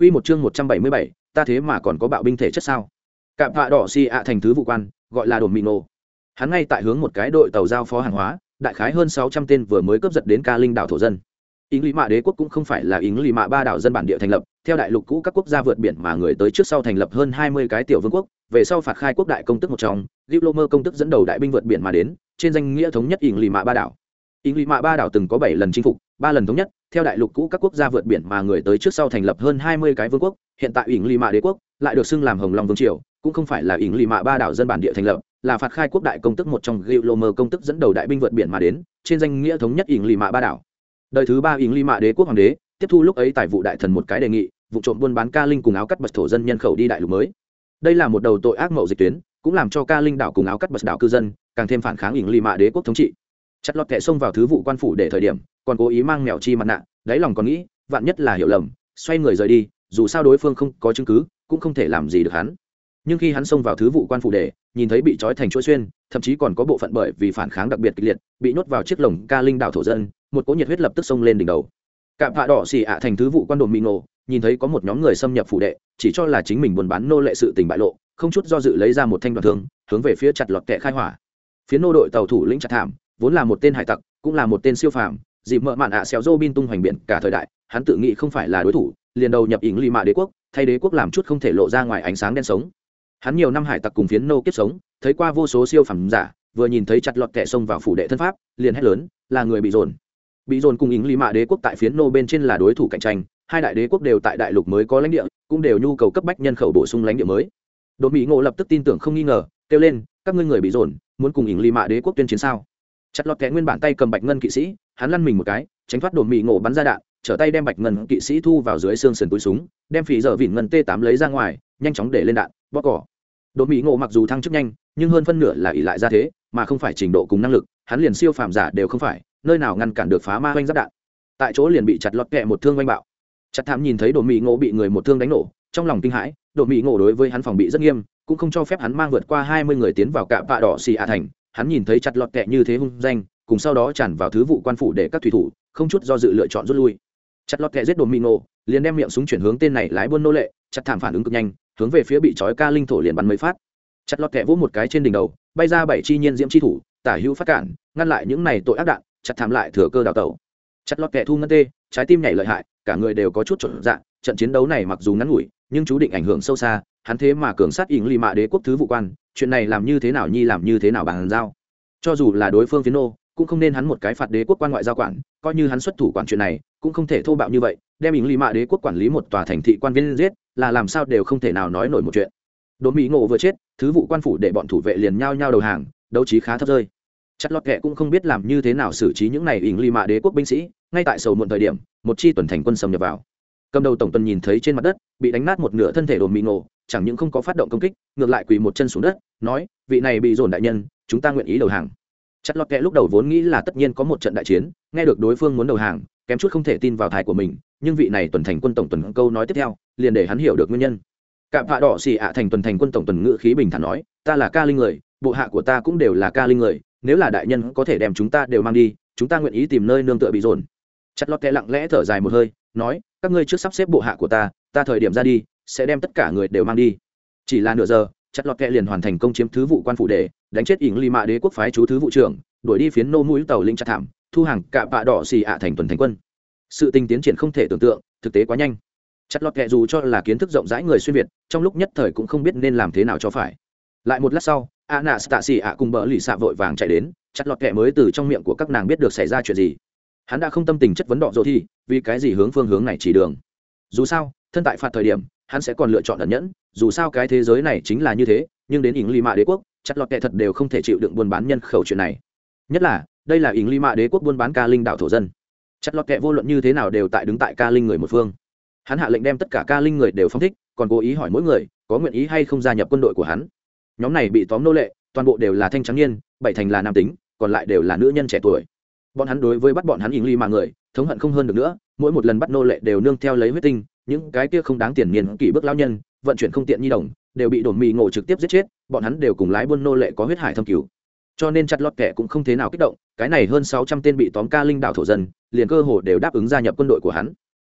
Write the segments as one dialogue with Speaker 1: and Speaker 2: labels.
Speaker 1: Quy một chương 177, ta thế mà còn có bạo binh thể chất sao? Cạm Vạ Đỏ Si ạ thành thứ vụ quan, gọi là Đồn Mino. Hắn ngay tại hướng một cái đội tàu giao phó hàng hóa, đại khái hơn 600 tên vừa mới cướp giật đến Ca Linh đảo thổ dân. Ý lý mạ đế quốc cũng không phải là ý lý mạ ba đảo dân bản địa thành lập, theo đại lục cũ các quốc gia vượt biển mà người tới trước sau thành lập hơn 20 cái tiểu vương quốc, về sau phạt khai quốc đại công tức một trong, Diplomer công tức dẫn đầu đại binh vượt biển mà đến, trên danh nghĩa thống nhất ý lý mạ ba đảo. Ý lý mạ ba đảo từng có 7 lần chinh phục, ba lần thống nhất, theo đại lục cũ các quốc gia vượt biển mà người tới trước sau thành lập hơn 20 cái vương quốc, hiện tại ỉng lì mạ đế quốc lại được xưng làm hồng long vương triều cũng không phải là ỉng lì mạ ba đảo dân bản địa thành lập là phạt khai quốc đại công tức một trong ghiu lô mơ công tức dẫn đầu đại binh vượt biển mà đến trên danh nghĩa thống nhất ỉng lì mạ ba đảo. Đời thứ ba ỉng lì mạ đế quốc hoàng đế tiếp thu lúc ấy tại vụ đại thần một cái đề nghị vụ trộm buôn bán ca linh cùng áo cắt bật thổ dân nhân khẩu đi đại lục mới. Đây là một đầu tội ác mậu dịch tuyến cũng làm cho ca linh đảo cùng áo cắt bật đảo cư dân càng thêm phản kháng ỉng lì mạ đế quốc thống trị chặt lọt kẻ xông vào thứ vụ quan phủ để thời điểm còn cố ý mang mèo chi mặt nạ đáy lòng còn nghĩ vạn nhất là hiểu lầm xoay người rời đi dù sao đối phương không có chứng cứ cũng không thể làm gì được hắn. Nhưng khi hắn xông vào thứ vụ quan phủ để, nhìn thấy bị trói thành chuỗi xuyên thậm chí còn có bộ phận bởi vì phản kháng đặc biệt kịch liệt bị nhốt vào chiếc lồng ca linh đảo thổ dân một cỗ nhiệt huyết lập tức xông lên đỉnh đầu. Cạm vạ đỏ xì ạ thành thứ vụ quan đồn mỹ nổ nhìn thấy có một nhóm người xâm nhập phủ đệ chỉ cho là chính mình buôn bán nô lệ sự tình bại lộ không chút do dự lấy ra một thanh đoạn thương hướng về phía chặt lọt kẹ khai hỏa. Phía nô đội tàu thủ lĩnh chặt thảm vốn là một tên hải tặc, cũng là một tên siêu phàm dịp mợ mạn ạ xéo dô bin tung hoành biển cả thời đại, hắn tự nghĩ không phải là đối thủ, liền đầu nhập ỉng lì mạ đế quốc, thay đế quốc làm chút không thể lộ ra ngoài ánh sáng đen sống. Hắn nhiều năm hải tặc cùng phiến nô kiếp sống, thấy qua vô số siêu phẩm giả, vừa nhìn thấy chặt lọt kẻ xông vào phủ đệ thân pháp, liền hét lớn, là người bị dồn. Bị dồn cùng ỉng lì mạ đế quốc tại phiến nô bên trên là đối thủ cạnh tranh, hai đại đế quốc đều tại đại lục mới có lãnh địa, cũng đều nhu cầu cấp bách nhân khẩu bổ sung lãnh địa mới. Đỗ mỹ ngộ lập tức tin tưởng không nghi ngờ, kêu lên, các ngươi người bị dồn, muốn cùng ỉng lì mạ đế quốc tuyên chiến sao? Chặt lọt kẻ nguyên bản tay cầm bạch ngân kỵ sĩ, hắn lăn mình một cái, tránh thoát đồn mỹ ngộ bắn ra đạn, trở tay đem bạch ngân kỵ sĩ thu vào dưới xương sườn túi súng, đem phì dở vỉn ngân t 8 lấy ra ngoài, nhanh chóng để lên đạn bóc cỏ. Đồn mỹ ngộ mặc dù thăng chức nhanh, nhưng hơn phân nửa là ỉ lại ra thế, mà không phải trình độ cùng năng lực, hắn liền siêu phàm giả đều không phải, nơi nào ngăn cản được phá ma oanh giáp đạn. Tại chỗ liền bị chặt lọt kẹ một thương oanh bạo. Chặt thảm nhìn thấy đồn mỹ ngộ bị người một thương đánh nổ, trong lòng kinh hãi đồn mỹ ngộ đối với hắn phòng bị rất nghiêm, cũng không cho phép hắn mang vượt qua hai mươi người tiến vào cạm vạ đỏ xì ạ thành hắn nhìn thấy chặt lọt kẹ như thế hung danh, cùng sau đó tràn vào thứ vụ quan phủ để các thủy thủ không chút do dự lựa chọn rút lui. Chặt lọt kẹ giết đồn mỹ nổ liền đem miệng súng chuyển hướng tên này lái buôn nô lệ, chặt thảm phản ứng cực nhanh, hướng về phía bị trói ca linh thổ liền bắn mấy phát. Chặt lọt kẹ vỗ một cái trên đỉnh đầu, bay ra bảy chi nhiên diễm chi thủ, tả hữu phát cản, ngăn lại những này tội ác đạn, chặt thảm lại thừa cơ đào tẩu. Chặt lọt kẹ thu ngân tê trái tim nhảy lợi hại, cả người đều có chút trộn dạng trận chiến đấu này mặc dù ngắn ngủi, nhưng chú định ảnh hưởng sâu xa, hắn thế mà cường sát ỉng lì mạ đế quốc thứ vụ quan, chuyện này làm như thế nào nhi làm như thế nào bàn giao. Cho dù là đối phương phiến nô, cũng không nên hắn một cái phạt đế quốc quan ngoại giao quản, coi như hắn xuất thủ quản chuyện này, cũng không thể thô bạo như vậy, đem ỉng lì mạ đế quốc quản lý một tòa thành thị quan viên giết, là làm sao đều không thể nào nói nổi một chuyện. Đồn mỹ ngộ vừa chết, thứ vụ quan phủ để bọn thủ vệ liền nhao nhao đầu hàng, đấu trí khá thấp rơi chặt lọt kệ cũng không biết làm như thế nào xử trí những này ỉng ly mạ đế quốc binh sĩ ngay tại sầu muộn thời điểm một chi tuần thành quân xâm nhập vào. Cầm đầu tổng tuần nhìn thấy trên mặt đất bị đánh nát một nửa thân thể đồn mỹ nổ, chẳng những không có phát động công kích ngược lại quỳ một chân xuống đất nói vị này bị dồn đại nhân chúng ta nguyện ý đầu hàng. Chặt lọt kẹ lúc đầu vốn nghĩ là tất nhiên có một trận đại chiến nghe được đối phương muốn đầu hàng kém chút không thể tin vào thai của mình nhưng vị này tuần thành quân tổng tuần câu nói tiếp theo liền để hắn hiểu được nguyên nhân. Cạm vạ đỏ xì ạ thành tuần thành quân tổng tuần ngự khí bình thản nói ta là ca linh người bộ hạ của ta cũng đều là ca linh người nếu là đại nhân có thể đem chúng ta đều mang đi, chúng ta nguyện ý tìm nơi nương tựa bị dồn. Chặt lọt kẹ lặng lẽ thở dài một hơi, nói, các ngươi trước sắp xếp bộ hạ của ta ta thời điểm ra đi, sẽ đem tất cả người đều mang đi. Chỉ là nửa giờ, chặt lọt kẹ liền hoàn thành công chiếm thứ vụ quan phủ đề đánh chết ỉng ly mạ đế quốc phái chú thứ vụ trưởng, đuổi đi phiến nô mũi tàu linh chặt thảm, thu hàng cả bạ đỏ xì ạ thành tuần thành quân. Sự tình tiến triển không thể tưởng tượng, thực tế quá nhanh. Chặt lọt kẹ dù cho là kiến thức rộng rãi người xuyên việt, trong lúc nhất thời cũng không biết nên làm thế nào cho phải. Lại một lát sau a nạ stạ ạ cùng bỡ lì xạ vội vàng chạy đến, chặt lọt kẻ mới từ trong miệng của các nàng biết được xảy ra chuyện gì. Hắn đã không tâm tình chất vấn đọ dỗ thi, vì cái gì hướng phương hướng này chỉ đường. Dù sao, thân tại phạt thời điểm, hắn sẽ còn lựa chọn ẩn nhẫn, dù sao cái thế giới này chính là như thế, nhưng đến ỉng Ly mạ đế quốc, chặt lọt kệ thật đều không thể chịu đựng buôn bán nhân khẩu chuyện này. Nhất là, đây là ỉng Ly mạ đế quốc buôn bán ca linh đạo thổ dân. Chặt lọt kệ vô luận như thế nào đều tại đứng tại ca linh người một phương. Hắn hạ lệnh đem tất cả ca linh người đều phong thích, còn cố ý hỏi mỗi người, có nguyện ý hay không gia nhập quân đội của hắn nhóm này bị tóm nô lệ, toàn bộ đều là thanh trắng niên, bảy thành là nam tính, còn lại đều là nữ nhân trẻ tuổi. Bọn hắn đối với bắt bọn hắn ỉng ly mà người, thống hận không hơn được nữa, mỗi một lần bắt nô lệ đều nương theo lấy huyết tinh, những cái kia không đáng tiền niên kỷ bước lao nhân, vận chuyển không tiện nhi đồng, đều bị đồn mì ngộ trực tiếp giết chết, bọn hắn đều cùng lái buôn nô lệ có huyết hải thâm cứu cho nên chặt lọt kẻ cũng không thế nào kích động, cái này hơn sáu trăm tên bị tóm ca linh đảo thổ dân, liền cơ hồ đều đáp ứng gia nhập quân đội của hắn.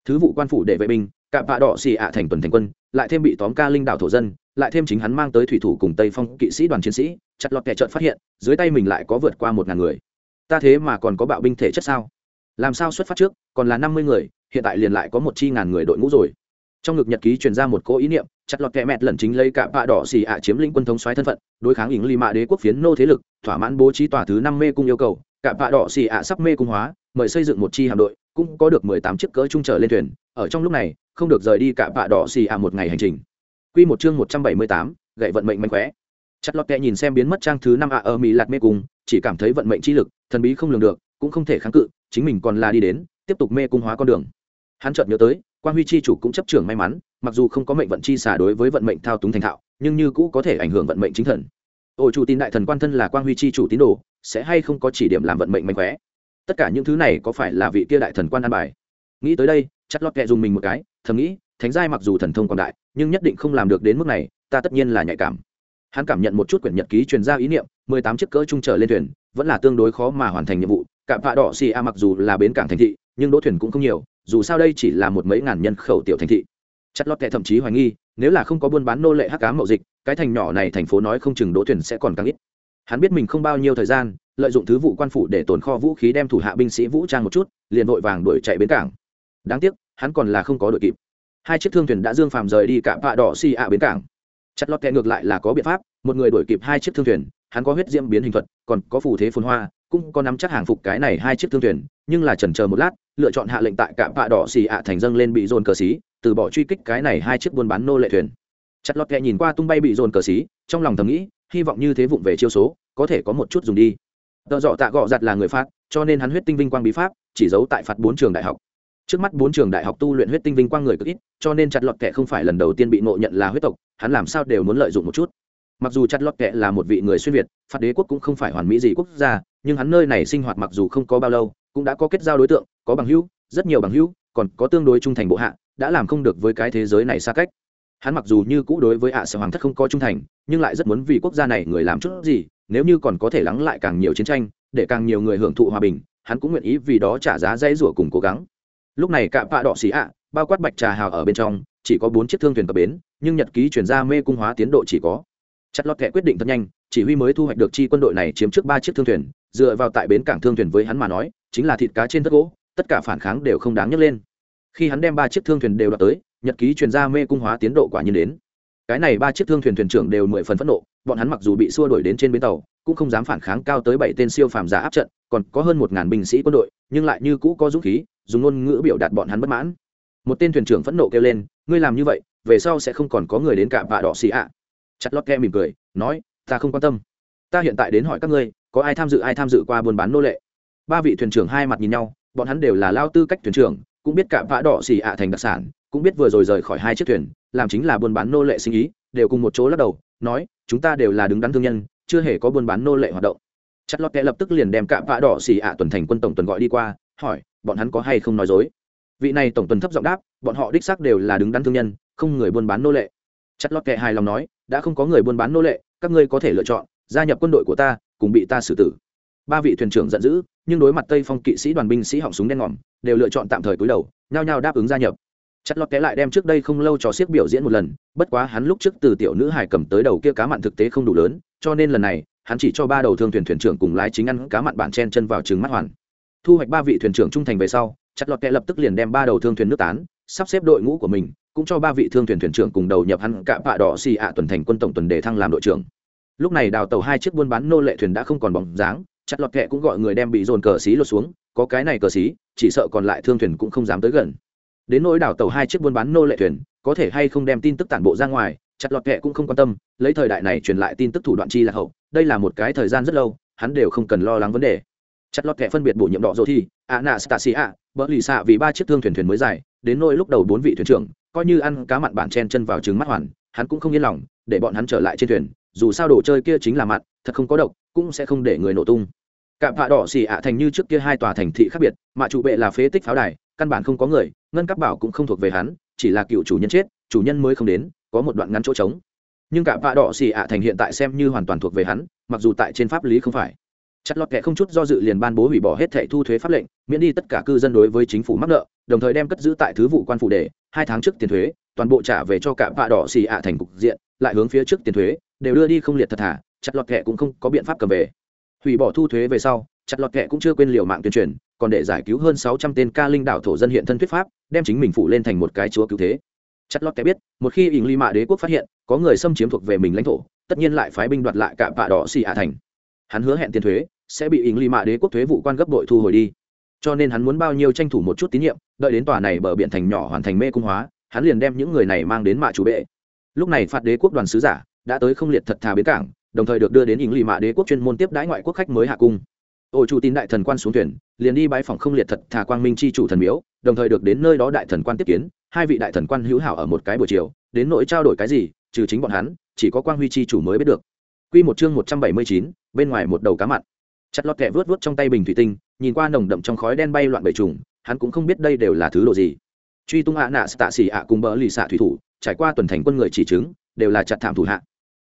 Speaker 1: Thứ vụ quan phủ để vệ binh, cạm bạ đỏ xì ạ thành tuần thành quân, lại thêm bị tóm ca linh đảo thổ dân lại thêm chính hắn mang tới thủy thủ cùng tây phong kỵ sĩ đoàn chiến sĩ, chặt lọt kẻ trợn phát hiện, dưới tay mình lại có vượt qua một ngàn người. Ta thế mà còn có bạo binh thể chất sao? Làm sao xuất phát trước, còn là năm mươi người, hiện tại liền lại có một chi ngàn người đội ngũ rồi. Trong ngực nhật ký truyền ra một cỗ ý niệm, chặt lọt kẹ mẹt lần chính lấy cả bạ đỏ xì ạ chiếm lĩnh quân thống xoáy thân phận, đối kháng ỉng ly mạ đế quốc phiến nô thế lực, thỏa mãn bố trí tòa thứ năm mê cung yêu cầu, cả bạ đỏ xì ạ sắp mê cung hóa, mời xây dựng một chi hạm đội, cũng có được mười tám chiếc cỡ trung trở lên thuyền, ở trong lúc này, không được rời đi cả bạ đỏ xì ạ một ngày hành trình. Quy một chương một trăm bảy mươi tám, gậy vận mệnh mạnh khỏe chặt lọt kẹ nhìn xem biến mất trang thứ năm ạ ở mỹ lạt mê cung, chỉ cảm thấy vận mệnh chi lực, thần bí không lường được, cũng không thể kháng cự, chính mình còn là đi đến, tiếp tục mê cung hóa con đường. Hắn chợt nhớ tới, quang huy chi chủ cũng chấp trưởng may mắn, mặc dù không có mệnh vận chi xả đối với vận mệnh thao túng thành thạo, nhưng như cũ có thể ảnh hưởng vận mệnh chính thần. Ổ chủ tin đại thần quan thân là quang huy chi chủ tín đồ, sẽ hay không có chỉ điểm làm vận mệnh mạnh khỏe tất cả những thứ này có phải là vị kia đại thần quan an bài? Nghĩ tới đây, chặt lót kẹ dùng mình một cái, thầm nghĩ thánh giai mặc dù thần thông còn đại, nhưng nhất định không làm được đến mức này, ta tất nhiên là nhạy cảm. Hắn cảm nhận một chút quyển nhật ký truyền ra ý niệm, mười tám chiếc cỡ trung trở lên thuyền, vẫn là tương đối khó mà hoàn thành nhiệm vụ. Cạm vạ đỏ xì a mặc dù là bến cảng thành thị, nhưng đỗ thuyền cũng không nhiều, dù sao đây chỉ là một mấy ngàn nhân khẩu tiểu thành thị. Chất lót kệ thậm chí hoài nghi, nếu là không có buôn bán nô lệ hắc cá mậu dịch, cái thành nhỏ này thành phố nói không chừng đỗ thuyền sẽ còn càng ít. Hắn biết mình không bao nhiêu thời gian, lợi dụng thứ vụ quan phủ để tồn kho vũ khí đem thủ hạ binh sĩ vũ trang một chút, liền vội vàng đuổi chạy bến cảng. Đáng tiếc, hắn còn là không có đội kịp hai chiếc thương thuyền đã dương phàm rời đi cả vạ đỏ xì ạ bến cảng. Chặt lót kẹ ngược lại là có biện pháp, một người đuổi kịp hai chiếc thương thuyền, hắn có huyết diễm biến hình thuật, còn có phù thế phồn hoa, cũng có nắm chắc hàng phục cái này hai chiếc thương thuyền, nhưng là chần chờ một lát, lựa chọn hạ lệnh tại cả vạ đỏ xì ạ thành dâng lên bị dồn cờ xí, từ bỏ truy kích cái này hai chiếc buôn bán nô lệ thuyền. Chặt lọt kẹ nhìn qua tung bay bị dồn cờ xí, trong lòng thầm nghĩ, hy vọng như thế vụng về chiêu số, có thể có một chút dùng đi. Tợ dọ tạ gọ giặt là người phát cho nên hắn huyết tinh vinh quang bí pháp, chỉ giấu tại phạt bốn trường đại học trước mắt bốn trường đại học tu luyện huyết tinh vinh quang người cực ít, cho nên chặt lọt kẹ không phải lần đầu tiên bị ngộ nhận là huyết tộc, hắn làm sao đều muốn lợi dụng một chút. Mặc dù chặt lọt kệ là một vị người xuyên việt, phạt đế quốc cũng không phải hoàn mỹ gì quốc gia, nhưng hắn nơi này sinh hoạt mặc dù không có bao lâu, cũng đã có kết giao đối tượng, có bằng hữu, rất nhiều bằng hữu, còn có tương đối trung thành bộ hạ, đã làm không được với cái thế giới này xa cách. Hắn mặc dù như cũ đối với ạ à hoàng thất không có trung thành, nhưng lại rất muốn vì quốc gia này người làm chút gì, nếu như còn có thể lắng lại càng nhiều chiến tranh, để càng nhiều người hưởng thụ hòa bình, hắn cũng nguyện ý vì đó trả giá dây rủa cùng cố gắng lúc này cạm pạ đỏ xì ạ, bao quát bạch trà hào ở bên trong, chỉ có bốn chiếc thương thuyền cập bến, nhưng nhật ký chuyển ra mê cung hóa tiến độ chỉ có. Chặt lọt kệ quyết định thật nhanh, chỉ huy mới thu hoạch được chi quân đội này chiếm trước ba chiếc thương thuyền, dựa vào tại bến cảng thương thuyền với hắn mà nói, chính là thịt cá trên tất gỗ, tất cả phản kháng đều không đáng nhấc lên. Khi hắn đem ba chiếc thương thuyền đều đoạt tới, nhật ký truyền ra mê cung hóa tiến độ quả nhiên đến. Cái này ba chiếc thương thuyền thuyền trưởng đều mười phần phẫn nộ, bọn hắn mặc dù bị xua đuổi đến trên bến tàu, cũng không dám phản kháng cao tới bảy tên siêu phàm giả áp trận, còn có hơn một ngàn binh sĩ quân đội, nhưng lại như cũ có dũng khí dùng ngôn ngữ biểu đạt bọn hắn bất mãn. Một tên thuyền trưởng phẫn nộ kêu lên, ngươi làm như vậy, về sau sẽ không còn có người đến cả vạ đỏ xì ạ. Chặt lót ke mỉm cười, nói, ta không quan tâm. Ta hiện tại đến hỏi các ngươi, có ai tham dự, ai tham dự qua buôn bán nô lệ? Ba vị thuyền trưởng hai mặt nhìn nhau, bọn hắn đều là lao tư cách thuyền trưởng, cũng biết cả vạ đỏ xì ạ thành đặc sản, cũng biết vừa rồi rời khỏi hai chiếc thuyền, làm chính là buôn bán nô lệ sinh ý, đều cùng một chỗ lắc đầu, nói, chúng ta đều là đứng đắn thương nhân, chưa hề có buôn bán nô lệ hoạt động. Chất lót kẽ lập tức liền đem cả vạ đỏ xì ạ tuần thành quân tổng tuần gọi đi qua, hỏi bọn hắn có hay không nói dối? Vị này tổng tuần thấp giọng đáp, bọn họ đích xác đều là đứng đắn thương nhân, không người buôn bán nô lệ. Chất lót kệ hài lòng nói, đã không có người buôn bán nô lệ, các ngươi có thể lựa chọn, gia nhập quân đội của ta, cùng bị ta xử tử. Ba vị thuyền trưởng giận dữ, nhưng đối mặt tây phong kỵ sĩ đoàn binh sĩ họng súng đen ngòm, đều lựa chọn tạm thời cúi đầu, nhao nhao đáp ứng gia nhập. Chất lót kệ lại đem trước đây không lâu trò xiếc biểu diễn một lần, bất quá hắn lúc trước từ tiểu nữ hải cầm tới đầu kia cá mặn thực tế không đủ lớn, cho nên lần này, hắn chỉ cho ba đầu thương thuyền thuyền trưởng cùng lái chính ăn cá mặn bản chen chân vào trứng mắt hoàn thu hoạch ba vị thuyền trưởng trung thành về sau, chặt lọt kẹ lập tức liền đem ba đầu thương thuyền nước tán, sắp xếp đội ngũ của mình, cũng cho ba vị thương thuyền thuyền trưởng cùng đầu nhập hắn cả bạ đỏ xì ạ tuần thành quân tổng tuần đề thăng làm đội trưởng. Lúc này đào tàu hai chiếc buôn bán nô lệ thuyền đã không còn bóng dáng, chặt lọt kẹ cũng gọi người đem bị dồn cờ xí lột xuống, có cái này cờ xí, chỉ sợ còn lại thương thuyền cũng không dám tới gần. Đến nỗi đảo tàu hai chiếc buôn bán nô lệ thuyền, có thể hay không đem tin tức tản bộ ra ngoài, chặt lọt kệ cũng không quan tâm, lấy thời đại này truyền lại tin tức thủ đoạn chi là hậu, đây là một cái thời gian rất lâu, hắn đều không cần lo lắng vấn đề chặt lọt kẻ phân biệt bổ nhiệm đỏ dỗ thi anastasia, bỡ lì xạ vì ba chiếc thương thuyền thuyền mới dài, đến nỗi lúc đầu bốn vị thuyền trưởng, coi như ăn cá mặn bản chen chân vào trứng mắt hoàn, hắn cũng không yên lòng, để bọn hắn trở lại trên thuyền, dù sao đồ chơi kia chính là mặn, thật không có độc, cũng sẽ không để người nổ tung. Cạm vạ đỏ xì ạ thành như trước kia hai tòa thành thị khác biệt, mà chủ bệ là phế tích pháo đài, căn bản không có người, ngân các bảo cũng không thuộc về hắn, chỉ là cựu chủ nhân chết, chủ nhân mới không đến, có một đoạn ngắn chỗ trống. Nhưng cạm vạ đỏ xì ạ thành hiện tại xem như hoàn toàn thuộc về hắn, mặc dù tại trên pháp lý không phải chặt lọt kệ không chút do dự liền ban bố hủy bỏ hết thẻ thu thuế pháp lệnh, miễn đi tất cả cư dân đối với chính phủ mắc nợ, đồng thời đem cất giữ tại thứ vụ quan phủ đề hai tháng trước tiền thuế, toàn bộ trả về cho cả vạ đỏ xì ạ thành cục diện, lại hướng phía trước tiền thuế, đều đưa đi không liệt thật thả chặt lọt kệ cũng không có biện pháp cầm về. Hủy bỏ thu thuế về sau, chặt lọt kệ cũng chưa quên liều mạng tuyên truyền, còn để giải cứu hơn sáu trăm tên ca linh đảo thổ dân hiện thân thuyết pháp, đem chính mình phụ lên thành một cái chúa cứu thế. Chặt lọt kệ biết, một khi ỉng ly mạ đế quốc phát hiện, có người xâm chiếm thuộc về mình lãnh thổ, tất nhiên lại phái binh đoạt lại cả vạ đỏ xì ạ thành hắn hứa hẹn tiền thuế, sẽ bị ỉng ly mạ đế quốc thuế vụ quan gấp đội thu hồi đi. Cho nên hắn muốn bao nhiêu tranh thủ một chút tín nhiệm, đợi đến tòa này bờ biển thành nhỏ hoàn thành mê cung hóa, hắn liền đem những người này mang đến mạ chủ bệ. Lúc này phạt đế quốc đoàn sứ giả đã tới không liệt thật thà bến cảng, đồng thời được đưa đến ỉng lì mạ đế quốc chuyên môn tiếp đãi ngoại quốc khách mới hạ cung. Ổ chủ tin đại thần quan xuống thuyền, liền đi bãi phòng không liệt thật thà quang minh c h i chủ thần miếu, đồng thời được đến nơi đó đại thần quan tiếp kiến, hai vị đại thần quan hữu hảo ở một cái buổi chiều, đến nỗi trao đổi cái gì, trừ chính bọn hắn, chỉ có quang huy c h i chủ mới biết được. Quy một chương một trăm bảy mươi chín bên ngoài một đầu cá mặn. Chặt lọt kẻ vướt vướt trong tay bình thủy tinh nhìn qua nồng đậm trong khói đen bay loạn bầy trùng hắn cũng không biết đây đều là thứ đồ gì. Truy tung ạ nạ tạ xỉ ạ cùng bỡ lì xạ thủy thủ trải qua tuần thành quân người chỉ chứng đều là chặt thảm thủ hạ.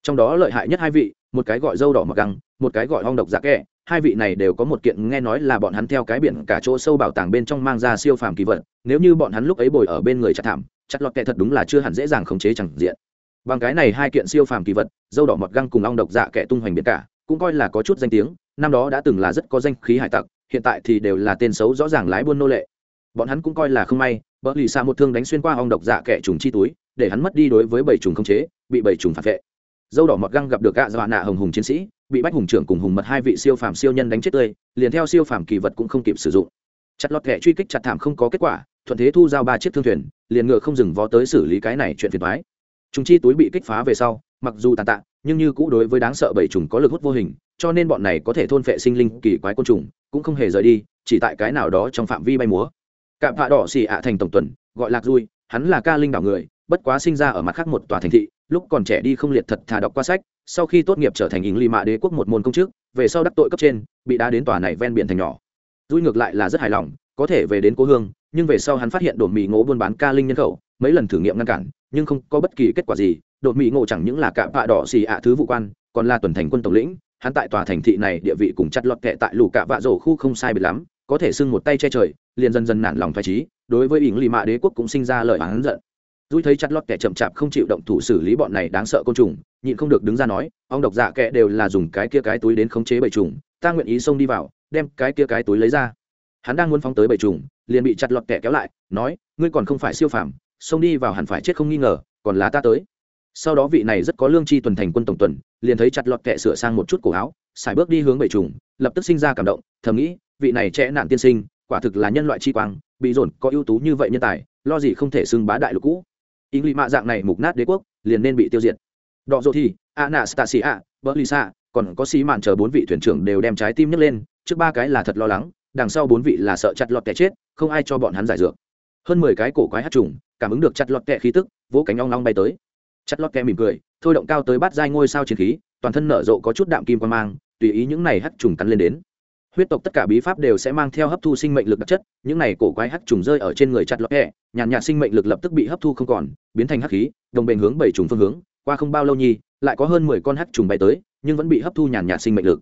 Speaker 1: Trong đó lợi hại nhất hai vị một cái gọi dâu đỏ mặc găng một cái gọi hong độc dạ giả kẻ, hai vị này đều có một kiện nghe nói là bọn hắn theo cái biển cả chỗ sâu bảo tàng bên trong mang ra siêu phàm kỳ vật nếu như bọn hắn lúc ấy bồi ở bên người chặt thảm chặt lọt kẻ thật đúng là chưa hẳn dễ dàng khống chế chẳng diện bằng cái này hai kiện siêu phàm kỳ vật, dâu đỏ mọt găng cùng ong độc dạ kẹ tung hoành biệt cả, cũng coi là có chút danh tiếng, năm đó đã từng là rất có danh khí hải tặc, hiện tại thì đều là tên xấu rõ ràng lái buôn nô lệ. Bọn hắn cũng coi là không may, bởi lì xa một thương đánh xuyên qua ong độc dạ kẹ trùng chi túi, để hắn mất đi đối với bảy trùng không chế, bị bảy trùng phản vệ. Dâu đỏ mọt găng gặp được gạ dạ dọa nạ hồng hùng chiến sĩ, bị bách hùng trưởng cùng hùng mật hai vị siêu phàm siêu nhân đánh chết tươi, liền theo siêu phàm kỳ vật cũng không kịp sử dụng. Chặt lọt kẻ truy kích chặt thảm không có kết quả, thuận thế thu giao ba chiếc thương thuyền, liền ngựa không dừng vó tới xử lý cái này chuyện phiền thoái chúng chi túi bị kích phá về sau, mặc dù tàn tạ, nhưng như cũ đối với đáng sợ bảy trùng có lực hút vô hình, cho nên bọn này có thể thôn phệ sinh linh kỳ quái côn trùng, cũng không hề rời đi, chỉ tại cái nào đó trong phạm vi bay múa. Cạm vạ đỏ xì ạ thành tổng tuần, gọi lạc dui, hắn là ca linh đảo người, bất quá sinh ra ở mặt khác một tòa thành thị, lúc còn trẻ đi không liệt thật thà đọc qua sách, sau khi tốt nghiệp trở thành ý lì mạ đế quốc một môn công chức, về sau đắc tội cấp trên, bị đá đến tòa này ven biển thành nhỏ. Dui ngược lại là rất hài lòng, có thể về đến cố hương, nhưng về sau hắn phát hiện đồn mì ngỗ buôn bán ca linh nhân khẩu, mấy lần thử nghiệm ngăn cản nhưng không có bất kỳ kết quả gì đột mỹ ngộ chẳng những là cạm vạ đỏ xì ạ thứ vụ quan, còn là tuần thành quân tổng lĩnh, hắn tại tòa thành thị này địa vị cùng chặt lọt kệ tại lù cạ vạ rổ khu không sai biệt lắm, có thể xưng một tay che trời, liền dần dần nản lòng phải trí, đối với ỉng lì mạ đế quốc cũng sinh ra lời oán giận. Dui thấy chặt lọt kẻ chậm chạp không chịu động thủ xử lý bọn này đáng sợ côn trùng, nhịn không được đứng ra nói, ông độc dạ kẻ đều là dùng cái kia cái túi đến khống chế bầy trùng, ta nguyện ý xông đi vào, đem cái kia cái túi lấy ra. Hắn đang muốn phóng tới bầy trùng, liền bị chặt lọt kẻ kéo lại, nói, ngươi còn không phải siêu phàm xông đi vào hẳn phải chết không nghi ngờ, còn là ta tới. Sau đó vị này rất có lương tri tuần thành quân tổng tuần, liền thấy chặt lọt kệ sửa sang một chút cổ áo, xài bước đi hướng bệ trùng, lập tức sinh ra cảm động, thầm nghĩ, vị này trẻ nạn tiên sinh, quả thực là nhân loại chi quang, bị dồn có ưu tú như vậy nhân tài, lo gì không thể xưng bá đại lục cũ. Ý nghĩ mạ dạng này mục nát đế quốc, liền nên bị tiêu diệt. Đọ dỗ thì, anastasia, berlisa, còn có xí mạn chờ bốn vị thuyền trưởng đều đem trái tim nhấc lên, trước ba cái là thật lo lắng, đằng sau bốn vị là sợ chặt lọt kẻ chết, không ai cho bọn hắn giải dược hơn mười cái cổ quái hát trùng, cảm ứng được chặt lọt kẹ khí tức, vỗ cánh ong long bay tới. Chặt lọt kẹ mỉm cười, thôi động cao tới bát giai ngôi sao chiến khí, toàn thân nở rộ có chút đạm kim quan mang, tùy ý những này hắc trùng cắn lên đến. Huyết tộc tất cả bí pháp đều sẽ mang theo hấp thu sinh mệnh lực đặc chất, những này cổ quái hắc trùng rơi ở trên người chặt lọt hẹ nhàn nhạt sinh mệnh lực lập tức bị hấp thu không còn, biến thành hắc khí, đồng bền hướng bảy trùng phương hướng, qua không bao lâu nhi, lại có hơn mười con hắc trùng bay tới, nhưng vẫn bị hấp thu nhàn nhạt sinh mệnh lực.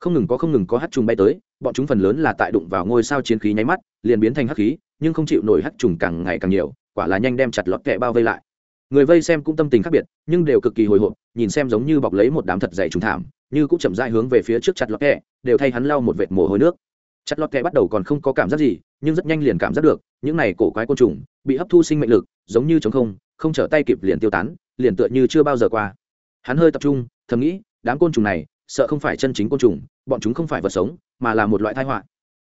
Speaker 1: Không ngừng có không ngừng có hắc trùng bay tới, bọn chúng phần lớn là tại đụng vào ngôi sao chiến khí nháy mắt, liền biến thành hắc khí nhưng không chịu nổi hắc trùng càng ngày càng nhiều, quả là nhanh đem chặt lọt kẹ bao vây lại. Người vây xem cũng tâm tình khác biệt, nhưng đều cực kỳ hồi hộp, nhìn xem giống như bọc lấy một đám thật dày trùng thảm, như cũng chậm rãi hướng về phía trước chặt lọt kẹ, đều thay hắn lau một vệt mồ hôi nước. Chặt lọt kẹ bắt đầu còn không có cảm giác gì, nhưng rất nhanh liền cảm giác được, những này cổ quái côn trùng bị hấp thu sinh mệnh lực, giống như chống không không trở tay kịp liền tiêu tán, liền tựa như chưa bao giờ qua. Hắn hơi tập trung, thầm nghĩ, đám côn trùng này sợ không phải chân chính côn trùng, bọn chúng không phải vật sống, mà là một loại thai họa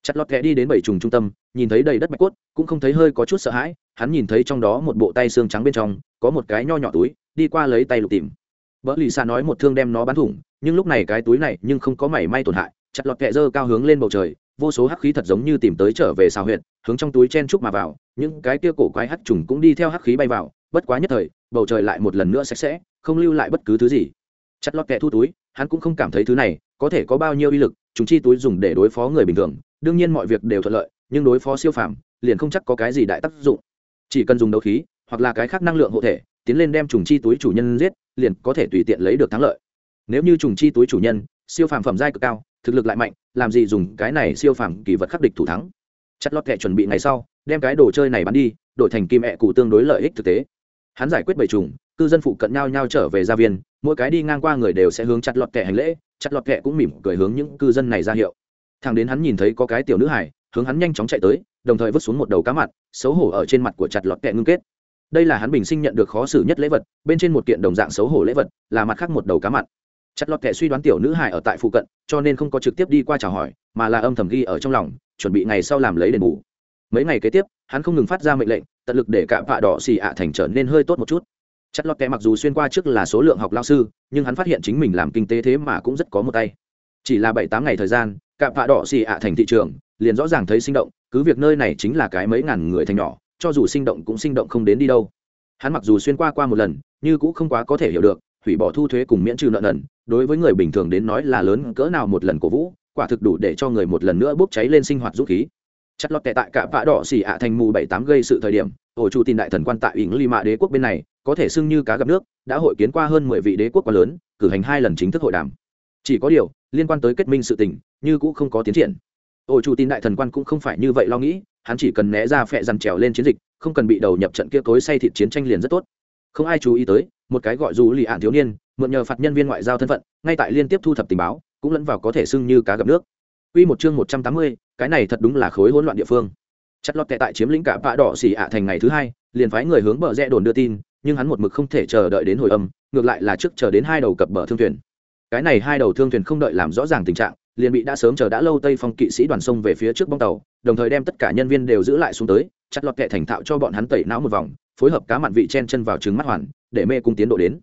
Speaker 1: chặt lọt kẹ đi đến bảy trùng trung tâm, nhìn thấy đầy đất bạch cốt, cũng không thấy hơi có chút sợ hãi, hắn nhìn thấy trong đó một bộ tay xương trắng bên trong, có một cái nho nhỏ túi, đi qua lấy tay lục tìm. Vợ lì xa nói một thương đem nó bắn thủng, nhưng lúc này cái túi này nhưng không có mảy may tổn hại, chặt lọt kẹ dơ cao hướng lên bầu trời, vô số hắc khí thật giống như tìm tới trở về xào huyệt, hướng trong túi chen trúc mà vào, những cái kia cổ quái hắc trùng cũng đi theo hắc khí bay vào, bất quá nhất thời, bầu trời lại một lần nữa sạch sẽ, không lưu lại bất cứ thứ gì. Chặt lọt kẹ thu túi, hắn cũng không cảm thấy thứ này có thể có bao nhiêu uy lực chúng chi túi dùng để đối phó người bình thường, đương nhiên mọi việc đều thuận lợi, nhưng đối phó siêu phàm, liền không chắc có cái gì đại tác dụng. Chỉ cần dùng đấu khí, hoặc là cái khác năng lượng hộ thể, tiến lên đem trùng chi túi chủ nhân giết, liền có thể tùy tiện lấy được thắng lợi. Nếu như trùng chi túi chủ nhân, siêu phàm phẩm giai cực cao, thực lực lại mạnh, làm gì dùng cái này siêu phàm kỳ vật khắc địch thủ thắng? Chặt lót kệ chuẩn bị ngày sau, đem cái đồ chơi này bán đi, đổi thành kim ẹ cụ tương đối lợi ích thực tế. Hắn giải quyết bảy trùng cư dân phụ cận nhau nhau trở về gia viên, mỗi cái đi ngang qua người đều sẽ hướng chặt lọt kẻ hành lễ chặt lọt kẹ cũng mỉm cười hướng những cư dân này ra hiệu. Thằng đến hắn nhìn thấy có cái tiểu nữ hải hướng hắn nhanh chóng chạy tới, đồng thời vứt xuống một đầu cá mặt, xấu hổ ở trên mặt của chặt lọt kẹ ngưng kết. Đây là hắn bình sinh nhận được khó xử nhất lễ vật, bên trên một kiện đồng dạng xấu hổ lễ vật, là mặt khác một đầu cá mặt. Chặt lọt kẹ suy đoán tiểu nữ hải ở tại phụ cận, cho nên không có trực tiếp đi qua chào hỏi, mà là âm thầm ghi ở trong lòng, chuẩn bị ngày sau làm lấy đền bù. Mấy ngày kế tiếp, hắn không ngừng phát ra mệnh lệnh, tận lực để cả vạ đỏ xì ạ thành trở nên hơi tốt một chút chất lọt kẻ mặc dù xuyên qua trước là số lượng học lao sư, nhưng hắn phát hiện chính mình làm kinh tế thế mà cũng rất có một tay. Chỉ là bảy tám ngày thời gian, cả vạ đỏ xì ạ thành thị trường liền rõ ràng thấy sinh động, cứ việc nơi này chính là cái mấy ngàn người thành nhỏ, cho dù sinh động cũng sinh động không đến đi đâu. Hắn mặc dù xuyên qua qua một lần nhưng cũng không quá có thể hiểu được, hủy bỏ thu thuế cùng miễn trừ nợ nần, đối với người bình thường đến nói là lớn cỡ nào một lần cổ vũ, quả thực đủ để cho người một lần nữa bốc cháy lên sinh hoạt dũng khí chặt lọt tệ tại cả vạ đỏ xỉ ạ thành mù bảy tám gây sự thời điểm ổ chủ tin đại thần quan tại ỉng ly mạ đế quốc bên này, có thể xưng như cá gặp nước, đã hội kiến qua hơn mười vị đế quốc quá lớn, cử hành hai lần chính thức hội đàm. Chỉ có điều, liên quan tới kết minh sự tình, như cũng không có tiến triển. Ổ chủ tin đại thần quan cũng không phải như vậy lo nghĩ, hắn chỉ cần né ra phẹ dằn trèo lên chiến dịch, không cần bị đầu nhập trận kia cối say thịt chiến tranh liền rất tốt. Không ai chú ý tới, một cái gọi dù lì ạn thiếu niên, mượn nhờ phạt nhân viên ngoại giao thân phận, ngay tại liên tiếp thu thập tình báo, cũng lẫn vào có thể xưng như cá gặp nước. Quy một chương 180, cái này thật đúng là khối hỗn loạn địa phương. Chặt lọt kẻ tại chiếm lĩnh cả vạ đỏ xỉ ạ thành ngày thứ hai, liền phái người hướng bờ rẽ đồn đưa tin, nhưng hắn một mực không thể chờ đợi đến hồi âm, ngược lại là trước chờ đến hai đầu cập bờ thương thuyền. Cái này hai đầu thương thuyền không đợi làm rõ ràng tình trạng, liền bị đã sớm chờ đã lâu Tây Phong kỵ sĩ đoàn sông về phía trước bong tàu, đồng thời đem tất cả nhân viên đều giữ lại xuống tới, chặt lọt kẻ thành thạo cho bọn hắn tẩy não một vòng, phối hợp cá mặn vị chen chân vào trứng mắt hoàn, để mê cung tiến độ đến.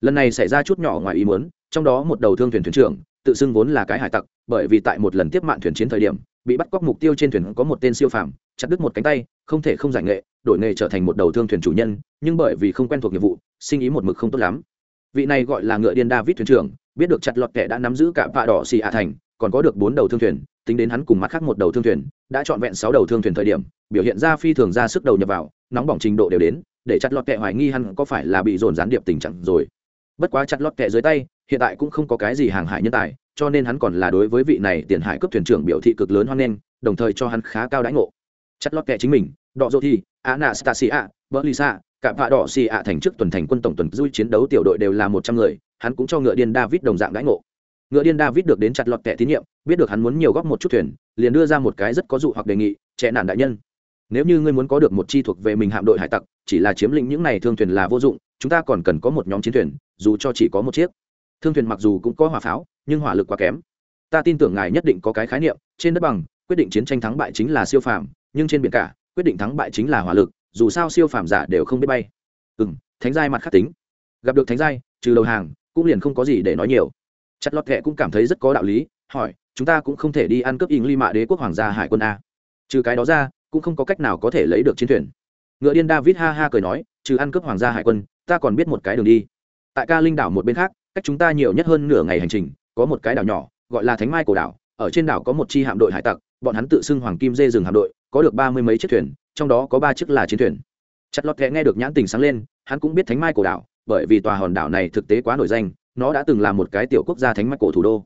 Speaker 1: Lần này xảy ra chút nhỏ ngoài ý muốn, trong đó một đầu thương thuyền thuyền trưởng, tự xưng vốn là cái hải tặc, bởi vì tại một lần tiếp mạn thuyền chiến thời điểm, bị bắt cóc mục tiêu trên thuyền có một tên siêu phàm, chặt đứt một cánh tay, không thể không giải nghệ, đổi nghề trở thành một đầu thương thuyền chủ nhân, nhưng bởi vì không quen thuộc nghiệp vụ, sinh ý một mực không tốt lắm. Vị này gọi là ngựa điên david thuyền trưởng, biết được chặt lọt kẻ đã nắm giữ cả vạ đỏ xì ạ thành, còn có được bốn đầu thương thuyền, tính đến hắn cùng mắt khác một đầu thương thuyền, đã chọn vẹn sáu đầu thương thuyền thời điểm, biểu hiện ra phi thường ra sức đầu nhập vào, nóng bỏng trình độ đều đến, để chặt lọt kẻ hoài nghi hắn có phải là bị dồn gián điệp tình trạng rồi. Bất quá chặt lọt kẻ dưới tay hiện tại cũng không có cái gì hàng hải nhân tài, cho nên hắn còn là đối với vị này tiền hải cấp thuyền trưởng biểu thị cực lớn hoan nghênh, đồng thời cho hắn khá cao đãi ngộ. Chất lót kệ chính mình đọ dô thi, anastasia bờ lisa cả vạ đỏ xì ạ thành trước tuần thành quân tổng tuần duy chiến đấu tiểu đội đều là một trăm người, hắn cũng cho ngựa điên david đồng dạng đãi ngộ. Ngựa điên david được đến chặt lọt kẻ tín nhiệm, biết được hắn muốn nhiều góp một chút thuyền, liền đưa ra một cái rất có dụ hoặc đề nghị, trẻ nản đại nhân, nếu như ngươi muốn có được một chi thuộc về mình hạm đội hải tặc, chỉ là chiếm lĩnh những này thương thuyền là vô dụng, chúng ta còn cần có một nhóm chiến thuyền, dù cho chỉ có một chiếc thương thuyền mặc dù cũng có hỏa pháo, nhưng hỏa lực quá kém. Ta tin tưởng ngài nhất định có cái khái niệm, trên đất bằng, quyết định chiến tranh thắng bại chính là siêu phàm, nhưng trên biển cả, quyết định thắng bại chính là hỏa lực, dù sao siêu phàm giả đều không biết bay. Ừ m thánh giai mặt khắc tính. Gặp được thánh giai, trừ đầu hàng, cũng liền không có gì để nói nhiều. Chặt lọt kệ cũng cảm thấy rất có đạo lý, hỏi, chúng ta cũng không thể đi ăn cướp ỉng ly mạ đế quốc hoàng gia hải quân a. Trừ cái đó ra, cũng không có cách nào có thể lấy được chiến thuyền. Ngựa điên david ha ha cười nói, trừ ăn cướp hoàng gia hải quân, ta còn biết một cái đường đi. Tại ca linh đảo một bên khác cách chúng ta nhiều nhất hơn nửa ngày hành trình, có một cái đảo nhỏ, gọi là thánh mai cổ đảo, ở trên đảo có một chi hạm đội hải tặc, bọn hắn tự xưng hoàng kim dê rừng hạm đội, có được ba mươi mấy chiếc thuyền, trong đó có ba chiếc là chiến thuyền. Chặt lọt kẽ nghe được nhãn tình sáng lên, hắn cũng biết thánh mai cổ đảo, bởi vì tòa hòn đảo này thực tế quá nổi danh, nó đã từng là một cái tiểu quốc gia thánh mai cổ thủ đô.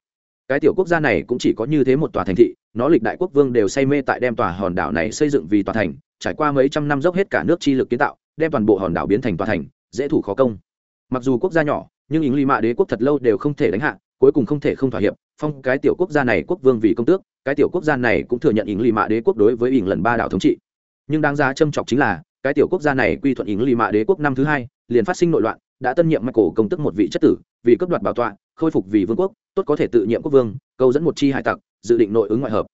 Speaker 1: Cái tiểu quốc gia này cũng chỉ có như thế một tòa thành thị, nó lịch đại quốc vương đều say mê tại đem tòa hòn đảo này xây dựng vì tòa thành, trải qua mấy trăm năm dốc hết cả nước chi lực kiến tạo, đem toàn bộ hòn đảo biến thành tòa thành, dễ thủ khó công. Mặc dù quốc gia nhỏ nhưng ý lý mạ đế quốc thật lâu đều không thể đánh hạ, cuối cùng không thể không thỏa hiệp, phong cái tiểu quốc gia này quốc vương vì công tước, cái tiểu quốc gia này cũng thừa nhận ý lý mạ đế quốc đối với ỉng lần ba đảo thống trị. Nhưng đáng giá châm chọc chính là, cái tiểu quốc gia này quy thuận ý lý mạ đế quốc năm thứ hai, liền phát sinh nội loạn, đã tân nhiệm cổ công tức một vị chất tử, vì cấp đoạt bảo tọa, khôi phục vì vương quốc, tốt có thể tự nhiệm quốc vương, câu dẫn một chi hải tặc, dự định nội ứng ngoại hợp.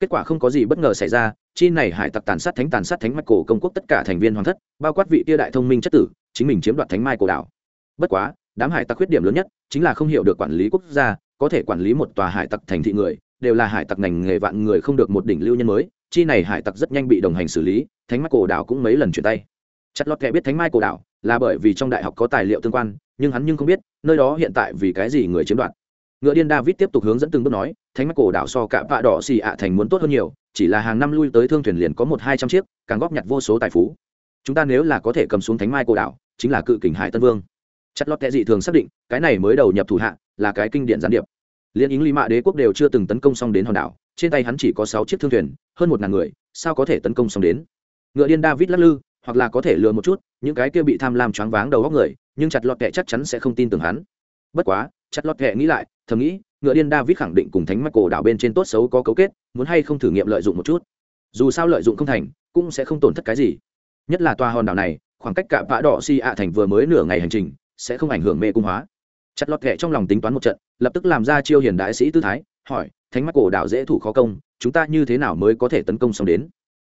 Speaker 1: Kết quả không có gì bất ngờ xảy ra, chi này hải tặc tàn sát thánh tàn sát thánh mạch cổ công quốc tất cả thành viên hoàng thất, bao quát vị tia đại thông minh chất tử, chính mình chiếm đoạt thánh mai cổ đảo. Bất quá đám hải tặc khuyết điểm lớn nhất chính là không hiểu được quản lý quốc gia, có thể quản lý một tòa hải tặc thành thị người, đều là hải tặc ngành nghề vạn người không được một đỉnh lưu nhân mới, chi này hải tặc rất nhanh bị đồng hành xử lý, thánh mai cổ đảo cũng mấy lần chuyển tay. Chặt lọt kẻ biết thánh mai cổ đảo là bởi vì trong đại học có tài liệu tương quan, nhưng hắn nhưng không biết, nơi đó hiện tại vì cái gì người chiếm đoạt. Ngựa điên david tiếp tục hướng dẫn từng bước nói, thánh mai cổ đảo so cả vạ đỏ xì ạ thành muốn tốt hơn nhiều, chỉ là hàng năm lui tới thương thuyền liền có một hai trăm chiếc, càng góp nhặt vô số tài phú. Chúng ta nếu là có thể cầm xuống thánh mai cổ đảo, chính là cự kình hải tân vương chặt lọt kệ dị thường xác định, cái này mới đầu nhập thủ hạ, là cái kinh điển gián điệp. Liên ý lý mạ đế quốc đều chưa từng tấn công xong đến hòn đảo, trên tay hắn chỉ có sáu chiếc thương thuyền, hơn một ngàn người, sao có thể tấn công xong đến? Ngựa điên david lắc lư, hoặc là có thể lừa một chút, những cái kia bị tham lam choáng váng đầu góc người, nhưng chặt lọt kệ chắc chắn sẽ không tin tưởng hắn. Bất quá, chặt lọt kệ nghĩ lại, thầm nghĩ, ngựa điên david khẳng định cùng thánh mắc cổ đảo bên trên tốt xấu có cấu kết, muốn hay không thử nghiệm lợi dụng một chút. Dù sao lợi dụng không thành, cũng sẽ không tổn thất cái gì. Nhất là tòa hòn đảo này, khoảng cách cả vã đỏ si ạ thành vừa mới nửa ngày hành trình sẽ không ảnh hưởng mê cung hóa. Chặt lọt kệ trong lòng tính toán một trận, lập tức làm ra chiêu hiền đại sĩ tư thái, hỏi, thánh mắt cổ đảo dễ thủ khó công, chúng ta như thế nào mới có thể tấn công xong đến?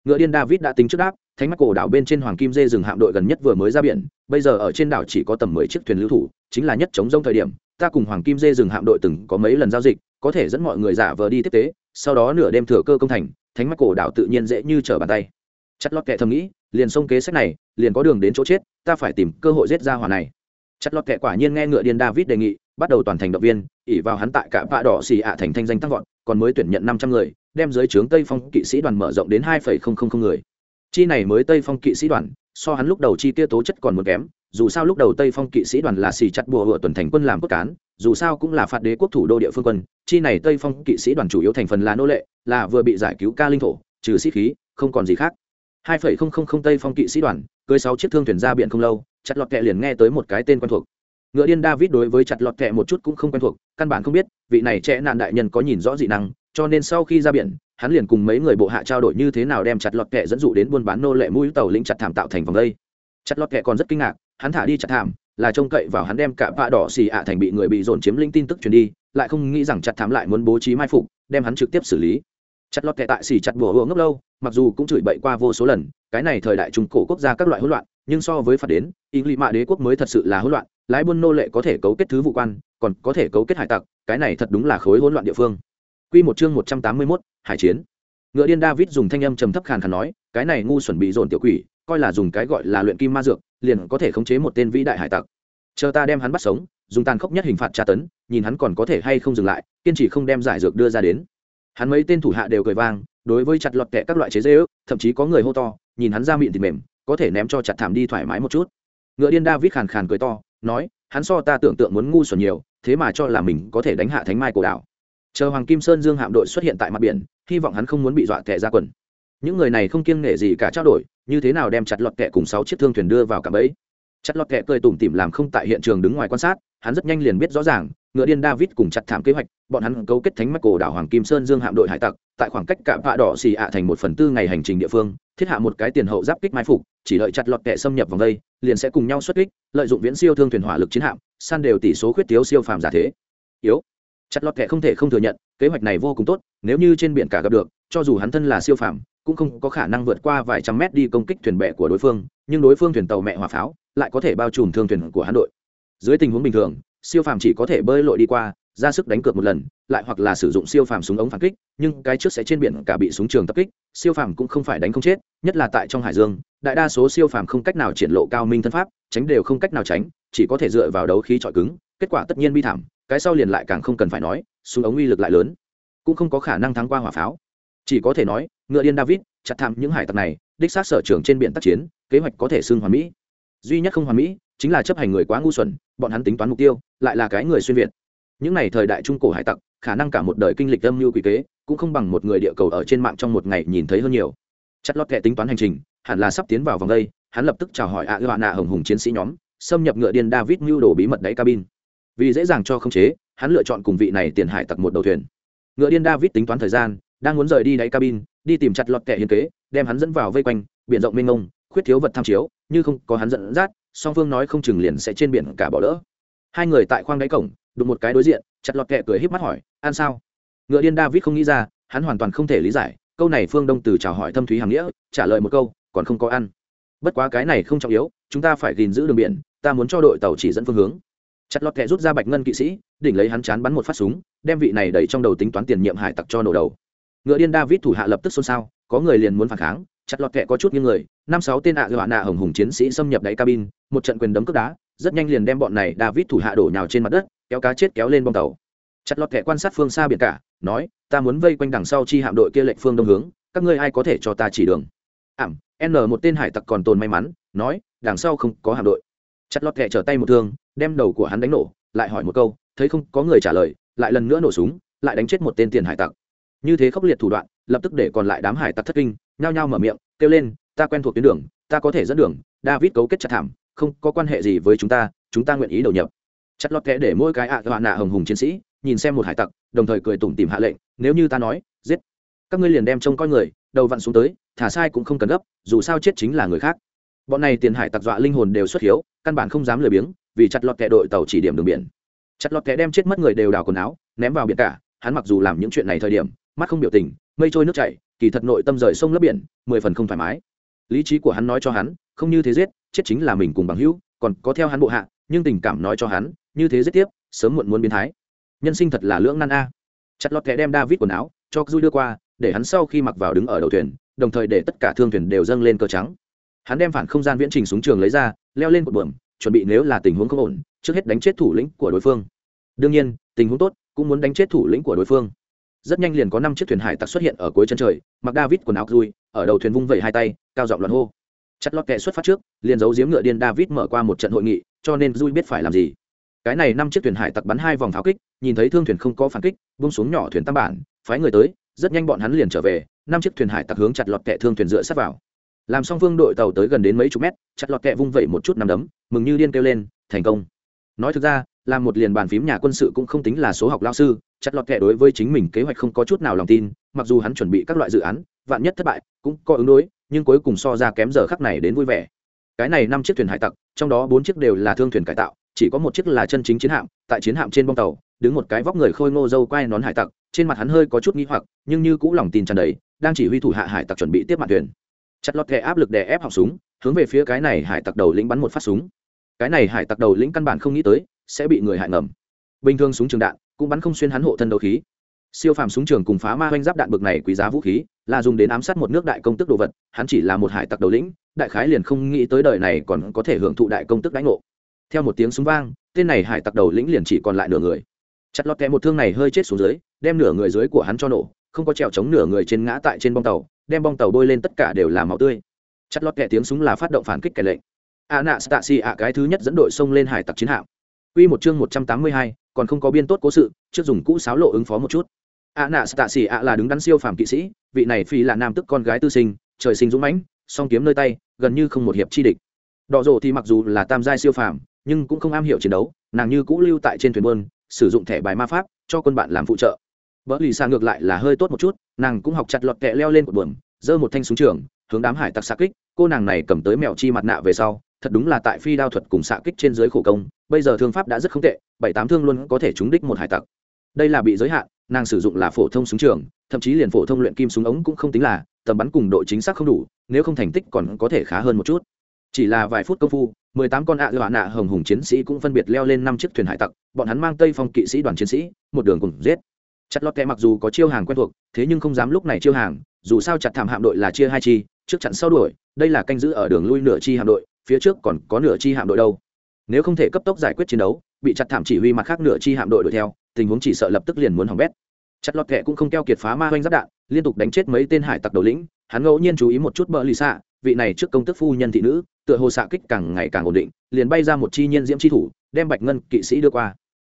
Speaker 1: Ngựa điên david đã tính trước đáp, thánh mắt cổ đảo bên trên hoàng kim dê rừng hạm đội gần nhất vừa mới ra biển, bây giờ ở trên đảo chỉ có tầm mười chiếc thuyền lưu thủ, chính là nhất chống rông thời điểm, ta cùng hoàng kim dê rừng hạm đội từng có mấy lần giao dịch, có thể dẫn mọi người giả vờ đi tiếp tế, sau đó nửa đêm thừa cơ công thành, thánh mắt cổ đảo tự nhiên dễ như trở bàn tay. Chặt lót kệ thầm nghĩ, liền xông kế sách này, liền có đường đến chỗ chết, ta phải tìm cơ hội giết ra hỏa này chặt lọt kệ quả nhiên nghe ngựa điên david đề nghị, bắt đầu toàn thành động viên ỉ vào hắn tại cả vạ đỏ xì ạ thành thanh danh tăng vọt, còn mới tuyển nhận năm trăm người, đem dưới trướng tây phong kỵ sĩ đoàn mở rộng đến hai phẩy không không không người. Chi này mới tây phong kỵ sĩ đoàn, so hắn lúc đầu chi tiêu tố chất còn muốn kém, dù sao lúc đầu tây phong kỵ sĩ đoàn là xì chặt bùa hựa tuần thành quân làm cốt cán, dù sao cũng là phạt đế quốc thủ đô địa phương quân, chi này tây phong kỵ sĩ đoàn chủ yếu thành phần là nô lệ, là vừa bị giải cứu ca linh thổ, trừ sĩ khí, không còn gì khác hai phẩy không không không tây phong kỵ sĩ đoàn, cưới sáu chiếc thương thuyền ra biển không lâu, chặt lọt kẹ liền nghe tới một cái tên quen thuộc. Ngựa điên david đối với chặt lọt kẹ một chút cũng không quen thuộc, căn bản không biết, vị này trẻ nạn đại nhân có nhìn rõ dị năng, cho nên sau khi ra biển, hắn liền cùng mấy người bộ hạ trao đổi như thế nào đem chặt lọt kẹ dẫn dụ đến buôn bán nô lệ mũi tàu lĩnh chặt thảm tạo thành vòng đây. Chặt lọt kẹ còn rất kinh ngạc, hắn thả đi chặt thảm, là trông cậy vào hắn đem cả vạ đỏ xì ạ thành bị người bị dồn chiếm linh tin tức truyền đi, lại không nghĩ rằng chặt thảm lại muốn bố trí mai phục, đem hắn trực tiếp xử lý chặt lọt kẹ tại xỉ chặt bùa hùa ngốc lâu mặc dù cũng chửi bậy qua vô số lần cái này thời đại trung cổ quốc gia các loại hỗn loạn nhưng so với phạt đến ý lì mạ đế quốc mới thật sự là hỗn loạn lái buôn nô lệ có thể cấu kết thứ vụ quan còn có thể cấu kết hải tặc cái này thật đúng là khối hỗn loạn địa phương Quy một chương một trăm tám mươi 181, hải chiến. Ngựa điên David dùng thanh âm trầm thấp khàn khàn nói, cái này ngu xuẩn bị dồn tiểu quỷ, coi là dùng cái gọi là luyện kim ma dược, liền có thể khống chế một tên vĩ đại hải tặc. Chờ ta đem hắn bắt sống, dùng tàn khốc nhất hình phạt tra tấn, nhìn hắn còn có thể hay không dừng lại, kiên trì không đem giải dược đưa ra đến. Hắn mấy tên thủ hạ đều cười vang, đối với chặt lọt kẹ các loại chế giễu, thậm chí có người hô to, nhìn hắn ra miệng thì mềm, có thể ném cho chặt thảm đi thoải mái một chút. Ngựa điên David khàn khàn cười to, nói, hắn so ta tưởng tượng muốn ngu xuẩn nhiều, thế mà cho là mình có thể đánh hạ thánh mai cổ đảo chờ hoàng kim sơn dương hạm đội xuất hiện tại mặt biển hy vọng hắn không muốn bị dọa tệ ra quần. Những người này không kiêng nể gì cả trao đổi như thế nào đem chặt lọt kẹ cùng sáu chiếc thương thuyền đưa vào cả bẫy? Chặt lọt kẹ cười tủm tỉm làm không tại hiện trường đứng ngoài quan sát hắn rất nhanh liền biết rõ ràng ngựa điên david cùng chặt thảm kế hoạch, bọn hắn cấu kết thánh mắc cổ đảo hoàng kim sơn dương hạm đội hải tặc, tại khoảng cách cạm vạ đỏ xì ạ thành một phần tư ngày hành trình địa phương, thiết hạ một cái tiền hậu giáp kích mai phục, chỉ đợi chặt lọt kẻ xâm nhập vòng đây, liền sẽ cùng nhau xuất kích, lợi dụng viễn siêu thương thuyền hỏa lực chiến hạm, san đều tỷ số khuyết thiếu siêu phàm giả thế. Yếu. Chặt lọt kẻ không thể không thừa nhận, kế hoạch này vô cùng tốt, nếu như trên biển cả gặp được, cho dù hắn thân là siêu phàm, cũng không có khả năng vượt qua vài trăm mét đi công kích thuyền bè của đối phương, nhưng đối phương thuyền tàu mẹ hỏa pháo, lại có thể bao trùm thương thuyền của hắn đội. Dưới tình huống bình thường siêu phàm chỉ có thể bơi lội đi qua, ra sức đánh cược một lần, lại hoặc là sử dụng siêu phàm súng ống phản kích, nhưng cái trước sẽ trên biển cả bị súng trường tập kích, siêu phàm cũng không phải đánh không chết, nhất là tại trong hải dương, đại đa số siêu phàm không cách nào triển lộ cao minh thân pháp, tránh đều không cách nào tránh, chỉ có thể dựa vào đấu khí trọi cứng, kết quả tất nhiên bi thảm, cái sau liền lại càng không cần phải nói, súng ống uy lực lại lớn, cũng không có khả năng thắng qua hỏa pháo. Chỉ có thể nói, ngựa điên david, chặt thảm những hải tặc này, đích xác sở trường trên biển tác chiến, kế hoạch có thể xưng hoàn mỹ. Duy nhất không hoàn mỹ chính là chấp hành người quá ngu xuẩn, bọn hắn tính toán mục tiêu, lại là cái người xuyên việt. Những n à y thời đại trung cổ hải tặc, khả năng cả một đời kinh lịch âm mưu quy kế, cũng không bằng một người địa cầu ở trên mạng trong một ngày nhìn thấy hơn nhiều. Chất lót kệ tính toán hành trình, hẳn là sắp tiến vào vòng đây, hắn lập tức chào hỏi ạ ư nạ hồng hùng chiến sĩ nhóm, xâm nhập ngựa điên david mưu đồ bí mật đáy cabin. Vì dễ dàng cho khống chế, hắn lựa chọn cùng vị này tiền hải tặc một đầu thuyền. Ngựa điên david tính toán thời gian, đang muốn rời đi đáy cabin, đi tìm chặt lọt kẻ hiền kế, đem hắn dẫn vào vây quanh, biển rộng mênh mông, khuyết thiếu vật tham chiếu, như không có hắn dẫn dắt song phương nói không chừng liền sẽ trên biển cả bỏ lỡ. Hai người tại khoang đáy cổng, đụng một cái đối diện, chặt lọt kẹ cười híp mắt hỏi ăn sao? Ngựa điên david không nghĩ ra, hắn hoàn toàn không thể lý giải, câu này phương đông từ chào hỏi thâm thúy hàm nghĩa, trả lời một câu, còn không có ăn. Bất quá cái này không trọng yếu, chúng ta phải gìn giữ đường biển, ta muốn cho đội tàu chỉ dẫn phương hướng. Chặt lọt kẹ rút ra bạch ngân kỵ sĩ, đỉnh lấy hắn chán bắn một phát súng, đem vị này đẩy trong đầu tính toán tiền nhiệm hải tặc cho nổ đầu. Ngựa điên david thủ hạ lập tức xôn xao, có người liền muốn phản kháng, chặt lọt kẹ có chút như người năm sáu tên ạ dọa nạ hồng hùng chiến sĩ xâm nhập đáy cabin, một trận quyền đấm cướp đá, rất nhanh liền đem bọn này david thủ hạ đổ nhào trên mặt đất, kéo cá chết kéo lên bong tàu. Chặt lọt kẹ quan sát phương xa biển cả, nói, ta muốn vây quanh đằng sau chi hạm đội kia lệnh phương đông hướng, các ngươi ai có thể cho ta chỉ đường? Ảm, n một tên hải tặc còn tồn may mắn, nói, đằng sau không có hạm đội. Chặt lọt kẹ trở tay một thương, đem đầu của hắn đánh nổ, lại hỏi một câu, thấy không có người trả lời, lại lần nữa nổ súng, lại đánh chết một tên tiền hải tặc. Như thế khốc liệt thủ đoạn, lập tức để còn lại đám hải tặc thất kinh, nhao nhao mở miệng, kêu lên ta quen thuộc tuyến đường, ta có thể dẫn đường, david cấu kết chặt thảm, không có quan hệ gì với chúng ta chúng ta nguyện ý đầu nhập. Chặt lọt kẽ để mỗi cái ạ à nạ hồng hùng chiến sĩ, nhìn xem một hải tặc, đồng thời cười tủm tìm hạ lệnh, nếu như ta nói, giết. Các ngươi liền đem trông coi người, đầu vặn xuống tới, thả sai cũng không cần gấp, dù sao chết chính là người khác. Bọn này tiền hải tặc dọa linh hồn đều xuất hiếu, căn bản không dám lười biếng, vì chặt lọt kẻ đội tàu chỉ điểm đường biển. Chặt lọt kẻ đem chết mất người đều đào quần áo, ném vào biển cả, hắn mặc dù làm những chuyện này thời điểm, mắt không biểu tình, mây trôi nước chảy, kỳ thật nội tâm rời sông lấp biển, mười phần không thoải mái lý trí của hắn nói cho hắn, không như thế giết, chết chính là mình cùng bằng hữu, còn có theo hắn bộ hạ, nhưng tình cảm nói cho hắn, như thế giết tiếp, sớm muộn muốn biến thái. Nhân sinh thật là lưỡng nan a. Chặt lọt kẻ đem david quần áo, cho du đưa qua, để hắn sau khi mặc vào đứng ở đầu thuyền, đồng thời để tất cả thương thuyền đều dâng lên cờ trắng. Hắn đem phản không gian viễn trình xuống trường lấy ra, leo lên một bượm chuẩn bị nếu là tình huống không ổn, trước hết đánh chết thủ lĩnh của đối phương. Đương nhiên, tình huống tốt, cũng muốn đánh chết thủ lĩnh của đối phương rất nhanh liền có năm chiếc thuyền hải tặc xuất hiện ở cuối chân trời, mặc david quần áo dui ở đầu thuyền vung vẩy hai tay, cao giọng loạn hô. Chặt lọt kệ xuất phát trước, liền giấu giếm ngựa điên david mở qua một trận hội nghị, cho nên dui biết phải làm gì. Cái này năm chiếc thuyền hải tặc bắn hai vòng pháo kích, nhìn thấy thương thuyền không có phản kích bung xuống nhỏ thuyền tam bản, phái người tới, rất nhanh bọn hắn liền trở về, năm chiếc thuyền hải tặc hướng chặt lọt kệ thương thuyền dựa sát vào. Làm xong vương đội tàu tới gần đến mấy chục mét, chặt lọt kệ vung vẩy một chút nằm đấm, mừng như điên kêu lên, thành công! Nói thực ra làm một liền bàn phím nhà quân sự cũng không tính là số học lao sư, chặt lọt kệ đối với chính mình kế hoạch không có chút nào lòng tin, mặc dù hắn chuẩn bị các loại dự án, vạn nhất thất bại, cũng có ứng đối, nhưng cuối cùng so ra kém giờ khắc này đến vui vẻ. Cái này năm chiếc thuyền hải tặc, trong đó bốn chiếc đều là thương thuyền cải tạo, chỉ có một chiếc là chân chính chiến hạm, tại chiến hạm trên bông tàu, đứng một cái vóc người khôi ngô dâu quai nón hải tặc, trên mặt hắn hơi có chút nghi hoặc, nhưng như cũ lòng tin tràn đầy, đang chỉ huy thủ hạ hải tặc chuẩn bị tiếp mặt thuyền. Chặt lọt kệ áp lực đè ép họng súng, hướng về phía cái này hải tặc đầu lĩnh bắn một phát súng. Cái này hải tặc đầu lĩnh căn bản không nghĩ tới sẽ bị người hại ngầm. Bình thường súng trường đạn cũng bắn không xuyên hắn hộ thân đấu khí. Siêu phàm súng trường cùng phá ma oanh giáp đạn bực này quý giá vũ khí, là dùng đến ám sát một nước đại công tức đồ vật, hắn chỉ là một hải tặc đầu lĩnh, đại khái liền không nghĩ tới đời này còn có thể hưởng thụ đại công tức đánh ngộ. Theo một tiếng súng vang, tên này hải tặc đầu lĩnh liền chỉ còn lại nửa người. Chặt lọt kẹ một thương này hơi chết xuống dưới, đem nửa người dưới của hắn cho nổ, không có trèo chống nửa người trên ngã tại trên bong tàu, đem bong tàu bôi lên tất cả đều là máu tươi. Chặt lọt kẹ tiếng súng là phát động phản kích kẻ lệnh. A nạ stasi ạ, cái thứ nhất dẫn đội xông lên hải tặc chiến hạm. Quy một chương một trăm tám mươi hai, còn không có biên tốt cố sự, trước dùng cũ sáo lộ ứng phó một chút. A nạ Stasi ạ là đứng đắn siêu phàm kỵ sĩ, vị này phi là nam tức con gái tư sinh, trời sinh dũng mãnh, song kiếm nơi tay, gần như không một hiệp chi địch. Đỏ rồ thì mặc dù là tam giai siêu phàm, nhưng cũng không am hiểu chiến đấu, nàng như cũ lưu tại trên thuyền buôn, sử dụng thẻ bài ma pháp cho quân bạn làm phụ trợ. Bỡ lì xa ngược lại là hơi tốt một chút, nàng cũng học chặt lọt kẹ leo lên một buồm, giơ một thanh súng trường, hướng đám hải tặc xạ kích, cô nàng này cầm tới mèo chi mặt nạ về sau, thật đúng là tại phi đao thuật cùng xạ kích trên dưới khổ công, bây giờ thương pháp đã rất không tệ, bảy tám thương luôn có thể trúng đích một hải tặc. Đây là bị giới hạn, nàng sử dụng là phổ thông súng trường, thậm chí liền phổ thông luyện kim súng ống cũng không tính là, tầm bắn cùng độ chính xác không đủ, nếu không thành tích còn có thể khá hơn một chút. Chỉ là vài phút công phu, mười tám con ạ gạo nạ hồng hùng chiến sĩ cũng phân biệt leo lên năm chiếc thuyền hải tặc, bọn hắn mang tây phong kỵ sĩ đoàn chiến sĩ, một đường cùng giết. Chặt lọt kẹ mặc dù có chiêu hàng quen thuộc, thế nhưng không dám lúc này chiêu hàng, dù sao chặt thảm hạm đội là chia hai chi, trước chặn sau đuổi, đây là canh giữ ở đường lui nửa chi hạm đội phía trước còn có nửa chi hạm đội đâu. Nếu không thể cấp tốc giải quyết chiến đấu, bị chặt thảm chỉ huy mặt khác nửa chi hạm đội đuổi theo, tình huống chỉ sợ lập tức liền muốn hỏng bét. Chặt lọt kệ cũng không keo kiệt phá ma hoanh giáp đạn, liên tục đánh chết mấy tên hải tặc đầu lĩnh, hắn ngẫu nhiên chú ý một chút bờ lì xạ, vị này trước công tức phu nhân thị nữ, tựa hồ xạ kích càng ngày càng ổn định, liền bay ra một chi nhiên diễm chi thủ, đem bạch ngân kỵ sĩ đưa qua.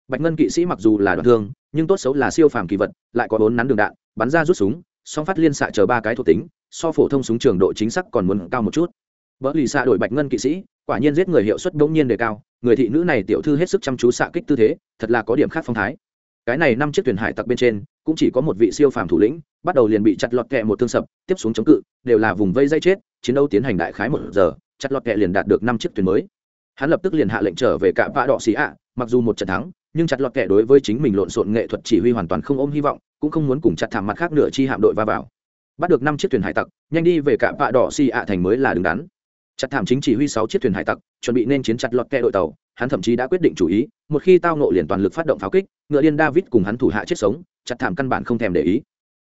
Speaker 1: Bạch ngân kỵ sĩ mặc dù là đoạn thương, nhưng tốt xấu là siêu phàm kỳ vật, lại có bốn nắn đường đạn, bắn ra rút súng, song phát liên xạ chờ ba cái thuộc tính, so phổ thông súng trường độ chính xác còn muốn cao một chút. Bỡ lì xạ đổi bạch ngân kỵ sĩ, quả nhiên giết người hiệu suất bỗng nhiên đề cao, người thị nữ này tiểu thư hết sức chăm chú xạ kích tư thế, thật là có điểm khác phong thái. Cái này năm chiếc thuyền hải tặc bên trên, cũng chỉ có một vị siêu phàm thủ lĩnh, bắt đầu liền bị chặt lọt kẹ một thương sập, tiếp xuống chống cự, đều là vùng vây dây chết, chiến đấu tiến hành đại khái một giờ, chặt lọt kẹ liền đạt được năm chiếc thuyền mới. Hắn lập tức liền hạ lệnh trở về cả vạ đỏ xì ạ, mặc dù một trận thắng, nhưng chặt lọt kẹ đối với chính mình lộn xộn nghệ thuật chỉ huy hoàn toàn không ôm hy vọng, cũng không muốn cùng chặt thảm mặt khác nửa chi hạm đội va vào. Bắt được năm chiếc thuyền hải tặc, nhanh đi về cả vạ đỏ xì ạ thành mới là đứng đắn chặt thảm chính chỉ huy sáu chiếc thuyền hải tặc, chuẩn bị nên chiến chặt lọt kẹ đội tàu, hắn thậm chí đã quyết định chủ ý, một khi tao nộ liền toàn lực phát động pháo kích, ngựa điên david cùng hắn thủ hạ chết sống, chặt thảm căn bản không thèm để ý.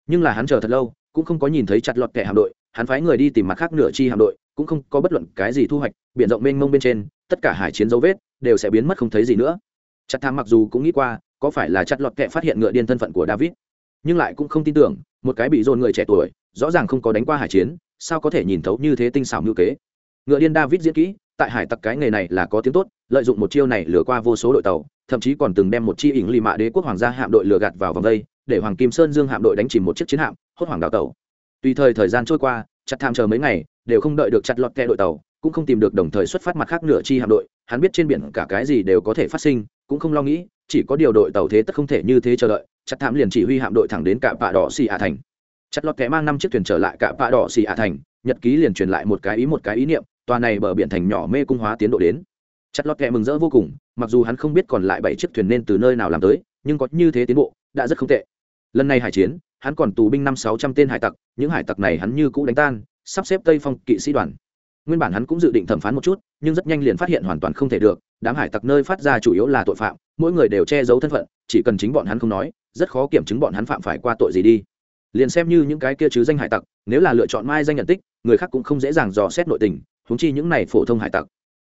Speaker 1: Nhưng là hắn chờ thật lâu, cũng không có nhìn thấy chặt lọt kẹ hạm đội, hắn phái người đi tìm mặt khác nửa chi hạm đội, cũng không có bất luận cái gì thu hoạch, biển rộng mênh mông bên trên, tất cả hải chiến dấu vết đều sẽ biến mất không thấy gì nữa. Chặt thảm mặc dù cũng nghĩ qua, có phải là chặt lọt kẹ phát hiện ngựa điên thân phận của david, nhưng lại cũng không tin tưởng, một cái bị dồn người trẻ tuổi, rõ ràng không có đánh qua hải chiến, sao có thể nhìn thấu như thế tinh xảo ngữ kế ngựa điên david diễn kỹ, tại hải tặc cái nghề này là có tiếng tốt, lợi dụng một chiêu này lừa qua vô số đội tàu, thậm chí còn từng đem một chi ỉng lì mạ đế quốc hoàng gia hạm đội lừa gạt vào vòng đây, để hoàng kim sơn dương hạm đội đánh chìm một chiếc chiến hạm, hốt hoảng đào tàu. Tùy thời thời gian trôi qua, chặt tham chờ mấy ngày, đều không đợi được chặt lọt kẹ đội tàu, cũng không tìm được đồng thời xuất phát mặt khác nửa chi hạm đội, hắn biết trên biển cả cái gì đều có thể phát sinh, cũng không lo nghĩ, chỉ có điều đội tàu thế tất không thể như thế chờ đợi, chặt thảm liền chỉ huy hạm đội thẳng đến cả bạ đỏ xì ả thành. Chặt lọt kẻ mang năm chiếc thuyền trở lại cả bạ đỏ xì ả thành, nhật ký liền truyền lại một cái ý một cái ý niệm tòa này bờ biển thành nhỏ mê cung hóa tiến độ đến. Chặt lọt kẹ mừng rỡ vô cùng, mặc dù hắn không biết còn lại bảy chiếc thuyền nên từ nơi nào làm tới, nhưng có như thế tiến bộ, đã rất không tệ. Lần này hải chiến, hắn còn tù binh năm sáu trăm tên hải tặc, những hải tặc này hắn như cũ đánh tan, sắp xếp tây phong kỵ sĩ đoàn. Nguyên bản hắn cũng dự định thẩm phán một chút, nhưng rất nhanh liền phát hiện hoàn toàn không thể được, đám hải tặc nơi phát ra chủ yếu là tội phạm, mỗi người đều che giấu thân phận, chỉ cần chính bọn hắn không nói, rất khó kiểm chứng bọn hắn phạm phải qua tội gì đi. Liền xem như những cái kia chứ danh hải tặc, nếu là lựa chọn mai danh nhận tích, người khác cũng không dễ dàng dò xét nội tình húng chi những này phổ thông hải tặc.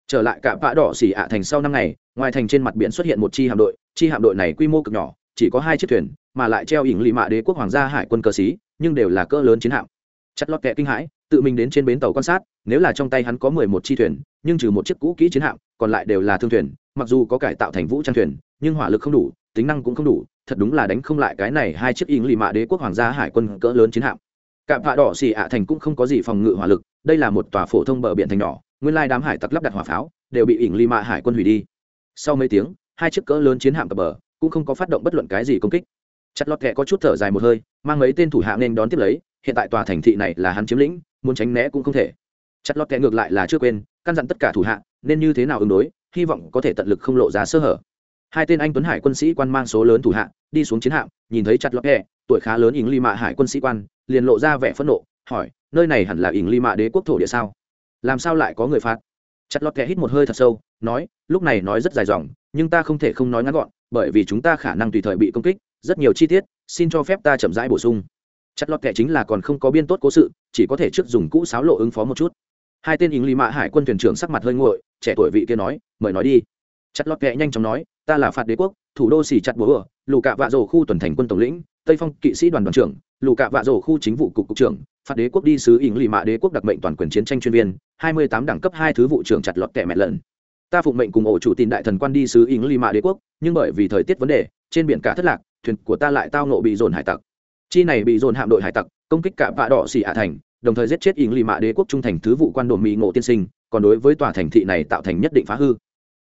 Speaker 1: Trở lại cả vã đỏ xỉ ạ thành sau năm ngày, ngoài thành trên mặt biển xuất hiện một chi hạm đội, chi hạm đội này quy mô cực nhỏ, chỉ có hai chiếc thuyền, mà lại treo ỉng lì mạ đế quốc hoàng gia hải quân cờ xí nhưng đều là cỡ lớn chiến hạm. Chặt lọt kẹ kinh hãi, tự mình đến trên bến tàu quan sát, nếu là trong tay hắn có mười một chi thuyền, nhưng trừ một chiếc cũ kỹ chiến hạm, còn lại đều là thương thuyền, mặc dù có cải tạo thành vũ trang thuyền, nhưng hỏa lực không đủ, tính năng cũng không đủ, thật đúng là đánh không lại cái này hai chiếc ỉng lì mạ đế quốc hoàng gia hải quân cỡ lớn chiến hạm. Cạm vạ đỏ xì ạ thành cũng không có gì phòng ngự hỏa lực đây là một tòa phổ thông bờ biển thành nhỏ, nguyên lai đám hải tặc lắp đặt hỏa pháo, đều bị ỉng lì mạ hải quân hủy đi. Sau mấy tiếng, hai chiếc cỡ lớn chiến hạm cập bờ cũng không có phát động bất luận cái gì công kích. Chặt lọt kẹ có chút thở dài một hơi, mang mấy tên thủ hạ nên đón tiếp lấy, hiện tại tòa thành thị này là hắn chiếm lĩnh, muốn tránh né cũng không thể. Chặt lọt kẹ ngược lại là chưa quên, căn dặn tất cả thủ hạ, nên như thế nào ứng đối, hy vọng có thể tận lực không lộ ra sơ hở. Hai tên anh tuấn hải quân sĩ quan mang số lớn thủ hạ, đi xuống chiến hạm, nhìn thấy chặt lọt kẹ, tuổi khá lớn ỉng ly mạ hải quân sĩ quan, liền lộ ra vẻ phẫn nộ hỏi, nơi này hẳn là ỉng ly mạ đế quốc thổ địa sao? Làm sao lại có người phạt? Chặt lọt kẻ hít một hơi thật sâu, nói, lúc này nói rất dài dòng, nhưng ta không thể không nói ngắn gọn, bởi vì chúng ta khả năng tùy thời bị công kích, rất nhiều chi tiết, xin cho phép ta chậm rãi bổ sung. Chặt lọt kẻ chính là còn không có biên tốt cố sự, chỉ có thể trước dùng cũ sáo lộ ứng phó một chút. Hai tên ỉng ly mạ hải quân thuyền trưởng sắc mặt hơi nguội, trẻ tuổi vị kia nói, mời nói đi. Chặt lọt kệ nhanh chóng nói, ta là phạt đế quốc, thủ đô xỉ chặt búa lù cạ vạ rổ khu tuần thành quân tổng lĩnh, tây phong kỵ sĩ đoàn đoàn trưởng, lù cạ vạ rổ khu chính vụ cục cục trưởng phạt đế quốc đi sứ ỉng lì mạ đế quốc đặc mệnh toàn quyền chiến tranh chuyên viên, hai mươi tám đẳng cấp hai thứ vụ trưởng chặt lọt kẻ mẹ lần ta phụng mệnh cùng ổ chủ tin đại thần quan đi sứ ỉng lì mạ đế quốc, nhưng bởi vì thời tiết vấn đề, trên biển cả thất lạc, thuyền của ta lại tao nộ bị dồn hải tặc. Chi này bị dồn hạm đội hải tặc, công kích cả vạ đỏ xỉ hạ thành, đồng thời giết chết ỉng lì mạ đế quốc trung thành thứ vụ quan đồn mỹ ngộ tiên sinh, còn đối với tòa thành thị này tạo thành nhất định phá hư.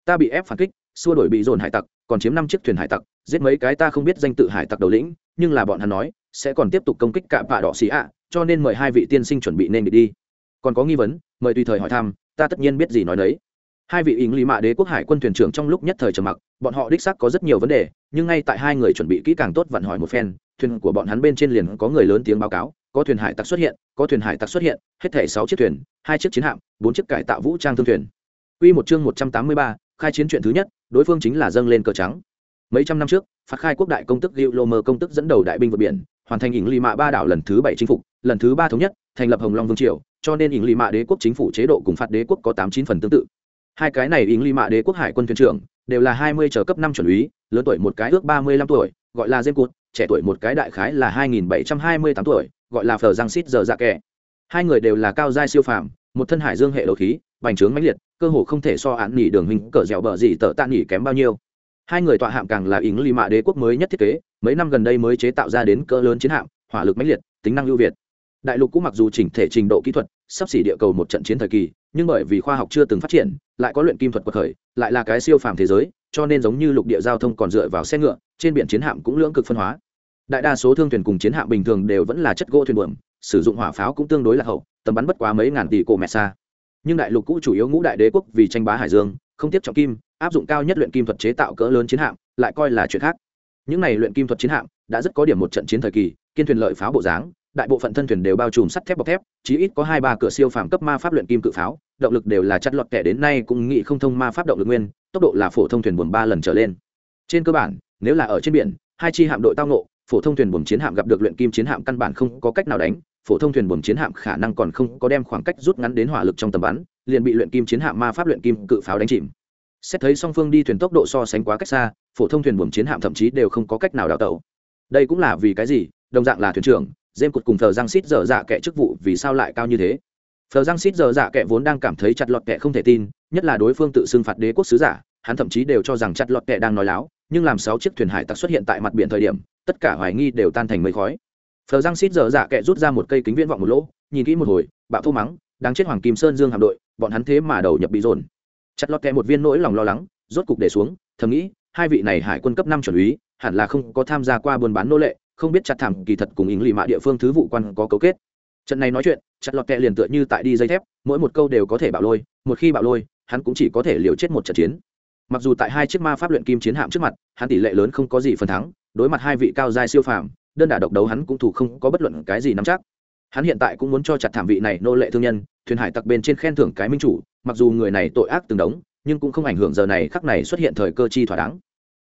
Speaker 1: Ta bị ép phản kích, xua đổi bị dồn hải tặc, còn chiếm năm chiếc thuyền hải tặc, giết mấy cái ta không biết danh tự hải tặc đầu lĩnh, nhưng là bọn hắn nói, sẽ còn tiếp tục công kích cả vạ đỏ xỉ ạ cho nên mời hai vị tiên sinh chuẩn bị nên đi còn có nghi vấn mời tùy thời hỏi thăm ta tất nhiên biết gì nói đấy hai vị ỉng lý mạ đế quốc hải quân thuyền trưởng trong lúc nhất thời trầm mặc bọn họ đích xác có rất nhiều vấn đề nhưng ngay tại hai người chuẩn bị kỹ càng tốt vặn hỏi một phen thuyền của bọn hắn bên trên liền có người lớn tiếng báo cáo có thuyền hải tặc xuất hiện có thuyền hải tặc xuất hiện hết thể sáu chiếc thuyền hai chiếc chiến hạm bốn chiếc cải tạo vũ trang thương thuyền. Quy một chương một trăm tám mươi ba, khai chiến chuyện thứ nhất, đối phương chính là dâng lên cờ trắng. Mấy trăm năm trước, phạt khai quốc đại công tức Diệu Lô Mơ công tức dẫn đầu đại binh vượt biển, hoàn thành ỉng lì mạ ba đảo lần thứ bảy chinh phục, lần thứ ba thống nhất, thành lập Hồng Long Vương triều, cho nên ỉng lì mạ đế quốc chính phủ chế độ cùng phạt đế quốc có tám chín phần tương tự. Hai cái này ỉng lì mạ đế quốc hải quân thuyền trưởng đều là hai mươi trở cấp năm chuẩn úy, lớn tuổi một cái ước ba mươi lăm tuổi, gọi là Diêm Cụt, trẻ tuổi một cái đại khái là 2728 tuổi, gọi là Phở Giang xít giờ dạ kẻ. Hai người đều là cao giai siêu phàm, một thân hải dương hệ đấu khí, bành trướng mãnh liệt, cơ hồ không thể so án nhỉ đường hình cỡ dẻo bờ gì tờ tạ nhỉ kém bao nhiêu. Hai người tọa hạm càng là ỉng lì mạ đế quốc mới nhất thiết kế, mấy năm gần đây mới chế tạo ra đến cỡ lớn chiến hạm, hỏa lực mãnh liệt, tính năng ưu việt. Đại lục cũng mặc dù chỉnh thể trình độ kỹ thuật, sắp xỉ địa cầu một trận chiến thời kỳ, nhưng bởi vì khoa học chưa từng phát triển, lại có luyện kim thuật quật khởi, lại là cái siêu phàm thế giới, cho nên giống như lục địa giao thông còn dựa vào xe ngựa, trên biển chiến hạm cũng lưỡng cực phân hóa. Đại đa số thương thuyền cùng chiến hạm bình thường đều vẫn là chất gỗ thuyền buồm sử dụng hỏa pháo cũng tương đối là hậu tầm bắn bất quá mấy ngàn tỷ cổ mẹ xa. Nhưng đại lục cũ chủ yếu ngũ đại đế quốc vì tranh bá hải dương không tiếp trọng kim áp dụng cao nhất luyện kim thuật chế tạo cỡ lớn chiến hạm lại coi là chuyện khác. Những này luyện kim thuật chiến hạm đã rất có điểm một trận chiến thời kỳ kiên thuyền lợi pháo bộ dáng đại bộ phận thân thuyền đều bao trùm sắt thép bọc thép, chí ít có hai ba cửa siêu phàm cấp ma pháp luyện kim cự pháo, động lực đều là chặt lọt kẻ đến nay cũng nghĩ không thông ma pháp động lực nguyên, tốc độ là phổ thông thuyền buồm ba lần trở lên. Trên cơ bản, nếu là ở trên biển, hai chi hạm đội tao nộ phổ thông thuyền buồm chiến hạm gặp được luyện kim chiến hạm căn bản không có cách nào đánh, phổ thông thuyền buồm chiến hạm khả năng còn không có đem khoảng cách rút ngắn đến hỏa lực trong tầm bắn, liền bị luyện kim chiến hạm ma pháp luyện kim cự pháo đánh chìm. Xét thấy song phương đi thuyền tốc độ so sánh quá cách xa, phổ thông thuyền buồm chiến hạm thậm chí đều không có cách nào đào tẩu. Đây cũng là vì cái gì? Đồng dạng là thuyền trưởng dêm cụt cùng thờ giang xít dở dạ kệ chức vụ vì sao lại cao như thế? Thờ giang xít dở dạ kệ vốn đang cảm thấy chặt lọt kệ không thể tin, nhất là đối phương tự xưng phạt đế quốc sứ giả, hắn thậm chí đều cho rằng chặt lọt kệ đang nói láo, nhưng làm sáu chiếc thuyền hải tặc xuất hiện tại mặt biển thời điểm, tất cả hoài nghi đều tan thành mây khói. Thờ giang xít dở dạ kệ rút ra một cây kính viễn vọng một lỗ, nhìn kỹ một hồi, bạo thô mắng, đáng chết hoàng kim sơn dương hạm đội, bọn hắn thế mà đầu nhập bị dồn. Chặt lọt kệ một viên nỗi lòng lo lắng, rốt cục để xuống, thầm nghĩ, hai vị này hải quân cấp năm chuẩn úy, hẳn là không có tham gia qua buôn bán nô lệ không biết chặt thảm kỳ thật cùng ý lì mạ địa phương thứ vụ quan có cấu kết. Trận này nói chuyện, chặt lọt kẹ liền tựa như tại đi dây thép, mỗi một câu đều có thể bạo lôi, một khi bạo lôi, hắn cũng chỉ có thể liều chết một trận chiến. Mặc dù tại hai chiếc ma pháp luyện kim chiến hạm trước mặt, hắn tỷ lệ lớn không có gì phần thắng, đối mặt hai vị cao giai siêu phàm, đơn đả độc đấu hắn cũng thủ không có bất luận cái gì nắm chắc. Hắn hiện tại cũng muốn cho chặt thảm vị này nô lệ thương nhân, thuyền hải tặc bên trên khen thưởng cái minh chủ, mặc dù người này tội ác từng đống, nhưng cũng không ảnh hưởng giờ này khắc này xuất hiện thời cơ chi thỏa đáng.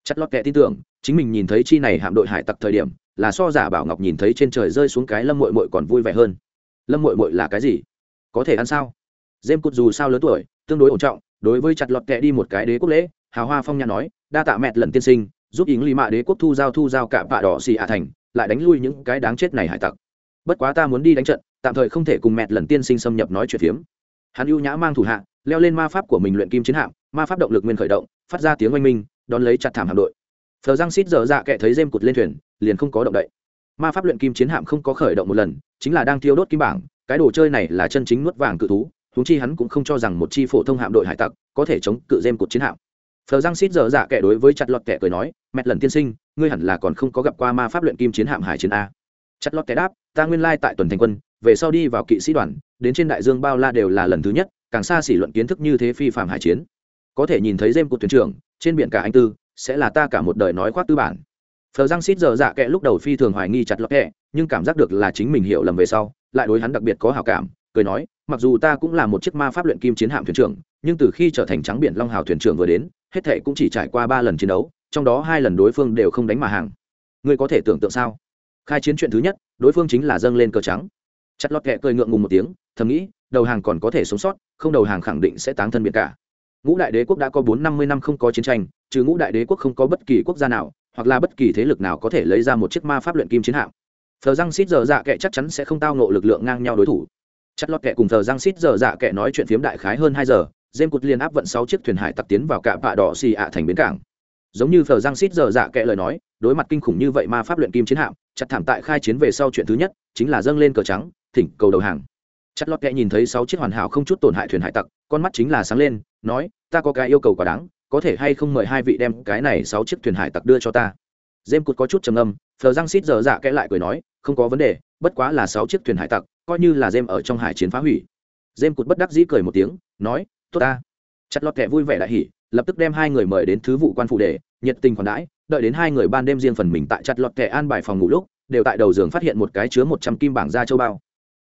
Speaker 1: Chặt lọt kệ tin tưởng, chính mình nhìn thấy chi này hạm đội hải tặc thời điểm là so giả bảo ngọc nhìn thấy trên trời rơi xuống cái lâm mội mội còn vui vẻ hơn. Lâm mội mội là cái gì? Có thể ăn sao? Dêm cụt dù sao lớn tuổi, tương đối ổn trọng, đối với chặt lọt kẹ đi một cái đế quốc lễ hào hoa phong nhà nói, đa tạ mẹt lần tiên sinh, giúp ý lý mạ đế quốc thu giao thu giao cả bạ đỏ xì ạ thành, lại đánh lui những cái đáng chết này hải tặc. Bất quá ta muốn đi đánh trận, tạm thời không thể cùng mẹt lần tiên sinh xâm nhập nói chuyện phiếm. Hắn ưu nhã mang thủ hạ, leo lên ma pháp của mình luyện kim chiến hạm, ma pháp động lực nguyên khởi động, phát ra tiếng oanh minh, đón lấy chặt thảm hạm đội. Phờ giang xít dở dạ kệ thấy dêm cụt lên thuyền liền không có động đậy. Ma pháp luyện kim chiến hạm không có khởi động một lần, chính là đang thiêu đốt kim bảng, cái đồ chơi này là chân chính nuốt vàng cự thú húng chi hắn cũng không cho rằng một chi phổ thông hạm đội hải tặc có thể chống cự dêm cột chiến hạm. Phờ giang xít dở dạ kẻ đối với chặt lọt kẻ cười nói, mẹt lần tiên sinh, ngươi hẳn là còn không có gặp qua ma pháp luyện kim chiến hạm hải chiến a. Chặt lọt kẻ đáp, ta nguyên lai tại tuần thành quân, về sau đi vào kỵ sĩ đoàn, đến trên đại dương bao la đều là lần thứ nhất, càng xa xỉ luận kiến thức như thế phi phạm hải chiến. Có thể nhìn thấy dêm cột thuyền trưởng, trên biển cả anh tư, sẽ là ta cả một đời nói khoác tư bản phờ giang xít giờ dạ kệ lúc đầu phi thường hoài nghi chặt lọt kệ, nhưng cảm giác được là chính mình hiểu lầm về sau, lại đối hắn đặc biệt có hào cảm, cười nói, mặc dù ta cũng là một chiếc ma pháp luyện kim chiến hạm thuyền trưởng, nhưng từ khi trở thành trắng biển long hào thuyền trưởng vừa đến, hết thệ cũng chỉ trải qua ba lần chiến đấu, trong đó hai lần đối phương đều không đánh mà hàng. Ngươi có thể tưởng tượng sao? Khai chiến chuyện thứ nhất, đối phương chính là dâng lên cờ trắng. Chặt lọt kệ cười ngượng ngùng một tiếng, thầm nghĩ, đầu hàng còn có thể sống sót, không đầu hàng khẳng định sẽ táng thân biệt cả. Ngũ đại đế quốc đã có bốn năm mươi năm không có chiến tranh, trừ ngũ đại đế quốc không có bất kỳ quốc gia nào hoặc là bất kỳ thế lực nào có thể lấy ra một chiếc ma pháp luyện kim chiến hạm. Thờ răng xít giờ dạ kệ chắc chắn sẽ không tao nộ lực lượng ngang nhau đối thủ. Chất lót kệ cùng thờ răng xít giờ dạ kệ nói chuyện phiếm đại khái hơn hai giờ dêm cụt liên áp vận sáu chiếc thuyền hải tặc tiến vào cả bạ đỏ xì ạ thành bến cảng. Giống như thờ răng xít giờ dạ kệ lời nói, đối mặt kinh khủng như vậy ma pháp luyện kim chiến hạm chặt thảm tại khai chiến về sau chuyện thứ nhất, chính là dâng lên cờ trắng, thỉnh cầu đầu hàng. Chất lót kệ nhìn thấy sáu chiếc hoàn hảo không chút tổn hại thuyền hải tặc, con mắt chính là sáng lên, nói, ta có cái yêu cầu quá đáng có thể hay không mời hai vị đem cái này sáu chiếc thuyền hải tặc đưa cho ta? Dêm cụt có chút trầm âm phờ răng xít giờ dạ kẽ lại cười nói, không có vấn đề, bất quá là sáu chiếc thuyền hải tặc, coi như là dêm ở trong hải chiến phá hủy. Dêm cụt bất đắc dĩ cười một tiếng, nói, tốt ta. Chặt lọt kẻ vui vẻ đại hỉ, lập tức đem hai người mời đến thứ vụ quan phụ đề nhiệt tình khoản đãi, đợi đến hai người ban đêm riêng phần mình tại chặt lọt kẻ an bài phòng ngủ lúc, đều tại đầu giường phát hiện một cái chứa một trăm kim bảng ra châu bao.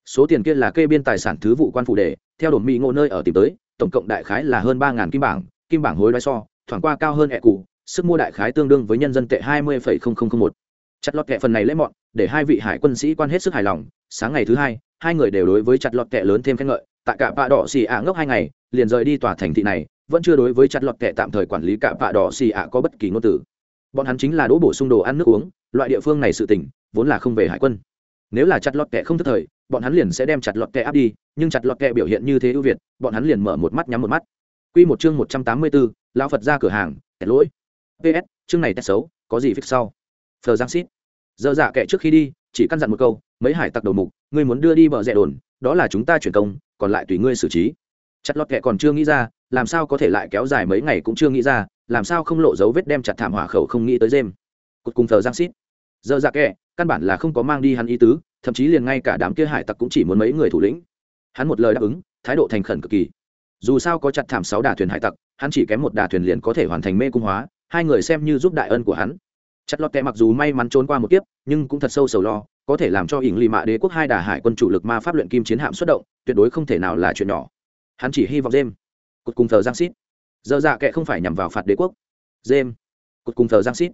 Speaker 1: Số tiền kia là kê biên tài sản thứ vụ quan phụ đề theo đồn mỹ ngộ nơi ở tìm tới, tổng cộng đại khái là hơn ba kim bảng kim bảng hối đoái so, thoảng qua cao hơn ẹ cụ sức mua đại khái tương đương với nhân dân tệ hai mươi một. Chặt lọt kệ phần này lấy mọn, để hai vị hải quân sĩ quan hết sức hài lòng. Sáng ngày thứ hai hai người đều đối với chặt lọt kệ lớn thêm khen ngợi. Tại cả bạ đỏ xì ạ ngốc hai ngày, liền rời đi tòa thành thị này, vẫn chưa đối với chặt lọt kệ tạm thời quản lý cả bạ đỏ xì ạ có bất kỳ ngôn từ. Bọn hắn chính là đỗ bổ sung đồ ăn nước uống, loại địa phương này sự tỉnh vốn là không về hải quân. Nếu là chặt lọt kệ không thức thời, bọn hắn liền sẽ đem chặt lọt kệ áp đi, nhưng chặt lọt kệ biểu hiện như thế ưu việt, bọn hắn liền mở một mắt nhắm một mắt. Quy một chương một trăm tám mươi bốn, lão Phật ra cửa hàng, kẻ lỗi. PS, chương này test xấu, có gì fix sau? Phờ Giang Sít. Giờ dạ kệ trước khi đi, chỉ căn dặn một câu, mấy hải tặc đầu mục, ngươi muốn đưa đi bờ rẻ đồn, đó là chúng ta chuyển công, còn lại tùy ngươi xử trí. Chặt lọt kệ còn chưa nghĩ ra, làm sao có thể lại kéo dài mấy ngày cũng chưa nghĩ ra, làm sao không lộ dấu vết đem chặt thảm hỏa khẩu không nghĩ tới dêm. Cột cùng Phờ Giang Sít. Giờ dạ kệ, căn bản là không có mang đi hắn ý tứ, thậm chí liền ngay cả đám kia hải tặc cũng chỉ muốn mấy người thủ lĩnh. Hắn một lời đáp ứng, thái độ thành khẩn cực kỳ dù sao có chặt thảm sáu đà thuyền hải tặc, hắn chỉ kém một đà thuyền liền có thể hoàn thành mê cung hóa, hai người xem như giúp đại ân của hắn. Chặt lọt kẹ mặc dù may mắn trốn qua một kiếp, nhưng cũng thật sâu sầu lo, có thể làm cho ỉng lì mạ đế quốc hai đà hải quân chủ lực ma pháp luyện kim chiến hạm xuất động, tuyệt đối không thể nào là chuyện nhỏ. Hắn chỉ hy vọng dêm cột cùng thờ giang xít dơ dạ kệ không phải nhằm vào phạt đế quốc. Dêm cột cùng thờ giang xít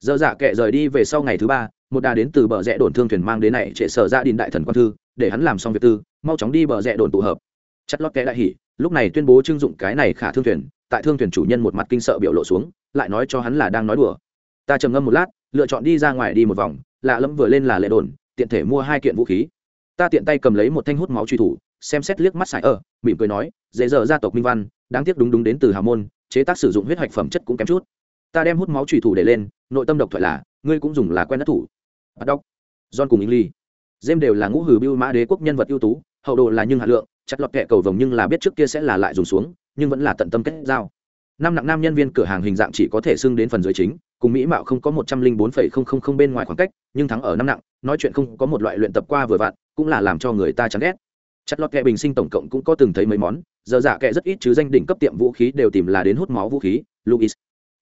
Speaker 1: dơ dạ kệ rời đi về sau ngày thứ ba, một đà đến từ bờ rẽ đồn thương thuyền mang đến này trệ sở ra đình đại thần quan thư, để hắn làm xong việc tư, mau chóng đi bờ rẽ đồn tụ hợp. Chất lót kẽ đại hỉ lúc này tuyên bố trưng dụng cái này khả thương thuyền, tại thương thuyền chủ nhân một mặt kinh sợ biểu lộ xuống, lại nói cho hắn là đang nói đùa. Ta trầm ngâm một lát, lựa chọn đi ra ngoài đi một vòng, lạ lẫm vừa lên là lệ đồn, tiện thể mua hai kiện vũ khí. Ta tiện tay cầm lấy một thanh hút máu truy thủ, xem xét liếc mắt sải ở, mỉm cười nói, dễ dở gia tộc minh văn, đáng tiếc đúng đúng đến từ hà môn, chế tác sử dụng huyết hoạch phẩm chất cũng kém chút. Ta đem hút máu truy thủ để lên, nội tâm độc thoại là, ngươi cũng dùng là quen đất thủ. Bắt đọc. John cùng ly dêm đều là ngũ hử biêu mã đế quốc nhân vật ưu tú hậu đồ là nhưng hạt lượng, chặt lọt kẹ cầu vồng nhưng là biết trước kia sẽ là lại dùng xuống, nhưng vẫn là tận tâm kết giao. Năm nặng nam nhân viên cửa hàng hình dạng chỉ có thể xưng đến phần dưới chính, cùng mỹ mạo không có một trăm linh bốn phẩy không không không bên ngoài khoảng cách, nhưng thắng ở năm nặng, nói chuyện không có một loại luyện tập qua vừa vặn, cũng là làm cho người ta chán ghét. Chặt lọt kẹ bình sinh tổng cộng cũng có từng thấy mấy món, giờ dạ giả kẹ rất ít chứ danh đỉnh cấp tiệm vũ khí đều tìm là đến hút máu vũ khí luis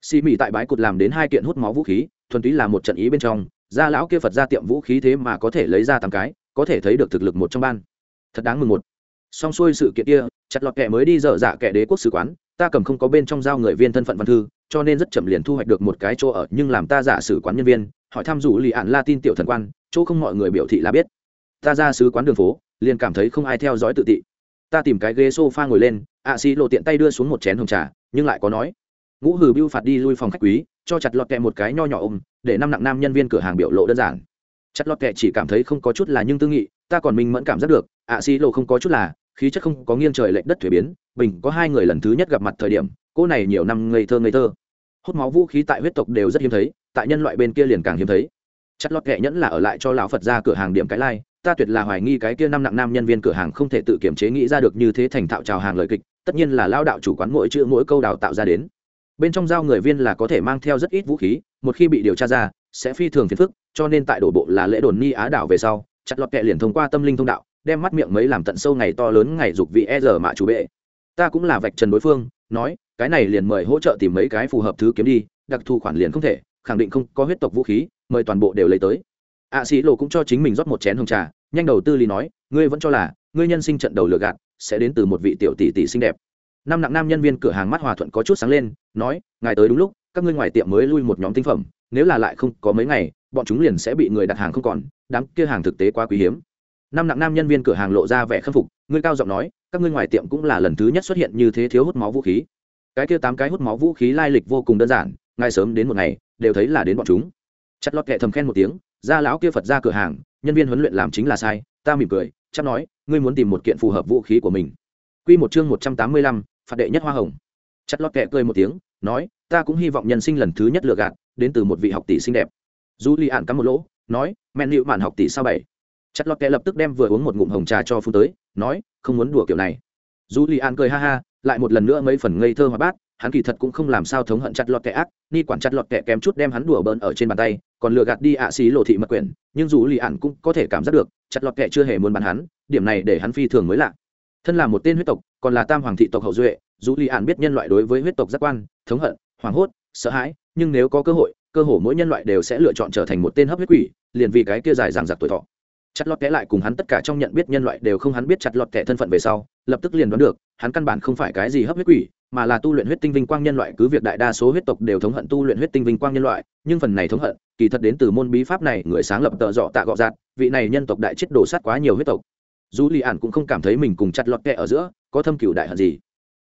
Speaker 1: xì mỹ tại bãi cột làm đến hai kiện hút máu vũ khí, thuần túy là một trận ý bên trong gia lão kia phật ra tiệm vũ khí thế mà có thể lấy ra tám cái, có thể thấy được thực lực một trong ban thật đáng mừng một. Xong xuôi sự kiện kia, chặt lọt kẻ mới đi dở dạ kẻ đế quốc sứ quán, ta cầm không có bên trong giao người viên thân phận văn thư, cho nên rất chậm liền thu hoạch được một cái chỗ ở, nhưng làm ta giả sử quán nhân viên, hỏi thăm dụ lì ạn la tin tiểu thần quan, chỗ không mọi người biểu thị là biết. Ta ra sứ quán đường phố, liền cảm thấy không ai theo dõi tự tị. Ta tìm cái ghế sofa ngồi lên, ạ xì lộ tiện tay đưa xuống một chén hồng trà, nhưng lại có nói. Ngũ hừ bưu phạt đi lui phòng khách quý, cho chặt lọt kẹ một cái nho nhỏ ôm, để năm nặng nam nhân viên cửa hàng biểu lộ đơn giản. Chặt lọt kẹ chỉ cảm thấy không có chút là nhưng tư nghị ta còn minh mẫn cảm giác được, ạ xì lộ không có chút là, khí chất không có nghiêng trời lệch đất thuế biến, bình có hai người lần thứ nhất gặp mặt thời điểm, cô này nhiều năm ngây thơ ngây thơ hút máu vũ khí tại huyết tộc đều rất hiếm thấy, tại nhân loại bên kia liền càng hiếm thấy chất lót kệ nhẫn là ở lại cho lão phật ra cửa hàng điểm cái lai、like. ta tuyệt là hoài nghi cái kia năm nặng nam nhân viên cửa hàng không thể tự kiểm chế nghĩ ra được như thế thành thạo trào hàng lời kịch, tất nhiên là lao đạo chủ quán mỗi chữ mỗi câu đào tạo ra đến bên trong giao người viên là có thể mang theo rất ít vũ khí, một khi bị điều tra ra, sẽ phi thường phiền phức, cho nên tại đổ bộ là lễ đồn ni á đảo về sau chặt lọt kệ liền thông qua tâm linh thông đạo, đem mắt miệng mấy làm tận sâu ngày to lớn ngày dục vị e giờ mạ chủ bệ. Ta cũng là vạch trần đối phương, nói, cái này liền mời hỗ trợ tìm mấy cái phù hợp thứ kiếm đi, đặc thù khoản liền không thể, khẳng định không có huyết tộc vũ khí, mời toàn bộ đều lấy tới. Ạ sĩ lộ cũng cho chính mình rót một chén hồng trà, nhanh đầu tư lý nói, ngươi vẫn cho là, ngươi nhân sinh trận đầu lừa gạt, sẽ đến từ một vị tiểu tỷ tỷ xinh đẹp. Năm nặng nam nhân viên cửa hàng mắt hòa thuận có chút sáng lên, nói, ngài tới đúng lúc, các ngươi ngoài tiệm mới lui một nhóm tinh phẩm, nếu là lại không có mấy ngày bọn chúng liền sẽ bị người đặt hàng không còn đám kia hàng thực tế quá quý hiếm năm nặng nam nhân viên cửa hàng lộ ra vẻ khâm phục ngươi cao giọng nói các ngươi ngoài tiệm cũng là lần thứ nhất xuất hiện như thế thiếu hút máu vũ khí cái kia tám cái hút máu vũ khí lai lịch vô cùng đơn giản ngay sớm đến một ngày đều thấy là đến bọn chúng chặt lọt kệ thầm khen một tiếng ra lão kia phật ra cửa hàng nhân viên huấn luyện làm chính là sai ta mỉm cười chắc nói ngươi muốn tìm một kiện phù hợp vũ khí của mình Quy một chương một trăm tám mươi lăm, phạt đệ nhất hoa hồng. Chặt lọt kệ cười một tiếng, nói, ta cũng hy vọng nhân sinh lần thứ nhất lừa gạt, đến từ một vị học tỷ xinh đẹp. Julian cắm một lỗ, nói, men liệu mạn học tỷ sao bảy? Chặt lọt kẹ lập tức đem vừa uống một ngụm hồng trà cho phun tới nói không muốn đùa kiểu này. Du li an cười ha ha lại một lần nữa mấy phần ngây thơ hoa bát hắn kỳ thật cũng không làm sao thống hận chặt lọt kẹ ác ni quản chặt lọt kẹ kém chút đem hắn đùa bỡn ở trên bàn tay còn lừa gạt đi ạ xí lộ thị mật quyển nhưng dù lì an cũng có thể cảm giác được chặt lọt kẹ chưa hề muốn bắn hắn điểm này để hắn phi thường mới lạ. Thân là một tên huyết tộc còn là tam hoàng thị tộc hậu duệ dù lì an biết nhân loại đối với huyết tộc giác quan thống hận hoảng hốt sợ hãi nhưng nếu có cơ hội cơ hồ mỗi nhân loại đều sẽ lựa chọn trở thành một tên hấp huyết quỷ liền vì cái kia dài dằng dặc tuổi thọ. Chặt lọt kẽ lại cùng hắn tất cả trong nhận biết nhân loại đều không hắn biết chặt lọt kẻ thân phận về sau lập tức liền đoán được hắn căn bản không phải cái gì hấp huyết quỷ mà là tu luyện huyết tinh vinh quang nhân loại. Cứ việc đại đa số huyết tộc đều thống hận tu luyện huyết tinh vinh quang nhân loại nhưng phần này thống hận kỳ thật đến từ môn bí pháp này người sáng lập tợ dọ tạ gọ dạt, vị này nhân tộc đại chết đổ sát quá nhiều huyết tộc. Dù lì ản cũng không cảm thấy mình cùng chặt lọt kẹ ở giữa có thâm cựu đại hận gì.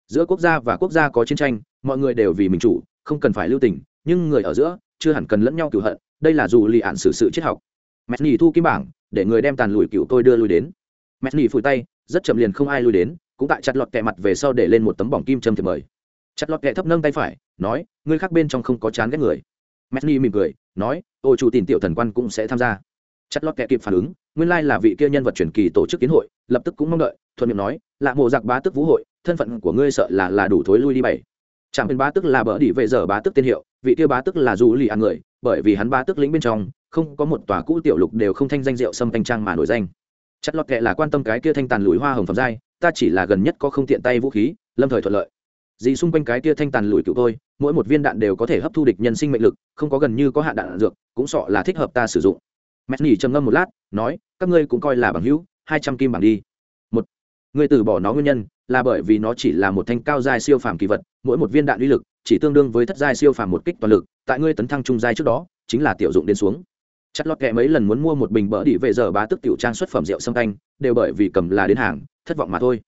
Speaker 1: Giữa quốc gia và quốc gia có chiến tranh mọi người đều vì mình chủ không cần phải lưu tình nhưng người ở giữa chưa hẳn cần lẫn nhau cửu hận, đây là dù lì ạn xử sự triết học. Mẹ nhì thu kim bảng, để người đem tàn lùi cựu tôi đưa lui đến. Mẹ nhì phủi tay, rất chậm liền không ai lui đến, cũng tại chặt lọt kẹ mặt về sau để lên một tấm bỏng kim châm thì mời. Chặt lọt kẹ thấp nâng tay phải, nói, ngươi khác bên trong không có chán ghét người. Mẹ nhì mỉm cười, nói, ô chủ tìm tiểu thần quan cũng sẽ tham gia. Chặt lọt kẹ kịp phản ứng, nguyên lai là vị kia nhân vật truyền kỳ tổ chức kiến hội, lập tức cũng mong đợi, thuận miệng nói, lạ mộ giặc bá tức vũ hội, thân phận của ngươi sợ là là đủ thối lui đi bảy. Chẳng bên bá tức là bỡ đỉ về giờ bá tức tên hiệu vị kia bá tức là dù lì ăn người, bởi vì hắn bá tức lĩnh bên trong, không có một tòa cũ tiểu lục đều không thanh danh rượu xâm thanh trang mà nổi danh. Chất lọt kệ là quan tâm cái kia thanh tàn lùi hoa hồng phẩm giai, ta chỉ là gần nhất có không tiện tay vũ khí, lâm thời thuận lợi. Gì xung quanh cái kia thanh tàn lùi cựu tôi mỗi một viên đạn đều có thể hấp thu địch nhân sinh mệnh lực, không có gần như có hạn đạn dược, cũng sọ là thích hợp ta sử dụng. Mẹ nhỉ trầm ngâm một lát, nói, các ngươi cũng coi là bằng hữu, hai trăm kim bằng đi. Một, ngươi từ bỏ nó nguyên nhân, là bởi vì nó chỉ là một thanh cao dài siêu phàm kỳ vật, mỗi một viên đạn uy lực chỉ tương đương với thất giai siêu phàm một kích toàn lực, tại ngươi tấn thăng trung giai trước đó, chính là tiểu dụng đến xuống. Chặt lọt kẹ mấy lần muốn mua một bình bỡ đi về giờ bá tức tiểu trang xuất phẩm rượu sâm canh đều bởi vì cầm là đến hàng, thất vọng mà thôi.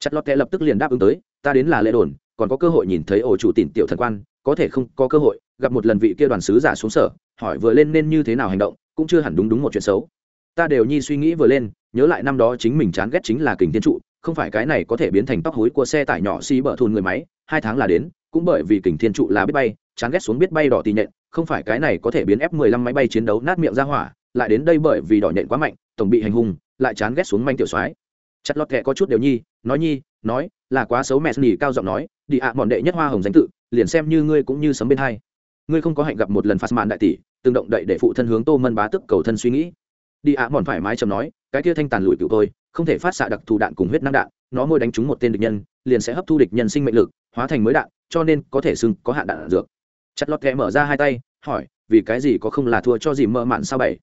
Speaker 1: Chặt lọt kẹ lập tức liền đáp ứng tới, ta đến là lễ đồn, còn có cơ hội nhìn thấy ổ chủ tỉnh tiểu thần quan, có thể không, có cơ hội, gặp một lần vị kia đoàn sứ giả xuống sở, hỏi vừa lên nên như thế nào hành động, cũng chưa hẳn đúng đúng một chuyện xấu. Ta đều nhi suy nghĩ vừa lên, nhớ lại năm đó chính mình chán ghét chính là kình thiên trụ, không phải cái này có thể biến thành tóc hối của xe tải nhỏ xi bờ thùn người máy, hai tháng là đến cũng bởi vì kình thiên trụ là biết bay, chán ghét xuống biết bay đỏ tì nhện, không phải cái này có thể biến f 15 máy bay chiến đấu nát miệng ra hỏa, lại đến đây bởi vì đỏ nhện quá mạnh, tổng bị hành hung, lại chán ghét xuống manh tiểu soái. Chặt lọt kẹ có chút đều nhi, nói nhi, nói, là quá xấu mẹ nỉ cao giọng nói, đi ạ à mọn đệ nhất hoa hồng danh tự, liền xem như ngươi cũng như sấm bên hai. Ngươi không có hạnh gặp một lần phạt mạn đại tỷ, từng động đậy để phụ thân hướng tô mân bá tức cầu thân suy nghĩ. Đi ạ à mòn thoải mái chầm nói, cái kia thanh tàn lùi cựu tôi, không thể phát xạ đặc thù đạn cùng huyết năng đạn, nó môi đánh trúng một tên địch nhân, liền sẽ hấp thu địch nhân sinh mệnh lực hóa thành mới đạn, cho nên có thể xưng có hạn đạn dược. Chặt lọt kẹ mở ra hai tay, hỏi, vì cái gì có không là thua cho gì mơ mạn sao bảy?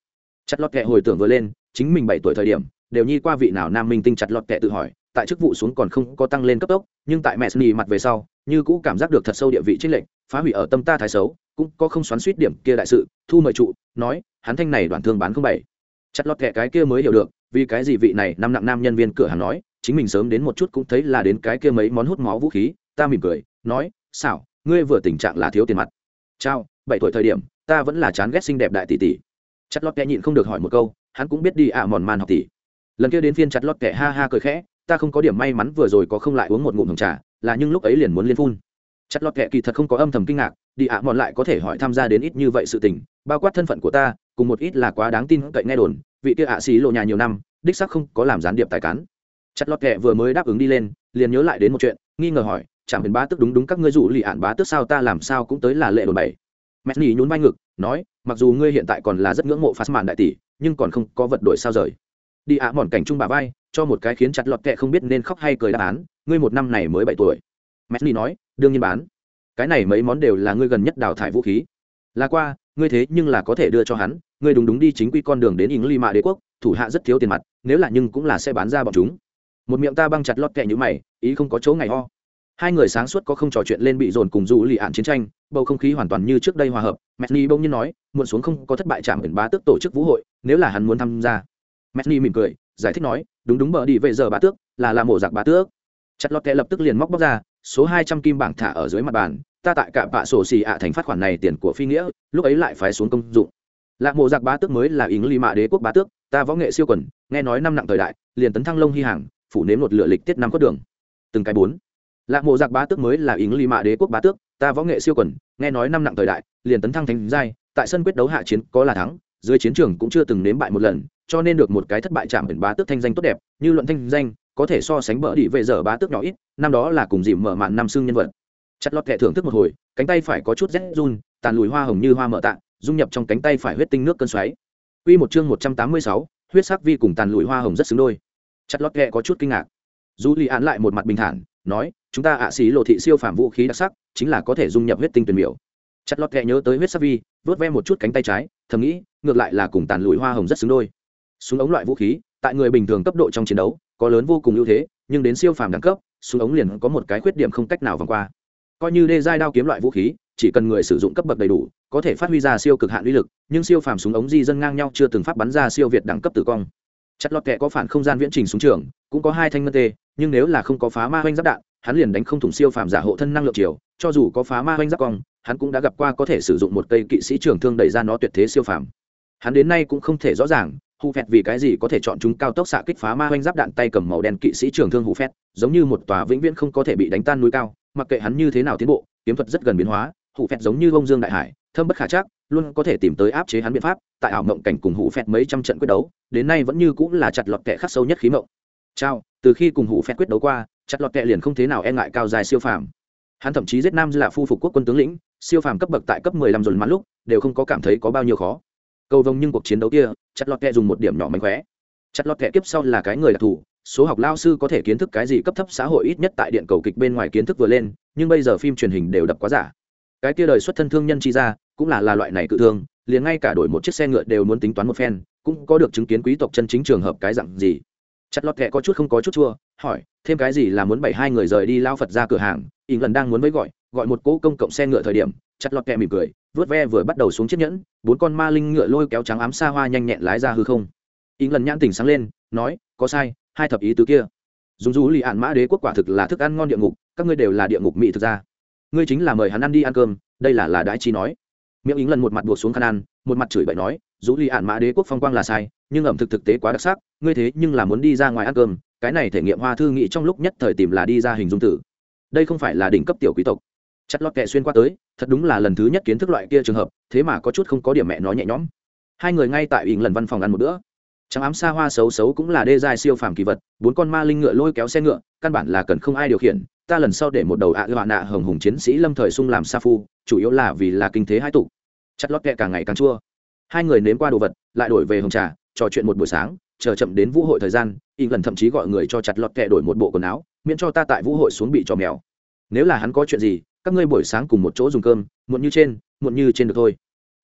Speaker 1: Chặt lọt kẹ hồi tưởng vừa lên, chính mình bảy tuổi thời điểm, đều nhi qua vị nào nam minh tinh chặt lọt kẹ tự hỏi, tại chức vụ xuống còn không có tăng lên cấp tốc, nhưng tại mẹ sni mặt về sau, như cũ cảm giác được thật sâu địa vị trích lệnh phá hủy ở tâm ta thái xấu, cũng có không xoắn suýt điểm kia đại sự, thu mời trụ, nói, hắn thanh này đoàn thương bán không bảy. Chặt lọt kẹ cái kia mới hiểu được, vì cái gì vị này năm nặng nam nhân viên cửa hàng nói, chính mình sớm đến một chút cũng thấy là đến cái kia mấy món hút máu vũ khí ta mỉm cười, nói, xảo, ngươi vừa tình trạng là thiếu tiền mặt. Chao, bảy tuổi thời điểm, ta vẫn là chán ghét xinh đẹp đại tỷ tỷ. Chặt lót kẻ nhịn không được hỏi một câu, hắn cũng biết đi ạ mòn màn học tỷ. Lần kia đến phiên chặt lót kẻ ha ha cười khẽ, ta không có điểm may mắn vừa rồi có không lại uống một ngụm hồng trà, là nhưng lúc ấy liền muốn liên phun. Chặt lọt kệ kỳ thật không có âm thầm kinh ngạc, đi ạ mòn lại có thể hỏi tham gia đến ít như vậy sự tình, bao quát thân phận của ta, cùng một ít là quá đáng tin cậy nghe đồn, vị kia ạ xí lộ nhà nhiều năm, đích sắc không có làm gián điệp tài cán. Chặt lọt kệ vừa mới đáp ứng đi lên, liền nhớ lại đến một chuyện, nghi ngờ hỏi chẳng huyền bá tức đúng đúng các ngươi dụ lì ạn bá tức sao ta làm sao cũng tới là lệ đồn bảy. Mẹ nhì nhún vai ngực, nói, mặc dù ngươi hiện tại còn là rất ngưỡng mộ phát màn đại tỷ, nhưng còn không có vật đổi sao rời. Đi ạ, mòn cảnh trung bà vai, cho một cái khiến chặt lọt kệ không biết nên khóc hay cười đáp án, ngươi một năm này mới bảy tuổi. Mẹ nhì nói, đương nhiên bán. Cái này mấy món đều là ngươi gần nhất đào thải vũ khí. Là qua, ngươi thế nhưng là có thể đưa cho hắn, ngươi đúng đúng đi chính quy con đường đến ỉng ly mạ đế quốc, thủ hạ rất thiếu tiền mặt, nếu là nhưng cũng là sẽ bán ra bọn chúng. Một miệng ta băng chặt lọt kệ như mày, ý không có chỗ ngày ho hai người sáng suốt có không trò chuyện lên bị dồn cùng dù lì ạn chiến tranh, bầu không khí hoàn toàn như trước đây hòa hợp. Mẹtni bỗng nhiên nói, muộn xuống không có thất bại chạm ẩn bá tước tổ chức vũ hội, nếu là hắn muốn tham gia. Mẹtni mỉm cười, giải thích nói, đúng đúng bờ đi về giờ bá tước, là làm mổ giặc bá tước. Chặt lọt kẹ lập tức liền móc bóc ra, số hai trăm kim bảng thả ở dưới mặt bàn, ta tại cả bạ sổ xì ạ thành phát khoản này tiền của phi nghĩa, lúc ấy lại phải xuống công dụng. Lạc mộ giặc bá tước mới là ý ly mạ đế quốc bá tước, ta võ nghệ siêu quần, nghe nói năm nặng thời đại, liền tấn thăng lông hy hàng, phủ nếm một lựa lịch tiết năm có đường. Từng cái bốn lạc mộ giặc bá tước mới là ý ly mạ đế quốc bá tước ta võ nghệ siêu quần nghe nói năm nặng thời đại liền tấn thăng thành giai tại sân quyết đấu hạ chiến có là thắng dưới chiến trường cũng chưa từng nếm bại một lần cho nên được một cái thất bại chạm biển bá tước thanh danh tốt đẹp như luận thanh danh có thể so sánh bỡ đi về giờ bá tước nhỏ ít năm đó là cùng dìm mở màn năm xương nhân vật chặt lọt kẻ thưởng thức một hồi cánh tay phải có chút rét run tàn lùi hoa hồng như hoa mở tạng dung nhập trong cánh tay phải huyết tinh nước cơn xoáy Quy một chương một trăm tám mươi sáu, huyết sắc vi cùng tàn lùi hoa hồng rất xứng đôi. Chặt lọt kẹ có chút kinh ngạc. Du Lý án lại một mặt bình thản, nói, chúng ta ạ xí lộ thị siêu phàm vũ khí đặc sắc, chính là có thể dung nhập huyết tinh tuyển miểu. Chặt lọt kẹ nhớ tới huyết sắc vi, vớt ve một chút cánh tay trái, thầm nghĩ, ngược lại là cùng tàn lùi hoa hồng rất xứng đôi. Súng ống loại vũ khí, tại người bình thường cấp độ trong chiến đấu, có lớn vô cùng ưu thế, nhưng đến siêu phàm đẳng cấp, súng ống liền có một cái khuyết điểm không cách nào vòng qua coi như đê giai đao kiếm loại vũ khí chỉ cần người sử dụng cấp bậc đầy đủ có thể phát huy ra siêu cực hạn uy lực nhưng siêu phàm súng ống di dân ngang nhau chưa từng phát bắn ra siêu việt đẳng cấp tử cong chặt lọt kẹ có phản không gian viễn trình súng trường cũng có hai thanh ngân tê nhưng nếu là không có phá ma hoanh giáp đạn, hắn liền đánh không thủng siêu phàm giả hộ thân năng lượng chiều cho dù có phá ma hoanh giáp cong, hắn cũng đã gặp qua có thể sử dụng một cây kỵ sĩ trường thương đẩy ra nó tuyệt thế siêu phàm. Hắn đến nay cũng không thể rõ ràng hù phẹt vì cái gì có thể chọn chúng cao tốc xạ kích phá ma hoanh giáp đạn tay cầm màu đen kỵ sĩ trường thương hù phẹt, giống như một tòa vĩnh viễn không có thể bị đánh tan núi cao. Mặc kệ hắn như thế nào tiến bộ, kiếm thuật rất gần biến hóa hù phẹt giống như bông dương đại hải, thâm bất khả chắc, luôn có thể tìm tới áp chế hắn biện pháp, tại ảo mộng cảnh cùng hù phẹt mấy trăm trận quyết đấu, đến nay vẫn như cũng là chặt lọt kẻ khắc sâu nhất khí mộng. Trao từ khi cùng hụ phép quyết đấu qua, chặt lọt kệ liền không thế nào e ngại cao dài siêu phàm. Hắn thậm chí giết nam dư phu phục quốc quân tướng lĩnh, siêu phàm cấp bậc tại cấp mười lăm dồn mắn lúc, đều không có cảm thấy có bao nhiêu khó. Cầu vồng nhưng cuộc chiến đấu kia, chặt lọt kệ dùng một điểm nhỏ mánh khóe. Chặt lọt kệ kiếp sau là cái người đặc thù, số học lao sư có thể kiến thức cái gì cấp thấp xã hội ít nhất tại điện cầu kịch bên ngoài kiến thức vừa lên, nhưng bây giờ phim truyền hình đều đập quá giả. Cái kia đời xuất thân thương nhân chi ra cũng là là loại này cự thương, liền ngay cả đổi một chiếc xe ngựa đều muốn tính toán một phen, cũng có được chứng kiến quý tộc chân chính trường hợp cái dặn gì chặt lọt kẹ có chút không có chút chua, hỏi, thêm cái gì là muốn bảy hai người rời đi lao phật ra cửa hàng? Ý lần đang muốn với gọi gọi một cỗ công cộng xe ngựa thời điểm, chặt lọt kẹ mỉm cười vớt ve vừa bắt đầu xuống chiếc nhẫn, bốn con ma linh ngựa lôi kéo trắng ám xa hoa nhanh nhẹn lái ra hư không. Ý lần nhãn tỉnh sáng lên, nói, có sai, hai thập ý tứ kia. Dùng dù lì ạn mã đế quốc quả thực là thức ăn ngon địa ngục, các ngươi đều là địa ngục mỹ thực ra ngươi chính là mời hắn ăn đi ăn cơm, đây là là đãi chi nói. Miệng ý lần một mặt buộc xuống khăn ăn, một mặt chửi bậy nói dù lì ạn mã đế quốc phong quang là sai, nhưng ẩm thực thực tế quá đặc sắc, ngươi thế nhưng là muốn đi ra ngoài ăn cơm, cái này thể nghiệm hoa thư nghị trong lúc nhất thời tìm là đi ra hình dung tử. Đây không phải là đỉnh cấp tiểu quý tộc. Chặt lót kệ xuyên qua tới, thật đúng là lần thứ nhất kiến thức loại kia trường hợp, thế mà có chút không có điểm mẹ nói nhẹ nhõm. Hai người ngay tại ỉn lần văn phòng ăn một bữa. Trắng ám xa hoa xấu xấu cũng là đê giai siêu phàm kỳ vật, bốn con ma linh ngựa lôi kéo xe ngựa, căn bản là cần không ai điều khiển, ta lần sau để một đầu ạ ư nạ hồng hùng chiến sĩ lâm thời sung làm sa phu, chủ yếu là vì là kinh thế hai tụ. Chặt lót kệ càng ngày càng chua hai người nếm qua đồ vật, lại đổi về hồng trà, trò chuyện một buổi sáng, chờ chậm đến vũ hội thời gian, y lần thậm chí gọi người cho chặt lọt kẹ đổi một bộ quần áo, miễn cho ta tại vũ hội xuống bị trò mèo. Nếu là hắn có chuyện gì, các ngươi buổi sáng cùng một chỗ dùng cơm, muộn như trên, muộn như trên được thôi.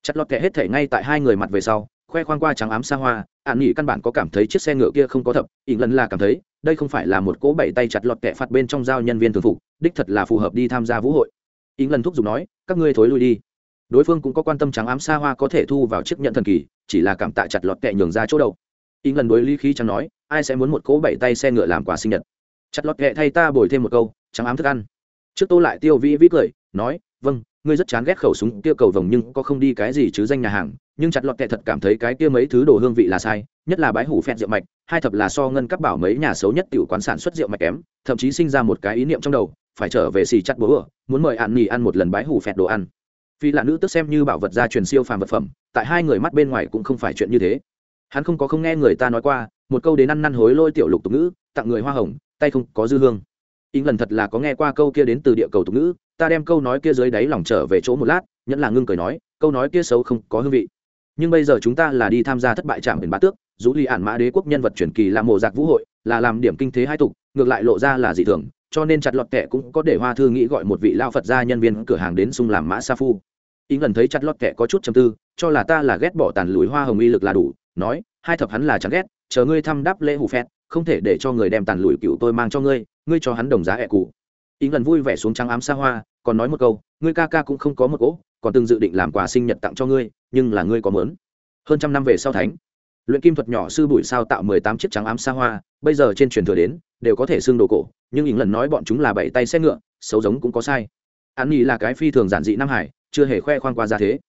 Speaker 1: Chặt lọt kẹ hết thể ngay tại hai người mặt về sau, khoe khoang qua trắng ám xa hoa ạn nghỉ căn bản có cảm thấy chiếc xe ngựa kia không có thập ỉn lần là cảm thấy, đây không phải là một cỗ bảy tay chặt lọt kẹ phạt bên trong giao nhân viên thường phục, đích thật là phù hợp đi tham gia vũ hội. Ỉn lần thúc giục nói, các ngươi thối lui đi đối phương cũng có quan tâm trắng ám xa hoa có thể thu vào chiếc nhận thần kỳ, chỉ là cảm tạ chặt lọt kẹ nhường ra chỗ đầu ý lần đối lý khí chẳng nói, ai sẽ muốn một cỗ bảy tay xe ngựa làm quà sinh nhật? Chặt lọt kẹ thay ta bồi thêm một câu, trắng ám thức ăn. Trước tô lại tiêu vĩ vĩ cười, nói vâng ngươi rất chán ghét khẩu súng kia cầu vồng nhưng có không đi cái gì chứ danh nhà hàng, nhưng chặt lọt kệ thật cảm thấy cái kia mấy thứ đồ hương vị là sai, nhất là bái hủ phẹn rượu mạch, hai thập là so ngân các bảo mấy nhà xấu nhất tiểu quán sản xuất rượu mạch kém, thậm chí sinh ra một cái ý niệm trong đầu, phải trở về xì chặt bố ở muốn mời ăn nhì ăn một lần bái hủ phẹn đồ ăn vì là nữ tức xem như bảo vật gia truyền siêu phàm vật phẩm, tại hai người mắt bên ngoài cũng không phải chuyện như thế. Hắn không có không nghe người ta nói qua, một câu đến ăn năn hối lôi tiểu lục tục ngữ, tặng người hoa hồng, tay không có dư hương. In lần thật là có nghe qua câu kia đến từ địa cầu tục ngữ, ta đem câu nói kia dưới đáy lòng trở về chỗ một lát, nhẫn là ngưng cười nói, câu nói kia xấu không có hương vị. Nhưng bây giờ chúng ta là đi tham gia thất bại trạm biển bá tước, dù ly ản mã đế quốc nhân vật truyền kỳ là mộ giặc vũ hội, là làm điểm kinh thế hai tục, ngược lại lộ ra là dị thường, cho nên chặt lọt kệ cũng có để hoa thư nghĩ gọi một vị lao phật gia nhân viên cửa hàng đến sung làm mã sa phu ý ngần thấy chặt lọt kẻ có chút chầm tư, cho là ta là ghét bỏ tàn lùi hoa hồng y lực là đủ, nói, hai thập hắn là chẳng ghét, chờ ngươi thăm đáp lễ hủ phét không thể để cho người đem tàn lùi cựu tôi mang cho ngươi ngươi cho hắn đồng giá ẹ cụ ý ngần vui vẻ xuống trắng ám xa hoa, còn nói một câu, ngươi ca ca cũng không có một cỗ, còn từng dự định làm quà sinh nhật tặng cho ngươi, nhưng là ngươi có mớn. Hơn trăm năm về sau thánh, luyện kim thuật nhỏ sư bụi sao tạo mười tám chiếc trắng ám xa hoa, bây giờ trên truyền thừa đến, đều có thể xương đồ cổ, nhưng ý lần nói bọn chúng là bảy tay xe ngựa, xấu giống cũng có sai. An nhi là cái phi thường giản dị nam hải chưa hề khoe khoang qua ra thế.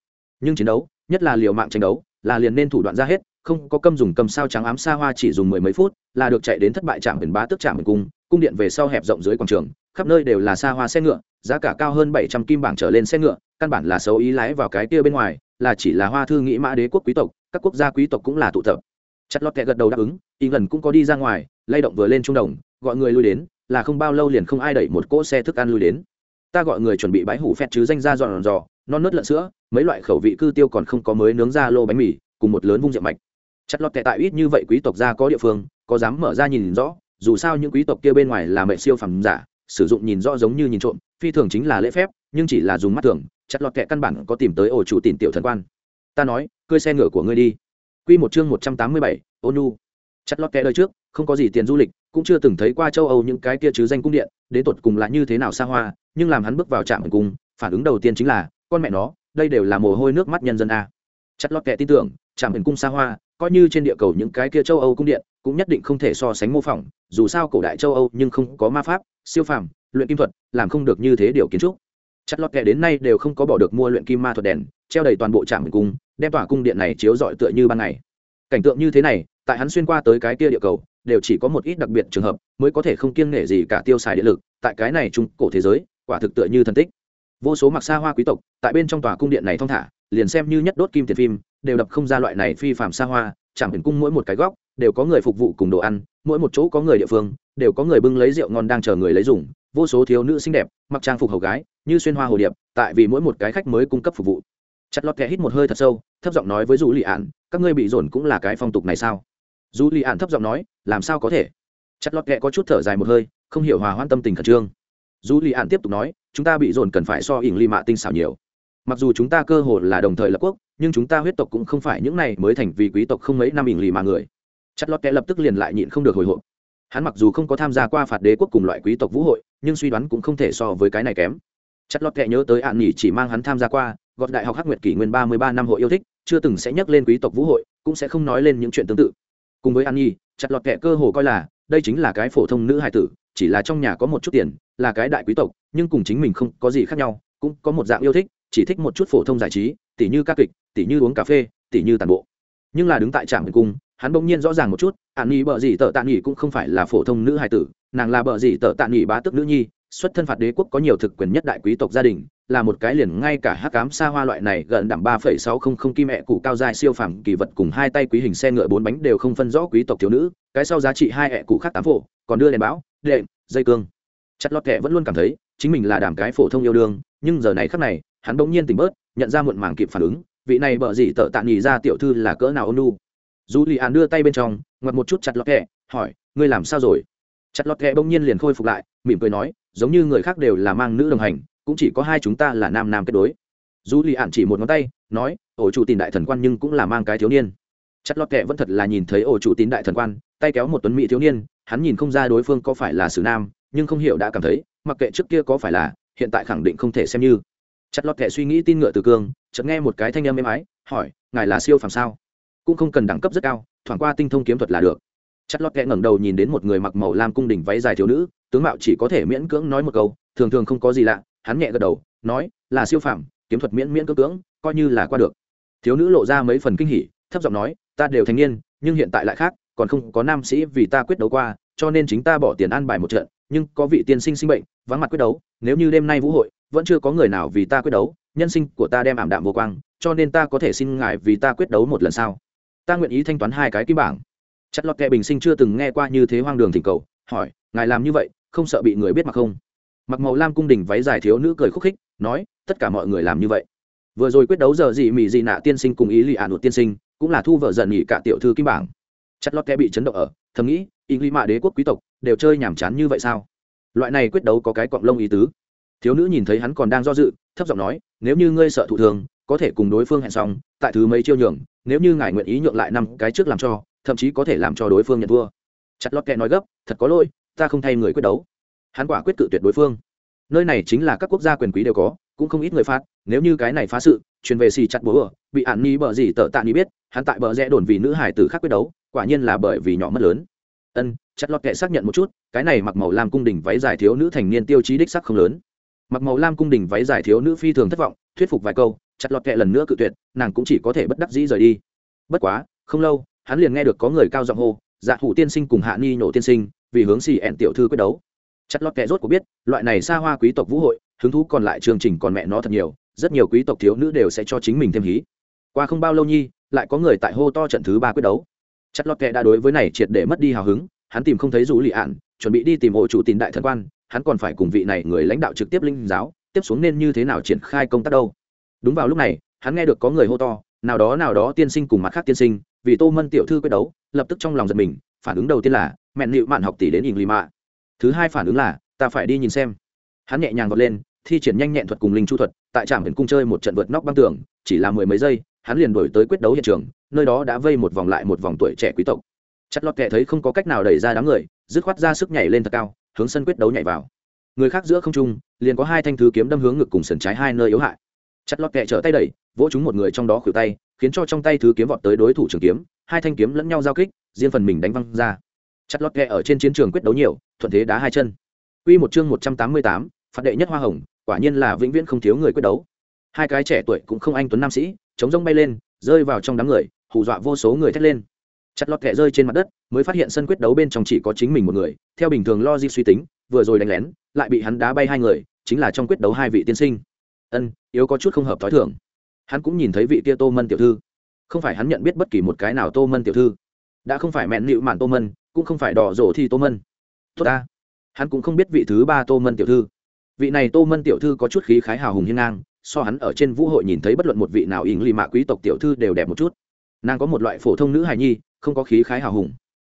Speaker 1: Nhưng chiến đấu, nhất là liều mạng tranh đấu, là liền nên thủ đoạn ra hết, không có câm dùng cầm sao trắng ám xa hoa chỉ dùng mười mấy phút, là được chạy đến thất bại trạm biển bá tức trạm biển cung cung điện về sau hẹp rộng dưới quảng trường, khắp nơi đều là xa hoa xe ngựa, giá cả cao hơn bảy trăm kim bảng trở lên xe ngựa, căn bản là xấu ý lái vào cái kia bên ngoài, là chỉ là hoa thư nghĩ mã đế quốc quý tộc, các quốc gia quý tộc cũng là tụ tập. Chặt lọt kẹ gật đầu đáp ứng y lần cũng có đi ra ngoài, lay động vừa lên trung đồng, gọi người lui đến, là không bao lâu liền không ai đẩy một cỗ xe thức ăn lui đến ta gọi người chuẩn bị bãi hủ phẹt chứ danh ra dọn dò, non nớt lợn sữa, mấy loại khẩu vị cư tiêu còn không có mới nướng ra lô bánh mì, cùng một lớn vung rượu mạch. Chặt lọt tệ tại ít như vậy quý tộc gia có địa phương, có dám mở ra nhìn rõ, dù sao những quý tộc kia bên ngoài là mẹ siêu phẩm giả, sử dụng nhìn rõ giống như nhìn trộm, phi thường chính là lễ phép, nhưng chỉ là dùng mắt thường chặt lọt kẹ căn bản có tìm tới ổ chủ tìm tiểu thần quan. Ta nói cơi xe ngựa của ngươi đi. Q một chương một trăm tám mươi bảy ônu chặt lọt kẹ đời trước, không có gì tiền du lịch, cũng chưa từng thấy qua châu âu những cái kia chứ danh cung điện, đến tột cùng là như thế nào xa hoa nhưng làm hắn bước vào trạm cung, phản ứng đầu tiên chính là, con mẹ nó, đây đều là mồ hôi nước mắt nhân dân a. Chặt lót kẻ tin tưởng, trạm hình cung xa hoa, coi như trên địa cầu những cái kia châu âu cung điện, cũng nhất định không thể so sánh mô phỏng, dù sao cổ đại châu âu nhưng không có ma pháp, siêu phàm, luyện kim thuật, làm không được như thế điều kiến trúc. Chặt lót kẻ đến nay đều không có bỏ được mua luyện kim ma thuật đèn, treo đầy toàn bộ trạm cung, đem tỏa cung điện này chiếu rọi tựa như ban ngày. Cảnh tượng như thế này, tại hắn xuyên qua tới cái kia địa cầu, đều chỉ có một ít đặc biệt trường hợp, mới có thể không kiêng nể gì cả tiêu xài điện lực, tại cái này trung cổ thế giới quả thực tựa như thần tích. Vô số mặc xa hoa quý tộc, tại bên trong tòa cung điện này thong thả, liền xem như nhất đốt kim tiền phim, đều đập không ra loại này phi phạm xa hoa, chẳng hình cung mỗi một cái góc, đều có người phục vụ cùng đồ ăn, mỗi một chỗ có người địa phương, đều có người bưng lấy rượu ngon đang chờ người lấy dùng. Vô số thiếu nữ xinh đẹp, mặc trang phục hầu gái, như xuyên hoa hồ điệp, tại vì mỗi một cái khách mới cung cấp phục vụ. Chặt lọt kẻ hít một hơi thật sâu, thấp giọng nói với dù lì ạn các ngươi bị dồn cũng là cái phong tục này sao? Dù lì ạn thấp giọng nói, làm sao có thể? Chặt lọt kẻ có chút thở dài một hơi, không hiểu hòa hoan tâm tình khẩn trương dù lì ạn tiếp tục nói, chúng ta bị dồn cần phải so ỉng ly mạ tinh xảo nhiều. Mặc dù chúng ta cơ hồ là đồng thời lập quốc, nhưng chúng ta huyết tộc cũng không phải những này mới thành vì quý tộc không mấy năm ỉng lì mà người. Chặt lọt kẽ lập tức liền lại nhịn không được hồi hộp. Hắn mặc dù không có tham gia qua phạt đế quốc cùng loại quý tộc vũ hội, nhưng suy đoán cũng không thể so với cái này kém. Chặt lọt kẽ nhớ tới ạn nhỉ chỉ mang hắn tham gia qua, gọt đại học hắc nguyệt kỷ nguyên ba mươi ba năm hội yêu thích, chưa từng sẽ nhắc lên quý tộc vũ hội, cũng sẽ không nói lên những chuyện tương tự. Cùng với an nhi, chặt lọt Kẹ cơ hồ coi là, đây chính là cái phổ thông nữ hài tử, chỉ là trong nhà có một chút tiền là cái đại quý tộc, nhưng cùng chính mình không có gì khác nhau, cũng có một dạng yêu thích, chỉ thích một chút phổ thông giải trí, tỉ như ca kịch, tỉ như uống cà phê, tỉ như tàn bộ. Nhưng là đứng tại trạm cung, hắn bỗng nhiên rõ ràng một chút ạn nhi bợ gì tợ tạ nghỉ cũng không phải là phổ thông nữ hài tử, nàng là bợ gì tợ tạ nghỉ bá tức nữ nhi, xuất thân phạt đế quốc có nhiều thực quyền nhất đại quý tộc gia đình, là một cái liền ngay cả hắc cám xa hoa loại này gần đảm ba phẩy sáu không không kim mẹ cụ cao dài siêu phàm kỳ vật cùng hai tay quý hình xe ngựa bốn bánh đều không phân rõ quý tộc thiếu nữ, cái sau giá trị hai ẹ cụ khác tám phổ, còn đưa đèn báo, đệm, dây cương chặt lọt kẹ vẫn luôn cảm thấy, chính mình là đàm cái phổ thông yêu đương, nhưng giờ này khắc này, hắn bỗng nhiên tỉnh bớt, nhận ra muộn màng kịp phản ứng, vị này bợ gì tợ tạ nghỉ ra tiểu thư là cỡ nào ôn nu dù lì an đưa tay bên trong, ngoặt một chút chặt lọt kẹ hỏi, ngươi làm sao rồi? Chặt lọt kẹ bỗng nhiên liền khôi phục lại, mỉm cười nói, giống như người khác đều là mang nữ đồng hành, cũng chỉ có hai chúng ta là nam nam kết đối. Dù lì An chỉ một ngón tay, nói, ổ chủ tìm đại thần quan nhưng cũng là mang cái thiếu niên. Chặt lọt kệ vẫn thật là nhìn thấy ổ chủ tín đại thần quan, tay kéo một tuấn mỹ thiếu niên, hắn nhìn không ra đối phương có phải là sử nam nhưng không hiểu đã cảm thấy, mặc kệ trước kia có phải là, hiện tại khẳng định không thể xem như. Chặt lọt kệ suy nghĩ tin ngựa từ cương, chợt nghe một cái thanh âm êm ái, hỏi, ngài là siêu phàm sao? Cũng không cần đẳng cấp rất cao, thoảng qua tinh thông kiếm thuật là được. Chặt lọt kệ ngẩng đầu nhìn đến một người mặc màu lam cung đỉnh váy dài thiếu nữ, tướng mạo chỉ có thể miễn cưỡng nói một câu, thường thường không có gì lạ, hắn nhẹ gật đầu, nói, là siêu phàm, kiếm thuật miễn miễn cưỡng cưỡng, coi như là qua được. Thiếu nữ lộ ra mấy phần kinh hỉ, thấp giọng nói, ta đều thành niên, nhưng hiện tại lại khác, còn không có nam sĩ vì ta quyết đấu qua cho nên chính ta bỏ tiền ăn bài một trận, nhưng có vị tiên sinh sinh bệnh, vắng mặt quyết đấu, nếu như đêm nay vũ hội, vẫn chưa có người nào vì ta quyết đấu, nhân sinh của ta đem ảm đạm vô quang, cho nên ta có thể xin ngài vì ta quyết đấu một lần sau. Ta nguyện ý thanh toán hai cái kim bảng. Chất lọt kệ bình sinh chưa từng nghe qua như thế hoang đường thỉnh cầu, hỏi, ngài làm như vậy, không sợ bị người biết mặc không? Mặc màu lam cung đình váy dài thiếu nữ cười khúc khích, nói, tất cả mọi người làm như vậy. Vừa rồi quyết đấu giờ gì mỹ dị nạ tiên sinh cùng ý lì ả nụt tiên sinh, cũng là thu vợ giận nghỉ cả tiểu thư kim bảng chất lót kẽ bị chấn động ở, thầm nghĩ, ý lý mạ đế quốc quý tộc đều chơi nhàm chán như vậy sao? Loại này quyết đấu có cái cọng lông ý tứ. Thiếu nữ nhìn thấy hắn còn đang do dự, thấp giọng nói, nếu như ngươi sợ thụ thường, có thể cùng đối phương hẹn xong, tại thứ mấy chiêu nhường, nếu như ngài nguyện ý nhượng lại năm cái trước làm cho, thậm chí có thể làm cho đối phương nhận thua. Chặt lót kẹ nói gấp, thật có lỗi, ta không thay người quyết đấu. Hắn quả quyết cự tuyệt đối phương. Nơi này chính là các quốc gia quyền quý đều có, cũng không ít người phát nếu như cái này phá sự, truyền về xì chặt bố ở bị ạn ni bờ gì tờ tạ ni biết, hắn tại bờ rẽ đồn vì nữ hải tử khác quyết đấu quả nhiên là bởi vì nhỏ mất lớn. Ân chặt lọt kệ xác nhận một chút, cái này mặc màu lam cung đình váy dài thiếu nữ thành niên tiêu chí đích sắc không lớn. Mặc màu lam cung đình váy dài thiếu nữ phi thường thất vọng, thuyết phục vài câu chặt lọt kệ lần nữa cự tuyệt, nàng cũng chỉ có thể bất đắc dĩ rời đi. Bất quá, không lâu, hắn liền nghe được có người cao giọng hô dạ thủ tiên sinh cùng hạ ni nổ tiên sinh, vì hướng xì ẹn tiểu thư quyết đấu. Chặt lọt kệ rốt của biết, loại này xa hoa quý tộc vũ hội, hứng thú còn lại chương trình còn mẹ nó thật nhiều, rất nhiều quý tộc thiếu nữ đều sẽ cho chính mình thêm hí. Qua không bao lâu nhi, lại có người tại hô to trận thứ ba quyết đấu chất lót kệ đã đối với này triệt để mất đi hào hứng, hắn tìm không thấy rủ lì ạn chuẩn bị đi tìm hộ chủ tìm đại thần quan, hắn còn phải cùng vị này người lãnh đạo trực tiếp linh giáo, tiếp xuống nên như thế nào triển khai công tác đâu. Đúng vào lúc này, hắn nghe được có người hô to, nào đó nào đó tiên sinh cùng mặt khác tiên sinh, vì tô mân tiểu thư quyết đấu. Lập tức trong lòng giật mình, phản ứng đầu tiên là mẹn nịu mạn học tỷ đến ỉng lì mạ. Thứ hai phản ứng là, ta phải đi nhìn xem. Hắn nhẹ nhàng vọt lên, thi triển nhanh nhẹn thuật cùng linh chu thuật, tại trạm huyền cung chơi một trận vượt nóc băng tường, chỉ là mười mấy giây hắn liền đổi tới quyết đấu hiện trường nơi đó đã vây một vòng lại một vòng tuổi trẻ quý tộc. Chặt lọt kệ thấy không có cách nào đẩy ra đám người dứt khoát ra sức nhảy lên thật cao hướng sân quyết đấu nhảy vào. Người khác giữa không trung liền có hai thanh thứ kiếm đâm hướng ngực cùng sườn trái hai nơi yếu hại. Chặt lọt kệ trở tay đẩy vỗ chúng một người trong đó khuỷu tay khiến cho trong tay thứ kiếm vọt tới đối thủ trường kiếm hai thanh kiếm lẫn nhau giao kích riêng phần mình đánh văng ra. Chặt lọt kệ ở trên chiến trường quyết đấu nhiều thuận thế đá hai chân. Quy một chương 188, phạt đệ nhất hoa hồng, quả nhiên là vĩnh viễn không thiếu người quyết đấu. Hai cái trẻ tuổi cũng không anh tuấn nam sĩ, chống rông bay lên, rơi vào trong đám người, hù dọa vô số người thét lên. Chặt lọt kẻ rơi trên mặt đất, mới phát hiện sân quyết đấu bên trong chỉ có chính mình một người, theo bình thường lo di suy tính, vừa rồi đánh lén, lại bị hắn đá bay hai người, chính là trong quyết đấu hai vị tiên sinh. Ân, yếu có chút không hợp thói thường. Hắn cũng nhìn thấy vị kia Tô Mân tiểu thư, không phải hắn nhận biết bất kỳ một cái nào Tô Mân tiểu thư, đã không phải mẹn nịu mạn Tô Mân, cũng không phải đỏ rổ thi Tô Mân. Tốt ta hắn cũng không biết vị thứ ba tô mân tiểu thư vị này tô mân tiểu thư có chút khí khái hào hùng hiên ngang so hắn ở trên vũ hội nhìn thấy bất luận một vị nào ỉng lì mạ quý tộc tiểu thư đều đẹp một chút. Nàng có một loại phổ thông nữ hài nhi, không có khí khái hào hùng.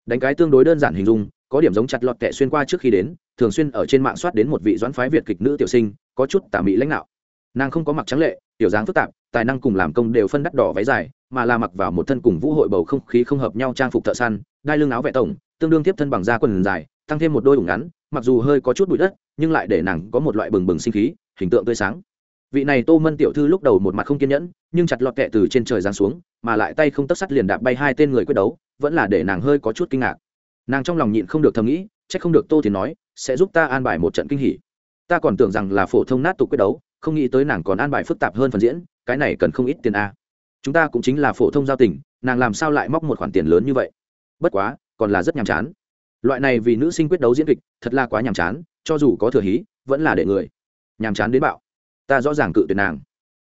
Speaker 1: Đánh cái tương đối đơn giản hình dung, có điểm giống chặt lọt tệ xuyên qua trước khi đến, thường xuyên ở trên mạng soát đến một vị doãn phái việt kịch nữ tiểu sinh, có chút tà mỹ lãnh đạo. Nàng không có mặc trắng lệ, tiểu dáng phức tạp, tài năng cùng làm công đều phân đắt đỏ váy dài, mà là mặc vào một thân cùng vũ hội bầu không khí không hợp nhau trang phục thợ săn, đai lưng áo vẹ tổng, tương đương tiếp thân bằng da quần dài, tăng thêm một đôi ủng ngắn, mặc dù hơi có chút bụi đất, nhưng lại để nàng có một loại bừng bừng sinh khí, hình tượng tươi sáng vị này tô mân tiểu thư lúc đầu một mặt không kiên nhẫn, nhưng chặt lọt kẹ từ trên trời giáng xuống, mà lại tay không tấp sắt liền đạp bay hai tên người quyết đấu, vẫn là để nàng hơi có chút kinh ngạc. Nàng trong lòng nhịn không được thầm nghĩ c h ắ c không được tô thì nói, sẽ giúp ta an bài một trận kinh hỉ. Ta còn tưởng rằng là phổ thông nát tục quyết đấu, không nghĩ tới nàng còn an bài phức tạp hơn phần diễn, cái này cần không ít tiền a. Chúng ta cũng chính là phổ thông giao tình, nàng làm sao lại móc một khoản tiền lớn như vậy? Bất quá, còn là rất nhàm chán. Loại này vì nữ sinh quyết đấu diễn kịch, thật là quá nhàm chán, cho dù có thừa hí, vẫn là để người nhàm chán đến bạo ta rõ ràng cự tuyệt nàng.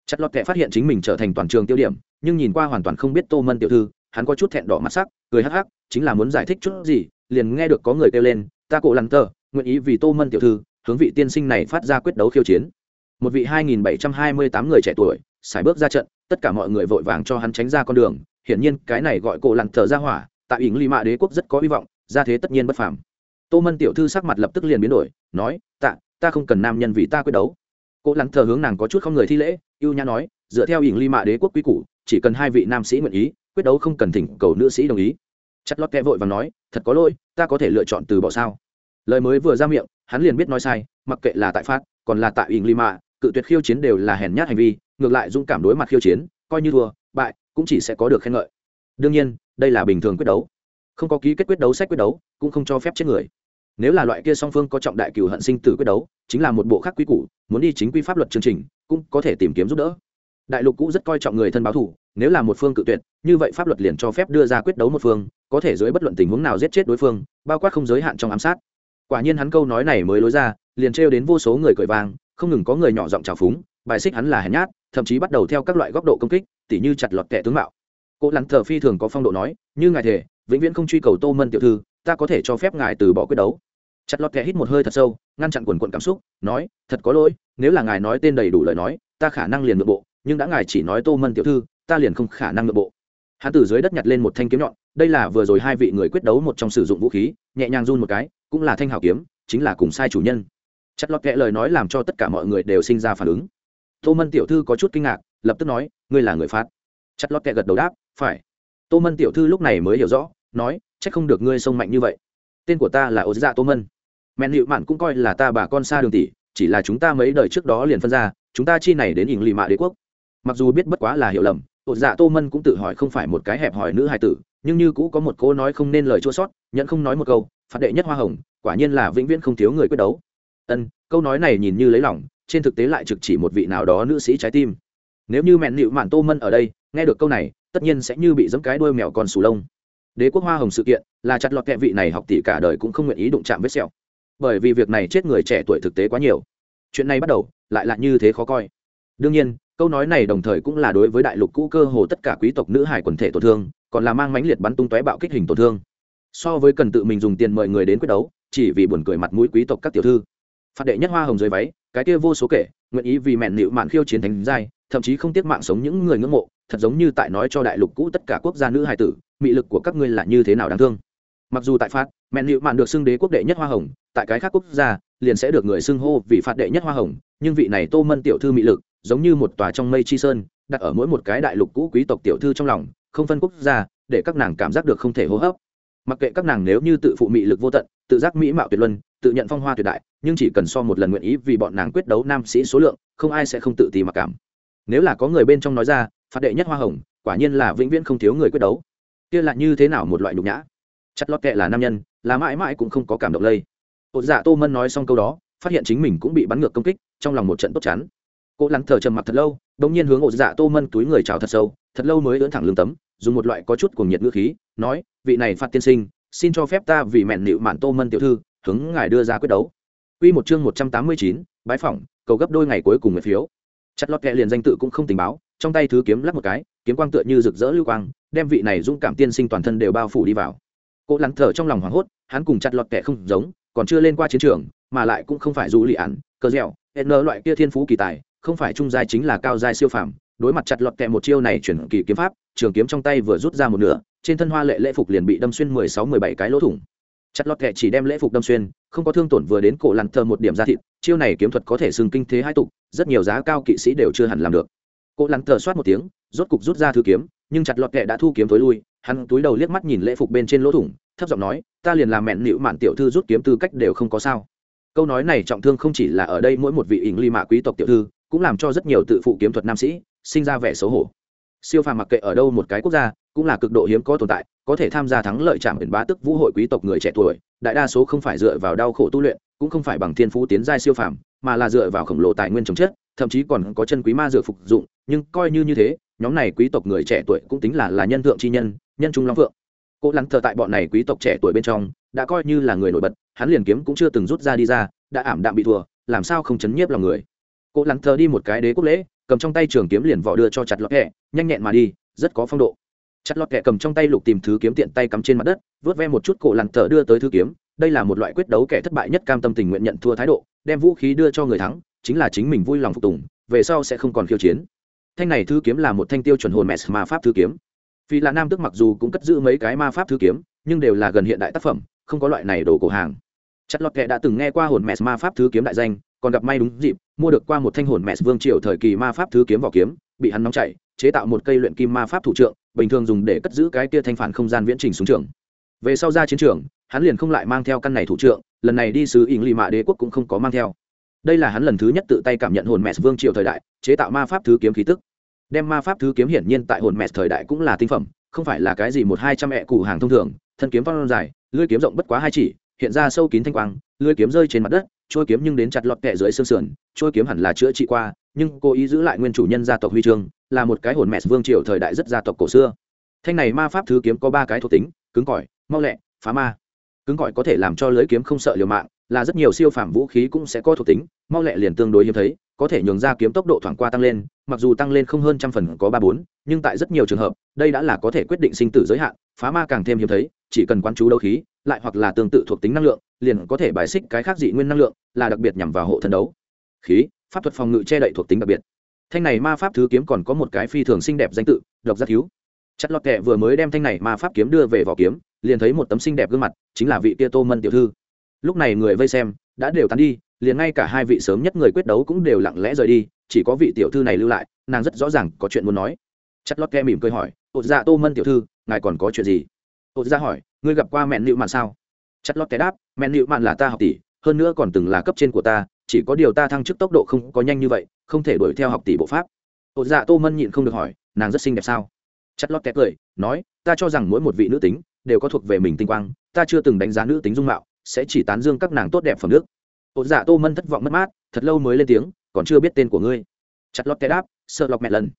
Speaker 1: Chặt lọt kệ phát hiện chính mình trở thành toàn trường tiêu điểm, nhưng nhìn qua hoàn toàn không biết tô mân tiểu thư, hắn có chút thẹn đỏ mặt sắc, cười hắc hắc, chính là muốn giải thích chút gì, liền nghe được có người kêu lên, ta cổ lăng tờ, nguyện ý vì tô mân tiểu thư, hướng vị tiên sinh này phát ra quyết đấu khiêu chiến. Một vị 2728 người trẻ tuổi xài bước ra trận, tất cả mọi người vội vàng cho hắn tránh ra con đường, hiển nhiên cái này gọi cổ lăng tờ ra hỏa, tại ỉng ly mạ đế quốc rất có hy vọng, ra thế tất nhiên bất phàm. Tô mân tiểu thư sắc mặt lập tức liền biến đổi, nói, tạ, ta không cần nam nhân vì ta quyết đấu cô lắn thờ hướng nàng có chút không người thi lễ, ưu nhã nói, dựa theo ỉng ly mạ đế quốc quy củ, chỉ cần hai vị nam sĩ nguyện ý, quyết đấu không cần thỉnh cầu nữ sĩ đồng ý. Chặt lót kẽ vội và nói, thật có lỗi, ta có thể lựa chọn từ bỏ sao? Lời mới vừa ra miệng, hắn liền biết nói sai, mặc kệ là tại phát, còn là tại ỉng ly mạ, cự tuyệt khiêu chiến đều là hèn nhát hành vi, ngược lại dũng cảm đối mặt khiêu chiến, coi như thua, bại, cũng chỉ sẽ có được khen ngợi. Đương nhiên, đây là bình thường quyết đấu. Không có ký kết quyết đấu, sách quyết đấu, cũng không cho phép chết người nếu là loại kia song phương có trọng đại cừu hận sinh tử quyết đấu, chính là một bộ khác quy củ, muốn đi chính quy pháp luật chương trình, cũng có thể tìm kiếm giúp đỡ. Đại lục cũ rất coi trọng người thân báo thủ nếu là một phương cự tuyệt, như vậy pháp luật liền cho phép đưa ra quyết đấu một phương, có thể dưới bất luận tình huống nào giết chết đối phương, bao quát không giới hạn trong ám sát. Quả nhiên hắn câu nói này mới lối ra, liền trêu đến vô số người cười vang, không ngừng có người nhỏ giọng trào phúng, bài xích hắn là hèn nhát, thậm chí bắt đầu theo các loại góc độ công kích, tỉ như chặt lọt kẻ tướng mạo. Cố lắng thờ phi thường có phong độ nói, như ngài thể vĩnh viễn không truy cầu tô mân tiểu thư ta có thể cho phép ngài từ bỏ quyết đấu. Chặt lọt kẻ hít một hơi thật sâu, ngăn chặn quần quận cảm xúc, nói, thật có lỗi, nếu là ngài nói tên đầy đủ lời nói, ta khả năng liền nội bộ, nhưng đã ngài chỉ nói tô mân tiểu thư, ta liền không khả năng nội bộ. Hắn từ dưới đất nhặt lên một thanh kiếm nhọn, đây là vừa rồi hai vị người quyết đấu một trong sử dụng vũ khí, nhẹ nhàng run một cái, cũng là thanh hảo kiếm, chính là cùng sai chủ nhân. Chặt lọt kệ lời nói làm cho tất cả mọi người đều sinh ra phản ứng. Tô mân tiểu thư có chút kinh ngạc, lập tức nói, ngươi là người phát chặt lọt kệ gật đầu đáp, phải. Tô mân tiểu thư lúc này mới hiểu rõ, nói chắc không được ngươi sông mạnh như vậy. Tên của ta là ô dạ tô mân mẹn hiệu mạn cũng coi là ta bà con xa đường tỷ, chỉ là chúng ta mấy đời trước đó liền phân ra, chúng ta chi này đến ỉng lì mạ đế quốc. Mặc dù biết bất quá là hiểu lầm ô dạ tô mân cũng tự hỏi không phải một cái hẹp hỏi nữ hài tử, nhưng như cũ có một cô nói không nên lời chua sót, nhận không nói một câu, phạt đệ nhất hoa hồng, quả nhiên là vĩnh viễn không thiếu người quyết đấu. Ân, câu nói này nhìn như lấy lòng, trên thực tế lại trực chỉ một vị nào đó nữ sĩ trái tim. Nếu như mẹn nịu mạn tô mân ở đây, nghe được câu này, tất nhiên sẽ như bị giấm cái đuôi mèo còn sù lông đế quốc hoa hồng sự kiện, là chặt lọt kẹ vị này học tỷ cả đời cũng không nguyện ý đụng chạm vết sẹo. Bởi vì việc này chết người trẻ tuổi thực tế quá nhiều. Chuyện này bắt đầu, lại là như thế khó coi. Đương nhiên, câu nói này đồng thời cũng là đối với đại lục cũ cơ hồ tất cả quý tộc nữ hải quần thể tổn thương, còn là mang mãnh liệt bắn tung tóe bạo kích hình tổn thương. So với cần tự mình dùng tiền mời người đến quyết đấu, chỉ vì buồn cười mặt mũi quý tộc các tiểu thư. Phạt đệ nhất hoa hồng dưới váy, cái kia vô số kể, nguyện ý vì mẹn nịu mạn khiêu chiến thánh giai thậm chí không tiếc mạng sống những người ngưỡng mộ, thật giống như tại nói cho đại lục cũ tất cả quốc gia nữ hài tử, mị lực của các ngươi là như thế nào đáng thương. Mặc dù tại phát mẹn nịu mạn được xưng đế quốc đệ nhất hoa hồng, tại cái khác quốc gia, liền sẽ được người xưng hô vì phạt đệ nhất hoa hồng, nhưng vị này tô mân tiểu thư mị lực, giống như một tòa trong mây chi sơn, đặt ở mỗi một cái đại lục cũ quý tộc tiểu thư trong lòng, không phân quốc gia, để các nàng cảm giác được không thể hô hấp. Mặc kệ các nàng nếu như tự phụ mị lực vô tận, tự giác mỹ mạo tuyệt luân, tự nhận phong hoa tuyệt đại, nhưng chỉ cần so một lần nguyện ý vì bọn nàng quyết đấu nam sĩ số lượng, không ai sẽ không tự ti mặc cảm nếu là có người bên trong nói ra phạt đệ nhất hoa hồng quả nhiên là vĩnh viễn không thiếu người quyết đấu. Kia là như thế nào một loại nhục nhã? Chặt lót kệ là nam nhân là mãi mãi cũng không có cảm động lây. Ột dạ tô mân nói xong câu đó phát hiện chính mình cũng bị bắn ngược công kích trong lòng một trận tốt chắn cô lắng thở trầm mặc thật lâu đ ỗ n g nhiên hướng ột dạ tô mân túi người chào thật sâu thật lâu mới ưỡn thẳng lương tấm dùng một loại có chút cuồng nhiệt ngữ khí nói vị này phạt tiên sinh xin cho phép ta vì mẹn nịu mạn tô mân tiểu thư hướng ngài đưa ra quyết đấu. Quy một chương một trăm tám mươi chín, bái phỏng, cầu gấp đôi ngày cuối cùng người phiếu. Chặt lọt kẹ liền danh tự cũng không tình báo, trong tay thứ kiếm lắc một cái, kiếm quang tựa như rực rỡ lưu quang, đem vị này dũng cảm tiên sinh toàn thân đều bao phủ đi vào. Cố lắng thở trong lòng hoảng hốt, hắn cùng chặt lọt kẹ không giống, còn chưa lên qua chiến trường, mà lại cũng không phải dù lì án, cờ dẻo, n loại kia thiên phú kỳ tài, không phải trung giai chính là cao giai siêu phàm. Đối mặt chặt lọt kẹ một chiêu này chuyển kỳ kiếm pháp, trường kiếm trong tay vừa rút ra một nửa, trên thân hoa lệ lễ phục liền bị đâm xuyên mười sáu mười bảy cái lỗ thủng chặt lọt kẹ chỉ đem lễ phục đâm xuyên không có thương tổn vừa đến cổ lặn thờ một điểm ra thịt chiêu này kiếm thuật có thể xưng kinh thế hai tục, rất nhiều giá cao kỵ sĩ đều chưa hẳn làm được. Cố lặn tờ soát một tiếng, rốt cục rút ra thư kiếm, nhưng chặt lọt kệ đã thu kiếm tối lui, hắn túi đầu liếc mắt nhìn lễ phục bên trên lỗ thủng, thấp giọng nói, ta liền làm mẹn nịu mạn tiểu thư rút kiếm tư cách đều không có sao. Câu nói này trọng thương không chỉ là ở đây mỗi một vị ỉng ly mạ quý tộc tiểu thư, cũng làm cho rất nhiều tự phụ kiếm thuật nam sĩ sinh ra vẻ xấu hổ. Siêu phàm mặc kệ ở đâu một cái quốc gia, cũng là cực độ hiếm có tồn tại, có thể tham gia thắng lợi trạm biển bá tức vũ hội quý tộc người trẻ tuổi, đại đa số không phải dựa vào đau khổ tu luyện cũng không phải bằng thiên phú tiến giai siêu phàm, mà là dựa vào khổng lồ tài nguyên trồng chất, thậm chí còn có chân quý ma dược phục dụng, nhưng coi như như thế, nhóm này quý tộc người trẻ tuổi cũng tính là là nhân thượng chi nhân nhân trung long vượng. Cố lăng thờ tại bọn này quý tộc trẻ tuổi bên trong, đã coi như là người nổi bật, hắn liền kiếm cũng chưa từng rút ra đi ra, đã ảm đạm bị thua, làm sao không chấn nhiếp lòng người Cố lăng thờ đi một cái đế quốc lễ, cầm trong tay trường kiếm liền vỏ đưa cho chặt lọt kẹ, nhanh nhẹn mà đi, rất có phong độ chặt lọt kẹ cầm trong tay lục tìm thứ kiếm tiện tay cắm trên mặt đất, vớt ve một chút cổ lăng thờ đưa tới thứ kiếm đây là một loại quyết đấu kẻ thất bại nhất cam tâm tình nguyện nhận thua thái độ, đem vũ khí đưa cho người thắng, chính là chính mình vui lòng phục tùng, về sau sẽ không còn khiêu chiến. Thanh này thứ kiếm là một thanh tiêu chuẩn hồn mẹ ma pháp thứ kiếm. Vì là nam tức mặc dù cũng cất giữ mấy cái ma pháp thứ kiếm, nhưng đều là gần hiện đại tác phẩm, không có loại này đồ cổ hàng. Chất lọt kệ đã từng nghe qua hồn mẹ ma pháp thứ kiếm đại danh, còn gặp may đúng dịp, mua được qua một thanh hồn mẹ vương triều thời kỳ ma pháp thứ kiếm vỏ kiếm, bị hắn nóng chảy, chế tạo một cây luyện kim ma pháp thủ trượng, bình thường dùng để cất giữ cái kia thanh phản không gian viễn trình xuống trường. Về sau ra chiến trường hắn liền không lại mang theo căn này thủ trượng, lần này đi sứ ỉng lì mạ đế quốc cũng không có mang theo. Đây là hắn lần thứ nhất tự tay cảm nhận hồn mẹ vương triều thời đại, chế tạo ma pháp thứ kiếm khí tức. Đem ma pháp thứ kiếm hiển nhiên tại hồn mẹ thời đại cũng là tinh phẩm, không phải là cái gì một hai trăm mẹ cụ hàng thông thường, thân kiếm phong dài, lưỡi kiếm rộng bất quá hai chỉ, hiện ra sâu kín thanh quang, lưỡi kiếm rơi trên mặt đất trôi kiếm nhưng đến chặt lọt kẹ dưới xương sườn trôi kiếm hẳn là chữa trị qua, nhưng cố ý giữ lại nguyên chủ nhân gia tộc huy chương, là một cái hồn mẹ vương triều thời đại rất gia tộc cổ xưa. Thanh này ma pháp thứ kiếm có ba cái thuộc tính, cứng cỏi, mau lẹ, phá ma cứng gọi có thể làm cho lưới kiếm không sợ liều mạng, là rất nhiều siêu phàm vũ khí cũng sẽ có thuộc tính, mau lẹ liền tương đối hiếm thấy, có thể nhường ra kiếm tốc độ thoảng qua tăng lên, mặc dù tăng lên không hơn trăm phần có ba bốn, nhưng tại rất nhiều trường hợp, đây đã là có thể quyết định sinh tử giới hạn, phá ma càng thêm hiếm thấy, chỉ cần quán chú đấu khí, lại hoặc là tương tự thuộc tính năng lượng, liền có thể bài xích cái khác dị nguyên năng lượng, là đặc biệt nhằm vào hộ thần đấu. Khí, pháp thuật phòng ngự che đậy thuộc tính đặc biệt. Thanh này ma pháp thứ kiếm còn có một cái phi thường xinh đẹp danh tự, độc giác thiếu chất lọt kệ vừa mới đem thanh này mà pháp kiếm đưa về vỏ kiếm, liền thấy một tấm xinh đẹp gương mặt, chính là vị tia tô mân tiểu thư. Lúc này người vây xem, đã đều tán đi, liền ngay cả hai vị sớm nhất người quyết đấu cũng đều lặng lẽ rời đi, chỉ có vị tiểu thư này lưu lại, nàng rất rõ ràng có chuyện muốn nói. Chất lót ke mỉm cười hỏi ột dạ tô mân tiểu thư, ngài còn có chuyện gì? Ột dạ hỏi, ngươi gặp qua mẹn nịu mạn sao? Chất lót ke đáp, mẹn nịu mạn là ta học tỷ, hơn nữa còn từng là cấp trên của ta, chỉ có điều ta thăng chức tốc độ không có nhanh như vậy, không thể đuổi theo học tỷ bộ pháp. Ột dạ tô mân nhịn không được hỏi, nàng rất xinh đẹp sao? Chất lót té cười, nói, ta cho rằng mỗi một vị nữ tính đều có thuộc về mình tinh quang, ta chưa từng đánh giá nữ tính dung mạo, sẽ chỉ tán dương các nàng tốt đẹp phẩm đức. Ột dạ tô mân thất vọng mất mát, thật lâu mới lên tiếng, còn chưa biết tên của ngươi. Chặt lót té đáp, sợ lọc mẹ lần.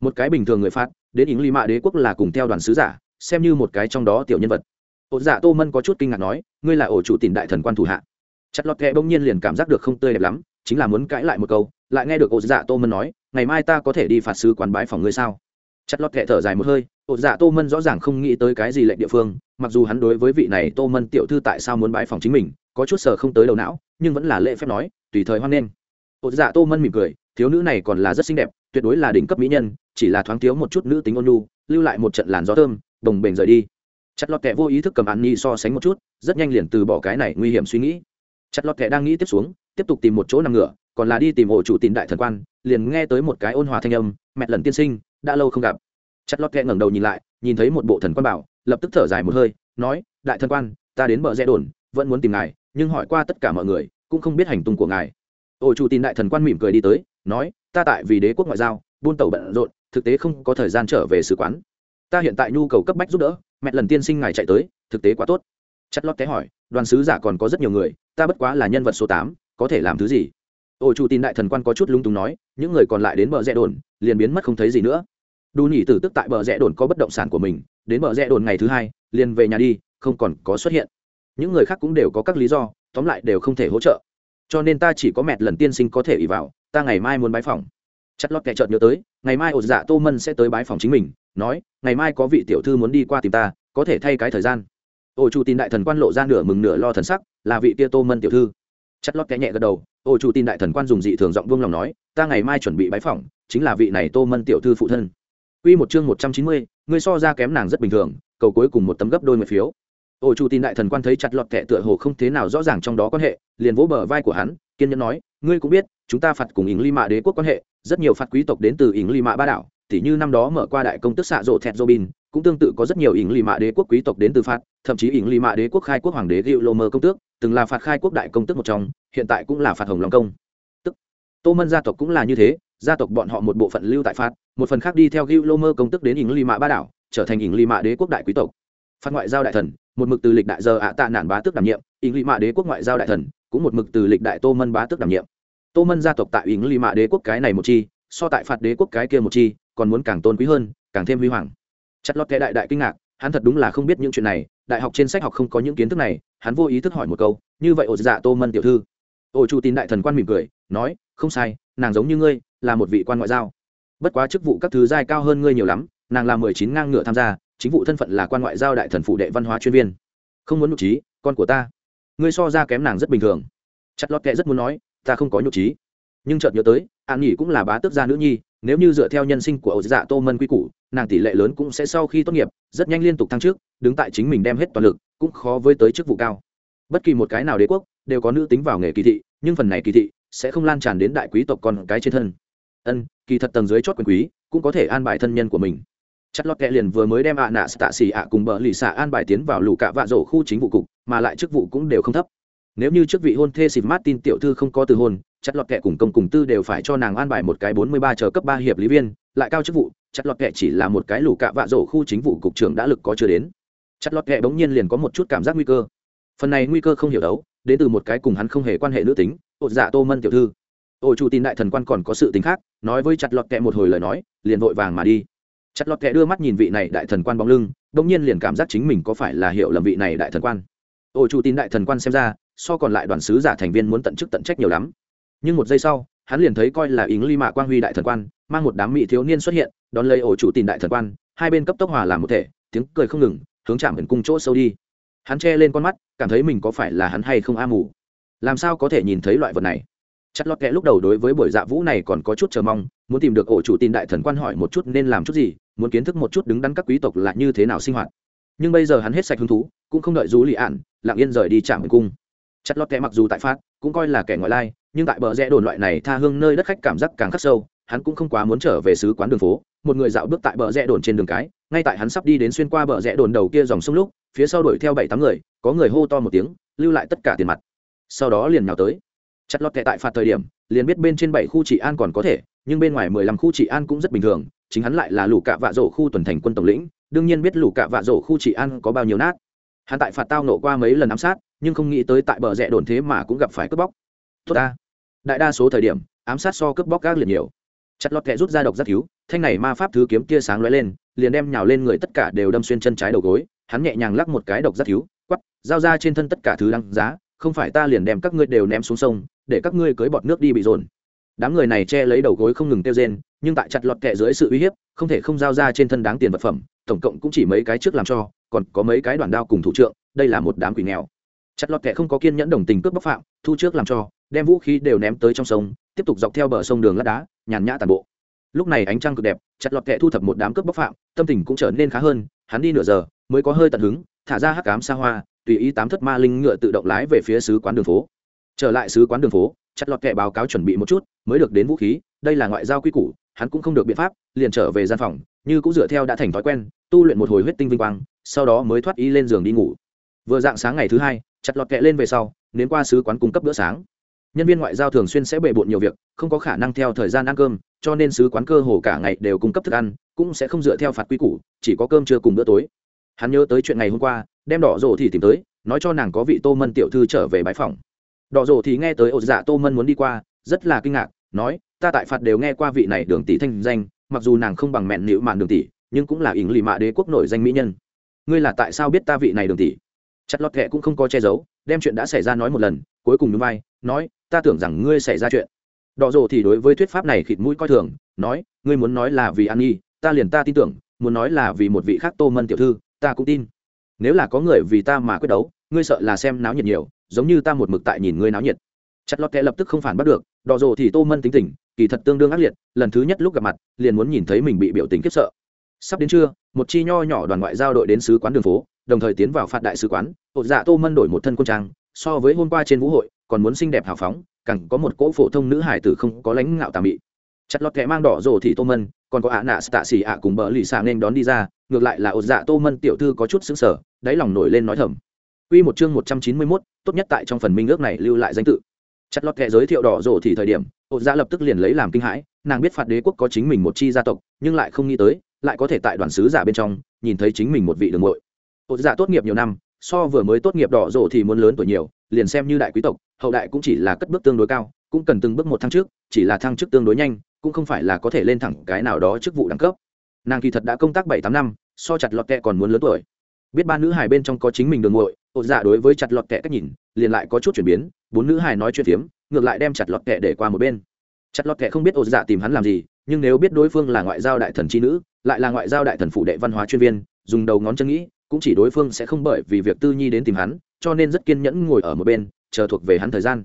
Speaker 1: Một cái bình thường người phát đến ý lý mạ đế quốc là cùng theo đoàn sứ giả, xem như một cái trong đó tiểu nhân vật. Ột dạ tô mân có chút kinh ngạc nói, ngươi là ổ chủ tìm đại thần quan thủ hạ. Chặt lọt kẹ bỗng nhiên liền cảm giác được không tươi đẹp lắm, chính là muốn cãi lại một câu, lại nghe được ổ dạ tô mân nói, ngày mai ta có thể đi phạt sứ quán bái phòng ngươi sao? Chặt lọt kẹ thở dài một hơi ột dạ tô mân rõ ràng không nghĩ tới cái gì lệnh địa phương mặc dù hắn đối với vị này tô mân tiểu thư tại sao muốn bãi phòng chính mình có chút sờ không tới đầu não nhưng vẫn là lễ phép nói tùy thời hoan nghênh. Ột dạ tô mân mỉm cười thiếu nữ này còn là rất xinh đẹp tuyệt đối là đỉnh cấp mỹ nhân chỉ là thoáng thiếu một chút nữ tính ôn nhu, lưu lại một trận làn gió thơm bồng bềnh rời đi. Chặt lọt kẹ vô ý thức cầm ăn ni so sánh một chút rất nhanh liền từ bỏ cái này nguy hiểm suy nghĩ. Chặt lọt kẹ đang nghĩ tiếp xuống tiếp tục tìm một chỗ nằm ngửa còn là đi tìm ổ chủ tìm đại thần quan liền nghe tới một cái ôn hòa thanh âm mẹ lần tiên sinh đã lâu không gặp. Chặt lọt kẹ ngẩng đầu nhìn lại, nhìn thấy một bộ thần quan bảo, lập tức thở dài một hơi, nói, đại thần quan, ta đến bờ rẽ đồn, vẫn muốn tìm ngài, nhưng hỏi qua tất cả mọi người, cũng không biết hành tung của ngài. Ổ chủ tin đại thần quan mỉm cười đi tới, nói, ta tại vì đế quốc ngoại giao, buôn tàu bận rộn, thực tế không có thời gian trở về sứ quán. Ta hiện tại nhu cầu cấp bách giúp đỡ, mẹ lần tiên sinh ngài chạy tới, thực tế quá tốt. Chất lót té hỏi, đoàn sứ giả còn có rất nhiều người, ta bất quá là nhân vật số tám, có thể làm thứ gì? Ổ chủ tin đại thần quan có chút lung túng nói, những người còn lại đến bờ rẽ đồn, liền biến mất không thấy gì nữa. Đu nhỉ tử tức tại bờ rẽ đồn có bất động sản của mình, đến bờ rẽ đồn ngày thứ hai, liền về nhà đi, không còn có xuất hiện. Những người khác cũng đều có các lý do, tóm lại đều không thể hỗ trợ. Cho nên ta chỉ có mẹt lần tiên sinh có thể ỉ vào, ta ngày mai muốn bái phòng. Chất lót kẻ chợt nhớ tới, ngày mai ột dạ tô mân sẽ tới bái phòng chính mình, nói, ngày mai có vị tiểu thư muốn đi qua tìm ta, có thể thay cái thời gian. Ổ chủ tin đại thần quan lộ ra nửa mừng nửa lo thần sắc, là vị tia tô mân tiểu thư. Chất lót kẻ nhẹ gật đầu, ổ chủ tin đại thần quan dùng dị thường giọng vương lòng nói, ta ngày mai chuẩn bị bái phòng, chính là vị này tô mân tiểu thư phụ thân. Quy một chương một trăm chín mươi, người so ra kém nàng rất bình thường, cầu cuối cùng một tấm gấp đôi mười phiếu. Ổ chủ tin đại thần quan thấy chặt lọt kẻ tựa hồ không thế nào rõ ràng trong đó quan hệ liền vỗ bờ vai của hắn kiên nhẫn nói ngươi cũng biết chúng ta phạt cùng ỉng ly mạ đế quốc quan hệ rất nhiều phạt quý tộc đến từ ỉng ly mạ ba đảo tỉ như năm đó mở qua đại công tức xạ rộ thẹt robin cũng tương tự có rất nhiều ỉng ly mạ đế quốc quý tộc đến từ phạt thậm chí ỉng ly mạ đế quốc khai quốc hoàng đế Diệu lô mơ công tước từng là phạt khai quốc đại công tức một trong hiện tại cũng là phạt hồng long công. Tức tô mân gia tộc cũng là như thế gia tộc bọn họ một bộ phận lưu tại phạt, một phần khác đi theo gịu lô mơ công tức đến ỉng ly mạ ba đảo, trở thành ỉng ly mạ đế quốc đại quý tộc. Phát ngoại giao đại thần, một mực từ lịch đại giờ ạ tạ nản bá tước đảm nhiệm ỉng lì mạ đế quốc ngoại giao đại thần, cũng một mực từ lịch đại tô mân bá tước đảm nhiệm. Tô mân gia tộc tại ỉng lì mạ đế quốc cái này một chi, so tại phạt đế quốc cái kia một chi, còn muốn càng tôn quý hơn, càng thêm huy hoàng. Chất lót kẻ đại đại kinh ngạc, hắn thật đúng là không biết những chuyện này, đại học trên sách học không có những kiến thức này, hắn vô ý thức hỏi một câu, như vậy ổ dạ tô mân tiểu thư? Ổ chủ tin đại thần quan mỉm cười, nói, không sai nàng giống như ngươi, là một vị quan ngoại giao. Bất quá chức vụ các thứ giai cao hơn ngươi nhiều lắm, nàng là mười chín ngang ngựa tham gia, chính vụ thân phận là quan ngoại giao đại thần phụ đệ văn hóa chuyên viên. Không muốn nhục trí, con của ta. Ngươi so ra kém nàng rất bình thường. Chặt lót kệ rất muốn nói, ta không có nhục trí. Nhưng chợt nhớ tới, an nghỉ cũng là bá tước gia nữ nhi, nếu như dựa theo nhân sinh của ấu dạ tô mân quy củ, nàng tỷ lệ lớn cũng sẽ sau khi tốt nghiệp, rất nhanh liên tục thăng trước đứng tại chính mình đem hết toàn lực, cũng khó với tới chức vụ cao. Bất kỳ một cái nào đế quốc, đều có nữ tính vào nghề kỳ thị, nhưng phần này kỳ thị sẽ không lan tràn đến đại quý tộc con cái trên thân. Ân, kỳ thật tầng dưới chót quyền quý cũng có thể an bài thân nhân của mình. Chất lót kẹ liền vừa mới đem ạ nạ tạ xì ạ cùng bờ lì xạ an bài tiến vào lũ cạ vạ rổ khu chính vụ cục, mà lại chức vụ cũng đều không thấp. Nếu như chức vị hôn thê xịp martin tiểu thư không có từ hôn chất lọt kẹ cùng công cùng tư đều phải cho nàng an bài một cái bốn mươi ba chờ cấp ba hiệp lý viên, lại cao chức vụ chất lọt kẹ chỉ là một cái lũ cạ vạ rổ khu chính vụ cục trưởng đã lực có chưa đến. Chất lọt kẹ bỗng nhiên liền có một chút cảm giác nguy cơ. Phần này nguy cơ không hiểu đấu, đến từ một cái cùng hắn không hề quan hệ nữ tính ột dạ tô mân tiểu thư. Ổ chủ tin đại thần quan còn có sự tính khác, nói với chặt lọt kệ một hồi lời nói, liền vội vàng mà đi. Chặt lọt kệ đưa mắt nhìn vị này đại thần quan bóng lưng đông nhiên liền cảm giác chính mình có phải là hiểu lầm vị này đại thần quan. Ổ chủ tin đại thần quan xem ra, so còn lại đoàn sứ giả thành viên muốn tận chức tận trách nhiều lắm. Nhưng một giây sau, hắn liền thấy coi là ý ly mạ quang huy đại thần quan, mang một đám mỹ thiếu niên xuất hiện, đón lấy ổ chủ tin đại thần quan, hai bên cấp tốc hòa làm một thể, tiếng cười không ngừng, hướng chạm ẩn cung chỗ sâu đi. Hắn che lên con mắt, cảm thấy mình có phải là hắn hay không a mù làm sao có thể nhìn thấy loại vật này? Chất lót kẽ lúc đầu đối với buổi dạ vũ này còn có chút chờ mong, muốn tìm được ổ chủ tin đại thần quan hỏi một chút nên làm chút gì, muốn kiến thức một chút đứng đắn các quý tộc là như thế nào sinh hoạt. Nhưng bây giờ hắn hết sạch hứng thú, cũng không đợi rú lì ạn lặng yên rời đi chạm cung. Chất lót kẽ mặc dù tại phát, cũng coi là kẻ ngoại lai, nhưng tại bờ rẽ đồn loại này tha hương nơi đất khách cảm giác càng khắc sâu, hắn cũng không quá muốn trở về xứ quán đường phố. Một người dạo bước tại bờ rẽ đồn trên đường cái, ngay tại hắn sắp đi đến xuyên qua bờ rẽ đồn đầu kia dòng sông lúc, phía sau đuổi theo bảy tám người, có người hô to một tiếng, lưu lại tất cả tiền mặt sau đó liền nhào tới. Chặt lọt kệ tại phạt thời điểm, liền biết bên trên bảy khu trị an còn có thể, nhưng bên ngoài mười lăm khu trị an cũng rất bình thường, chính hắn lại là lũ cạ vạ rổ khu tuần thành quân tổng lĩnh, đương nhiên biết lũ cạ vạ rổ khu trị an có bao nhiêu nát. Hắn tại phạt tao nổ qua mấy lần ám sát, nhưng không nghĩ tới tại bờ rẽ đồn thế mà cũng gặp phải cướp bóc. Tốt ta. Đại đa số thời điểm, ám sát so cướp bóc gác liệt nhiều. Chặt lọt kệ rút ra độc rất thiếu thanh này ma pháp thứ kiếm tia sáng lóe lên, liền đem nhào lên người tất cả đều đâm xuyên chân trái đầu gối, hắn nhẹ nhàng lắc một cái độc rất thiếu quắp, giao ra trên thân tất cả thứ đăng giá không phải ta liền đem các ngươi đều ném xuống sông, để các ngươi cưới bọt nước đi bị dồn. Đám người này che lấy đầu gối không ngừng tiêu rên, nhưng tại chặt lọt kẹ dưới sự uy hiếp, không thể không giao ra trên thân đáng tiền vật phẩm, tổng cộng cũng chỉ mấy cái trước làm cho, còn có mấy cái đoàn đao cùng thủ trượng, đây là một đám quỷ nghèo. Chặt lọt kẹ không có kiên nhẫn đồng tình cướp bóc phạm, thu trước làm cho, đem vũ khí đều ném tới trong sông, tiếp tục dọc theo bờ sông đường lát đá, nhàn nhã tàn bộ. Lúc này ánh trăng cực đẹp, chặt lọt kẹ thu thập một đám cướp bóc phạm, tâm tình cũng trở nên khá hơn, hắn đi nửa giờ, mới có hơi tận hứng, thả ra hắc cám xa hoa tùy ý tám thất ma linh ngựa tự động lái về phía sứ quán đường phố. Trở lại sứ quán đường phố, chặt lọt kệ báo cáo chuẩn bị một chút, mới được đến vũ khí, đây là ngoại giao quy củ, hắn cũng không được biện pháp, liền trở về gian phòng, như cũng dựa theo đã thành thói quen, tu luyện một hồi huyết tinh vinh quang, sau đó mới thoát y lên giường đi ngủ. Vừa dạng sáng ngày thứ hai, chặt lọt kệ lên về sau đến qua sứ quán cung cấp bữa sáng. Nhân viên ngoại giao thường xuyên sẽ bề bộn nhiều việc, không có khả năng theo thời gian ăn cơm, cho nên sứ quán cơ hồ cả ngày đều cung cấp thức ăn, cũng sẽ không dựa theo phạt quy củ, chỉ có cơm trưa cùng bữa tối. Hắn nhớ tới chuyện ngày hôm qua đem đỏ rổ thì tìm tới, nói cho nàng có vị tô mân tiểu thư trở về bãi phòng đỏ rổ thì nghe tới ột dạ tô mân muốn đi qua, rất là kinh ngạc, nói, ta tại phạt đều nghe qua vị này đường tỷ thanh danh, mặc dù nàng không bằng mẹn nịu mạn đường tỷ, nhưng cũng là ỉng lì mạ đế quốc nổi danh mỹ nhân. Ngươi là tại sao biết ta vị này đường tỷ? Chặt lọt kệ cũng không có che giấu, đem chuyện đã xảy ra nói một lần, cuối cùng núi vai, nói, ta tưởng rằng ngươi xảy ra chuyện. Đỏ rổ thì đối với thuyết pháp này khịt mũi coi thường, nói, ngươi muốn nói là vì an nhi, ta liền ta tin tưởng, muốn nói là vì một vị khác tô mân tiểu thư, ta cũng tin nếu là có người vì ta mà quyết đấu, ngươi sợ là xem náo nhiệt nhiều, giống như ta một mực tại nhìn ngươi náo nhiệt. Chặt lọt kệ lập tức không phản bắt được đỏ rồ thì tô mân tính tình, kỳ thật tương đương ác liệt, lần thứ nhất lúc gặp mặt, liền muốn nhìn thấy mình bị biểu tình khiếp sợ. Sắp đến trưa, một chi nho nhỏ đoàn ngoại giao đội đến sứ quán đường phố, đồng thời tiến vào phạt đại sứ quán hột dạ tô mân đổi một thân quân trang, so với hôm qua trên vũ hội, còn muốn xinh đẹp hào phóng, càng có một cỗ phổ thông nữ hải tử không có lãnh ngạo tà mị. Chặt lọt kệ mang đỏ rồ thì tô mân còn có ạ nạ tạ xỉ ạ cùng bờ lì xạ nên đón đi ra ngược lại là ột dạ tô mân tiểu thư có chút xứng sở đáy lòng nổi lên nói thầm Quy một chương một trăm chín mươi 191, tốt nhất tại trong phần minh ước này lưu lại danh tự. Chặt lọt kẻ giới thiệu đỏ rổ thì thời điểm, ột dạ lập tức liền lấy làm kinh hãi, nàng biết phạt đế quốc có chính mình một chi gia tộc, nhưng lại không nghĩ tới, lại có thể tại đoàn sứ giả bên trong, nhìn thấy chính mình một vị đường muội. Ột dạ tốt nghiệp nhiều năm, so vừa mới tốt nghiệp đỏ rổ thì muốn lớn tuổi nhiều, liền xem như đại quý tộc, hậu đại cũng chỉ là cất bước tương đối cao, cũng cần từng bước một thăng trước, chỉ là thăng chức tương đối nhanh, cũng không phải là có thể lên thẳng cái nào đó chức vụ đẳng cấp. Nàng kỳ thật đã công tác bảy tám năm, so chặt lọt kẹ còn muốn lớn tuổi. Biết ba nữ hài bên trong có chính mình đường ngội ột dạ đối với chặt lọt kẹ cách nhìn, liền lại có chút chuyển biến, bốn nữ hài nói chuyện phiếm, ngược lại đem chặt lọt kẹ để qua một bên. Chặt lọt kệ không biết ột dạ tìm hắn làm gì, nhưng nếu biết đối phương là ngoại giao đại thần c h i nữ, lại là ngoại giao đại thần phụ đệ văn hóa chuyên viên, dùng đầu ngón chân nghĩ, cũng chỉ đối phương sẽ không bởi vì việc tư nhi đến tìm hắn, cho nên rất kiên nhẫn ngồi ở một bên, chờ thuộc về hắn thời gian.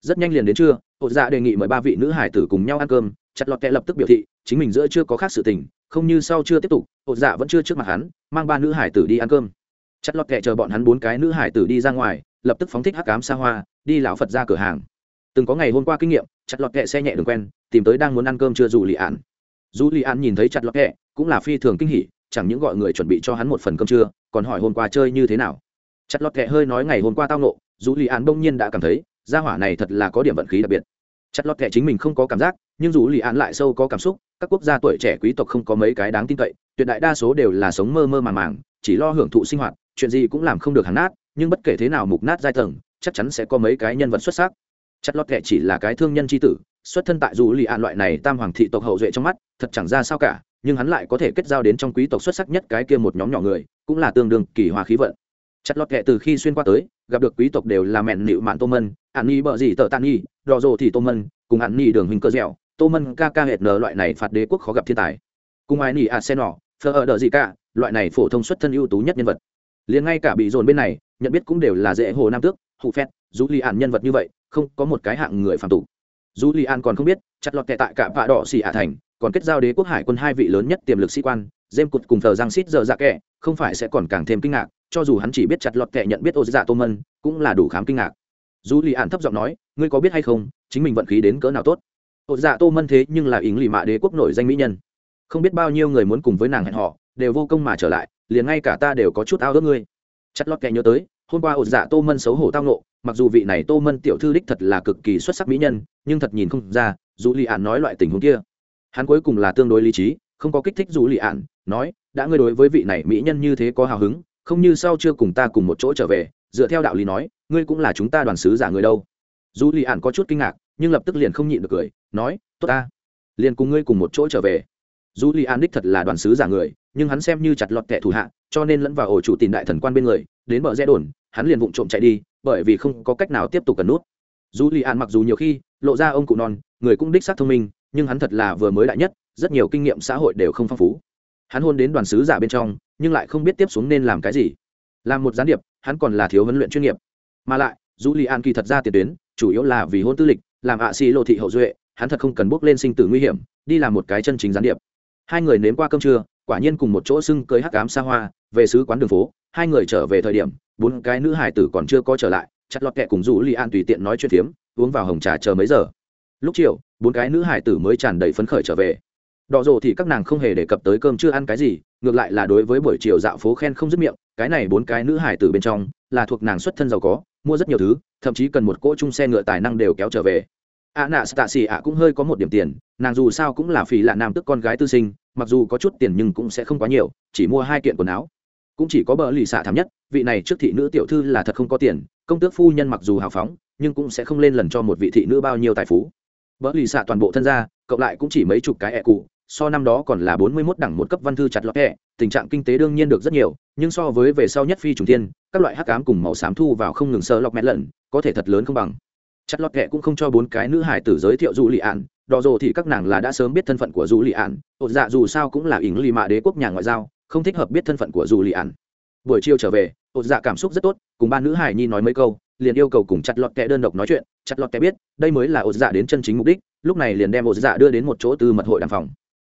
Speaker 1: Rất nhanh liền đến trưa ột dạ đề nghị mời ba vị nữ hải tử cùng nhau ăn cơm chặt lọt kệ lập tức biểu thị, chính mình giữa chưa có khác sự tình, không như sau chưa tiếp tục ột dạ vẫn chưa trước mặt hắn, mang ba nữ hải tử đi ăn cơm. Chặt lọt kệ chờ bọn hắn bốn cái nữ hải tử đi ra ngoài, lập tức phóng thích hắc cám xa hoa, đi lão phật ra cửa hàng. Từng có ngày hôm qua kinh nghiệm, chặt lọt kệ xe nhẹ đường quen, tìm tới đang muốn ăn cơm chưa dù lì ạn dù lì ạn nhìn thấy chặt lọt kệ cũng là phi thường kinh hỉ, chẳng những gọi người chuẩn bị cho hắn một phần cơm trưa, còn hỏi hôm qua chơi như thế nào. Chặt lọt kệ hơi nói ngày hôm qua tao nộ dù lì ạn bỗng nhiên đã cảm thấy, gia hỏa này thật là có điểm vận khí đặc biệt chặt lọt kệ chính mình không có cảm giác, nhưng dù lì án lại sâu có cảm xúc, các quốc gia tuổi trẻ quý tộc không có mấy cái đáng tin cậy, tuyệt đại đa số đều là sống mơ mơ màng màng, chỉ lo hưởng thụ sinh hoạt, chuyện gì cũng làm không được hắn nát, nhưng bất kể thế nào mục nát giai tầng, chắc chắn sẽ có mấy cái nhân vật xuất sắc. Chặt lọt kệ chỉ là cái thương nhân tri tử, xuất thân tại dù lì án loại này tam hoàng thị tộc hậu duệ trong mắt, thật chẳng ra sao cả, nhưng hắn lại có thể kết giao đến trong quý tộc xuất sắc nhất cái kia một nhóm nhỏ người, cũng là tương đương kỳ hòa khí vận. Chặt lọt kệ từ khi xuyên qua tới gặp được quý tộc đều là mẹn nịu mạn tô mân, ạn nhi bợ gì tợ tàn nhi đò rồ thì tô mân, cùng ạn nhi đường hình cơ dẻo, tô mân ca ca hệt nở loại này phạt đế quốc khó gặp thiên tài. Cùng ai nỉ à a sen nọ, phờ ở đờ gì cả, loại này phổ thông xuất thân ưu tú nhất nhân vật. Liền ngay cả bị dồn bên này, nhận biết cũng đều là dễ hồ nam tước hụ phét, dù li ạn nhân vật như vậy, không có một cái hạng người phạm tục. Dù li ạn còn không biết, chặt lọt tệ tại cả vạ đỏ xì ả thành, còn kết giao đế quốc hải quân hai vị lớn nhất tiềm lực sĩ quan dêm cụt cùng thờ giang xít giờ dạ kệ không phải sẽ còn càng thêm kinh ngạc, cho dù hắn chỉ biết chặt lọt kệ nhận biết ô dạ tô mân cũng là đủ khám kinh ngạc. Dù Lý ạn thấp giọng nói, ngươi có biết hay không, chính mình vận khí đến cỡ nào tốt? Ô dạ tô mân thế nhưng là ý lì mạ đế quốc nổi danh mỹ nhân. Không biết bao nhiêu người muốn cùng với nàng hẹn họ đều vô công mà trở lại, liền ngay cả ta đều có chút ao ước ngươi. Chặt lọt kệ nhớ tới, hôm qua ột dạ tô mân xấu hổ tao nộ mặc dù vị này tô mân tiểu thư đích thật là cực kỳ xuất sắc mỹ nhân, nhưng thật nhìn không ra dù lì ạn nói loại tình huống kia. Hắn cuối cùng là tương đối lý trí không có kích thích dù lì ạn, nói, đã ngươi đối với vị này mỹ nhân như thế có hào hứng, không như sau chưa cùng ta cùng một chỗ trở về, dựa theo đạo lý nói, ngươi cũng là chúng ta đoàn sứ giả người đâu. Dù lì ạn có chút kinh ngạc, nhưng lập tức liền không nhịn được cười, nói, tốt ta, liền cùng ngươi cùng một chỗ trở về. Dù lì ạn đích thật là đoàn sứ giả người, nhưng hắn xem như chặt lọt kẻ thủ hạ, cho nên lẫn vào ổ chủ tìm đại thần quan bên người, đến bờ rẽ đồn, hắn liền vụng trộm chạy đi, bởi vì không có cách nào tiếp tục cần nút. Dù lì ạn mặc dù nhiều khi, lộ ra ông cụ non, người cũng đích xác thông minh, nhưng hắn thật là vừa mới đại nhất rất nhiều kinh nghiệm xã hội đều không phong phú. Hắn hôn đến đoàn sứ giả bên trong, nhưng lại không biết tiếp xuống nên làm cái gì. Làm một gián điệp, hắn còn là thiếu huấn luyện chuyên nghiệp. Mà lại dù Li an kỳ thật ra tiền tuyến, chủ yếu là vì hôn tư lịch, làm ạ xì lộ thị hậu duệ, hắn thật không cần bước lên sinh tử nguy hiểm, đi làm một cái chân chính gián điệp. Hai người nếm qua cơm trưa, quả nhiên cùng một chỗ sưng cưới hắc cám xa hoa, về sứ quán đường phố, hai người trở về thời điểm, bốn cái nữ hải tử còn chưa có trở lại, chặt lọt kẹ cùng rủ li an tùy tiện nói chuyện phiếm, uống vào hồng trà chờ mấy giờ. Lúc chiều, bốn cái nữ hải tử mới tràn đầy phấn khởi trở về đỏ rồ thì các nàng không hề đề cập tới cơm chưa ăn cái gì, ngược lại là đối với buổi chiều dạo phố khen không dứt miệng, cái này bốn cái nữ hải tử bên trong, là thuộc nàng xuất thân giàu có, mua rất nhiều thứ, thậm chí cần một cỗ chung xe ngựa tài năng đều kéo trở về. A nạ stạ xì ạ cũng hơi có một điểm tiền, nàng dù sao cũng là phì lạ nam tức con gái tư sinh, mặc dù có chút tiền nhưng cũng sẽ không quá nhiều, chỉ mua hai kiện quần áo. Cũng chỉ có bờ lì xạ thảm nhất, vị này trước thị nữ tiểu thư là thật không có tiền, công tước phu nhân mặc dù hào phóng, nhưng cũng sẽ không lên lần cho một vị thị nữ bao nhiêu tài phú. Bờ lì xạ toàn bộ thân gia, cộng lại cũng chỉ mấy chục cái ẹ cụ so năm đó còn là bốn mươi 41 đẳng một cấp văn thư chặt lọt hẹ tình trạng kinh tế đương nhiên được rất nhiều nhưng so với về sau nhất phi trùng thiên, các loại hắc ám cùng màu xám thu vào không ngừng sơ lọc mẹ lận có thể thật lớn không bằng. Chặt lọt hẹ cũng không cho bốn cái nữ hải tử giới thiệu du lì ạn đỏ rồ thì các nàng là đã sớm biết thân phận của du lì ạn ột dạ dù sao cũng là ỉng lì mạ đế quốc nhà ngoại giao không thích hợp biết thân phận của du lì ạn. Buổi chiều trở về ột dạ cảm xúc rất tốt cùng ba nữ hải nhi nói mấy câu liền yêu cầu cùng chặt lọt kẹ đơn độc nói chuyện chặt lọt kẹ biết đây mới là ột dạ đến chân chính mục đích lúc này liền đem ột dạ đưa đến một chỗ tư mật hội đàm phòng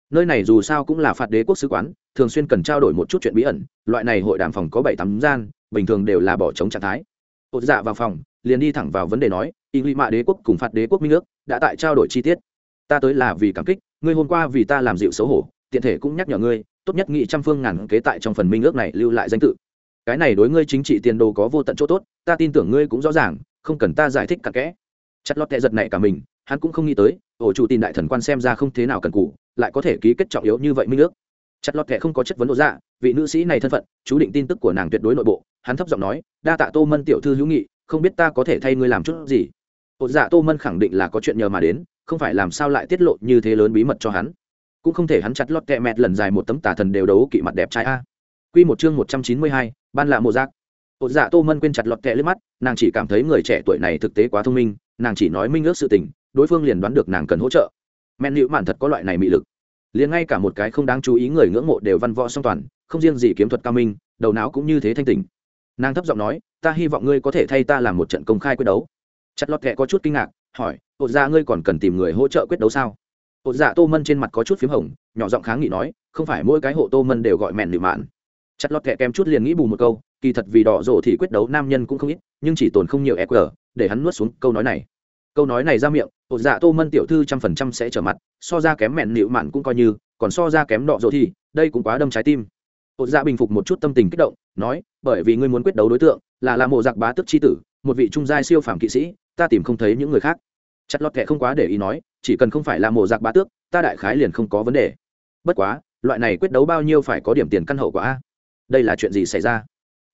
Speaker 1: nơi này dù sao cũng là phạt đế quốc sứ quán, thường xuyên cần trao đổi một chút chuyện bí ẩn, loại này hội đàm phòng có bảy tám gian, bình thường đều là bỏ trống trạng thái. Ột dạ vào phòng, liền đi thẳng vào vấn đề nói, ý nghĩ mạ đế quốc cùng phạt đế quốc minh nước đã tại trao đổi chi tiết. Ta tới là vì cảm kích, ngươi hôm qua vì ta làm dịu xấu hổ, tiện thể cũng nhắc nhở ngươi, tốt nhất nghị trăm phương ngàn kế tại trong phần minh ước này lưu lại danh tự. Cái này đối ngươi chính trị tiền đồ có vô tận chỗ tốt, ta tin tưởng ngươi cũng rõ ràng, không cần ta giải thích cặn kẽ. Chặt lót tệ giật này cả mình, hắn cũng không nghĩ tới ổ chủ tin đại thần quan xem ra không thế nào cần cụ lại có thể ký kết trọng yếu như vậy minh ước. Chặt lót kệ không có chất vấn độ dạ vị nữ sĩ này thân phận, chú định tin tức của nàng tuyệt đối nội bộ, hắn thấp giọng nói, đa tạ tô mân tiểu thư hữu nghị, không biết ta có thể thay ngươi làm chút gì? Ổ dạ tô mân khẳng định là có chuyện nhờ mà đến, không phải làm sao lại tiết lộ như thế lớn bí mật cho hắn. Cũng không thể hắn chặt lót kẹ mẹt lần dài một tấm tà thần đều đấu kỵ mặt đẹp trai a. Q một chương một trăm chín mươi hai, ban lạ mộ giác. Ột dạ tô mân quên chặt lọt kẹ lên mắt, nàng chỉ cảm thấy người trẻ tuổi này thực tế quá thông minh, nàng chỉ nói minh ước sự tình đối phương liền đoán được nàng cần hỗ trợ. Men nữ mạn thật có loại này mị lực. Liền ngay cả một cái không đáng chú ý người ngưỡng mộ đều văn võ song toàn, không riêng gì kiếm thuật cao minh, đầu não cũng như thế thanh tình nàng thấp giọng nói, ta hy vọng ngươi có thể thay ta làm một trận công khai quyết đấu. Chặt lọt kệ có chút kinh ngạc, hỏi ột ra dạ ngươi còn cần tìm người hỗ trợ quyết đấu sao? Ột dạ tô mân trên mặt có chút p h í m hồng, nhỏ giọng kháng nghị nói, không phải mỗi cái hộ tô mân đều gọi mẹn nịu mạn. Chặt lọt kệ kém chút liền nghĩ bù một câu, kỳ thật vì đỏ rộ thì quyết đấu nam nhân cũng không ít, nhưng chỉ tồn không nhiều e qr để hắn nuốt xuống câu nói này câu nói này ra miệng ột dạ tô mân tiểu thư trăm phần trăm sẽ trở mặt, so ra kém mẹn nịu mạn cũng coi như, còn so ra kém đọ dỗ thì, đây cũng quá đâm trái tim. Ột dạ bình phục một chút tâm tình kích động, nói, bởi vì ngươi muốn quyết đấu đối tượng, là là mộ giặc bá tức c h i tử, một vị trung giai siêu phàm kỵ sĩ, ta tìm không thấy những người khác. Chặt lọt kệ không quá để ý nói, chỉ cần không phải là mộ giặc bá tước, ta đại khái liền không có vấn đề. Bất quá, loại này quyết đấu bao nhiêu phải có điểm tiền căn hậu quả a? Đây là chuyện gì xảy ra?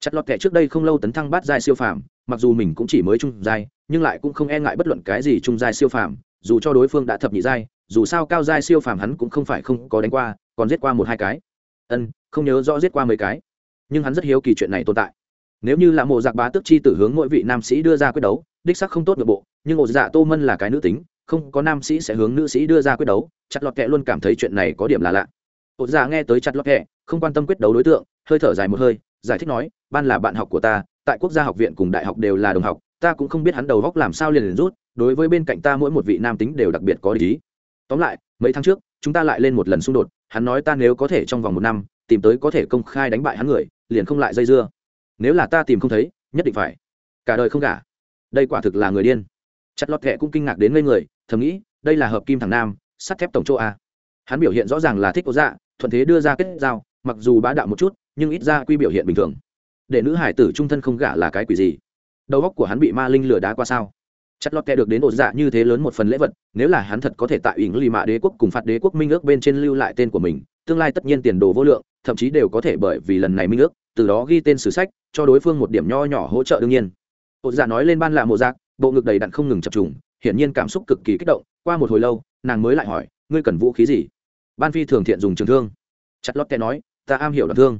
Speaker 1: Chặt lọt kệ trước đây không lâu tấn thăng bát giai siêu phàm, mặc dù mình cũng chỉ mới trung giai, nhưng lại cũng không e ngại bất luận cái gì trung giai siêu phàm, dù cho đối phương đã thập nhị giai, dù sao cao giai siêu phàm hắn cũng không phải không có đánh qua, còn giết qua một hai cái. Ân, không nhớ rõ giết qua mấy cái. Nhưng hắn rất hiếu kỳ chuyện này tồn tại. Nếu như là mộ giặc bá tước chi tử hướng mỗi vị nam sĩ đưa ra quyết đấu, đích sắc không tốt nội bộ, nhưng ổ dạ tô mân là cái nữ tính, không có nam sĩ sẽ hướng nữ sĩ đưa ra quyết đấu, chặt lọt kẹ luôn cảm thấy chuyện này có điểm là lạ. Ổ dạ nghe tới chặt lọt kẹ không quan tâm quyết đấu đối tượng, hơi thở dài một hơi giải thích nói, ban là bạn học của ta, tại quốc gia học viện cùng đại học đều là đồng học, ta cũng không biết hắn đầu góc làm sao liền liền rút, đối với bên cạnh ta mỗi một vị nam tính đều đặc biệt có lý. Tóm lại, mấy tháng trước, chúng ta lại lên một lần xung đột, hắn nói ta nếu có thể trong vòng một năm, tìm tới có thể công khai đánh bại hắn người, liền không lại dây dưa. Nếu là ta tìm không thấy, nhất định phải. Cả đời không gả. Đây quả thực là người điên. Chặt lọt kệ cũng kinh ngạc đến ngây người, thầm nghĩ, đây là hợp kim thằng nam, sắt thép tổng châu a. Hắn biểu hiện rõ ràng là thích có dạ thuận thế đưa ra kết giao, mặc dù bá đạo một chút nhưng ít ra quy biểu hiện bình thường. Để nữ hải tử trung thân không gả là cái quỷ gì? Đầu óc của hắn bị ma linh lừa đá qua sao? Chất lọt kẹ được đến ổ dạ như thế lớn một phần lễ vật, nếu là hắn thật có thể tại ủy lì mạ đế quốc cùng phạt đế quốc minh ước bên trên lưu lại tên của mình, tương lai tất nhiên tiền đồ vô lượng, thậm chí đều có thể bởi vì lần này minh ước, từ đó ghi tên sử sách, cho đối phương một điểm nho nhỏ hỗ trợ đương nhiên. Ổ dạ nói lên ban lạ mộ giác bộ ngực đầy đặn không ngừng chập trùng, hiển nhiên cảm xúc cực kỳ kích động, qua một hồi lâu, nàng mới lại hỏi, ngươi cần vũ khí gì? Ban phi thường thiện dùng trường thương. Chất lót kẹ nói, ta am hiểu đoạn thương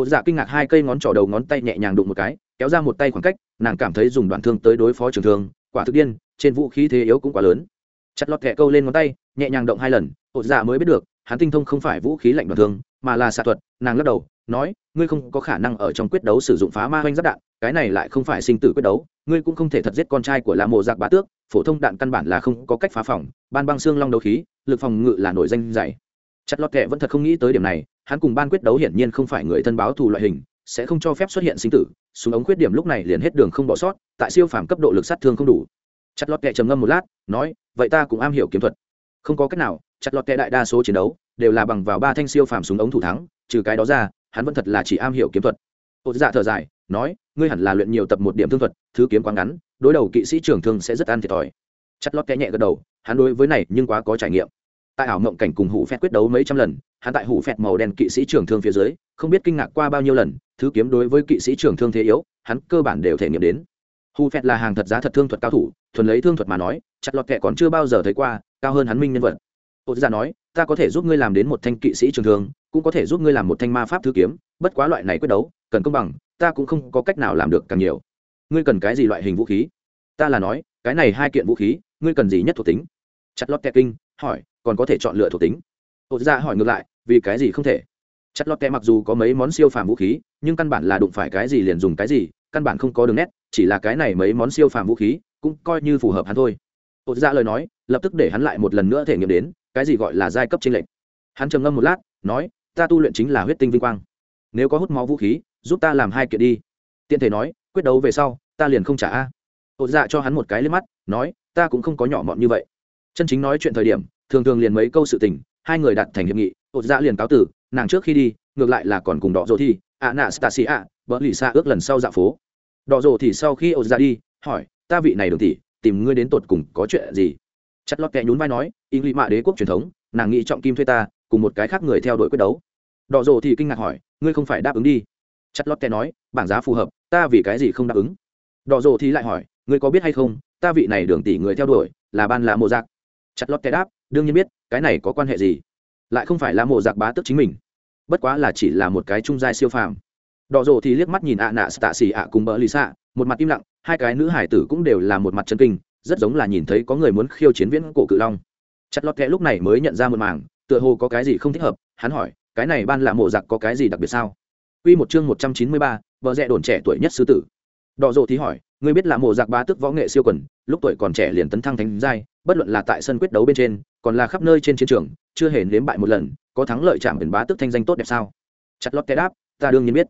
Speaker 1: ô dạ kinh ngạc hai cây ngón trỏ đầu ngón tay nhẹ nhàng đụng một cái, kéo ra một tay khoảng cách, nàng cảm thấy dùng đoạn thương tới đối phó trường thương, quả thực điên, trên vũ khí thế yếu cũng quá lớn. Chặt lọt kẹ câu lên ngón tay, nhẹ nhàng động hai lần ô dạ mới biết được, hắn tinh thông không phải vũ khí lạnh đoạn thương, mà là xạ thuật, nàng lắc đầu, nói, ngươi không có khả năng ở trong quyết đấu sử dụng phá ma oanh giáp đạn, cái này lại không phải sinh tử quyết đấu, ngươi cũng không thể thật giết con trai của lã mộ giặc bá tước, phổ thông đạn căn bản là không có cách phá phòng, ban băng xương long đấu khí, lực phòng ngự là nổi danh dày chặt lọt kệ vẫn thật không nghĩ tới điểm này, hắn cùng ban quyết đấu hiển nhiên không phải người thân báo thù loại hình, sẽ không cho phép xuất hiện sinh tử, súng ống khuyết điểm lúc này liền hết đường không bỏ sót, tại siêu phàm cấp độ lực sát thương không đủ. Chặt lọt kệ trầm ngâm một lát, nói, vậy ta cũng am hiểu kiếm thuật. Không có cách nào, chặt lọt kệ đại đa số chiến đấu đều là bằng vào ba thanh siêu phàm súng ống thủ thắng, trừ cái đó ra, hắn vẫn thật là chỉ am hiểu kiếm thuật. Ô dạ thở dài, nói, ngươi hẳn là luyện nhiều tập một điểm thương thuật, thứ kiếm quá ngắn, đối đầu kỵ sĩ trưởng thương sẽ rất ăn thiệt thòi. Chặt lót kệ nhẹ gật đầu, hắn đối với này nhưng quá có trải nghiệm tại ảo mộng cảnh cùng hủ phét quyết đấu mấy trăm lần, hắn tại hủ phét màu đen kỵ sĩ trưởng thương phía dưới, không biết kinh ngạc qua bao nhiêu lần, thứ kiếm đối với kỵ sĩ trưởng thương thế yếu, hắn cơ bản đều thể nghiệm đến. Hủ phét là hàng thật giá thật thương thuật cao thủ, thuần lấy thương thuật mà nói, chặt lọt kệ còn chưa bao giờ thấy qua, cao hơn hắn minh nhân vật. Ô gia nói, ta có thể giúp ngươi làm đến một thanh kỵ sĩ trường thương, cũng có thể giúp ngươi làm một thanh ma pháp thứ kiếm, bất quá loại này quyết đấu, cần công bằng, ta cũng không có cách nào làm được càng nhiều. Ngươi cần cái gì loại hình vũ khí? Ta là nói, cái này hai kiện vũ khí, ngươi cần gì nhất thuộc tính? Chặt lót kẹ kinh, hỏi còn có thể chọn lựa thuộc tính. Ô ra hỏi ngược lại, vì cái gì không thể? Chất lót kẹ mặc dù có mấy món siêu phàm vũ khí, nhưng căn bản là đụng phải cái gì liền dùng cái gì, căn bản không có đường nét, chỉ là cái này mấy món siêu phàm vũ khí, cũng coi như phù hợp hắn thôi. Ô ra lời nói, lập tức để hắn lại một lần nữa thể nghiệm đến, cái gì gọi là giai cấp tranh lệnh hắn trầm ngâm một lát, nói, ta tu luyện chính là huyết tinh vinh quang. Nếu có hút máu vũ khí, giúp ta làm hai kiện đi. Tiện thể nói, quyết đấu về sau, ta liền không trả a. Ột dạ cho hắn một cái lên mắt, nói, ta cũng không có nhỏ mọn như vậy. Chân chính nói chuyện thời điểm thường thường liền mấy câu sự tình, hai người đặt thành hiệp nghị, ột dạ liền cáo tử, nàng trước khi đi, ngược lại là còn cùng đỏ rộ thi ạ nạ stasi ạ bỡ lì xa ước lần sau dạ phố. Đỏ rộ thì sau khi ột dạ đi, hỏi, ta vị này đường tỷ, tìm ngươi đến tột cùng có chuyện gì? Chất lót kẹ nhún vai nói, ý nghĩ mạ đế quốc truyền thống, nàng nghĩ trọng kim thuê ta, cùng một cái khác người theo đuổi quyết đấu. Đỏ rộ thì kinh ngạc hỏi, ngươi không phải đáp ứng đi? Chất lót kẹ nói, bảng giá phù hợp, ta vì cái gì không đáp ứng? Đỏ rộ thì lại hỏi, ngươi có biết hay không, ta vị này đường tỷ người theo đuổi là ban là mộ giặc chặt lót kẻ đáp đương nhiên biết cái này có quan hệ gì? Lại không phải là mộ giặc bá tức chính mình. Bất quá là chỉ là một cái trung giai siêu phàm. Đỏ rộ thì liếc mắt nhìn ạ nạ tạ xì ạ cùng bỡ lì xạ một mặt im lặng hai cái nữ hải tử cũng đều là một mặt chân kinh rất giống là nhìn thấy có người muốn khiêu chiến viễn cổ cự long. Chặt lọt kẹ lúc này mới nhận ra một màng tựa hồ có cái gì không thích hợp hắn hỏi cái này ban là mộ giặc có cái gì đặc biệt sao? Quy một chương một trăm chín mươi ba, vợ rẽ đồn trẻ tuổi nhất sư tử. đỏ rồ thì hỏi, ngươi biết là mộ giặc bá tước võ nghệ siêu quần, lúc tuổi còn trẻ liền tấn thăng thánh giai, bất luận là tại sân quyết đấu bên trên, còn là khắp nơi trên chiến trường, chưa hề nếm bại một lần, có thắng lợi chạm biển bá tước thanh danh tốt đẹp sao? Chặt lót cái đáp, ta đương nhiên biết.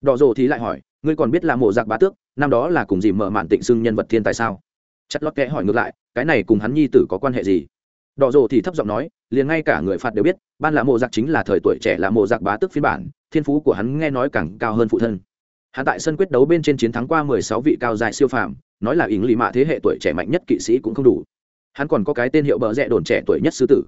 Speaker 1: đỏ rồ thì lại hỏi, ngươi còn biết là mộ giặc bá tước, năm đó là cùng gì mở mạn tịnh xưng nhân vật thiên tài sao? Chặt lót kẽ hỏi ngược lại, cái này cùng hắn nhi tử có quan hệ gì? đỏ rồ thì thấp giọng nói, liền ngay cả người phạt đều biết, ban là mộ giặc chính là thời tuổi trẻ là mộ giặc bá tước phiên bản, thiên phú của hắn nghe nói càng cao hơn phụ thân hắn tại sân quyết đấu bên trên chiến thắng qua mười sáu vị cao dài siêu phàm nói là ỉng lì mạ thế hệ tuổi trẻ mạnh nhất kỵ sĩ cũng không đủ. Hắn còn có cái tên hiệu bờ rẽ đồn trẻ tuổi nhất sư tử.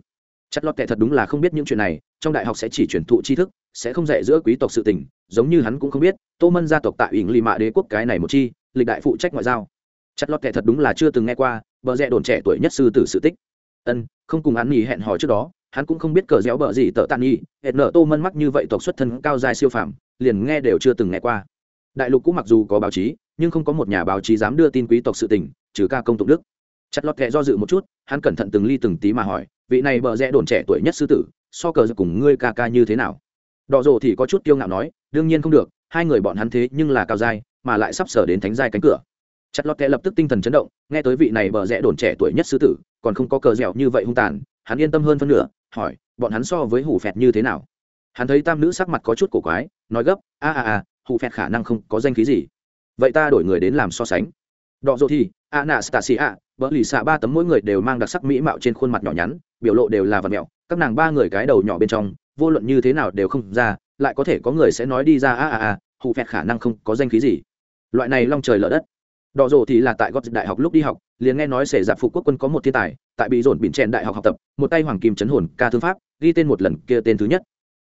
Speaker 1: Chất lót kệ thật đúng là không biết những chuyện này, trong đại học sẽ chỉ truyền thụ tri thức, sẽ không dạy giữa quý tộc sự tình, giống như hắn cũng không biết, tô mân gia tộc tại ỉng lì mạ đế quốc cái này một chi, lịch đại phụ trách ngoại giao. Chất lót kệ thật đúng là chưa từng nghe qua bờ rẽ đồn trẻ tuổi nhất sư tử sự tích. Ân, không cùng hắn nghỉ hẹn hò trước đó, hắn cũng không biết cờ réo bờ gì tợ tàn nhi, hệt nở tô mân mắc như vậy tộc xuất thân cao dài siêu phàm, liền nghe đều chưa từng nghe qua. Đại lục cũng mặc dù có báo chí nhưng không có một nhà báo chí dám đưa tin quý tộc sự tình, trừ ca công tụng đức. Chặt lọt kệ do dự một chút, hắn cẩn thận từng ly từng tí mà hỏi, vị này bờ rẽ đồn trẻ tuổi nhất sư tử, so cờ cùng ngươi ca ca như thế nào? Đỏ rồ thì có chút kiêu ngạo nói, đương nhiên không được, hai người bọn hắn thế nhưng là cao giai, mà lại sắp sở đến thánh giai cánh cửa. Chặt lọt kệ lập tức tinh thần chấn động, nghe tới vị này bờ rẽ đồn trẻ tuổi nhất sư tử, còn không có cờ dẻo như vậy hung tàn, hắn yên tâm hơn phân nửa, hỏi, bọn hắn so với hủ phẹt như thế nào? Hắn thấy tam nữ sắc mặt có chút cổ quái, nói gấp, a a a, hủ phẹt khả năng không có danh khí gì vậy ta đổi người đến làm so sánh. Đọ dỗ thì, anastasia vợ lì xạ ba tấm mỗi người đều mang đặc sắc mỹ mạo trên khuôn mặt nhỏ nhắn, biểu lộ đều là vật mẹo. Các nàng ba người cái đầu nhỏ bên trong, vô luận như thế nào đều không ra, lại có thể có người sẽ nói đi ra, a a a hụ phẹt khả năng không có danh khí gì. Loại này long trời lở đất. Đỏ rồ thì là tại gót đại học lúc đi học, liền nghe nói sẽ giặc phục quốc quân có một thiên tài, tại bị dồn bỉn chèn đại học học tập, một tay hoàng kim chấn hồn ca thương pháp, ghi tên một lần kia tên thứ nhất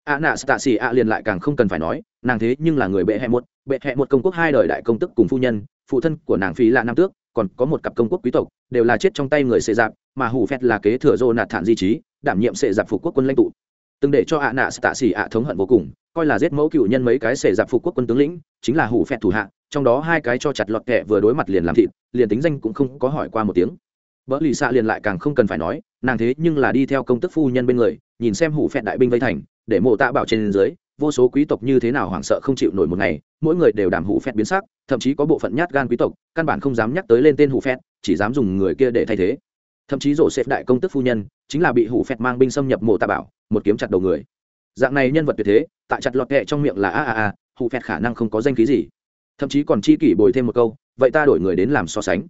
Speaker 1: a nạ stasi a liền lại càng không cần phải nói nàng thế nhưng là người bệ hẹ một bệ hẹ một công quốc hai đời đại công tức cùng phu nhân phụ thân của nàng phi là nam tước còn có một cặp công quốc quý tộc đều là chết trong tay người sệ dạp, mà hủ phét là kế thừa dô nạt thản di trí đảm nhiệm sệ dạp phục quốc quân lãnh tụ. Từng để cho a nạ stasi a thống hận vô cùng coi là giết mẫu cựu nhân mấy cái sệ dạp phục quốc quân tướng lĩnh chính là hủ phét thủ hạ trong đó hai cái cho chặt lọt kẹ vừa đối mặt liền làm thịt liền tính danh cũng không có hỏi qua một tiếng. Vợ lì xạ liền lại càng không cần phải nói nàng thế nhưng là đi theo công tức phu nhân bên người nhìn xem hủ phét đại binh vây thành để mộ tạ bảo trên dưới, vô số quý tộc như thế nào hoảng sợ không chịu nổi một ngày, mỗi người đều đảm hủ phét biến sắc, thậm chí có bộ phận nhát gan quý tộc, căn bản không dám nhắc tới lên tên hủ phét, chỉ dám dùng người kia để thay thế. Thậm chí rổ xếp đại công tức phu nhân, chính là bị hủ phét mang binh xâm nhập mộ tạ bảo, một kiếm chặt đầu người. Dạng này nhân vật tuyệt thế, tại chặt lọt kệ trong miệng là a a a, hủ phét khả năng không có danh khí gì. Thậm chí còn chi kỷ bồi thêm một câu, vậy ta đổi người đến làm so sánh.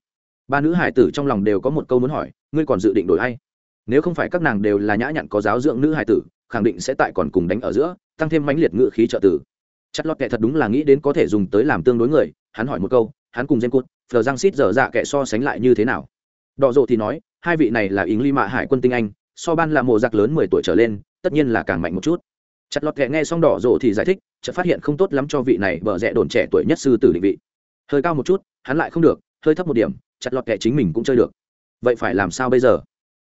Speaker 1: Ba nữ hải tử trong lòng đều có một câu muốn hỏi, ngươi còn dự định đổi hay nếu không phải các nàng đều là nhã nhặn có giáo dưỡng nữ hải tử khẳng định sẽ tại còn cùng đánh ở giữa, tăng thêm mãnh liệt ngự khí trợ tử. Chất lót kệ thật đúng là nghĩ đến có thể dùng tới làm tương đối người, hắn hỏi một câu, hắn cùng gen cốt phờ giang xít dở dạ kệ so sánh lại như thế nào? Đỏ rộ thì nói, hai vị này là ý ly mạ hải quân tinh anh, so ban là mộ giặc lớn mười tuổi trở lên, tất nhiên là càng mạnh một chút. Chặt lọt kệ nghe xong đỏ rộ thì giải thích, chợt phát hiện không tốt lắm cho vị này bờ rẽ đồn trẻ tuổi nhất sư tử định vị. Hơi cao một chút, hắn lại không được, hơi thấp một điểm, chặt lọt kệ chính mình cũng chơi được. Vậy phải làm sao bây giờ?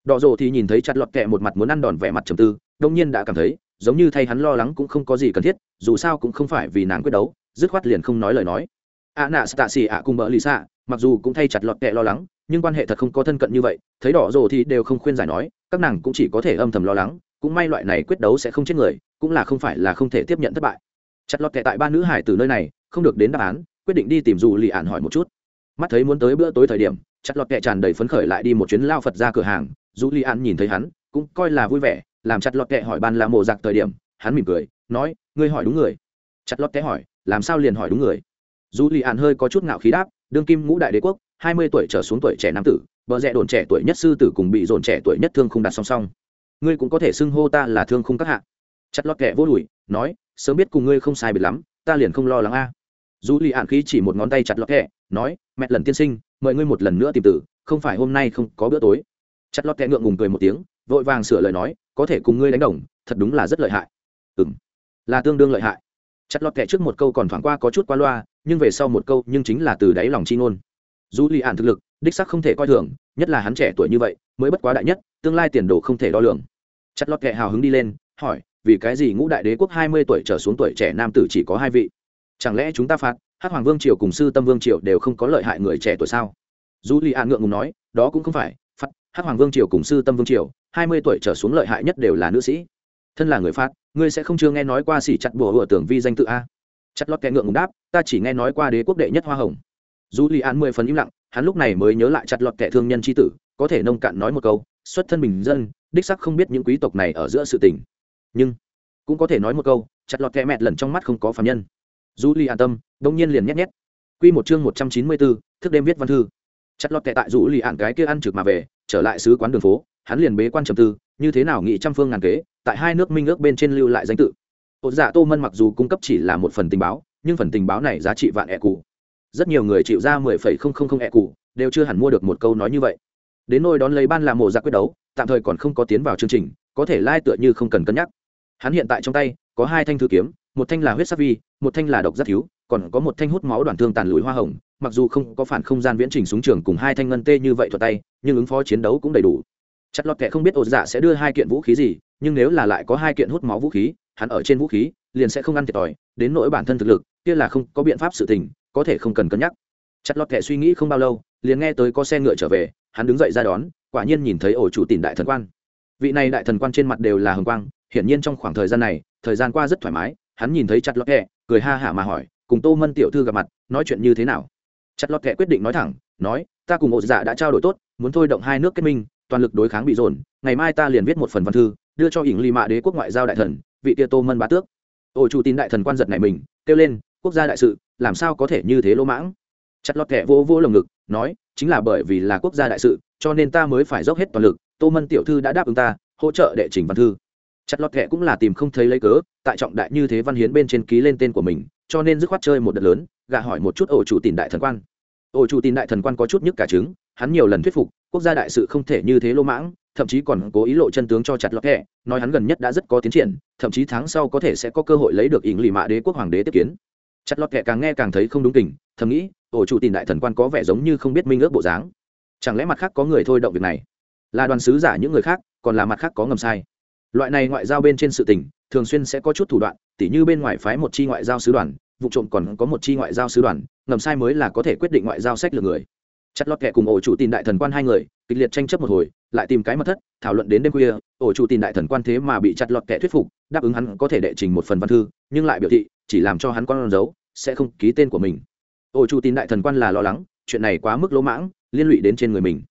Speaker 1: Đỏ rộ thì nhìn thấy chặt lọt kẹ một mặt muốn ăn đòn vẻ mặt trầm tư, đông nhiên đã cảm thấy, giống như thay hắn lo lắng cũng không có gì cần thiết, dù sao cũng không phải vì nàng quyết đấu, dứt khoát liền không nói lời nói. Ạ nạ tạ xì ạ, cùng bỡ lì xạ mặc dù cũng thay chặt lọt kẹ lo lắng, nhưng quan hệ thật không có thân cận như vậy, thấy đỏ rồ thì đều không khuyên giải nói, các nàng cũng chỉ có thể âm thầm lo lắng, cũng may loại này quyết đấu sẽ không chết người, cũng là không phải là không thể tiếp nhận thất bại. Chặt lọt kẹ tại ba nữ hải từ nơi này, không được đến đáp án, quyết định đi tìm dù lì ạn hỏi một chút. Mắt thấy muốn tới bữa tối thời điểm, chặt lọt kẹ tràn đầy phấn khởi lại đi một chuyến lao phật ra cửa hàng dù li an nhìn thấy hắn, cũng coi là vui vẻ, làm chặt lọt kệ hỏi ban là mộ giặc thời điểm, hắn mỉm cười, nói, ngươi hỏi đúng người. Chặt lọt kệ hỏi, làm sao liền hỏi đúng người? Dù li an hơi có chút ngạo khí đáp, đương kim ngũ đại đế quốc, hai mươi tuổi trở xuống tuổi trẻ nam tử vợ rẽ đồn trẻ tuổi nhất sư tử cùng bị dồn trẻ tuổi nhất thương không đặt song song. Ngươi cũng có thể xưng hô ta là thương không các hạ. Chặt lọt kệ vô lùi nói, sớm biết cùng ngươi không sai biệt lắm, ta liền không lo lắng a. Dù li an khí chỉ một ngón tay chặt lọt kệ nói, mẹ lần tiên sinh, mời ngươi một lần nữa tìm tử, không phải hôm nay không có bữa tối chặt lọt kệ ngượng ngùng cười một tiếng, vội vàng sửa lời nói, có thể cùng ngươi đánh đồng, thật đúng là rất lợi hại. Ừ m là tương đương lợi hại. Chặt lọt kệ trước một câu còn thoảng qua có chút qua loa, nhưng về sau một câu nhưng chính là từ đáy lòng chi ngôn. Dù lì ạn thực lực, đích sắc không thể coi thường, nhất là hắn trẻ tuổi như vậy, mới bất quá đại nhất, tương lai tiền đồ không thể đo lường. Chặt lọt kệ hào hứng đi lên, hỏi, vì cái gì ngũ đại đế quốc hai mươi tuổi trở xuống tuổi trẻ nam tử chỉ có hai vị? Chẳng lẽ chúng ta phạt Hát hoàng vương triều cùng sư tâm vương triều đều không có lợi hại người trẻ tuổi sao? Dù lì ạn ngượng ngùng nói, đó cũng không phải hắc hoàng vương triều cùng sư tâm vương triều, hai mươi tuổi trở xuống lợi hại nhất đều là nữ sĩ. Thân là người phát ngươi sẽ không chưa nghe nói qua xỉ chặt bùa hựa tưởng vi danh tự a. Chặt lót kẹ ngượng ngùng đáp, ta chỉ nghe nói qua đế quốc đệ nhất hoa hồng. Dù li an mười phần im lặng, hắn lúc này mới nhớ lại chặt lọt kẻ thương nhân c h i tử, có thể nông cạn nói một câu, xuất thân bình dân, đích sắc không biết những quý tộc này ở giữa sự tình. Nhưng, cũng có thể nói một câu, chặt lọt kẻ mẹt lần trong mắt không có phạm nhân. Dù li an tâm, đông nhiên liền nhét nhét. Q một chương một trăm chín mươi bốn thức đêm viết văn thư chặt lọt tệ tại rủ lì ạn cái kia ăn trực mà về, trở lại sứ quán đường phố, hắn liền bế quan trầm tư, như thế nào nghị trăm phương ngàn kế, tại hai nước minh ước bên trên lưu lại danh tự. Ột dạ tô mân mặc dù cung cấp chỉ là một phần tình báo, nhưng phần tình báo này giá trị vạn ẹ cụ rất nhiều người chịu ra mười phẩy không không không ẹ cụ đều chưa hẳn mua được một câu nói như vậy. Đến nôi đón lấy ban làm mộ ra quyết đấu, tạm thời còn không có tiến vào chương trình, có thể lai tựa như không cần cân nhắc. Hắn hiện tại trong tay, có hai thanh thư kiếm một thanh là huyết sắc vi, một thanh là độc rất thiếu, còn có một thanh hút máu đoàn thương tàn lùi hoa hồng, mặc dù không có phản không gian viễn trình súng trường cùng hai thanh ngân tê như vậy thuật tay, nhưng ứng phó chiến đấu cũng đầy đủ. Chặt lọt kệ không biết ột dạ sẽ đưa hai kiện vũ khí gì, nhưng nếu là lại có hai kiện hút máu vũ khí, hắn ở trên vũ khí, liền sẽ không ăn thiệt thòi, đến nỗi bản thân thực lực, kia là không có biện pháp sự tình, có thể không cần cân nhắc. Chặt lọt kệ suy nghĩ không bao lâu, liền nghe tới có xe ngựa trở về, hắn đứng dậy ra đón, quả nhiên nhìn thấy ổ chủ tìm đại thần quan. Vị này đại thần quan trên mặt đều là hồng quang, hiển nhiên trong khoảng thời gian này, thời gian qua rất thoải mái hắn nhìn thấy chặt lọt kẹ, cười ha hả mà hỏi cùng tô mân tiểu thư gặp mặt nói chuyện như thế nào? Chặt lọt kẹ quyết định nói thẳng nói ta cùng ổ dạ đã trao đổi tốt muốn thôi động hai nước kết minh toàn lực đối kháng bị dồn ngày mai ta liền viết một phần văn thư đưa cho ỉng ly mạ đế quốc ngoại giao đại thần vị tia tô mân bá tước. Ổ chủ tin đại thần quan giật này mình kêu lên quốc gia đại sự làm sao có thể như thế lỗ mãng? Chặt lọt kẹ vô vô lồng ngực nói chính là bởi vì là quốc gia đại sự cho nên ta mới phải dốc hết toàn lực tô mân tiểu thư đã đáp ứng ta hỗ trợ đệ trình văn thư chặt lọt kệ cũng là tìm không thấy lấy cớ, tại trọng đại như thế văn hiến bên trên ký lên tên của mình, cho nên dứt khoát chơi một đợt lớn, gạ hỏi một chút ổ chủ tìm đại thần quan. Ổ chủ tìm đại thần quan có chút nhức cả trứng, hắn nhiều lần thuyết phục, quốc gia đại sự không thể như thế lô mãng, thậm chí còn cố ý lộ chân tướng cho chặt lọt kẹ nói hắn gần nhất đã rất có tiến triển, thậm chí tháng sau có thể sẽ có cơ hội lấy được ỉng lì mạ đế quốc hoàng đế tiếp kiến. Chặt lọt kẹ càng nghe càng thấy không đúng tình, thầm nghĩ, ổ chủ tìm đại thần quan có vẻ giống như không biết minh ước bộ dáng. Chẳng lẽ mặt khác có người thôi động việc này? Là đoàn sứ giả những người khác, còn là mặt khác có ngầm sai? Loại này ngoại giao bên trên sự tình, thường xuyên sẽ có chút thủ đoạn, tỉ như bên ngoài phái một chi ngoại giao sứ đoàn, vụ trộm còn có một chi ngoại giao sứ đoàn, ngầm sai mới là có thể quyết định ngoại giao sách lược người. Chặt lọt kẹ cùng ổ chủ tin đại thần quan hai người, kịch liệt tranh chấp một hồi, lại tìm cái mật thất, thảo luận đến đêm khuya, ổ chủ tin đại thần quan thế mà bị chặt lọt kẹ thuyết phục, đáp ứng hắn có thể đệ trình một phần văn thư, nhưng lại biểu thị, chỉ làm cho hắn con dấu sẽ không ký tên của mình. Ổ chủ tin đại thần quan là lo lắng, chuyện này quá mức lỗ mãng, liên lụy đến trên người mình.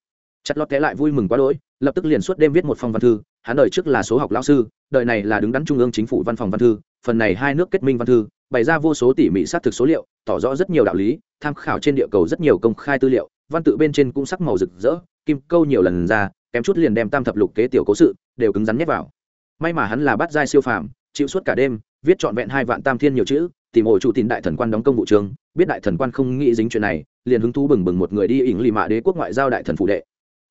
Speaker 1: Chặt lọt kẹ lại vui mừng quá đỗi, lập tức liền suốt đêm viết một phong văn thư hắn đời trước là số học lão sư, đời này là đứng đắn trung ương chính phủ văn phòng văn thư, phần này hai nước kết minh văn thư, bày ra vô số tỉ mỉ xác thực số liệu, tỏ rõ rất nhiều đạo lý, tham khảo trên địa cầu rất nhiều công khai tư liệu, văn tự bên trên cũng sắc màu rực rỡ, kim câu nhiều lần ra, kém chút liền đem tam thập lục kế tiểu cố sự, đều cứng rắn nhét vào. May mà hắn là bắt giai siêu phàm, chịu suốt cả đêm, viết trọn vẹn hai vạn tam thiên nhiều chữ, tìm ổ chủ tin đại thần quan đóng công vụ trường, biết đại thần quan không nghĩ dính chuyện này, liền hứng thú bừng bừng một người đi ỉng lì mạ đế quốc ngoại giao đại thần phụ đệ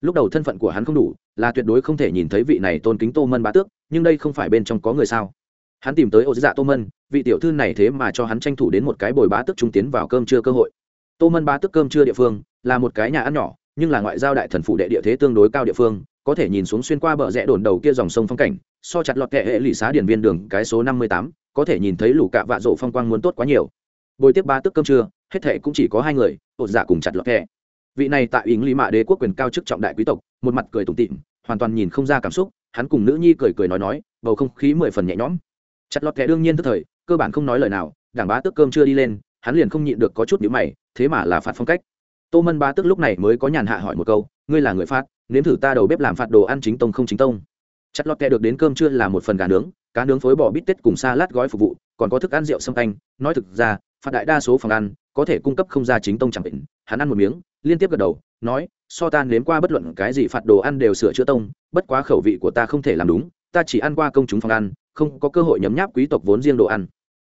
Speaker 1: lúc đầu thân phận của hắn không đủ, là tuyệt đối không thể nhìn thấy vị này tôn kính tô mân bá tước, nhưng đây không phải bên trong có người sao? Hắn tìm tới ô dạ tô mân, vị tiểu thư này thế mà cho hắn tranh thủ đến một cái bồi bá tước trung tiến vào cơm trưa cơ hội. Tô mân bá tước cơm trưa địa phương, là một cái nhà ăn nhỏ, nhưng là ngoại giao đại thần phủ đệ địa thế tương đối cao địa phương, có thể nhìn xuống xuyên qua bờ rẽ đồn đầu kia dòng sông phong cảnh, so chặt lọt kệ hệ lì xá điển viên đường cái số năm mươi tám, có thể nhìn thấy lũ cạ vạ rộ phong quang muốn tốt quá nhiều. Bồi tiếp ba tức cơm trưa, hết thệ cũng chỉ có hai người ột giả dạ cùng chặt lọt kệ vị này tại ý lý mạ đế quốc quyền cao chức trọng đại quý tộc, một mặt cười tủm tịm hoàn toàn nhìn không ra cảm xúc, hắn cùng nữ nhi cười cười nói nói, bầu không khí mười phần nhẹ nhõm. Chặt lọt kệ đương nhiên tức thời, cơ bản không nói lời nào, đảng bá tức cơm chưa đi lên, hắn liền không nhịn được có chút nhữ mày, thế mà là phạt phong cách. Tô mân ba tức lúc này mới có nhàn hạ hỏi một câu, ngươi là người phát nếm thử ta đầu bếp làm phạt đồ ăn chính tông không chính tông. Chặt lọt kẹ được đến cơm chưa là một phần gà nướng, cá nướng phối bò bít tết cùng xa lát gói phục vụ, còn có thức ăn rượu sâm canh. Nói thực ra, phạt đại đa số phòng ăn, có thể cung cấp không ra chính tông chẳng bệnh hắn ăn một miếng liên tiếp gật đầu, nói, so ta nếm qua bất luận cái gì phạt đồ ăn đều sửa chữa tông, bất quá khẩu vị của ta không thể làm đúng, ta chỉ ăn qua công chúng phòng ăn, không có cơ hội nhấm nháp quý tộc vốn riêng đồ ăn.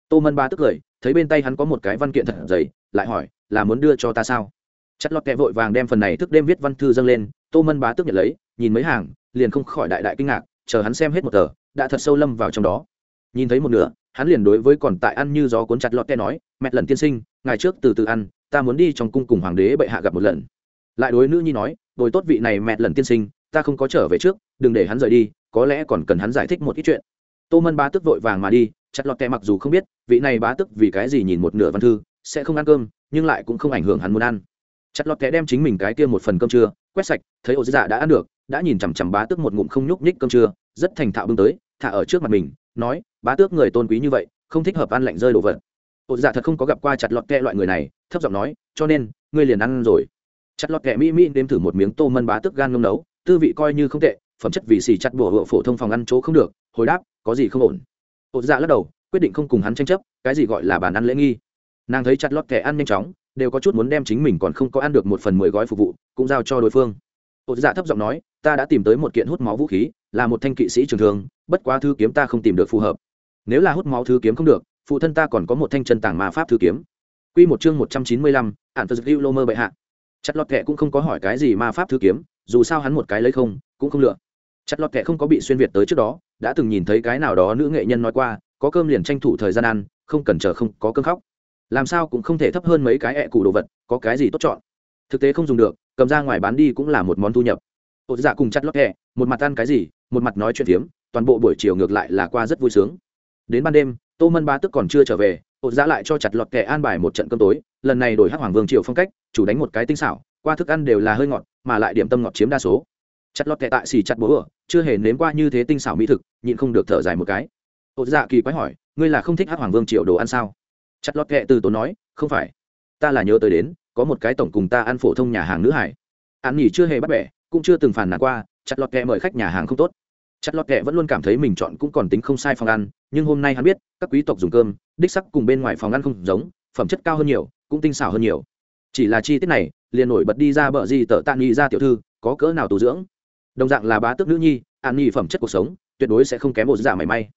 Speaker 1: Tô mân ba tức cười, thấy bên tay hắn có một cái văn kiện thật dày, lại hỏi, là muốn đưa cho ta sao? Chất lọt kẹ vội vàng đem phần này thức đêm viết văn thư dâng lên, tô mân bá tức nhận lấy, nhìn mấy hàng, liền không khỏi đại đại kinh ngạc, chờ hắn xem hết một tờ, đã thật sâu lâm vào trong đó. Nhìn thấy một nửa, hắn liền đối với còn tại ăn như gió cuốn chặt lọt kẹ nói mẹ lần tiên sinh, ngày trước từ từ ăn ta muốn đi trong cung cùng hoàng đế bệ hạ gặp một lần. Lại đối nữ nhi nói, bồi tốt vị này mẹ lần tiên sinh, ta không có trở về trước, đừng để hắn rời đi, có lẽ còn cần hắn giải thích một ít chuyện. Tô mân bá tức vội vàng mà đi, chặt lọt kẹ mặc dù không biết, vị này bá tức vì cái gì nhìn một nửa văn thư, sẽ không ăn cơm, nhưng lại cũng không ảnh hưởng hắn muốn ăn. Chặt lọt kẹ đem chính mình cái kia một phần cơm trưa, quét sạch, thấy ô dạ đã ăn được, đã nhìn chằm chằm bá tước một ngụm không nhúc nhích cơm trưa, rất thành thạo bưng tới, thả ở trước mặt mình, nói, bá tước người tôn quý như vậy, không thích hợp ăn lạnh rơi đồ vật. Ô dạ thật không có gặp qua chặt lọt kẹ loại người này thấp giọng nói, cho nên, ngươi liền ăn rồi. Chặt lọt kẹ mỹ mỹ đếm thử một miếng tô mân bá tước gan ngâm nấu, tư vị coi như không tệ, phẩm chất vì xì chặt bùa hộ phổ thông phòng ăn chỗ không được, hồi đáp, có gì không ổn? Ột dạ lắc đầu, quyết định không cùng hắn tranh chấp, cái gì gọi là bàn ăn lễ nghi. Nàng thấy chặt lọt kẹ ăn nhanh chóng, đều có chút muốn đem chính mình còn không có ăn được một phần mười gói phục vụ, cũng giao cho đối phương. Ột dạ thấp giọng nói, ta đã tìm tới một kiện hút máu vũ khí, là một thanh kỵ sĩ trường thương bất quá thư kiếm ta không tìm được phù hợp. Nếu là hút máu thư kiếm không được, phụ thân ta còn có một thanh chân tàng ma pháp thư kiếm. Quy một chương một trăm chín mươi lăm, ản phật lưu lô mơ bệ hạ. Chặt lọt kệ cũng không có hỏi cái gì ma pháp thư kiếm, dù sao hắn một cái lấy không, cũng không lựa. Chặt lọt kệ không có bị xuyên việt tới trước đó, đã từng nhìn thấy cái nào đó nữ nghệ nhân nói qua, có cơm liền tranh thủ thời gian ăn, không cần chờ không có cơm khóc. Làm sao cũng không thể thấp hơn mấy cái ẹ cụ đồ vật, có cái gì tốt chọn. Thực tế không dùng được, cầm ra ngoài bán đi cũng là một món thu nhập. Tổ dạ cùng chặt lọt kệ, một mặt ăn cái gì, một mặt nói chuyện phiếm, toàn bộ buổi chiều ngược lại là qua rất vui sướng. Đến ban đêm, tô mân ba tức còn chưa trở về ột ra lại cho chặt lọt kẻ an bài một trận cơm tối, lần này đổi hắc hoàng vương triều phong cách, chủ đánh một cái tinh xảo, qua thức ăn đều là hơi ngọt, mà lại điểm tâm ngọt chiếm đa số. Chặt lọt kẻ tại xì chặt bố ở chưa hề nếm qua như thế tinh xảo mỹ thực, nhịn không được thở dài một cái. Ột dạ kỳ quái hỏi, ngươi là không thích hắc hoàng vương triều đồ ăn sao? Chặt lọt kẻ từ tốn nói, không phải. Ta là nhớ tới đến, có một cái tổng cùng ta ăn phổ thông nhà hàng nữ hải. Ăn nghỉ chưa hề bắt bẻ, cũng chưa từng phản nàn qua, chặt lọt kẻ mời khách nhà hàng không tốt. Chặt lọt kệ vẫn luôn cảm thấy mình chọn cũng còn tính không sai phòng ăn, nhưng hôm nay hắn biết, các quý tộc dùng cơm đích sắc cùng bên ngoài phòng ăn không giống, phẩm chất cao hơn nhiều, cũng tinh xảo hơn nhiều. Chỉ là chi tiết này, liền nổi bật đi ra bờ gì tợ tạ nghi ra tiểu thư, có cỡ nào tu dưỡng. Đồng dạng là bá tước nữ nhi, an nhi phẩm chất cuộc sống, tuyệt đối sẽ không kém một giả mảy may.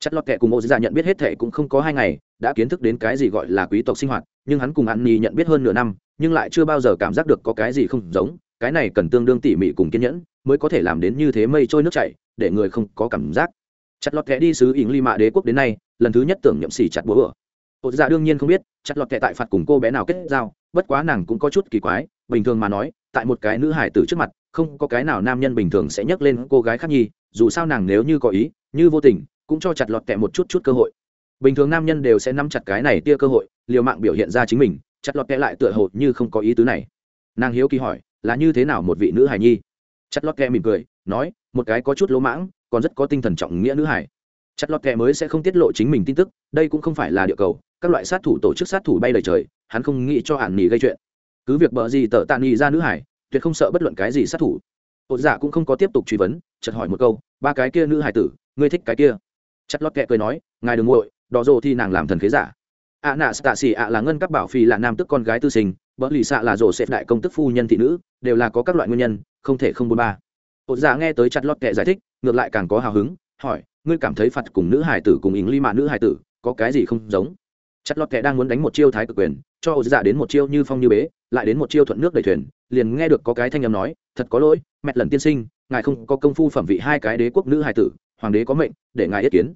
Speaker 1: Chất lọt kệ cùng một giả nhận biết hết thệ cũng không có hai ngày, đã kiến thức đến cái gì gọi là quý tộc sinh hoạt, nhưng hắn cùng an nhi nhận biết hơn nửa năm, nhưng lại chưa bao giờ cảm giác được có cái gì không giống, cái này cần tương đương tỉ mỉ cùng kiên nhẫn, mới có thể làm đến như thế mây trôi nước chảy, để người không có cảm giác. Chặt lọt kẻ đi sứ ỉng ly mạ đế quốc đến nay lần thứ nhất tưởng nhậm xỉ chặt búa ửa ột dạ đương nhiên không biết, chặt lọt kẻ tại phạt cùng cô bé nào kết giao, bất quá nàng cũng có chút kỳ quái, bình thường mà nói, tại một cái nữ hải tử trước mặt, không có cái nào nam nhân bình thường sẽ nhắc lên cô gái khác nhi, dù sao nàng nếu như có ý, như vô tình, cũng cho chặt lọt kẻ một chút chút cơ hội. Bình thường nam nhân đều sẽ nắm chặt cái này tia cơ hội, liều mạng biểu hiện ra chính mình, chặt lọt kẻ lại tựa hồ như không có ý tứ này. Nàng hiếu kỳ hỏi, là như thế nào một vị nữ hải nhi? Chặt lọt kẻ mỉm cười, nói, một cái có chút lỗ mãng, còn rất có tinh thần trọng nghĩa nữ hải chặt lọt kẻ mới sẽ không tiết lộ chính mình tin tức, đây cũng không phải là địa cầu, các loại sát thủ tổ chức sát thủ bay lời trời, hắn không nghĩ cho hạn nghỉ gây chuyện. Cứ việc bờ gì tờ tạ nghỉ ra nữ hải, tuyệt không sợ bất luận cái gì sát thủ. Ột giả cũng không có tiếp tục truy vấn, chợt hỏi một câu, ba cái kia nữ hải tử, ngươi thích cái kia? Chặt lọt kẹ cười nói, ngài đừng nguội đỏ rộ thì nàng làm thần khế giả. Ạ nạ stạ xì ạ là ngân các bảo phi là nam tức con gái tư sinh bỡ lì xạ là rộ xếp đại công tức phu nhân thị nữ, đều là có các loại nguyên nhân, không thể không bốn ba. Ột giả nghe tới chặt lọt kẻ giải thích, ngược lại càng có hào hứng, hỏi ngươi cảm thấy phạt cùng nữ hải tử cùng ỉng ly mạ nữ hải tử có cái gì không giống? Chặt lọt kẻ đang muốn đánh một chiêu thái cực quyền, cho ô dạ đến một chiêu như phong như bế, lại đến một chiêu thuận nước đầy thuyền, liền nghe được có cái thanh âm nói, thật có lỗi mẹ lần tiên sinh, ngài không có công phu phẩm vị hai cái đế quốc nữ hải tử, hoàng đế có mệnh, để ngài yết kiến.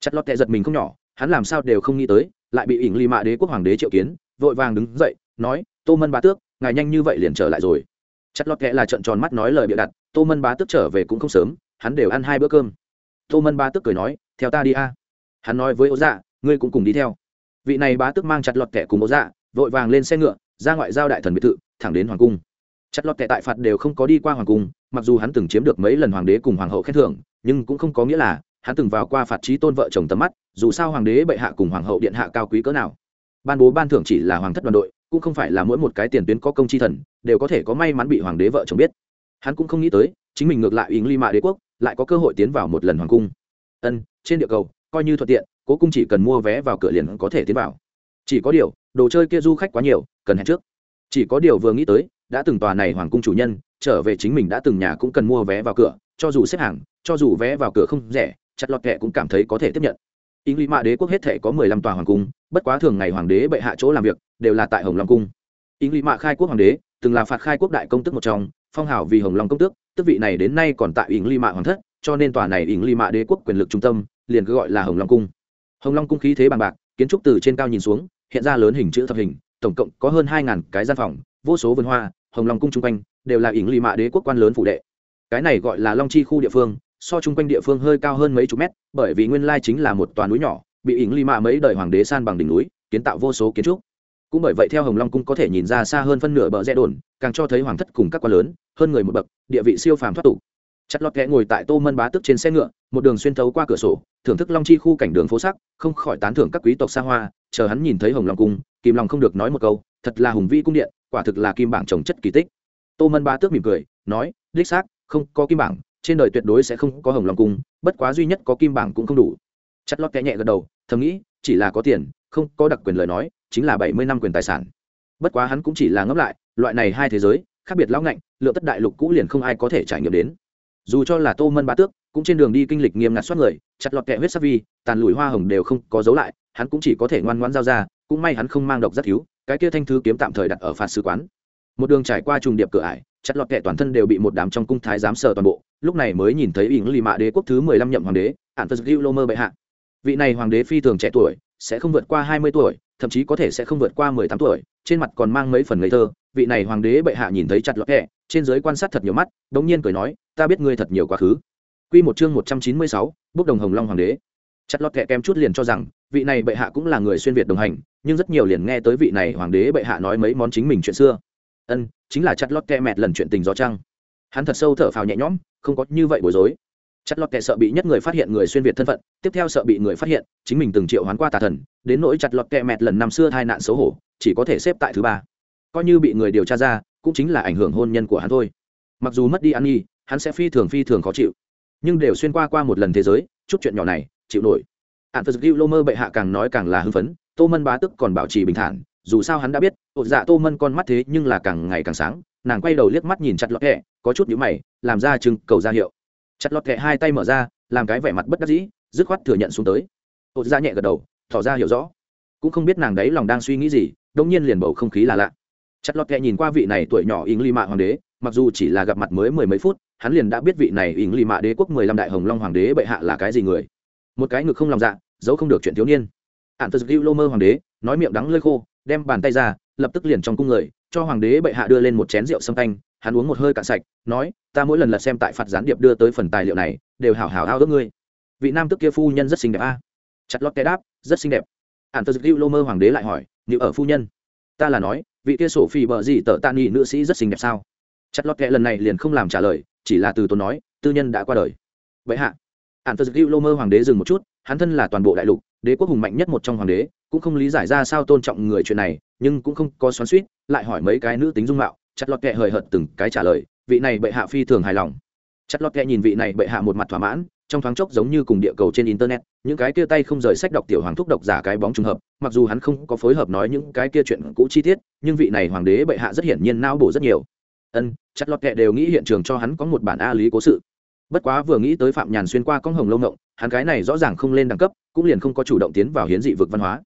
Speaker 1: Chặt lọt kẻ giật mình không nhỏ, hắn làm sao đều không nghĩ tới, lại bị ỉng ly mạ đế quốc hoàng đế triệu kiến, vội vàng đứng dậy, nói, tô mân bá tước, ngài nhanh như vậy liền trở lại rồi. Chặt lọt kệ là trận tròn mắt nói lời bịa đặt, tô mân bá tước trở về cũng không sớm, hắn đều ăn hai bữa cơm tô mân ba tức cười nói, theo ta đi a. Hắn nói với ô dạ ngươi cũng cùng đi theo. Vị này bá tức mang chặt lọt kẻ cùng ô dạ vội vàng lên xe ngựa, ra ngoại giao đại thần biệt thự, thẳng đến hoàng cung. Chặt lọt kẻ tại phạt đều không có đi qua hoàng cung, mặc dù hắn từng chiếm được mấy lần hoàng đế cùng hoàng hậu khen thưởng, nhưng cũng không có nghĩa là hắn từng vào qua phạt trí tôn vợ chồng tầm mắt, dù sao hoàng đế bệ hạ cùng hoàng hậu điện hạ cao quý cỡ nào. Ban bố ban thưởng chỉ là hoàng thất đoàn đội, cũng không phải là mỗi một cái tiền tuyến có công chi thần, đều có thể có may mắn bị hoàng đế vợ chồng biết. Hắn cũng không nghĩ tới, chính mình ngược lại ý ly mạ đế quốc lại có cơ hội tiến vào một lần hoàng cung. Ân, trên địa cầu, coi như thuận tiện, cố cung chỉ cần mua vé vào cửa liền có thể tiến vào. Chỉ có điều, đồ chơi kia du khách quá nhiều, cần hẹn trước. Chỉ có điều vừa nghĩ tới, đã từng tòa này hoàng cung chủ nhân, trở về chính mình đã từng nhà cũng cần mua vé vào cửa, cho dù xếp hàng, cho dù vé vào cửa không rẻ, chặt lọt kệ cũng cảm thấy có thể tiếp nhận. Ý nghĩ mạ đế quốc hết thể có mười lăm tòa hoàng cung, bất quá thường ngày hoàng đế bệ hạ chỗ làm việc, đều là tại hồng long cung. Ý nghĩ mạ khai quốc hoàng đế, từng là phạt khai quốc đại công tức một trong, phong hào vì hồng long công tước tức vị này đến nay còn tại ỉng ly mạ hoàng thất, cho nên tòa này ỉng ly mạ đế quốc quyền lực trung tâm liền cứ gọi là hồng long cung. Hồng long cung khí thế bằng bạc, kiến trúc từ trên cao nhìn xuống, hiện ra lớn hình chữ thập hình, tổng cộng có hơn hai ngàn cái gian phòng, vô số vườn hoa, hồng long cung chung quanh đều là ỉng ly mạ đế quốc quan lớn phủ đệ. Cái này gọi là long chi khu địa phương, so chung quanh địa phương hơi cao hơn mấy chục mét, bởi vì nguyên lai chính là một toàn núi nhỏ, bị ỉng ly mạ mấy đời hoàng đế san bằng đỉnh núi, kiến tạo vô số kiến trúc cũng bởi vậy theo hồng long cung có thể nhìn ra xa hơn phân nửa bờ rẽ đồn, càng cho thấy hoàng thất cùng các quan lớn, hơn người một bậc, địa vị siêu phàm thoát tục. Chặt lọt kẽ ngồi tại tô mân bá tức trên xe ngựa, một đường xuyên thấu qua cửa sổ, thưởng thức long chi khu cảnh đường phố sắc, không khỏi tán thưởng các quý tộc xa hoa, chờ hắn nhìn thấy hồng long cung, kìm lòng không được nói một câu, thật là hùng vĩ cung điện, quả thực là kim bảng trồng chất kỳ tích. Tô mân bá tước mỉm cười, nói, đích xác, không có kim bảng, trên đời tuyệt đối sẽ không có hồng long cung, bất quá duy nhất có kim bảng cũng không đủ. Chặt lọt kẽ nhẹ gật đầu, thầm nghĩ, chỉ là có tiền, không có đặc quyền lời nói chính là bảy mươi năm quyền tài sản. Bất quá hắn cũng chỉ là ngấp lại, loại này hai thế giới, khác biệt lão ngạnh lượng tất đại lục cũ liền không ai có thể trải nghiệm đến. Dù cho là tô mân bá tước, cũng trên đường đi kinh lịch nghiêm ngặt soát người, chặt lọt kẹ huyết sắc vi, tàn lùi hoa hồng đều không có dấu lại, hắn cũng chỉ có thể ngoan ngoãn giao ra, cũng may hắn không mang độc rất thiếu, cái kia thanh thư kiếm tạm thời đặt ở phạt sứ quán. Một đường trải qua trùng điệp cửa ải, chặt lọt kẹ toàn thân đều bị một đám trong cung thái giám sờ toàn bộ, lúc này mới nhìn thấy ỉng lì mạ đế quốc thứ mười lăm nhậm hoàng đế ạn phật gil lô mơ bệ hạ. Vị này hoàng đế phi thường trẻ tuổi, sẽ không vượt qua hai mươi tuổi thậm chí có thể sẽ không vượt qua mười tám tuổi, trên mặt còn mang mấy phần ngây thơ, vị này hoàng đế bệ hạ nhìn thấy chặt lọt kẹ, trên giới quan sát thật nhiều mắt đ ỗ n g nhiên cười nói, ta biết ngươi thật nhiều quá khứ. Q một chương một trăm chín mươi sáu, bốc đồng hồng long hoàng đế. Chặt lọt kẹ kém chút liền cho rằng, vị này bệ hạ cũng là người xuyên việt đồng hành, nhưng rất nhiều liền nghe tới vị này hoàng đế bệ hạ nói mấy món chính mình chuyện xưa. Ân, chính là chặt lọt kẹ mẹt lần chuyện tình gió trăng. Hắn thật sâu thở phào nhẹ nhõm, không có như vậy bối rối chặt lọt kệ sợ bị nhất người phát hiện người xuyên việt thân phận, tiếp theo sợ bị người phát hiện, chính mình từng triệu hoán qua tà thần, đến nỗi chặt lọt kệ mẹt lần năm xưa hai nạn xấu hổ, chỉ có thể xếp tại thứ ba. Coi như bị người điều tra ra, cũng chính là ảnh hưởng hôn nhân của hắn thôi. Mặc dù mất đi ăn nhi, hắn sẽ phi thường phi thường khó chịu. Nhưng đều xuyên qua qua một lần thế giới, chút chuyện nhỏ này, chịu nổi. Hạn phật gil lô mơ bệ hạ càng nói càng là hưng phấn, tô mân bá tức còn bảo trì bình thản, dù sao hắn đã biết ột dạ tô mân con mắt thế nhưng là càng ngày càng sáng, nàng quay đầu liếc mắt nhìn chặt lọt kệ có chút nhữ mày, làm ra chừng cầu ra hiệu chặt lọt kệ hai tay mở ra, làm cái vẻ mặt bất đắc dĩ, dứt khoát thừa nhận xuống tới. Ột ra dạ nhẹ gật đầu, tỏ ra hiểu rõ. Cũng không biết nàng đấy lòng đang suy nghĩ gì đông nhiên liền bầu không khí là lạ. Chặt lọt kệ nhìn qua vị này tuổi nhỏ 잉 ly mạ hoàng đế, mặc dù chỉ là gặp mặt mới mười mấy phút, hắn liền đã biết vị này 잉 ly mạ đế quốc mười lăm đại hồng long hoàng đế bệ hạ là cái gì người. Một cái ngực không lòng dạ giấu không được chuyện thiếu niên. Ạn tật gil lô mơ hoàng đế, nói miệng đắng lơi khô, đem bàn tay ra, lập tức liền trong cung người, cho hoàng đế bệ hạ đưa lên một chén rượu sâm canh hắn uống một hơi cạn sạch, nói, ta mỗi lần lật xem tại phạt gián điệp đưa tới phần tài liệu này, đều hảo hảo ao ước ngươi. Vị nam tức kia phu nhân rất xinh đẹp a. Chặt lót té đáp, rất xinh đẹp. Ạn tật gil lô mơ hoàng đế lại hỏi, nữ ở phu nhân? Ta là nói, vị kia sổ phi bờ gì tờ tạ nghị nữ sĩ rất xinh đẹp sao? Chặt lót kệ lần này liền không làm trả lời, chỉ là từ tốn nói, tư nhân đã qua đời. Vậy hạ. Ạn tờ dịu lô mơ hoàng đế dừng một chút, hắn thân là toàn bộ đại lục, đế quốc hùng mạnh nhất một trong hoàng đế, cũng không lý giải ra sao tôn trọng người chuyện này, nhưng cũng không có xoắn suýt lại hỏi mấy cái nữ tính dung mạo chặt lọt kệ hời hợt từng cái trả lời, vị này bệ hạ phi thường hài lòng. Chặt lọt kệ nhìn vị này bệ hạ một mặt thỏa mãn, trong thoáng chốc giống như cùng địa cầu trên internet, những cái kia tay không rời sách đọc tiểu hoàng thúc độc giả cái bóng trùng hợp, mặc dù hắn không có phối hợp nói những cái kia chuyện cũ chi tiết, nhưng vị này hoàng đế bệ hạ rất hiển nhiên não bổ rất nhiều. Ân, chặt lọt kệ đều nghĩ hiện trường cho hắn có một bản a lý cố sự. Bất quá vừa nghĩ tới phạm nhàn xuyên qua con hồng lâu ngộng, hắn cái này rõ ràng không lên đẳng cấp, cũng liền không có chủ động tiến vào hiến dị vực văn hóa.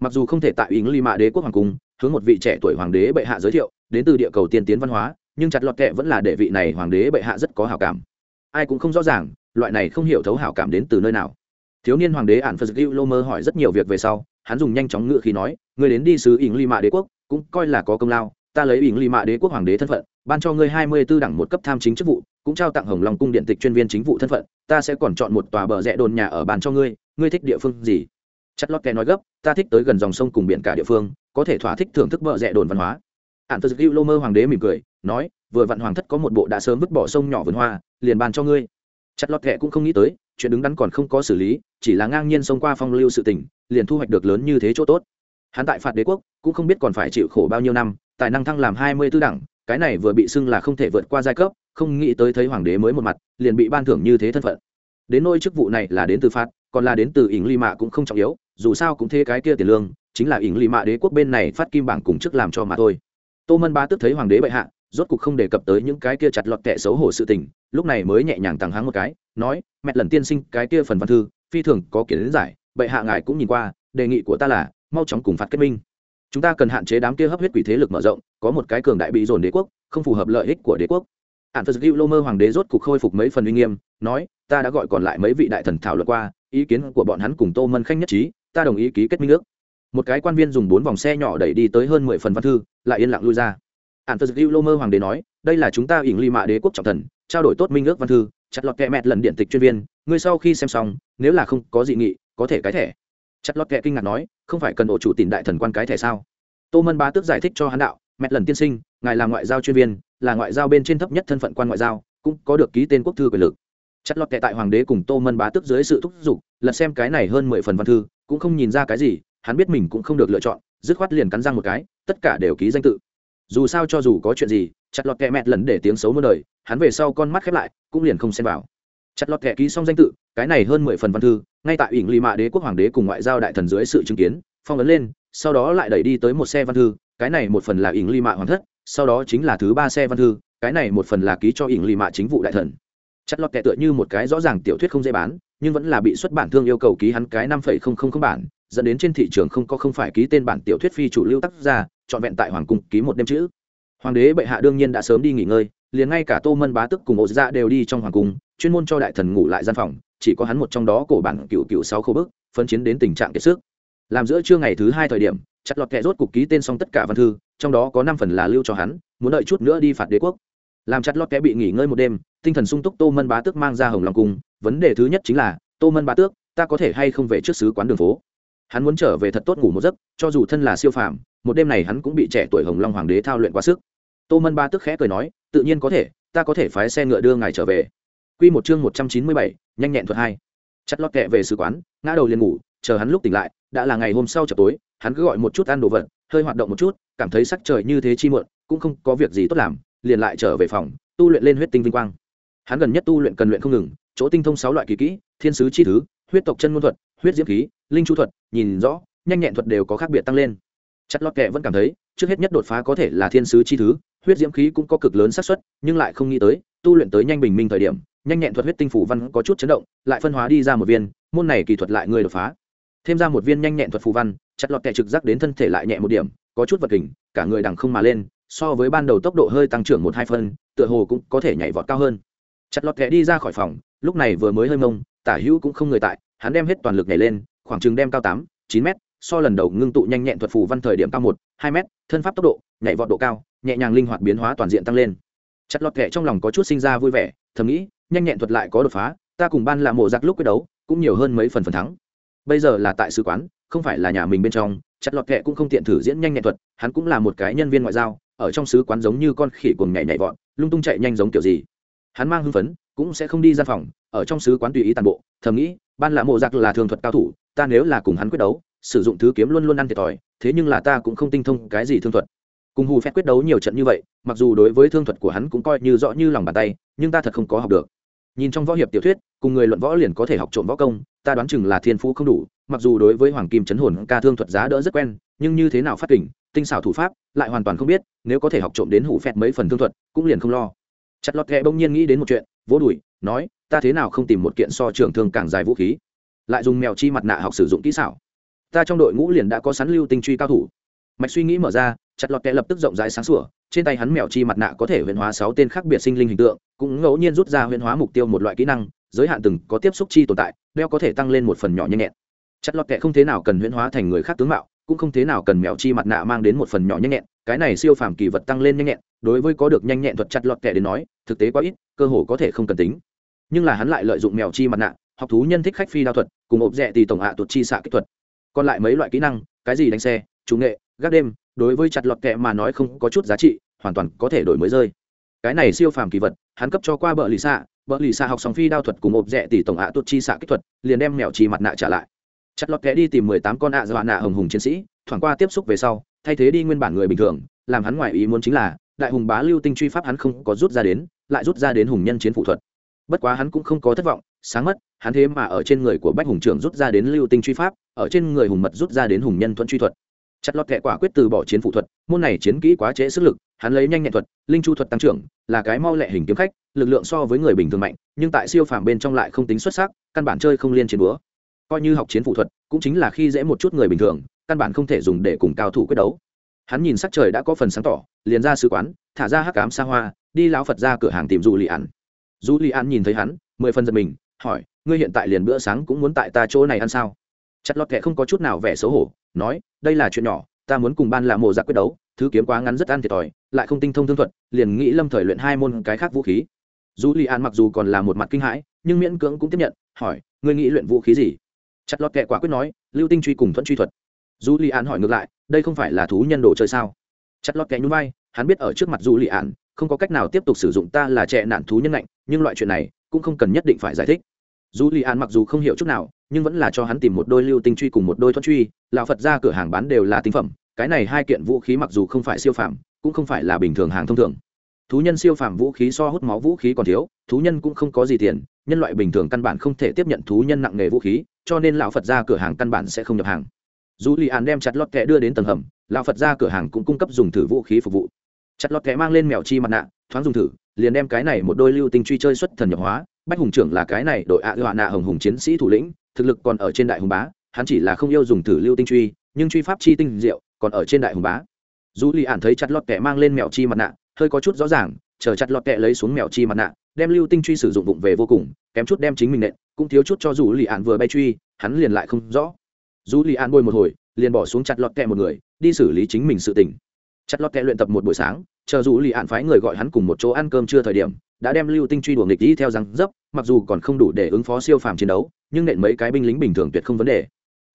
Speaker 1: Mặc dù không thể tại ý ly mạ đế quốc hoàng cung, hướng một vị trẻ tuổi hoàng đế bệ hạ giới thiệu đến từ địa cầu tiên tiến văn hóa, nhưng chặt lọt kệ vẫn là đệ vị này hoàng đế bệ hạ rất có hảo cảm. Ai cũng không rõ ràng, loại này không hiểu thấu hảo cảm đến từ nơi nào. Thiếu niên hoàng đế ản phật gil lô mơ hỏi rất nhiều việc về sau, hắn dùng nhanh chóng ngự khí nói người đến đi sứ ỉng ly mạ đế quốc, cũng coi là có công lao, ta lấy ỉng ly mạ đế quốc hoàng đế thân phận, ban cho ngươi hai mươi tư đẳng một cấp tham chính chức vụ, cũng trao tặng hồng long cung điện tịch chuyên viên chính vụ thân phận, ta sẽ còn chọn một tòa bờ rẽ đồn nhà ở bàn cho ngươi ngươi thích địa phương gì? Chất lót kè nói gấp, ta thích tới gần dòng sông cùng biển cả địa phương, có thể thỏa thích thưởng thức bờ rẽ đồn văn hóa ạn phật hữu lô mơ hoàng đế mỉm cười, nói, vừa vặn hoàng thất có một bộ đã sớm vứt bỏ sông nhỏ vườn hoa, liền bàn cho ngươi. Chặt lọt kệ cũng không nghĩ tới, chuyện đứng đắn còn không có xử lý, chỉ là ngang nhiên xông qua phong lưu sự tình, liền thu hoạch được lớn như thế chỗ tốt. Hắn tại phạt đế quốc, cũng không biết còn phải chịu khổ bao nhiêu năm, tài năng thăng làm hai mươi tư đẳng, cái này vừa bị xưng là không thể vượt qua giai cấp, không nghĩ tới thấy hoàng đế mới một mặt, liền bị ban thưởng như thế thân phận. Đến nôi chức vụ này là đến từ phạt, còn là đến từ ỉng ly mạ cũng không trọng yếu, dù sao cũng thế cái kia tiền lương, chính là ỉng ly mạ đế quốc bên này phát kim bảng cùng chức làm cho mà thôi tô mân ba tức thấy hoàng đế bệ hạ, rốt cục không đề cập tới những cái kia chặt lọt kệ xấu hổ sự tình, lúc này mới nhẹ nhàng tàng háng một cái, nói, mẹ lần tiên sinh, cái kia phần văn thư, phi thường có kiến giải, bệ hạ ngài cũng nhìn qua, đề nghị của ta là, mau chóng cùng phạt kết minh. Chúng ta cần hạn chế đám kia hấp huyết quỷ thế lực mở rộng, có một cái cường đại bị dồn đế quốc, không phù hợp lợi ích của đế quốc. Hạn phật gil lô mơ hoàng đế rốt cục khôi phục mấy phần uy nghiêm, nói, ta đã gọi còn lại mấy vị đại thần thảo luận qua, ý kiến của bọn hắn cùng tô mân khanh nhất trí, ta đồng ý ký kết minh ước một cái quan viên dùng bốn vòng xe nhỏ đẩy đi tới hơn mười phần văn thư, lại yên lặng lui ra. Ạn phật gil lô mơ hoàng đế nói, đây là chúng ta ỉng ly mạ đế quốc trọng thần, trao đổi tốt minh ước văn thư, chặt lọt kẹ mẹt lần điện tịch chuyên viên, ngươi sau khi xem xong, nếu là không có dị nghị, có thể cái thẻ. Chặt lọt kẹ kinh ngạc nói, không phải cần ổ chủ tìm đại thần quan cái thẻ sao? Tô mân bá tước giải thích cho hắn đạo, mẹt lần tiên sinh, ngài là ngoại giao chuyên viên, là ngoại giao bên trên thấp nhất thân phận quan ngoại giao, cũng có được ký tên quốc thư quyền lực. Chất lọt kệ tại hoàng đế cùng tô mân bá tức dưới sự thúc giục, lật xem cái này hơn mười phần văn thư, cũng không nhìn ra cái gì hắn biết mình cũng không được lựa chọn, dứt khoát liền cắn răng một cái, tất cả đều ký danh tự. Dù sao cho dù có chuyện gì, chặt lọt kẹ mẹt lần để tiếng xấu muôn đời, hắn về sau con mắt khép lại, cũng liền không xem vào. Chặt lọt kẹ ký xong danh tự, cái này hơn mười phần văn thư, ngay tại ủy lì mạ đế quốc hoàng đế cùng ngoại giao đại thần dưới sự chứng kiến, phong ấn lên, sau đó lại đẩy đi tới một xe văn thư, cái này một phần là ỉng lì mạ hoàng thất, sau đó chính là thứ ba xe văn thư, cái này một phần là ký cho ỉng lì mạ chính vụ đại thần. Chặt lọt kẹ tựa như một cái rõ ràng tiểu thuyết không dễ bán, nhưng vẫn là bị xuất bản thương yêu cầu ký hắn cái năm phẩy không không không bản dẫn đến trên thị trường không có không phải ký tên bản tiểu thuyết phi chủ lưu tác giả trọn vẹn tại hoàng cung ký một đêm chữ. Hoàng đế bệ hạ đương nhiên đã sớm đi nghỉ ngơi, liền ngay cả tô mân bá tức cùng ổ dạ đều đi trong hoàng cung, chuyên môn cho đại thần ngủ lại gian phòng, chỉ có hắn một trong đó cổ bản cựu cựu sáu khâu bức, phân chiến đến tình trạng kiệt sức. Làm giữa trưa ngày thứ hai thời điểm, chặt lọt kẻ rốt cục ký tên xong tất cả văn thư, trong đó có năm phần là lưu cho hắn, muốn đợi chút nữa đi phạt đế quốc. Làm chặt lọt kẻ bị nghỉ ngơi một đêm, tinh thần sung túc tô mân bá tước mang ra hồng lòng cung. Vấn đề thứ nhất chính là, tô mân bá tước, ta có thể hay không về trước sứ quán đường phố? Hắn muốn trở về thật tốt ngủ một giấc, cho dù thân là siêu phàm, một đêm này hắn cũng bị trẻ tuổi hồng long hoàng đế thao luyện quá sức. Tô mân ba tức khẽ cười nói, tự nhiên có thể, ta có thể phái xe ngựa đưa ngài trở về. Q một chương một trăm chín mươi bảy, nhanh nhẹn thuật hai. Chặt lót kẹ về sứ quán, ngã đầu liền ngủ, chờ hắn lúc tỉnh lại, đã là ngày hôm sau chợ tối, hắn cứ gọi một chút ăn đồ vật, hơi hoạt động một chút, cảm thấy sắc trời như thế chi mượn cũng không có việc gì tốt làm, liền lại trở về phòng, tu luyện lên huyết tinh vinh quang. Hắn gần nhất tu luyện cần luyện không ngừng, chỗ tinh thông sáu loại kỳ kỹ, thiên sứ chi thứ, huyết tộc chân ngôn thuật huyết diễm khí, linh chu thuật, nhìn rõ, nhanh nhẹn thuật đều có khác biệt tăng lên. Chặt lót kệ vẫn cảm thấy, trước hết nhất đột phá có thể là thiên sứ chi thứ, huyết diễm khí cũng có cực lớn xác suất, nhưng lại không nghĩ tới, tu luyện tới nhanh bình minh thời điểm, nhanh nhẹn thuật huyết tinh phủ văn có chút chấn động, lại phân hóa đi ra một viên, môn này kỳ thuật lại người đột phá. Thêm ra một viên nhanh nhẹn thuật phù văn, chặt lọt kệ trực giác đến thân thể lại nhẹ một điểm, có chút vật kình, cả người đằng không mà lên, so với ban đầu tốc độ hơi tăng trưởng một hai phân, tựa hồ cũng có thể nhảy vọt cao hơn. Chặt lọt kệ đi ra khỏi phòng, lúc này vừa mới hơi mông, tả hữu cũng không người tại hắn đem hết toàn lực nhảy lên, khoảng chừng đem cao tám, chín mét, so lần đầu ngưng tụ nhanh nhẹn thuật phù văn thời điểm cao một, hai mét, thân pháp tốc độ, nhảy vọt độ cao, nhẹ nhàng linh hoạt biến hóa toàn diện tăng lên. Chặt lọt kệ trong lòng có chút sinh ra vui vẻ, thầm nghĩ, nhanh nhẹn thuật lại có đột phá, ta cùng ban là mộ giặc lúc quyết đấu, cũng nhiều hơn mấy phần phần thắng. Bây giờ là tại sứ quán, không phải là nhà mình bên trong, chặt lọt kệ cũng không tiện thử diễn nhanh nhẹn thuật, hắn cũng là một cái nhân viên ngoại giao, ở trong sứ quán giống như con khỉ cuồng nhảy nhảy vọt, lung tung chạy nhanh giống kiểu gì hắn mang hưng phấn, cũng sẽ không đi ra phòng, ở trong sứ quán tùy ý tàn bộ, thầm nghĩ, ban là mộ giặc là thường thuật cao thủ, ta nếu là cùng hắn quyết đấu, sử dụng thứ kiếm luôn luôn ăn thiệt thòi, thế nhưng là ta cũng không tinh thông cái gì thương thuật. Cùng hù phép quyết đấu nhiều trận như vậy, mặc dù đối với thương thuật của hắn cũng coi như rõ như lòng bàn tay, nhưng ta thật không có học được. Nhìn trong võ hiệp tiểu thuyết, cùng người luận võ liền có thể học trộm võ công, ta đoán chừng là thiên phú không đủ, mặc dù đối với hoàng kim chấn hồn ca thương thuật giá đỡ rất quen, nhưng như thế nào phát kình, tinh xảo thủ pháp, lại hoàn toàn không biết, nếu có thể học trộm đến hủ phẹt mấy phần thương thuật, cũng liền không lo chặt lọt ghẹ bỗng nhiên nghĩ đến một chuyện, vỗ đùi, nói, ta thế nào không tìm một kiện so trường thương càng dài vũ khí? Lại dùng mèo chi mặt nạ học sử dụng kỹ xảo. Ta trong đội ngũ liền đã có sắn lưu tinh truy cao thủ. Mạch suy nghĩ mở ra, chặt lọt kẹ lập tức rộng rãi sáng sủa, trên tay hắn mèo chi mặt nạ có thể huyền hóa sáu tên khác biệt sinh linh hình tượng, cũng ngẫu nhiên rút ra huyền hóa mục tiêu một loại kỹ năng, giới hạn từng có tiếp xúc chi tồn tại đeo có thể tăng lên một phần nhỏ nhanh nhẹn. Chặt lọt kẹ không thế nào cần huyền hóa thành người khác tướng mạo, cũng không thế nào cần mèo chi mặt nạ mang đến một phần nhỏ nhanh nhẹn cái này siêu phàm kỳ vật tăng lên nhanh nhẹn, đối với có được nhanh nhẹn thuật chặt lọt kẻ đến nói, thực tế quá ít, cơ hồ có thể không cần tính. Nhưng là hắn lại lợi dụng mèo chi mặt nạ, học thú nhân thích khách phi đao thuật, cùng ộp rẽ thì tổng hạ tuột chi xạ kỹ thuật. Còn lại mấy loại kỹ năng, cái gì đánh xe, chủ nghệ, gác đêm, đối với chặt lọt kẹ mà nói không có chút giá trị, hoàn toàn có thể đổi mới rơi. Cái này siêu phàm kỳ vật, hắn cấp cho qua bờ lì xạ bờ lì xạ học song phi đao thuật cùng ộp rẽ tỷ tổng hạ tuột chi xạ kỹ thuật, liền đem mèo chi mặt nạ trả lại. Chặt lọt kẹ đi tìm mười tám con ạ dọa nạ hồng hùng chiến sĩ, thoảng qua tiếp xúc về sau thay thế đi nguyên bản người bình thường, làm hắn ngoài ý muốn chính là, đại hùng bá lưu tinh truy pháp hắn không có rút ra đến, lại rút ra đến hùng nhân chiến phụ thuật. Bất quá hắn cũng không có thất vọng, sáng mất, hắn thế mà ở trên người của bách hùng trưởng rút ra đến lưu tinh truy pháp, ở trên người hùng mật rút ra đến hùng nhân thuận truy thuật. Chặt lọt kệ quả quyết từ bỏ chiến phụ thuật, môn này chiến kỹ quá trễ sức lực, hắn lấy nhanh nhẹn thuật, linh chu thuật tăng trưởng, là cái mau lẹ hình kiếm khách, lực lượng so với người bình thường mạnh, nhưng tại siêu phàm bên trong lại không tính xuất sắc, căn bản chơi không liên chiến búa. Coi như học chiến phụ thuật, cũng chính là khi dễ một chút người bình thường căn bản không thể dùng để cùng cao thủ quyết đấu. Hắn nhìn sắc trời đã có phần sáng tỏ, liền ra sứ quán, thả ra hắc cám xa hoa, đi lão phật ra cửa hàng tìm du lì ăn du lì ăn nhìn thấy hắn, mười phần giật mình, hỏi, ngươi hiện tại liền bữa sáng cũng muốn tại ta chỗ này ăn sao? Chặt lọt kệ không có chút nào vẻ xấu hổ, nói, đây là chuyện nhỏ, ta muốn cùng ban là mộ giặc quyết đấu, thứ kiếm quá ngắn rất ăn thiệt thòi, lại không tinh thông thương thuật, liền nghĩ lâm thời luyện hai môn cái khác vũ khí. Dù li an mặc dù còn là một mặt kinh hãi, nhưng miễn cưỡng cũng tiếp nhận, hỏi, ngươi nghĩ luyện vũ khí gì? Chặt lọt kệ quả quyết nói, lưu tinh truy cùng thuận truy thuật dù li an hỏi ngược lại, đây không phải là thú nhân đồ chơi sao? Chặt lọt kẻ nhún vai, hắn biết ở trước mặt dù li an không có cách nào tiếp tục sử dụng ta là trẻ nạn thú nhân lạnh nhưng loại chuyện này cũng không cần nhất định phải giải thích. Dù li an mặc dù không hiểu chút nào, nhưng vẫn là cho hắn tìm một đôi lưu tinh truy cùng một đôi thoát truy, lão phật ra cửa hàng bán đều là tinh phẩm, cái này hai kiện vũ khí mặc dù không phải siêu phẩm cũng không phải là bình thường hàng thông thường. Thú nhân siêu phàm vũ khí so hút máu vũ khí còn thiếu, thú nhân cũng không có gì tiền, nhân loại bình thường căn bản không thể tiếp nhận thú nhân nặng nghề vũ khí, cho nên lão phật ra cửa hàng căn bản sẽ không nhập hàng dù li an đem chặt lót kẹ đưa đến tầng hầm, lão phật ra cửa hàng cũng cung cấp dùng thử vũ khí phục vụ. Chặt lót kẹ mang lên mèo chi mặt nạ, thoáng dùng thử, liền đem cái này một đôi lưu tinh truy chơi xuất thần nhập hóa. Bách hùng trưởng là cái này đội ạ gọa nạ hồng hùng chiến sĩ thủ lĩnh, thực lực còn ở trên đại hùng bá, hắn chỉ là không yêu dùng thử lưu tinh truy, nhưng truy pháp chi tinh diệu, còn ở trên đại hùng bá. Dù li ạn thấy chặt lọt kẹ mang lên mèo chi mặt nạ, hơi có chút rõ ràng, chờ chặt lọt kẹ lấy xuống mèo chi mặt nạ, đem lưu tinh truy sử dụng vụng về vô cùng, kém chút đem chính mình nện, cũng thiếu chút cho dù li ạn vừa bay truy, hắn liền lại không rõ dù li An bôi một hồi, liền bỏ xuống chặt lọt kẹ một người, đi xử lý chính mình sự tình. Chặt lọt kẹ luyện tập một buổi sáng, chờ dù li an phái người gọi hắn cùng một chỗ ăn cơm chưa thời điểm, đã đem lưu tinh truy đuổi nghịch đi theo răng dấp, mặc dù còn không đủ để ứng phó siêu phàm chiến đấu, nhưng nện mấy cái binh lính bình thường tuyệt không vấn đề.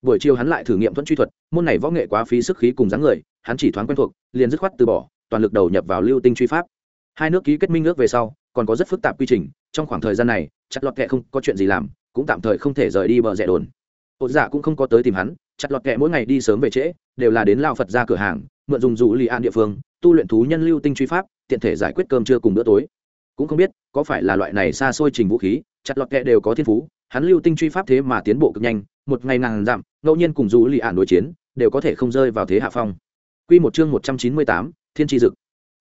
Speaker 1: Buổi chiều hắn lại thử nghiệm thuẫn truy thuật, môn này võ nghệ quá phí sức khí cùng dáng người, hắn chỉ thoáng quen thuộc, liền dứt khoát từ bỏ, toàn lực đầu nhập vào lưu tinh truy pháp. Hai nước ký kết minh ước về sau, còn có rất phức tạp quy trình, trong khoảng thời gian này, chặt lọt kệ không có chuyện gì làm, cũng tạm thời không thể rời đi bờ rẽ đồn ột giả cũng không có tới tìm hắn chặt lọt kệ mỗi ngày đi sớm về trễ đều là đến lao phật ra cửa hàng mượn dùng dù lì an địa phương tu luyện thú nhân lưu tinh truy pháp tiện thể giải quyết cơm trưa cùng bữa tối cũng không biết có phải là loại này xa xôi trình vũ khí chặt lọt kệ đều có thiên phú hắn lưu tinh truy pháp thế mà tiến bộ cực nhanh một ngày ngàn dặm ngẫu nhiên cùng dù lì an đối chiến đều có thể không rơi vào thế hạ phong Quy một chương một trăm chín mươi tám, Thiên tri dực.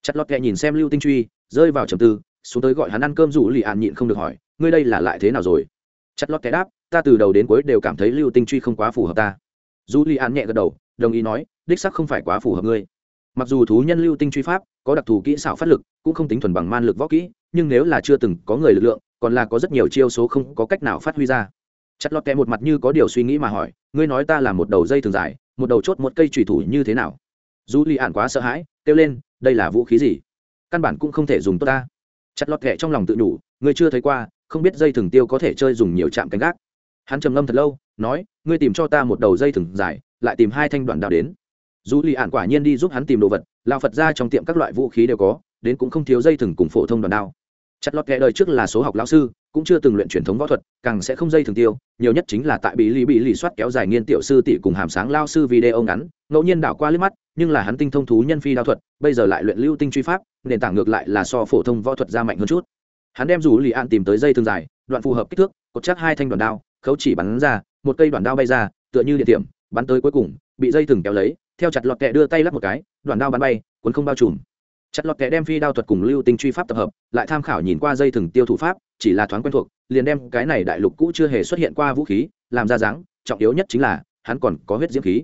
Speaker 1: Chặt lọt kệ nhìn xem Lưu Tinh Truy, rơi vào trầm tư, xuống tới gọi hắn ăn cơm rủ lì ạn nhịn không được hỏi, ngươi đây là lại thế nào rồi? Chặt lọt kệ đáp, ta từ đầu đến cuối đều cảm thấy Lưu Tinh Truy không quá phù hợp ta. Dù li an nhẹ gật đầu, đồng ý nói, đích xác không phải quá phù hợp ngươi. Mặc dù thú nhân Lưu Tinh Truy pháp có đặc thù kỹ xảo phát lực, cũng không tính thuần bằng man lực võ kỹ, nhưng nếu là chưa từng có người lực lượng, còn là có rất nhiều chiêu số không có cách nào phát huy ra. Chặt lọt kẹ một mặt như có điều suy nghĩ mà hỏi ngươi nói ta là một đầu dây thường dài một đầu chốt một cây trùy thủ như thế nào? Dù li an quá sợ hãi kêu lên đây là vũ khí gì? Căn bản cũng không thể dùng tốt ta. Chặt lọt kẹ trong lòng tự đủ, ngươi chưa thấy qua không biết dây thường tiêu có thể chơi dùng nhiều chạm cánh gác hắn trầm ngâm thật lâu, nói, ngươi tìm cho ta một đầu dây thừng dài, lại tìm hai thanh đoạn đào đến. Dù lì ạn quả nhiên đi giúp hắn tìm đồ vật lao phật ra trong tiệm các loại vũ khí đều có, đến cũng không thiếu dây thừng cùng phổ thông đoạn đao. Chặt lọt kẻ đời trước là số học lão sư, cũng chưa từng luyện truyền thống võ thuật, càng sẽ không dây thường tiêu, nhiều nhất chính là tại bị lý bị lì soát kéo dài nghiên tiểu sư tỷ cùng hàm sáng lao sư video ngắn, ngẫu nhiên đảo qua liếc mắt, nhưng là hắn tinh thông thú nhân phi đao thuật, bây giờ lại luyện lưu tinh truy pháp, nền tảng ngược lại là so phổ thông võ thuật ra mạnh hơn chút. Hắn đem rủ lì an tìm tới dây thường dài, đoạn phù hợp kích thước, cột chắc hai thanh đoạn đao khấu chỉ bắn ra, một cây đoạn đao bay ra, tựa như địa điểm bắn tới cuối cùng, bị dây thừng kéo lấy, theo chặt lọt kẹ đưa tay lắp một cái, đoạn đao bắn bay, cuốn không bao trùm. Chặt lọt kẹ đem phi đao thuật cùng lưu tinh truy pháp tập hợp, lại tham khảo nhìn qua dây thừng tiêu thủ pháp, chỉ là thoáng quen thuộc, liền đem cái này đại lục cũ chưa hề xuất hiện qua vũ khí, làm ra dáng, trọng yếu nhất chính là, hắn còn có huyết diễm khí.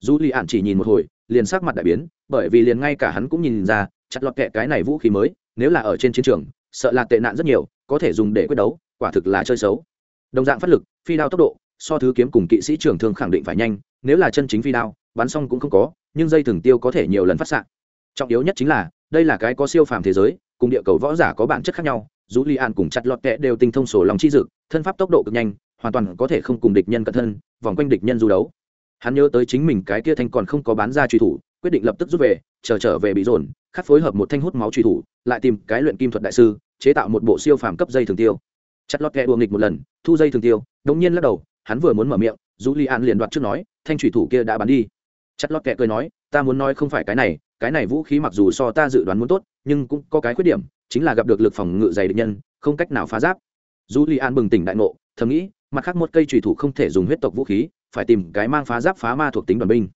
Speaker 1: Dù li ạn chỉ nhìn một hồi, liền sắc mặt đại biến, bởi vì liền ngay cả hắn cũng nhìn ra, chặt lọt kẹ cái này vũ khí mới, nếu là ở trên chiến trường, sợ là tệ nạn rất nhiều, có thể dùng để quyết đấu, quả thực là chơi xấu đồng dạng phát lực, phi đao tốc độ, so thứ kiếm cùng kỵ sĩ trưởng thường khẳng định phải nhanh, nếu là chân chính phi đao, bắn xong cũng không có, nhưng dây thừng tiêu có thể nhiều lần phát s trọng yếu nhất chính là, đây là cái có siêu phàm thế giới, cùng địa cầu võ giả có bản chất khác nhau, dù li an cùng chặt lọt kẹ đều tinh thông sổ lòng chi dực thân pháp tốc độ cực nhanh, hoàn toàn có thể không cùng địch nhân cận thân, vòng quanh địch nhân du đấu. Hắn nhớ tới chính mình cái kia thanh còn không có bán ra truy thủ, quyết định lập tức rút về, chờ trở về bị dồn, khắc phối hợp một thanh hút máu truy thủ, lại tìm cái luyện kim thuật đại sư, chế tạo một bộ siêu phàm cấp dây thường tiêu chặt lọt kẹ đùa nghịch một lần, thu dây thường tiêu, đống nhiên lắc đầu, hắn vừa muốn mở miệng dù li an liền đoạt trước nói, thanh thủy thủ kia đã bán đi. Chặt lọt kẹ cười nói, ta muốn nói không phải cái này cái này vũ khí mặc dù so ta dự đoán muốn tốt, nhưng cũng có cái khuyết điểm, chính là gặp được lực phòng ngự dày địch nhân, không cách nào phá giáp. Dù li an bừng tỉnh đại ngộ, thầm nghĩ, mặt khác một cây thủy thủ không thể dùng huyết tộc vũ khí, phải tìm cái mang phá giáp phá ma thuộc tính đoàn binh.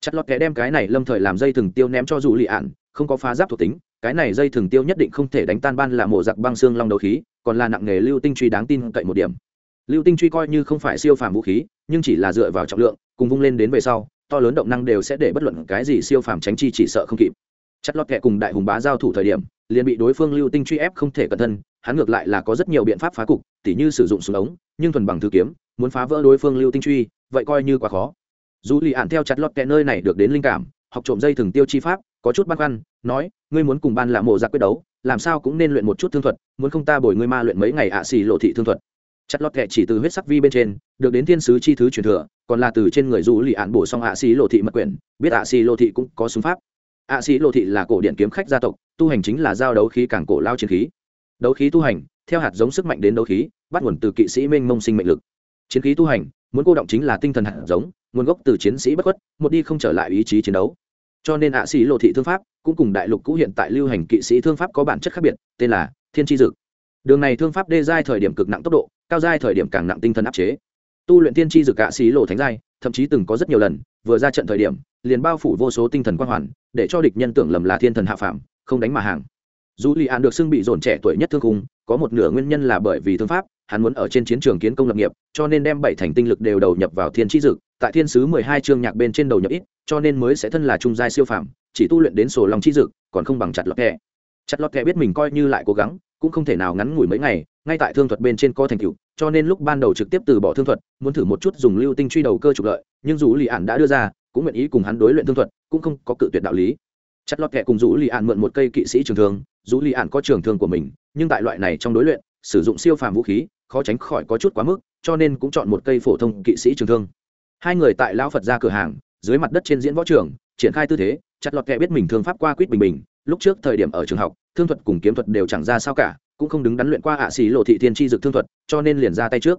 Speaker 1: Chặt lọt kẻ đem cái này lâm thời làm dây thừng tiêu ném cho dù li an, không có phá giáp thuộc tính, cái này dây thừng tiêu nhất định không thể đánh tan ban là mổ giặc băng xương long đầu khí còn là nặng nghề lưu tinh truy đáng tin cậy một điểm. Lưu tinh truy coi như không phải siêu phàm vũ khí, nhưng chỉ là dựa vào trọng lượng, cùng vung lên đến về sau, to lớn động năng đều sẽ để bất luận cái gì siêu phàm tránh chi chỉ sợ không kịp. Chất lót kẹ cùng đại hùng bá giao thủ thời điểm, liền bị đối phương lưu tinh truy ép không thể cẩn thân, hắn ngược lại là có rất nhiều biện pháp phá cục, tỉ như sử dụng súng ống, nhưng thuần bằng thư kiếm, muốn phá vỡ đối phương lưu tinh truy, vậy coi như quá khó. Dù lì ạn theo chặt lót kẹ nơi này được đến linh cảm, học trộm dây thừng tiêu chi pháp, có chút băn khoăn, nói, ngươi muốn cùng ban lạ mộ giặc quyết đấu làm sao cũng nên luyện một chút thương thuật, muốn không ta bồi ngươi ma luyện mấy ngày ạ à xì lộ thị thương thuật. Chặt lót kệ chỉ từ huyết sắc vi bên trên, được đến thiên sứ chi thứ truyền thừa, còn là từ trên người du lì ạn bổ xong ạ à xì lộ thị mật quyển, biết ạ à xì lộ thị cũng có súng pháp. Ạ xì lộ thị là cổ điện kiếm khách gia tộc, tu hành chính là giao đấu khí càng cổ lao chiến khí. Đấu khí tu hành, theo hạt giống sức mạnh đến đấu khí, bắt nguồn từ kỵ sĩ minh mông sinh mệnh lực. Chiến khí tu hành, muốn cô động chính là tinh thần hạt giống, nguồn gốc từ chiến sĩ bất khuất, một đi không trở lại ý chí chiến đấu cho nên ạ sĩ lộ thị thương pháp cũng cùng đại lục cũ hiện tại lưu hành kỵ sĩ thương pháp có bản chất khác biệt, tên là thiên tri dực. Đường này thương pháp đê giai thời điểm cực nặng tốc độ, cao giai thời điểm càng nặng tinh thần áp chế. Tu luyện thiên tri dực ạ sĩ lộ thánh giai, thậm chí từng có rất nhiều lần, vừa ra trận thời điểm, liền bao phủ vô số tinh thần quang hoàn, để cho địch nhân tưởng lầm là thiên thần hạ phàm, không đánh mà hàng. Dù lì an được xưng bị dồn trẻ tuổi nhất thương khung, có một nửa nguyên nhân là bởi vì thương pháp, hắn muốn ở trên chiến trường kiến công lập nghiệp, cho nên đem bảy thành tinh lực đều đầu nhập vào thiên tri dực. Tại thiên sứ mười hai chương nhạc bên trên đầu nhập ít cho nên mới sẽ thân là trung giai siêu phàm, chỉ tu luyện đến sổ lòng chi dực, còn không bằng chặt lọt kẹ. Chặt lọt kẹ biết mình coi như lại cố gắng, cũng không thể nào ngắn ngủi mấy ngày, ngay tại thương thuật bên trên có thành tựu, cho nên lúc ban đầu trực tiếp từ bỏ thương thuật, muốn thử một chút dùng lưu tinh truy đầu cơ trục lợi, nhưng dù lì ạn đã đưa ra, cũng nguyện ý cùng hắn đối luyện thương thuật, cũng không có cự tuyệt đạo lý. Chặt lọt kẹ cùng dù lì ạn mượn một cây kỵ sĩ trường thương dù lì ạn có trường thương của mình, nhưng tại loại này trong đối luyện, sử dụng siêu phàm vũ khí, khó tránh khỏi có chút quá mức, cho nên cũng chọn một cây phổ thông kỵ sĩ trường thương. Hai người tại lão phật ra cửa hàng dưới mặt đất trên diễn võ trường, triển khai tư thế, chặt lọt kẹ biết mình thương pháp qua quýt bình bình, lúc trước thời điểm ở trường học, thương thuật cùng kiếm thuật đều chẳng ra sao cả, cũng không đứng đắn luyện qua ạ xì lộ thị thiên tri dực thương thuật, cho nên liền ra tay trước.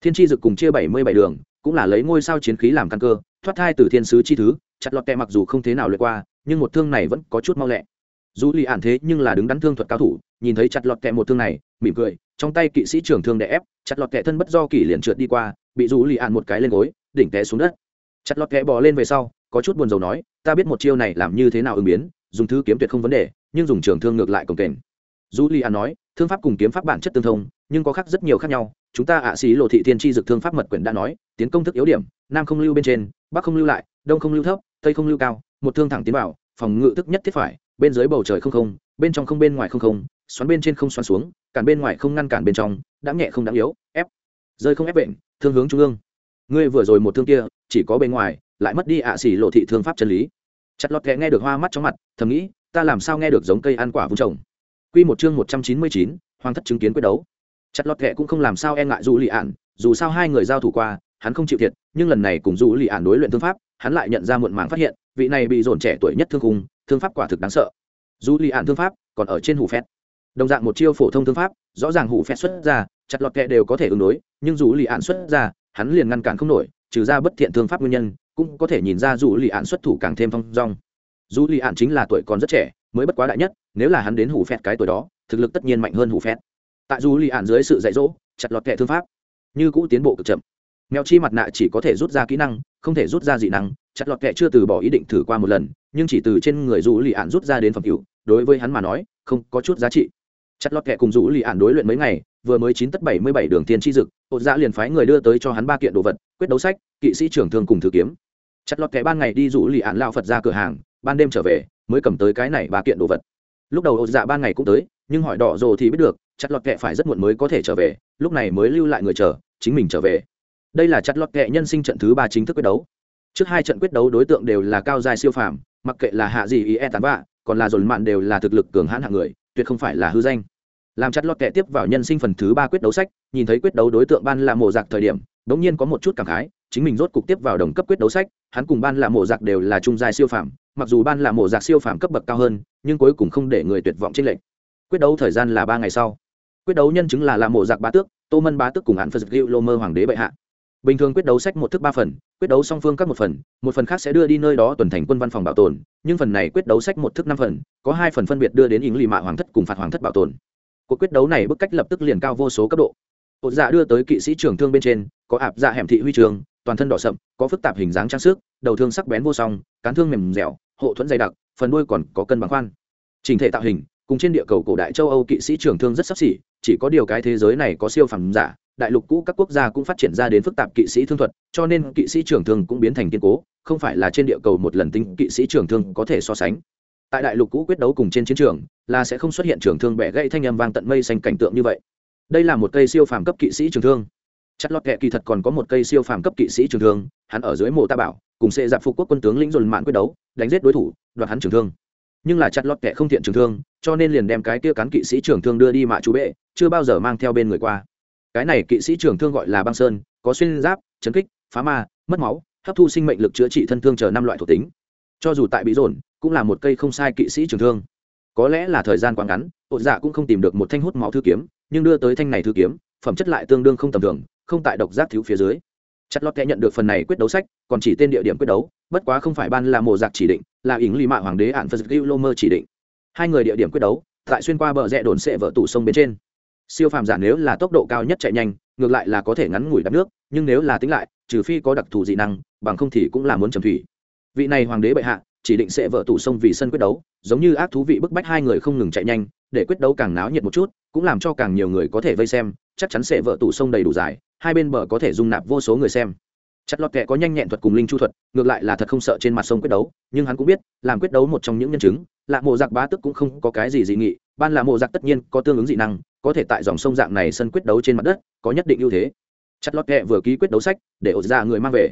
Speaker 1: Thiên tri dực cùng chia bảy mươi bảy đường, cũng là lấy ngôi sao chiến khí làm căn cơ, thoát thai từ thiên sứ chi thứ, chặt lọt kẹ mặc dù không thế nào luyện qua, nhưng một thương này vẫn có chút mau lẹ. Dù lì ạn thế nhưng là đứng đắn thương thuật cao thủ, nhìn thấy chặt lọt kẹ một thương này, mỉm cười, trong tay kỵ sĩ trưởng thương đè ép, chặt lọt kẹ thân bất do kỷ liền trượt đi qua, bị dù lì ạn một cái lên gối, đỉnh té xuống đất chặt lọt kẽ bò lên về sau, có chút buồn rầu nói, ta biết một chiêu này làm như thế nào ứng biến, dùng thứ kiếm tuyệt không vấn đề, nhưng dùng trường thương ngược lại cồng kềnh. Dù li an nói, thương pháp cùng kiếm pháp bản chất tương thông, nhưng có khác rất nhiều khác nhau. Chúng ta ạ xí lộ thị thiên tri dực thương pháp mật quyển đã nói, tiến công thức yếu điểm, nam không lưu bên trên, bắc không lưu lại, đông không lưu thấp, tây không lưu cao, một thương thẳng tiến vào, phòng ngự thức nhất thiết phải, bên dưới bầu trời không không, bên trong không bên ngoài không không, xoắn bên trên không xoắn xuống, cản bên ngoài không ngăn cản bên trong đã nhẹ không đáng yếu, ép, rơi không ép bệnh thương hướng trung ương. Ngươi vừa rồi một thương kia chỉ có bên ngoài, lại mất đi ạ xỉ lộ thị thương pháp chân lý. Chặt lọt kẹ nghe được hoa mắt trong mặt, thầm nghĩ, ta làm sao nghe được giống cây ăn quả vung trồng. Q một chương một trăm chín mươi chín, hoàng thất chứng kiến quyết đấu. Chặt lọt kẹ cũng không làm sao e ngại dù lì ạn dù sao hai người giao thủ qua, hắn không chịu thiệt, nhưng lần này cùng dù lì ạn đối luyện thương pháp, hắn lại nhận ra muộn màng phát hiện, vị này bị dồn trẻ tuổi nhất thương khung, thương pháp quả thực đáng sợ. Dù lì ạn thương pháp còn ở trên hủ phét. Đồng dạng một chiêu phổ thông thương pháp, rõ ràng hủ phét xuất ra, chặt lọt kẹ đều có thể ứng đối, nhưng dù lì ạn xuất ra, hắn liền ngăn cản không nổi trừ ra bất thiện thương pháp nguyên nhân, cũng có thể nhìn ra dù lì ạn xuất thủ càng thêm phong dong. Dù lì ạn chính là tuổi còn rất trẻ, mới bất quá đại nhất, nếu là hắn đến hủ phét cái tuổi đó, thực lực tất nhiên mạnh hơn hủ phét tại dù lì ạn dưới sự dạy dỗ, chặt lọt kệ thương pháp, như cũ tiến bộ cực chậm. Mèo chi mặt nạ chỉ có thể rút ra kỹ năng, không thể rút ra dị năng, chặt lọt kệ chưa từ bỏ ý định thử qua một lần, nhưng chỉ từ trên người dù lì ạn rút ra đến phẩm cựu đối với hắn mà nói, không có chút giá trị. Chặt lọt kệ cùng dù lì ạn đối luyện mấy ngày vừa mới chín tất bảy mươi bảy đường tiên tri dực hộ dạ liền phái người đưa tới cho hắn ba kiện đồ vật, quyết đấu sách, kỵ sĩ trưởng thương cùng thử kiếm. Chặt lọt kẻ ban ngày đi rủ lì ạn lao phật ra cửa hàng, ban đêm trở về, mới cầm tới cái này ba kiện đồ vật. Lúc đầu hộ dạ ban ngày cũng tới, nhưng hỏi đỏ rồ thì biết được, chặt lọt kệ phải rất muộn mới có thể trở về, lúc này mới lưu lại người chờ, chính mình trở về. Đây là chặt lọt kệ nhân sinh trận thứ ba chính thức quyết đấu. Trước hai trận quyết đấu đối tượng đều là cao dài siêu phàm, mặc kệ là hạ gì ý e tán vạ, còn là dồn mạn đều là thực lực cường hãn hạng người, tuyệt không phải là hư danh làm chặt lọt kẻ tiếp vào nhân sinh phần thứ ba quyết đấu sách, nhìn thấy quyết đấu đối tượng ban là mộ giặc thời điểm đ ỗ n g nhiên có một chút cảm khái, chính mình rốt cục tiếp vào đồng cấp quyết đấu sách, hắn cùng ban là mộ giặc đều là trung giai siêu phàm, mặc dù ban là mộ giặc siêu phàm cấp bậc cao hơn, nhưng cuối cùng không để người tuyệt vọng trên lệnh quyết đấu thời gian là ba ngày sau. Quyết đấu nhân chứng là là mộ giặc bá tước, tô mân bá tước cùng hắn phật gữu lô mơ hoàng đế bệ hạ. Bình thường quyết đấu sách một thức ba phần, quyết đấu song phương các một phần một phần khác sẽ đưa đi nơi đó tuần thành quân văn phòng bảo tồn, nhưng phần này quyết đấu sách một thức năm phần, có hai phần phân biệt đưa đến ý lì mạ hoàng thất cùng phạt hoàng thất bảo tồn cuộc quyết đấu này bức cách lập tức liền cao vô số cấp độ. Ột dạ đưa tới kỵ sĩ trưởng thương bên trên, có ạp dạ hẻm thị huy trường, toàn thân đỏ sậm, có phức tạp hình dáng trang sức, đầu thương sắc bén vô song, cán thương mềm dẻo, hộ thuẫn dày đặc, phần đuôi còn có cân bằng khoan. Trình thể tạo hình, cùng trên địa cầu cổ đại châu âu kỵ sĩ trưởng thương rất sắp xỉ, chỉ có điều cái thế giới này có siêu phẩm giả, đại lục cũ các quốc gia cũng phát triển ra đến phức tạp kỵ sĩ thương thuật, cho nên kỵ sĩ trưởng thương cũng biến thành kiên cố, không phải là trên địa cầu một lần tinh kỵ sĩ trưởng thương có thể so sánh tại đại lục cũ quyết đấu cùng trên chiến trường, là sẽ không xuất hiện trường thương bẻ gãy thanh âm vang tận mây xanh cảnh tượng như vậy. Đây là một cây siêu phàm cấp kỵ sĩ trường thương. Chất lót kệ kỳ thật còn có một cây siêu phàm cấp kỵ sĩ trường thương, hắn ở dưới mộ ta bảo, cùng sẽ giặc phục quốc quân tướng lĩnh dồn mạn quyết đấu, đánh giết đối thủ, đoạt hắn trường thương. Nhưng là chặt lót kệ không thiện trường thương, cho nên liền đem cái kia cán kỵ sĩ trường thương đưa đi mạ chú bệ, chưa bao giờ mang theo bên người qua. Cái này kỵ sĩ trường thương gọi là băng sơn, có xuyên giáp, chấn kích, phá ma, mất máu, hấp thu sinh mệnh lực chữa trị thân thương chờ năm loại thuộc tính. Cho dù tại bị dồn cũng là một cây không sai kỵ sĩ trường thương. Có lẽ là thời gian quá ngắn ột dạ cũng không tìm được một thanh hút máu thư kiếm, nhưng đưa tới thanh này thư kiếm, phẩm chất lại tương đương không tầm thường, không tại độc giác thiếu phía dưới. Chặt lót kẽ nhận được phần này quyết đấu sách, còn chỉ tên địa điểm quyết đấu, bất quá không phải ban là mộ giặc chỉ định, là ỉng lì mạ hoàng đế ạn phật gil lomer mơ chỉ định. Hai người địa điểm quyết đấu, tại xuyên qua bờ rẽ đồn sệ vỡ tủ sông bên trên. Siêu phàm giả nếu là tốc độ cao nhất chạy nhanh, ngược lại là có thể ngắn ngủi đắp nước, nhưng nếu là tính lại, trừ phi có đặc thù dị năng, bằng không thì cũng là muốn trầm thủy. Vị này hoàng đế bệ hạ chỉ định sẽ vợ tủ sông vì sân quyết đấu, giống như ác thú vị bức bách hai người không ngừng chạy nhanh, để quyết đấu càng náo nhiệt một chút, cũng làm cho càng nhiều người có thể vây xem, chắc chắn sẽ vợ tủ sông đầy đủ dài, hai bên bờ có thể dung nạp vô số người xem. Chặt lọt kệ có nhanh nhẹn thuật cùng linh chu thuật, ngược lại là thật không sợ trên mặt sông quyết đấu, nhưng hắn cũng biết, làm quyết đấu một trong những nhân chứng, lạ mộ giặc bá tức cũng không có cái gì dị nghị, ban là mộ giặc tất nhiên có tương ứng dị năng, có thể tại dòng sông dạng này sân quyết đấu trên mặt đất, có nhất định ưu thế. Chặt lọt kệ vừa ký quyết đấu sách, để ổ ra người mang về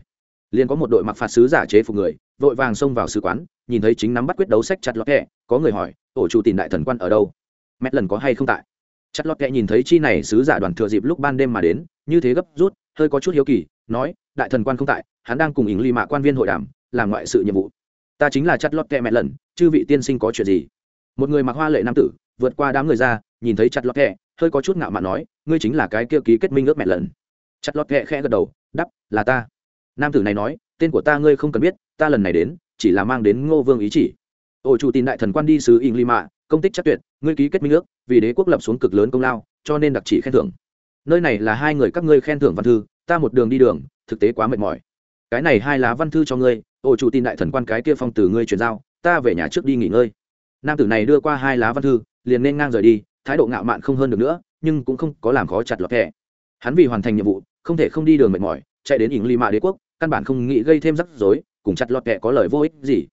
Speaker 1: liền có một đội mặc phạt sứ giả chế phục người, vội vàng xông vào sứ quán, nhìn thấy chính nắm bắt quyết đấu sách chặt lọt kẹ, có người hỏi ổ chủ tìm đại thần quan ở đâu? Mẹ lần có hay không tại? Chặt lọt kẹ nhìn thấy chi này sứ giả đoàn thừa dịp lúc ban đêm mà đến, như thế gấp rút, hơi có chút hiếu kỳ, nói, đại thần quan không tại, hắn đang cùng ỉng ly mạ quan viên hội đàm, làm ngoại sự nhiệm vụ. Ta chính là chặt lọt kẹ mẹ lần, chư vị tiên sinh có chuyện gì? Một người mặc hoa lệ nam tử, vượt qua đám người ra, nhìn thấy chặt lọt kẹ, hơi có chút ngạo mạn nói, ngươi chính là cái kia ký kết minh ước mẹ lần. Chặt lọt kẹ khẽ gật đầu đắp là ta nam tử này nói, tên của ta ngươi không cần biết, ta lần này đến, chỉ là mang đến ngô vương ý chỉ. Ổ chủ tin đại thần quan đi sứ in lima công tích chắc tuyệt, ngươi ký kết minh ước, vì đế quốc lập xuống cực lớn công lao, cho nên đặc chỉ khen thưởng. Nơi này là hai người các ngươi khen thưởng văn thư, ta một đường đi đường, thực tế quá mệt mỏi. Cái này hai lá văn thư cho ngươi ổ chủ tin đại thần quan cái kia phong từ ngươi chuyển giao, ta về nhà trước đi nghỉ ngơi. Nam tử này đưa qua hai lá văn thư, liền nên ngang rời đi, thái độ ngạo mạn không hơn được nữa, nhưng cũng không có làm khó chặt lọt thẻ. Hắn vì hoàn thành nhiệm vụ, không thể không đi đường mệt mỏi chạy đến ỉng ly mạ đế quốc, căn bản không nghĩ gây thêm rắc rối, cùng chặt lọt kệ có lời vô ích gì.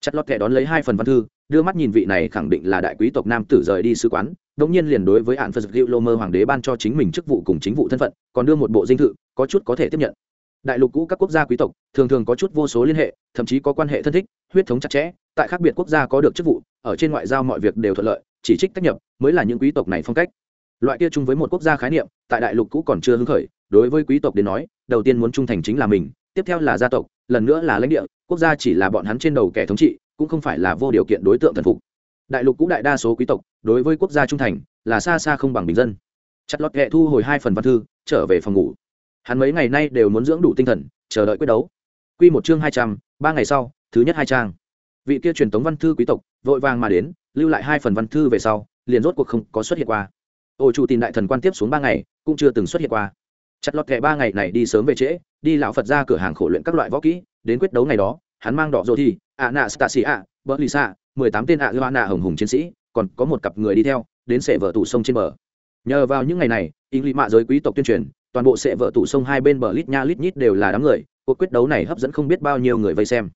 Speaker 1: Chặt lọt kệ đón lấy hai phần văn thư, đưa mắt nhìn vị này khẳng định là đại quý tộc nam tử rời đi sứ quán đống nhiên liền đối với hạn phật dịu lô mơ hoàng đế ban cho chính mình chức vụ cùng chính vụ thân phận, còn đưa một bộ dinh thự, có chút có thể tiếp nhận. Đại lục cũ các quốc gia quý tộc, thường thường có chút vô số liên hệ, thậm chí có quan hệ thân thích, huyết thống chặt chẽ, tại khác biệt quốc gia có được chức vụ, ở trên ngoại giao mọi việc đều thuận lợi, chỉ trích tách nhập mới là những quý tộc này phong cách. Loại kia chung với một quốc gia khái niệm, tại đại lục cũ còn chưa hứng khởi, đối với quý tộc đến nói đầu tiên muốn trung thành chính là mình, tiếp theo là gia tộc, lần nữa là lãnh địa, quốc gia chỉ là bọn hắn trên đầu kẻ thống trị, cũng không phải là vô điều kiện đối tượng thần phục. Đại lục cũng đại đa số quý tộc, đối với quốc gia trung thành, là xa xa không bằng bình dân. Chặt lọt ghẹ thu hồi hai phần văn thư, trở về phòng ngủ. Hắn mấy ngày nay đều muốn dưỡng đủ tinh thần, chờ đợi quyết đấu. Q một chương hai trăm, ba ngày sau, thứ nhất hai trang. Vị kia truyền tống văn thư quý tộc, vội vàng mà đến, lưu lại hai phần văn thư về sau, liền rốt cuộc không có xuất hiện qua. Ổ chủ tìm đại thần quan tiếp xuống ba ngày, cũng chưa từng xuất hiện qua chặt lọt kẻ ba ngày này đi sớm về trễ, đi lão phật ra cửa hàng khổ luyện các loại võ kỹ, đến quyết đấu ngày đó, hắn mang đỏ rô thi ạ nạ stasi ạ bờ lì xạ mười tám tên ạ ưa nạ hồng hùng chiến sĩ, còn có một cặp người đi theo, đến sệ vợ tủ sông trên bờ. Nhờ vào những ngày này ý mạ giới quý tộc tuyên truyền, toàn bộ sệ vợ tủ sông hai bên bờ lít nha lít nhít đều là đám người, cuộc quyết đấu này hấp dẫn không biết bao nhiêu người vây xem.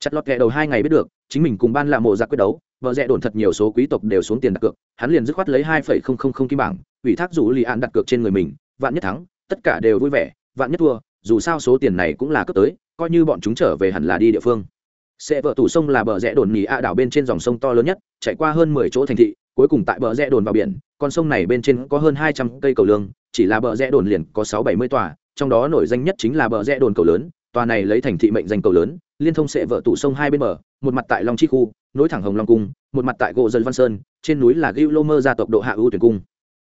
Speaker 1: Chặt lọt kệ đầu hai ngày biết được, chính mình cùng ban là mộ ra quyết đấu, vợ rẽ đồn thật nhiều số quý tộc đều xuống tiền đặt cược, hắn liền dứt khoát lấy hai phẩy không không không kim bảng, ủy thác rủ lì an đặt cược trên người mình, vạn nhất thắng tất cả đều vui vẻ, vạn nhất thua, dù sao số tiền này cũng là cấp tới, coi như bọn chúng trở về hẳn là đi địa phương. Sẽ vợ tủ sông là bờ rẽ đồn nhì a đảo bên trên dòng sông to lớn nhất, chạy qua hơn mười chỗ thành thị, cuối cùng tại bờ rẽ đồn vào biển, con sông này bên trên có hơn hai trăm cây cầu lương, chỉ là bờ rẽ đồn liền có sáu bảy mươi tòa, trong đó nổi danh nhất chính là bờ rẽ đồn cầu lớn, tòa này lấy thành thị mệnh danh cầu lớn, liên thông sẽ vợ tủ sông hai bên bờ, một mặt tại long chi khu, nối thẳng hồng long cung, một mặt tại gỗ dân văn sơn, trên núi là gil lô mơ gia tộc độ hạ ưu tuyển cung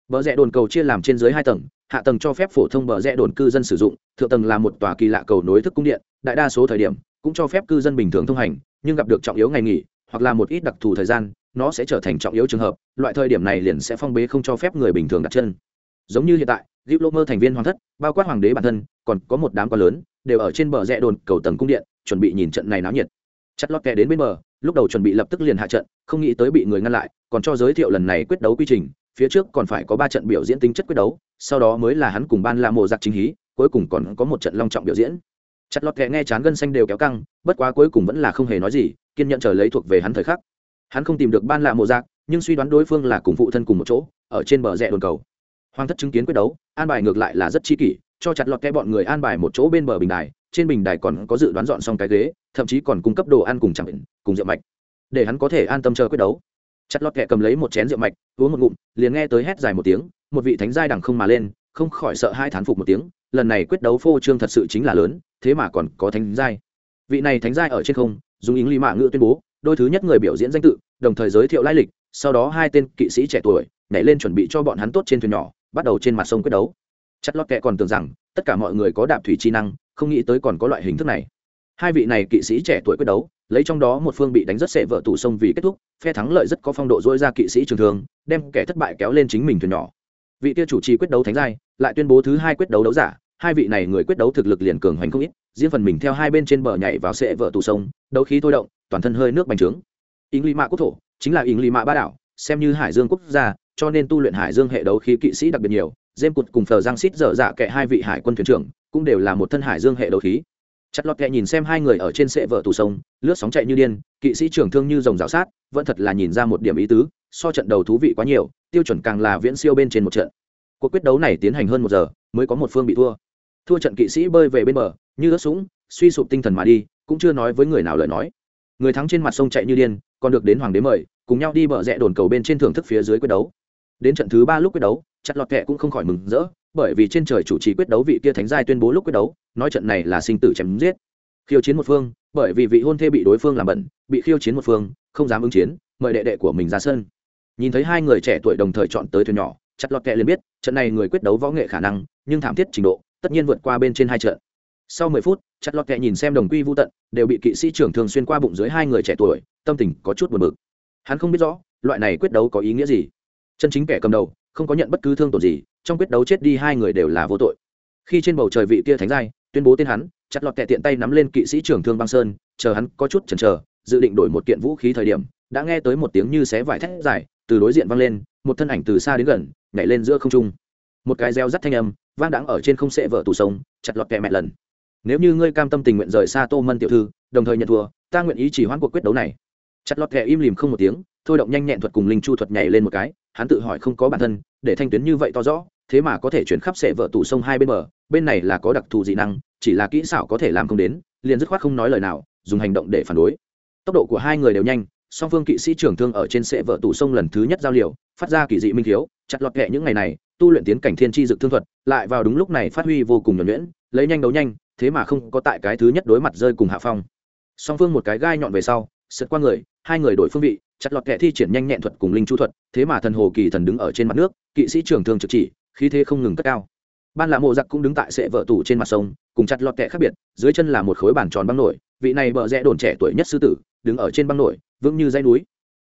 Speaker 1: bờ rẽ đồn cầu chia làm trên dưới hai tầng hạ tầng cho phép phổ thông bờ rẽ đồn cư dân sử dụng thượng tầng là một tòa kỳ lạ cầu nối thức cung điện đại đa số thời điểm cũng cho phép cư dân bình thường thông hành nhưng gặp được trọng yếu ngày nghỉ hoặc là một ít đặc thù thời gian nó sẽ trở thành trọng yếu trường hợp loại thời điểm này liền sẽ phong bế không cho phép người bình thường đặt chân giống như hiện tại Diệu Lô Mơ thành viên hoàng thất, bao quát hoàng đế bản thân, còn có một đám quá lớn, đều ở trên bờ rẽ đồn cầu tầng cung điện, chuẩn bị nhìn trận này náo nhiệt. Chặt lót kẻ đến bên bờ, lúc đầu chuẩn bị lập tức liền hạ trận, không nghĩ tới bị người ngăn lại, còn cho giới thiệu lần này quyết đấu quy trình, phía trước còn phải có ba trận biểu diễn tính chất quyết đấu, sau đó mới là hắn cùng ban la mộ giặc chính hí, cuối cùng còn có một trận long trọng biểu diễn. Chặt lót kẻ nghe chán gân xanh đều kéo căng, bất quá cuối cùng vẫn là không hề nói gì, kiên nhận chờ lấy thuộc về hắn thời khắc. Hắn không tìm được ban la mộ giặc, nhưng suy đoán đối phương là cùng phụ thân cùng một chỗ, ở trên bờ rẽ đồn cầu hoàng thất chứng kiến quyết đấu an bài ngược lại là rất chi kỷ cho chặt lọt kẽ bọn người an bài một chỗ bên bờ bình đài trên bình đài còn có dự đoán dọn xong cái ghế thậm chí còn cung cấp đồ ăn cùng chẳng cùng rượu mạch để hắn có thể an tâm chờ quyết đấu chặt lọt kẹ cầm lấy một chén rượu mạch, uống một ngụm, liền nghe tới hét dài một tiếng, một vị thánh giai đẳng không mà lên, không khỏi sợ hai thán phục một tiếng, lần này quyết đấu phô trương thật sự chính là lớn, thế mà còn có thánh giai. Vị này thánh giai ở trên không, dùng ý lý mạ ngữ tuyên bố, đôi thứ nhất người biểu diễn danh tự, đồng thời giới thiệu lai lịch, sau đó hai tên kỵ sĩ trẻ tuổi nhảy lên chuẩn bị cho bọn hắn tốt trên thuyền nhỏ, bắt đầu trên mặt sông quyết đấu. Chất lót kệ còn tưởng rằng, tất cả mọi người có đạp thủy chi năng, không nghĩ tới còn có loại hình thức này. Hai vị này kỵ sĩ trẻ tuổi quyết đấu lấy trong đó một phương bị đánh rất sệ vợ tủ sông vì kết thúc, phe thắng lợi rất có phong độ dỗi ra kỵ sĩ trường thường, đem kẻ thất bại kéo lên chính mình thuyền nhỏ. Vị kia chủ trì quyết đấu thánh giai, lại tuyên bố thứ hai quyết đấu đấu giả, hai vị này người quyết đấu thực lực liền cường hoành không ít, riêng phần mình theo hai bên trên bờ nhảy vào sệ vợ tủ sông, đấu khí thôi động, toàn thân hơi nước bành trướng. Ý nghĩ mạ quốc thổ, chính là ý nghĩ mạ ba đảo, xem như hải dương quốc gia, cho nên tu luyện hải dương hệ đấu khí kỵ sĩ đặc biệt nhiều dêm cụt cùng phờ giang xít dở dạ kệ hai vị hải quân thuyền trưởng, cũng đều là một thân hải dương hệ đấu khí chặt lọt kệ nhìn xem hai người ở trên sệ vợ tù sông, lướt sóng chạy như điên, kỵ sĩ trưởng thương như dòng rào sát, vẫn thật là nhìn ra một điểm ý tứ, so trận đầu thú vị quá nhiều, tiêu chuẩn càng là viễn siêu bên trên một trận. Cuộc quyết đấu này tiến hành hơn một giờ, mới có một phương bị thua. Thua trận kỵ sĩ bơi về bên bờ, như ướt sũng, suy sụp tinh thần mà đi, cũng chưa nói với người nào lời nói. Người thắng trên mặt sông chạy như điên, còn được đến hoàng đế mời, cùng nhau đi bờ rẽ đồn cầu bên trên thưởng thức phía dưới quyết đấu. Đến trận thứ ba lúc quyết đấu, chặt lọt kệ cũng không khỏi mừng rỡ bởi vì trên trời chủ trì quyết đấu vị kia thánh giai tuyên bố lúc quyết đấu, nói trận này là sinh tử chém giết. Khiêu chiến một phương, bởi vì vị hôn thê bị đối phương làm bẩn, bị khiêu chiến một phương, không dám ứng chiến, mời đệ đệ của mình ra sân. Nhìn thấy hai người trẻ tuổi đồng thời chọn tới thuyền nhỏ, chặt lọt kệ liền biết, trận này người quyết đấu võ nghệ khả năng, nhưng thảm thiết trình độ, tất nhiên vượt qua bên trên hai trận. Sau mười phút, chặt lọt kệ nhìn xem đồng quy vô tận, đều bị kỵ sĩ trưởng thường xuyên qua bụng dưới hai người trẻ tuổi, tâm tình có chút buồn bực. Hắn không biết rõ, loại này quyết đấu có ý nghĩa gì. Chân chính kẻ cầm đầu, không có nhận bất cứ thương tổn gì trong quyết đấu chết đi hai người đều là vô tội. Khi trên bầu trời vị kia thánh giai tuyên bố tên hắn, chặt lọt tệ tiện tay nắm lên kỵ sĩ trưởng thương băng sơn, chờ hắn có chút chần chờ, dự định đổi một kiện vũ khí thời điểm, đã nghe tới một tiếng như xé vải thét dài, từ đối diện vang lên, một thân ảnh từ xa đến gần, nhảy lên giữa không trung. Một cái reo rắt thanh âm, vang đãng ở trên không sệ vợ tủ sông chặt lọt kẹ mẹ lần. Nếu như ngươi cam tâm tình nguyện rời xa tô mân tiểu thư, đồng thời nhận thua, ta nguyện ý chỉ hoãn cuộc quyết đấu này. Chặt lọt kẹ im lìm không một tiếng, thôi động nhanh nhẹn thuật cùng linh chu thuật nhảy lên một cái, hắn tự hỏi không có bản thân, để thanh tuyến như vậy to rõ thế mà có thể chuyển khắp sệ vợ tủ sông hai bên bờ, bên này là có đặc thù dị năng, chỉ là kỹ xảo có thể làm không đến, liền dứt khoát không nói lời nào, dùng hành động để phản đối. Tốc độ của hai người đều nhanh, song phương kỵ sĩ trưởng thương ở trên sệ vợ tủ sông lần thứ nhất giao liều, phát ra kỳ dị minh thiếu, chặt lọt kệ những ngày này, tu luyện tiến cảnh thiên tri dực thương thuật, lại vào đúng lúc này phát huy vô cùng nhuẩn nhuyễn, lấy nhanh đấu nhanh, thế mà không có tại cái thứ nhất đối mặt rơi cùng hạ phong. Song phương một cái gai nhọn về sau, sượt qua người, hai người đổi phương vị, chặt lọt kệ thi triển nhanh nhẹn thuật cùng linh chu thuật, thế mà thần hồ kỳ thần đứng ở trên mặt nước, kỵ sĩ trưởng thương trực chỉ khí thế không ngừng cất cao. Ban lạ mộ giặc cũng đứng tại sệ vợ tủ trên mặt sông cùng chặt lọt kẹ khác biệt dưới chân là một khối bản tròn băng nổi vị này bợ rẽ đồn trẻ tuổi nhất sư tử đứng ở trên băng nổi vững như dây núi.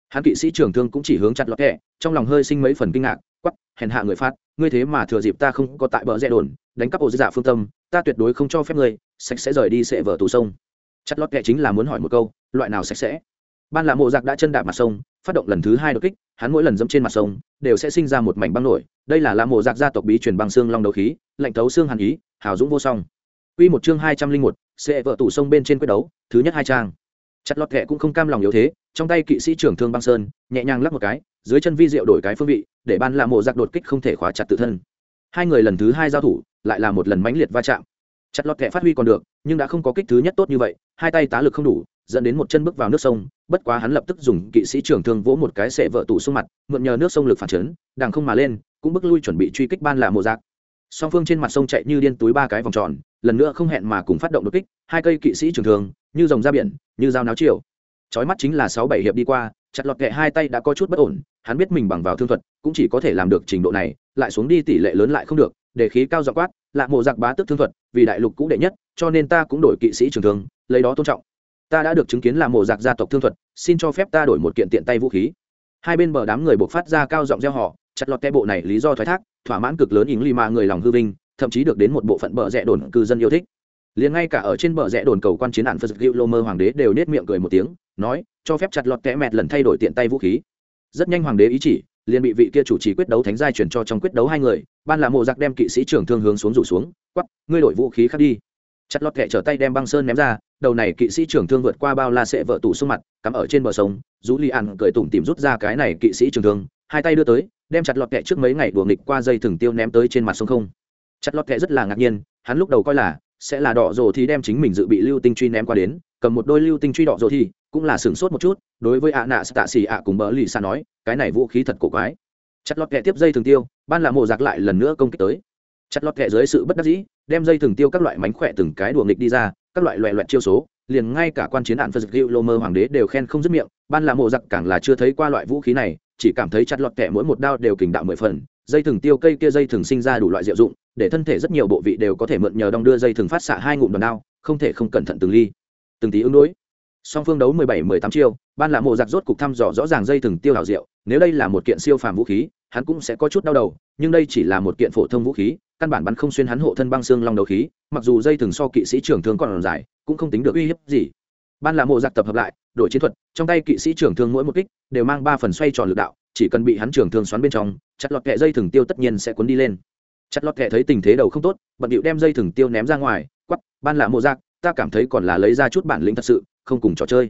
Speaker 1: Hắn kỵ sĩ trưởng thương cũng chỉ hướng chặt lọt kẹ, trong lòng hơi sinh mấy phần kinh ngạc quắp hèn hạ người phát ngươi thế mà thừa dịp ta không có tại bờ rẽ đồn đánh cắp ổ dạ phương tâm ta tuyệt đối không cho phép ngươi sạch sẽ rời đi sệ vợ tủ sông. Chặt lọt kệ chính là muốn hỏi một câu loại nào sạch sẽ? Ban lạ mộ giặc đã chân đạp mặt sông phát động lần thứ hai đột kích hắn mỗi lần dẫm trên mặt sông đều sẽ sinh ra một mảnh băng nổi đây là lạ mộ giặc gia tộc bí truyền băng xương long đấu khí lạnh thấu xương hàn ý hào dũng vô song Quy một chương hai trăm linh một, sẽ vợ tủ sông bên trên quyết đấu, thứ nhất hai trang. Chặt lọt kệ cũng không cam lòng yếu thế, trong tay kỵ sĩ trưởng thương băng sơn, nhẹ nhàng lắc một cái, dưới chân vi diệu đổi cái phương vị, để ban lạ mộ giặc đột kích không thể khóa chặt tự thân. Hai người lần thứ hai giao thủ, lại là một lần mãnh liệt va chạm. Chặt lọt kệ phát huy còn được, nhưng đã không có kích thứ nhất tốt như vậy, hai tay tá lực không đủ, dẫn đến một chân bước vào nước sông, bất quá hắn lập tức dùng kỵ sĩ trưởng thương vỗ một cái sệ vợ tủ xuống mặt, mượn nhờ nước sông lực phản chấn đàng không mà lên, cũng bước lui chuẩn bị truy kích ban là mộ giác song phương trên mặt sông chạy như điên túi ba cái vòng tròn, lần nữa không hẹn mà cùng phát động đột kích, hai cây kỵ sĩ trưởng thường như dòng ra biển, như dao náo chiều chói mắt chính là sáu bảy hiệp đi qua, chặt lọt kệ hai tay đã có chút bất ổn, hắn biết mình bằng vào thương thuật, cũng chỉ có thể làm được trình độ này, lại xuống đi tỷ lệ lớn lại không được, để khí cao dọ quát, lạ mộ giặc bá tức thương thuật, vì đại lục cũ đệ nhất, cho nên ta cũng đổi kỵ sĩ trường thường lấy đó tôn trọng ta đã được chứng kiến là mộ giặc gia tộc thương thuật, xin cho phép ta đổi một kiện tiện tay vũ khí. Hai bên bờ đám người buộc phát ra cao giọng gieo họ chặt lọt ke bộ này lý do thoái thác, thỏa mãn cực lớn ý lì mà người lòng hư vinh, thậm chí được đến một bộ phận bờ rẽ đồn cư dân yêu thích. Liền ngay cả ở trên bờ rẽ đồn cầu quan chiến nạn phật hữu lô mơ hoàng đế đều nết miệng cười một tiếng, nói, cho phép chặt lọt kẽ mẹt lần thay đổi tiện tay vũ khí. Rất nhanh hoàng đế ý chỉ, liền bị vị kia chủ trì quyết đấu thánh giai chuyển cho trong quyết đấu hai người, ban là mộ giặc đem kỵ sĩ trưởng thương hướng xuống rủ xuống, quắp, ngươi đổi vũ khí khác đi. Chặt lọt kẽ trở tay đem băng sơn ném ra đầu này kỵ sĩ trưởng thương vượt qua bao la sệ vợ tủ xuống mặt, cắm ở trên bờ sông rú li ăn cười tủm tìm rút ra cái này kỵ sĩ trưởng thương, hai tay đưa tới, đem chặt lọt kẹ trước mấy ngày đùa nghịch qua dây thừng tiêu ném tới trên mặt sông không. Chặt lọt kẹ rất là ngạc nhiên, hắn lúc đầu coi là sẽ là đỏ rồ thì đem chính mình dự bị lưu tinh truy ném qua đến, cầm một đôi lưu tinh truy đỏ rồ thì cũng là sửng sốt một chút, đối với ạ nạ tạ xì ạ cùng bỡ lì xa nói, cái này vũ khí thật cổ quái. Chặt lọt kẹ tiếp dây thường tiêu, ban là mộ giặc lại lần nữa công kích tới. Chặt lọt kẹ dưới sự bất đắc dĩ, đem dây thường tiêu các loại mánh khỏe từng cái đùa nghịch đi ra các loại loẹ loẹt chiêu số, liền ngay cả quan chiến đạn phật dịu lô mơ hoàng đế đều khen không dứt miệng, ban là mộ giặc càng là chưa thấy qua loại vũ khí này, chỉ cảm thấy chặt lọt kẹ mỗi một đao đều kình đạo mười phần, dây thừng tiêu cây kia dây thừng sinh ra đủ loại diệu dụng, để thân thể rất nhiều bộ vị đều có thể mượn nhờ đong đưa dây thừng phát xạ hai ngụm đòn đao, không thể không cẩn thận từng ly, từng tí ứng đối. Song phương đấu mười bảy, mười tám chiêu, ban là mộ giặc rốt cục thăm dò rõ ràng dây thừng tiêu hảo diệu, nếu đây là một kiện siêu phàm vũ khí, hắn cũng sẽ có chút đau đầu, nhưng đây chỉ là một kiện phổ thông vũ khí căn bản bắn không xuyên hắn hộ thân băng xương long đầu khí, mặc dù dây thừng so kỵ sĩ trưởng thương còn dài, cũng không tính được uy hiếp gì. Ban là mộ giặc tập hợp lại, đổi chiến thuật, trong tay kỵ sĩ trưởng thương mỗi một kích đều mang ba phần xoay tròn lực đạo, chỉ cần bị hắn trưởng thương xoắn bên trong, chặt lọt kẹ dây thừng tiêu tất nhiên sẽ cuốn đi lên. Chặt lọt kẹ thấy tình thế đầu không tốt, bận điệu đem dây thừng tiêu ném ra ngoài quắp ban là mộ giặc, ta cảm thấy còn là lấy ra chút bản lĩnh thật sự, không cùng trò chơi.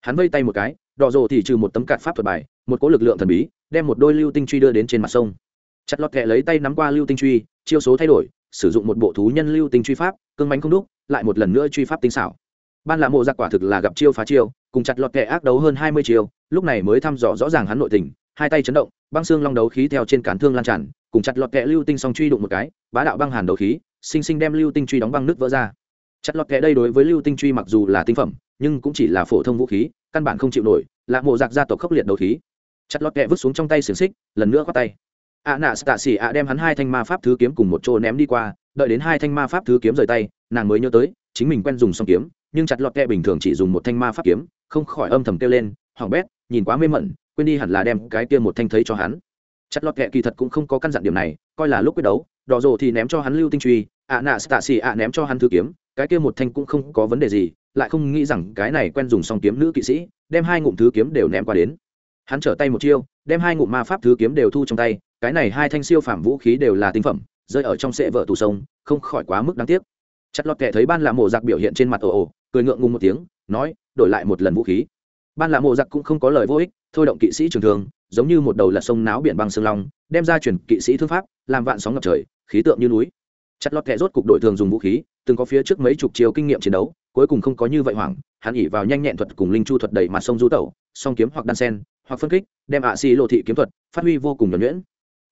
Speaker 1: Hắn vây tay một cái, đỏ rồ thì trừ một tấm cạt pháp thuật bài, một cỗ lực lượng thần bí, đem một đôi lưu tinh truy đưa đến trên mặt sông chặt lọt kẹ lấy tay nắm qua lưu tinh truy, chiêu số thay đổi, sử dụng một bộ thú nhân lưu tinh truy pháp, cương bánh không đúc, lại một lần nữa truy pháp tinh xảo. Ban lạ mộ giặc quả thực là gặp chiêu phá chiêu, cùng chặt lọt kẹ ác đấu hơn hai mươi chiêu, lúc này mới thăm dò rõ ràng hắn nội tình, hai tay chấn động, băng xương long đấu khí theo trên cán thương lan tràn, cùng chặt lọt kẹ lưu tinh song truy đụng một cái, bá đạo băng hàn đấu khí sinh sinh đem lưu tinh truy đóng băng nước vỡ ra. Chặt lọt kẹ đây đối với lưu tinh truy mặc dù là tinh phẩm, nhưng cũng chỉ là phổ thông vũ khí, căn bản không chịu nổi, lạ mộ giặc gia tộc khốc liệt đấu khí. Chặt lọt kẹ vứt xuống trong tay xiềng xích, lần nữa khoác tay ạ nạ tạ xỉ ạ đem hắn hai thanh ma pháp thứ kiếm cùng một chỗ ném đi qua, đợi đến hai thanh ma pháp thứ kiếm rời tay, nàng mới nhớ tới, chính mình quen dùng song kiếm, nhưng chặt lọt kẹ bình thường chỉ dùng một thanh ma pháp kiếm, không khỏi âm thầm kêu lên hỏng bét, nhìn quá mê mẩn, quên đi hẳn là đem cái kia một thanh thấy cho hắn. Chặt lọt kẹ kỳ thật cũng không có căn dặn điểm này, coi là lúc quyết đấu, đỏ rồ thì ném cho hắn lưu tinh truy ạ nạ tạ xỉ ạ ném cho hắn thứ kiếm, cái kia một thanh cũng không có vấn đề gì, lại không nghĩ rằng cái này quen dùng song kiếm nữ kỵ sĩ, đem hai ngụm thứ kiếm đều ném qua đến. Hắn trở tay một chiêu, đem hai ngụm ma pháp thứ kiếm đều thu trong tay cái này hai thanh siêu phẩm vũ khí đều là tinh phẩm, rơi ở trong sệ vợ tù sông, không khỏi quá mức đáng tiếc. Chặt lọt kẻ thấy ban là mộ giặc biểu hiện trên mặt ồ ồ, cười ngượng ngùng một tiếng, nói, đổi lại một lần vũ khí. Ban là mộ giặc cũng không có lời vô ích, thôi động kỵ sĩ trường thường giống như một đầu là sông náo biển băng sương long, đem ra chuyển kỵ sĩ thương pháp, làm vạn sóng ngập trời, khí tượng như núi. Chặt lọt kẻ rốt cục đội thường dùng vũ khí, từng có phía trước mấy chục chiều kinh nghiệm chiến đấu, cuối cùng không có như vậy hoảng, hắn ỉ vào nhanh nhẹn thuật cùng linh chu thuật đẩy mặt sông du tẩu, song kiếm hoặc đan sen, hoặc phân kích, đem ạ xì lộ thị kiếm thuật, phát huy vô cùng nhuẩn nhuyễn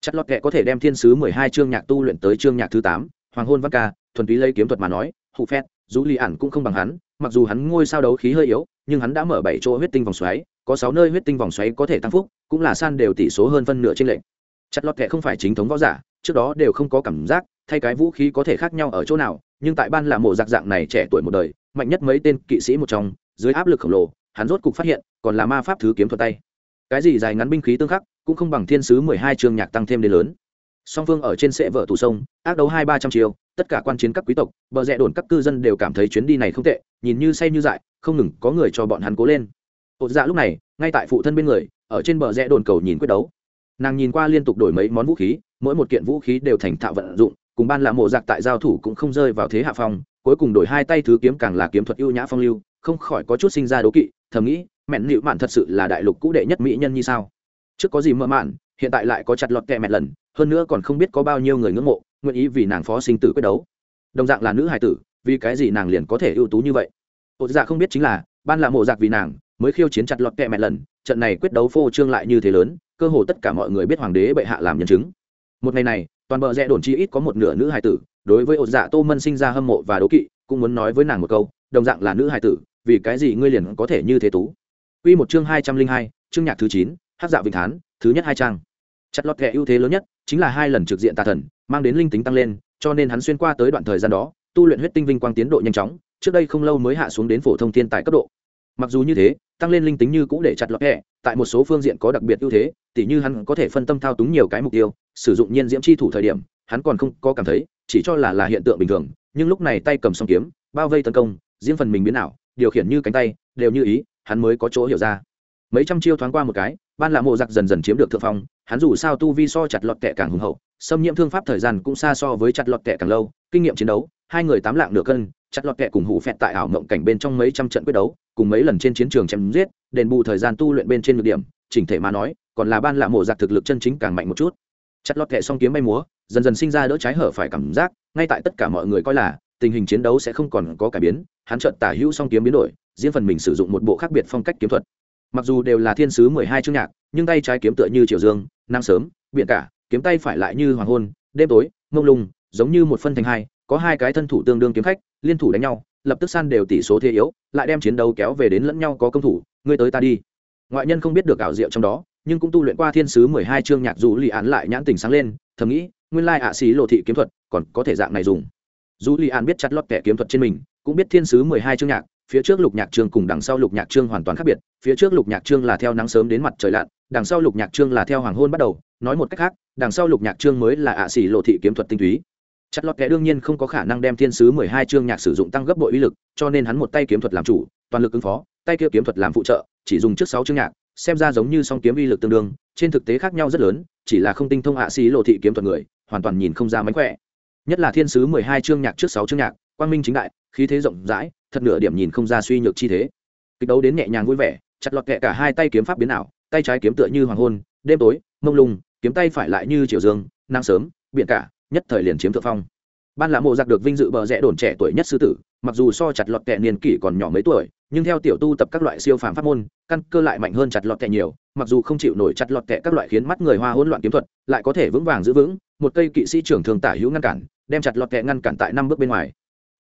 Speaker 1: chặt lọt kệ có thể đem thiên sứ mười hai chương nhạc tu luyện tới chương nhạc thứ tám, hoàng hôn văn ca, thuần túy lấy kiếm thuật mà nói, hụ phét, dù lì ản cũng không bằng hắn, mặc dù hắn ngôi sao đấu khí hơi yếu, nhưng hắn đã mở bảy chỗ huyết tinh vòng xoáy, có sáu nơi huyết tinh vòng xoáy có thể tăng phúc, cũng là san đều tỷ số hơn phân nửa trên lệnh chặt lọt kệ không phải chính thống võ giả, trước đó đều không có cảm giác, thay cái vũ khí có thể khác nhau ở chỗ nào, nhưng tại ban là mộ giặc dạng này trẻ tuổi một đời, mạnh nhất mấy tên kỵ sĩ một trong, dưới áp lực khổng lồ, hắn rốt cục phát hiện, còn là ma pháp thứ kiếm thuật tay. Cái gì dài ngắn binh khí tương khắc cũng không bằng thiên sứ mười hai chương nhạc tăng thêm đến lớn. Song phương ở trên sẽ vợ tù sông, ác đấu hai ba trăm chiều tất cả quan chiến các quý tộc, bờ rẽ đồn các cư dân đều cảm thấy chuyến đi này không tệ, nhìn như say như dại, không ngừng có người cho bọn hắn cố lên. Ột dạ lúc này, ngay tại phụ thân bên người, ở trên bờ rẽ đồn cầu nhìn quyết đấu. Nàng nhìn qua liên tục đổi mấy món vũ khí, mỗi một kiện vũ khí đều thành thạo vận dụng, cùng ban là mộ giặc tại giao thủ cũng không rơi vào thế hạ phong, cuối cùng đổi hai tay thứ kiếm càng là kiếm thuật ưu nhã phong lưu, không khỏi có chút sinh ra đố kỵ, thầm nghĩ, mẹn nịu mạn thật sự là đại lục cũ đệ nhất mỹ nhân như sao trước có gì mơ mạn hiện tại lại có chặt lọt kẹ mẹt lần hơn nữa còn không biết có bao nhiêu người ngưỡng mộ nguyện ý vì nàng phó sinh tử quyết đấu. Đồng dạng là nữ hài tử vì cái gì nàng liền có thể ưu tú như vậy? Ột dạ không biết chính là ban là mộ giặc vì nàng mới khiêu chiến chặt lọt kẹ mẹt lần trận này quyết đấu phô trương lại như thế lớn cơ hồ tất cả mọi người biết hoàng đế bệ hạ làm nhân chứng. Một ngày này toàn bờ rẽ đồn chi ít có một nửa nữ hài tử đối với ột dạ tô mân sinh ra hâm mộ và đố kỵ cũng muốn nói với nàng một câu đồng dạng là nữ hài tử vì cái gì ngươi liền có thể như thế tú? Quy một chương hai trăm linh hai, chương nhạc thứ chín, hát dạ vinh thán, thứ nhất hai trang. Chặt lọt kẻ ưu thế lớn nhất chính là hai lần trực diện tà thần, mang đến linh tính tăng lên, cho nên hắn xuyên qua tới đoạn thời gian đó, tu luyện huyết tinh vinh quang tiến độ nhanh chóng, trước đây không lâu mới hạ xuống đến phổ thông thiên tài cấp độ. Mặc dù như thế, tăng lên linh tính như cũ để chặt lọt kẻ, tại một số phương diện có đặc biệt ưu thế, tỉ như hắn có thể phân tâm thao túng nhiều cái mục tiêu, sử dụng nhiên diễm chi thủ thời điểm, hắn còn không có cảm thấy, chỉ cho là là hiện tượng bình thường, nhưng lúc này tay cầm song kiếm, bao vây tấn công, riêng phần mình biến ảo, điều khiển như cánh tay, đều như ý, hắn mới có chỗ hiểu ra mấy trăm chiêu thoáng qua một cái ban là mộ giặc dần dần chiếm được thượng phong, hắn dù sao tu vi so chặt lọt kẹ càng hùng hậu, xâm nhiễm thương pháp thời gian cũng xa so với chặt lọt kẹ càng lâu, kinh nghiệm chiến đấu, hai người tám lạng nửa cân, chặt lọt kẹ cùng hủ phẹt tại ảo mộng cảnh bên trong mấy trăm trận quyết đấu, cùng mấy lần trên chiến trường chém giết, đền bù thời gian tu luyện bên trên ngược điểm, chỉnh thể mà nói, còn là ban là mộ giặc thực lực chân chính càng mạnh một chút. Chặt lọt kẹ song kiếm bay múa, dần dần sinh ra đỡ trái hở phải cảm giác, ngay tại tất cả mọi người coi là, tình hình chiến đấu sẽ không còn có cải biến, hắn chợt tả hữu song kiếm biến đổi, riêng phần mình sử dụng một bộ khác biệt phong cách kiếm thuật mặc dù đều là thiên sứ mười hai chương nhạc, nhưng tay trái kiếm tựa như triều dương, nắng sớm biện cả, kiếm tay phải lại như hoàng hôn, đêm tối, mông lung, giống như một phân thành hai, có hai cái thân thủ tương đương kiếm khách, liên thủ đánh nhau, lập tức san đều tỷ số thế yếu, lại đem chiến đấu kéo về đến lẫn nhau có công thủ, ngươi tới ta đi. Ngoại nhân không biết được ảo diệu trong đó, nhưng cũng tu luyện qua thiên sứ mười hai chương nhạc dù lì án lại nhãn tình sáng lên, thầm nghĩ, nguyên lai ạ xí lộ thị kiếm thuật còn có thể dạng này dùng. Dù lì án biết chặt lót kẻ kiếm thuật trên mình, cũng biết thiên sứ mười hai chương nhạc phía trước lục nhạc trương cùng đằng sau lục nhạc trương hoàn toàn khác biệt, phía trước lục nhạc trương là theo nắng sớm đến mặt trời lặn, đằng sau lục nhạc trương là theo hoàng hôn bắt đầu, nói một cách khác, đằng sau lục nhạc trương mới là ạ xỉ lộ thị kiếm thuật tinh túy. Chặt lót kẻ đương nhiên không có khả năng đem thiên sứ mười hai chương nhạc sử dụng tăng gấp bội uy lực, cho nên hắn một tay kiếm thuật làm chủ, toàn lực ứng phó, tay kia kiếm thuật làm phụ trợ, chỉ dùng trước sáu chương nhạc, xem ra giống như song kiếm uy lực tương đương, trên thực tế khác nhau rất lớn, chỉ là không tinh thông ạ xỉ lộ thị kiếm thuật người, hoàn toàn nhìn không ra mánh khỏe. Nhất là thiên sứ mười hai chương nhạc trước sáu chương nhạc, quang minh chính đại khí thế rộng rãi, thật nửa điểm nhìn không ra suy nhược chi thế. Kịch đấu đến nhẹ nhàng vui vẻ, chặt lọt kẹ cả hai tay kiếm pháp biến ảo, tay trái kiếm tựa như hoàng hôn, đêm tối, mông lung, kiếm tay phải lại như chiều dương, nắng sớm biện cả, nhất thời liền chiếm thượng phong. Ban lạ mộ giặc được vinh dự bờ rẽ đồn trẻ tuổi nhất sư tử, mặc dù so chặt lọt kẹ niên kỷ còn nhỏ mấy tuổi, nhưng theo tiểu tu tập các loại siêu phàm pháp môn, căn cơ lại mạnh hơn chặt lọt kẹ nhiều, mặc dù không chịu nổi chặt lọt kẹ các loại khiến mắt người hoa hỗn loạn kiếm thuật, lại có thể vững vàng giữ vững, một cây kỵ sĩ trưởng thường tả hữu ngăn cản, đem chặt lọt kẹ ngăn cản tại năm bước bên ngoài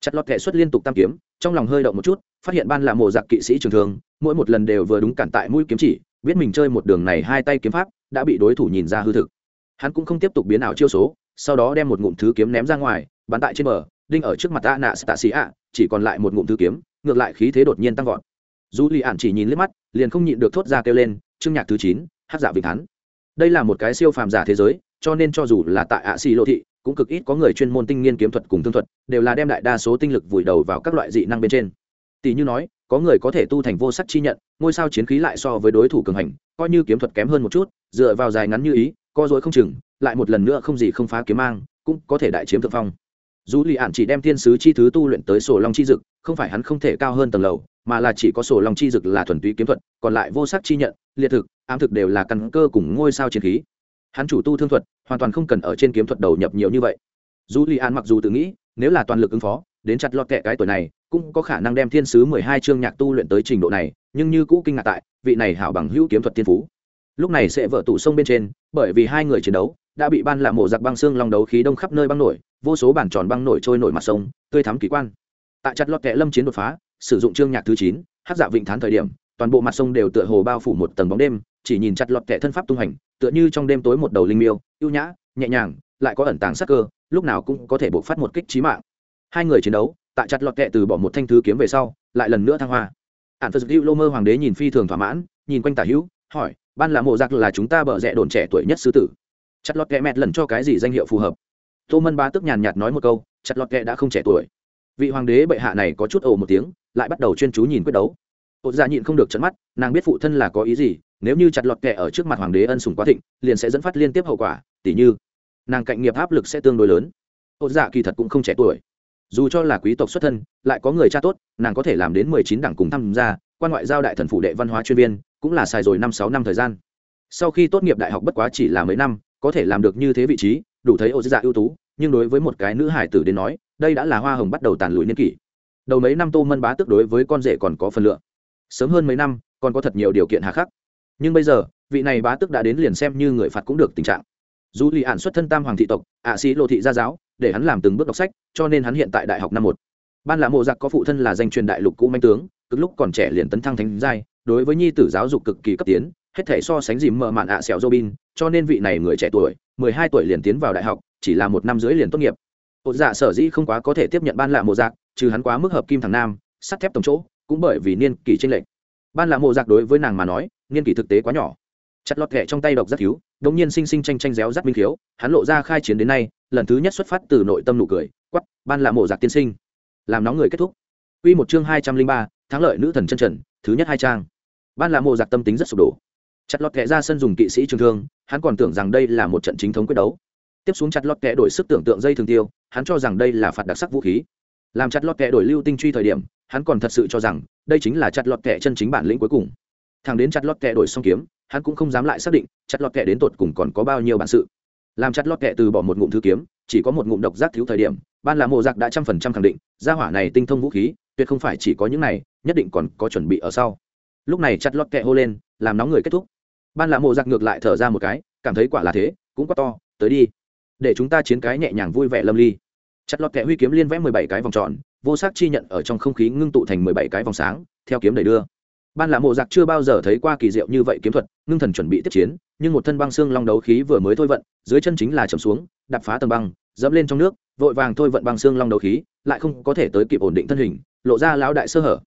Speaker 1: chặt lọt kẹ xuất liên tục tam kiếm, trong lòng hơi động một chút, phát hiện ban là mộ giặc kỵ sĩ trường thường, mỗi một lần đều vừa đúng cản tại mũi kiếm chỉ, biết mình chơi một đường này hai tay kiếm pháp, đã bị đối thủ nhìn ra hư thực. Hắn cũng không tiếp tục biến ảo chiêu số, sau đó đem một ngụm thứ kiếm ném ra ngoài, bắn tại trên bờ, đinh ở trước mặt a nạ tạ xì ạ chỉ còn lại một ngụm thứ kiếm, ngược lại khí thế đột nhiên tăng vọt. Dù lì ạn chỉ nhìn liếc mắt, liền không nhịn được thốt ra kêu lên, chương nhạc thứ chín, hát giả vịnh hắn. Đây là một cái siêu phàm giả thế giới, cho nên cho dù là tại ạ xì lộ thị cũng cực ít có người chuyên môn tinh nghiên kiếm thuật cùng thương thuật, đều là đem đại đa số tinh lực vùi đầu vào các loại dị năng bên trên. Tỷ như nói, có người có thể tu thành vô sắc chi nhận, ngôi sao chiến khí lại so với đối thủ cường hành, coi như kiếm thuật kém hơn một chút, dựa vào dài ngắn như ý, co dối không chừng, lại một lần nữa không gì không phá kiếm mang, cũng có thể đại chiếm thượng phong. Dù lì ạn chỉ đem thiên sứ chi thứ tu luyện tới sổ long chi dực, không phải hắn không thể cao hơn tầng lầu, mà là chỉ có sổ long chi dực là thuần túy kiếm thuật, còn lại vô sắc chi nhận, liệt thực, ám thực đều là căn cơ cùng ngôi sao chiến khí hắn chủ tu thương thuật hoàn toàn không cần ở trên kiếm thuật đầu nhập nhiều như vậy dù li an mặc dù tự nghĩ nếu là toàn lực ứng phó đến chặt lọt kẹ cái tuổi này cũng có khả năng đem thiên sứ mười hai chương nhạc tu luyện tới trình độ này nhưng như cũ kinh ngạc tại vị này hảo bằng hữu kiếm thuật thiên phú lúc này sẽ vợ tủ sông bên trên bởi vì hai người chiến đấu đã bị ban lạ mộ giặc băng xương lòng đấu khí đông khắp nơi băng nổi vô số bản tròn băng nổi trôi nổi mặt sông tươi thắm kỳ quan tại chặt lọt kẹ lâm chiến đột phá sử dụng chương nhạc thứ chín hát dạ vịnh thán thời điểm toàn bộ mặt sông đều tựa hồ bao phủ một tầng bóng đêm chỉ nhìn chặt lọt kẻ thân pháp tung hành, tựa như trong đêm tối một đầu linh miêu, ưu nhã, nhẹ nhàng, lại có ẩn tàng sắc cơ, lúc nào cũng có thể bộc phát một kích trí mạng. Hai người chiến đấu, tại chặt lọt kẹ từ bỏ một thanh thứ kiếm về sau, lại lần nữa thăng hoa. Ạn phật hữu lô mơ hoàng đế nhìn phi thường thỏa mãn, nhìn quanh tả hữu, hỏi, ban là mộ giặc là chúng ta bở rẽ đồn trẻ tuổi nhất sư tử? Chặt lọt kẹ mẹt lần cho cái gì danh hiệu phù hợp? Tô mân ba tức nhàn nhạt nói một câu, chặt lọt kẹ đã không trẻ tuổi. Vị hoàng đế bệ hạ này có chút ồ một tiếng, lại bắt đầu chuyên chú nhìn quyết đấu ột dạ nhịn không được trận mắt, nàng biết phụ thân là có ý gì, nếu như chặt lọt kẹ ở trước mặt hoàng đế ân sủng quá thịnh, liền sẽ dẫn phát liên tiếp hậu quả, tỉ như, nàng cạnh nghiệp áp lực sẽ tương đối lớn. Ột dạ kỳ thật cũng không trẻ tuổi. Dù cho là quý tộc xuất thân, lại có người cha tốt, nàng có thể làm đến mười chín đảng cùng tham gia, quan ngoại giao đại thần phụ đệ văn hóa chuyên viên, cũng là xài rồi năm sáu năm thời gian. Sau khi tốt nghiệp đại học bất quá chỉ là mấy năm, có thể làm được như thế vị trí, đủ thấy ô dạ ưu tú, nhưng đối với một cái nữ hải tử đến nói, đây đã là hoa hồng bắt đầu tàn lùi niên kỷ. Đầu mấy năm tô mân bá tức đối với con rể còn có phần lượng sớm hơn mấy năm, còn có thật nhiều điều kiện hà khắc. Nhưng bây giờ, vị này bá tức đã đến liền xem như người phạt cũng được tình trạng. Dù lì ạn xuất thân tam hoàng thị tộc, ạ sĩ lộ thị gia giáo, để hắn làm từng bước đọc sách, cho nên hắn hiện tại đại học năm một. Ban là mộ giặc có phụ thân là danh truyền đại lục cũ manh tướng, cực lúc còn trẻ liền tấn thăng thánh giai, đối với nhi tử giáo dục cực kỳ cấp tiến, hết thể so sánh dìm mờ mạn ạ xẻo robin, cho nên vị này người trẻ tuổi, mười hai tuổi liền tiến vào đại học, chỉ là một năm dưới liền tốt nghiệp. Ột dạ sở dĩ không quá có thể tiếp nhận ban lạ mộ giặc, trừ hắn quá mức hợp kim thằng nam, sắt thép tổng chỗ cũng bởi vì niên kỷ tranh lệch. Ban là mộ giặc đối với nàng mà nói, niên kỷ thực tế quá nhỏ. Chặt lọt kẹ trong tay độc rất thiếu, đống nhiên sinh sinh tranh tranh réo rắt minh khiếu, hắn lộ ra khai chiến đến nay, lần thứ nhất xuất phát từ nội tâm nụ cười quắp ban là mộ giặc tiên sinh, làm nóng người kết thúc. Quy một chương hai trăm linh ba, thắng lợi nữ thần chân trần, thứ nhất hai trang. Ban là mộ giặc tâm tính rất sụp đổ. Chặt lọt kẹ ra sân dùng kỵ sĩ trường thương, hắn còn tưởng rằng đây là một trận chính thống quyết đấu. Tiếp xuống chặt lọt kẹ đổi sức tưởng tượng dây thường tiêu, hắn cho rằng đây là phạt đặc sắc vũ khí. Làm chặt lọt kẹ đổi lưu tinh truy thời điểm hắn còn thật sự cho rằng đây chính là chặt lọt kẹ chân chính bản lĩnh cuối cùng. Thằng đến chặt lọt kẹ đổi xong kiếm, hắn cũng không dám lại xác định chặt lọt kẹ đến tột cùng còn có bao nhiêu bản sự. Làm chặt lọt kẹ từ bỏ một ngụm thứ kiếm, chỉ có một ngụm độc giác thiếu thời điểm, ban là mộ giặc đã trăm phần trăm khẳng định, gia hỏa này tinh thông vũ khí, tuyệt không phải chỉ có những này, nhất định còn có chuẩn bị ở sau. Lúc này chặt lọt kẹ hô lên, làm nóng người kết thúc. Ban là mộ giặc ngược lại thở ra một cái, cảm thấy quả là thế, cũng quá to, tới đi. Để chúng ta chiến cái nhẹ nhàng vui vẻ lâm ly chặt lọt kẹ huy kiếm liên vẽ mười bảy cái vòng tròn, vô sắc chi nhận ở trong không khí ngưng tụ thành mười bảy cái vòng sáng, theo kiếm đầy đưa. Ban lạ mộ giặc chưa bao giờ thấy qua kỳ diệu như vậy kiếm thuật, ngưng thần chuẩn bị tiếp chiến, nhưng một thân băng xương long đấu khí vừa mới thôi vận, dưới chân chính là chầm xuống đập phá tầng băng, dẫm lên trong nước, vội vàng thôi vận băng xương long đấu khí, lại không có thể tới kịp ổn định thân hình, lộ ra lão đại sơ hở.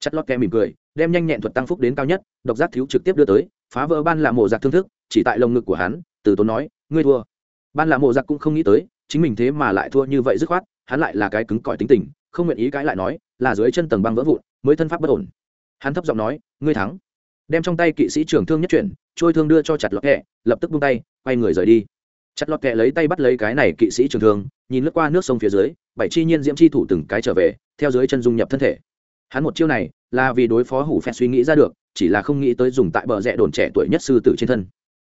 Speaker 1: Chặt lót kẹ mỉm cười, đem nhanh nhẹn thuật tăng phúc đến cao nhất, độc giác thiếu trực tiếp đưa tới, phá vỡ ban lạ mộ giặc thương thức, chỉ tại lồng ngực của hắn, từ tốn nói, ngươi thua. Ban lạ mộ giặc cũng không nghĩ tới chính mình thế mà lại thua như vậy dứt khoát, hắn lại là cái cứng cỏi tính tình, không nguyện ý cãi lại nói, là dưới chân tầng băng vỡ vụn, mới thân pháp bất ổn. Hắn thấp giọng nói, ngươi thắng. Đem trong tay kỵ sĩ trưởng thương nhất chuyển, trôi thương đưa cho chặt lọt kẹ, lập tức buông tay, quay người rời đi. Chặt lọt kẹ lấy tay bắt lấy cái này kỵ sĩ trường thương, nhìn lướt qua nước sông phía dưới, bảy chi nhiên diễm chi thủ từng cái trở về, theo dưới chân dung nhập thân thể. Hắn một chiêu này, là vì đối phó hủ phẹt suy nghĩ ra được, chỉ là không nghĩ tới dùng tại bờ rẽ đồn trẻ tuổi nhất sư tử trên thân.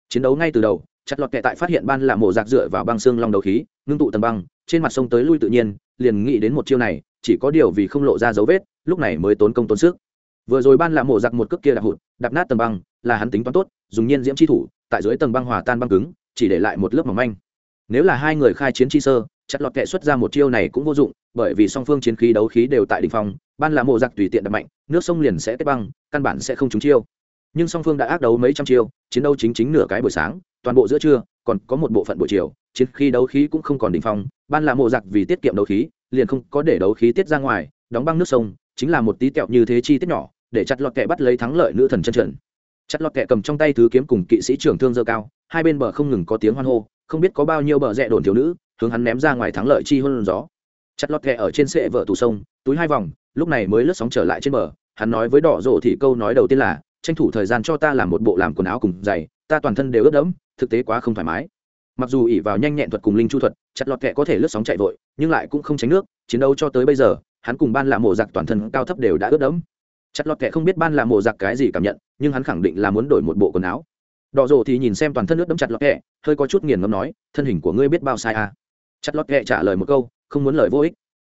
Speaker 1: Chiến đấu ngay từ đầu chặt lọt kẹ tại phát hiện ban là mổ giặc dựa vào băng xương long đầu khí, ngưng tụ tầng băng, trên mặt sông tới lui tự nhiên, liền nghĩ đến một chiêu này, chỉ có điều vì không lộ ra dấu vết, lúc này mới tốn công tốn sức. Vừa rồi ban là mổ giặc một cước kia đạp hụt, đạp nát tầng băng, là hắn tính toán tốt, dùng nhiên diễm chi thủ, tại dưới tầng băng hòa tan băng cứng, chỉ để lại một lớp mỏng manh. Nếu là hai người khai chiến chi sơ, chặt lọt kệ xuất ra một chiêu này cũng vô dụng, bởi vì song phương chiến khí đấu khí đều tại đ ỉ n h phòng ban là mộ giặc tùy tiện đập mạnh, nước sông liền sẽ kết băng, căn bản sẽ không trúng chiêu nhưng song phương đã ác đấu mấy trăm chiêu, chiến đấu chính chính nửa cái buổi sáng, toàn bộ giữa trưa, còn có một bộ phận buổi chiều, chiến khi đấu khí cũng không còn đ ỉ n h phong, ban là mộ giặc vì tiết kiệm đấu khí, liền không có để đấu khí tiết ra ngoài, đóng băng nước sông, chính là một tí tẹo như thế chi tiết nhỏ, để chặt lọt kẹ bắt lấy thắng lợi nữ thần chân trần. Chặt lọt kẹ cầm trong tay thứ kiếm cùng kỵ sĩ trưởng thương dơ cao, hai bên bờ không ngừng có tiếng hoan hô, không biết có bao nhiêu bờ rẽ đồn thiếu nữ, hướng hắn ném ra ngoài thắng lợi chi hơn gió. Chặt lọt kẹ ở trên sệ vợ tù sông, túi hai vòng, lúc này mới lướt sóng trở lại trên bờ, hắn nói với đỏ rộ thì câu nói đầu tiên là tranh thủ thời gian cho ta làm một bộ làm quần áo cùng giày, ta toàn thân đều ướt đẫm, thực tế quá không thoải mái. Mặc dù ỉ vào nhanh nhẹn thuật cùng linh chu thuật, chặt lọt kẹ có thể lướt sóng chạy vội, nhưng lại cũng không tránh nước, chiến đấu cho tới bây giờ, hắn cùng ban là mộ giặc toàn thân cao thấp đều đã ướt đẫm. Chặt lọt kẹ không biết ban là mộ giặc cái gì cảm nhận, nhưng hắn khẳng định là muốn đổi một bộ quần áo. Đỏ rộ thì nhìn xem toàn thân ướt đẫm chặt lọt kẹ, hơi có chút nghiền ngâm nói, thân hình của ngươi biết bao sai à? Chặt lọt kẹ trả lời một câu, không muốn lời vô ích.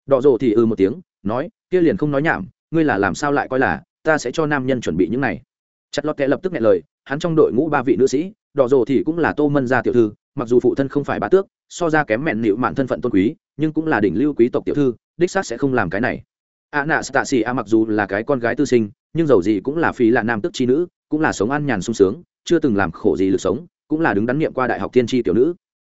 Speaker 1: Đỏ rồ thì ừ một tiếng, nói, kia liền không nói nhảm, ngươi là làm sao lại coi là ta sẽ cho nam nhân chuẩn bị những này? Chặt lọt kệ lập tức nghe lời hắn trong đội ngũ ba vị nữ sĩ đỏ rồ thì cũng là tô mân gia tiểu thư mặc dù phụ thân không phải bá tước so ra kém mẹn nịu mạn thân phận tôn quý nhưng cũng là đỉnh lưu quý tộc tiểu thư đích xác sẽ không làm cái này a nạ stasi a mặc dù là cái con gái tư sinh nhưng dầu gì cũng là phí là nam tức chi nữ cũng là sống ăn nhàn sung sướng chưa từng làm khổ gì lực sống cũng là đứng đắn niệm qua đại học tiên tri tiểu nữ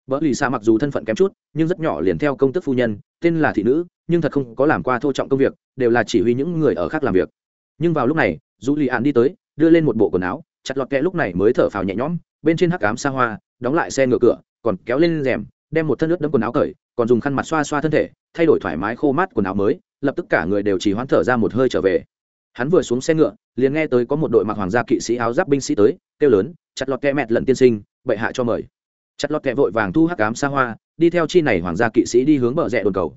Speaker 1: vợ lì xa mặc dù thân phận kém chút, nhưng rất nhỏ liền theo công tức phu nhân, tên là thị nữ, nhưng thật không có làm qua thô trọng công việc, đều là chỉ huy những người ở khác làm việc. Nhưng vào lúc này, dù Lì ạn đi tới, đưa lên một bộ quần áo, chặt lọt kẹ lúc này mới thở phào nhẹ nhõm, bên trên hắc ám xa hoa, đóng lại xe ngựa cửa, còn kéo lên rèm, đem một thân nước đấm quần áo cởi, còn dùng khăn mặt xoa xoa thân thể, thay đổi thoải mái khô mát quần áo mới, lập tức cả người đều chỉ hoãn thở ra một hơi trở về. Hắn vừa xuống xe ngựa, liền nghe tới có một đội mặc hoàng gia kỵ sĩ áo giáp binh sĩ tới, kêu lớn, chặt lọt kẹ mẹt lận tiên sinh, bệ hạ cho mời chặt lọt kẹ vội vàng thu hắc cám xa hoa đi theo chi này hoàng gia kỵ sĩ đi hướng bờ rẽ đồn cầu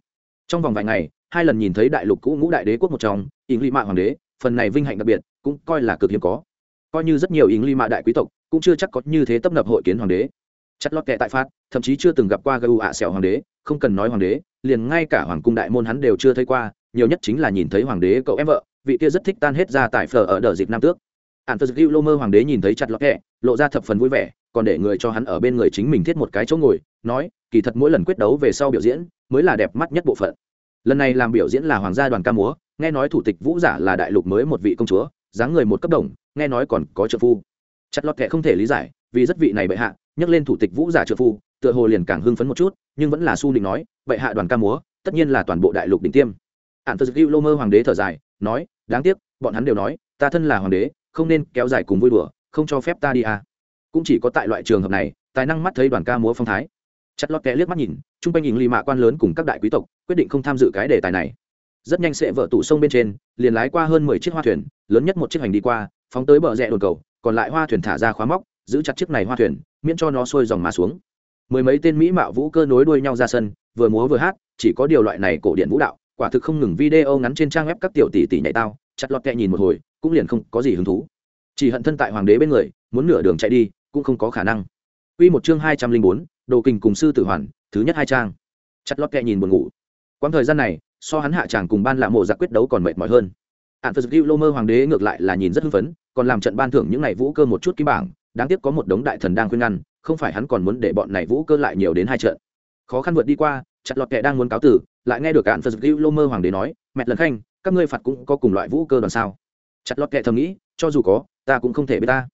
Speaker 1: trong vòng vài ngày hai lần nhìn thấy đại lục cũ ngũ đại đế quốc một trong ý ly mạ hoàng đế phần này vinh hạnh đặc biệt, cũng coi là cực hiếm có. Coi như rất nhiều ý ly mạ đại quý tộc, cũng chưa chắc có như thế tấp nập hội kiến hoàng đế. Chặt lót kẹ tại phát, thậm chí chưa từng gặp qua gù ạ xẻo hoàng đế, không cần nói hoàng đế, liền ngay cả hoàng cung đại môn hắn đều chưa thấy qua, nhiều nhất chính là nhìn thấy hoàng đế cậu em vợ, vị kia rất thích tan hết ra tại phở ở đờ dịp nam tước. Ạn phật gil lô mơ hoàng đế nhìn thấy chặt lọt kẹ lộ ra thập phần vui vẻ, còn để người cho hắn ở bên người chính mình thiết một cái chỗ ngồi, nói, kỳ thật mỗi lần quyết đấu về sau biểu diễn, mới là đẹp mắt nhất bộ phận lần này làm biểu diễn là hoàng gia đoàn ca múa, nghe nói thủ tịch vũ giả là đại lục mới một vị công chúa, dáng người một cấp đồng, nghe nói còn có trợ phu. Chặt lọt kệ không thể lý giải, vì rất vị này bệ hạ, nhắc lên thủ tịch vũ giả trợ phu, tựa hồ liền càng hưng phấn một chút, nhưng vẫn là su định nói, bệ hạ đoàn ca múa, tất nhiên là toàn bộ đại lục đỉnh tiêm. Ạn phật gil lô mơ hoàng đế thở dài, nói, đáng tiếc, bọn hắn đều nói, ta thân là hoàng đế, không nên kéo dài cùng vui đùa, không cho phép ta đi à. Cũng chỉ có tại loại trường hợp này, tài năng mắt thấy đoàn ca múa phong thái chặt lọt kẽ liếc mắt nhìn, chung quanh nhìn lì mạ quan lớn cùng các đại quý tộc, quyết định không tham dự cái đề tài này. Rất nhanh sẽ vợ tủ sông bên trên, liền lái qua hơn mười chiếc hoa thuyền, lớn nhất một chiếc hành đi qua, phóng tới bờ rẽ đồn cầu, còn lại hoa thuyền thả ra khóa móc, giữ chặt chiếc này hoa thuyền, miễn cho nó sôi dòng mà xuống. Mười mấy tên mỹ mạo vũ cơ nối đuôi nhau ra sân, vừa múa vừa hát, chỉ có điều loại này cổ điện vũ đạo, quả thực không ngừng video ngắn trên trang web các tiểu tỷ tỷ nhảy tao, chặt lọt kẹ nhìn một hồi, cũng liền không có gì hứng thú. Chỉ hận thân tại hoàng đế bên người, muốn nửa đường chạy đi, cũng không có khả năng. Quy một chương hai trăm linh bốn, Đồ Kình cùng sư tử hoàn, thứ nhất hai trang. Chặt lót kẹ nhìn buồn ngủ. Quãng thời gian này, so hắn hạ chàng cùng ban lạ mộ giặc quyết đấu còn mệt mỏi hơn. Ản Phật Diệu Lô Mơ hoàng đế ngược lại là nhìn rất hưng phấn, còn làm trận ban thưởng những này vũ cơ một chút kim bảng, đáng tiếc có một đống đại thần đang khuyên ngăn, không phải hắn còn muốn để bọn này vũ cơ lại nhiều đến hai trận. Khó khăn vượt đi qua, chặt lọt kẹ đang muốn cáo tử, lại nghe được Ản Phật Diệu Lô Mơ hoàng đế nói, "Mẹ lần khanh, các ngươi phạt cũng có cùng loại vũ cơ đoàn sao?" Chặt lọt kẹ thầm nghĩ, cho dù có ta cũng không thể biết ta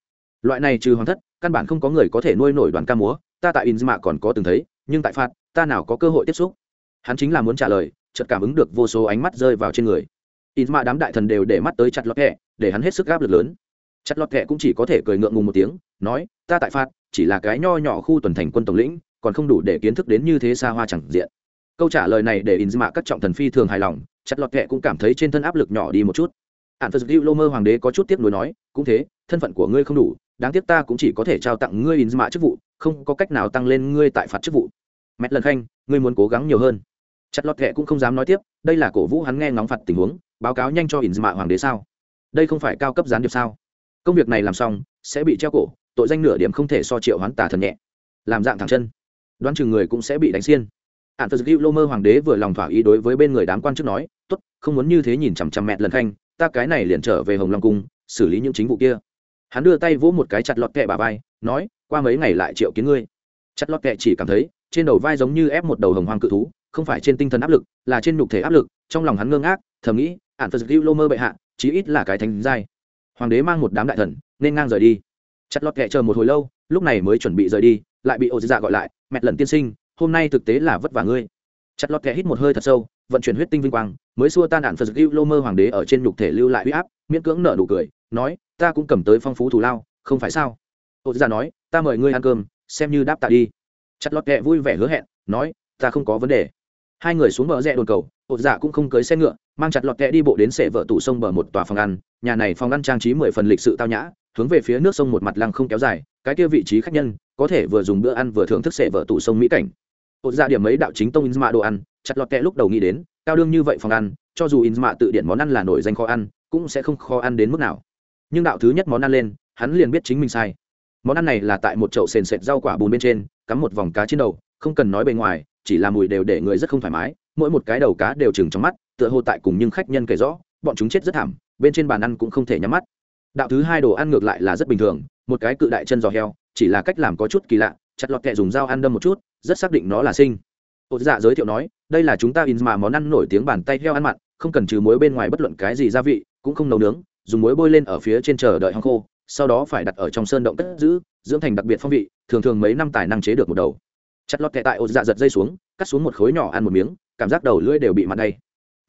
Speaker 1: loại này trừ hoàng thất căn bản không có người có thể nuôi nổi đoàn ca múa, ta tại in mạ còn có từng thấy, nhưng tại phạt, ta nào có cơ hội tiếp xúc. Hắn chính là muốn trả lời, chợt cảm ứng được vô số ánh mắt rơi vào trên người. In mạ đám đại thần đều để mắt tới chặt lọt kẹ, để hắn hết sức gáp lực lớn. Chặt lọt kẹ cũng chỉ có thể cười ngượng ngùng một tiếng, nói, ta tại phạt, chỉ là cái nho nhỏ khu tuần thành quân tổng lĩnh, còn không đủ để kiến thức đến như thế xa hoa chẳng diện. Câu trả lời này để in mạ các trọng thần phi thường hài lòng, chặt lọt kẹ cũng cảm thấy trên thân áp lực nhỏ đi một chút. Ạn phật dịu lô mơ hoàng đế có chút tiếc nuối nói, cũng thế, thân phận của ngươi không đủ đáng tiếc ta cũng chỉ có thể trao tặng ngươi in mạ chức vụ, không có cách nào tăng lên ngươi tại phạt chức vụ. Mẹt lần khanh, ngươi muốn cố gắng nhiều hơn. Chặt lọt kệ cũng không dám nói tiếp, đây là cổ vũ hắn nghe ngóng phạt tình huống, báo cáo nhanh cho in mạ hoàng đế sao? Đây không phải cao cấp gián điệp sao? Công việc này làm xong, sẽ bị treo cổ, tội danh nửa điểm không thể so triệu hoán tả thần nhẹ. Làm dạng thẳng chân. Đoán chừng người cũng sẽ bị đánh xiên. Ạn phật dịu lô mơ hoàng đế vừa lòng thỏa ý đối với bên người đám quan chức nói, tốt, không muốn như thế nhìn chằm chằm mẹ lần khanh, ta cái này liền trở về hồng long cung, xử lý những chính vụ kia hắn đưa tay vỗ một cái chặt lọt kẹ bà vai, nói, qua mấy ngày lại triệu kiến ngươi. Chặt lọt kẹ chỉ cảm thấy, trên đầu vai giống như ép một đầu hồng hoang cự thú, không phải trên tinh thần áp lực, là trên nhục thể áp lực, trong lòng hắn ngơ ngác, thầm nghĩ ạn phật dịu lô mơ bệ hạ, chí ít là cái thánh giai. Hoàng đế mang một đám đại thần, nên ngang rời đi. Chặt lọt kẹ chờ một hồi lâu, lúc này mới chuẩn bị rời đi, lại bị ô dạ gọi lại, mẹ lần tiên sinh, hôm nay thực tế là vất vả ngươi. Chặt lọt kẹ hít một hơi thật sâu, vận chuyển huyết tinh vinh quang, mới xua tan ạn phật dịu lô mơ hoàng đế ở trên nhục thể lưu lại huy áp, miễn cưỡng nở nụ cười, nói ta cũng cầm tới phong phú thù lao, không phải sao? Ô gia nói, ta mời ngươi ăn cơm, xem như đáp tạ đi. Chặt lọt kẹ vui vẻ hứa hẹn, nói, ta không có vấn đề. Hai người xuống bờ rẽ đồn cầu, ô dạ cũng không cưới xe ngựa, mang chặt lọt kẹ đi bộ đến sệ vợ tủ sông bờ một tòa phòng ăn. Nhà này phòng ăn trang trí mười phần lịch sự tao nhã, hướng về phía nước sông một mặt lăng không kéo dài, cái kia vị trí khách nhân, có thể vừa dùng bữa ăn vừa thưởng thức sệ vợ tủ sông mỹ cảnh. Ô dạ điểm mấy đạo chính tông in đồ ăn, chặt lọt kẹ lúc đầu nghĩ đến, cao đương như vậy phòng ăn, cho dù in tự điện món ăn là nổi danh khó ăn, cũng sẽ không khó ăn đến mức nào nhưng đạo thứ nhất món ăn lên, hắn liền biết chính mình sai. Món ăn này là tại một chậu sền sệt rau quả bùn bên trên, cắm một vòng cá trên đầu, không cần nói bề ngoài, chỉ là mùi đều để người rất không thoải mái, mỗi một cái đầu cá đều chừng trong mắt, tựa hồ tại cùng nhưng khách nhân kể rõ, bọn chúng chết rất thảm, bên trên bàn ăn cũng không thể nhắm mắt. Đạo thứ hai đồ ăn ngược lại là rất bình thường, một cái cự đại chân giò heo, chỉ là cách làm có chút kỳ lạ, chặt lọt kẹ dùng dao ăn đâm một chút, rất xác định nó là sinh. Ô dạ giới thiệu nói, đây là chúng ta in mà món ăn nổi tiếng bàn tay heo ăn mặn, không cần trừ muối bên ngoài bất luận cái gì gia vị, cũng không nấu nướng dùng muối bôi lên ở phía trên chờ đợi hong khô, sau đó phải đặt ở trong sơn động cất giữ, dưỡng thành đặc biệt phong vị, thường thường mấy năm tài năng chế được một đầu. Chặt lọt kẹ tại ô dạ giật dây xuống, cắt xuống một khối nhỏ ăn một miếng, cảm giác đầu lưỡi đều bị mặn đây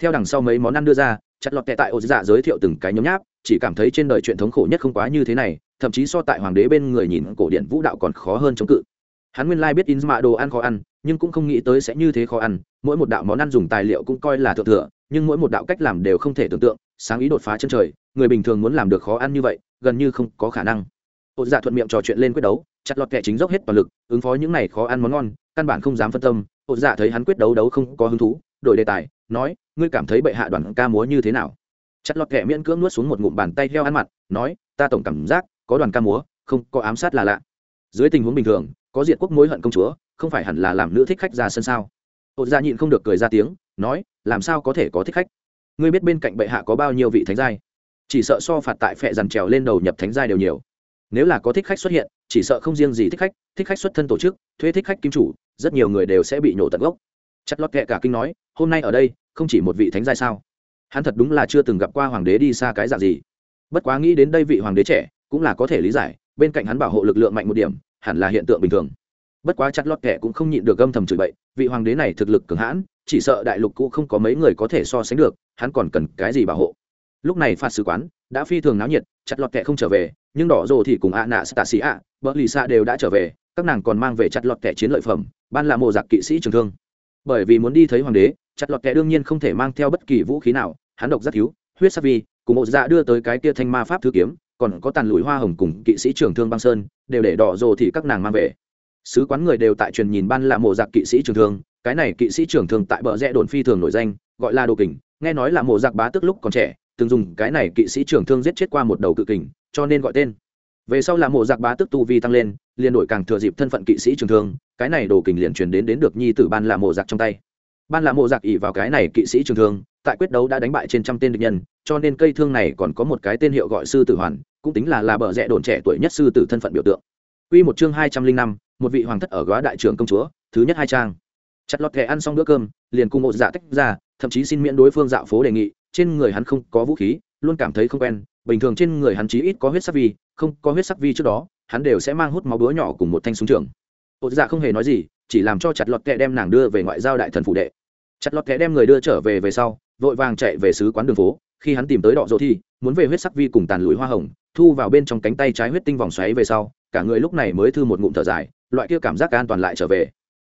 Speaker 1: theo đằng sau mấy món ăn đưa ra, chặt lọt kẹ tại ô dạ giới thiệu từng cái nhấm nháp, chỉ cảm thấy trên đời chuyện thống khổ nhất không quá như thế này, thậm chí so tại hoàng đế bên người nhìn cổ điện vũ đạo còn khó hơn chống cự. Hắn nguyên lai biết in mạ đồ ăn khó ăn, nhưng cũng không nghĩ tới sẽ như thế khó ăn, mỗi một đạo món ăn dùng tài liệu cũng coi là thượng thừa nhưng mỗi một đạo cách làm đều không thể tưởng tượng, sáng ý đột phá chân trời, người bình thường muốn làm được khó ăn như vậy, gần như không có khả năng. Ô dạ thuận miệng trò chuyện lên quyết đấu, chặt lọt kẻ chính dốc hết toàn lực, ứng phó những này khó ăn món ngon, căn bản không dám phân tâm. Ô dạ thấy hắn quyết đấu đấu không có hứng thú, đổi đề tài, nói, ngươi cảm thấy bệ hạ đoàn ca múa như thế nào? Chặt lọt kẻ miễn cưỡng nuốt xuống một ngụm bàn tay heo ăn mặt nói, ta tổng cảm giác, có đoàn ca múa, không có ám sát là lạ. Dưới tình huống bình thường, có diệt quốc mối hận công chúa, không phải hẳn là làm nữ thích khách ra sân sao? Ô dạ nhịn không được cười ra tiếng, nói làm sao có thể có thích khách? Ngươi biết bên cạnh bệ hạ có bao nhiêu vị thánh giai? Chỉ sợ so phạt tại phệ dằn trèo lên đầu nhập thánh giai đều nhiều. Nếu là có thích khách xuất hiện, chỉ sợ không riêng gì thích khách thích khách xuất thân tổ chức thuê thích khách kim chủ, rất nhiều người đều sẽ bị nhổ tận gốc. Chặt lót kệ cả kinh nói, hôm nay ở đây, không chỉ một vị thánh giai sao? Hắn thật đúng là chưa từng gặp qua hoàng đế đi xa cái dạng gì. Bất quá nghĩ đến đây vị hoàng đế trẻ, cũng là có thể lý giải, bên cạnh hắn bảo hộ lực lượng mạnh một điểm, hẳn là hiện tượng bình thường bất quá chặt lọt kẻ cũng không nhịn được gâm thầm chửi bậy, vị hoàng đế này thực lực cường hãn, chỉ sợ đại lục cũ không có mấy người có thể so sánh được, hắn còn cần cái gì bảo hộ? Lúc này phạt sứ quán đã phi thường náo nhiệt, chặt lọt kẻ không trở về, nhưng đỏ rồ thì cùng ạ nạ stạ xì ạ vợ lì xạ đều đã trở về, các nàng còn mang về chặt lọt kẻ chiến lợi phẩm, ban là mộ giặc kỵ sĩ trường thương. Bởi vì muốn đi thấy hoàng đế, chặt lọt kẻ đương nhiên không thể mang theo bất kỳ vũ khí nào, hắn độc rất thiếu, huyết sắc vi, cùng một dạ đưa tới cái kia thanh ma pháp thứ kiếm, còn có tàn lùi hoa hồng cùng kỵ sĩ trường thương băng sơn, đều để đỏ rồ thì các nàng mang về sứ quán người đều tại truyền nhìn ban là mộ giặc kỵ sĩ trường thương cái này kỵ sĩ trưởng thường tại bờ rẽ đồn phi thường nổi danh gọi là đồ kình nghe nói là mộ giặc bá tức lúc còn trẻ từng dùng cái này kỵ sĩ trưởng thương giết chết qua một đầu cự kình cho nên gọi tên. Về sau là mộ giặc bá tức tu vi tăng lên liền đổi càng thừa dịp thân phận kỵ sĩ trường thương cái này đồ kình liền truyền đến đến được nhi tử ban là mộ giặc trong tay. Ban là mộ giặc ỉ vào cái này kỵ sĩ trường thương tại quyết đấu đã đánh bại trên trăm tên địch nhân cho nên cây thương này còn có một cái tên hiệu gọi sư tử hoàn cũng tính là là bờ rẽ đồn trẻ tuổi nhất sư tử thân phận biểu tượng. Quy một chương hai trăm linh năm, một vị hoàng thất ở góa đại trưởng công chúa, thứ nhất hai trang. Chặt lọt kẻ ăn xong bữa cơm liền cùng một dạ tách ra thậm chí xin miễn đối phương dạo phố đề nghị trên người hắn không có vũ khí luôn cảm thấy không quen bình thường trên người hắn chí ít có huyết sắc vi không có huyết sắc vi trước đó hắn đều sẽ mang hút máu búa nhỏ cùng một thanh súng trường. Ô dạ không hề nói gì chỉ làm cho chặt lọt kẹ đem nàng đưa về ngoại giao đại thần phủ đệ. Chặt lọt kẹ đem người đưa trở về về sau vội vàng chạy về sứ quán đường phố khi hắn tìm tới đọ dỗ thi muốn về huyết sắc vi cùng tàn lùi hoa hồng thu vào bên trong cánh tay trái huyết tinh vòng xoáy về sau cả người lúc này mới thư một ngụm thở dài loại kia cảm giác an toàn lại trở về.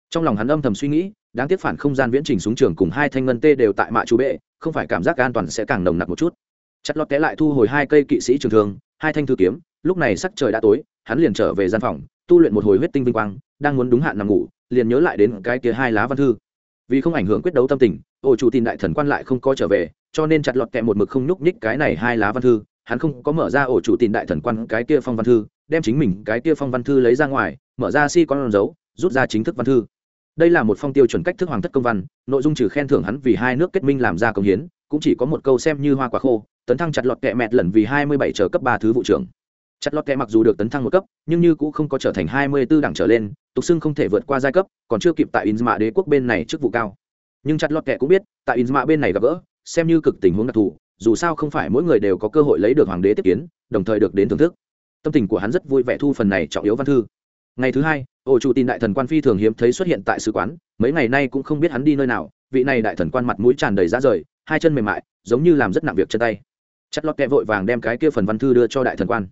Speaker 1: Trong lòng hắn âm thầm suy nghĩ đáng tiếc phản không gian viễn trình súng trường cùng hai thanh ngân tê đều tại mạ chú bệ không phải cảm giác an toàn sẽ càng nồng nặc một chút. Chặt lọt té lại thu hồi hai cây kỵ sĩ trường thường, hai thanh thư kiếm lúc này sắc trời đã tối hắn liền trở về gian phòng tu luyện một hồi huyết tinh vinh quang đang muốn đúng hạn nằm ngủ liền nhớ lại đến cái kia hai lá văn thư. Vì không ảnh hưởng quyết đấu tâm tình ổ chủ tin đại thần quan lại không có trở về cho nên chặt lọt kẹ một mực không nhúc nhích cái này hai lá văn thư hắn không có mở ra ổ chủ tin đại thần quan cái kia phong văn thư đem chính mình cái kia phong văn thư lấy ra ngoài mở ra si con dấu, rút ra chính thức văn thư. Đây là một phong tiêu chuẩn cách thức hoàng thất công văn, nội dung trừ khen thưởng hắn vì hai nước kết minh làm ra công hiến, cũng chỉ có một câu xem như hoa quả khô, tấn thăng chặt lọt kẹ mẹt lần vì hai mươi bảy trở cấp ba thứ vụ trưởng. Chặt lọt kẹ mặc dù được tấn thăng một cấp, nhưng như cũng không có trở thành hai mươi b ố đẳng trở lên, tục xưng không thể vượt qua giai cấp, còn chưa kịp tại inzma đế quốc bên này chức vụ cao. Nhưng chặt lọt kẹ cũng biết, tại inzma bên này gặp gỡ, xem như cực tình huống đặc thù, dù sao không phải mỗi người đều có cơ hội lấy được hoàng đế tiếp kiến, đồng thời được đến thưởng thức. Tâm tình của hắn rất vui vẻ thu phần này trọng yếu văn thư ngày thứ hai ổ chủ tin đại thần quan phi thường hiếm thấy xuất hiện tại sứ quán, mấy ngày nay cũng không biết hắn đi nơi nào, vị này đại thần quan mặt mũi tràn đầy ra rời, hai chân mềm mại, giống như làm rất nặng việc chân tay. Chất lót kẹ vội vàng đem cái kia phần văn thư đưa cho đại thần quan.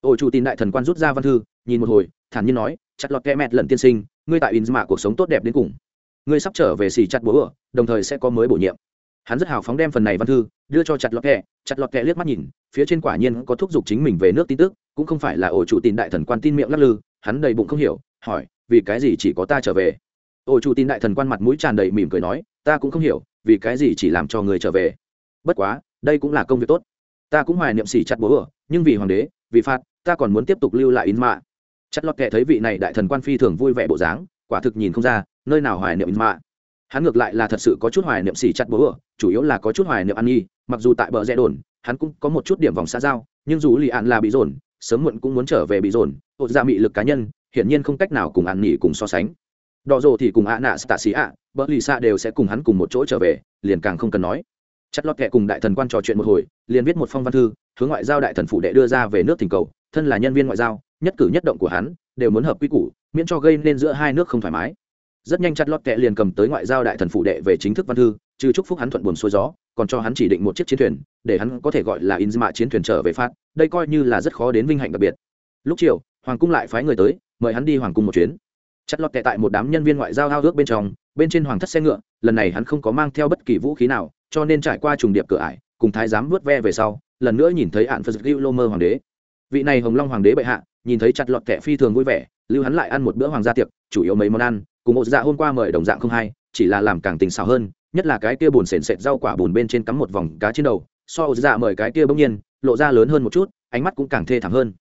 Speaker 1: Ổ chủ tin đại thần quan rút ra văn thư, nhìn một hồi, thản nhiên nói, chặt lọt kẹ mẹt lần tiên sinh, ngươi tại in mạ cuộc sống tốt đẹp đến cùng. Ngươi sắp trở về xì chặt bố ở, đồng thời sẽ có mới bổ nhiệm. Hắn rất hào phóng đem phần này văn thư đưa cho chặt lọt kẹ, chặt lọt kẹ liếc mắt nhìn, phía trên quả nhiên có thúc giục chính mình về nước tin tức, cũng không phải là ổ chủ tin đại thần quan tin miệng lắc lư hắn đầy bụng không hiểu, hỏi, vì cái gì chỉ có ta trở về? Ô chủ tin đại thần quan mặt mũi tràn đầy mỉm cười nói, ta cũng không hiểu, vì cái gì chỉ làm cho người trở về? Bất quá, đây cũng là công việc tốt. Ta cũng hoài niệm xỉ chặt bố ở, nhưng vì hoàng đế, vì phạt, ta còn muốn tiếp tục lưu lại in mạ chặt lọt kệ thấy vị này đại thần quan phi thường vui vẻ bộ dáng, quả thực nhìn không ra, nơi nào hoài niệm in mạ hắn ngược lại là thật sự có chút hoài niệm xỉ chặt bố ở, chủ yếu là có chút hoài niệm ăn nhi, mặc dù tại bờ rẽ đồn, hắn cũng có một chút điểm vòng xa giao, nhưng dù lì ạn là bị dồn sớm muộn cũng muốn trở về bị dồn ột ra dạ mị lực cá nhân, hiển nhiên không cách nào cùng ăn nghỉ cùng so sánh. Đỏ rồ thì cùng ạ nạ stạ xì ạ bỡ lì xa đều sẽ cùng hắn cùng một chỗ trở về, liền càng không cần nói. Chất lót kệ cùng đại thần quan trò chuyện một hồi, liền viết một phong văn thư, hướng ngoại giao đại thần phủ đệ đưa ra về nước thỉnh cầu, thân là nhân viên ngoại giao, nhất cử nhất động của hắn, đều muốn hợp quy củ, miễn cho gây nên giữa hai nước không thoải mái. Rất nhanh chặt lót kệ liền cầm tới ngoại giao đại thần phủ đệ về chính thức văn thư, trừ chúc phúc hắn thuận buồn xuôi gió còn cho hắn chỉ định một chiếc chiến thuyền, để hắn có thể gọi là in mạ chiến thuyền trở về phát, đây coi như là rất khó đến vinh hạnh đặc biệt. Lúc chiều, hoàng cung lại phái người tới, mời hắn đi hoàng cung một chuyến. Chặt lọt kệ tại một đám nhân viên ngoại giao hao ước bên trong, bên trên hoàng thất xe ngựa, lần này hắn không có mang theo bất kỳ vũ khí nào, cho nên trải qua trùng điệp cửa ải, cùng thái giám vớt ve về sau, lần nữa nhìn thấy ạn phật lưu lô mơ hoàng đế. Vị này hồng long hoàng đế bệ hạ, nhìn thấy chặt lọt kẻ phi thường vui vẻ, lưu hắn lại ăn một bữa hoàng gia tiệc, chủ yếu mấy món ăn, cùng một dạ hôm qua mời đồng dạng không hay, chỉ là làm càng tình xảo hơn nhất là cái kia bùn sền sệt rau quả bùn bên trên cắm một vòng cá trên đầu, so ô dạ mời cái kia bỗng nhiên, lộ ra lớn hơn một chút, ánh mắt cũng càng thê thảm hơn.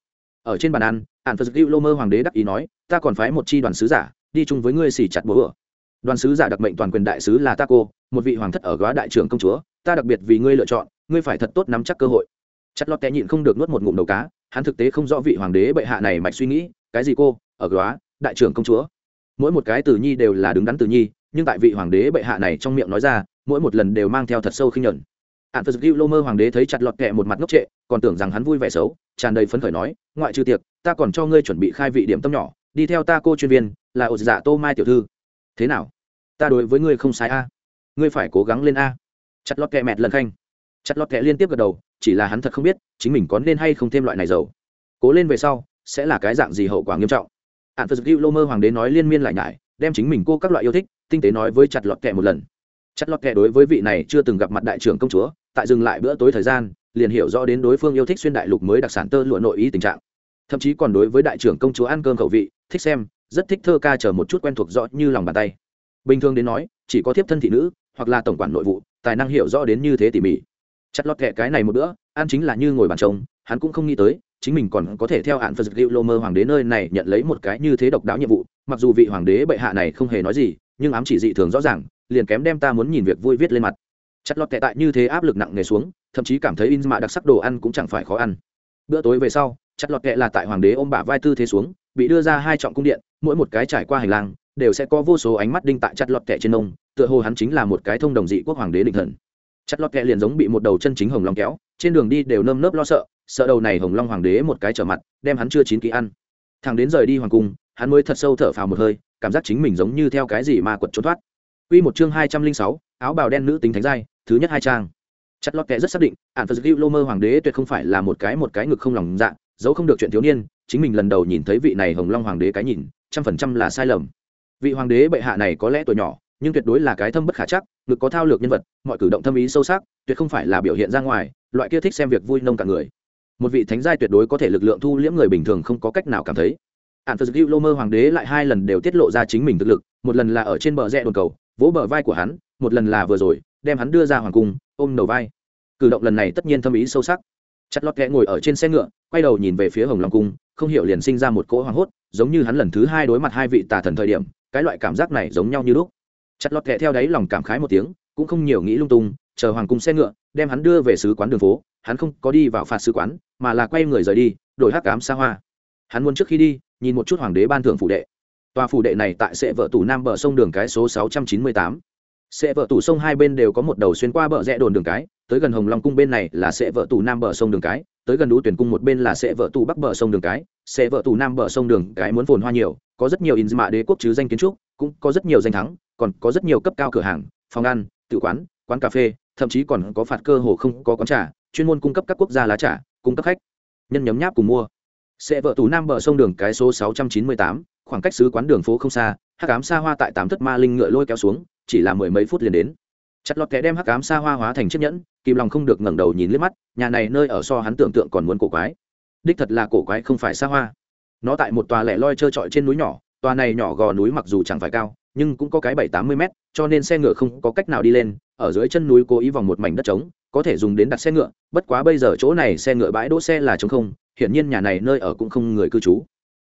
Speaker 1: Ở trên bàn ăn ạn phật lưu lô mơ hoàng đế đắc ý nói, ta còn phái một chi đoàn sứ giả, đi chung với ngươi xỉ chặt bố ở đoàn sứ giả đặc mệnh toàn quyền đại sứ là ta cô, một vị hoàng thất ở góa đại trưởng công chúa, ta đặc biệt vì ngươi lựa chọn, ngươi phải thật tốt nắm chắc cơ hội. Chặt lót té nhịn không được nuốt một ngụm đầu cá, hắn thực tế không rõ vị hoàng đế bệ hạ này mạch suy nghĩ, cái gì cô, ở góa đại trưởng công chúa? Mỗi một cái từ nhi đều là đứng đắn từ nhi nhưng tại vị hoàng đế bệ hạ này trong miệng nói ra, mỗi một lần đều mang theo thật sâu khinh nhẫn ạn phật gil lô mơ hoàng đế thấy chặt lọt kẹ một mặt ngốc trệ, còn tưởng rằng hắn vui vẻ xấu, tràn đầy phấn khởi nói, ngoại trừ tiệc, ta còn cho ngươi chuẩn bị khai vị điểm tâm nhỏ, đi theo ta cô chuyên viên, là ổ dạ tô mai tiểu thư. Thế nào? Ta đối với ngươi không sai a. Ngươi phải cố gắng lên a. Chặt lọt kẹ mẹt lần khanh. Chặt lọt kẹ liên tiếp gật đầu, chỉ là hắn thật không biết, chính mình có nên hay không thêm loại này dầu. Cố lên về sau, sẽ là cái dạng gì hậu quả nghiêm trọng? Ạn phật gil lô mơ hoàng đế nói liên miên lại nhải, đem chính mình cô các loại yêu thích tinh tế nói với chặt lọt kẹ một lần. Chặt lọt kẹ đối với vị này chưa từng gặp mặt đại trưởng công chúa, tại dừng lại bữa tối thời gian, liền hiểu rõ đến đối phương yêu thích xuyên đại lục mới đặc sản tơ lụa nội ý tình trạng. Thậm chí còn đối với đại trưởng công chúa ăn cơm khẩu vị, thích xem, rất thích thơ ca chờ một chút quen thuộc rõ như lòng bàn tay. Bình thường đến nói, chỉ có thiếp thân thị nữ, hoặc là tổng quản nội vụ, tài năng hiểu rõ đến như thế tỉ mỉ. Chặt lọt kẹ cái này một bữa, ăn chính là như ngồi bàn trông, hắn cũng không nghĩ tới, chính mình còn có thể theo hạn phật liệu lô mơ hoàng đế nơi này nhận lấy một cái như thế độc đáo nhiệm vụ, mặc dù vị hoàng đế bệ hạ này không hề nói gì nhưng ám chỉ dị thường rõ ràng liền kém đem ta muốn nhìn việc vui viết lên mặt. Chặt lọt tệ tại như thế áp lực nặng nề xuống thậm chí cảm thấy in mạ đặc sắc đồ ăn cũng chẳng phải khó ăn. Bữa tối về sau chặt lọt kệ là tại hoàng đế ôm bả vai tư thế xuống bị đưa ra hai trọng cung điện mỗi một cái trải qua hành lang đều sẽ có vô số ánh mắt đinh tại chặt lọt kệ trên ông, tựa hồ hắn chính là một cái thông đồng dị quốc hoàng đế định thần. Chặt lọt kệ liền giống bị một đầu chân chính hồng long kéo trên đường đi đều nơm nớp lo sợ sợ đầu này hồng long hoàng đế một cái trở mặt đem hắn chưa chín kỹ ăn. Thằng đến rời đi hoàng cung hắn mới thật sâu thở phào một hơi cảm giác chính mình giống như theo cái gì mà quật trốn thoát Quy một chương hai trăm linh sáu, áo bào đen nữ tính thánh giai, thứ nhất hai trang. Chặt lót kẻ rất xác định, Ản Phật Lô Mơ hoàng đế tuyệt không phải là một cái một cái ngực không lòng dạ, dấu không được chuyện thiếu niên, chính mình lần đầu nhìn thấy vị này Hồng Long hoàng đế cái nhìn, trăm phần trăm là sai lầm. Vị hoàng đế bệ hạ này có lẽ tuổi nhỏ, nhưng tuyệt đối là cái thâm bất khả chắc, ngực có thao lược nhân vật, mọi cử động thâm ý sâu sắc, tuyệt không phải là biểu hiện ra ngoài, loại kia thích xem việc vui nông cả người. Một vị thánh giai tuyệt đối có thể lực lượng thu liễm người bình thường không có cách nào cảm thấy. Ản Phật Lô Mơ hoàng đế lại hai lần đều tiết lộ ra chính mình thực lực, một lần là ở trên bờ rẽ đồn cầu, vỗ bờ vai của hắn một lần là vừa rồi đem hắn đưa ra hoàng cung ôm đầu vai. Cử động lần này tất nhiên thâm ý sâu sắc. Chặt lọt kẽ ngồi ở trên xe ngựa quay đầu nhìn về phía hồng long cung không hiểu liền sinh ra một cỗ hoảng hốt giống như hắn lần thứ hai đối mặt hai vị tà thần thời điểm cái loại cảm giác này giống nhau như lúc. Chặt lọt kẽ theo đáy lòng cảm khái một tiếng cũng không nhiều nghĩ lung tung chờ hoàng cung xe ngựa đem hắn đưa về sứ quán đường phố hắn không có đi vào phạt sứ quán mà là quay người rời đi đổi hắc cám xa hoa. Hắn muốn trước khi đi nhìn một chút hoàng đế ban thưởng phủ đệ. Tòa phủ đệ này tại sệ vợ tủ nam bờ sông đường cái số 698. sệ vợ tủ sông hai bên đều có một đầu xuyên qua bờ rẽ đồn đường cái, tới gần hồng long cung bên này là sệ vợ tủ nam bờ sông đường cái, tới gần đũ tuyển cung một bên là sệ vợ tủ bắc bờ sông đường cái. Sệ vợ tủ nam bờ sông đường cái muốn phồn hoa nhiều, có rất nhiều in mạ đế quốc chứ danh kiến trúc, cũng có rất nhiều danh thắng, còn có rất nhiều cấp cao cửa hàng, phòng ăn, tự quán quán cà phê, thậm chí còn có phạt cơ hồ không có quán trà, chuyên môn cung cấp các quốc gia lá trà, cung cấp khách. Nhân nhấm nháp cùng mua sẽ vợ tù nam bờ sông đường cái số 698, khoảng cách xứ quán đường phố không xa hắc ám xa hoa tại tám thất ma linh ngựa lôi kéo xuống chỉ là mười mấy phút liền đến. Chặt lọt kẻ đem hắc ám xa hoa hóa thành chiếc nhẫn kìm lòng không được ngẩng đầu nhìn liếc mắt nhà này nơi ở so hắn tưởng tượng còn muốn cổ quái. Đích thật là cổ quái không phải xa hoa. Nó tại một tòa lẻ loi trơ trọi trên núi nhỏ tòa này nhỏ gò núi mặc dù chẳng phải cao nhưng cũng có cái bảy tám mươi mét cho nên xe ngựa không có cách nào đi lên ở dưới chân núi cố ý vòng một mảnh đất trống, có thể dùng đến đặt xe ngựa, bất quá bây giờ chỗ này xe ngựa bãi đỗ xe là trống không, hiển nhiên nhà này nơi ở cũng không người cư trú.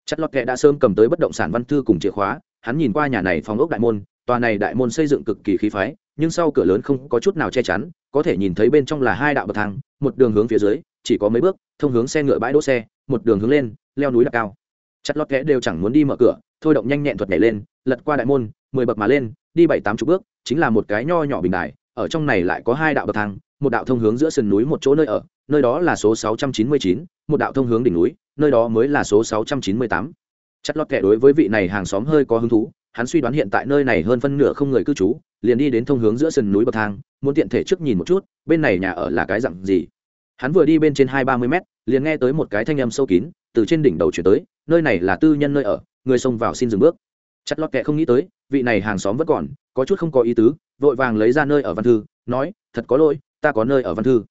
Speaker 1: Chất lót kệ đã sớm cầm tới bất động sản văn thư cùng chìa khóa, hắn nhìn qua nhà này phòng ốc đại môn, tòa này đại môn xây dựng cực kỳ khí phái, nhưng sau cửa lớn không có chút nào che chắn, có thể nhìn thấy bên trong là hai đạo bậc thang, một đường hướng phía dưới, chỉ có mấy bước, thông hướng xe ngựa bãi đỗ xe, một đường hướng lên, leo núi đạp cao. Chất lót kẽ đều chẳng muốn đi mở cửa, thôi động nhanh nhẹn thuật nhảy lên, lật qua đại môn, mười bậc mà lên đi bảy tám chục bước chính là một cái nho nhỏ bình đài ở trong này lại có hai đạo bậc thang một đạo thông hướng giữa sườn núi một chỗ nơi ở nơi đó là số 699, một đạo thông hướng đỉnh núi nơi đó mới là số 698. chất lót kẻ đối với vị này hàng xóm hơi có hứng thú hắn suy đoán hiện tại nơi này hơn phân nửa không người cư trú liền đi đến thông hướng giữa sườn núi bậc thang muốn tiện thể trước nhìn một chút bên này nhà ở là cái dặn gì hắn vừa đi bên trên hai ba mươi mét liền nghe tới một cái thanh âm sâu kín từ trên đỉnh đầu chuyển tới nơi này là tư nhân nơi ở người xông vào xin dừng bước chặt lót kệ không nghĩ tới, vị này hàng xóm vẫn còn, có chút không có ý tứ, vội vàng lấy ra nơi ở văn thư, nói, thật có lỗi, ta có nơi ở văn thư.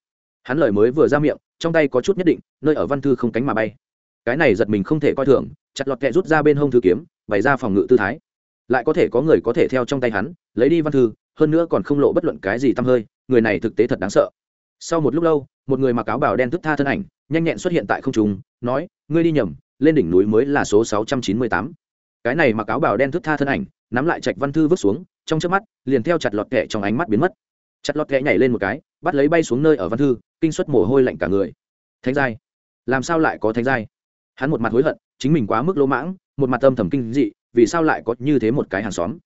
Speaker 1: Hắn lời mới vừa ra miệng, trong tay có chút nhất định, nơi ở văn thư không cánh mà bay. Cái này giật mình không thể coi thường, chặt lọt kệ rút ra bên hông thư kiếm, bày ra phòng ngự tư thái. Lại có thể có người có thể theo trong tay hắn, lấy đi văn thư, hơn nữa còn không lộ bất luận cái gì tăm hơi, người này thực tế thật đáng sợ. Sau một lúc lâu, một người mặc áo bào đen thức tha thân ảnh, nhanh nhẹn xuất hiện tại không trung, nói, ngươi đi nhầm, lên đỉnh núi mới là số sáu trăm chín mươi tám cái này mặc áo bào đen thức tha thân ảnh, nắm lại trạch văn thư vứt xuống, trong trước mắt, liền theo chặt lọt kẹ trong ánh mắt biến mất. Chặt lọt kẹ nhảy lên một cái, bắt lấy bay xuống nơi ở văn thư, kinh suất mồ hôi lạnh cả người. Thánh giai, làm sao lại có thánh giai? Hắn một mặt hối hận, chính mình quá mức lỗ mãng, một mặt âm thầm kinh dị, vì sao lại có như thế một cái hàng xóm?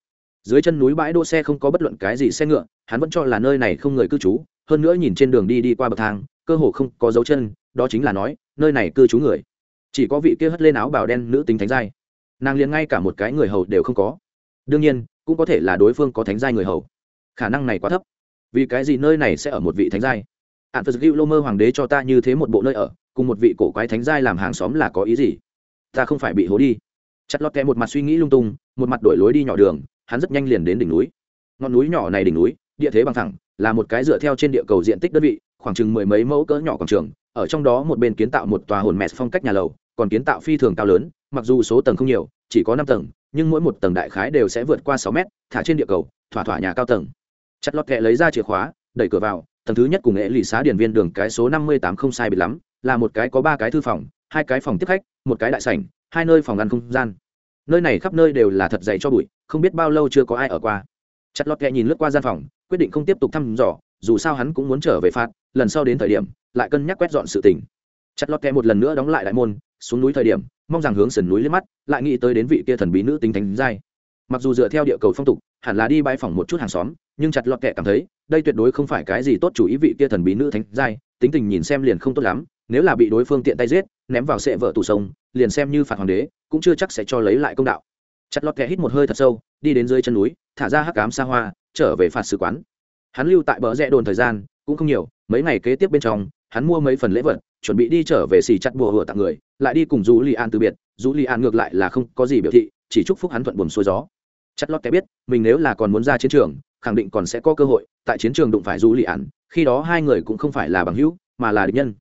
Speaker 1: Dưới chân núi bãi đỗ xe không có bất luận cái gì xe ngựa, hắn vẫn cho là nơi này không người cư trú, hơn nữa nhìn trên đường đi đi qua bậc thang, cơ hồ không có dấu chân, đó chính là nói, nơi này cư trú người. Chỉ có vị kia hất lên áo bào đen nữ tính thánh giai nàng liền ngay cả một cái người hầu đều không có. đương nhiên, cũng có thể là đối phương có thánh giai người hầu. khả năng này quá thấp. vì cái gì nơi này sẽ ở một vị thánh giai? Ạn phật gil lô mơ hoàng đế cho ta như thế một bộ nơi ở, cùng một vị cổ quái thánh giai làm hàng xóm là có ý gì? ta không phải bị hố đi. Chặt lọt kẽ một mặt suy nghĩ lung tung, một mặt đổi lối đi nhỏ đường, hắn rất nhanh liền đến đỉnh núi. ngọn núi nhỏ này đỉnh núi, địa thế bằng thẳng là một cái dựa theo trên địa cầu diện tích đơn vị, khoảng chừng mười mấy mẫu cỡ nhỏ quảng trường, ở trong đó một bên kiến tạo một tòa hồn mẹt phong cách nhà lầu còn kiến tạo phi thường cao lớn, mặc dù số tầng không nhiều, chỉ có năm tầng, nhưng mỗi một tầng đại khái đều sẽ vượt qua sáu mét, thả trên địa cầu, thỏa thỏa nhà cao tầng. Chặt lọt kẹ lấy ra chìa khóa, đẩy cửa vào, tầng thứ nhất cùng nghệ lì xá điển viên đường cái số năm mươi tám không sai biệt lắm, là một cái có ba cái thư phòng, hai cái phòng tiếp khách, một cái đại sảnh, hai nơi phòng ăn không gian. Nơi này khắp nơi đều là thật dày cho bụi, không biết bao lâu chưa có ai ở qua. Chặt lọt kẹ nhìn lướt qua gian phòng, quyết định không tiếp tục thăm dò, dù sao hắn cũng muốn trở về phạt, lần sau đến thời điểm, lại cân nhắc quét dọn sự tình. Chặt lọt kẹ một lần nữa đóng lại đại môn xuống núi thời điểm, mong rằng hướng sườn núi lên mắt, lại nghĩ tới đến vị kia thần bí nữ tính thánh giai. Mặc dù dựa theo địa cầu phong tục, hẳn là đi bãi phòng một chút hàng xóm, nhưng chặt lọt kệ cảm thấy, đây tuyệt đối không phải cái gì tốt chủ ý vị kia thần bí nữ thánh giai, tính tình nhìn xem liền không tốt lắm, nếu là bị đối phương tiện tay giết, ném vào sệ vợ tủ sông, liền xem như phạt hoàng đế, cũng chưa chắc sẽ cho lấy lại công đạo. Chặt lọt kệ hít một hơi thật sâu, đi đến dưới chân núi, thả ra hắc cám xa hoa, trở về phạt sứ quán. Hắn lưu tại bờ rẽ đồn thời gian, cũng không nhiều, mấy ngày kế tiếp bên trong, hắn mua mấy phần lễ vật chuẩn bị đi trở về xì chặt bùa hựa tặng người, lại đi cùng dù li an từ biệt. Dù li an ngược lại là không có gì biểu thị, chỉ chúc phúc hắn thuận buồm xuôi gió. Chất lót té biết, mình nếu là còn muốn ra chiến trường, khẳng định còn sẽ có cơ hội, tại chiến trường đụng phải dù li an, khi đó hai người cũng không phải là bằng hữu, mà là địch nhân.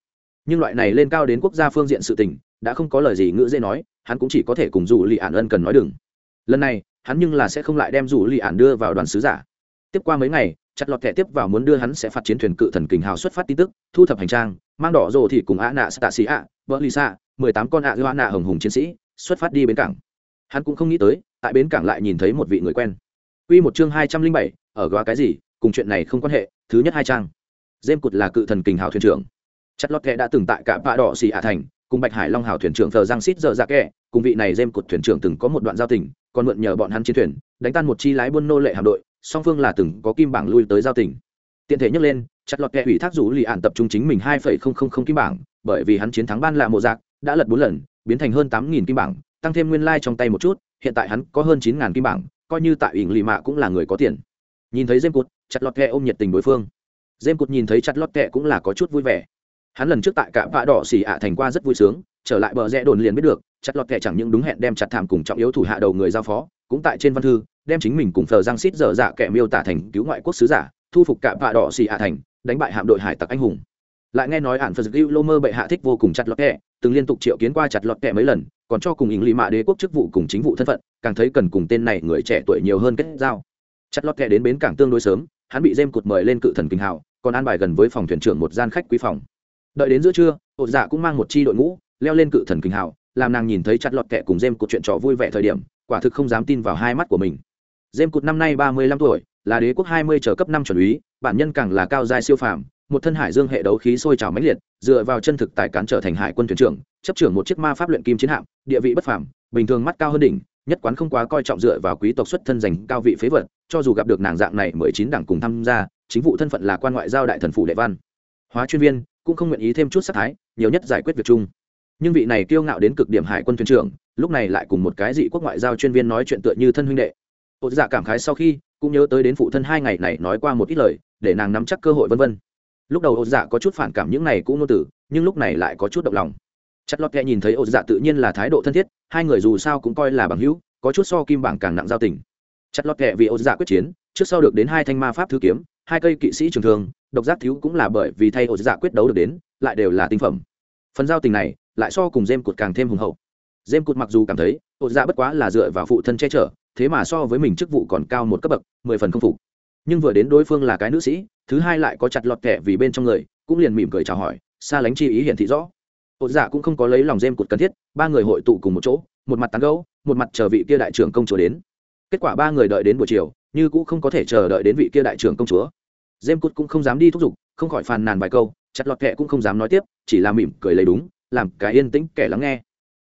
Speaker 1: Nhưng loại này lên cao đến quốc gia phương diện sự tình, đã không có lời gì ngữ dễ nói, hắn cũng chỉ có thể cùng dù li an ân cần nói đừng. Lần này, hắn nhưng là sẽ không lại đem dù li an đưa vào đoàn sứ giả. Tiếp qua mấy ngày chặt lọt kẻ tiếp vào muốn đưa hắn sẽ phạt chiến thuyền cự thần kình hào xuất phát tin tức, thu thập hành trang, mang đỏ rồ thì cùng ạ nạ stạ xì ạ, vợ lisa, mười tám con ạ ưa nạ hồng hùng chiến sĩ, xuất phát đi bến cảng. Hắn cũng không nghĩ tới, tại bến cảng lại nhìn thấy một vị người quen. Quy một chương hai trăm linh bảy, ở góa cái gì, cùng chuyện này không quan hệ, thứ nhất hai trang. Dêm cụt là cự thần kình hào thuyền trưởng. Chặt lọt kẻ đã từng tại cả bạ đỏ xì ạ thành, cùng bạch hải long hào thuyền trưởng thờ giang xít giờ ra kẻ cùng vị này dêm cụt thuyền trưởng từng có một đoạn giao tình, còn mượn nhờ bọn hắn chiến thuyền, đánh tan một chi lái buôn nô lệ hạm đội song phương là từng có kim bảng lui tới giao tỉnh tiện thể nhắc lên, chặt lọt kẻ ủy thác rủ lì ạn tập trung chính mình hai phẩy không không không kim bảng, bởi vì hắn chiến thắng ban là mộ giặc, đã lật bốn lần, biến thành hơn tám nghìn kim bảng, tăng thêm nguyên lai trong tay một chút, hiện tại hắn có hơn chín ngàn kim bảng, coi như tại ủy lì mạ cũng là người có tiền. Nhìn thấy dêm cụt chặt lọt kẹ ôm nhiệt tình đối phương. Dêm cụt nhìn thấy chặt lọt kẹ cũng là có chút vui vẻ. Hắn lần trước tại cả vạ đỏ xỉ ạ thành qua rất vui sướng, trở lại bờ rẽ đồn liền biết được, chặt lọt kẹ chẳng những đúng hẹn đem chặt thảm cùng trọng yếu thủ hạ đầu người giao phó, cũng tại trên văn thư đem chính mình cùng phờ giang xít dở dạ kẻ miêu tả thành cứu ngoại quốc sứ giả, thu phục cả vạ đỏ xì hạ thành, đánh bại hạm đội hải tặc anh hùng. Lại nghe nói hạn phật gil lô mơ bệ hạ thích vô cùng chặt lọt kẹ, từng liên tục triệu kiến qua chặt lọt kẹ mấy lần, còn cho cùng ý lì mạ đế quốc chức vụ cùng chính vụ thân phận, càng thấy cần cùng tên này người trẻ tuổi nhiều hơn kết giao. Chặt lọt kẹ đến bến cảng tương đối sớm, hắn bị dêm cụt mời lên cự thần kinh hào, còn an bài gần với phòng thuyền trưởng một gian khách quý phòng. Đợi đến giữa trưa ột dạ cũng mang một chi đội ngũ, leo lên cự thần kinh hào, làm nàng nhìn thấy chặt lọt kẹ cùng dêm cụt chuyện trò vui vẻ thời điểm, quả thực không dám tin vào hai mắt của mình dêm cụt năm nay ba mươi lăm tuổi, là đế quốc hai mươi trở cấp năm chuẩn úy, bản nhân càng là cao giai siêu phàm, một thân hải dương hệ đấu khí sôi trào mãnh liệt, dựa vào chân thực tài cán trở thành hải quân thuyền trưởng, chấp trưởng một chiếc ma pháp luyện kim chiến hạm, địa vị bất phàm, bình thường mắt cao hơn đỉnh, nhất quán không quá coi trọng dựa vào quý tộc xuất thân giành cao vị phế vật, cho dù gặp được nàng dạng này mười chín đảng cùng tham gia, chính vụ thân phận là quan ngoại giao đại thần phủ đệ văn. Hóa chuyên viên, cũng không nguyện ý thêm chút sát thái, nhiều nhất giải quyết việc chung. Nhưng vị này kiêu ngạo đến cực điểm hải quân thuyền trưởng, lúc này lại cùng một cái dị quốc ngoại giao chuyên viên nói chuyện tựa như thân huynh đệ ột dạ cảm khái sau khi, cũng nhớ tới đến phụ thân hai ngày này nói qua một ít lời, để nàng nắm chắc cơ hội vân vân. Lúc đầu ột dạ có chút phản cảm những này cũng nô tử nhưng lúc này lại có chút động lòng. Chất lót kẹ nhìn thấy ột dạ tự nhiên là thái độ thân thiết, hai người dù sao cũng coi là bằng hữu, có chút so kim bảng càng nặng giao tình. Chất lót kẹ vì ột dạ quyết chiến, trước sau được đến hai thanh ma pháp thư kiếm, hai cây kỵ sĩ trường thường độc giác thiếu cũng là bởi vì thay ột dạ quyết đấu được đến, lại đều là tinh phẩm. Phần giao tình này, lại so cùng dêm cụt càng thêm hùng hậu. Dêm cụt mặc dù cảm thấy ột dạ bất quá là dựa vào phụ thân che chở thế mà so với mình chức vụ còn cao một cấp bậc, mười phần không phục. Nhưng vừa đến đối phương là cái nữ sĩ, thứ hai lại có chặt lọt kẻ vì bên trong người, cũng liền mỉm cười chào hỏi, xa lánh chi ý hiển thị rõ. Ột giả dạ cũng không có lấy lòng dêm cụt cần thiết, ba người hội tụ cùng một chỗ, một mặt tán gấu một mặt chờ vị kia đại trưởng công chúa đến. Kết quả ba người đợi đến buổi chiều, như cũng không có thể chờ đợi đến vị kia đại trưởng công chúa. Dêm cụt cũng không dám đi thúc giục, không khỏi phàn nàn vài câu, chặt lọt kệ cũng không dám nói tiếp, chỉ là mỉm cười lấy đúng, làm cái yên tĩnh kẻ lắng nghe.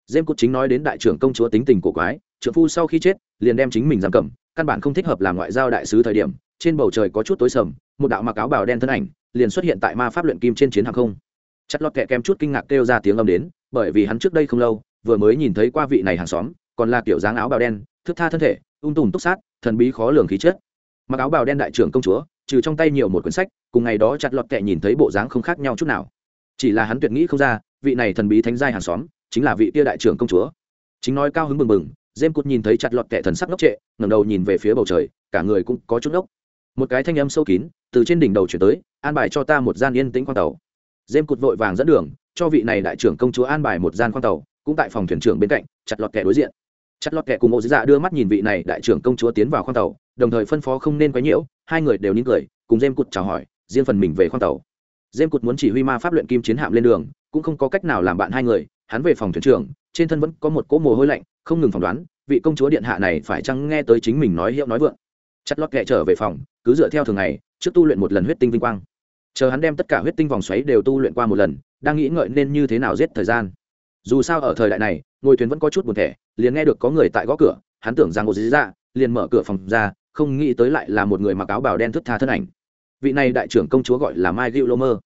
Speaker 1: Dêm cụt chính nói đến đại trưởng công chúa tính tình của quái trưởng phu sau khi chết, liền đem chính mình giam cầm, căn bản không thích hợp làm ngoại giao đại sứ thời điểm, trên bầu trời có chút tối sầm, một đạo mặc áo bào đen thân ảnh liền xuất hiện tại ma pháp luyện kim trên chiến hàng không. Chặt lọt kẹ kem chút kinh ngạc kêu ra tiếng âm đến, bởi vì hắn trước đây không lâu, vừa mới nhìn thấy qua vị này hàng xóm, còn là kiểu dáng áo bào đen thức tha thân thể, ung tùm túc sát, thần bí khó lường khí chất. Mặc áo bào đen đại trưởng công chúa, trừ trong tay nhiều một quyển sách, cùng ngày đó chặt lọt kẹ nhìn thấy bộ dáng không khác nhau chút nào. Chỉ là hắn tuyệt nghĩ không ra, vị này thần bí thánh giai hàng xóm, chính là vị tia đại trưởng công chúa. Chính nói cao hứng bừng bừng dêm cút nhìn thấy chặt lọt kẻ thần sắc ngốc trệ, ngẩng đầu nhìn về phía bầu trời, cả người cũng có chút ngốc. Một cái thanh âm sâu kín, từ trên đỉnh đầu chuyển tới, an bài cho ta một gian yên tĩnh khoang tàu. Dêm cút vội vàng dẫn đường, cho vị này đại trưởng công chúa an bài một gian khoang tàu, cũng tại phòng thuyền trưởng bên cạnh, chặt lọt kẻ đối diện. Chặt lọt kẻ cùng ô dạ đưa mắt nhìn vị này đại trưởng công chúa tiến vào khoang tàu, đồng thời phân phó không nên quấy nhiễu, hai người đều nín cười, cùng dêm cút chào hỏi, riêng phần mình về khoang tàu. Dêm cút muốn chỉ huy ma pháp luyện kim chiến hạm lên đường, cũng không có cách nào làm bạn hai người, hắn về phòng thuyền trưởng trên thân vẫn có một cỗ mồ hôi lạnh, không ngừng phỏng đoán, vị công chúa điện hạ này phải chăng nghe tới chính mình nói hiệu nói vượng. Chặt lót kệ trở về phòng, cứ dựa theo thường ngày, trước tu luyện một lần huyết tinh vinh quang. Chờ hắn đem tất cả huyết tinh vòng xoáy đều tu luyện qua một lần, đang nghĩ ngợi nên như thế nào giết thời gian. Dù sao ở thời đại này, ngồi thuyền vẫn có chút buồn thẻ, liền nghe được có người tại gõ cửa, hắn tưởng rằng một dí ra liền mở cửa phòng ra, không nghĩ tới lại là một người mặc áo bào đen thức tha thân ảnh. Vị này đại trưởng công chúa gọi là mai gil lomer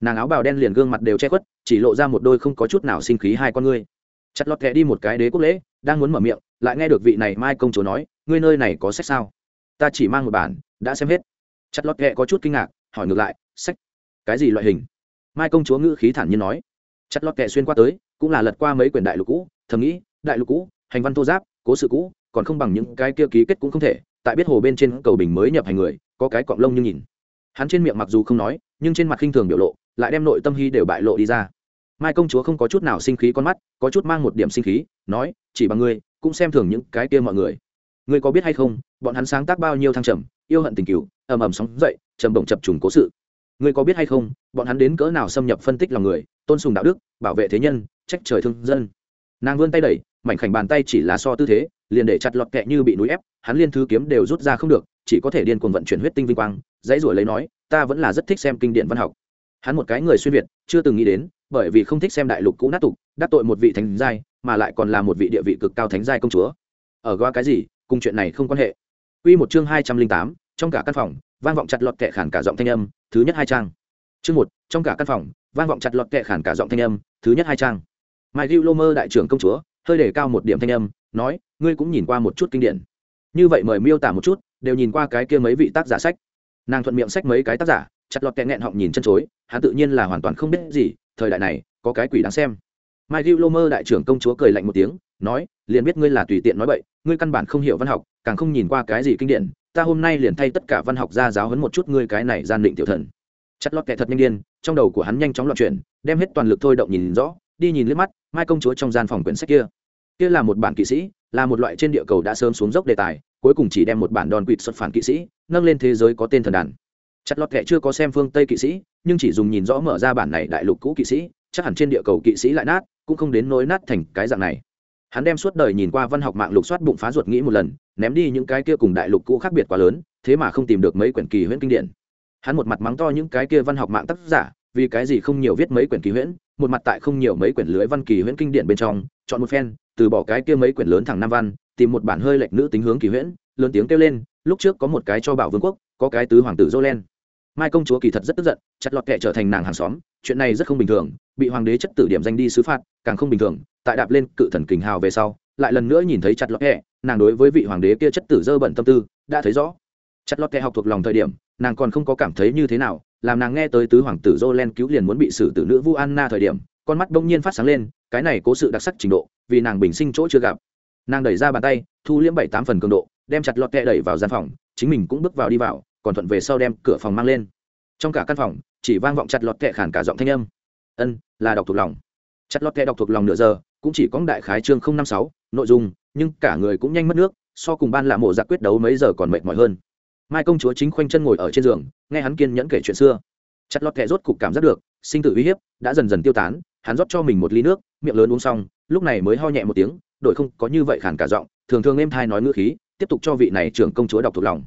Speaker 1: nàng áo bào đen liền gương mặt đều che khuất, chỉ lộ ra một đôi không có chút nào sinh khí hai con ngươi chặt lọt kẹ đi một cái đế quốc lễ, đang muốn mở miệng, lại nghe được vị này mai công chúa nói, ngươi nơi này có sách sao? Ta chỉ mang một bản, đã xem hết. Chặt lọt kẹ có chút kinh ngạc, hỏi ngược lại, sách? Cái gì loại hình? Mai công chúa ngữ khí thản nhiên nói. Chặt lọt kẹ xuyên qua tới, cũng là lật qua mấy quyển đại lục cũ, thầm nghĩ, đại lục cũ, hành văn thô giáp, cố sự cũ, còn không bằng những cái kia ký kết cũng không thể, tại biết hồ bên trên cầu bình mới nhập hành người, có cái cọng lông như nhìn. Hắn trên miệng mặc dù không nói, nhưng trên mặt khinh thường biểu lộ, lại đem nội tâm hy đều bại lộ đi ra mai công chúa không có chút nào sinh khí con mắt, có chút mang một điểm sinh khí, nói, chỉ bằng ngươi, cũng xem thường những cái kia mọi người. Ngươi có biết hay không, bọn hắn sáng tác bao nhiêu thăng trầm, yêu hận tình cựu ầm ầm sóng dậy, trầm bổng chập trùng cố sự. Ngươi có biết hay không, bọn hắn đến cỡ nào xâm nhập phân tích lòng người, tôn sùng đạo đức, bảo vệ thế nhân, trách trời thương dân. Nàng vươn tay đẩy, mảnh khảnh bàn tay chỉ là so tư thế, liền để chặt lọt kẹ như bị núi ép, hắn liên thứ kiếm đều rút ra không được, chỉ có thể điên cuồng vận chuyển huyết tinh vinh quang, dãy ruổi lấy nói, ta vẫn là rất thích xem kinh điển văn học hắn một cái người xuyên việt, chưa từng nghĩ đến, bởi vì không thích xem đại lục cũ nát tục, đắc tội một vị thánh giai, mà lại còn là một vị địa vị cực cao thánh giai công chúa. Ở qua cái gì, cùng chuyện này không quan hệ. Quy một chương hai trăm linh tám, trong cả căn phòng, vang vọng chặt lọt kệ khản cả giọng thanh âm, thứ nhất hai trang. Chương một, trong cả căn phòng, vang vọng chặt lọt kệ khản cả giọng thanh âm, thứ nhất hai trang. Mai gil lô mơ đại trưởng công chúa, hơi để cao một điểm thanh âm, nói, ngươi cũng nhìn qua một chút kinh điển. Như vậy mời miêu tả một chút, đều nhìn qua cái kia mấy vị tác giả sách. Nàng thuận miệng sách mấy cái tác giả chặt lọt kẹ nghẹn họng nhìn chân chối, hắn tự nhiên là hoàn toàn không biết gì, thời đại này, có cái quỷ đáng xem. Mai gil lô mơ đại trưởng công chúa cười lạnh một tiếng, nói, liền biết ngươi là tùy tiện nói bậy, ngươi căn bản không hiểu văn học, càng không nhìn qua cái gì kinh điển, ta hôm nay liền thay tất cả văn học ra giáo hấn một chút ngươi cái này gian định tiểu thần. Chặt lọt kẹ thật nhanh điên, trong đầu của hắn nhanh chóng loạn chuyển, đem hết toàn lực thôi động nhìn rõ, đi nhìn liếc mắt mai công chúa trong gian phòng quyển sách kia. Kia là một bản kỵ sĩ, là một loại trên địa cầu đã sớm xuống dốc đề tài, cuối cùng chỉ đem một bản đòn quỵt xuất phản kỵ sĩ, nâng lên thế giới có tên thần đàn chặt lọt kệ chưa có xem phương tây kỵ sĩ, nhưng chỉ dùng nhìn rõ mở ra bản này đại lục cũ kỵ sĩ, chắc hẳn trên địa cầu kỵ sĩ lại nát, cũng không đến nỗi nát thành cái dạng này. Hắn đem suốt đời nhìn qua văn học mạng lục soát bụng phá ruột nghĩ một lần, ném đi những cái kia cùng đại lục cũ khác biệt quá lớn, thế mà không tìm được mấy quyển kỳ huyễn kinh điển. Hắn một mặt mắng to những cái kia văn học mạng tác giả, vì cái gì không nhiều viết mấy quyển kỳ huyễn, một mặt tại không nhiều mấy quyển lưới văn kỳ huyễn kinh điển bên trong, chọn một phen, từ bỏ cái kia mấy quyển lớn thẳng nam văn, tìm một bản hơi lệch nữ tính hướng kỳ huyễn, lớn tiếng kêu lên, lúc trước có một cái cho bảo vương quốc, có cái tứ hoàng tử jolen mai công chúa kỳ thật rất tức giận, chặt lọt kệ trở thành nàng hàng xóm, chuyện này rất không bình thường, bị hoàng đế chất tử điểm danh đi xứ phạt, càng không bình thường, tại đạp lên cự thần kình hào về sau, lại lần nữa nhìn thấy chặt lọt kệ nàng đối với vị hoàng đế kia chất tử dơ bẩn tâm tư, đã thấy rõ. Chặt lọt kệ học thuộc lòng thời điểm, nàng còn không có cảm thấy như thế nào, làm nàng nghe tới tứ hoàng tử jolen cứu liền muốn bị xử tử nữ vu anna thời điểm, con mắt bỗng nhiên phát sáng lên, cái này cố sự đặc sắc trình độ, vì nàng bình sinh chỗ chưa gặp. Nàng đẩy ra bàn tay, thu liễm bảy tám phần cường độ, đem chặt lọt kẹ đẩy vào gian phòng, chính mình cũng bước vào đi vào còn thuận về sau đem cửa phòng mang lên. Trong cả căn phòng, chỉ vang vọng chặt lọt kệ khản cả giọng thanh âm. Ân, là đọc thuộc lòng. Chặt lọt kệ đọc thuộc lòng nửa giờ, cũng chỉ có đại khái chương năm sáu, nội dung, nhưng cả người cũng nhanh mất nước, so cùng ban lạ mộ giặc quyết đấu mấy giờ còn mệt mỏi hơn. Mai công chúa chính khoanh chân ngồi ở trên giường, nghe hắn kiên nhẫn kể chuyện xưa. Chặt lọt kệ rốt cục cảm giác được, sinh tử uy hiếp đã dần dần tiêu tán, hắn rót cho mình một ly nước, miệng lớn uống xong, lúc này mới ho nhẹ một tiếng đội không có như vậy khản cả giọng, thường thường êm thai nói ngữ khí, tiếp tục cho vị này trưởng công chúa đọc thuộc lòng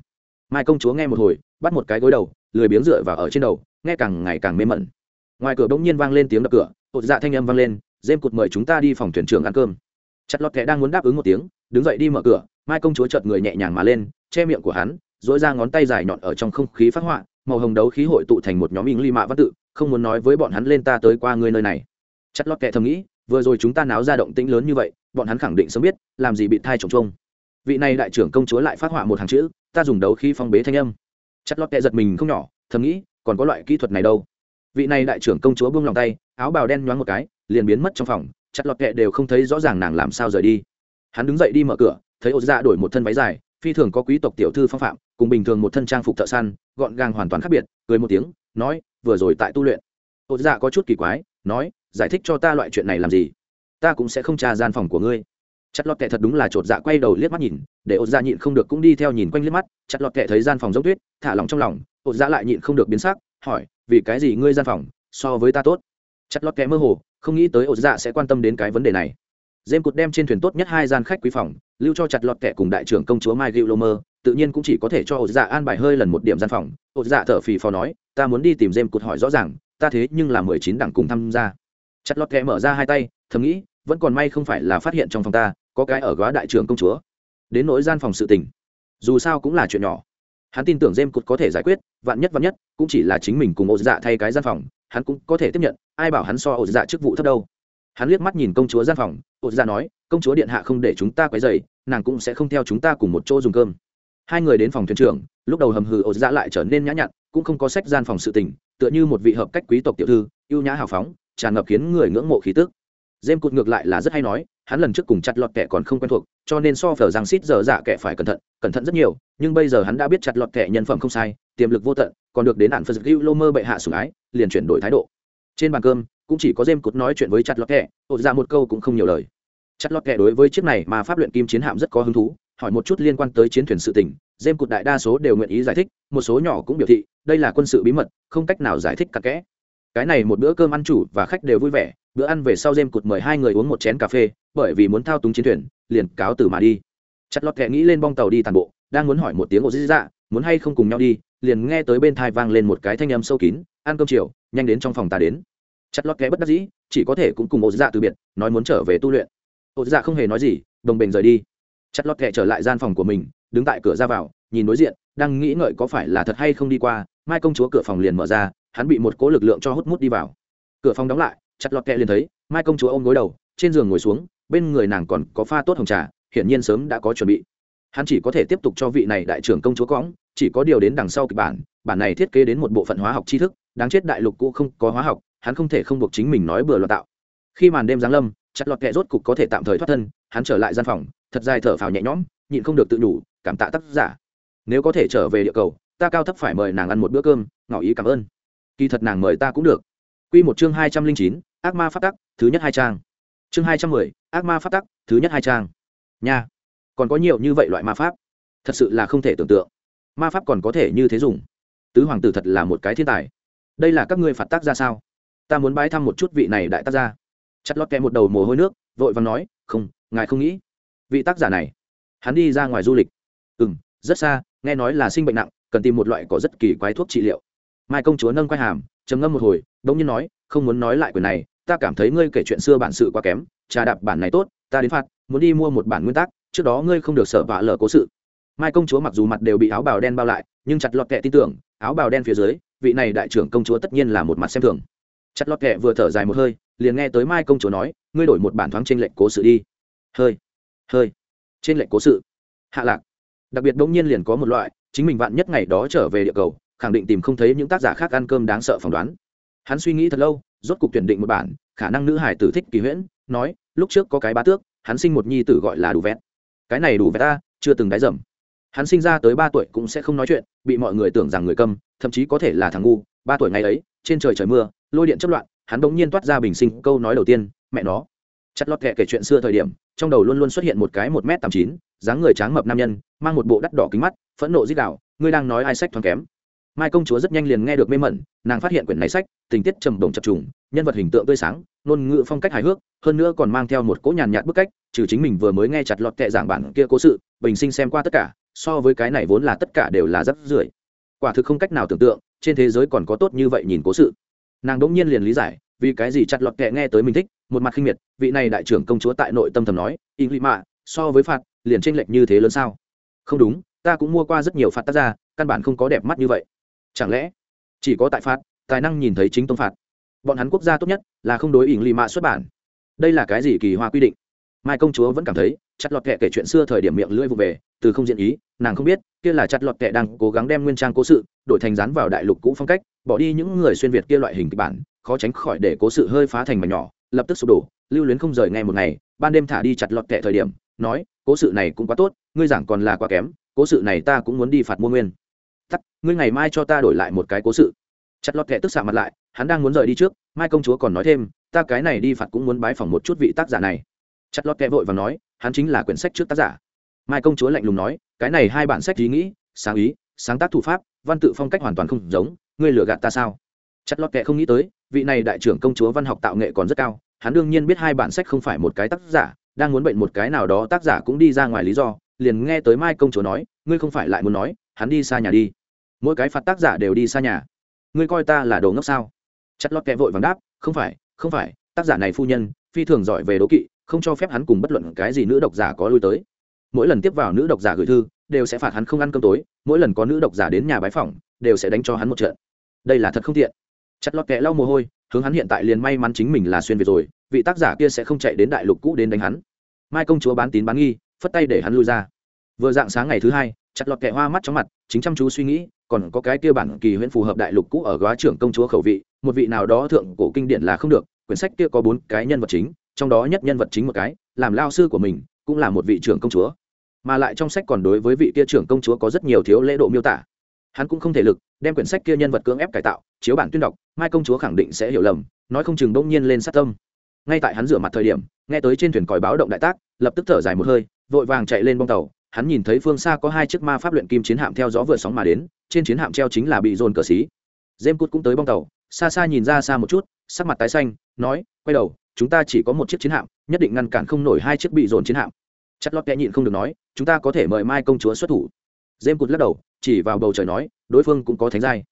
Speaker 1: mai công chúa nghe một hồi, bắt một cái gối đầu, lười biếng dựa vào ở trên đầu, nghe càng ngày càng mê mẩn. Ngoài cửa bỗng nhiên vang lên tiếng đập cửa hột dạ thanh âm vang lên dêm cụt mời chúng ta đi phòng thuyền trưởng ăn cơm. Chặt lọt thẻ đang muốn đáp ứng một tiếng, đứng dậy đi mở cửa, mai công chúa chợt người nhẹ nhàng mà lên, che miệng của hắn dỗi ra ngón tay dài nhọn ở trong không khí phát họa, màu hồng đấu khí hội tụ thành một nhóm ý ly mạ văn tự, không muốn nói với bọn hắn lên ta tới qua ngươi nơi này. Chặt lọt thẻ thầm nghĩ, vừa rồi chúng ta náo ra động tĩnh lớn như vậy, bọn hắn khẳng định sớm biết, làm gì bị thai trồng trông vị này đại trưởng công chúa lại phát họa một hàng chữ, ta dùng đấu khi phong bế thanh âm. Chặt lót kệ giật mình không nhỏ, thầm nghĩ, còn có loại kỹ thuật này đâu. Vị này đại trưởng công chúa buông lòng tay, áo bào đen nhoáng một cái, liền biến mất trong phòng, chặt lọt kệ đều không thấy rõ ràng nàng làm sao rời đi. Hắn đứng dậy đi mở cửa, thấy ô dạ đổi một thân váy dài, phi thường có quý tộc tiểu thư phong phạm, cùng bình thường một thân trang phục thợ săn, gọn gàng hoàn toàn khác biệt, cười một tiếng, nói, vừa rồi tại tu luyện. Ô dạ có chút kỳ quái, nói, giải thích cho ta loại chuyện này làm gì? Ta cũng sẽ không tra gian phòng của ngươi chặt lọt kệ thật đúng là chột dạ quay đầu liếc mắt nhìn, để ột dạ nhịn không được cũng đi theo nhìn quanh liếc mắt, chặt lọt kệ thấy gian phòng giống tuyết, thả lòng trong lòng, ột dạ lại nhịn không được biến sắc, hỏi, vì cái gì ngươi gian phòng so với ta tốt? Chặt lọt kệ mơ hồ, không nghĩ tới ột dạ sẽ quan tâm đến cái vấn đề này. Dêm cụt đem trên thuyền tốt nhất hai gian khách quý phòng, lưu cho chặt lọt kệ cùng đại trưởng công chúa mai gil lomer tự nhiên cũng chỉ có thể cho ột dạ an bài hơi lần một điểm gian phòng. Ột dạ thở phì phò nói, ta muốn đi tìm dêm cụt hỏi rõ ràng, ta thế nhưng là mười chín đảng cùng tham gia. Chặt lọt kệ mở ra hai tay, thầm nghĩ, vẫn còn may không phải là phát hiện trong phòng ta có cái ở góa đại trưởng công chúa, đến nỗi gian phòng sự tình, dù sao cũng là chuyện nhỏ. Hắn tin tưởng jem cụt có thể giải quyết, vạn nhất vạn nhất, cũng chỉ là chính mình cùng ô dạ thay cái gian phòng, hắn cũng có thể tiếp nhận, ai bảo hắn so ổ dạ chức vụ thấp đâu. Hắn liếc mắt nhìn công chúa gian phòng ổ dạ nói, công chúa điện hạ không để chúng ta quấy dày nàng cũng sẽ không theo chúng ta cùng một chỗ dùng cơm. Hai người đến phòng thuyền trưởng, lúc đầu hầm hừ ổ dạ lại trở nên nhã nhặn, cũng không có sách gian phòng sự tình, tựa như một vị hợp cách quý tộc tiểu thư, ưu nhã hào phóng, tràn ngập khiến người ngưỡng mộ khí tức. Jem cụt ngược lại là rất hay nói hắn lần trước cùng chặt lọt kẻ còn không quen thuộc, cho nên so phở rằng xít giờ dạ kẻ phải cẩn thận cẩn thận rất nhiều, nhưng bây giờ hắn đã biết chặt lọt kẻ nhân phẩm không sai, tiềm lực vô tận, còn được đến ạn phật hữu lô mơ bệ hạ sủng ái, liền chuyển đổi thái độ. Trên bàn cơm, cũng chỉ có dêm cút nói chuyện với chặt lọt kẻ ột ra một câu cũng không nhiều lời. Chặt lọt kẻ đối với chiếc này mà pháp luyện kim chiến hạm rất có hứng thú, hỏi một chút liên quan tới chiến thuyền sự tình dêm cút đại đa số đều nguyện ý giải thích, một số nhỏ cũng biểu thị, đây là quân sự bí mật, không cách nào giải thích cặn kẽ cái này một bữa cơm ăn chủ và khách đều vui vẻ, bữa ăn về sau jem cụt mời hai người uống một chén cà phê, bởi vì muốn thao túng chiến thuyền, liền cáo từ mà đi. Chặt lọt kẹ nghĩ lên bong tàu đi tàn bộ, đang muốn hỏi một tiếng ô dĩ dạ muốn hay không cùng nhau đi, liền nghe tới bên thai vang lên một cái thanh âm sâu kín, ăn cơm chiều, nhanh đến trong phòng ta đến. Chặt lọt kẹ bất đắc dĩ, chỉ có thể cũng cùng ô dĩ dạ từ biệt, nói muốn trở về tu luyện. Ô dĩ dạ không hề nói gì, đồng bình rời đi. Chặt lọt kẹ trở lại gian phòng của mình, đứng tại cửa ra vào, nhìn đối diện, đang nghĩ ngợi có phải là thật hay không đi qua, mai công chúa cửa phòng liền mở ra hắn bị một cố lực lượng cho hút mút đi vào. Cửa phòng đóng lại, chặt lọt kẹ liền thấy, mai công chúa ôm gối đầu, trên giường ngồi xuống, bên người nàng còn có pha tốt hồng trà, hiển nhiên sớm đã có chuẩn bị. Hắn chỉ có thể tiếp tục cho vị này đại trưởng công chúa cõng, chỉ có điều đến đằng sau kịch bản bản này thiết kế đến một bộ phận hóa học tri thức, đáng chết đại lục cũ không có hóa học, hắn không thể không buộc chính mình nói bừa loạn tạo. Khi màn đêm giáng lâm, chặt lọt kẹ rốt cục có thể tạm thời thoát thân, hắn trở lại gian phòng, thật dài thở phào nhẹ nhõm, nhịn không được tự đủ cảm tạ tác giả. Nếu có thể trở về địa cầu, ta cao thấp phải mời nàng ăn một bữa cơm, ngỏ ý cảm ơn kỳ thật nàng mời ta cũng được. Q một chương hai trăm linh chín, ác ma phát tắc, thứ nhất hai trang. Chương hai trăm mười, ác ma phát tắc, thứ nhất hai trang. Nha. Còn có nhiều như vậy loại ma pháp. Thật sự là không thể tưởng tượng. Ma pháp còn có thể như thế dùng. Tứ hoàng tử thật là một cái thiên tài. Đây là các ngươi phạt tác ra sao? Ta muốn bái thăm một chút vị này đại tác gia. Chặt lót kẹ một đầu mồ hôi nước, vội và nói, không, ngài không nghĩ. Vị tác giả này, hắn đi ra ngoài du lịch. Ừ m rất xa, nghe nói là sinh bệnh nặng, cần tìm một loại có rất kỳ quái thuốc trị liệu mai công chúa nâng quay hàm, trầm ngâm một hồi đ ỗ n g nhiên nói, không muốn nói lại quyền này, ta cảm thấy ngươi kể chuyện xưa bản sự quá kém, trà đạp bản này tốt, ta đến phạt, muốn đi mua một bản nguyên tắc trước đó ngươi không được sợ vạ lờ cố sự. Mai công chúa mặc dù mặt đều bị áo bào đen bao lại, nhưng chặt lọt kẹ tin tưởng, áo bào đen phía dưới, vị này đại trưởng công chúa tất nhiên là một mặt xem thường. Chặt lọt kẹ vừa thở dài một hơi, liền nghe tới mai công chúa nói, ngươi đổi một bản thoáng trên lệnh cố sự đi. Hơi hơi trên lệnh cố sự? Hạ lạc. Đặc biệt đông nhiên liền có một loại, chính mình vạn nhất ngày đó trở về địa cầu khẳng định tìm không thấy những tác giả khác ăn cơm đáng sợ phỏng đoán. Hắn suy nghĩ thật lâu, rốt cục tuyển định một bản, khả năng nữ hải tử thích kỳ huyễn, nói, lúc trước có cái bá tước, hắn sinh một nhi tử gọi là đủ vẹt. Cái này đủ vẹt ta, chưa từng đáy dầm. Hắn sinh ra tới ba tuổi cũng sẽ không nói chuyện, bị mọi người tưởng rằng người câm, thậm chí có thể là thằng ngu. Ba tuổi ngày ấy, trên trời trời mưa, lôi điện chất loạn, hắn bỗng nhiên toát ra bình sinh câu nói đầu tiên, mẹ nó. Chặt lọt kệ kể chuyện xưa thời điểm, trong đầu luôn luôn xuất hiện một cái một m tám chín, dáng người tráng mập nam nhân, mang một bộ đắt đỏ kính mắt, phẫn nộ dích đạo ngươi đang nói ai sách thoáng kém? Mai công chúa rất nhanh liền nghe được mê mẩn, nàng phát hiện quyển này sách, tình tiết trầm đồng chập trùng, nhân vật hình tượng tươi sáng, ngôn ngữ phong cách hài hước, hơn nữa còn mang theo một cỗ nhàn nhạt bức cách, trừ chính mình vừa mới nghe chặt lọt kệ giảng bản kia cố sự, bình sinh xem qua tất cả, so với cái này vốn là tất cả đều là rất rưởi. Quả thực không cách nào tưởng tượng, trên thế giới còn có tốt như vậy nhìn cố sự. Nàng đỗng nhiên liền lý giải, vì cái gì chặt lọt kệ nghe tới mình thích, một mặt khinh miệt, vị này đại trưởng công chúa tại nội tâm thầm nói ý lị mạ, so với phạt, liền tranh lệch như thế lớn sao? Không đúng, ta cũng mua qua rất nhiều phạt tác ra căn bản không có đẹp mắt như vậy chẳng lẽ chỉ có tại phạt, tài năng nhìn thấy chính tông phạt? Bọn hắn quốc gia tốt nhất là không đối ỉng lì mạ xuất bản. Đây là cái gì kỳ hoa quy định? Mai công chúa vẫn cảm thấy, chặt lọt kệ kể chuyện xưa thời điểm miệng lưỡi vụ về, từ không diện ý, nàng không biết, kia là chặt lọt kệ đang cố gắng đem nguyên trang cố sự, đổi thành rán vào đại lục cũ phong cách, bỏ đi những người xuyên việt kia loại hình kịch bản, khó tránh khỏi để cố sự hơi phá thành mảnh nhỏ, lập tức sụp đổ. Lưu luyến không rời ngay một ngày, ban đêm thả đi chặt lọt kệ thời điểm, nói, cố sự này cũng quá tốt, ngươi giảng còn là quá kém, cố sự này ta cũng muốn đi phạt mua nguyên tắt ngươi ngày mai cho ta đổi lại một cái cố sự. Chặt lọt kệ tức xạ mặt lại, hắn đang muốn rời đi trước, mai công chúa còn nói thêm, ta cái này đi phạt cũng muốn bái phỏng một chút vị tác giả này. Chặt lọt kệ vội và nói, hắn chính là quyển sách trước tác giả. Mai công chúa lạnh lùng nói, cái này hai bản sách ý nghĩ, sáng ý, sáng tác thủ pháp, văn tự phong cách hoàn toàn không giống, ngươi lừa gạt ta sao? Chặt lọt kệ không nghĩ tới, vị này đại trưởng công chúa văn học tạo nghệ còn rất cao, hắn đương nhiên biết hai bản sách không phải một cái tác giả, đang muốn bệnh một cái nào đó tác giả cũng đi ra ngoài lý do, liền nghe tới mai công chúa nói, ngươi không phải lại muốn nói, hắn đi xa nhà đi mỗi cái phạt tác giả đều đi xa nhà. Ngươi coi ta là đồ ngốc sao? Chặt lọt kẹ vội vàng đáp, không phải không phải, tác giả này phu nhân, phi thường giỏi về đố kỵ, không cho phép hắn cùng bất luận cái gì nữ độc giả có lui tới. Mỗi lần tiếp vào nữ độc giả gửi thư, đều sẽ phạt hắn không ăn cơm tối, mỗi lần có nữ độc giả đến nhà bái phỏng, đều sẽ đánh cho hắn một trận. Đây là thật không thiện. chặt lọt kẹ lau mồ hôi, hướng hắn hiện tại liền may mắn chính mình là xuyên việt rồi, vị tác giả kia sẽ không chạy đến đại lục cũ đến đánh hắn. Mai công chúa bán tín bán nghi, phất tay để hắn lui ra vừa dạng sáng ngày thứ hai, chặt lọt kẹ hoa mắt trong mặt, chính chăm chú suy nghĩ, còn có cái kia bản kỳ huyễn phù hợp đại lục cũ ở góa trưởng công chúa khẩu vị, một vị nào đó thượng cổ kinh điển là không được, quyển sách kia có bốn cái nhân vật chính, trong đó nhất nhân vật chính một cái, làm lao sư của mình, cũng là một vị trưởng công chúa. Mà lại trong sách còn đối với vị kia trưởng công chúa có rất nhiều thiếu lễ độ miêu tả. Hắn cũng không thể lực, đem quyển sách kia nhân vật cưỡng ép cải tạo, chiếu bản tuyên đọc, mai công chúa khẳng định sẽ hiểu lầm, nói không chừng đông nhiên lên sát tâm. Ngay tại hắn rửa mặt thời điểm, nghe tới trên thuyền còi báo động đại tác, lập tức thở dài một hơi, vội vàng chạy lên bông tàu hắn nhìn thấy phương xa có hai chiếc ma pháp luyện kim chiến hạm theo gió vượt sóng mà đến, trên chiến hạm treo chính là bị dồn cờ xí. Jem cút cũng tới bong tàu, xa xa nhìn ra xa một chút, sắc mặt tái xanh, nói, quay đầu, chúng ta chỉ có một chiếc chiến hạm, nhất định ngăn cản không nổi hai chiếc bị dồn chiến hạm. Chất lót kẽ nhịn không được nói, chúng ta có thể mời mai công chúa xuất thủ. Jem cút lắc đầu, chỉ vào bầu trời nói, đối phương cũng có thánh giai.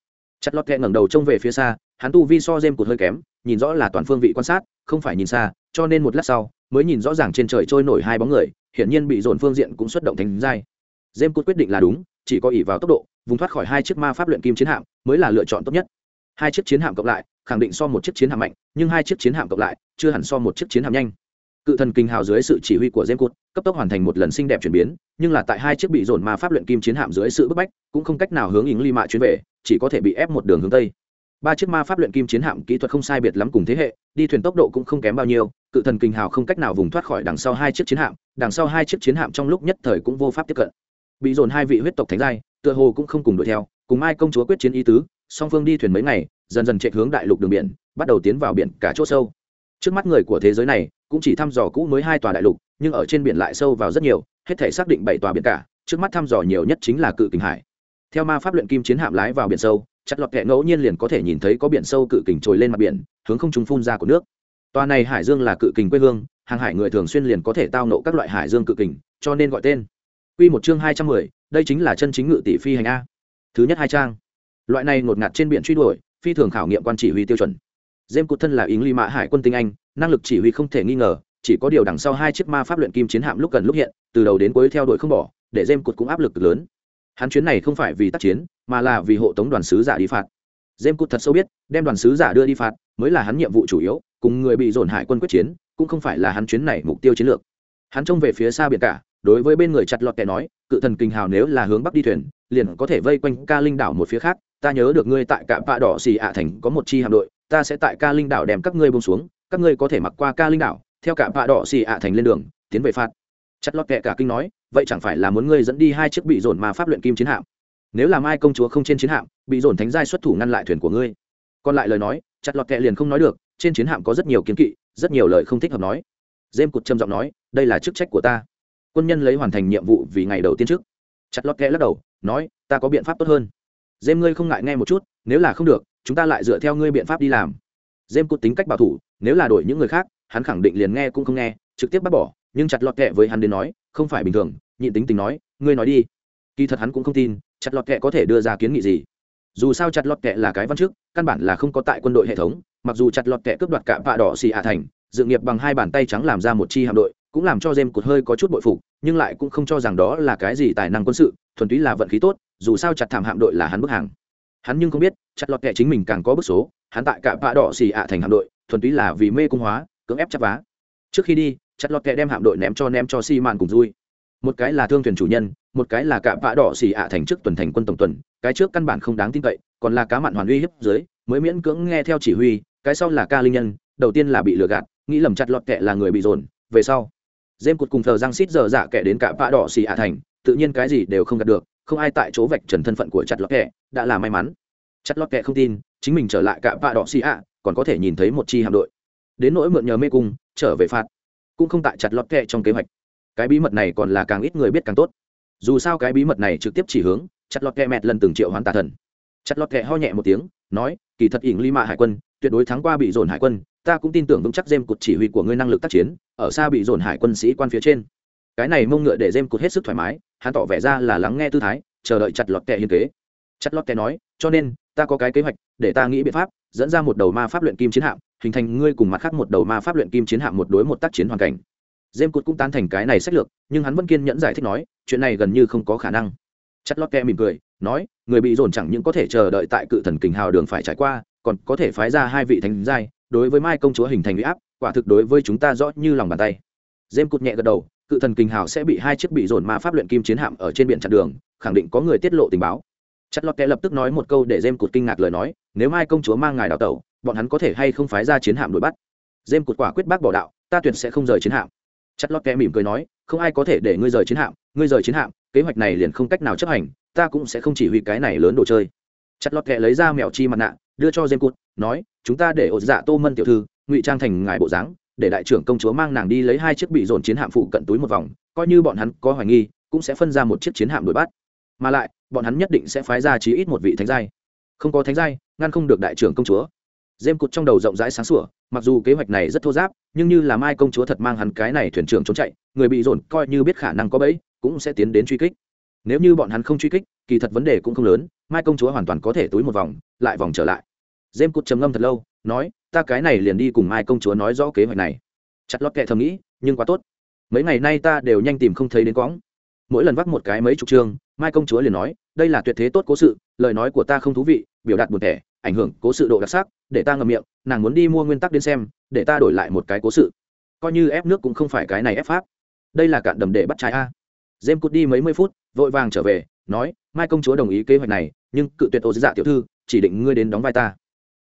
Speaker 1: Chất lót kẽ ngẩng đầu trông về phía xa, hắn tu vi so jem cút hơi kém, nhìn rõ là toàn phương vị quan sát, không phải nhìn xa, cho nên một lát sau, mới nhìn rõ ràng trên trời trôi nổi hai bóng người hiển nhiên bị dồn phương diện cũng xuất động thành giai. Jem cút quyết định là đúng, chỉ có ỉ vào tốc độ, vùng thoát khỏi hai chiếc ma pháp luyện kim chiến hạm mới là lựa chọn tốt nhất. Hai chiếc chiến hạm cộng lại, khẳng định so một chiếc chiến hạm mạnh, nhưng hai chiếc chiến hạm cộng lại, chưa hẳn so một chiếc chiến hạm nhanh. Cự thần kinh hào dưới sự chỉ huy của jem cút cấp tốc hoàn thành một lần xinh đẹp chuyển biến, nhưng là tại hai chiếc bị dồn ma pháp luyện kim chiến hạm dưới sự bức bách, cũng không cách nào hướng ứng ly mạ chuyến về, chỉ có thể bị ép một đường hướng tây ba chiếc ma pháp luyện kim chiến hạm kỹ thuật không sai biệt lắm cùng thế hệ, đi thuyền tốc độ cũng không kém bao nhiêu, cự thần kinh hào không cách nào vùng thoát khỏi đằng sau hai chiếc chiến hạm, đằng sau hai chiếc chiến hạm trong lúc nhất thời cũng vô pháp tiếp cận. Bị dồn hai vị huyết tộc thánh giai, tựa hồ cũng không cùng đuổi theo, cùng ai công chúa quyết chiến ý tứ, song phương đi thuyền mấy ngày, dần dần chạy hướng đại lục đường biển, bắt đầu tiến vào biển cả chỗ sâu. Trước mắt người của thế giới này, cũng chỉ thăm dò cũ mới hai tòa đại lục, nhưng ở trên biển lại sâu vào rất nhiều, hết thể xác định bảy tòa biển cả, trước mắt thăm dò nhiều nhất chính là cự kình hải. Theo ma pháp luyện kim chiến hạm lái vào biển sâu chặt lọt kẹ ngẫu nhiên liền có thể nhìn thấy có biển sâu cự kình trồi lên mặt biển hướng không trung phun ra của nước tòa này hải dương là cự kình quê hương hàng hải người thường xuyên liền có thể tao nộ các loại hải dương cự kình cho nên gọi tên Quy một chương hai trăm mười, đây chính là chân chính ngự tỷ phi hành a. Thứ nhất hai trang. Loại này ngột ngạt trên biển truy đuổi, phi thường khảo nghiệm quan chỉ huy tiêu chuẩn. Dêm Cụt thân là Yến Ly Mã Hải quân tinh anh, năng lực chỉ huy không thể nghi ngờ, chỉ có điều đằng sau hai chiếc ma pháp luyện kim chiến hạm lúc gần lúc hiện, từ đầu đến cuối theo đuổi không bỏ, để Dêm Cụt cũng áp lực cực lớn. Hắn chuyến này không phải vì tác chiến, mà là vì hộ tống đoàn sứ giả đi phạt. Dêm cút thật sâu biết, đem đoàn sứ giả đưa đi phạt, mới là hắn nhiệm vụ chủ yếu, cùng người bị dồn hải quân quyết chiến, cũng không phải là hắn chuyến này mục tiêu chiến lược. Hắn trông về phía xa biển cả, đối với bên người chặt lọt kẻ nói cự thần kinh hào nếu là hướng bắc đi thuyền liền có thể vây quanh ca linh đảo một phía khác ta nhớ được ngươi tại cạm pạ đỏ xì ạ thành có một chi hạm đội ta sẽ tại ca linh đảo đem các ngươi bông xuống các ngươi có thể mặc qua ca linh đảo theo cạm pạ đỏ xì ạ thành lên đường tiến về phạt chặt lọt kẻ cả kinh nói vậy chẳng phải là muốn ngươi dẫn đi hai chiếc bị dồn mà pháp luyện kim chiến hạm nếu làm ai công chúa không trên chiến hạm, bị dồn thánh giai xuất thủ ngăn lại thuyền của ngươi. Còn lại lời nói, chặt lọt kệ liền không nói được, trên chiến hạm có rất nhiều kiến kỵ, rất nhiều lời không thích hợp nói. Dêm cụt trầm giọng nói, đây là chức trách của ta. Quân nhân lấy hoàn thành nhiệm vụ vì ngày đầu tiên trước. Chặt lọt kẽ lắc đầu, nói, ta có biện pháp tốt hơn. Dêm ngươi không ngại nghe một chút, nếu là không được, chúng ta lại dựa theo ngươi biện pháp đi làm. Dêm cụt tính cách bảo thủ, nếu là đổi những người khác, hắn khẳng định liền nghe cũng không nghe, trực tiếp bắt bỏ, nhưng chặt lọt kệ với hắn đến nói, không phải bình thường, nhịn tính tình nói, ngươi nói đi. Kỳ thật hắn cũng không tin chặt lọt kẹ có thể đưa ra kiến nghị gì dù sao chặt lọt kẹ là cái văn chức căn bản là không có tại quân đội hệ thống mặc dù chặt lọt kẹ cướp đoạt cả vạ đỏ xì ạ thành dự nghiệp bằng hai bàn tay trắng làm ra một chi hạm đội cũng làm cho Jem cụt hơi có chút bội phục, nhưng lại cũng không cho rằng đó là cái gì tài năng quân sự, thuần túy là vận khí tốt, dù sao chặt thảm hạm đội là hắn bức hàng. Hắn nhưng không biết, chặt lọt kệ chính mình càng có bức số, hắn tại cả vạ đỏ xì ạ thành hạm đội, thuần túy là vì mê cung hóa, cưỡng ép chắp vá. Trước khi đi, chặt lọt kệ đem hạm đội ném cho ném cho Si màn cùng vui. Một cái là thương thuyền chủ nhân, một cái là cả vạ đỏ xì ạ thành trước tuần thành quân tổng tuần, cái trước căn bản không đáng tin cậy, còn là cá mặn hoàn uy hiếp dưới, mới miễn cưỡng nghe theo chỉ huy, cái sau là ca linh nhân, đầu tiên là bị lừa gạt, nghĩ lầm chặt lọt kệ là người bị dồn, về sau dêm cụt cùng thờ răng xít giờ dạ kệ đến cả vạ đỏ xì ạ thành tự nhiên cái gì đều không gạt được không ai tại chỗ vạch trần thân phận của chặt lọt kệ, đã là may mắn. Chặt lọt kệ không tin chính mình trở lại cả vạ đỏ xì ạ còn có thể nhìn thấy một chi hạm đội. Đến nỗi mượn nhờ mê cung trở về phạt cũng không tại chặt lọt kệ trong kế hoạch. Cái bí mật này còn là càng ít người biết càng tốt dù sao cái bí mật này trực tiếp chỉ hướng, chặt lọt kẹ mẹt lần từng triệu hoán tà thần. Chặt lọt kẹ ho nhẹ một tiếng, nói, kỳ thật ỉng ly mạ hải quân, tuyệt đối thắng qua bị dồn hải quân, ta cũng tin tưởng vững chắc dêm cụt chỉ huy của ngươi năng lực tác chiến, ở xa bị dồn hải quân sĩ quan phía trên. Cái này mông ngựa để dêm cụt hết sức thoải mái, hắn tỏ vẻ ra là lắng nghe tư thái, chờ đợi chặt lọt kẹ hiên kế. Chặt lọt kẹ nói, cho nên, ta có cái kế hoạch, để ta nghĩ biện pháp, dẫn ra một đầu ma pháp luyện kim chiến hạm, hình thành ngươi cùng mặt khác một đầu ma pháp luyện kim chiến hạm một đối một tác chiến hoàn cảnh. Diêm Cốt cũng tán thành cái này sách lược, nhưng hắn vẫn kiên nhẫn giải thích nói, chuyện này gần như không có khả năng. Chặt Lót kẹ mỉm cười, nói, người bị dồn chẳng những có thể chờ đợi tại cự thần kình hào đường phải trải qua, còn có thể phái ra hai vị thánh giai, đối với mai công chúa hình thành uy áp, quả thực đối với chúng ta rõ như lòng bàn tay. Diêm Cốt nhẹ gật đầu, cự thần Kình hào sẽ bị hai chiếc bị dồn ma pháp luyện kim chiến hạm ở trên biển chặn đường, khẳng định có người tiết lộ tình báo. Chặt lót kẽ lập tức nói một câu để Diêm Cốt kinh ngạc lời nói, nếu mai công chúa mang ngài đào tẩu, bọn hắn có thể hay không phái ra chiến hạm đuổi bắt. Diêm Cốt quả quyết bác bỏ đạo, ta tuyệt sẽ không rời chiến hạm chất lót kẽ mỉm cười nói, không ai có thể để ngươi rời chiến hạm, ngươi rời chiến hạm, kế hoạch này liền không cách nào chấp hành, ta cũng sẽ không chỉ huy cái này lớn đồ chơi. Chặt lọt kẹ lấy ra mèo chi mặt nạ, đưa cho jem cụt nói, chúng ta để ổ dạ tô mân tiểu thư, ngụy trang thành ngài bộ dáng, để đại trưởng công chúa mang nàng đi lấy hai chiếc bị dồn chiến hạm phụ cận túi một vòng, coi như bọn hắn có hoài nghi, cũng sẽ phân ra một chiếc chiến hạm đuổi bắt. Mà lại, bọn hắn nhất định sẽ phái ra chí ít một vị thánh giai. Không có thánh giai, ngăn không được đại trưởng công chúa dêm cụt trong đầu rộng rãi sáng sủa, mặc dù kế hoạch này rất thô giáp, nhưng như là mai công chúa thật mang hắn cái này thuyền trưởng trốn chạy, người bị dồn coi như biết khả năng có bẫy, cũng sẽ tiến đến truy kích. Nếu như bọn hắn không truy kích, kỳ thật vấn đề cũng không lớn, mai công chúa hoàn toàn có thể túi một vòng, lại vòng trở lại. Dêm cụt trầm ngâm thật lâu, nói, ta cái này liền đi cùng mai công chúa nói rõ kế hoạch này. Chặt lót kệ thầm nghĩ, nhưng quá tốt. Mấy ngày nay ta đều nhanh tìm không thấy đến quõng mỗi lần vắt một cái mấy chục chương, mai công chúa liền nói, đây là tuyệt thế tốt cố sự, lời nói của ta không thú vị, biểu đạt buồn thẻ ảnh hưởng cố sự độ đặc sắc, để ta ngậm miệng, nàng muốn đi mua nguyên tắc đến xem, để ta đổi lại một cái cố sự. Coi như ép nước cũng không phải cái này ép pháp. Đây là cạn đầm để bắt trái a. Jem cút đi mấy mươi phút, vội vàng trở về, nói, mai công chúa đồng ý kế hoạch này, nhưng cự tuyệt ô dạ tiểu thư, chỉ định ngươi đến đóng vai ta.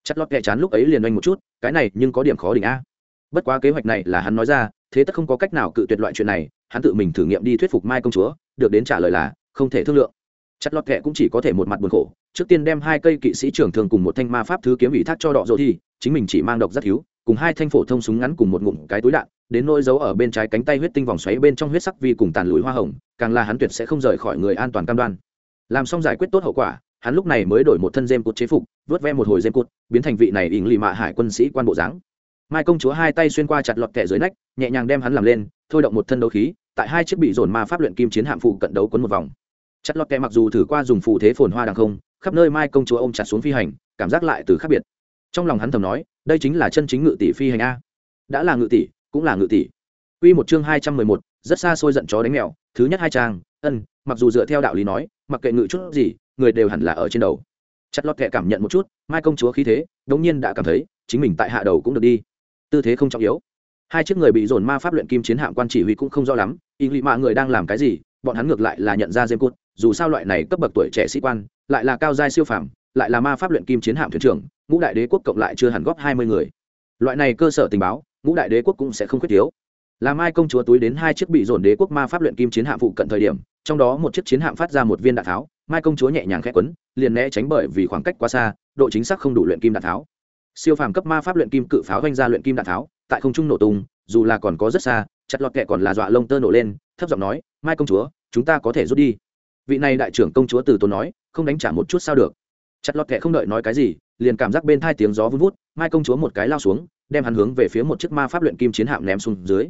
Speaker 1: Chất lót kẹ chán lúc ấy liền oanh một chút, cái này nhưng có điểm khó đỉnh a. Bất quá kế hoạch này là hắn nói ra, thế tất không có cách nào cự tuyệt loại chuyện này, hắn tự mình thử nghiệm đi thuyết phục mai công chúa, được đến trả lời là, không thể thương lượng. Chất lót kẹ cũng chỉ có thể một mặt buồn khổ trước tiên đem hai cây kỵ sĩ trưởng thường cùng một thanh ma pháp thứ kiếm ủy thác cho đọ dỗ thì, chính mình chỉ mang độc rất thiếu, cùng hai thanh phổ thông súng ngắn cùng một ngụm cái túi đạn, đến nỗi giấu ở bên trái cánh tay huyết tinh vòng xoáy bên trong huyết sắc vi cùng tàn lùi hoa hồng, càng là hắn tuyệt sẽ không rời khỏi người an toàn cam đoan. Làm xong giải quyết tốt hậu quả, hắn lúc này mới đổi một thân dêm cột chế phục, vớt ve một hồi dêm cột biến thành vị này ỉng lì mạ hải quân sĩ quan bộ dáng. Mai công chúa hai tay xuyên qua chặt lọt kẻ dưới nách, nhẹ nhàng đem hắn làm lên, thôi động một thân đấu khí, tại hai chiếc bị dồn ma pháp luyện kim chiến hạm phụ cận đấu quấn một vòng. Chặt lọt kẻ mặc dù thử qua dùng phù thế phồn hoa đằng không khắp nơi mai công chúa ôm chặt xuống phi hành cảm giác lại từ khác biệt trong lòng hắn thầm nói đây chính là chân chính ngự tỷ phi hành a đã là ngự tỷ cũng là ngự tỷ Quy một chương hai trăm mười một, rất xa xôi giận chó đánh mèo, thứ nhất hai trang, ân, mặc dù dựa theo đạo lý nói, mặc kệ ngự chút gì, người đều hẳn là ở trên đầu. Chặt lót kệ cảm nhận một chút, Mai công chúa khí thế, đột nhiên đã cảm thấy, chính mình tại hạ đầu cũng được đi. Tư thế không trọng yếu. Hai chiếc người bị dồn ma pháp luyện kim chiến hạm quan chỉ huy cũng không rõ lắm, ý nghĩ mà người đang làm cái gì, bọn hắn ngược lại là nhận ra Diêm Cốt, dù sao loại này cấp bậc tuổi trẻ sĩ quan, lại là cao giai siêu phàm, lại là ma pháp luyện kim chiến hạm thuyền trưởng, ngũ đại đế quốc cộng lại chưa hẳn góp hai mươi người. Loại này cơ sở tình báo, ngũ đại đế quốc cũng sẽ không khuyết thiếu là mai công chúa túi đến hai chiếc bị dồn đế quốc ma pháp luyện kim chiến hạm phụ cận thời điểm trong đó một chiếc chiến hạm phát ra một viên đạn tháo mai công chúa nhẹ nhàng khẽ quấn liền né tránh bởi vì khoảng cách quá xa độ chính xác không đủ luyện kim đạn tháo siêu phàm cấp ma pháp luyện kim cự pháo vanh ra luyện kim đạn tháo tại không trung nổ tung dù là còn có rất xa chặt lọt kẹ còn là dọa lông tơ nổ lên thấp giọng nói, mai công chúa, chúng ta có thể rút đi. Vị này đại trưởng công chúa từ tốn nói, không đánh trả một chút sao được. Chặt lọt kệ không đợi nói cái gì, liền cảm giác bên thai tiếng gió vun vút, mai công chúa một cái lao xuống, đem hắn hướng về phía một chiếc ma pháp luyện kim chiến hạm ném xuống dưới.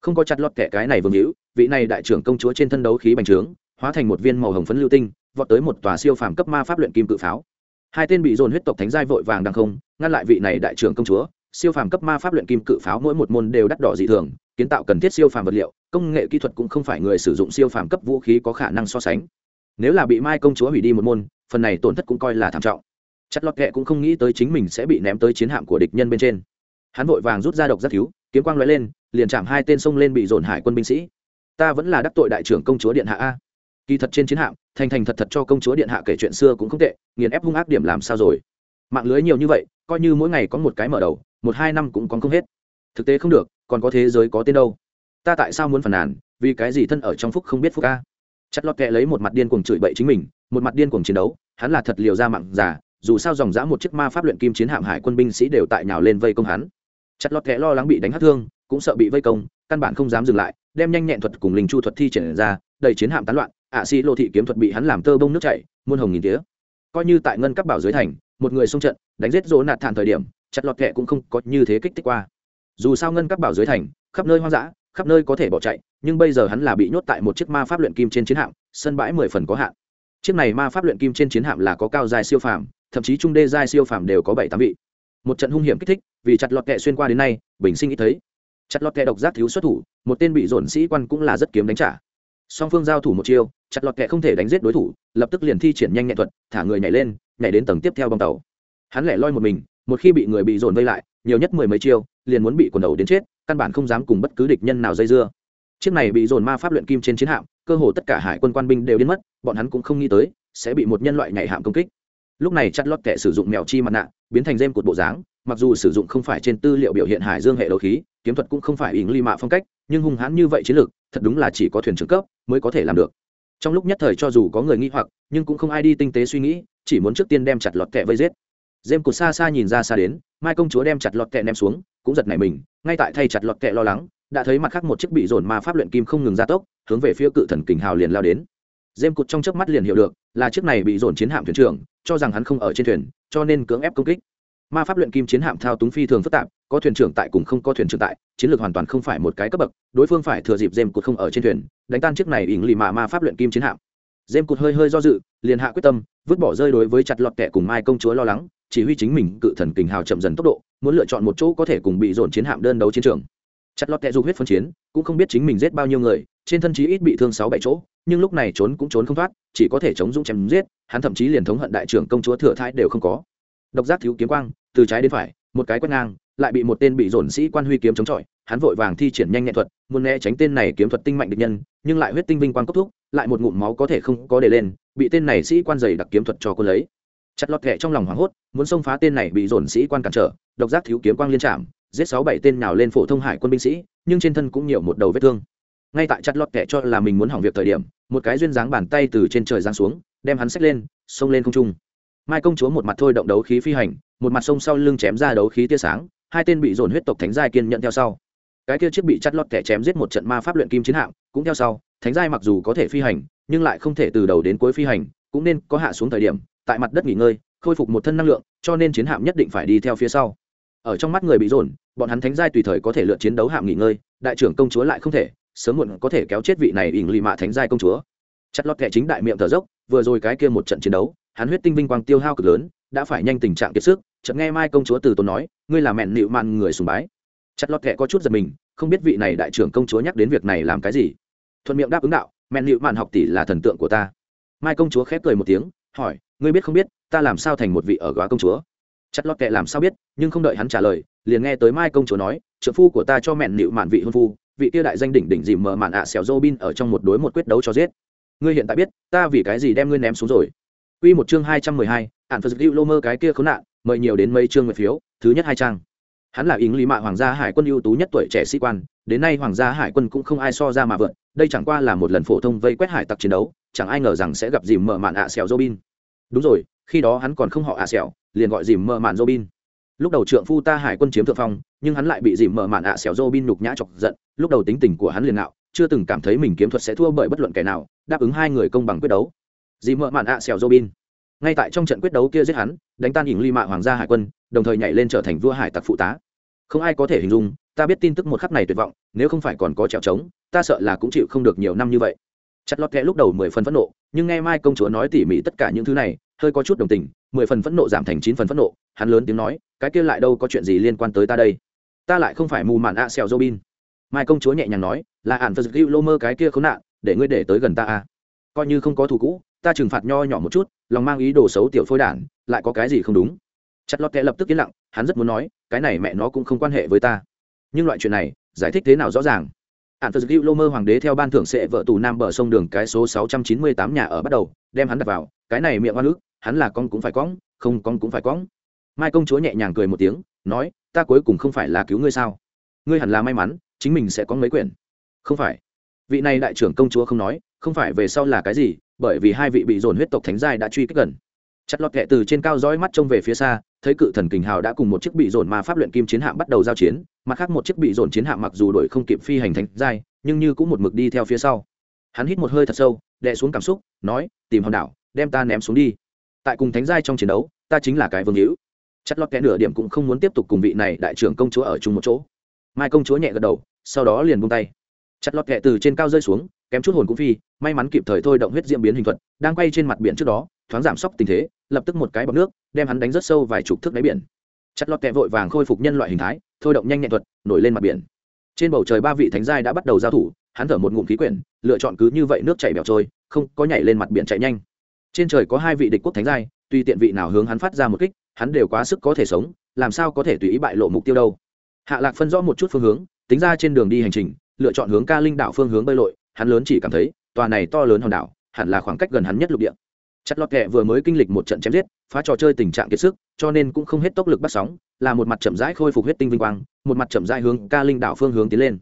Speaker 1: Không có chặt lọt kệ cái này vương hữu, vị này đại trưởng công chúa trên thân đấu khí bành trướng, hóa thành một viên màu hồng phấn lưu tinh, vọt tới một tòa siêu phàm cấp ma pháp luyện kim cự pháo. Hai tên bị dồn huyết tộc thánh giai vội vàng đằng không, ngăn lại vị này đại trưởng công chúa, siêu phàm cấp ma pháp luyện kim cự pháo mỗi một môn đều đắt đỏ dị thường kiến tạo cần thiết siêu phàm vật liệu, công nghệ kỹ thuật cũng không phải người sử dụng siêu phàm cấp vũ khí có khả năng so sánh. Nếu là bị mai công chúa hủy đi một môn, phần này tổn thất cũng coi là thảm trọng. Chặt lọt kệ cũng không nghĩ tới chính mình sẽ bị ném tới chiến hạm của địch nhân bên trên. Hắn vội vàng rút ra độc rất thiếu kiếm quang lóe lên, liền chạm hai tên sông lên bị dồn hải quân binh sĩ. Ta vẫn là đắc tội đại trưởng công chúa điện hạ a. Kỳ thật trên chiến hạm, thành thành thật thật cho công chúa điện hạ kể chuyện xưa cũng không tệ, nghiền ép hung ác điểm làm sao rồi. Mạng lưới nhiều như vậy, coi như mỗi ngày có một cái mở đầu, một hai năm cũng còn không hết. Thực tế không được còn có thế giới có tên đâu? Ta tại sao muốn phản nàn, vì cái gì thân ở trong phúc không biết phúc ca? Chặt lọt kệ lấy một mặt điên cuồng chửi bậy chính mình, một mặt điên cuồng chiến đấu, hắn là thật liều ra mạng giả dù sao dòng dã một chiếc ma pháp luyện kim chiến hạm hải quân binh sĩ đều tại nhào lên vây công hắn. Chặt lọt kệ lo lắng bị đánh hát thương, cũng sợ bị vây công, căn bản không dám dừng lại, đem nhanh nhẹn thuật cùng linh chu thuật thi triển ra, đầy chiến hạm tán loạn, ạ xi lô thị kiếm thuật bị hắn làm tơ bông nước chảy, muôn hồng nghìn tía. Coi như tại ngân các bảo dưới thành, một người xông trận, đánh giết rỗ nạt thản thời điểm, chặt lọt kệ cũng không có như thế kích thích qua dù sao ngân các bảo dưới thành, khắp nơi hoang dã, khắp nơi có thể bỏ chạy, nhưng bây giờ hắn là bị nhốt tại một chiếc ma pháp luyện kim trên chiến hạm, sân bãi mười phần có hạn. Chiếc này ma pháp luyện kim trên chiến hạm là có cao dài siêu phàm, thậm chí trung đê giai siêu phàm đều có bảy tám vị. Một trận hung hiểm kích thích, vì chặt lọt kẹ xuyên qua đến nay, bình sinh ít thấy. Chặt lọt kẹ độc giác thiếu xuất thủ, một tên bị dồn sĩ quan cũng là rất kiếm đánh trả. Song phương giao thủ một chiêu, chặt lọt kẹ không thể đánh giết đối thủ, lập tức liền thi triển nhanh nhẹ thuật, thả người nhảy lên, nhảy đến tầng tiếp theo bong tàu. Hắn lẻ loi một mình, một khi bị người bị dồn vây lại, nhiều nhất mười mấy chiêu liền muốn bị quần đầu đến chết, căn bản không dám cùng bất cứ địch nhân nào dây dưa. Chiếc này bị dồn ma pháp luyện kim trên chiến hạm, cơ hồ tất cả hải quân quan binh đều đến mất, bọn hắn cũng không nghĩ tới, sẽ bị một nhân loại nhảy hạm công kích. Lúc này chặt lót kẻ sử dụng mèo chi mặt nạ, biến thành dêm cột bộ dáng, mặc dù sử dụng không phải trên tư liệu biểu hiện hải dương hệ đấu khí, kiếm thuật cũng không phải ý ly mạ phong cách, nhưng hung hãn như vậy chiến lược, thật đúng là chỉ có thuyền trưởng cấp mới có thể làm được. Trong lúc nhất thời cho dù có người nghi hoặc, nhưng cũng không ai đi tinh tế suy nghĩ, chỉ muốn trước tiên đem chặt lọt kẹ vây giết. Dêm cột xa xa nhìn ra xa đến, mai công chúa đem chặt lọt kẹ ném xuống cũng giật nảy mình, ngay tại thay chặt lọt kẹ lo lắng, đã thấy mặt khác một chiếc bị dồn ma pháp luyện kim không ngừng gia tốc, hướng về phía cự thần kình hào liền lao đến. Dêm cụt trong chớp mắt liền hiểu được, là chiếc này bị dồn chiến hạm thuyền trưởng, cho rằng hắn không ở trên thuyền, cho nên cưỡng ép công kích. Ma pháp luyện kim chiến hạm thao túng phi thường phức tạp, có thuyền trưởng tại cùng không có thuyền trưởng tại, chiến lược hoàn toàn không phải một cái cấp bậc, đối phương phải thừa dịp dêm cụt không ở trên thuyền, đánh tan chiếc này ỉng lì mà ma pháp luyện kim chiến hạm. Dêm cụt hơi hơi do dự, liền hạ quyết tâm, vứt bỏ rơi đối với chặt lọt kẻ cùng mai công chúa lo lắng, chỉ huy chính mình cự thần kình hào chậm dần tốc độ muốn lựa chọn một chỗ có thể cùng bị dồn chiến hạm đơn đấu chiến trường. Chặt lọt kẻ dù huyết phân chiến, cũng không biết chính mình giết bao nhiêu người, trên thân chí ít bị thương sáu bảy chỗ, nhưng lúc này trốn cũng trốn không thoát, chỉ có thể chống dũng chém giết, hắn thậm chí liền thống hận đại trưởng công chúa thừa thái đều không có. Độc giác thiếu kiếm quang, từ trái đến phải, một cái quét ngang, lại bị một tên bị dồn sĩ quan huy kiếm chống chọi, hắn vội vàng thi triển nhanh nhẹn thuật, muốn né tránh tên này kiếm thuật tinh mạnh địch nhân, nhưng lại huyết tinh vinh quang cấp thúc, lại một ngụm máu có thể không có để lên, bị tên này sĩ quan dày đặc kiếm thuật cho cô lấy. Chặt lọt kẹ trong lòng hoảng hốt, muốn xông phá tên này bị dồn sĩ quan cản trở độc giác thiếu kiếm quang liên trạm, giết sáu bảy tên nào lên phổ thông hải quân binh sĩ, nhưng trên thân cũng nhiều một đầu vết thương. Ngay tại chặt lọt kẹ cho là mình muốn hỏng việc thời điểm, một cái duyên dáng bàn tay từ trên trời giáng xuống, đem hắn xách lên, xông lên không trung. Mai công chúa một mặt thôi động đấu khí phi hành, một mặt sông sau lưng chém ra đấu khí tia sáng, hai tên bị dồn huyết tộc thánh giai kiên nhận theo sau. Cái kia chiếc bị chặt lọt kẻ chém giết một trận ma pháp luyện kim chiến hạm, cũng theo sau, thánh giai mặc dù có thể phi hành, nhưng lại không thể từ đầu đến cuối phi hành, cũng nên có hạ xuống thời điểm, tại mặt đất nghỉ ngơi, khôi phục một thân năng lượng, cho nên chiến hạm nhất định phải đi theo phía sau ở trong mắt người bị dồn, bọn hắn thánh giai tùy thời có thể lượt chiến đấu hạm nghỉ ngơi, đại trưởng công chúa lại không thể, sớm muộn có thể kéo chết vị này ỉng lì mạ thánh giai công chúa. Chặt lọt kẻ chính đại miệng thở dốc, vừa rồi cái kia một trận chiến đấu, hắn huyết tinh vinh quang tiêu hao cực lớn, đã phải nhanh tình trạng kiệt sức, chợt nghe mai công chúa từ tốn nói, ngươi là mẹn nịu mạn người sùng bái. Chặt lọt kệ có chút giật mình, không biết vị này đại trưởng công chúa nhắc đến việc này làm cái gì. Thuận miệng đáp ứng đạo, mẹn nịu mạn học tỷ là thần tượng của ta. Mai công chúa khép cười một tiếng, hỏi, ngươi biết không biết, ta làm sao thành một vị ở góa công chúa? Chặt lọt kệ làm sao biết nhưng không đợi hắn trả lời liền nghe tới mai công chúa nói trợ phu của ta cho mẹn nịu mạn vị hôn phu vị kia đại danh đỉnh đỉnh dìm mờ mạn ạ xẻo dô bin ở trong một đối một quyết đấu cho giết ngươi hiện tại biết ta vì cái gì đem ngươi ném xuống rồi Quy một chương hai trăm mười hai, ản phật dịu lô mơ cái kia khốn nạn, mời nhiều đến mấy chương nguyện phiếu, thứ nhất hai trang. Hắn là yến lý mạ hoàng gia hải quân ưu tú nhất tuổi trẻ sĩ quan, đến nay hoàng gia hải quân cũng không ai so ra mà vượt, đây chẳng qua là một lần phổ thông vây quét hải tặc chiến đấu, chẳng ai ngờ rằng sẽ gặp dìm mở mạn ạ xẻo Robin. Đúng rồi, khi đó hắn còn không họ ạ xẻo, liền gọi dìm mờ mạn Robin. Lúc đầu trượng phu ta hải quân chiếm thượng phong, nhưng hắn lại bị dìm mờ mạn ạ xẻo Robin nhục nhã chọc giận, lúc đầu tính tình của hắn liền nạo, chưa từng cảm thấy mình kiếm thuật sẽ thua bởi bất luận kẻ nào, đáp ứng hai người công bằng quyết đấu. Dìm mờ mạn ạ xẻo Robin ngay tại trong trận quyết đấu kia giết hắn đánh tan ỉng ly mạ hoàng gia hải quân đồng thời nhảy lên trở thành vua hải tặc phụ tá không ai có thể hình dung ta biết tin tức một khắc này tuyệt vọng nếu không phải còn có trèo trống ta sợ là cũng chịu không được nhiều năm như vậy chặt lót kẽ lúc đầu mười phần phẫn nộ nhưng nghe mai công chúa nói tỉ mỉ tất cả những thứ này hơi có chút đồng tình, mười phần phẫn nộ giảm thành chín phần phẫn nộ, hắn lớn tiếng nói, cái kia lại đâu có chuyện gì liên quan tới ta đây? Ta lại không phải mù màn a xèo robin. Mai công chúa nhẹ nhàng nói, là ạn phật hữu lô mơ cái kia khốn nạn, để ngươi để tới gần ta a coi như không có thù cũ, ta trừng phạt nho nhỏ một chút, lòng mang ý đồ xấu tiểu phôi đản, lại có cái gì không đúng? Chặt lọt kẽ lập tức yên lặng, hắn rất muốn nói, cái này mẹ nó cũng không quan hệ với ta. Nhưng loại chuyện này, giải thích thế nào rõ ràng? Ạn phật hữu lô mơ hoàng đế theo ban thưởng sệ vợ tù nam bờ sông đường cái số sáu trăm chín mươi tám nhà ở bắt đầu, đem hắn đặt vào, cái này miệng oan ức hắn là con cũng phải cóng không con cũng phải cóng mai công chúa nhẹ nhàng cười một tiếng, nói, ta cuối cùng không phải là cứu ngươi sao? Ngươi hẳn là may mắn, chính mình sẽ có mấy quyển. Không phải. Vị này đại trưởng công chúa không nói, không phải về sau là cái gì, bởi vì hai vị bị dồn huyết tộc thánh giai đã truy kích gần. Chặt lọt kệ từ trên cao dõi mắt trông về phía xa, thấy cự thần kình hào đã cùng một chiếc bị dồn ma pháp luyện kim chiến hạm bắt đầu giao chiến, mặt khác một chiếc bị dồn chiến hạm mặc dù đổi không kịp phi hành thánh giai, nhưng như cũng một mực đi theo phía sau. Hắn hít một hơi thật sâu, đè xuống cảm xúc, nói, tìm hòn đảo, đem ta ném xuống đi tại cùng thánh giai trong chiến đấu, ta chính là cái vương hữu. Chặt lót kẹ nửa điểm cũng không muốn tiếp tục cùng vị này đại trưởng công chúa ở chung một chỗ. Mai công chúa nhẹ gật đầu, sau đó liền buông tay. Chặt lót kẹ từ trên cao rơi xuống, kém chút hồn cũng phi, may mắn kịp thời thôi động huyết diễm biến hình thuật, đang quay trên mặt biển trước đó, thoáng giảm sốc tình thế, lập tức một cái bọc nước, đem hắn đánh rất sâu vài chục thước đáy biển. Chặt lót kẹ vội vàng khôi phục nhân loại hình thái, thôi động nhanh nhẹn thuật, nổi lên mặt biển. Trên bầu trời ba vị thánh giai đã bắt đầu giao thủ, hắn thở một ngụm khí quyển, lựa chọn cứ như vậy nước chảy bẹo trôi, không có nhảy lên mặt biển chạy nhanh trên trời có hai vị địch quốc thánh giai tuy tiện vị nào hướng hắn phát ra một kích, hắn đều quá sức có thể sống, làm sao có thể tùy ý bại lộ mục tiêu đâu. Hạ lạc phân rõ một chút phương hướng, tính ra trên đường đi hành trình, lựa chọn hướng ca linh đảo phương hướng bơi lội, hắn lớn chỉ cảm thấy, tòa này to lớn hòn đảo, hẳn là khoảng cách gần hắn nhất lục địa. Chặt lọt kẹ vừa mới kinh lịch một trận chém giết, phá trò chơi tình trạng kiệt sức, cho nên cũng không hết tốc lực bắt sóng, là một mặt chậm rãi khôi phục huyết tinh vinh quang, một mặt chậm rãi hướng ca linh đảo phương hướng tiến lên.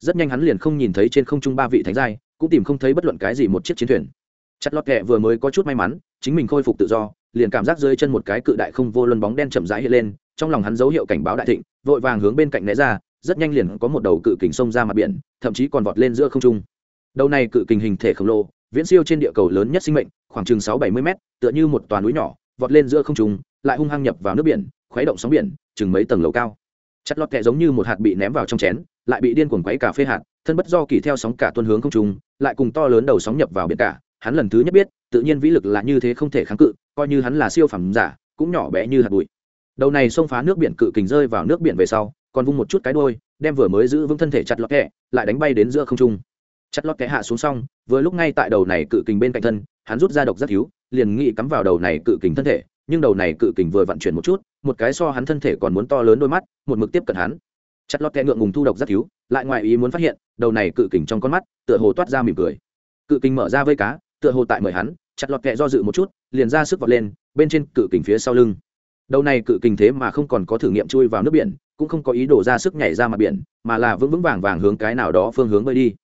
Speaker 1: Rất nhanh hắn liền không nhìn thấy trên không trung ba vị thánh giai, cũng tìm không thấy bất luận cái gì một chiếc chiến thuyền chặt lọt kẹ vừa mới có chút may mắn, chính mình khôi phục tự do, liền cảm giác rơi chân một cái cự đại không vô luân bóng đen chậm rãi hiện lên, trong lòng hắn dấu hiệu cảnh báo đại thịnh, vội vàng hướng bên cạnh né ra, rất nhanh liền có một đầu cự kình xông ra mặt biển, thậm chí còn vọt lên giữa không trung. Đầu này cự kình hình thể khổng lồ, viễn siêu trên địa cầu lớn nhất sinh mệnh, khoảng chừng sáu bảy mươi mét, tựa như một toàn núi nhỏ, vọt lên giữa không trung, lại hung hăng nhập vào nước biển, khuấy động sóng biển, chừng mấy tầng lầu cao. Chặt lọt kẹ giống như một hạt bị ném vào trong chén, lại bị điên cuồng quấy cà phê hạt, thân bất do kỳ theo sóng cả tuân hướng không trung, lại cùng to lớn đầu sóng nhập vào biển cả hắn lần thứ nhất biết, tự nhiên vĩ lực là như thế không thể kháng cự, coi như hắn là siêu phẩm giả, cũng nhỏ bé như hạt bụi. Đầu này xông phá nước biển cự kình rơi vào nước biển về sau, còn vung một chút cái đôi đem vừa mới giữ vững thân thể chặt lọt kẹ, lại đánh bay đến giữa không trung. Chặt lọt kẹ hạ xuống xong, vừa lúc ngay tại đầu này cự kình bên cạnh thân, hắn rút ra độc rất thiếu liền nghĩ cắm vào đầu này cự kình thân thể, nhưng đầu này cự kình vừa vận chuyển một chút, một cái so hắn thân thể còn muốn to lớn đôi mắt, một mực tiếp cận hắn. Chặt lọt kẹ ngượng ngùng thu độc rất thiếu lại ngoài ý muốn phát hiện, đầu này cự kình trong con mắt, tựa hồ toát ra mỉm cười. Cự kình mở ra vây cá tựa hồ tại mời hắn, chặt lọt kẹ do dự một chút, liền ra sức vọt lên, bên trên cự kình phía sau lưng. Đầu này cự kình thế mà không còn có thử nghiệm chui vào nước biển, cũng không có ý đồ ra sức nhảy ra mặt biển, mà là vững vững vàng vàng hướng cái nào đó phương hướng bơi đi.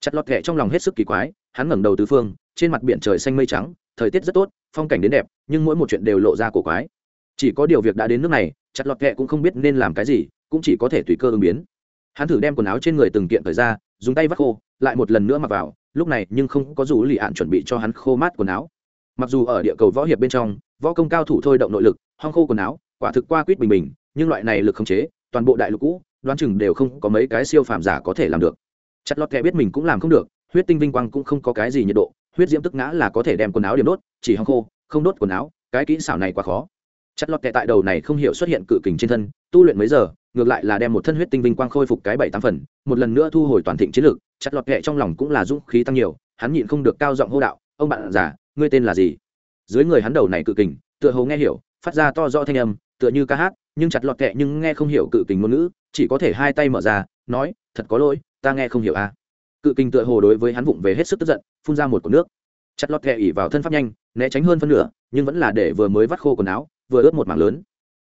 Speaker 1: Chặt lọt kẹ trong lòng hết sức kỳ quái, hắn ngẩng đầu tứ phương, trên mặt biển trời xanh mây trắng, thời tiết rất tốt, phong cảnh đến đẹp, nhưng mỗi một chuyện đều lộ ra cổ quái. Chỉ có điều việc đã đến nước này, chặt lọt kẹ cũng không biết nên làm cái gì, cũng chỉ có thể tùy cơ ứng biến. Hắn thử đem quần áo trên người từng kiện thời ra, dùng tay vắt khô, lại một lần nữa mặc vào lúc này, nhưng không có dù lì ạn chuẩn bị cho hắn khô mát quần áo. Mặc dù ở địa cầu võ hiệp bên trong, võ công cao thủ thôi động nội lực, hong khô quần áo, quả thực qua quýt bình bình, nhưng loại này lực khống chế, toàn bộ đại lục cũ, đoán chừng đều không có mấy cái siêu phàm giả có thể làm được. Chặt lọt kẻ biết mình cũng làm không được, huyết tinh vinh quang cũng không có cái gì nhiệt độ, huyết diễm tức ngã là có thể đem quần áo điểm đốt, chỉ hong khô, không đốt quần áo, cái kỹ xảo này quá khó. Chặt lọt kẻ tại đầu này không hiểu xuất hiện cự kình trên thân, tu luyện mấy giờ ngược lại là đem một thân huyết tinh vinh quang khôi phục cái bảy tám phần, một lần nữa thu hồi toàn thịnh chiến lược, chặt lọt kệ trong lòng cũng là dũng khí tăng nhiều, hắn nhịn không được cao giọng hô đạo, ông bạn già, ngươi tên là gì? Dưới người hắn đầu này cự kình, tựa hồ nghe hiểu, phát ra to rõ thanh âm, tựa như ca hát, nhưng chặt lọt kệ nhưng nghe không hiểu cự kình ngôn ngữ, chỉ có thể hai tay mở ra, nói, thật có lỗi, ta nghe không hiểu à. Cự kình tựa hồ đối với hắn vụng về hết sức tức giận, phun ra một cột nước. Chặt lọt kệ ỉ vào thân pháp nhanh, né tránh hơn phân nửa, nhưng vẫn là để vừa mới vắt khô quần áo, vừa ướt một mảng lớn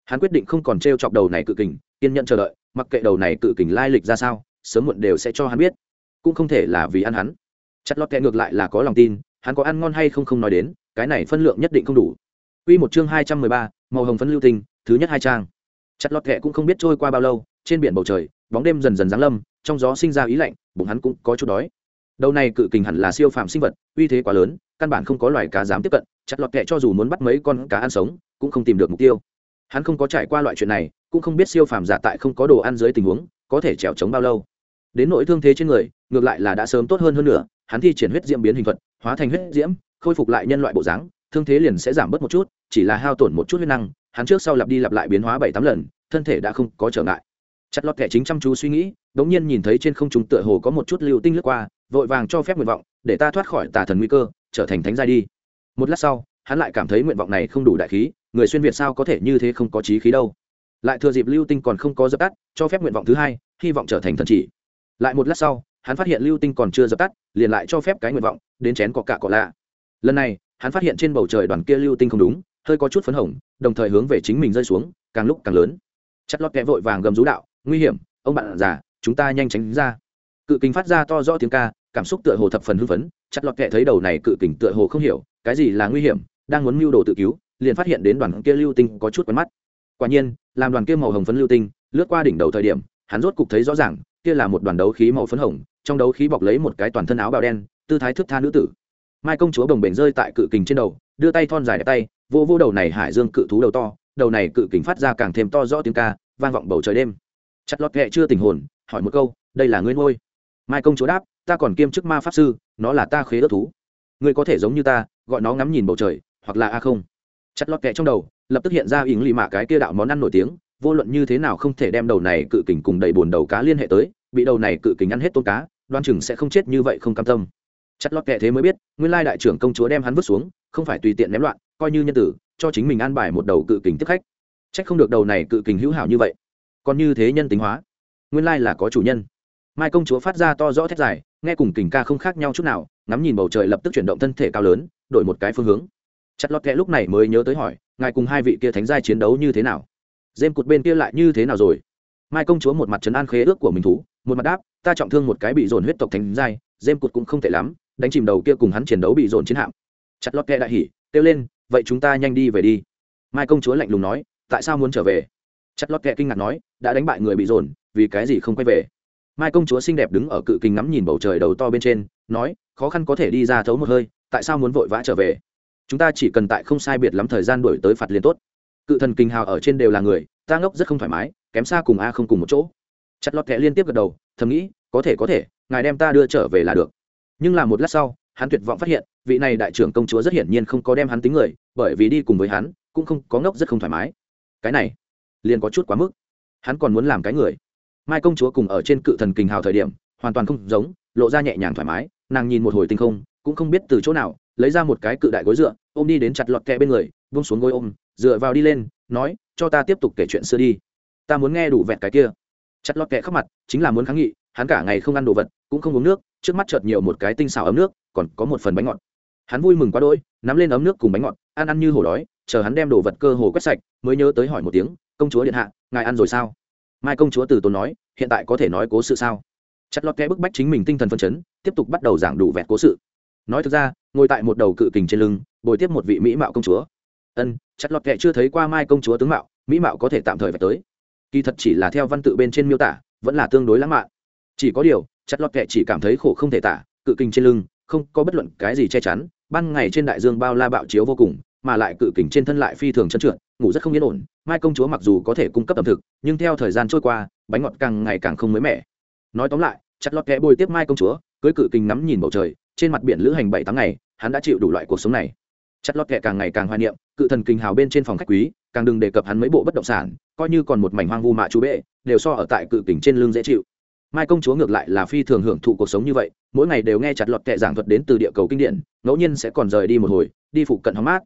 Speaker 1: hắn quyết định không còn t r e o chọc đầu này cự kình kiên nhận chờ đợi mặc kệ đầu này cự kình lai lịch ra sao sớm muộn đều sẽ cho hắn biết cũng không thể là vì ăn hắn chặt lọt kẹ ngược lại là có lòng tin hắn có ăn ngon hay không không nói đến cái này phân lượng nhất định không đủ Quy một chương hai trăm mười ba, màu hồng phấn lưu tinh, thứ nhất hai trang. Chặt lọt kẹ cũng không biết trôi qua bao lâu, trên biển bầu trời, bóng đêm dần dần giáng lâm, trong gió sinh ra ý lạnh, bụng hắn cũng có chút đói. Đầu này cự kình hẳn là siêu phàm sinh vật, uy thế quá lớn, căn bản không có loài cá dám tiếp cận, chặt lọt kẹ cho dù muốn bắt mấy con cá ăn sống, cũng không tìm được mục tiêu. Hắn không có trải qua loại chuyện này, cũng không biết siêu phàm giả tại không có đồ ăn dưới tình huống, có thể trèo chống bao lâu. Đến nỗi thương thế trên người, ngược lại là đã sớm tốt hơn hơn nữa, hắn thi triển huyết diễm biến hình thuật, hóa thành huyết diễm, khôi phục lại nhân loại bộ dáng, thương thế liền sẽ giảm bớt một chút chỉ là hao tổn một chút huyết năng hắn trước sau lặp đi lặp lại biến hóa bảy tám lần thân thể đã không có trở ngại chặt lọt kẻ chính chăm chú suy nghĩ đ ỗ n g nhiên nhìn thấy trên không t tựa hồ có một chút lưu tinh lướt qua vội vàng cho phép nguyện vọng để ta thoát khỏi tà thần nguy cơ trở thành thánh giai đi một lát sau hắn lại cảm thấy nguyện vọng này không đủ đại khí người xuyên việt sao có thể như thế không có trí khí đâu. Lại thừa dịp lưu tinh còn không có dập tắt, cho phép nguyện vọng thứ hai, hy vọng trở thành thần chỉ. Lại một lát sau, hắn phát hiện lưu tinh còn chưa dập tắt, liền lại cho phép cái nguyện vọng, đến chén cọ cạ cọ lạ. Lần này, hắn phát hiện trên bầu trời đoàn kia lưu tinh không đúng, hơi có chút phấn hỏng đồng thời hướng về chính mình rơi xuống, càng lúc càng lớn. Chất lót kẽ vội vàng gầm rú đạo, nguy hiểm, ông bạn già, chúng ta nhanh tránh ra. Cự kính phát ra to rõ tiếng ca, cảm xúc tựa hồ thập phần hưng phấn chất lót kẽ thấy đầu này cự kính tựa hồ không hiểu, cái gì là nguy hiểm, đang muốn mưu đồ tự cứu liền phát hiện đến đoàn kia lưu tinh có chút quen mắt. Quả nhiên, làm đoàn kia màu hồng phấn lưu tinh, lướt qua đỉnh đầu thời điểm, hắn rốt cục thấy rõ ràng, kia là một đoàn đấu khí màu phấn hồng, trong đấu khí bọc lấy một cái toàn thân áo bào đen, tư thái thức tha nữ tử. Mai công chúa bồng bềnh rơi tại cự kình trên đầu, đưa tay thon dài đẹp tay, vô vô đầu này hải dương cự thú đầu to, đầu này cự kình phát ra càng thêm to rõ tiếng ca, vang vọng bầu trời đêm. Chặt lọt kệ chưa tình hồn, hỏi một câu, đây là ngươi nuôi? Mai công chúa đáp, ta còn kiêm chức ma pháp sư, nó là ta khế ước thú. Ngươi có thể giống như ta, gọi nó ngắm nhìn bầu trời, hoặc là a không? Chặt lọt kẹ trong đầu, lập tức hiện ra ỉng lì mạ cái kia đạo món ăn nổi tiếng, vô luận như thế nào không thể đem đầu này cự kình cùng đầy bồn đầu cá liên hệ tới, bị đầu này cự kình ăn hết tôm cá, đoan chừng sẽ không chết như vậy không cam tâm. Chặt lọt kệ thế mới biết, nguyên lai đại trưởng công chúa đem hắn vứt xuống, không phải tùy tiện ném loạn, coi như nhân tử, cho chính mình an bài một đầu cự kình tiếp khách. Trách không được đầu này cự kình hữu hảo như vậy. Còn như thế nhân tính hóa, nguyên lai là có chủ nhân. Mai công chúa phát ra to rõ thét dài, nghe cùng kình ca không khác nhau chút nào, ngắm nhìn bầu trời lập tức chuyển động thân thể cao lớn, đổi một cái phương hướng chặt lọt kẹ lúc này mới nhớ tới hỏi, ngài cùng hai vị kia thánh giai chiến đấu như thế nào? Dêm cụt bên kia lại như thế nào rồi? Mai công chúa một mặt trấn an khế ước của mình thú, một mặt đáp, ta trọng thương một cái bị dồn huyết tộc thánh giai dêm cụt cũng không tệ lắm, đánh chìm đầu kia cùng hắn chiến đấu bị dồn chiến hạm. Chặt lọt kẹ đại hỉ, kêu lên, vậy chúng ta nhanh đi về đi. Mai công chúa lạnh lùng nói, tại sao muốn trở về? Chặt lọt kẹ kinh ngạc nói, đã đánh bại người bị dồn, vì cái gì không quay về? Mai công chúa xinh đẹp đứng ở cự kinh ngắm nhìn bầu trời đầu to bên trên, nói, khó khăn có thể đi ra thấu một hơi, tại sao muốn vội vã trở về? Chúng ta chỉ cần tại không sai biệt lắm thời gian đổi tới phạt liền tốt. Cự thần kinh hào ở trên đều là người, ta ngốc rất không thoải mái, kém xa cùng a không cùng một chỗ. Chặt lọt kẹ liên tiếp gật đầu, thầm nghĩ, có thể có thể, ngài đem ta đưa trở về là được. Nhưng là một lát sau, hắn tuyệt vọng phát hiện, vị này đại trưởng công chúa rất hiển nhiên không có đem hắn tính người, bởi vì đi cùng với hắn, cũng không, có ngốc rất không thoải mái. Cái này, liền có chút quá mức. Hắn còn muốn làm cái người. Mai công chúa cùng ở trên cự thần kình hào thời điểm, hoàn toàn không giống, lộ ra nhẹ nhàng thoải mái, nàng nhìn một hồi tinh không, cũng không biết từ chỗ nào lấy ra một cái cự đại gối dựa, ôm đi đến chặt lọt kẹ bên người vung xuống gối ôm, dựa vào đi lên, nói, cho ta tiếp tục kể chuyện xưa đi. Ta muốn nghe đủ vẹn cái kia. Chặt lọt kẹ khắc mặt, chính là muốn kháng nghị, hắn cả ngày không ăn đồ vật, cũng không uống nước, trước mắt chợt nhiều một cái tinh xào ấm nước, còn có một phần bánh ngọt. Hắn vui mừng quá đỗi, nắm lên ấm nước cùng bánh ngọt, ăn ăn như hổ đói, chờ hắn đem đồ vật cơ hồ quét sạch, mới nhớ tới hỏi một tiếng, công chúa điện hạ, ngài ăn rồi sao? Mai công chúa từ tốn nói, hiện tại có thể nói cố sự sao? Chặt lọt kẽ bức bách chính mình tinh thần phân chấn, tiếp tục bắt đầu giảng đủ vẹt cố sự nói thực ra, ngồi tại một đầu cự kình trên lưng, bồi tiếp một vị mỹ mạo công chúa. Ân, chặt lọt kệ chưa thấy qua mai công chúa tướng mạo, mỹ mạo có thể tạm thời phải tới. Kỳ thật chỉ là theo văn tự bên trên miêu tả, vẫn là tương đối lãng mạn. Chỉ có điều, chặt lọt kệ chỉ cảm thấy khổ không thể tả, cự kình trên lưng, không có bất luận cái gì che chắn, ban ngày trên đại dương bao la bạo chiếu vô cùng, mà lại cự kình trên thân lại phi thường trơn trượt, ngủ rất không yên ổn. Mai công chúa mặc dù có thể cung cấp ẩm thực, nhưng theo thời gian trôi qua, bánh ngọt càng ngày càng không mới mẻ. Nói tóm lại, chặt lọt kẽ bồi tiếp mai công chúa, cưới cự kình ngắm nhìn bầu trời trên mặt biển lữ hành bảy tháng ngày, hắn đã chịu đủ loại cuộc sống này. Chặt lót kệ càng ngày càng hoài niệm, cự thần kinh hào bên trên phòng khách quý, càng đừng đề cập hắn mấy bộ bất động sản, coi như còn một mảnh hoang vu mạ chú bệ đều so ở tại cự kình trên lưng dễ chịu. Mai công chúa ngược lại là phi thường hưởng thụ cuộc sống như vậy, mỗi ngày đều nghe chặt lọt kệ giảng thuật đến từ địa cầu kinh điển, ngẫu nhiên sẽ còn rời đi một hồi, đi phụ cận hóng mát.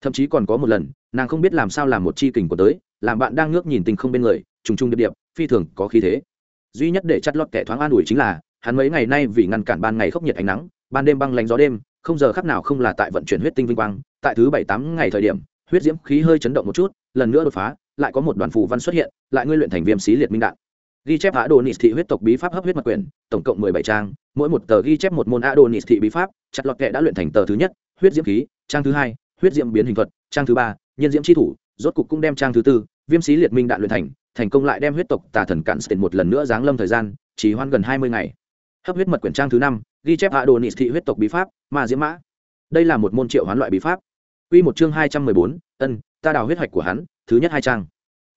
Speaker 1: Thậm chí còn có một lần, nàng không biết làm sao làm một chi kình của tới, làm bạn đang ngước nhìn tình không bên người, trùng trùng điệp điệp, phi thường có khí thế. Duy nhất để chặt lọt kệ thoáng an ủi chính là, hắn mấy ngày nay vì ngăn cản ban ngày khốc nhiệt ánh nắng ban đêm băng lạnh gió đêm, không giờ khắc nào không là tại vận chuyển huyết tinh vinh quang, tại thứ bảy tám ngày thời điểm, huyết diễm khí hơi chấn động một chút, lần nữa đột phá, lại có một đoàn phù văn xuất hiện, lại ngươi luyện thành viêm xí liệt minh đạn. Ghi chép Adonis đồ thị huyết tộc bí pháp hấp huyết mật quyển, tổng cộng mười bảy trang, mỗi một tờ ghi chép một môn Adonis đồ thị bí pháp, chặt lọt kệ đã luyện thành tờ thứ nhất, huyết diễm khí, trang thứ hai, huyết diễm biến hình thuật, trang thứ ba, nhân diễm chi thủ, rốt cục cũng đem trang thứ tư, viêm xí liệt minh đạn luyện thành thành công lại đem huyết tộc tà thần cản tiền một lần nữa giáng lâm thời gian chỉ hoan gần hai mươi ngày. Hấp huyết mật quyển trang thứ năm ghi chép hạ đồ nị thị huyết tộc bí pháp, ma diễm mã. Đây là một môn triệu hoán loại bí pháp. Quy một chương hai trăm mười bốn, ân, ta đào huyết hoạch của hắn, thứ nhất hai trang.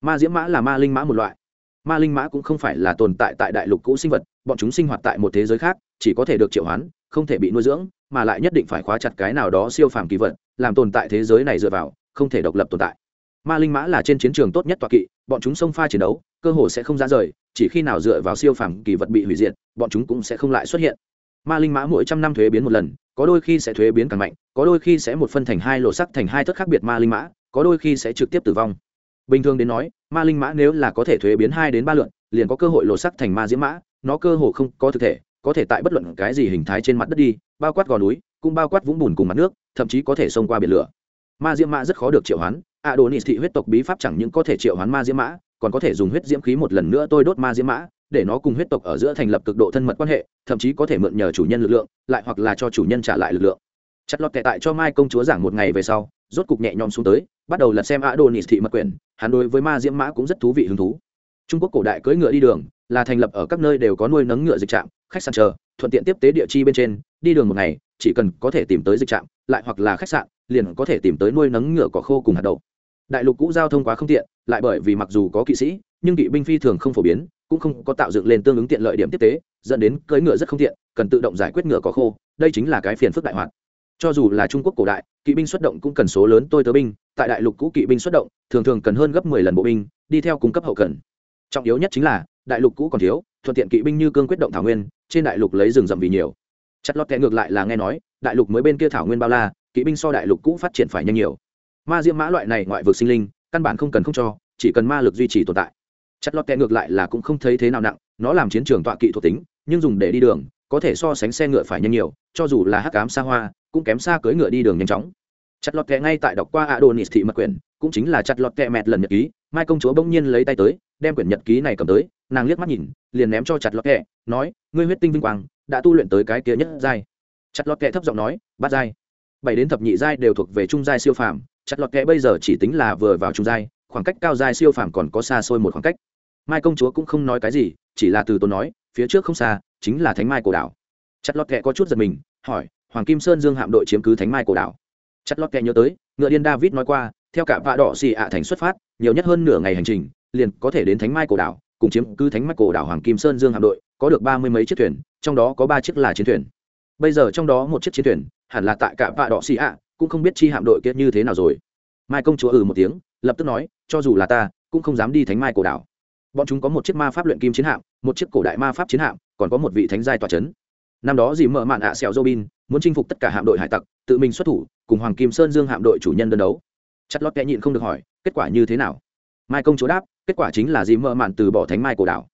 Speaker 1: Ma diễm mã là ma linh mã một loại. Ma linh mã cũng không phải là tồn tại tại đại lục cũ sinh vật, bọn chúng sinh hoạt tại một thế giới khác, chỉ có thể được triệu hoán, không thể bị nuôi dưỡng, mà lại nhất định phải khóa chặt cái nào đó siêu phàm kỳ vật, làm tồn tại thế giới này dựa vào, không thể độc lập tồn tại. Ma linh mã là trên chiến trường tốt nhất tọa kỵ, bọn chúng xông pha chiến đấu, cơ hồ sẽ không ra rời, chỉ khi nào dựa vào siêu phàm kỳ vật bị hủy diệt, bọn chúng cũng sẽ không lại xuất hiện ma linh mã mỗi trăm năm thuế biến một lần, có đôi khi sẽ thuế biến càng mạnh, có đôi khi sẽ một phân thành hai lộ sắc thành hai thất khác biệt ma linh mã, có đôi khi sẽ trực tiếp tử vong. Bình thường đến nói, ma linh mã nếu là có thể thuế biến hai đến ba lượn liền có cơ hội lộ sắc thành ma diễm mã, nó cơ hồ không có thực thể, có thể tại bất luận cái gì hình thái trên mặt đất đi, bao quát gò núi, cũng bao quát vũng bùn cùng mặt nước, thậm chí có thể xông qua biển lửa. Ma diễm mã rất khó được triệu hoán a đồ nị thị huyết tộc bí pháp chẳng những có thể triệu hoán ma diễm mã, còn có thể dùng huyết diễm khí một lần nữa tôi đốt ma diễm mã để nó cùng huyết tộc ở giữa thành lập cực độ thân mật quan hệ, thậm chí có thể mượn nhờ chủ nhân lực lượng, lại hoặc là cho chủ nhân trả lại lực lượng. Chặt lọt kệ tại cho mai công chúa giảng một ngày về sau, rốt cục nhẹ nhõm xuống tới, bắt đầu lật xem a Đô nị thị mật quyển, hắn đối với ma diễm mã cũng rất thú vị hứng thú. Trung quốc cổ đại cưỡi ngựa đi đường, là thành lập ở các nơi đều có nuôi nấng ngựa dịch trạm, khách sạn chờ, thuận tiện tiếp tế địa chi bên trên, đi đường một ngày, chỉ cần có thể tìm tới dịch trạm, lại hoặc là khách sạn, liền có thể tìm tới nuôi nấng ngựa cỏ khô cùng hạt đậu. Đại lục cũ giao thông quá không tiện, lại bởi vì mặc dù có kỵ sĩ, nhưng kỵ binh phi thường không phổ biến cũng không có tạo dựng lên tương ứng tiện lợi điểm tiếp tế, dẫn đến cưỡi ngựa rất không tiện, cần tự động giải quyết ngựa có khô, đây chính là cái phiền phức đại hoạt. Cho dù là trung quốc cổ đại, kỵ binh xuất động cũng cần số lớn tôi tớ binh, tại đại lục cũ kỵ binh xuất động, thường thường cần hơn gấp mười lần bộ binh, đi theo cung cấp hậu cần. Trọng yếu nhất chính là, đại lục cũ còn thiếu, thuận tiện kỵ binh như cương quyết động thảo nguyên, trên đại lục lấy rừng rậm vì nhiều. Chặt lót kẹ ngược lại là nghe nói, đại lục mới bên kia thảo nguyên bao la, kỵ binh so đại lục cũ phát triển phải nhanh nhiều. Ma diễm mã loại này ngoại vực sinh linh, căn bản không cần không cho, chỉ cần ma lực duy trì tồn tại chặt lọt kẹ ngược lại là cũng không thấy thế nào nặng, nó làm chiến trường tọa kỵ thuộc tính, nhưng dùng để đi đường, có thể so sánh xe ngựa phải nhanh nhiều, cho dù là hắc cám xa hoa, cũng kém xa cưỡi ngựa đi đường nhanh chóng. Chặt lọt kẹ ngay tại đọc qua adonis thị mật quyển, cũng chính là chặt lọt kẹ mẹt lần nhật ký, mai công chúa bỗng nhiên lấy tay tới, đem quyển nhật ký này cầm tới, nàng liếc mắt nhìn, liền ném cho chặt lọt kẹ nói, ngươi huyết tinh vinh quang, đã tu luyện tới cái kia nhất giai. Chặt lọt kẹ thấp giọng nói, bát giai. Bảy đến thập nhị giai đều thuộc về trung giai siêu phàm, chặt lọt kẹ bây giờ chỉ tính là vừa vào trung giai, khoảng cách cao giai siêu phàm còn có xa xôi một khoảng cách mai công chúa cũng không nói cái gì, chỉ là từ tốn nói, phía trước không xa, chính là thánh mai cổ đảo. Chặt lọt kẹ có chút giật mình, hỏi, hoàng kim sơn dương hạm đội chiếm cứ thánh mai cổ đảo. Chặt lọt kẹ nhớ tới, ngựa điên david nói qua, theo cả vạ đỏ xì ạ thành xuất phát, nhiều nhất hơn nửa ngày hành trình, liền có thể đến thánh mai cổ đảo, cùng chiếm cứ thánh mai cổ đảo hoàng kim sơn dương hạm đội, có được ba mươi mấy chiếc thuyền, trong đó có ba chiếc là chiến thuyền. Bây giờ trong đó một chiếc chiến thuyền, hẳn là tại cả vạ đỏ xì ạ, cũng không biết chi hạm đội kia như thế nào rồi. Mai công chúa ừ một tiếng, lập tức nói, cho dù là ta, cũng không dám đi thánh mai cổ đảo bọn chúng có một chiếc ma pháp luyện kim chiến hạm, một chiếc cổ đại ma pháp chiến hạm, còn có một vị thánh giai tòa c h ấ n năm đó dì mở mạn ạ à xẹo dô muốn chinh phục tất cả hạm đội hải tặc, tự mình xuất thủ, cùng hoàng kim sơn dương hạm đội chủ nhân đơn đấu. Chất lót kẽ nhịn không được hỏi, kết quả như thế nào? Mai công chúa đáp, kết quả chính là dì mở mạn từ bỏ thánh mai cổ đảo.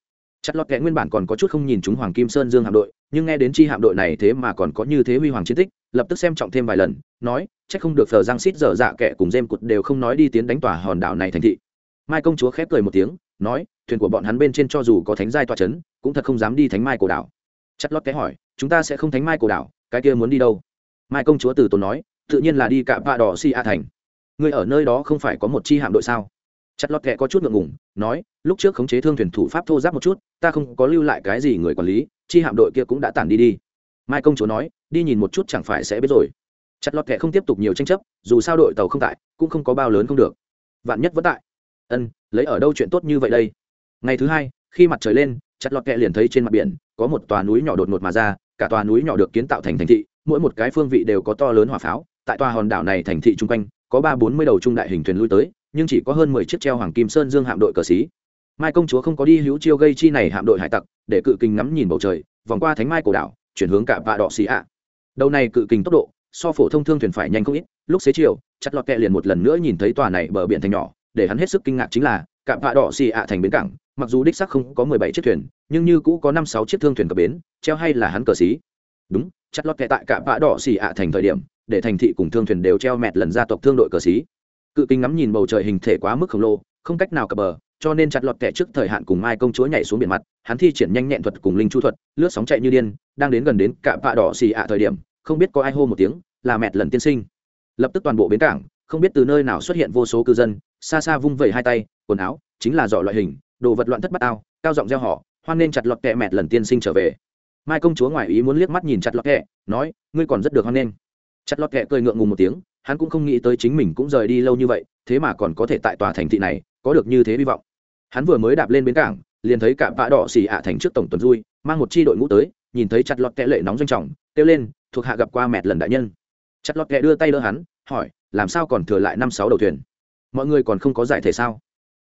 Speaker 1: Chất lót kẽ nguyên bản còn có chút không nhìn chúng hoàng kim sơn dương hạm đội, nhưng nghe đến chi hạm đội này thế mà còn có như thế huy hoàng chiến tích, lập tức xem trọng thêm vài lần, nói c h ắ c không được thờ giang xít dở dạ kệ cùng dêm cụt đều không nói đi tiến đánh tỏa hòn đảo này thành thị. Mai công chúa khép cười một tiếng nói, thuyền của bọn hắn bên trên cho dù có thánh giai tọa c h ấ n cũng thật không dám đi thánh mai cổ đảo. Chất lót cái hỏi, chúng ta sẽ không thánh mai cổ đảo, cái kia muốn đi đâu? Mai công chúa từ tốn nói, tự nhiên là đi cạm vạ đỏ si a thành. Người ở nơi đó không phải có một chi hạm đội sao? Chất lót kệ có chút ngượng ngùng, nói, lúc trước khống chế thương thuyền thủ pháp thô giáp một chút, ta không có lưu lại cái gì người quản lý, chi hạm đội kia cũng đã tản đi đi. Mai công chúa nói, đi nhìn một chút chẳng phải sẽ biết rồi. Chặt lót kệ không tiếp tục nhiều tranh chấp, dù sao đội tàu không tại, cũng không có bao lớn không được. Vạn nhất vẫn tại ân, lấy ở đâu chuyện tốt như vậy đây? Ngày thứ hai, khi mặt trời lên, chặt lọt kẹ liền thấy trên mặt biển, có một tòa núi nhỏ đột ngột mà ra, cả tòa núi nhỏ được kiến tạo thành thành thị, mỗi một cái phương vị đều có to lớn hỏa pháo. Tại tòa hòn đảo này thành thị chung quanh, có ba bốn mươi đầu trung đại hình thuyền lui tới, nhưng chỉ có hơn mười chiếc treo hoàng kim sơn dương hạm đội cờ xí. Mai công chúa không có đi hữu chiêu gây chi này hạm đội hải tặc, để cự kình ngắm nhìn bầu trời, vòng qua thánh mai cổ đảo, chuyển hướng cả vạ đỏ xì ạ. Đầu này cự kình tốc độ, so phổ thông thương thuyền phải nhanh không ít. Lúc xế chiều, chặt lọt kẹ liền một lần nữa nhìn thấy tòa này bờ biển thành nhỏ để hắn hết sức kinh ngạc chính là, cạm vạ đỏ xì ạ thành bến cảng, mặc dù đích sắc không có mười bảy chiếc thuyền, nhưng như cũ có năm sáu chiếc thương thuyền cập bến, treo hay là hắn cờ xí. Đúng, chặt lót kẹt tại cạm vạ đỏ xì ạ thành thời điểm, để thành thị cùng thương thuyền đều treo mẹt lần gia tộc thương đội cờ xí. Cự kinh ngắm nhìn bầu trời hình thể quá mức khổng lồ, không cách nào cập bờ, cho nên chặt lọt kẻ trước thời hạn cùng mai công chúa nhảy xuống biển mặt, hắn thi triển nhanh nhẹn thuật cùng linh chu thuật, lướt sóng chạy như điên, đang đến gần đến cạm vạ đỏ xì ạ thời điểm, không biết có ai hô một tiếng, là mẹt lần tiên sinh. Lập tức toàn bộ bến cảng không biết từ nơi nào xuất hiện vô số cư dân, xa xa vung vẩy hai tay, quần áo, chính là giỏ loại hình, đồ vật loạn thất bát ao, cao giọng gieo họ, hoan nên chặt lọt kẹ mẹt lần tiên sinh trở về. Mai công chúa ngoài ý muốn liếc mắt nhìn chặt lọt kẹ, nói, ngươi còn rất được hoan nên. Chặt lọt kẹ cười ngượng ngùng một tiếng, hắn cũng không nghĩ tới chính mình cũng rời đi lâu như vậy, thế mà còn có thể tại tòa thành thị này, có được như thế hy vọng. Hắn vừa mới đạp lên bến cảng, liền thấy cả vạ đỏ xì ạ thành trước tổng tuần vui, mang một chi đội ngũ tới, nhìn thấy chặt lọt kẹ lệ nóng doanh trọng, kêu lên, thuộc hạ gặp qua mẹt lần đại nhân. Chặt lọt kẹ đưa tay đỡ hắn, hỏi làm sao còn thừa lại năm sáu đầu thuyền? Mọi người còn không có giải thể sao?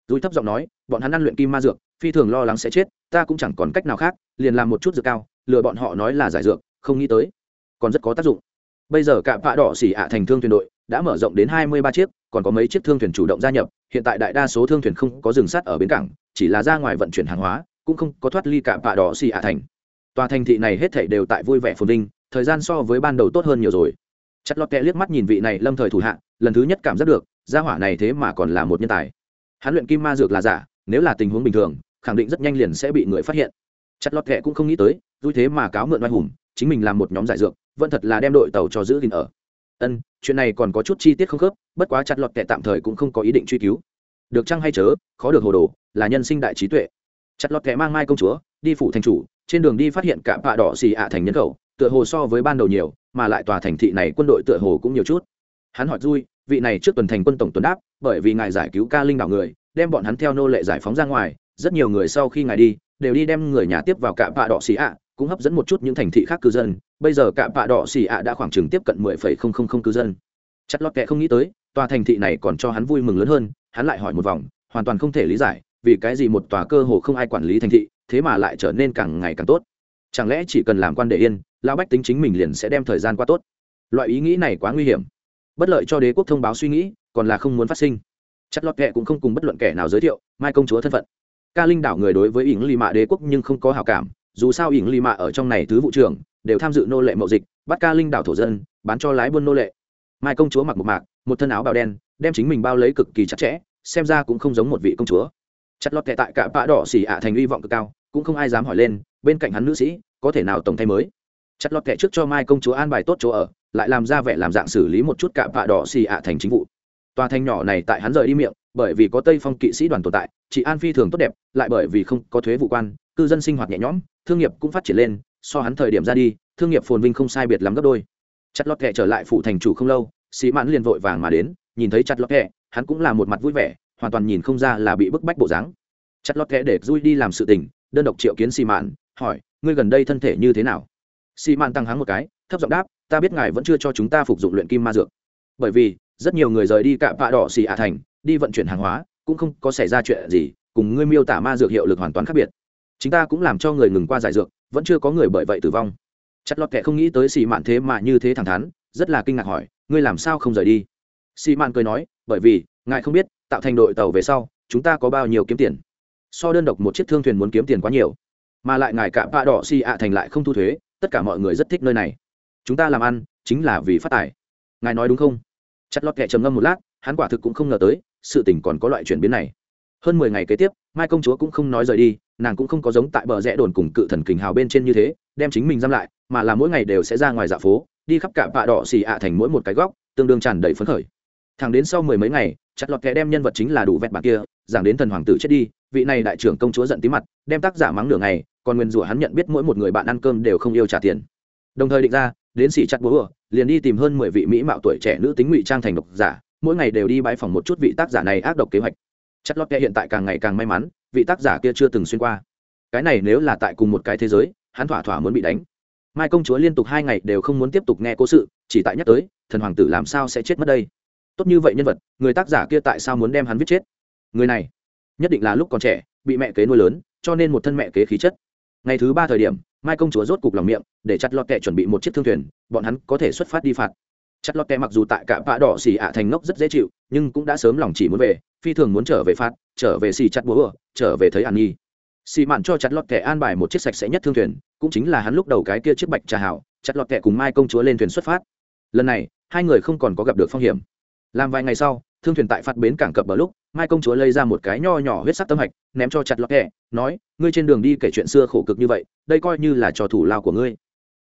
Speaker 1: Dùi thấp giọng nói, bọn hắn ăn luyện kim ma dược, phi thường lo lắng sẽ chết, ta cũng chẳng còn cách nào khác, liền làm một chút dược cao, lừa bọn họ nói là giải dược, không nghĩ tới, còn rất có tác dụng. Bây giờ cạm vạ đỏ xỉ ạ thành thương thuyền đội đã mở rộng đến hai mươi ba chiếc, còn có mấy chiếc thương thuyền chủ động gia nhập, hiện tại đại đa số thương thuyền không có dừng sát ở bến cảng, chỉ là ra ngoài vận chuyển hàng hóa, cũng không có thoát ly cạm vạ đỏ xỉ ạ thành. Tòa thành thị này hết thảy đều tại vui vẻ phồn vinh, thời gian so với ban đầu tốt hơn nhiều rồi chặt lọt kẹ liếc mắt nhìn vị này lâm thời thủ hạ, lần thứ nhất cảm giác được, gia hỏa này thế mà còn là một nhân tài. Hắn luyện kim ma dược là giả, nếu là tình huống bình thường, khẳng định rất nhanh liền sẽ bị người phát hiện. Chặt lọt kẹ cũng không nghĩ tới, vui thế mà cáo mượn oai hùng, chính mình làm một nhóm giải dược, vẫn thật là đem đội tàu cho giữ gìn ở. Ân, chuyện này còn có chút chi tiết không khớp, bất quá chặt lọt kẹ tạm thời cũng không có ý định truy cứu. Được chăng hay chớ, khó được hồ đồ, là nhân sinh đại trí tuệ. Chặt lọt kẹ mang mai công chúa, đi phủ thành chủ, trên đường đi phát hiện cả bạ đỏ xì ạ thành nhân khẩu, tựa hồ so với ban đầu nhiều mà lại tòa thành thị này quân đội tựa hồ cũng nhiều chút. Hắn hỏi vui vị này trước tuần thành quân tổng tuần đáp, bởi vì ngài giải cứu ca linh đảo người, đem bọn hắn theo nô lệ giải phóng ra ngoài, rất nhiều người sau khi ngài đi, đều đi đem người nhà tiếp vào cạ bạ đỏ xì ạ, cũng hấp dẫn một chút những thành thị khác cư dân. Bây giờ cạ bạ đỏ xì ạ đã khoảng chừng tiếp cận mười phẩy không không không cư dân. Chất lót kệ không nghĩ tới, tòa thành thị này còn cho hắn vui mừng lớn hơn, hắn lại hỏi một vòng, hoàn toàn không thể lý giải, vì cái gì một tòa cơ hồ không ai quản lý thành thị, thế mà lại trở nên càng ngày càng tốt. Chẳng lẽ chỉ cần làm quan để yên lão bách tính chính mình liền sẽ đem thời gian qua tốt. Loại ý nghĩ này quá nguy hiểm. Bất lợi cho đế quốc thông báo suy nghĩ, còn là không muốn phát sinh. Chất lót kệ cũng không cùng bất luận kẻ nào giới thiệu, mai công chúa thân phận. Ca linh đảo người đối với ỉng lì mạ đế quốc nhưng không có hào cảm, dù sao ỉng lì mạ ở trong này thứ vụ trưởng, đều tham dự nô lệ mậu dịch, bắt ca linh đảo thổ dân, bán cho lái buôn nô lệ. Mai công chúa mặc một mạc, một thân áo bào đen, đem chính mình bao lấy cực kỳ chặt chẽ, xem ra cũng không giống một vị công chúa. Chặt lọt kệ tại cả bạ đỏ xỉ ạ thành hy vọng cực cao, cũng không ai dám hỏi lên, bên cạnh hắn nữ sĩ, có thể nào tổng thay mới? Chặt lọt kệ trước cho mai công chúa an bài tốt chỗ ở, lại làm ra vẻ làm dạng xử lý một chút cả vạ đỏ xì ạ thành chính vụ. Tòa thành nhỏ này tại hắn rời đi miệng, bởi vì có tây phong kỵ sĩ đoàn tồn tại, chị an phi thường tốt đẹp, lại bởi vì không có thuế vụ quan, cư dân sinh hoạt nhẹ nhõm, thương nghiệp cũng phát triển lên, so hắn thời điểm ra đi, thương nghiệp phồn vinh không sai biệt lắm gấp đôi. Chặt lọt kệ trở lại phủ thành chủ không lâu sĩ mãn liền vội vàng mà đến, nhìn thấy chặt lọt kệ hắn cũng là một mặt vui vẻ, hoàn toàn nhìn không ra là bị bức bách bộ dáng. Chặt lọt kệ để vui đi làm sự tình, đơn độc triệu kiến sĩ mạn hỏi, ngươi gần đây thân thể như thế nào? Sĩ mạn tăng hắng một cái, thấp giọng đáp, ta biết ngài vẫn chưa cho chúng ta phục dụng luyện kim ma dược. Bởi vì, rất nhiều người rời đi cạm vạ đỏ xì ạ thành, đi vận chuyển hàng hóa, cũng không có xảy ra chuyện gì, cùng ngươi miêu tả ma dược hiệu lực hoàn toàn khác biệt. Chúng ta cũng làm cho người ngừng qua giải dược, vẫn chưa có người bởi vậy tử vong. Chặt lọt kệ không nghĩ tới xì mạn thế mà như thế thẳng thắn, rất là kinh ngạc hỏi, ngươi làm sao không rời đi? Xì mạn cười nói, bởi vì, ngài không biết, tạo thành đội tàu về sau, chúng ta có bao nhiêu kiếm tiền. So đơn độc một chiếc thương thuyền muốn kiếm tiền quá nhiều, mà lại ngài cả bạ đỏ xì ạ thành lại không thu thuế tất cả mọi người rất thích nơi này. Chúng ta làm ăn chính là vì phát tài. Ngài nói đúng không? Chặt lọt kệ trầm ngâm một lát, hắn quả thực cũng không ngờ tới, sự tình còn có loại chuyển biến này. Hơn mười ngày kế tiếp, mai công chúa cũng không nói rời đi, nàng cũng không có giống tại bờ rẽ đồn cùng cự thần kình hào bên trên như thế, đem chính mình giam lại, mà là mỗi ngày đều sẽ ra ngoài dạ phố, đi khắp cả bạ đỏ xì ạ thành mỗi một cái góc, tương đương tràn đầy phấn khởi. Thẳng đến sau mười mấy ngày, chặt lọt kẻ đem nhân vật chính là đủ vẹn bạc kia, giảng đến thần hoàng tử chết đi, vị này đại trưởng công chúa giận tí mặt, đem tác giả mắng nửa ngày còn nguyên rủa hắn nhận biết mỗi một người bạn ăn cơm đều không yêu trả tiền. Đồng thời định ra, đến xỉ chặt búa liền đi tìm hơn mười vị mỹ mạo tuổi trẻ nữ tính ngụy trang thành độc giả, mỗi ngày đều đi bãi phòng một chút vị tác giả này ác độc kế hoạch. Chất lót kia hiện tại càng ngày càng may mắn, vị tác giả kia chưa từng xuyên qua. Cái này nếu là tại cùng một cái thế giới, hắn thỏa thỏa muốn bị đánh. Mai công chúa liên tục hai ngày đều không muốn tiếp tục nghe cố sự, chỉ tại nhắc tới, thần hoàng tử làm sao sẽ chết mất đây? Tốt như vậy nhân vật, người tác giả kia tại sao muốn đem hắn viết chết? Người này, nhất định là lúc còn trẻ, bị mẹ kế nuôi lớn, cho nên một thân mẹ kế khí chất ngày thứ ba thời điểm, mai công chúa rốt cục lòng miệng, để chặt lọt kẹ chuẩn bị một chiếc thương thuyền, bọn hắn có thể xuất phát đi phạt. Chặt lọt kẹ mặc dù tại cả vạ đỏ xì ạ thành ngốc rất dễ chịu, nhưng cũng đã sớm lòng chỉ muốn về, phi thường muốn trở về phạt, trở về xì chặt búa, trở về thấy an nhi. Xì mạn cho chặt lọt kẹ an bài một chiếc sạch sẽ nhất thương thuyền, cũng chính là hắn lúc đầu cái kia chiếc bạch trà hảo, chặt lọt kẹ cùng mai công chúa lên thuyền xuất phát. Lần này, hai người không còn có gặp được phong hiểm. Làm vài ngày sau thương thuyền tại phạt bến cảng cập bờ lúc, mai công chúa lấy ra một cái nho nhỏ huyết sắc tâm hạch, ném cho chặt lọt kẹ, nói, ngươi trên đường đi kể chuyện xưa khổ cực như vậy, đây coi như là trò thủ lao của ngươi.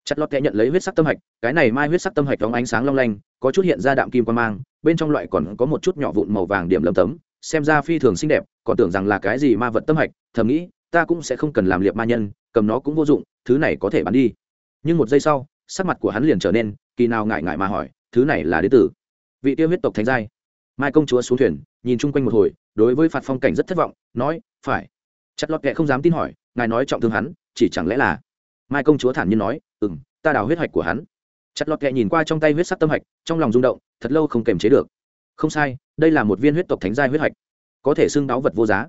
Speaker 1: Chặt lọt kẹ nhận lấy huyết sắc tâm hạch, cái này mai huyết sắc tâm hạch đóng ánh sáng long lanh, có chút hiện ra đạm kim quan mang, bên trong loại còn có một chút nhỏ vụn màu vàng điểm lấm tấm, xem ra phi thường xinh đẹp, còn tưởng rằng là cái gì ma vật tâm hạch, thầm nghĩ, ta cũng sẽ không cần làm liệp ma nhân, cầm nó cũng vô dụng, thứ này có thể bán đi. Nhưng một giây sau, sắc mặt của hắn liền trở nên kỳ nào ngại ngại mà hỏi, thứ này là đế tử? Vị tiêu huyết tộc thánh giai mai công chúa xuống thuyền, nhìn chung quanh một hồi, đối với phạt phong cảnh rất thất vọng, nói, phải. Chặt lọt kệ không dám tin hỏi, ngài nói trọng thương hắn, chỉ chẳng lẽ là? Mai công chúa thản nhiên nói ừ m ta đào huyết hạch của hắn. Chặt lọt kệ nhìn qua trong tay huyết sắc tâm hạch, trong lòng rung động, thật lâu không kềm chế được. Không sai, đây là một viên huyết tộc thánh giai huyết hạch, có thể xưng đáo vật vô giá.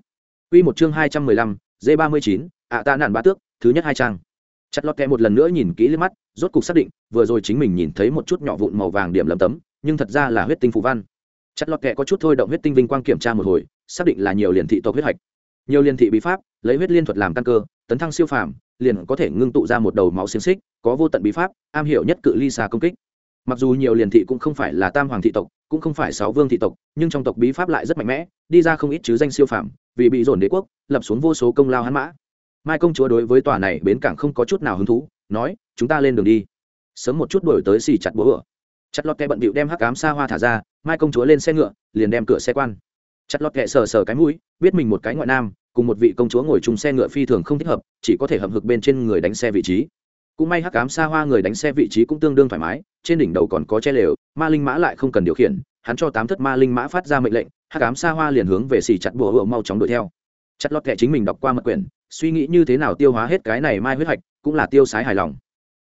Speaker 1: Quy một chương hai trăm mười lăm d ba mươi chín, ạ ta nạn bá tước, thứ nhất hai trang. Chặt lọt kệ một lần nữa nhìn kỹ lên mắt, rốt cục xác định, vừa rồi chính mình nhìn thấy một chút nhỏ vụn màu vàng điểm lầm tấm, nhưng thật ra là huyết tinh phù văn chặt lọt kệ có chút thôi động huyết tinh vinh quang kiểm tra một hồi, xác định là nhiều liền thị tộc huyết hạch. Nhiều liền thị bí pháp, lấy huyết liên thuật làm căn cơ, tấn thăng siêu phàm, liền có thể ngưng tụ ra một đầu máu xiềng xích, có vô tận bí pháp, am hiểu nhất cự ly xa công kích. Mặc dù nhiều liền thị cũng không phải là tam hoàng thị tộc, cũng không phải sáu vương thị tộc, nhưng trong tộc bí pháp lại rất mạnh mẽ, đi ra không ít chứ danh siêu phàm, vì bị dồn đế quốc, lập xuống vô số công lao hắn mã. Mai công chúa đối với tòa này bến cảng không có chút nào hứng thú, nói, chúng ta lên đường đi. Sớm một chút đổi tới xì chặt búa chặt lọt kẹ bận bịu đem hắc cám xa hoa thả ra, mai công chúa lên xe ngựa, liền đem cửa xe quan. Chặt lọt kẹ sờ sờ cái mũi, biết mình một cái ngoại nam, cùng một vị công chúa ngồi chung xe ngựa phi thường không thích hợp, chỉ có thể hầm hực bên trên người đánh xe vị trí. Cũng may hắc cám xa hoa người đánh xe vị trí cũng tương đương thoải mái, trên đỉnh đầu còn có che lều, ma linh mã lại không cần điều khiển, hắn cho tám thất ma linh mã phát ra mệnh lệnh, hắc cám xa hoa liền hướng về xì chặt bùa hựa mau chóng đuổi theo. Chặt lọt kẹ chính mình đọc qua mật quyển, suy nghĩ như thế nào tiêu hóa hết cái này mai huyết hạch, cũng là tiêu sái hài lòng.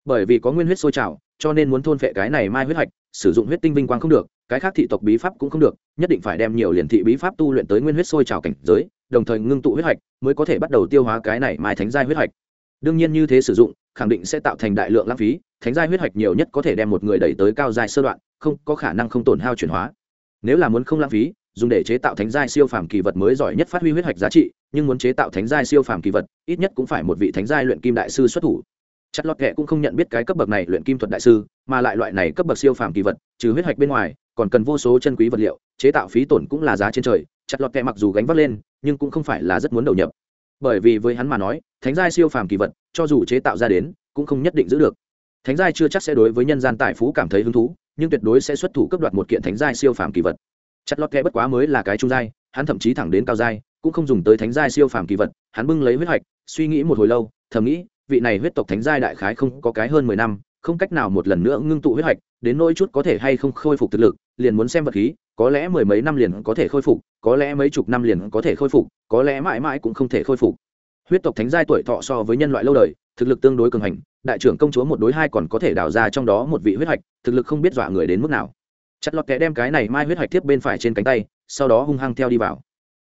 Speaker 1: Bởi vì có nguyên huyết sôi trào cho nên muốn thôn phệ cái này mai huyết hạch, sử dụng huyết tinh vinh quang không được, cái khác thị tộc bí pháp cũng không được, nhất định phải đem nhiều liền thị bí pháp tu luyện tới nguyên huyết sôi trào cảnh giới, đồng thời ngưng tụ huyết hạch, mới có thể bắt đầu tiêu hóa cái này mai thánh giai huyết hạch. Đương nhiên như thế sử dụng, khẳng định sẽ tạo thành đại lượng lãng phí, thánh giai huyết hạch nhiều nhất có thể đem một người đẩy tới cao giai sơ đoạn, không có khả năng không tổn hao chuyển hóa. Nếu là muốn không lãng phí, dùng để chế tạo thánh giai siêu phàm kỳ vật mới giỏi nhất phát huy huyết hạch giá trị, nhưng muốn chế tạo thánh giai siêu phàm kỳ vật, ít nhất cũng phải một vị thánh giai luyện kim đại sư xuất thủ chặt lọt kệ cũng không nhận biết cái cấp bậc này luyện kim thuật đại sư, mà lại loại này cấp bậc siêu phàm kỳ vật, trừ huyết hoạch bên ngoài, còn cần vô số chân quý vật liệu, chế tạo phí tổn cũng là giá trên trời. Chặt lọt kệ mặc dù gánh vác lên, nhưng cũng không phải là rất muốn đầu nhập. Bởi vì với hắn mà nói, thánh giai siêu phàm kỳ vật, cho dù chế tạo ra đến, cũng không nhất định giữ được. Thánh giai chưa chắc sẽ đối với nhân gian tài phú cảm thấy hứng thú, nhưng tuyệt đối sẽ xuất thủ cấp đoạt một kiện thánh giai siêu phàm kỳ vật. Chặt lọt kệ bất quá mới là cái trung giai, hắn thậm chí thẳng đến cao giai, cũng không dùng tới thánh giai siêu phàm kỳ vật, hắn bưng lấy huyết hoạch suy nghĩ một hồi lâu, thầm nghĩ vị này huyết tộc thánh giai đại khái không có cái hơn mười năm, không cách nào một lần nữa ngưng tụ huyết hoạch đến nỗi chút có thể hay không khôi phục thực lực, liền muốn xem vật khí, có lẽ mười mấy năm liền có thể khôi phục, có lẽ mấy chục năm liền có thể khôi phục, có lẽ mãi mãi cũng không thể khôi phục. Huyết tộc thánh giai tuổi thọ so với nhân loại lâu đời, thực lực tương đối cường hành, đại trưởng công chúa một đối hai còn có thể đào ra trong đó một vị huyết hoạch thực lực không biết dọa người đến mức nào. Chặt lọt kẻ đem cái này mai huyết hoạch tiếp bên phải trên cánh tay, sau đó hung hăng theo đi vào.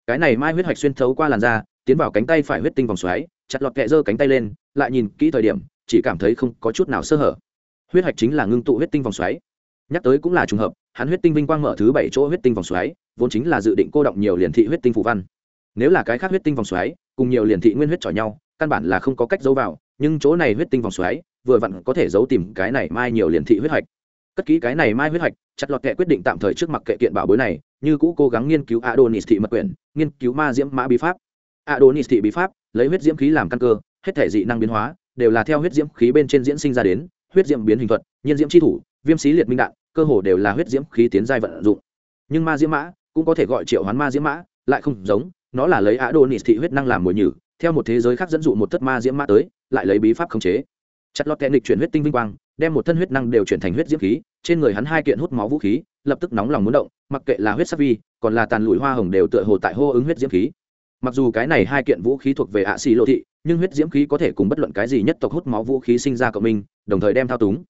Speaker 1: Cái này mai huyết hoạch xuyên thấu qua làn da, tiến vào cánh tay phải huyết tinh vòng xoáy chặt lọt kẹ giơ cánh tay lên lại nhìn kỹ thời điểm chỉ cảm thấy không có chút nào sơ hở. Huyết hạch chính là ngưng tụ huyết tinh vòng xoáy. Nhắc tới cũng là trùng hợp hắn huyết tinh vinh quang mở thứ bảy chỗ huyết tinh vòng xoáy vốn chính là dự định cô động nhiều liền thị huyết tinh phù văn. Nếu là cái khác huyết tinh vòng xoáy cùng nhiều liền thị nguyên huyết chọi nhau căn bản là không có cách giấu vào nhưng chỗ này huyết tinh vòng xoáy vừa vặn có thể giấu tìm cái này mai nhiều liền thị huyết hạch. cất kỹ cái này mai huyết hạch, chặt lọt kệ quyết định tạm thời trước mặt kệ kiện bảo bối này như cũ cố gắng nghiên cứu adonis thị mật quyển nghiên cứu ma diễm mã bí pháp adonis thị bí pháp, lấy huyết diễm khí làm căn cơ, hết thể dị năng biến hóa, đều là theo huyết diễm khí bên trên diễn sinh ra đến, huyết diễm biến hình thuật, nhiên diễm chi thủ, viêm xí liệt minh đạn, cơ hồ đều là huyết diễm khí tiến giai vận dụng. Nhưng ma diễm mã cũng có thể gọi triệu hoán ma diễm mã, lại không giống, nó là lấy adonis thị huyết năng làm mồi nhử, theo một thế giới khác dẫn dụ một thất ma diễm mã tới, lại lấy bí pháp khống chế. Chặt lọt kẽ địch chuyển huyết tinh vinh quang, đem một thân huyết năng đều chuyển thành huyết diễm khí, trên người hắn hai kiện hút máu vũ khí, lập tức nóng lòng muốn động, mặc kệ là huyết sắc vi, còn là tàn lụi hoa hồng đều tựa hồ tại hô ứng huyết diễm khí mặc dù cái này hai kiện vũ khí thuộc về ạ xì lộ thị, nhưng huyết diễm khí có thể cùng bất luận cái gì nhất tộc hút máu vũ khí sinh ra cộng minh, đồng thời đem thao túng.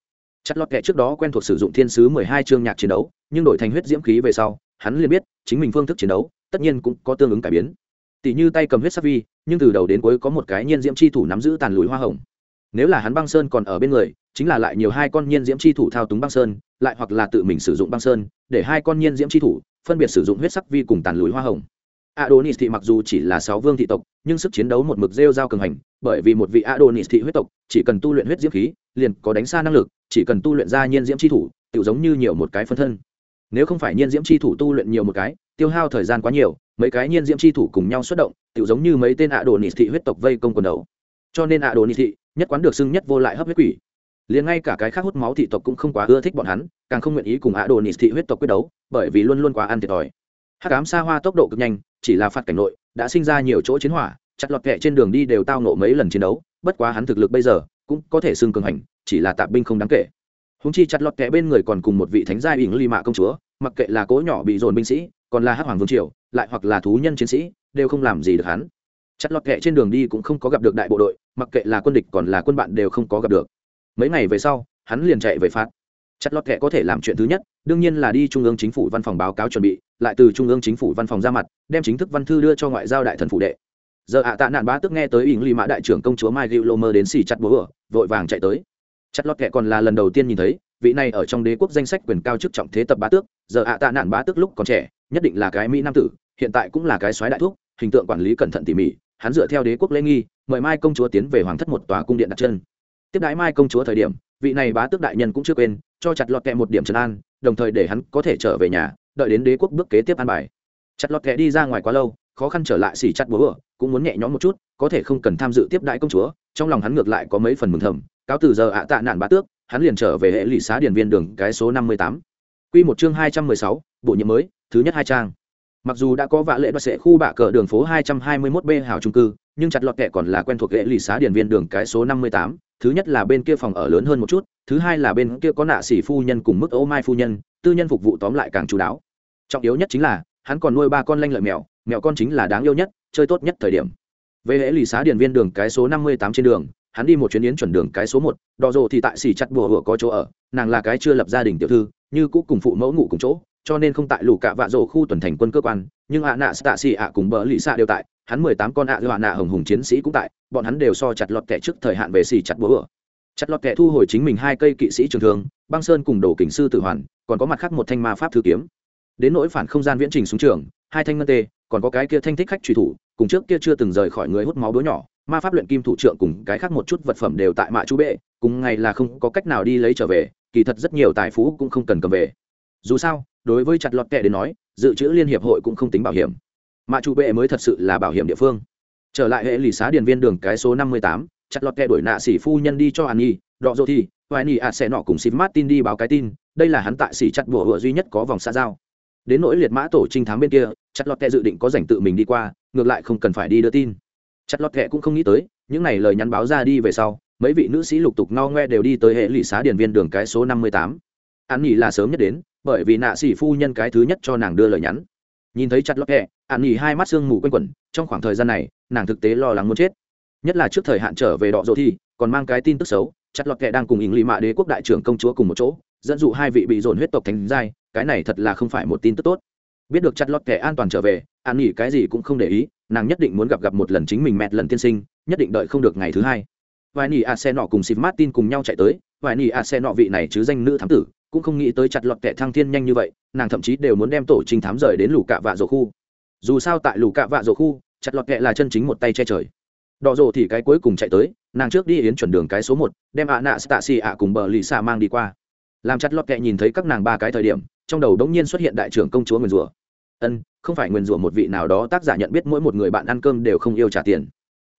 Speaker 1: Chất lót kệ trước đó quen thuộc sử dụng thiên sứ mười hai chương nhạc chiến đấu, nhưng đổi thành huyết diễm khí về sau, hắn liền biết chính mình phương thức chiến đấu, tất nhiên cũng có tương ứng cải biến. Tỷ như tay cầm huyết sắc vi, nhưng từ đầu đến cuối có một cái nhiên diễm chi thủ nắm giữ tàn lùi hoa hồng. Nếu là hắn băng sơn còn ở bên người, chính là lại nhiều hai con nhiên diễm chi thủ thao túng băng sơn, lại hoặc là tự mình sử dụng băng sơn, để hai con nhiên diễm chi thủ phân biệt sử dụng huyết sắc vi cùng tàn lùi hoa hồng adonis thị mặc dù chỉ là sáu vương thị tộc, nhưng sức chiến đấu một mực rêu giao cường hành, bởi vì một vị adonis thị huyết tộc, chỉ cần tu luyện huyết diễm khí, liền có đánh xa năng lực, chỉ cần tu luyện ra nhiên diễm chi thủ tiểu giống như nhiều một cái phân thân. Nếu không phải nhiên diễm chi thủ tu luyện nhiều một cái, tiêu hao thời gian quá nhiều, mấy cái nhiên diễm chi thủ cùng nhau xuất động tiểu giống như mấy tên adonis thị huyết tộc vây công quần đầu. Cho nên adonis thị, nhất quán được xưng nhất vô lại hấp huyết quỷ. Liền ngay cả cái khác hút máu thị tộc cũng không quá ưa thích bọn hắn, càng không nguyện ý cùng adonis thị huyết tộc quyết đấu, bởi vì luôn luôn quá ăn thiệt thòi. Hắc ám xa hoa tốc độ cực nhanh chỉ là phạt cảnh nội, đã sinh ra nhiều chỗ chiến hỏa, chặt lọt kệ trên đường đi đều tao nộ mấy lần chiến đấu, bất quá hắn thực lực bây giờ cũng có thể xưng cường hành, chỉ là tạp binh không đáng kể. Húng chi chặt lọt kệ bên người còn cùng một vị thánh gia ỉng ly mạ công chúa, mặc kệ là cố nhỏ bị dồn binh sĩ, còn là hắc hoàng vương triều, lại hoặc là thú nhân chiến sĩ, đều không làm gì được hắn. Chặt lọt kệ trên đường đi cũng không có gặp được đại bộ đội, mặc kệ là quân địch còn là quân bạn đều không có gặp được. Mấy ngày về sau, hắn liền chạy về phạt chặt lọt kệ có thể làm chuyện thứ nhất, đương nhiên là đi trung ương chính phủ văn phòng báo cáo chuẩn bị, lại từ trung ương chính phủ văn phòng ra mặt, đem chính thức văn thư đưa cho ngoại giao đại thần phụ đệ. Giờ ạ tạ nạn bá tức nghe tới ỉng ly mã đại trưởng công chúa mai gữu lô mơ đến xì chặt bố ở vội vàng chạy tới. Chặt lọt kệ còn là lần đầu tiên nhìn thấy, vị này ở trong đế quốc danh sách quyền cao chức trọng thế tập bá tước, giờ ạ tạ nạn bá tước lúc còn trẻ, nhất định là cái mỹ nam tử, hiện tại cũng là cái soái đại thúc, hình tượng quản lý cẩn thận tỉ mỉ, hắn dựa theo đế quốc lễ nghi, mời mai công chúa tiến về hoàng thất một tòa cung điện đặt chân. Tiếp đái mai công chúa thời điểm vị này bá tước đại nhân cũng chưa quên, cho chặt lọt kẹ một điểm trấn an, đồng thời để hắn có thể trở về nhà, đợi đến đế quốc bước kế tiếp an bài. Chặt lọt kẹ đi ra ngoài quá lâu, khó khăn trở lại xỉ chặt búa cũng muốn nhẹ nhõm một chút, có thể không cần tham dự tiếp đại công chúa, trong lòng hắn ngược lại có mấy phần mừng thầm, cáo từ giờ ạ tạ nạn bá tước, hắn liền trở về hệ lụy xá điển viên đường cái số năm mươi tám. Q một chương hai trăm mười sáu bộ nhiệm mới, thứ nhất hai trang mặc dù đã có vạ lệ đoạt sệ khu bạ cờ đường phố hai trăm hai mươi 221 b hào trung cư, nhưng chặt lọt kệ còn là quen thuộc ghệ lì xá điển viên đường cái số năm mươi tám, thứ nhất là bên kia phòng ở lớn hơn một chút, thứ hai là bên kia có nạ sĩ phu nhân cùng mức ô mai phu nhân, tư nhân phục vụ tóm lại càng chú đáo. Trọng yếu nhất chính là, hắn còn nuôi ba con lanh lợi mèo mèo con chính là đáng yêu nhất, chơi tốt nhất thời điểm. Về lễ lì xá điền viên đường cái số năm mươi tám trên đường, hắn đi một chuyến yến chuẩn đường cái số một, đò rồ thì tại xỉ chặt bùa hửa có chỗ ở, nàng là cái chưa lập gia đình tiểu thư, như cũ cùng phụ mẫu ngủ cùng chỗ cho nên không tại lũ cạ vạ rổ khu tuần thành quân cơ quan, nhưng ạ nạ stạ xì ạ cùng bờ lì xạ đều tại, hắn mười tám con ạ dọa nạ hồng hùng chiến sĩ cũng tại, bọn hắn đều so chặt lọt kẻ trước thời hạn về xì chặt búa chặt lọt kẻ thu hồi chính mình hai cây kỵ sĩ trường thương, băng sơn cùng đồ kình sư tử hoàn, còn có mặt khác một thanh ma pháp thư kiếm. Đến nỗi phản không gian viễn trình xuống trường, hai thanh ngân tê, còn có cái kia thanh thích khách truy thủ, cùng trước kia chưa từng rời khỏi người hút máu đứa nhỏ, ma pháp luyện kim thủ trưởng cùng cái khác một chút vật phẩm đều tại mạ chú bệ, cùng ngày là không có cách nào đi lấy trở về, kỳ thật rất nhiều tài phú cũng không cần cầm về. Dù sao đối với chặt lọt kệ đến nói, dự trữ liên hiệp hội cũng không tính bảo hiểm. Mà chủ bệ mới thật sự là bảo hiểm địa phương. Trở lại hệ lì xá điền viên đường cái số năm mươi tám, chặt lọt kệ đuổi nạ xỉ phu nhân đi cho an nhi, đọ dô thì hoài nhi ạ sẽ nọ cùng xịp martin đi báo cái tin, đây là hắn tại xỉ chặt bùa hựa duy nhất có vòng xa giao. Đến nỗi liệt mã tổ trinh thám bên kia, chặt lọt kệ dự định có dành tự mình đi qua, ngược lại không cần phải đi đưa tin. Chặt lọt kệ cũng không nghĩ tới, những n à y lời nhắn báo ra đi về sau, mấy vị nữ sĩ lục tục no ngoe đều đi tới hệ lụy xá Điền viên đường cái số năm mươi tám. An nghỉ là sớm nhất đến bởi vì nạ sĩ phu nhân cái thứ nhất cho nàng đưa lời nhắn. Nhìn thấy chặt lọt kẹ ạn nghỉ hai mắt sương mù quanh quẩn, trong khoảng thời gian này, nàng thực tế lo lắng muốn chết. Nhất là trước thời hạn trở về đọ dỗ thi còn mang cái tin tức xấu, chặt lọt kẹ đang cùng ỉng lì mạ đế quốc đại trưởng công chúa cùng một chỗ, dẫn dụ hai vị bị dồn huyết tộc thành giai, cái này thật là không phải một tin tức tốt. Biết được chặt lọt kẹ an toàn trở về, an nghỉ cái gì cũng không để ý, nàng nhất định muốn gặp gặp một lần chính mình mẹt lần tiên sinh, nhất định đợi không được ngày thứ hai. Vài nỉ a xe nọ cùng xịp martin cùng nhau chạy tới vài nỉ a xe nọ vị này chứ danh nữ thám tử, cũng không nghĩ tới chặt lọt kẻ thăng thiên nhanh như vậy, nàng thậm chí đều muốn đem tổ trình thám rời đến lù cạ vạ rồ khu. Dù sao tại lù cạ vạ rồ khu, chặt lọt kẻ là chân chính một tay che trời. Đỏ rổ thì cái cuối cùng chạy tới, nàng trước đi yến chuẩn đường cái số một, đem ạ nạ stasi ạ cùng bờ lì xạ mang đi qua. Làm chặt lọt kẹ nhìn thấy các nàng ba cái thời điểm, trong đầu đống nhiên xuất hiện đại trưởng công chúa nguyền rủa ân, không phải nguyền rủa một vị nào đó tác giả nhận biết mỗi một người bạn ăn cơm đều không yêu trả tiền.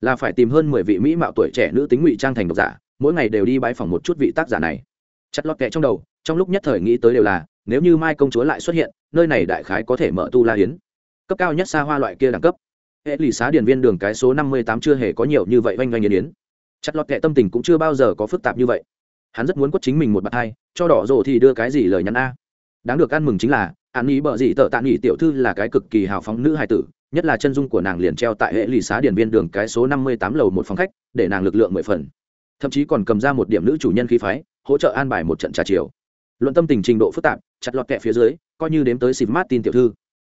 Speaker 1: Là phải tìm hơn mười vị mỹ mạo tuổi trẻ nữ tính ngụy trang thành độc giả mỗi ngày đều đi bãi phòng một chút vị tác giả này. Chặt lọt kẹ trong đầu, trong lúc nhất thời nghĩ tới đều là, nếu như mai công chúa lại xuất hiện, nơi này đại khái có thể mở tu la hiến. Cấp cao nhất xa hoa loại kia đẳng cấp. Hệ lì xá điền viên đường cái số năm mươi tám chưa hề có nhiều như vậy oanh oanh nghiền yến. Chặt lọt kệ tâm tình cũng chưa bao giờ có phức tạp như vậy. Hắn rất muốn quất chính mình một bạt hai, cho đỏ rồ thì đưa cái gì lời nhắn a. Đáng được ăn mừng chính là, an ý bợ gì tợ tạ nghỉ tiểu thư là cái cực kỳ hào phóng nữ hài tử, nhất là chân dung của nàng liền treo tại hệ lì xá điền viên đường cái số năm mươi tám lầu một phòng khách, để nàng lực lượng mười phần thậm chí còn cầm ra một điểm nữ chủ nhân khí phái, hỗ trợ an bài một trận trà chiều. Luận tâm tình trình độ phức tạp, chặt lọt kẹ phía dưới, coi như đếm tới xịp martin tiểu thư.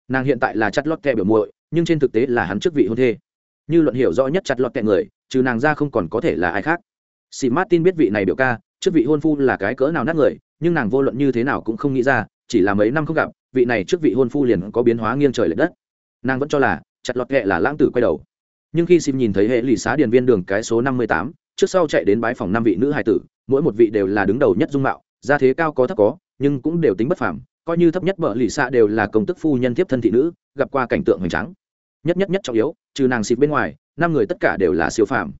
Speaker 1: Nàng hiện tại là chặt lọt kẹ biểu muội, nhưng trên thực tế là hắn chức vị hôn thê. Như luận hiểu rõ nhất chặt lọt kẹ người, trừ nàng ra không còn có thể là ai khác. Xịp martin biết vị này biểu ca trước vị hôn phu là cái cỡ nào nát người, nhưng nàng vô luận như thế nào cũng không nghĩ ra, chỉ là mấy năm không gặp, vị này trước vị hôn phu liền có biến hóa nghiêng trời l ệ đất. Nàng vẫn cho là chặt lọt kẹ là lãng tử quay đầu. Nhưng khi sim nhìn thấy hệ lì xá điền viên đường cái số năm mươi tám trước sau chạy đến bái phòng năm vị nữ hài tử mỗi một vị đều là đứng đầu nhất dung mạo gia thế cao có thấp có nhưng cũng đều tính bất phàm coi như thấp nhất vợ lì xạ đều là công tức phu nhân tiếp thân thị nữ gặp qua cảnh tượng hoành tráng. Nhất nhất nhất trọng yếu trừ nàng xịt bên ngoài năm người tất cả đều là siêu phàm.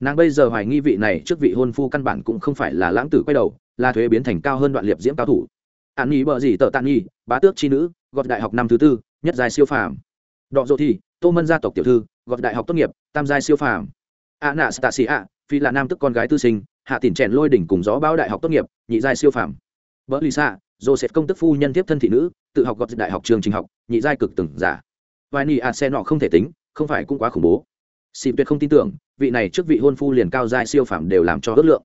Speaker 1: Nàng bây giờ hoài nghi vị này trước vị hôn phu căn bản cũng không phải là lãng tử quay đầu là thuế biến thành cao hơn đoạn liệp diễm cao thủ. An nhi bợ gì tờ tàn nghi, bá tước chi nữ gọt đại học năm thứ tư nhất giai siêu phàm. Đọ dỗ thi tô mân gia tộc tiểu thư gọt đại học tốt nghiệp tam giai siêu phàm. A nạ stasi a phi là nam tức con gái tư sinh, hạ tỉnh trèn lôi đỉnh cùng gió bão đại học tốt nghiệp, nhị giai siêu phàm. Vợ lisa joseph công tức phu nhân tiếp thân thị nữ, tự học gọt đại học trường trình học, nhị giai cực từng giả. Vài nỉ a à, xe nọ không thể tính, không phải cũng quá khủng bố. Xịp tuyệt không tin tưởng, vị này trước vị hôn phu liền cao giai siêu phàm đều làm cho ước lượng.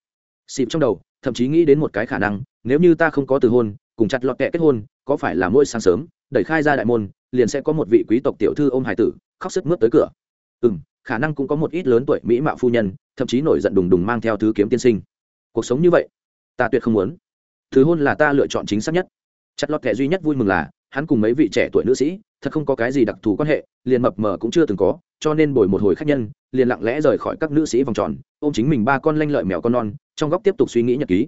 Speaker 1: Xịp trong đầu, thậm chí nghĩ đến một cái khả năng, nếu như ta không có từ hôn, cùng chặt lọt kẹ kết hôn, có phải là mỗi sáng sớm, đẩy khai ra đại môn, liền sẽ có một vị quý tộc tiểu thư ôm hải tử, khóc sức mướt tới cửa. Ừ m khả năng cũng có một ít lớn tuổi mỹ mạo phu nhân, thậm chí nổi giận đùng đùng mang theo thứ kiếm tiên sinh. Cuộc sống như vậy, ta tuyệt không muốn. Thứ hôn là ta lựa chọn chính xác nhất. Chặt lọt kẻ duy nhất vui mừng là, hắn cùng mấy vị trẻ tuổi nữ sĩ, thật không có cái gì đặc thù quan hệ, liền mập mờ cũng chưa từng có, cho nên bồi một hồi khách nhân, liền lặng lẽ rời khỏi các nữ sĩ vòng tròn, ôm chính mình ba con lanh lợi mèo con non, trong góc tiếp tục suy nghĩ nhật ký.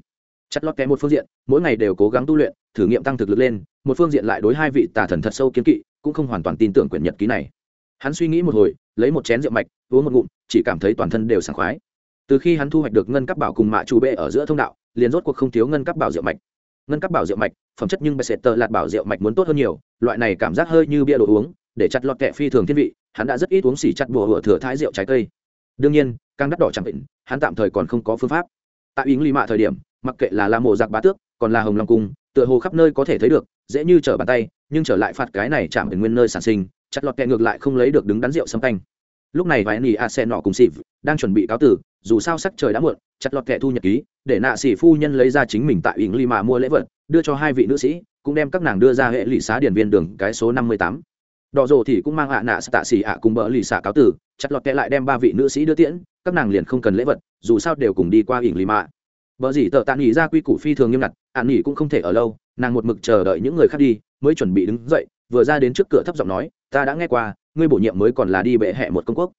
Speaker 1: Chặt lọt kẻ một phương diện, mỗi ngày đều cố gắng tu luyện, thử nghiệm tăng thực lực lên, một phương diện lại đối hai vị tà thần thật sâu kiến kỵ, cũng không hoàn toàn tin tưởng quyển nhật ký này hắn suy nghĩ một hồi, lấy một chén rượu mạch, uống một ngụm, chỉ cảm thấy toàn thân đều sảng khoái. Từ khi hắn thu hoạch được ngân cấp bảo cùng mạ chủ bệ ở giữa thông đạo, liền rốt cuộc không thiếu ngân cấp bảo rượu mạch. Ngân cấp bảo rượu mạch, phẩm chất nhưng bệ sệt tờ lạt bảo rượu mạch muốn tốt hơn nhiều, loại này cảm giác hơi như bia đồ uống, để chặt lọt kẹ phi thường thiên vị, hắn đã rất ít uống xỉ chặt bùa hựa thừa thái rượu trái cây. Đương nhiên, càng đắt đỏ chẳng định hắn tạm thời còn không có phương pháp. Tại ý lý mạ thời điểm, mặc kệ là la mộ giặc bá tước, còn là hồng long cung, tựa hồ khắp nơi có thể thấy được, dễ như trở bàn tay, nhưng trở lại phạt cái này chạm đến nguyên nơi sản sinh chặt lọt kẹ ngược lại không lấy được đứng đắn rượu xâm canh. Lúc này vài nỉ a xe nọ cùng xịp đang chuẩn bị cáo tử, dù sao sắc trời đã muộn, chặt lọt kẹ thu nhật ký, để nạ xỉ phu nhân lấy ra chính mình tại ỉng ly mà mua lễ vật, đưa cho hai vị nữ sĩ, cũng đem các nàng đưa ra hệ lụy xá điển viên đường cái số năm mươi tám. Đỏ rồ thì cũng mang ạ nạ tạ xỉ ạ cùng bỡ lì xả cáo tử, chặt lọt kẹ lại đem ba vị nữ sĩ đưa tiễn, các nàng liền không cần lễ vật, dù sao đều cùng đi qua ỉng lì mạ vợ dĩ tợ tạ nghỉ ra quy củ phi thường nghiêm ngặt ạn nghỉ cũng không thể ở lâu, nàng một mực chờ đợi những người khác đi, mới chuẩn bị đứng dậy, vừa ra đến trước cửa thấp giọng nói ta đã nghe qua, ngươi bổ nhiệm mới còn là đi bệ hẹ một công quốc.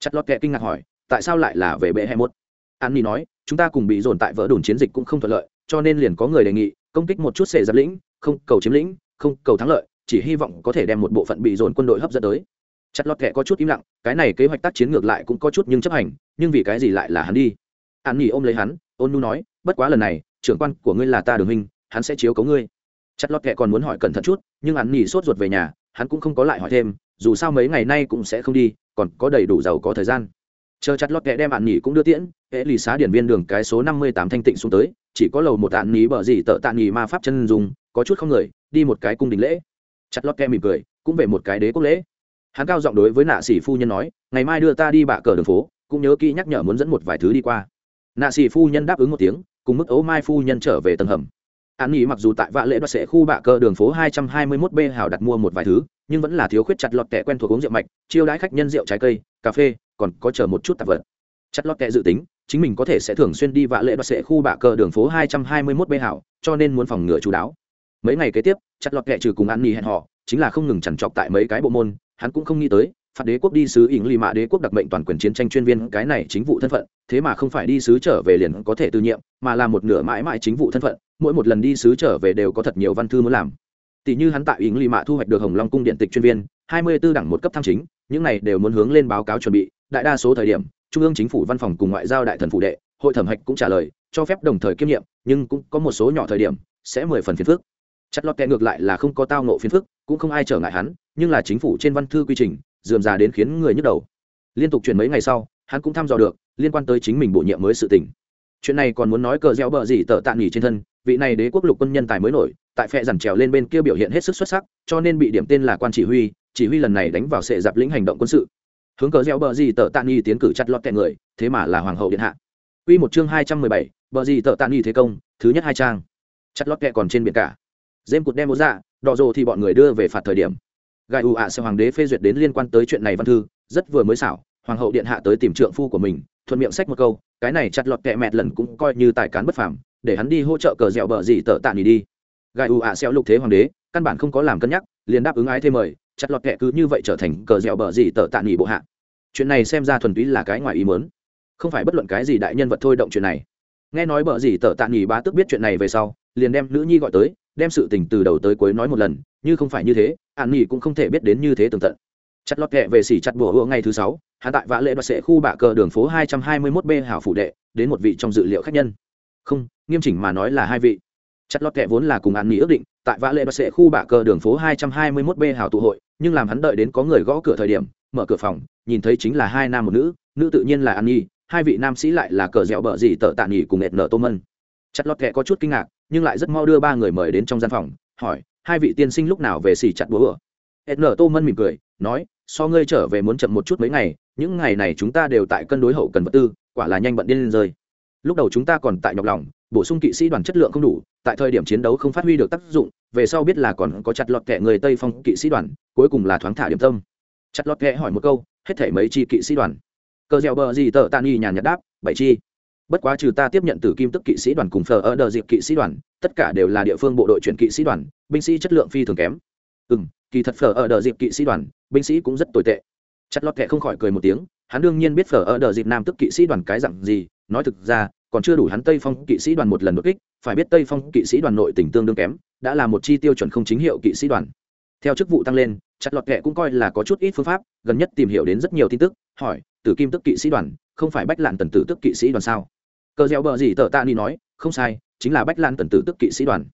Speaker 1: Chặt lọt kệ kinh ngạc hỏi, tại sao lại là về bệ hẹ một? An ni nói, chúng ta cùng bị dồn tại vỡ đồn chiến dịch cũng không thuận lợi, cho nên liền có người đề nghị, công kích một chút xệ giáp lĩnh, không cầu chiếm lĩnh, không cầu thắng lợi, chỉ hy vọng có thể đem một bộ phận bị dồn quân đội hấp dẫn tới. Chặt lọt kệ có chút im lặng, cái này kế hoạch tác chiến ngược lại cũng có chút nhưng chấp hành, nhưng vì cái gì lại là hắn đi? An ni ôm lấy hắn, ôn nu nói, bất quá lần này, trưởng quan của ngươi là ta đường hình hắn sẽ chiếu cấu ngươi. Chặt lọt kệ còn muốn hỏi cẩn thận chút, nhưng an nhi sốt ruột về nhà hắn cũng không có lại hỏi thêm, dù sao mấy ngày nay cũng sẽ không đi, còn có đầy đủ giàu có thời gian. Chờ chặt lót kẹ đem an nhi cũng đưa tiễn hễ lì xá điển viên đường cái số năm mươi tám thanh tịnh xuống tới, chỉ có lầu một tạ nhi bờ gì tợ tạ nghỉ ma pháp chân dùng có chút không người, đi một cái cung đình lễ. Chặt lót kẹ mỉm cười, cũng về một cái đế quốc lễ. Hắn cao giọng đối với nạ sĩ phu nhân nói, ngày mai đưa ta đi bạ cờ đường phố, cũng nhớ kỹ nhắc nhở muốn dẫn một vài thứ đi qua. Nạ sĩ phu nhân đáp ứng một tiếng, cùng mức ấu mai phu nhân trở về tầng hầm an nghỉ mặc dù tại vạ lễ đoạt sẽ khu bạ cơ đường phố hai trăm hai mươi 221 b hào đặt mua một vài thứ, nhưng vẫn là thiếu khuyết chặt lọt kẹ quen thuộc uống rượu mạch, chiêu đãi khách nhân rượu trái cây, cà phê, còn có chờ một chút tạp vật. Chặt lọt kẹ dự tính, chính mình có thể sẽ thường xuyên đi vạ lễ đoạt sẽ khu bạ cơ đường phố hai trăm hai mươi 221 b hào, cho nên muốn phòng ngừa chú đáo. Mấy ngày kế tiếp, chặt lọt kẹ trừ cùng an nghỉ hẹn họ chính là không ngừng chằn trọc tại mấy cái bộ môn, hắn cũng không nghĩ tới phạt đế quốc đi sứ ỉng lì mạ đế quốc đặc mệnh toàn quyền chiến tranh chuyên viên, cái này chính vụ thân phận, thế mà không phải đi sứ trở về liền có thể tư nhiệm, mà là một nửa mãi mãi chính vụ thân phận, mỗi một lần đi sứ trở về đều có thật nhiều văn thư muốn làm. Tỷ như hắn tại ỉng lì mạ thu hoạch được hồng long cung điện tịch chuyên viên, hai mươi 24 đẳng một cấp tham chính, những này đều muốn hướng lên báo cáo chuẩn bị, đại đa số thời điểm, trung ương chính phủ văn phòng cùng ngoại giao đại thần phụ đệ, hội thẩm hạch cũng trả lời, cho phép đồng thời kiêm nhiệm, nhưng cũng có một số nhỏ thời điểm, sẽ mười phần phiền phức. Chặt lọt kẹ ngược lại là không có tao nộ phiền phức, cũng không ai trở ngại hắn, nhưng là chính phủ trên văn thư quy trình dườm già đến khiến người nhức đầu. Liên tục chuyển mấy ngày sau hắn cũng thăm dò được liên quan tới chính mình bổ nhiệm mới sự tình. Chuyện này còn muốn nói cờ gieo bờ gì tờ tạ nghỉ trên thân vị này đế quốc lục quân nhân tài mới nổi tại phe dằn trèo lên bên kia biểu hiện hết sức xuất sắc cho nên bị điểm tên là quan chỉ huy chỉ huy lần này đánh vào sệ dạp lĩnh hành động quân sự. Hướng cờ gieo bờ gì tờ tạ nghỉ tiến cử chặt lọt kẹ người thế mà là hoàng hậu điện hạ. Quy một chương hai trăm mười bảy, bờ gì tờ tạ nghỉ thế công thứ nhất hai trang. Chặt lọt kẹ còn trên biển cả. Dêm cụt đem bố ra đỏ rồ thì bọn người đưa về phạt thời điểm gai ù ạ sẽ hoàng đế phê duyệt đến liên quan tới chuyện này văn thư, rất vừa mới xảo, hoàng hậu điện hạ tới tìm trượng phu của mình, thuận miệng sách một câu, cái này chặt lọt kẹ mẹt lần cũng coi như tài cán bất phàm, để hắn đi hỗ trợ cờ dẻo bờ gì tợ tạ nghỉ đi. Gai ù ạ xeo lục thế hoàng đế, căn bản không có làm cân nhắc, liền đáp ứng ái thêm mời, chặt lọt kẹ cứ như vậy trở thành cờ dẻo bờ gì tợ tạ nghỉ bộ hạ. Chuyện này xem ra thuần túy là cái ngoài ý mớn không phải bất luận cái gì đại nhân vật thôi động chuyện này. Nghe nói bờ gì tợ tạ nghỉ bá tức biết chuyện này về sau, liền đem nữ nhi gọi tới đem sự tình từ đầu tới cuối nói một lần, như không phải như thế, an nghỉ cũng không thể biết đến như thế tường tận. Chặt lọt kẹ về xỉ chặt bùa hựa ngày thứ sáu, hạ tại vã lệ đoạt sẽ khu bạ cờ đường phố hai trăm hai mươi mốt b hảo phủ đệ, đến một vị trong dự liệu khách nhân. Không, nghiêm chỉnh mà nói là hai vị. Chặt lọt kẹ vốn là cùng an nghỉ ước định, tại vã lệ đoạt sẽ khu bạ cờ đường phố hai trăm hai mươi mốt b hảo tụ hội, nhưng làm hắn đợi đến có người gõ cửa thời điểm, mở cửa phòng, nhìn thấy chính là hai nam một nữ nữ tự nhiên là an nhi, hai vị nam sĩ lại là cờ dẻo bợ gì tợ tạ nghỉ cùng ệt nở tô mân chặt lọt kệ có chút kinh ngạc, nhưng lại rất mau đưa ba người mời đến trong gian phòng, hỏi, hai vị tiên sinh lúc nào về xì chặt búa ed nở tô mân mỉm cười, nói, so ngươi trở về muốn chậm một chút mấy ngày, những ngày này chúng ta đều tại cân đối hậu cần vật tư, quả là nhanh bận điên lên rơi. Lúc đầu chúng ta còn tại nhọc lòng, bổ sung kỵ sĩ đoàn chất lượng không đủ, tại thời điểm chiến đấu không phát huy được tác dụng, về sau biết là còn có chặt lọt kệ người tây phong kỵ sĩ đoàn, cuối cùng là thoáng thả điểm tâm. Chặt lọt kệ hỏi một câu, hết thể mấy chi kỵ sĩ đoàn? Cờ dẻo bờ gì tờ tàn y nhàn nhạt đáp, bảy chi bất quá trừ ta tiếp nhận từ kim tức kỵ sĩ đoàn cùng phờ ở đờ dịp kỵ sĩ đoàn tất cả đều là địa phương bộ đội chuyển kỵ sĩ đoàn binh sĩ chất lượng phi thường kém ừ m kỳ thật phờ ở đờ dịp kỵ sĩ đoàn binh sĩ cũng rất tồi tệ chặt lọt kệ không khỏi cười một tiếng hắn đương nhiên biết phờ ở đờ dịp nam tức kỵ sĩ đoàn cái dặn gì nói thực ra còn chưa đủ hắn tây phong kỵ sĩ đoàn một lần đột kích phải biết tây phong kỵ sĩ đoàn nội tỉnh tương đương kém đã là một chi tiêu chuẩn không chính hiệu kỵ sĩ đoàn theo chức vụ tăng lên chặt lọt kệ cũng coi là có chút ít phương pháp gần nhất tìm hiểu đến rất nhiều tin tức hỏi tử kim tức kỵ sĩ đoàn không phải bách lạn tần tử tức kỵ sĩ đoàn sao cờ dẻo bờ gì tờ tạ ni nói, không sai, chính là bách lan tần tử tức kỵ sĩ đoàn.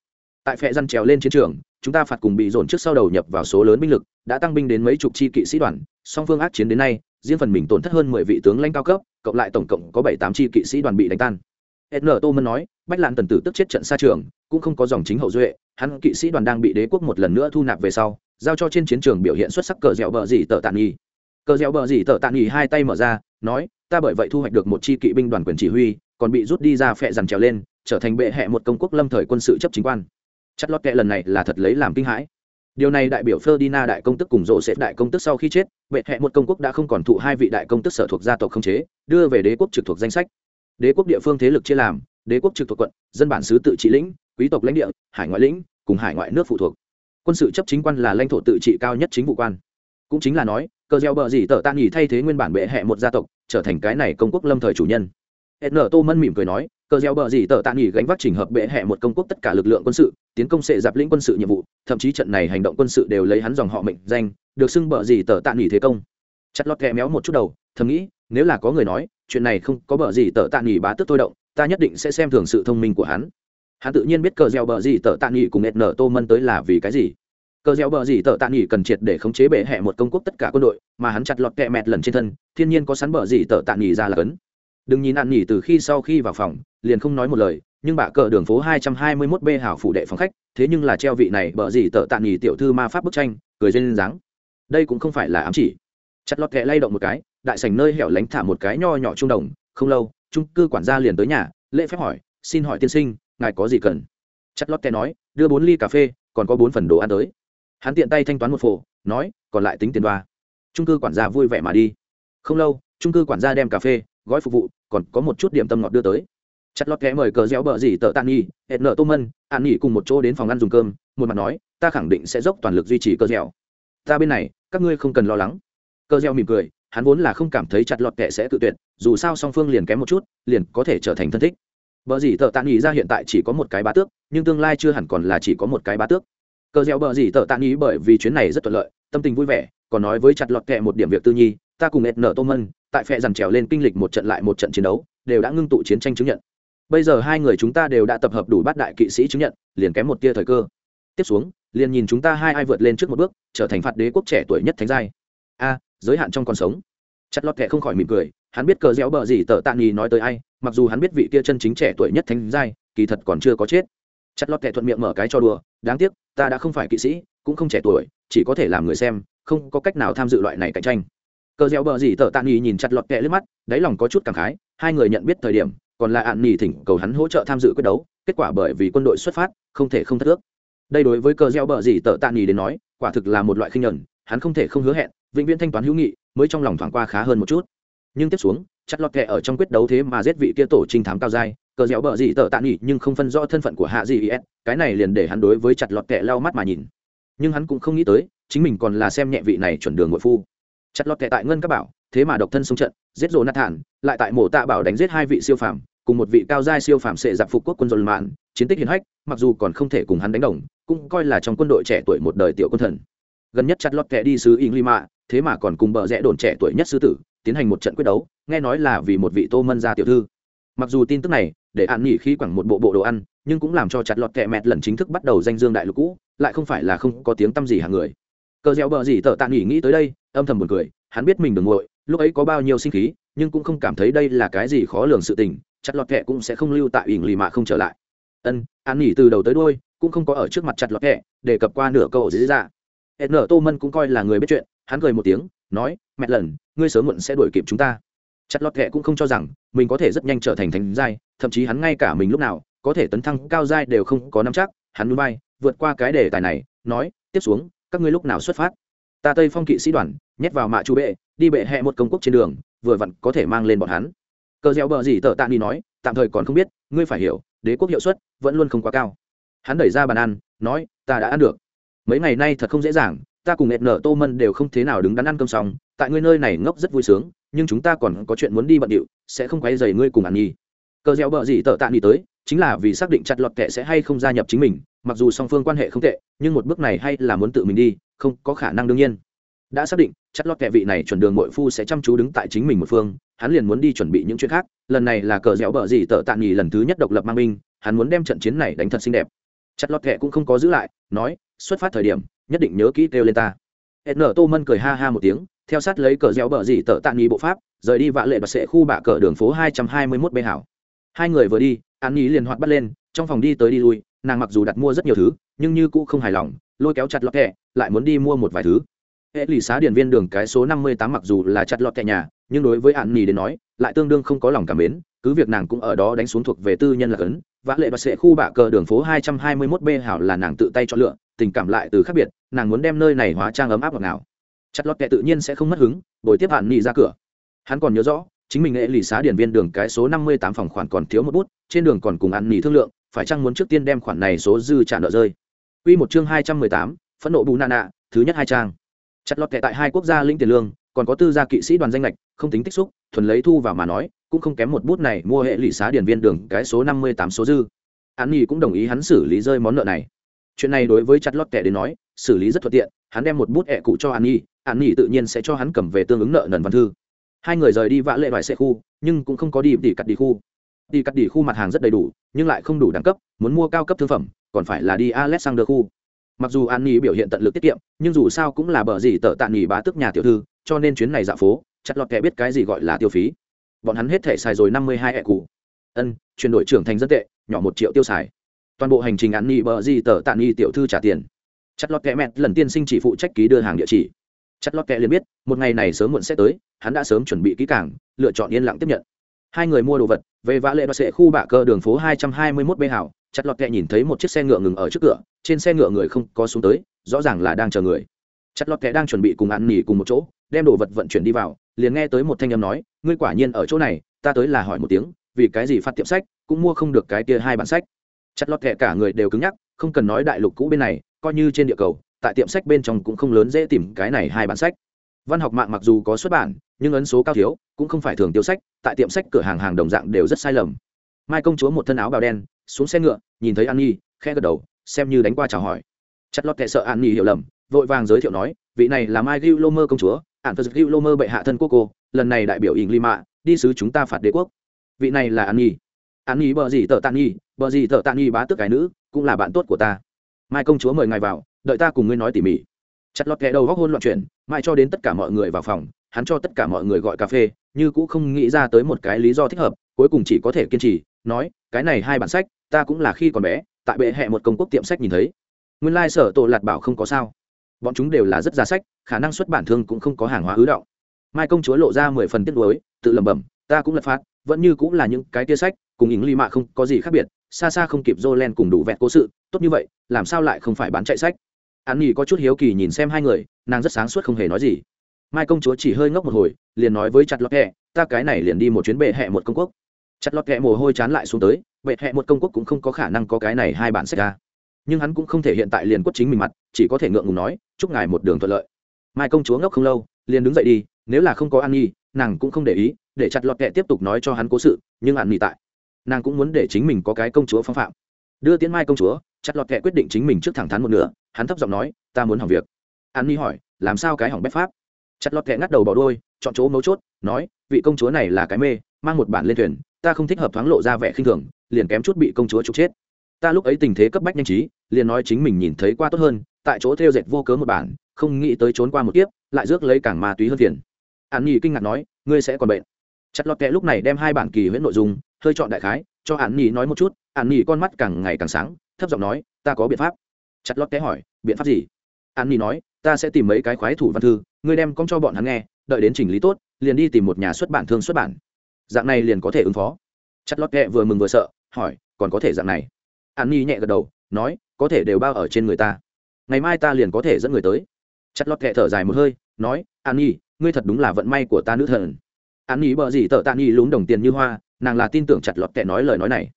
Speaker 1: Tại phe răn trèo lên chiến trường, chúng ta phạt cùng bị dồn trước sau đầu nhập vào số lớn binh lực, đã tăng binh đến mấy chục chi kỵ sĩ đoàn, song phương ác chiến đến nay, riêng phần mình tổn thất hơn mười vị tướng lãnh cao cấp, cộng lại tổng cộng có bảy tám chi kỵ sĩ đoàn bị đánh tan. N tô mân nói, bách lan tần tử tức chết trận xa trường, cũng không có dòng chính hậu duệ, hắn kỵ sĩ đoàn đang bị đế quốc một lần nữa thu nạp về sau, giao cho trên chiến trường biểu hiện xuất sắc cờ dẻo bờ gì tờ tàn nghi cờ dẻo bờ gì tờ tàn nghi hai tay mở ra, nói, ta bởi vậy thu hoạch được một chi kỵ binh đoàn quyền chỉ huy còn bị rút đi ra phệ dằn trèo lên, trở thành bệ hệ một công quốc lâm thời quân sự chấp chính quan. Chất lót kệ lần này là thật lấy làm kinh hãi. Điều này đại biểu Ferdinand đại công tức cùng rộ sẽ đại công tức sau khi chết, bệ hệ một công quốc đã không còn thụ hai vị đại công tức sở thuộc gia tộc không chế, đưa về đế quốc trực thuộc danh sách. Đế quốc địa phương thế lực chia làm, đế quốc trực thuộc quận, dân bản xứ tự trị lĩnh, quý tộc lãnh địa, hải ngoại lĩnh, cùng hải ngoại nước phụ thuộc. Quân sự chấp chính quan là lãnh thổ tự trị cao nhất chính vụ quan. Cũng chính là nói, cờ gieo bờ gì tờ tan nghỉ thay thế nguyên bản bệ hẹ một gia tộc, trở thành cái này công quốc lâm thời chủ nhân n tô mân mỉm cười nói, cờ gieo bờ gì tờ tạ nghỉ gánh vác trình hợp bệ hẹ một công quốc tất cả lực lượng quân sự, tiến công sệ dạp lĩnh quân sự nhiệm vụ, thậm chí trận này hành động quân sự đều lấy hắn dòng họ mệnh danh, được xưng bờ gì tờ tạ nghỉ thế công. Chặt lọt kẹ méo một chút đầu, thầm nghĩ, nếu là có người nói, chuyện này không có bờ gì tờ tạ nghỉ bá tức thôi động, ta nhất định sẽ xem thường sự thông minh của hắn. Hắn tự nhiên biết cờ gieo bờ gì tờ tạ nghỉ cùng n tô mân tới là vì cái gì. Cờ gieo bờ gì tờ tạ nghỉ cần triệt để khống chế bệ hẹ một công quốc tất cả quân đội, mà hắn chặt lọt kẹ mẹt lần trên thân, thiên nhiên có sắn bờ gì tờ tạ nghỉ ra là cấn đừng nhìn ăn nhỉ từ khi sau khi vào phòng, liền không nói một lời, nhưng bạ cờ đường phố hai trăm hai mươi 221 b hảo phủ đệ phòng khách, thế nhưng là treo vị này bợ gì tợ tạ nghỉ tiểu thư ma pháp bức tranh, cười duyên dáng. Đây cũng không phải là ám chỉ. Chặt lọt kẹ lay động một cái, đại sảnh nơi hẻo lánh thả một cái nho nhỏ trung đồng, không lâu, trung cư quản gia liền tới nhà, lễ phép hỏi, xin hỏi tiên sinh, ngài có gì cần? Chặt lọt kẹ nói, đưa bốn ly cà phê, còn có bốn phần đồ ăn tới. Hắn tiện tay thanh toán một phổ, nói, còn lại tính tiền đoa. Trung cư quản gia vui vẻ mà đi. Không lâu, trung cư quản gia đem cà phê gói phục vụ, còn có một chút điểm tâm ngọt đưa tới. Chặt lọt kẽ mời cờ réo bờ gì tờ tàn nhi hẹn nợ tô mân an nghỉ cùng một chỗ đến phòng ăn dùng cơm, một mặt nói, ta khẳng định sẽ dốc toàn lực duy trì cờ dẻo ta bên này, các ngươi không cần lo lắng. Cờ dẻo mỉm cười, hắn vốn là không cảm thấy chặt lọt kệ sẽ tự tuyệt, dù sao song phương liền kém một chút, liền có thể trở thành thân thích. Bờ gì tờ tạ nhi ra hiện tại chỉ có một cái bá tước, nhưng tương lai chưa hẳn còn là chỉ có một cái bá tước. Cờ dẻo bờ gì tờ tạ nhi bởi vì chuyến này rất thuận lợi, tâm tình vui vẻ, còn nói với chặt lọt kệ một điểm việc tư nhi, ta cùng ed nợ tô mân tại phe dằn trèo lên kinh lịch một trận lại một trận chiến đấu, đều đã ngưng tụ chiến tranh chứng nhận. Bây giờ hai người chúng ta đều đã tập hợp đủ bát đại kỵ sĩ chứng nhận, liền kém một tia thời cơ. Tiếp xuống, liền nhìn chúng ta hai ai vượt lên trước một bước, trở thành phạt đế quốc trẻ tuổi nhất thánh giai. A, giới hạn trong còn sống. Chặt lọt kệ không khỏi mỉm cười, hắn biết cờ réo bờ gì tờ tạ nghi nói tới ai, mặc dù hắn biết vị kia chân chính trẻ tuổi nhất thánh giai, kỳ thật còn chưa có chết. Chặt lọt kệ thuận miệng mở cái cho đùa, đáng tiếc, ta đã không phải kỵ sĩ, cũng không trẻ tuổi, chỉ có thể làm người xem, không có cách nào tham dự loại này cạnh tranh cờ dẻo bờ gì tờ tạ nghi nhìn chặt lọt kẹ lên mắt, đáy lòng có chút cảm khái, hai người nhận biết thời điểm, còn là ạn nghỉ thỉnh cầu hắn hỗ trợ tham dự quyết đấu, kết quả bởi vì quân đội xuất phát, không thể không thất ước. Đây đối với cờ gieo bờ gì tờ tạ nỉ đến nói, quả thực là một loại khinh nhẫn, hắn không thể không hứa hẹn, vĩnh viễn thanh toán hữu nghị, mới trong lòng thoáng qua khá hơn một chút. Nhưng tiếp xuống, chặt lọt kẹ ở trong quyết đấu thế mà giết vị kia tổ trinh thám cao dai cờ dẻo bờ gì tờ tạ nghỉ nhưng không phân rõ thân phận của hạ gì is cái này liền để hắn đối với chặt lọt kẹ lau mắt mà nhìn. Nhưng hắn cũng không nghĩ tới, chính mình còn là xem nhẹ vị này chuẩn đường ngội phu chặt lọt kẹ tại ngân các bảo, thế mà độc thân xung trận, giết rồ nát thản, lại tại mổ tạ bảo đánh giết hai vị siêu phàm, cùng một vị cao giai siêu phàm sệ giặc phục quốc quân dồn mạn, chiến tích hiển hách, mặc dù còn không thể cùng hắn đánh đồng, cũng coi là trong quân đội trẻ tuổi một đời tiểu quân thần. Gần nhất chặt lọt kẹ đi sứ ing lima thế mà còn cùng bờ rẽ đồn trẻ tuổi nhất sư tử, tiến hành một trận quyết đấu, nghe nói là vì một vị tô mân gia tiểu thư. Mặc dù tin tức này, để an nghỉ khi quẳng một bộ bộ đồ ăn, nhưng cũng làm cho chặt lọt kẹ mẹt lần chính thức bắt đầu danh dương đại lục cũ, lại không phải là không có tiếng tăm gì hàng người cờ dẻo bờ gì tờ tạ nghỉ nghĩ tới đây, âm thầm buồn cười, hắn biết mình đừng ngội lúc ấy có bao nhiêu sinh khí, nhưng cũng không cảm thấy đây là cái gì khó lường sự tình, chặt lọt kẹ cũng sẽ không lưu tại ỉng lì mạ không trở lại. Ân an nghỉ từ đầu tới đôi cũng không có ở trước mặt chặt lọt kẹ để cập qua nửa câu dưới dạ. ra hẹn nở tô mân cũng coi là người biết chuyện, hắn cười một tiếng, nói, mẹ lần, ngươi sớm muộn sẽ đuổi kịp chúng ta. Chặt lọt kẹ cũng không cho rằng, mình có thể rất nhanh trở thành thành giai, thậm chí hắn ngay cả mình lúc nào, có thể tấn thăng cao giai đều không có nắm chắc, hắn núi bay, vượt qua cái đề tài này, nói, tiếp xuống các ngươi lúc nào xuất phát? Ta tây phong kỵ sĩ đoàn, nhét vào mạ chu bệ, đi bệ hẹ một công quốc trên đường, vừa vặn có thể mang lên bọn hắn. Cờ gieo bờ gì tờ tạ đi nói, tạm thời còn không biết, ngươi phải hiểu, đế quốc hiệu suất vẫn luôn không quá cao. Hắn đẩy ra bàn ăn, nói, ta đã ăn được. Mấy ngày nay thật không dễ dàng, ta cùng nghẹt nở tô mân đều không thế nào đứng đắn ăn cơm xong, tại ngươi nơi này ngốc rất vui sướng, nhưng chúng ta còn có chuyện muốn đi bận điệu, sẽ không quay dày ngươi cùng ăn nhi cờ gieo bờ gì tờ tạ đi tới, chính là vì xác định chặt lọt kệ sẽ hay không gia nhập chính mình mặc dù song phương quan hệ không tệ, nhưng một bước này hay là muốn tự mình đi, không có khả năng đương nhiên. Đã xác định, chặt lót kẹ vị này chuẩn đường mội phu sẽ chăm chú đứng tại chính mình một phương, hắn liền muốn đi chuẩn bị những chuyện khác. Lần này là cờ dẻo bờ gì tờ tạ nghỉ lần thứ nhất độc lập mang binh, hắn muốn đem trận chiến này đánh thật xinh đẹp. Chặt lót kẹ cũng không có giữ lại, nói, xuất phát thời điểm, nhất định nhớ kỹ kêu lên ta. Hẹn nở tô mân cười ha ha một tiếng, theo sát lấy cờ dẻo bờ gì tờ tạ nghỉ bộ pháp, rời đi vạ lệ và sẽ khu bạ cờ đường phố hai trăm hai mươi mốt bê hảo. Hai người vừa đi, an ý liền hoạt bắt lên, trong phòng đi tới đi lui nàng mặc dù đặt mua rất nhiều thứ, nhưng như cũ không hài lòng, lôi kéo chặt lọt kẹ, lại muốn đi mua một vài thứ. Hệ lì xá điện viên đường cái số năm mươi tám mặc dù là chặt lọt kẹ nhà, nhưng đối với hạn nhi đến nói, lại tương đương không có lòng cảm mến, cứ việc nàng cũng ở đó đánh xuống thuộc về tư nhân là cấn, vã lệ và sẽ khu bạ cờ đường phố hai trăm hai mươi mốt b hảo là nàng tự tay chọn lựa, tình cảm lại từ khác biệt, nàng muốn đem nơi này hóa trang ấm áp ngọt nào chặt lọt kẹ tự nhiên sẽ không mất hứng, bồi tiếp an nhi ra cửa. Hắn còn nhớ rõ, chính mình nghệ lì xá điển viên đường cái số năm mươi tám phòng khoản còn thiếu một bút, trên đường còn cùng ăn nỉ thương lượng phải chăng muốn trước tiên đem khoản này số dư trả nợ rơi? Quy một chương hai trăm mười tám, phẫn nộ bù nạ nạ, thứ nhất hai trang. Chặt lọt kẻ tại hai quốc gia linh tiền lương, còn có tư gia kỵ sĩ đoàn danh lệch, không tính tích xúc, thuần lấy thu vào mà nói, cũng không kém một bút này mua hệ lụy xá điển viên đường cái số năm mươi tám số dư. An nhi cũng đồng ý hắn xử lý rơi món nợ này. Chuyện này đối với chặt lọt kẻ đến nói, xử lý rất thuận tiện, hắn đem một bút ẻ cụ cho an nhi an nhi tự nhiên sẽ cho hắn cầm về tương ứng nợ nần văn thư. Hai người rời đi vã lệ vài xe khu, nhưng cũng không có đi tỉ cắt đi khu đi cắt đi khu mặt hàng rất đầy đủ, nhưng lại không đủ đẳng cấp, muốn mua cao cấp thương phẩm, còn phải là đi alexander khu. Mặc dù an nhi biểu hiện tận lực tiết kiệm, nhưng dù sao cũng là bờ gì tợ tạ nghỉ bá tức nhà tiểu thư, cho nên chuyến này dạo phố chặt lọt kẻ biết cái gì gọi là tiêu phí. Bọn hắn hết thể xài rồi năm mươi hai ẹ cụ ân, chuyển đổi trưởng thành dân tệ, nhỏ một triệu tiêu xài. Toàn bộ hành trình an nhi bờ gì tợ tạ nghỉ tiểu thư trả tiền. Chặt lọt kẻ mẹt lần tiên sinh chỉ phụ trách ký đưa hàng địa chỉ. Chặt lọt kẻ liền biết, một ngày này sớm muộn sẽ tới, hắn đã sớm chuẩn bị kỹ càng, lựa chọn yên lặng tiếp nhận hai người mua đồ vật, về vã lệ đoạt sệ khu bạ cơ đường phố hai trăm hai mươi mốt b hảo, chặt lọt kẹ nhìn thấy một chiếc xe ngựa ngừng ở trước cửa, trên xe ngựa người không có xuống tới, rõ ràng là đang chờ người. Chặt lọt kẹ đang chuẩn bị cùng ăn nỉ cùng một chỗ, đem đồ vật vận chuyển đi vào, liền nghe tới một thanh âm nói, ngươi quả nhiên ở chỗ này, ta tới là hỏi một tiếng, vì cái gì phát tiệm sách, cũng mua không được cái kia hai bản sách. Chặt lọt kẹ cả người đều cứng nhắc, không cần nói đại lục cũ bên này, coi như trên địa cầu, tại tiệm sách bên trong cũng không lớn dễ tìm cái này hai bản sách. Văn học mạng mặc dù có xuất bản nhưng ấn số cao thiếu, cũng không phải thường tiêu sách, tại tiệm sách cửa hàng hàng đồng dạng đều rất sai lầm. Mai công chúa một thân áo bào đen, xuống xe ngựa, nhìn thấy an nhi khe gật đầu, xem như đánh qua chào hỏi. Chặt lọt kệ sợ an nhi hiểu lầm, vội vàng giới thiệu nói, vị này là mai gil lô mơ công chúa ạn phật gil lô mơ bệ hạ thân quốc cô, lần này đại biểu ỉng lima đi sứ chúng ta phạt đế quốc. Vị này là an nhi. An nhi bờ gì tờ tàn nhi bờ gì tờ tàn nhi bá tước cái nữ, cũng là bạn tốt của ta. Mai công chúa mời ngài vào, đợi ta cùng ngươi nói tỉ mỉ. Chặt lọt kệ đầu góc hôn loạn chuyển mai cho đến tất cả mọi người vào phòng, hắn cho tất cả mọi người gọi cà phê, như cũng không nghĩ ra tới một cái lý do thích hợp, cuối cùng chỉ có thể kiên trì, nói, cái này hai bản sách, ta cũng là khi còn bé, tại bệ hẹ một công quốc tiệm sách nhìn thấy. Nguyên lai sở tổ lạt bảo không có sao. Bọn chúng đều là rất giá sách, khả năng xuất bản thương cũng không có hàng hóa ứ động. Mai công chúa lộ ra mười phần tiết lối tự lẩm bẩm, ta cũng lật phát, vẫn như cũng là những cái tia sách, cùng ỉng ly mạ không có gì khác biệt, xa xa không kịp Jolen cùng đủ vẹn cố sự, tốt như vậy, làm sao lại không phải bán chạy sách? An nghỉ có chút hiếu kỳ nhìn xem hai người, nàng rất sáng suốt không hề nói gì. Mai công chúa chỉ hơi ngốc một hồi, liền nói với chặt lọt hẹ ta cái này liền đi một chuyến bệ hẹ một công quốc. Chặt lọt hẹ mồ hôi chán lại xuống tới, bệ hẹ một công quốc cũng không có khả năng có cái này hai bản sách ra. Nhưng hắn cũng không thể hiện tại liền quất chính mình mặt, chỉ có thể ngượng ngùng nói, chúc ngài một đường thuận lợi. Mai công chúa ngốc không lâu, liền đứng dậy đi, nếu là không có an nhi, nàng cũng không để ý, để chặt lọt kẹ tiếp tục nói cho hắn cố sự, nhưng an nhi tại. Nàng cũng muốn để chính mình có cái công chúa phong phạm. Đưa tiến mai công chúa, chặt lọt kẹ quyết định chính mình trước thẳng thắn một nửa hắn thấp giọng nói, ta muốn hỏng việc. An nhi hỏi, làm sao cái hỏng bếp pháp? Chặt lọt kẹ ngắt đầu bỏ đôi chọn chỗ mấu chốt, nói, vị công chúa này là cái mê, mang một bản lên thuyền, ta không thích hợp thoáng lộ ra vẻ khinh thường, liền kém chút bị công chúa trục chết. Ta lúc ấy tình thế cấp bách nhanh trí, liền nói chính mình nhìn thấy qua tốt hơn, tại chỗ theo dệt vô cớ một bản, không nghĩ tới trốn qua một kiếp, lại rước lấy càng ma túy hơn tiền. An nhi kinh ngạc nói, ngươi sẽ còn bệnh. Chặt lọt kẹ lúc này đem hai bản kỳ huyễn nội dung, hơi chọn đại khái, cho an nhi nói một chút, an nhi con mắt càng ngày càng sáng, thấp giọng nói, ta có biện pháp chặt lót té hỏi, biện pháp gì? An nhi nói, ta sẽ tìm mấy cái khoái thủ văn thư, ngươi đem con cho bọn hắn nghe, đợi đến chỉnh lý tốt, liền đi tìm một nhà xuất bản thương xuất bản. Dạng này liền có thể ứng phó. Chặt lót kẹ vừa mừng vừa sợ, hỏi, còn có thể dạng này? An nhi nhẹ gật đầu, nói, có thể đều bao ở trên người ta. Ngày mai ta liền có thể dẫn người tới. Chặt lót kẹ thở dài một hơi, nói, an nhi, ngươi thật đúng là vận may của ta nữ thần. An nhi bợ gì tợ tạ nhi lún đồng tiền như hoa, nàng là tin tưởng chặt lọt kẹ nói lời nói này.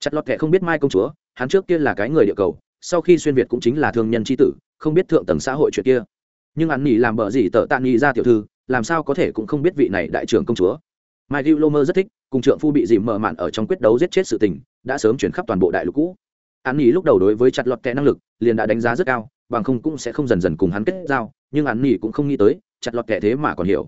Speaker 1: Chặt lọt kẹ không biết mai công chúa, hắn trước kia là cái người địa cầu sau khi xuyên việt cũng chính là thương nhân tri tử, không biết thượng tầng xã hội chuyện kia. Nhưng hắn nhi làm bợ gì tợ tạ nhi ra tiểu thư, làm sao có thể cũng không biết vị này đại trưởng công chúa. Mai gil lomer rất thích, cùng trượng phu bị dìm mờ mạn ở trong quyết đấu giết chết sự tình, đã sớm chuyển khắp toàn bộ đại lục cũ. Hắn nhi lúc đầu đối với chặt lọt kẹ năng lực, liền đã đánh giá rất cao, bằng không cũng sẽ không dần dần cùng hắn kết giao, nhưng hắn nhi cũng không nghĩ tới, chặt lọt kẹ thế mà còn hiểu.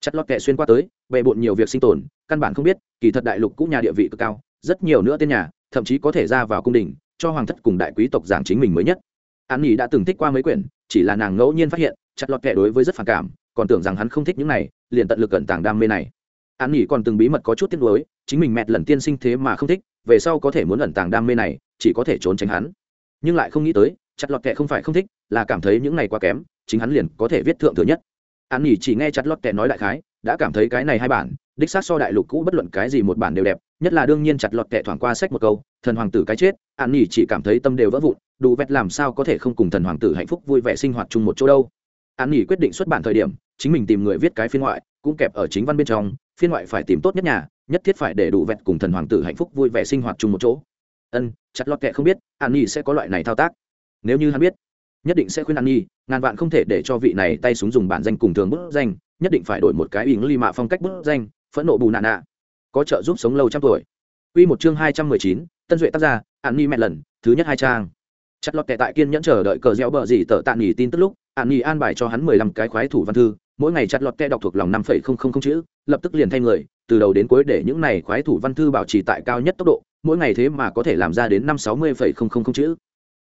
Speaker 1: Chặt lọt kẹ xuyên qua tới, bề bộn nhiều việc sinh tồn, căn bản không biết, kỳ thật đại lục cũ nhà địa vị cực cao, rất nhiều nữa tên nhà, thậm chí có thể ra vào cung đình cho hoàng thất cùng đại quý tộc giảng chính mình mới nhất. An nhi đã từng thích qua mấy quyển, chỉ là nàng ngẫu nhiên phát hiện, chặt lọt kẻ đối với rất phản cảm, còn tưởng rằng hắn không thích những này, liền tận lực cẩn tàng đam mê này. An nghỉ còn từng bí mật có chút tiếc nuối, chính mình mẹt lần tiên sinh thế mà không thích, về sau có thể muốn ẩn tàng đam mê này, chỉ có thể trốn tránh hắn. Nhưng lại không nghĩ tới, chặt lọt kệ không phải không thích, là cảm thấy những này quá kém, chính hắn liền có thể viết thượng thừa nhất. An nghỉ chỉ nghe chặt lọt kệ nói đại khái, đã cảm thấy cái này hai bản, đích xác so đại lục cũ bất luận cái gì một bản đều đẹp nhất là đương nhiên chặt lọt kệ thoảng qua sách một câu, thần hoàng tử cái chết an nhỉ chỉ cảm thấy tâm đều vỡ vụn, đủ vẹt làm sao có thể không cùng thần hoàng tử hạnh phúc vui vẻ sinh hoạt chung một chỗ đâu. An nhỉ quyết định xuất bản thời điểm, chính mình tìm người viết cái phiên ngoại, cũng kẹp ở chính văn bên trong, phiên ngoại phải tìm tốt nhất nhà, nhất thiết phải để đủ vẹt cùng thần hoàng tử hạnh phúc vui vẻ sinh hoạt chung một chỗ. Ân, chặt lọt kệ không biết an nhỉ sẽ có loại này thao tác. Nếu như hắn biết, nhất định sẽ khuyên an nhi ngàn vạn không thể để cho vị này tay súng dùng bản danh cùng thường bức danh, nhất định phải đổi một cái ý ly mạ phong cách bức danh, phẫn nộ bù nạn nạ có trợ giúp sống lâu trăm tuổi Quy một chương hai trăm mười chín, Tân Duệ tác gia, An Nhi mẹ lần, thứ nhất hai trang. Chặt lọt kẻ tại kiên nhẫn chờ đợi cờ dẻo bờ gì tờ tạn nghỉ tin tức lúc, An Nhi an bài cho hắn mười lăm cái khoái thủ văn thư, mỗi ngày chặt lọt kẻ đọc thuộc lòng năm phẩy không không không chữ, lập tức liền thay người, từ đầu đến cuối để những này khoái thủ văn thư bảo trì tại cao nhất tốc độ, mỗi ngày thế mà có thể làm ra đến năm sáu mươi phẩy không không không chữ.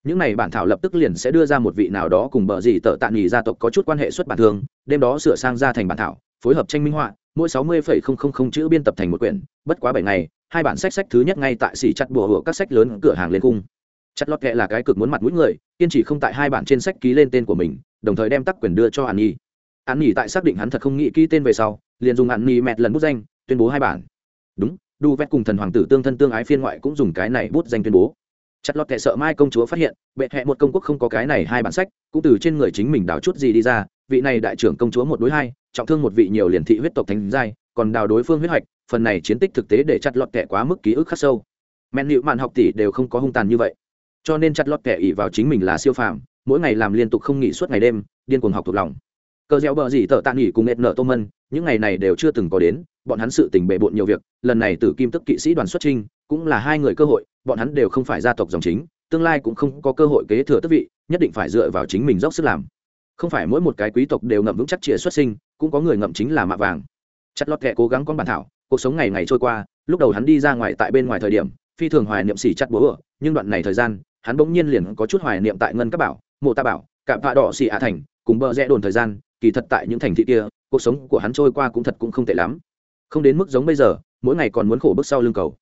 Speaker 1: Những này bản thảo lập tức liền sẽ đưa ra một vị nào đó cùng bờ gì tờ tạn nghỉ gia tộc có chút quan hệ xuất bản thường, đêm đó sửa sang ra thành bản thảo, phối hợp tranh minh họa, mỗi sáu mươi phẩy không không không chữ biên tập thành một quyển, bất quá bảy ngày, hai bản sách sách thứ nhất ngay tại xỉ chặt bùa hựa các sách lớn cửa hàng lên cung. Chặt lọt kệ là cái cực muốn mặt mũi người kiên trì không tại hai bản trên sách ký lên tên của mình đồng thời đem tắc quyền đưa cho an nhi. An nhi tại xác định hắn thật không nghĩ ký tên về sau liền dùng an nhi mẹt lần bút danh tuyên bố hai bản. Đúng đu vét cùng thần hoàng tử tương thân tương ái phiên ngoại cũng dùng cái này bút danh tuyên bố chặt lọt kệ sợ mai công chúa phát hiện, bệ hẹ một công quốc không có cái này hai bản sách, cũng từ trên người chính mình đào chút gì đi ra, vị này đại trưởng công chúa một đối hai, trọng thương một vị nhiều liền thị huyết tộc thánh giai, còn đào đối phương huyết hoạch phần này chiến tích thực tế để chặt lọt kẻ quá mức ký ức khắc sâu. Men nịu mạn học tỷ đều không có hung tàn như vậy. Cho nên chặt lọt kẻ ỉ vào chính mình là siêu phàm, mỗi ngày làm liên tục không nghỉ suốt ngày đêm, điên cuồng học thuộc lòng. Cờ gieo bờ gì tờ tạ nghỉ cùng nết nở tô mân những ngày này đều chưa từng có đến, bọn hắn sự tình bề bộn nhiều việc, lần này Tử kim tức kỵ sĩ đoàn xuất trinh cũng là hai người cơ hội, bọn hắn đều không phải gia tộc dòng chính, tương lai cũng không có cơ hội kế thừa tước vị, nhất định phải dựa vào chính mình dốc sức làm. Không phải mỗi một cái quý tộc đều ngậm vững chắc chĩa xuất sinh, cũng có người ngậm chính là mạ vàng. Chặt lót kẹ cố gắng con bản thảo, cuộc sống ngày ngày trôi qua, lúc đầu hắn đi ra ngoài tại bên ngoài thời điểm, phi thường hoài niệm xỉ chặt bố ở nhưng đoạn này thời gian, hắn bỗng nhiên liền có chút hoài niệm tại ngân các bảo, mộ ta bảo cạm vạ đỏ xỉ ạ thành, cùng bờ rẽ đồn thời gian, kỳ thật tại những thành thị kia cuộc sống của hắn trôi qua cũng thật cũng không tệ lắm. Không đến mức giống bây giờ, mỗi ngày còn muốn khổ bước sau lưng cầu.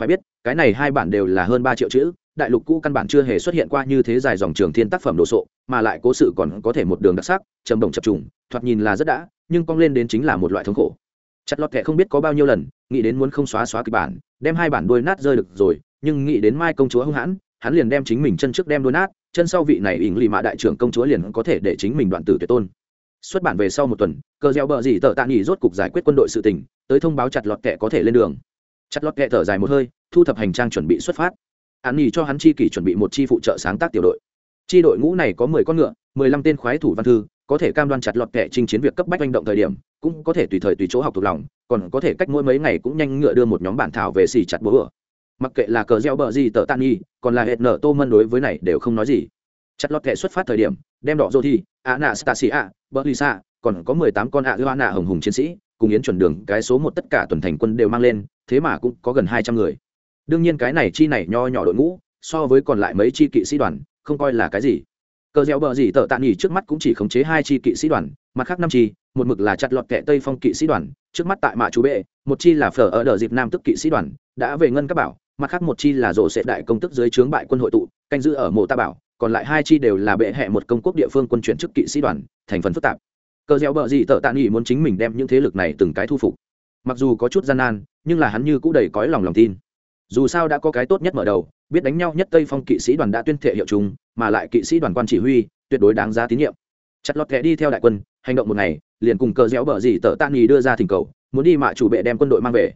Speaker 1: Phải biết, cái này hai bản đều là hơn ba triệu chữ, đại lục cũ căn bản chưa hề xuất hiện qua như thế dài dòng trường thiên tác phẩm đồ sộ, mà lại cố sự còn có thể một đường đặc sắc, trầm đồng chập trùng, thoạt nhìn là rất đã, nhưng cong lên đến chính là một loại thống khổ. Chặt lọt kệ không biết có bao nhiêu lần, nghĩ đến muốn không xóa xóa kịch bản, đem hai bản đuôi nát rơi được rồi, nhưng nghĩ đến mai công chúa hung hãn, hắn liền đem chính mình chân trước đem đuôi nát, chân sau vị này ỉng lì mạ đại trưởng công chúa liền có thể để chính mình đoạn tử tuyệt tôn xuất bản về sau một tuần, cờ gieo bờ gì tờ tạ nghỉ rốt cục giải quyết quân đội sự tình, tới thông báo chặt lọt kẹ có thể lên đường. Chặt lọt kẹ thở dài một hơi, thu thập hành trang chuẩn bị xuất phát. Hắn nghỉ cho hắn chi kỷ chuẩn bị một chi phụ trợ sáng tác tiểu đội. Chi đội ngũ này có mười con ngựa, mười lăm tên khoái thủ văn thư, có thể cam đoan chặt lọt kẹ chinh chiến việc cấp bách manh động thời điểm, cũng có thể tùy thời tùy chỗ học thuộc lòng, còn có thể cách mỗi mấy ngày cũng nhanh ngựa đưa một nhóm bản thảo về xì chặt bố ở mặc kệ là cờ gieo bờ gì tờ tan nhi còn là hệt nở tô mân đối với này đều không nói gì. Chặt lọt kẹ xuất phát thời điểm đem đỏ dô thi a nạ stasia bờ lisa còn có mười tám con ạ ưa nạ hồng hùng chiến sĩ, cùng yến chuẩn đường, cái số một tất cả tuần thành quân đều mang lên, thế mà cũng có gần hai trăm người. Đương nhiên cái này chi này nho nhỏ đội ngũ, so với còn lại mấy chi kỵ sĩ đoàn, không coi là cái gì. Cờ dẻo bờ gì tờ tạ nghỉ trước mắt cũng chỉ khống chế hai chi kỵ sĩ đoàn, mặt khác năm chi, một mực là chặt lọt kẹ tây phong kỵ sĩ đoàn, trước mắt tại mạ chú bệ, một chi là phở ở đờ dịp nam tức kỵ sĩ đoàn, đã về ngân các bảo, mặt khác một chi là rổ sẽ đại công tức dưới trướng bại quân hội tụ, canh giữ ở mộ ta bảo còn lại hai chi đều là bệ hẹ một công quốc địa phương quân chuyển chức kỵ sĩ đoàn, thành phần phức tạp. Cờ gieo bờ gì tợ tạ nghỉ muốn chính mình đem những thế lực này từng cái thu phục. Mặc dù có chút gian nan, nhưng là hắn như cũng đầy cõi lòng lòng tin. Dù sao đã có cái tốt nhất mở đầu, biết đánh nhau nhất tây phong kỵ sĩ đoàn đã tuyên thệ hiệu chúng, mà lại kỵ sĩ đoàn quan chỉ huy, tuyệt đối đáng giá tín nhiệm. Chặt lọt kẻ đi theo đại quân, hành động một ngày, liền cùng cờ gieo bờ gì tợ tạ nghỉ đưa ra thỉnh cầu, muốn đi mạ chủ bệ đem quân đội mang về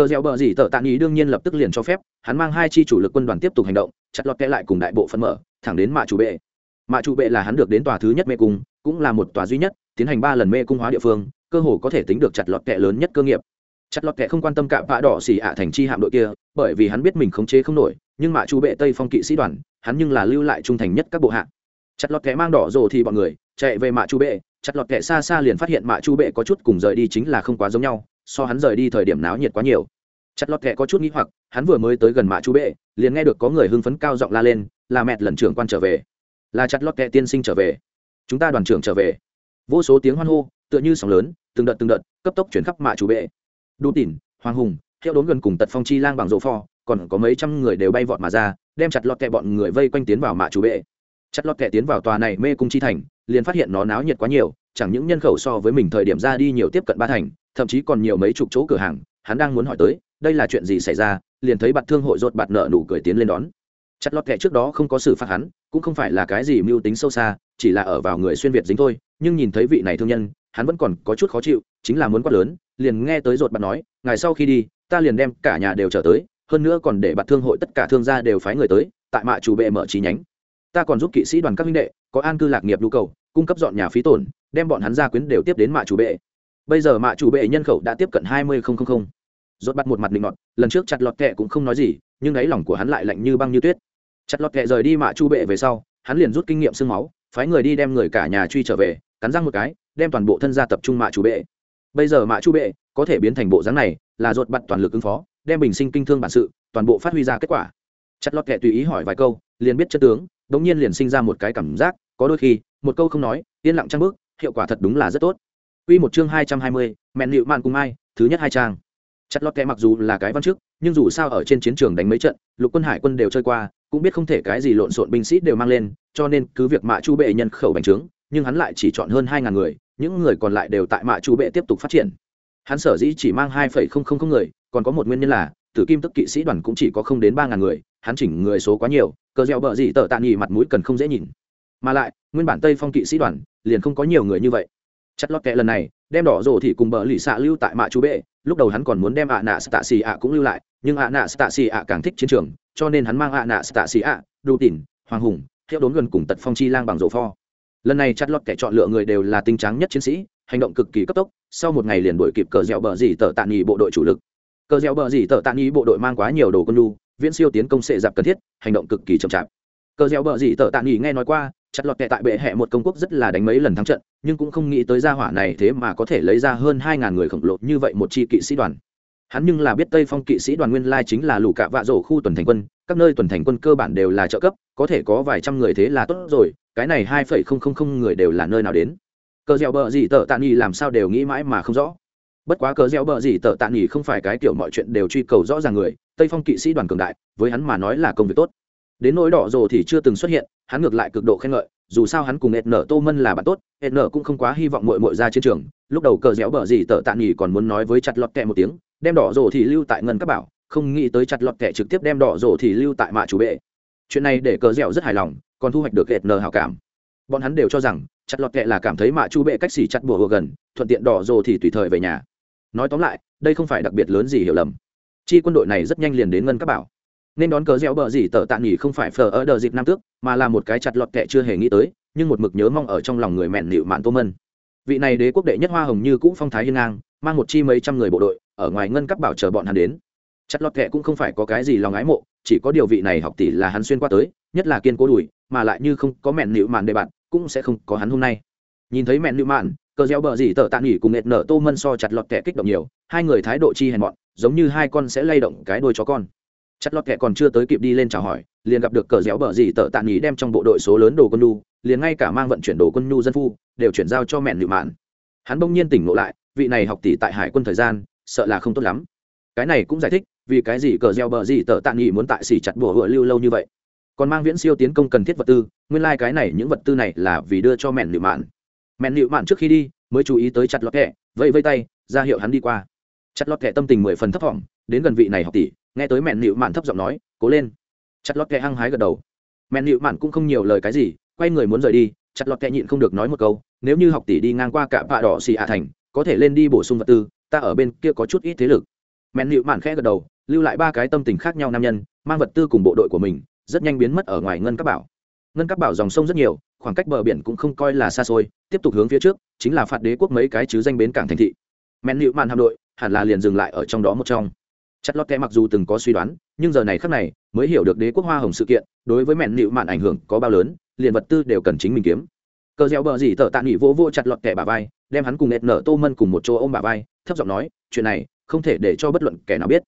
Speaker 1: cờ dẻo bờ gì tờ tạ nghỉ đương nhiên lập tức liền cho phép, hắn mang hai chi chủ lực quân đoàn tiếp tục hành động, chặt lọt kẽ lại cùng đại bộ phân mở, thẳng đến mạ chủ bệ. Mạ chủ bệ là hắn được đến tòa thứ nhất mê cung, cũng là một tòa duy nhất, tiến hành ba lần mê cung hóa địa phương, cơ hồ có thể tính được chặt lọt kẽ lớn nhất cơ nghiệp. Chặt lọt kẻ không quan tâm cả vạ đỏ xỉ ạ thành chi hạm đội kia, bởi vì hắn biết mình khống chế không nổi, nhưng mạ chủ bệ tây phong kỵ sĩ đoàn, hắn nhưng là lưu lại trung thành nhất các bộ hạ. Chặt lọt kẻ mang đỏ rồ thì bọn người chạy về mạ chu bệ, chặt lọt kẻ xa xa liền phát hiện mạ chu bệ có chút cùng rời đi chính là không quá giống nhau so hắn rời đi thời điểm náo nhiệt quá nhiều. Chặt lọt kẹ có chút nghĩ hoặc, hắn vừa mới tới gần mạ chú bệ, liền nghe được có người hưng phấn cao giọng la lên, là mẹ lần trưởng quan trở về. Là chặt lọt kẹ tiên sinh trở về. Chúng ta đoàn trưởng trở về. Vô số tiếng hoan hô, tựa như sóng lớn, từng đợt từng đợt, cấp tốc chuyển khắp mạ chú bệ. Đu tỉn, hoàng hùng theo đốn gần cùng tật phong chi lang bằng rộ pho còn có mấy trăm người đều bay vọt mà ra, đem chặt lọt kẹ bọn người vây quanh tiến vào mạ chủ bệ. Chặt lọt kẹ tiến vào tòa này mê cung chi thành, liền phát hiện nó náo nhiệt quá nhiều chẳng những nhân khẩu so với mình thời điểm ra đi nhiều tiếp cận ba thành, thậm chí còn nhiều mấy chục chỗ cửa hàng, hắn đang muốn hỏi tới, đây là chuyện gì xảy ra, liền thấy bạn thương hội rột bạt nợ nụ cười tiến lên đón. Chặt lọt kệ trước đó không có xử phạt hắn, cũng không phải là cái gì mưu tính sâu xa, chỉ là ở vào người xuyên việt dính thôi, nhưng nhìn thấy vị này thương nhân, hắn vẫn còn có chút khó chịu, chính là muốn quát lớn, liền nghe tới rột bạt nói ngày sau khi đi, ta liền đem cả nhà đều trở tới, hơn nữa còn để bạt thương hội tất cả thương gia đều phái người tới, tại mạ chủ bệ mở chi nhánh. Ta còn giúp kỵ sĩ đoàn các minh đệ, có an cư lạc nghiệp nhu cầu cung cấp dọn nhà phí tổn, đem bọn hắn gia quyến đều tiếp đến mạ chủ bệ. Bây giờ mạ chủ bệ nhân khẩu đã tiếp cận hai mươi rốt bắt một mặt định ngọt lần trước chặt lọt kẹ cũng không nói gì, nhưng đáy lòng của hắn lại lạnh như băng như tuyết. Chặt lọt kẹ rời đi mạ chu bệ về sau, hắn liền rút kinh nghiệm sương máu, phái người đi đem người cả nhà truy trở về, cắn răng một cái, đem toàn bộ thân gia tập trung mạ chu bệ. Bây giờ mạ chu bệ có thể biến thành bộ dáng này, là rốt bắt toàn lực ứng phó, đem bình sinh kinh thương bản sự, toàn bộ phát huy ra kết quả. Chặt lọt kẹ tùy ý hỏi vài câu, liền biết chất tướng, đống nhiên liền sinh ra một cái cảm giác có đôi khi một câu không nói yên lặng trang bước hiệu quả thật đúng là rất tốt. Quy một chương hai trăm hai mươi, mẹn liệu mạn cùng ai, thứ nhất hai trang. Chặt lọt kẹ mặc dù là cái văn trước nhưng dù sao ở trên chiến trường đánh mấy trận lục quân hải quân đều chơi qua cũng biết không thể cái gì lộn xộn binh sĩ đều mang lên cho nên cứ việc mạ chu bệ nhân khẩu bành trướng nhưng hắn lại chỉ chọn hơn hai ngàn người những người còn lại đều tại mạ chu bệ tiếp tục phát triển. Hắn sở dĩ chỉ mang hai phẩy không không không người còn có một nguyên nhân là tử kim tức kỵ sĩ đoàn cũng chỉ có không đến ba ngàn người hắn chỉnh người số quá nhiều cờ gieo bợ gì tờ tạ nghỉ mặt mũi cần không dễ nhìn mà lại, nguyên bản tây phong kỵ sĩ đoàn liền không có nhiều người như vậy. Chặt lót kẹ lần này, đem đỏ rổ thì cùng bờ lì xạ lưu tại mạ chú bệ. Lúc đầu hắn còn muốn đem ạ nạ stạ xì ạ cũng lưu lại, nhưng ạ nạ stạ xì ạ càng thích chiến trường, cho nên hắn mang ạ nạ stạ xì ạ, đu tỉn, hoàng hùng hiệu đốn gần cùng tật phong chi lang bằng rổ pho. Lần này chặt lọt kẻ chọn lựa người đều là tinh trắng nhất chiến sĩ, hành động cực kỳ cấp tốc, sau một ngày liền đuổi kịp cờ dẻo bờ dì tờ tạ nghỉ bộ đội chủ lực. Cờ dẻo bờ dì tờ tạ nghỉ bộ đội mang quá nhiều đồ quân lu viễn siêu tiến công sệ dạp cần thiết, hành động cực kỳ chậm chạp. Cờ dẻo bờ dì tờ tạ nghỉ nghe nói qua chặt lọt kẹ tại bệ hẹ một công quốc rất là đánh mấy lần thắng trận, nhưng cũng không nghĩ tới gia hỏa này thế mà có thể lấy ra hơn hai ngàn người khổng lồ như vậy một chi kỵ sĩ đoàn. Hắn nhưng là biết tây phong kỵ sĩ đoàn nguyên lai chính là lũ cạ vạ rổ khu tuần thành quân, các nơi tuần thành quân cơ bản đều là trợ cấp, có thể có vài trăm người thế là tốt rồi, cái này hai phẩy không không không người đều là nơi nào đến. Cờ dẻo bờ gì tờ tạ nghỉ làm sao đều nghĩ mãi mà không rõ. Bất quá cờ dẻo bờ gì tờ tạ nghỉ không phải cái kiểu mọi chuyện đều truy cầu rõ ràng người, tây phong kỵ sĩ đoàn cường đại, với hắn mà nói là công việc tốt đến nỗi đỏ rồ thì chưa từng xuất hiện, hắn ngược lại cực độ khen ngợi, dù sao hắn cùng nợ tô mân là bạn tốt nợ cũng không quá hy vọng mội mội ra chiến trường, lúc đầu cờ dẻo bờ gì tờ tạ nghỉ còn muốn nói với chặt lọt kẹ một tiếng, đem đỏ rồ thì lưu tại ngân các bảo, không nghĩ tới chặt lọt kẹ trực tiếp đem đỏ rồ thì lưu tại mạ chủ bệ. Chuyện này để cờ dẻo rất hài lòng, còn thu hoạch được nợ hảo cảm. Bọn hắn đều cho rằng, chặt lọt kẹ là cảm thấy mạ chủ bệ cách xỉ chặt bùa gần, thuận tiện đỏ rồ thì tùy thời về nhà. Nói tóm lại, đây không phải đặc biệt lớn gì hiểu lầm. Chi quân đội này rất nhanh liền đến ngân các bảo nên đón cớ gieo bờ gì tờ tạ nghỉ không phải phờ ở đờ dịp nam tước, mà là một cái chặt lọt kệ chưa hề nghĩ tới, nhưng một mực nhớ mong ở trong lòng người mẹn nịu mạn tô mân. Vị này đế quốc đệ nhất hoa hồng như cũ phong thái hiên ngang, mang một chi mấy trăm người bộ đội, ở ngoài ngân các bảo chờ bọn hắn đến. Chặt lọt kệ cũng không phải có cái gì lòng ái mộ, chỉ có điều vị này học tỷ là hắn xuyên qua tới, nhất là kiên cố đùi, mà lại như không có mẹn nịu mạn đề bạn, cũng sẽ không có hắn hôm nay. Nhìn thấy mẹn nịu mạn, cờ gieo bờ gì tờ tạ nghỉ cùng nệt nở tô mân so chặt lọt kệ kích động nhiều, hai người thái độ chi hèn mọn, giống như hai con sẽ lay động cái đôi chó con chặt lọt kệ còn chưa tới kịp đi lên chào hỏi, liền gặp được cờ dẻo bờ gì tờ tạ nghỉ đem trong bộ đội số lớn đồ quân nhu, liền ngay cả mang vận chuyển đồ quân nhu dân phu, đều chuyển giao cho mẹn nhự mạn. Hắn bỗng nhiên tỉnh ngộ lại, vị này học tỷ tại hải quân thời gian, sợ là không tốt lắm. Cái này cũng giải thích, vì cái gì cờ dẻo bờ gì tờ tạ nghỉ muốn tại xỉ chặt bùa hựa lưu lâu như vậy. Còn mang viễn siêu tiến công cần thiết vật tư, nguyên lai cái này những vật tư này là vì đưa cho mẹn nhự mạn. Mẹn nhự mạn trước khi đi, mới chú ý tới chặt lọt kệ vẫy vây tay, ra hiệu hắn đi qua. Chặt lọt kệ tâm tình mười phần thấp thỏm, đến gần vị này học tỷ nghe tới mẹn nịu mạn thấp giọng nói, cố lên. Chặt lọt kẹ hăng hái gật đầu. Mẹn nịu mạn cũng không nhiều lời cái gì, quay người muốn rời đi, chặt lọt kẹ nhịn không được nói một câu, nếu như học tỷ đi ngang qua cả bạ đỏ xì à thành, có thể lên đi bổ sung vật tư, ta ở bên kia có chút ít thế lực. Mẹn nịu mạn khẽ gật đầu, lưu lại ba cái tâm tình khác nhau nam nhân, mang vật tư cùng bộ đội của mình, rất nhanh biến mất ở ngoài ngân các bảo. Ngân các bảo dòng sông rất nhiều, khoảng cách bờ biển cũng không coi là xa xôi, tiếp tục hướng phía trước, chính là phạt đế quốc mấy cái chứ danh bến cảng thành thị. Mẹn nịu mạn hạm đội, hẳn là liền dừng lại ở trong đó một trong chặt lót kẹ mặc dù từng có suy đoán, nhưng giờ này khác này, mới hiểu được đế quốc hoa hồng sự kiện, đối với mẹn nịu mạn ảnh hưởng có bao lớn, liền vật tư đều cần chính mình kiếm. Cờ gieo bờ gì tờ tạ nghỉ vỗ vô chặt lọt kẻ bà vai, đem hắn cùng ed nở tô mân cùng một chỗ ôm bà vai, thấp giọng nói, chuyện này, không thể để cho bất luận kẻ nào biết.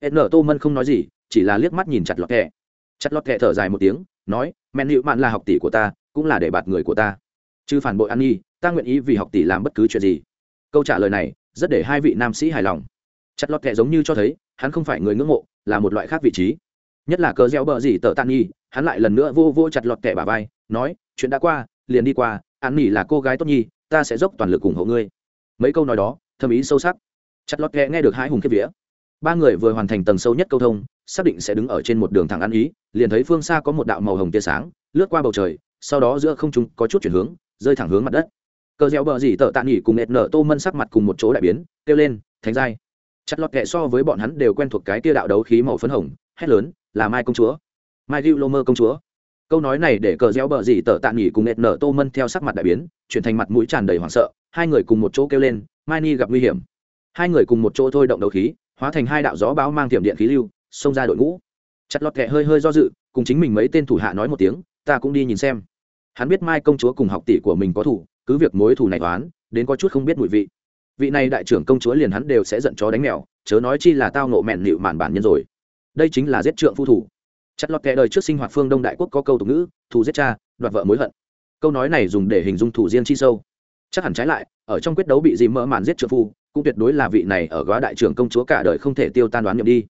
Speaker 1: Ed nở tô mân không nói gì, chỉ là liếc mắt nhìn chặt lọt kẻ. Chặt lọt kẻ thở dài một tiếng, nói, mẹn nịu mạn là học tỷ của ta, cũng là để bạt người của ta. Chứ phản bội an nhi ta nguyện ý vì học tỷ làm bất cứ chuyện gì. Câu trả lời này, rất để hai vị nam sĩ hài lòng. Chặt lọt kẻ giống như cho thấy hắn không phải người ngưỡng mộ, là một loại khác vị trí. Nhất là cờ gieo bờ gì tờ tàn nhi, hắn lại lần nữa vô vô chặt lọt kẻ bà vai, nói, chuyện đã qua, liền đi qua, an nhi là cô gái tốt nhi, ta sẽ dốc toàn lực ủng hộ ngươi. Mấy câu nói đó, thâm ý sâu sắc. Chặt lọt kẻ nghe được hai hùng kiếp vía. Ba người vừa hoàn thành tầng sâu nhất câu thông, xác định sẽ đứng ở trên một đường thẳng ăn ý, liền thấy phương xa có một đạo màu hồng tia sáng, lướt qua bầu trời, sau đó giữa không trung có chút chuyển hướng, rơi thẳng hướng mặt đất. Cờ gieo bờ gì tờ tạ nghỉ cùng nẹt nở tô mân sắc mặt cùng một chỗ đại biến, kêu lên, thánh giai chặt lọt kệ so với bọn hắn đều quen thuộc cái tia đạo đấu khí màu phấn hồng, hét lớn, là mai công chúa. Mai gil lô mơ công chúa. Câu nói này để cờ reo bờ dì tờ tạ nghỉ cùng nệt nở tô mân theo sắc mặt đại biến, chuyển thành mặt mũi tràn đầy hoảng sợ, hai người cùng một chỗ kêu lên, mai ni gặp nguy hiểm. Hai người cùng một chỗ thôi động đầu khí, hóa thành hai đạo gió báo mang tiệm điện khí lưu, xông ra đội ngũ. Chặt lọt kệ hơi hơi do dự, cùng chính mình mấy tên thủ hạ nói một tiếng, ta cũng đi nhìn xem. Hắn biết mai công chúa cùng học tỷ của mình có thủ, cứ việc mối thủ này toán đến có chút không biết mùi vị vị này đại trưởng công chúa liền hắn đều sẽ giận chó đánh mèo, chớ nói chi là tao nộ mẹn nịu mạn bản nhân rồi. Đây chính là giết trượng phu thủ. Chất lọt kẻ đời trước sinh hoạt phương đông đại quốc có câu tục ngữ, thù giết cha, đoạt vợ mối hận. Câu nói này dùng để hình dung thủ riêng chi sâu. Chắc hẳn trái lại, ở trong quyết đấu bị dìm mỡ màn giết trượng phu, cũng tuyệt đối là vị này ở góa đại trưởng công chúa cả đời không thể tiêu tan đoán nhậm đi.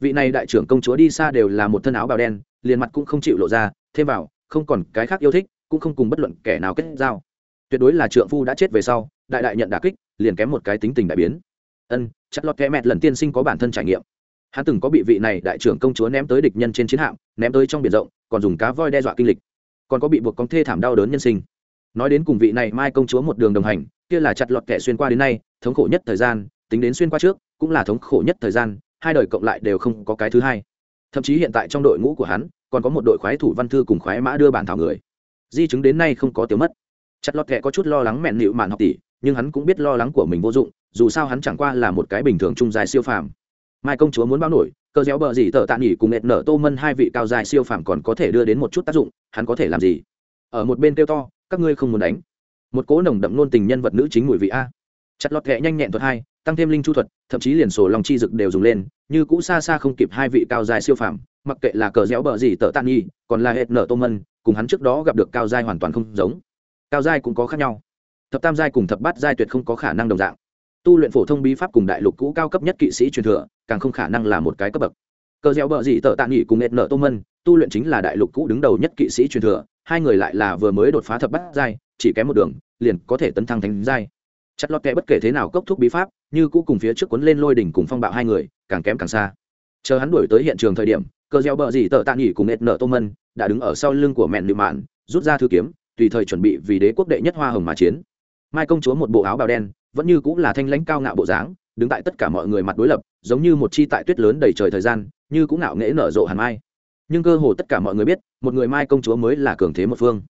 Speaker 1: Vị này đại trưởng công chúa đi xa đều là một thân áo bào đen, liền mặt cũng không chịu lộ ra, thêm vào, không còn cái khác yêu thích, cũng không cùng bất luận kẻ nào kết giao. Tuyệt đối là trượng phu đã chết về sau, đại đại nhận đà kích liền kém một cái tính tình đại biến. Ân, chắc lọt kẽ mẹt lần tiên sinh có bản thân trải nghiệm. Hắn từng có bị vị này đại trưởng công chúa ném tới địch nhân trên chiến hạm, ném tới trong biển rộng, còn dùng cá voi đe dọa kinh lịch. Còn có bị buộc con thê thảm đau đớn nhân sinh. Nói đến cùng vị này mai công chúa một đường đồng hành, kia là chặt lọt kẻ xuyên qua đến nay, thống khổ nhất thời gian, tính đến xuyên qua trước, cũng là thống khổ nhất thời gian, hai đời cộng lại đều không có cái thứ hai. Thậm chí hiện tại trong đội ngũ của hắn, còn có một đội khoái thủ văn thư cùng khoái mã đưa bản thảo người. Di chứng đến nay không có tiếng mất. Chặt lọt kẻ có chút lo lắng mẹn nịu mạn học tỷ nhưng hắn cũng biết lo lắng của mình vô dụng, dù sao hắn chẳng qua là một cái bình thường trung dài siêu phàm. Mai công chúa muốn báo nổi, cơ réo bờ gì tờ tạ nghỉ cùng nệt nở tô mân hai vị cao dài siêu phàm còn có thể đưa đến một chút tác dụng, hắn có thể làm gì? Ở một bên kêu to, các ngươi không muốn đánh. Một cỗ nồng đậm nôn tình nhân vật nữ chính mùi vị a. Chặt lọt kệ nhanh nhẹn thuật hai, tăng thêm linh chu thuật, thậm chí liền sổ lòng chi dực đều dùng lên, như cũ xa xa không kịp hai vị cao dài siêu phàm, mặc kệ là cờ réo bờ gì tờ tạ nghi còn là hệt nở tô mân, cùng hắn trước đó gặp được cao dài hoàn toàn không giống. Cao dài cũng có khác nhau thập tam giai cùng thập bát giai tuyệt không có khả năng đồng dạng. Tu luyện phổ thông bí pháp cùng đại lục cũ cao cấp nhất kỵ sĩ truyền thừa, càng không khả năng là một cái cấp bậc. Cờ gieo bờ dị tợ tạ nghị cùng nệt nợ tô mân, tu luyện chính là đại lục cũ đứng đầu nhất kỵ sĩ truyền thừa, hai người lại là vừa mới đột phá thập bát giai, chỉ kém một đường, liền có thể tấn thăng thánh giai. Chặt lọt kẽ bất kể thế nào cốc thúc bí pháp, như cũ cùng phía trước cuốn lên lôi đỉnh cùng phong bạo hai người, càng kém càng xa. Chờ hắn đuổi tới hiện trường thời điểm, cờ gieo bờ dị tợ tạ nghỉ cùng nệt nợ tô mân đã đứng ở sau lưng của mẹn lựu mạn, rút ra thư kiếm, tùy thời chuẩn bị vì đế quốc đệ nhất hoa hồng mà chiến mai công chúa một bộ áo bào đen, vẫn như cũng là thanh lãnh cao ngạo bộ dáng, đứng tại tất cả mọi người mặt đối lập, giống như một chi tại tuyết lớn đầy trời thời gian, như cũng ngạo nghễ nở rộ hàn mai. Nhưng cơ hồ tất cả mọi người biết, một người mai công chúa mới là cường thế một phương.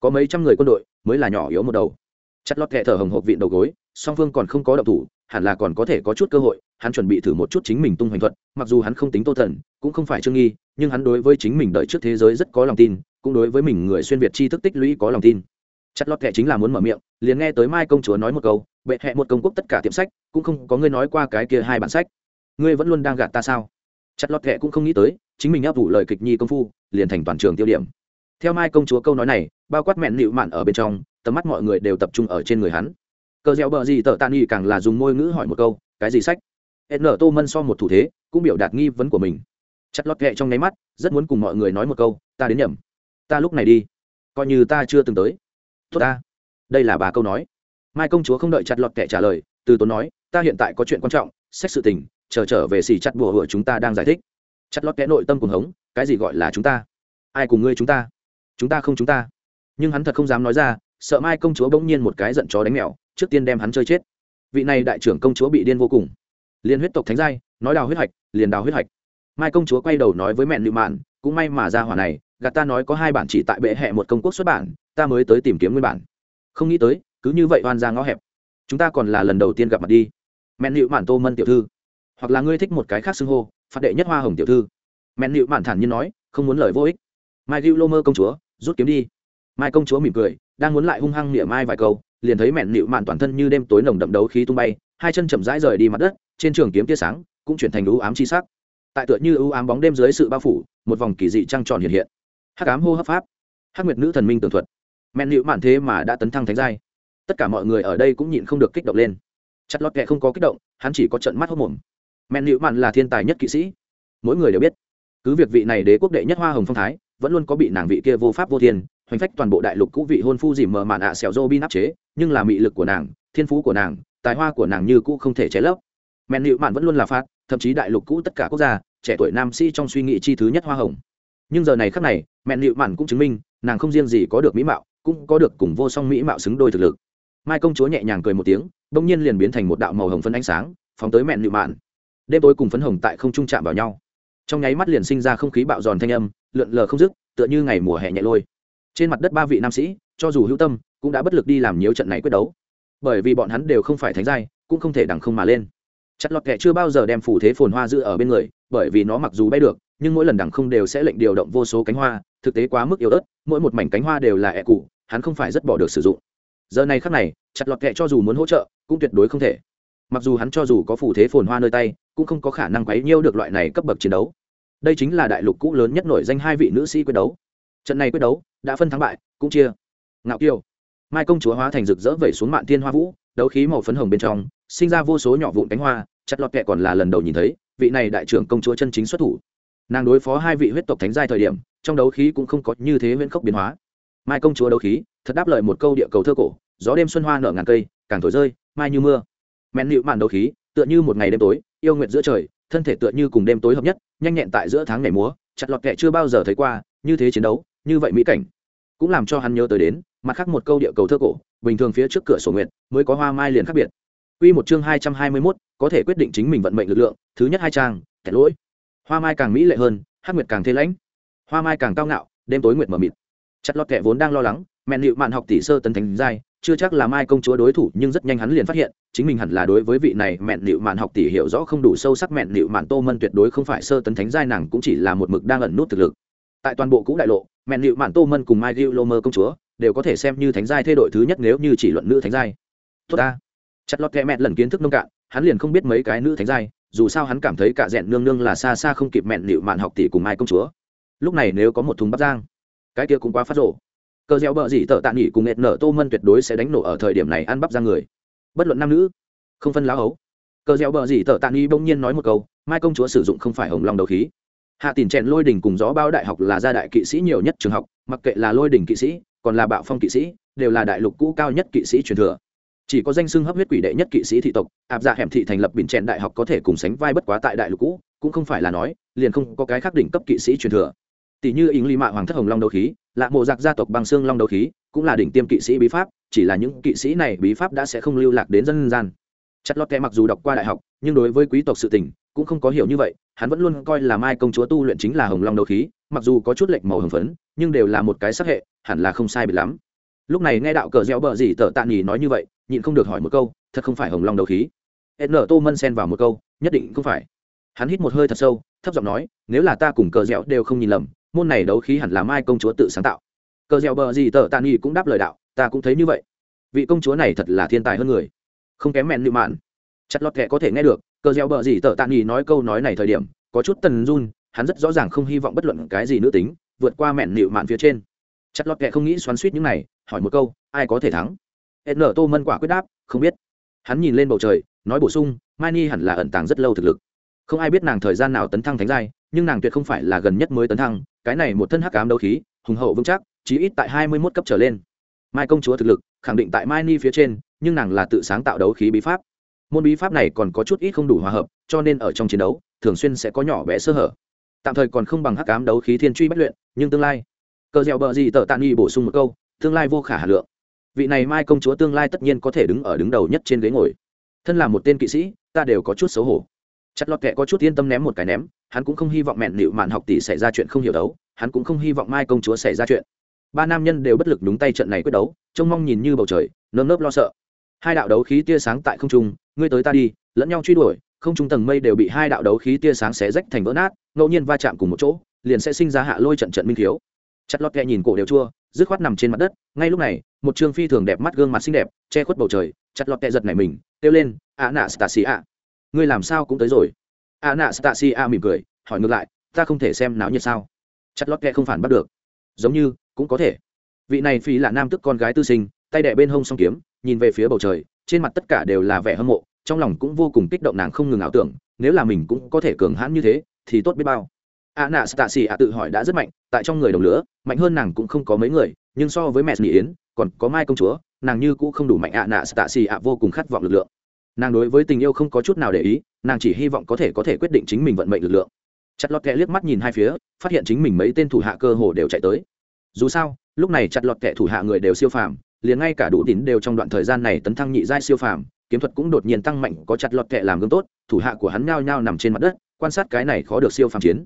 Speaker 1: Có mấy trăm người quân đội, mới là nhỏ yếu một đầu. Chặt lót kẹ thở hồng hộc vịn đầu gối, song phương còn không có động thủ, hẳn là còn có thể có chút cơ hội, hắn chuẩn bị thử một chút chính mình tung hoành thuật, mặc dù hắn không tính tô thần, cũng không phải trương nghi, nhưng hắn đối với chính mình đợi trước thế giới rất có lòng tin, cũng đối với mình người xuyên việt chi thức tích lũy có lòng tin chặt lót kệ chính là muốn mở miệng, liền nghe tới mai công chúa nói một câu, bệ hẹ một công quốc tất cả tiệm sách, cũng không có ngươi nói qua cái kia hai bản sách. Ngươi vẫn luôn đang gạt ta sao? Chặt lót kệ cũng không nghĩ tới, chính mình áp vụ lời kịch nhi công phu, liền thành toàn trường tiêu điểm. Theo mai công chúa câu nói này, bao quát mẹn nịu mạn ở bên trong, tầm mắt mọi người đều tập trung ở trên người hắn. Cờ dẻo bờ gì tờ tàn nghi càng là dùng môi ngữ hỏi một câu, cái gì sách? N tô mân so một thủ thế, cũng biểu đạt nghi vấn của mình. Chặt lót kệ trong nháy mắt, rất muốn cùng mọi người nói một câu, ta đến nhầm. Ta lúc này đi. Coi như ta chưa từng tới tốt ta. Đây là bà câu nói. Mai công chúa không đợi chặt lọt kẻ trả lời, từ tốn nói, ta hiện tại có chuyện quan trọng, xét sự tình, chờ trở về xì chặt bùa hựa chúng ta đang giải thích. Chặt lọt kẻ nội tâm cùng hống, cái gì gọi là chúng ta? Ai cùng ngươi chúng ta? Chúng ta không chúng ta. Nhưng hắn thật không dám nói ra, sợ mai công chúa bỗng nhiên một cái giận chó đánh mèo, trước tiên đem hắn chơi chết. Vị này đại trưởng công chúa bị điên vô cùng. Liền huyết tộc thánh giai, nói đào huyết hạch, liền đào huyết hạch. Mai công chúa quay đầu nói với mẹn lựu mạn, cũng may mà ra hỏa này gạt ta nói có hai bản chỉ tại bệ hẹ một công quốc xuất bản, ta mới tới tìm kiếm nguyên bản. Không nghĩ tới, cứ như vậy oan ra ngõ hẹp. Chúng ta còn là lần đầu tiên gặp mặt đi. Mẹn nịu mạn tô mân tiểu thư. Hoặc là ngươi thích một cái khác xưng hô phát đệ nhất hoa hồng tiểu thư. Mẹn nịu mạn thản nhiên nói, không muốn lời vô ích. Mai gưu lô mơ công chúa, rút kiếm đi. Mai công chúa mỉm cười, đang muốn lại hung hăng nịa mai vài câu, liền thấy mẹn nịu mạn toàn thân như đêm tối nồng đậm đấu khí tung bay, hai chân chậm rãi rời đi mặt đất, trên trường kiếm tia sáng cũng chuyển thành ưu ám chi sắc. Tại tựa như ưu ám bóng đêm dưới sự bao phủ, một vòng kỳ dị trăng tròn hiện hiện hắc ám hô hấp pháp. Hắc nguyệt nữ thần minh tường thuật. Mẹn nịu mạn thế mà đã tấn thăng thánh giai. Tất cả mọi người ở đây cũng nhịn không được kích động lên. Chặt lọt kệ không có kích động, hắn chỉ có trận mắt hốc mồm. Mẹn nịu mạn là thiên tài nhất kỵ sĩ. Mỗi người đều biết, cứ việc vị này đế quốc đệ nhất hoa hồng phong thái, vẫn luôn có bị nàng vị kia vô pháp vô thiên, hoành phách toàn bộ đại lục cũ vị hôn phu dìm mờ mạn ạ à xẻo dô bin áp chế, nhưng là mị lực của nàng, thiên phú của nàng, tài hoa của nàng như cũ không thể chế lấp. Mẹn nịu mạn vẫn luôn là phát thậm chí đại lục cũ tất cả quốc gia, trẻ tuổi nam sĩ trong suy nghĩ chi thứ nhất hoa hồng nhưng giờ này khắc này, mẹ nịu mạn cũng chứng minh, nàng không riêng gì có được mỹ mạo, cũng có được cùng vô song mỹ mạo xứng đôi thực lực. Mai công chúa nhẹ nhàng cười một tiếng, bỗng nhiên liền biến thành một đạo màu hồng phân ánh sáng, phóng tới mẹ nịu mạn. Đêm tối cùng phấn hồng tại không trung chạm vào nhau. Trong nháy mắt liền sinh ra không khí bạo giòn thanh âm, lượn lờ không dứt, tựa như ngày mùa hè nhẹ lôi. Trên mặt đất ba vị nam sĩ, cho dù hữu tâm, cũng đã bất lực đi làm nhiều trận này quyết đấu. Bởi vì bọn hắn đều không phải thánh giai, cũng không thể đằng không mà lên chặt lọt kệ chưa bao giờ đem phủ thế phồn hoa giữ ở bên người, bởi vì nó mặc dù bay được, nhưng mỗi lần đằng không đều sẽ lệnh điều động vô số cánh hoa, thực tế quá mức yếu ớt, mỗi một mảnh cánh hoa đều là ẹ cụ hắn không phải rất bỏ được sử dụng. Giờ này khắc này, chặt lọt kệ cho dù muốn hỗ trợ, cũng tuyệt đối không thể. Mặc dù hắn cho dù có phủ thế phồn hoa nơi tay, cũng không có khả năng quấy nhiêu được loại này cấp bậc chiến đấu. Đây chính là đại lục cũ lớn nhất nổi danh hai vị nữ sĩ quyết đấu. Trận này quyết đấu đã phân thắng bại, cũng chia. Ngạo kiêu mai công chúa hóa thành rực rỡ vẩy xuống mạn thiên hoa vũ đấu khí màu phấn hồng bên trong, sinh ra vô số nhỏ vụn cánh hoa, chặt lọt kẹ còn là lần đầu nhìn thấy, vị này đại trưởng công chúa chân chính xuất thủ. Nàng đối phó hai vị huyết tộc thánh giai thời điểm, trong đấu khí cũng không có như thế huyễn khốc biến hóa. Mai công chúa đấu khí, thật đáp lời một câu địa cầu thơ cổ, gió đêm xuân hoa nở ngàn cây, càng thổi rơi, mai như mưa. Mẹn nịu mạn đấu khí, tựa như một ngày đêm tối, yêu nguyện giữa trời, thân thể tựa như cùng đêm tối hợp nhất, nhanh nhẹn tại giữa tháng ngày múa, chặt lọt kệ chưa bao giờ thấy qua, như thế chiến đấu, như vậy mỹ cảnh. Cũng làm cho hắn nhớ tới đến, mặt khác một câu địa cầu thơ cổ bình thường phía trước cửa sổ nguyện mới có hoa mai liền khác biệt Quy một chương hai trăm hai mươi 221, có thể quyết định chính mình vận mệnh lực lượng, thứ nhất hai trang, kẻ lỗi. Hoa mai càng mỹ lệ hơn, hắc nguyệt càng thê lãnh. Hoa mai càng cao ngạo, đêm tối nguyệt mờ mịt. Chặt lọt kẻ vốn đang lo lắng, mẹn liệu mạn học tỷ sơ tấn thánh giai, chưa chắc là mai công chúa đối thủ, nhưng rất nhanh hắn liền phát hiện, chính mình hẳn là đối với vị này mẹn liệu mạn học tỷ hiểu rõ không đủ sâu sắc mẹn liệu mạn Tô Mân tuyệt đối không phải sơ tấn thánh giai nàng cũng chỉ là một mực đang ẩn nút thực lực. Tại toàn bộ cũ đại lộ, mẹn liệu mạn Tô Mân cùng Mai Gil Lomer công chúa đều có thể xem như thánh giai thay đổi thứ nhất nếu như chỉ luận nữ thánh giai. Tốt ta. Chặt lọt kẹ mẹn lần kiến thức nông cạn, hắn liền không biết mấy cái nữ thánh giai, dù sao hắn cảm thấy cả rẽn nương nương là xa xa không kịp mẹn nịu mạn học tỷ cùng ai công chúa. Lúc này nếu có một thùng bắp giang cái kia cũng quá phát rộ cờ gieo bợ gì tợ tạ nghỉ cùng nghẹt nở tô mân tuyệt đối sẽ đánh nổ ở thời điểm này ăn bắp giang người. Bất luận nam nữ, không phân lá ấu cờ gieo bợ gì tợ tạ nghỉ bỗng nhiên nói một câu, mai công chúa sử dụng không phải hồng long đầu khí. Hạ tìm chèn lôi đỉnh cùng gió bao đại học là gia đại kỵ sĩ nhiều nhất trường học, mặc kệ là lôi đỉnh kỵ sĩ còn là bạo phong kỵ sĩ, đều là đại lục cũ cao nhất kỵ sĩ truyền thừa. Chỉ có danh xưng hấp huyết quỷ đệ nhất kỵ sĩ thị tộc áp dạ hẻm thị thành lập bình trèn đại học có thể cùng sánh vai bất quá tại đại lục cũ, cũng không phải là nói, liền không có cái khác đỉnh cấp kỵ sĩ truyền thừa. Tỷ như ý lý mạ hoàng thất hồng long đấu khí, lạ mộ giặc gia tộc bằng xương long đấu khí, cũng là đỉnh tiêm kỵ sĩ bí pháp, chỉ là những kỵ sĩ này bí pháp đã sẽ không lưu lạc đến dân gian. Chất lót kẽ mặc dù đọc qua đại học, nhưng đối với quý tộc sự tình, cũng không có hiểu như vậy, hắn vẫn luôn coi là mai công chúa tu luyện chính là hồng long đấu khí, mặc dù có chút lệch màu hồng phấn nhưng đều là một cái sắc hệ, hẳn là không sai biệt lắm. Lúc này nghe đạo cờ reo bờ gì tờ tạ nhì nói như vậy, nhịn không được hỏi một câu, thật không phải hồng long đấu khí. N tô mân xen vào một câu, nhất định không phải. Hắn hít một hơi thật sâu, thấp giọng nói, nếu là ta cùng cờ dẻo đều không nhìn lầm, môn này đấu khí hẳn là mai công chúa tự sáng tạo. Cờ dẻo bờ gì tờ tạ nghi cũng đáp lời đạo, ta cũng thấy như vậy. Vị công chúa này thật là thiên tài hơn người. Không kém mẹn nịu mạn. Chặt lọt kệ có thể nghe được, cờ dẻo bờ gì tờ tạ nghi nói câu nói này thời điểm, có chút tần run, hắn rất rõ ràng không hy vọng bất luận cái gì nữ tính vượt qua mẹn nịu mạn phía trên. Chặt lọt kệ không nghĩ xoắn suýt những này, hỏi một câu, ai có thể thắng? N tô mân quả quyết đáp, không biết. Hắn nhìn lên bầu trời, nói bổ sung, mai ni hẳn là ẩn tàng rất lâu thực lực. Không ai biết nàng thời gian nào tấn thăng thánh giai, nhưng nàng tuyệt không phải là gần nhất mới tấn thăng. Cái này một thân hắc cám đấu khí, hùng hậu vững chắc, chí ít tại hai mươi mốt cấp trở lên. Mai công chúa thực lực, khẳng định tại mai ni phía trên, nhưng nàng là tự sáng tạo đấu khí bí pháp. Môn bí pháp này còn có chút ít không đủ hòa hợp, cho nên ở trong chiến đấu, thường xuyên sẽ có nhỏ bé sơ hở tạm thời còn không bằng hắc cám đấu khí thiên truy bất luyện, nhưng tương lai, cờ dẻo bờ gì tờ tạ nghi bổ sung một câu, tương lai vô khả hà lượng. Vị này mai công chúa tương lai tất nhiên có thể đứng ở đứng đầu nhất trên ghế ngồi. Thân là một tên kỵ sĩ, ta đều có chút xấu hổ. Chặt lọt kệ có chút yên tâm ném một cái ném, hắn cũng không hy vọng mẹn nịu mạn học tỷ xảy ra chuyện không hiểu đấu, hắn cũng không hy vọng mai công chúa xảy ra chuyện. Ba nam nhân đều bất lực đúng tay trận này quyết đấu, trông mong nhìn như bầu trời, nơm nớp lo sợ. Hai đạo đấu khí tia sáng tại không trung, ngươi tới ta đi, lẫn nhau truy đuổi không trung tầng mây đều bị hai đạo đấu khí tia sáng xé rách thành vỡ nát, ngẫu nhiên va chạm cùng một chỗ, liền sẽ sinh ra hạ lôi trận trận minh thiếu. Chặt lọt kẹ nhìn cổ đều chua, dứt khoát nằm trên mặt đất, ngay lúc này, một trương phi thường đẹp mắt gương mặt xinh đẹp, che khuất bầu trời, chặt lọt kẹ giật này mình, kêu lên, a nạ stasi a ngươi làm sao cũng tới rồi. A nạ stasi a mỉm cười, hỏi ngược lại, ta không thể xem náo nhiệt sao? Chặt lọt kẹ không phản bắt được. Giống như, cũng có thể. Vị này phi là nam tức con gái tư sinh, tay đẻ bên hông song kiếm, nhìn về phía bầu trời, trên mặt tất cả đều là vẻ hâm mộ trong lòng cũng vô cùng kích động nàng không ngừng ảo tưởng, nếu là mình cũng có thể cường hãn như thế, thì tốt biết bao. A nạ stasi a tự hỏi đã rất mạnh, tại trong người đồng lửa, mạnh hơn nàng cũng không có mấy người, nhưng so với mẹ nhị yến, còn có mai công chúa, nàng như cũng không đủ mạnh. A nạ stasi a vô cùng khát vọng lực lượng. Nàng đối với tình yêu không có chút nào để ý, nàng chỉ hy vọng có thể có thể quyết định chính mình vận mệnh lực lượng. Chặt lọt kẹ liếc mắt nhìn hai phía, phát hiện chính mình mấy tên thủ hạ cơ hồ đều chạy tới. Dù sao, lúc này chặt lọt kẹ thủ hạ người đều siêu phàm, liền ngay cả đủ tín đều trong đoạn thời gian này tấn thăng nhị giai siêu phàm kiếm thuật cũng đột nhiên tăng mạnh, có chặt lọt kệ làm gương tốt, thủ hạ của hắn nhao nhao nằm trên mặt đất, quan sát cái này khó được siêu phàm chiến.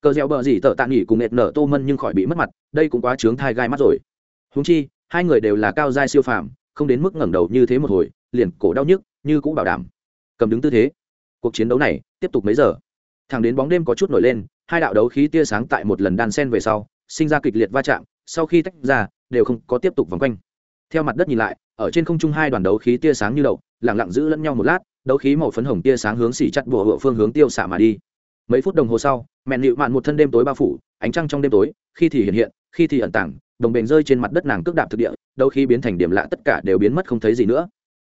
Speaker 1: Cờ dẻo bờ gì tợ tạ nghỉ cùng nệt nở tô mân nhưng khỏi bị mất mặt, đây cũng quá trướng thai gai mắt rồi. Húng chi, hai người đều là cao giai siêu phàm, không đến mức ngẩng đầu như thế một hồi, liền cổ đau nhức, như cũng bảo đảm. Cầm đứng tư thế. Cuộc chiến đấu này, tiếp tục mấy giờ? Thẳng đến bóng đêm có chút nổi lên, hai đạo đấu khí tia sáng tại một lần đan sen về sau, sinh ra kịch liệt va chạm, sau khi tách ra, đều không có tiếp tục vòng quanh. Theo mặt đất nhìn lại, ở trên không trung hai đoàn đấu khí tia sáng như đậu lẳng lặng giữ lẫn nhau một lát, đấu khí màu phấn hồng tia sáng hướng xỉ chặt bùa hựa phương hướng tiêu xạ mà đi. Mấy phút đồng hồ sau mẹn nịu mạn một thân đêm tối bao phủ, ánh trăng trong đêm tối, khi thì hiện hiện, khi thì ẩn tảng đồng bền rơi trên mặt đất nàng cước đạp thực địa đôi khi biến thành điểm lạ tất cả đều biến mất không thấy gì nữa.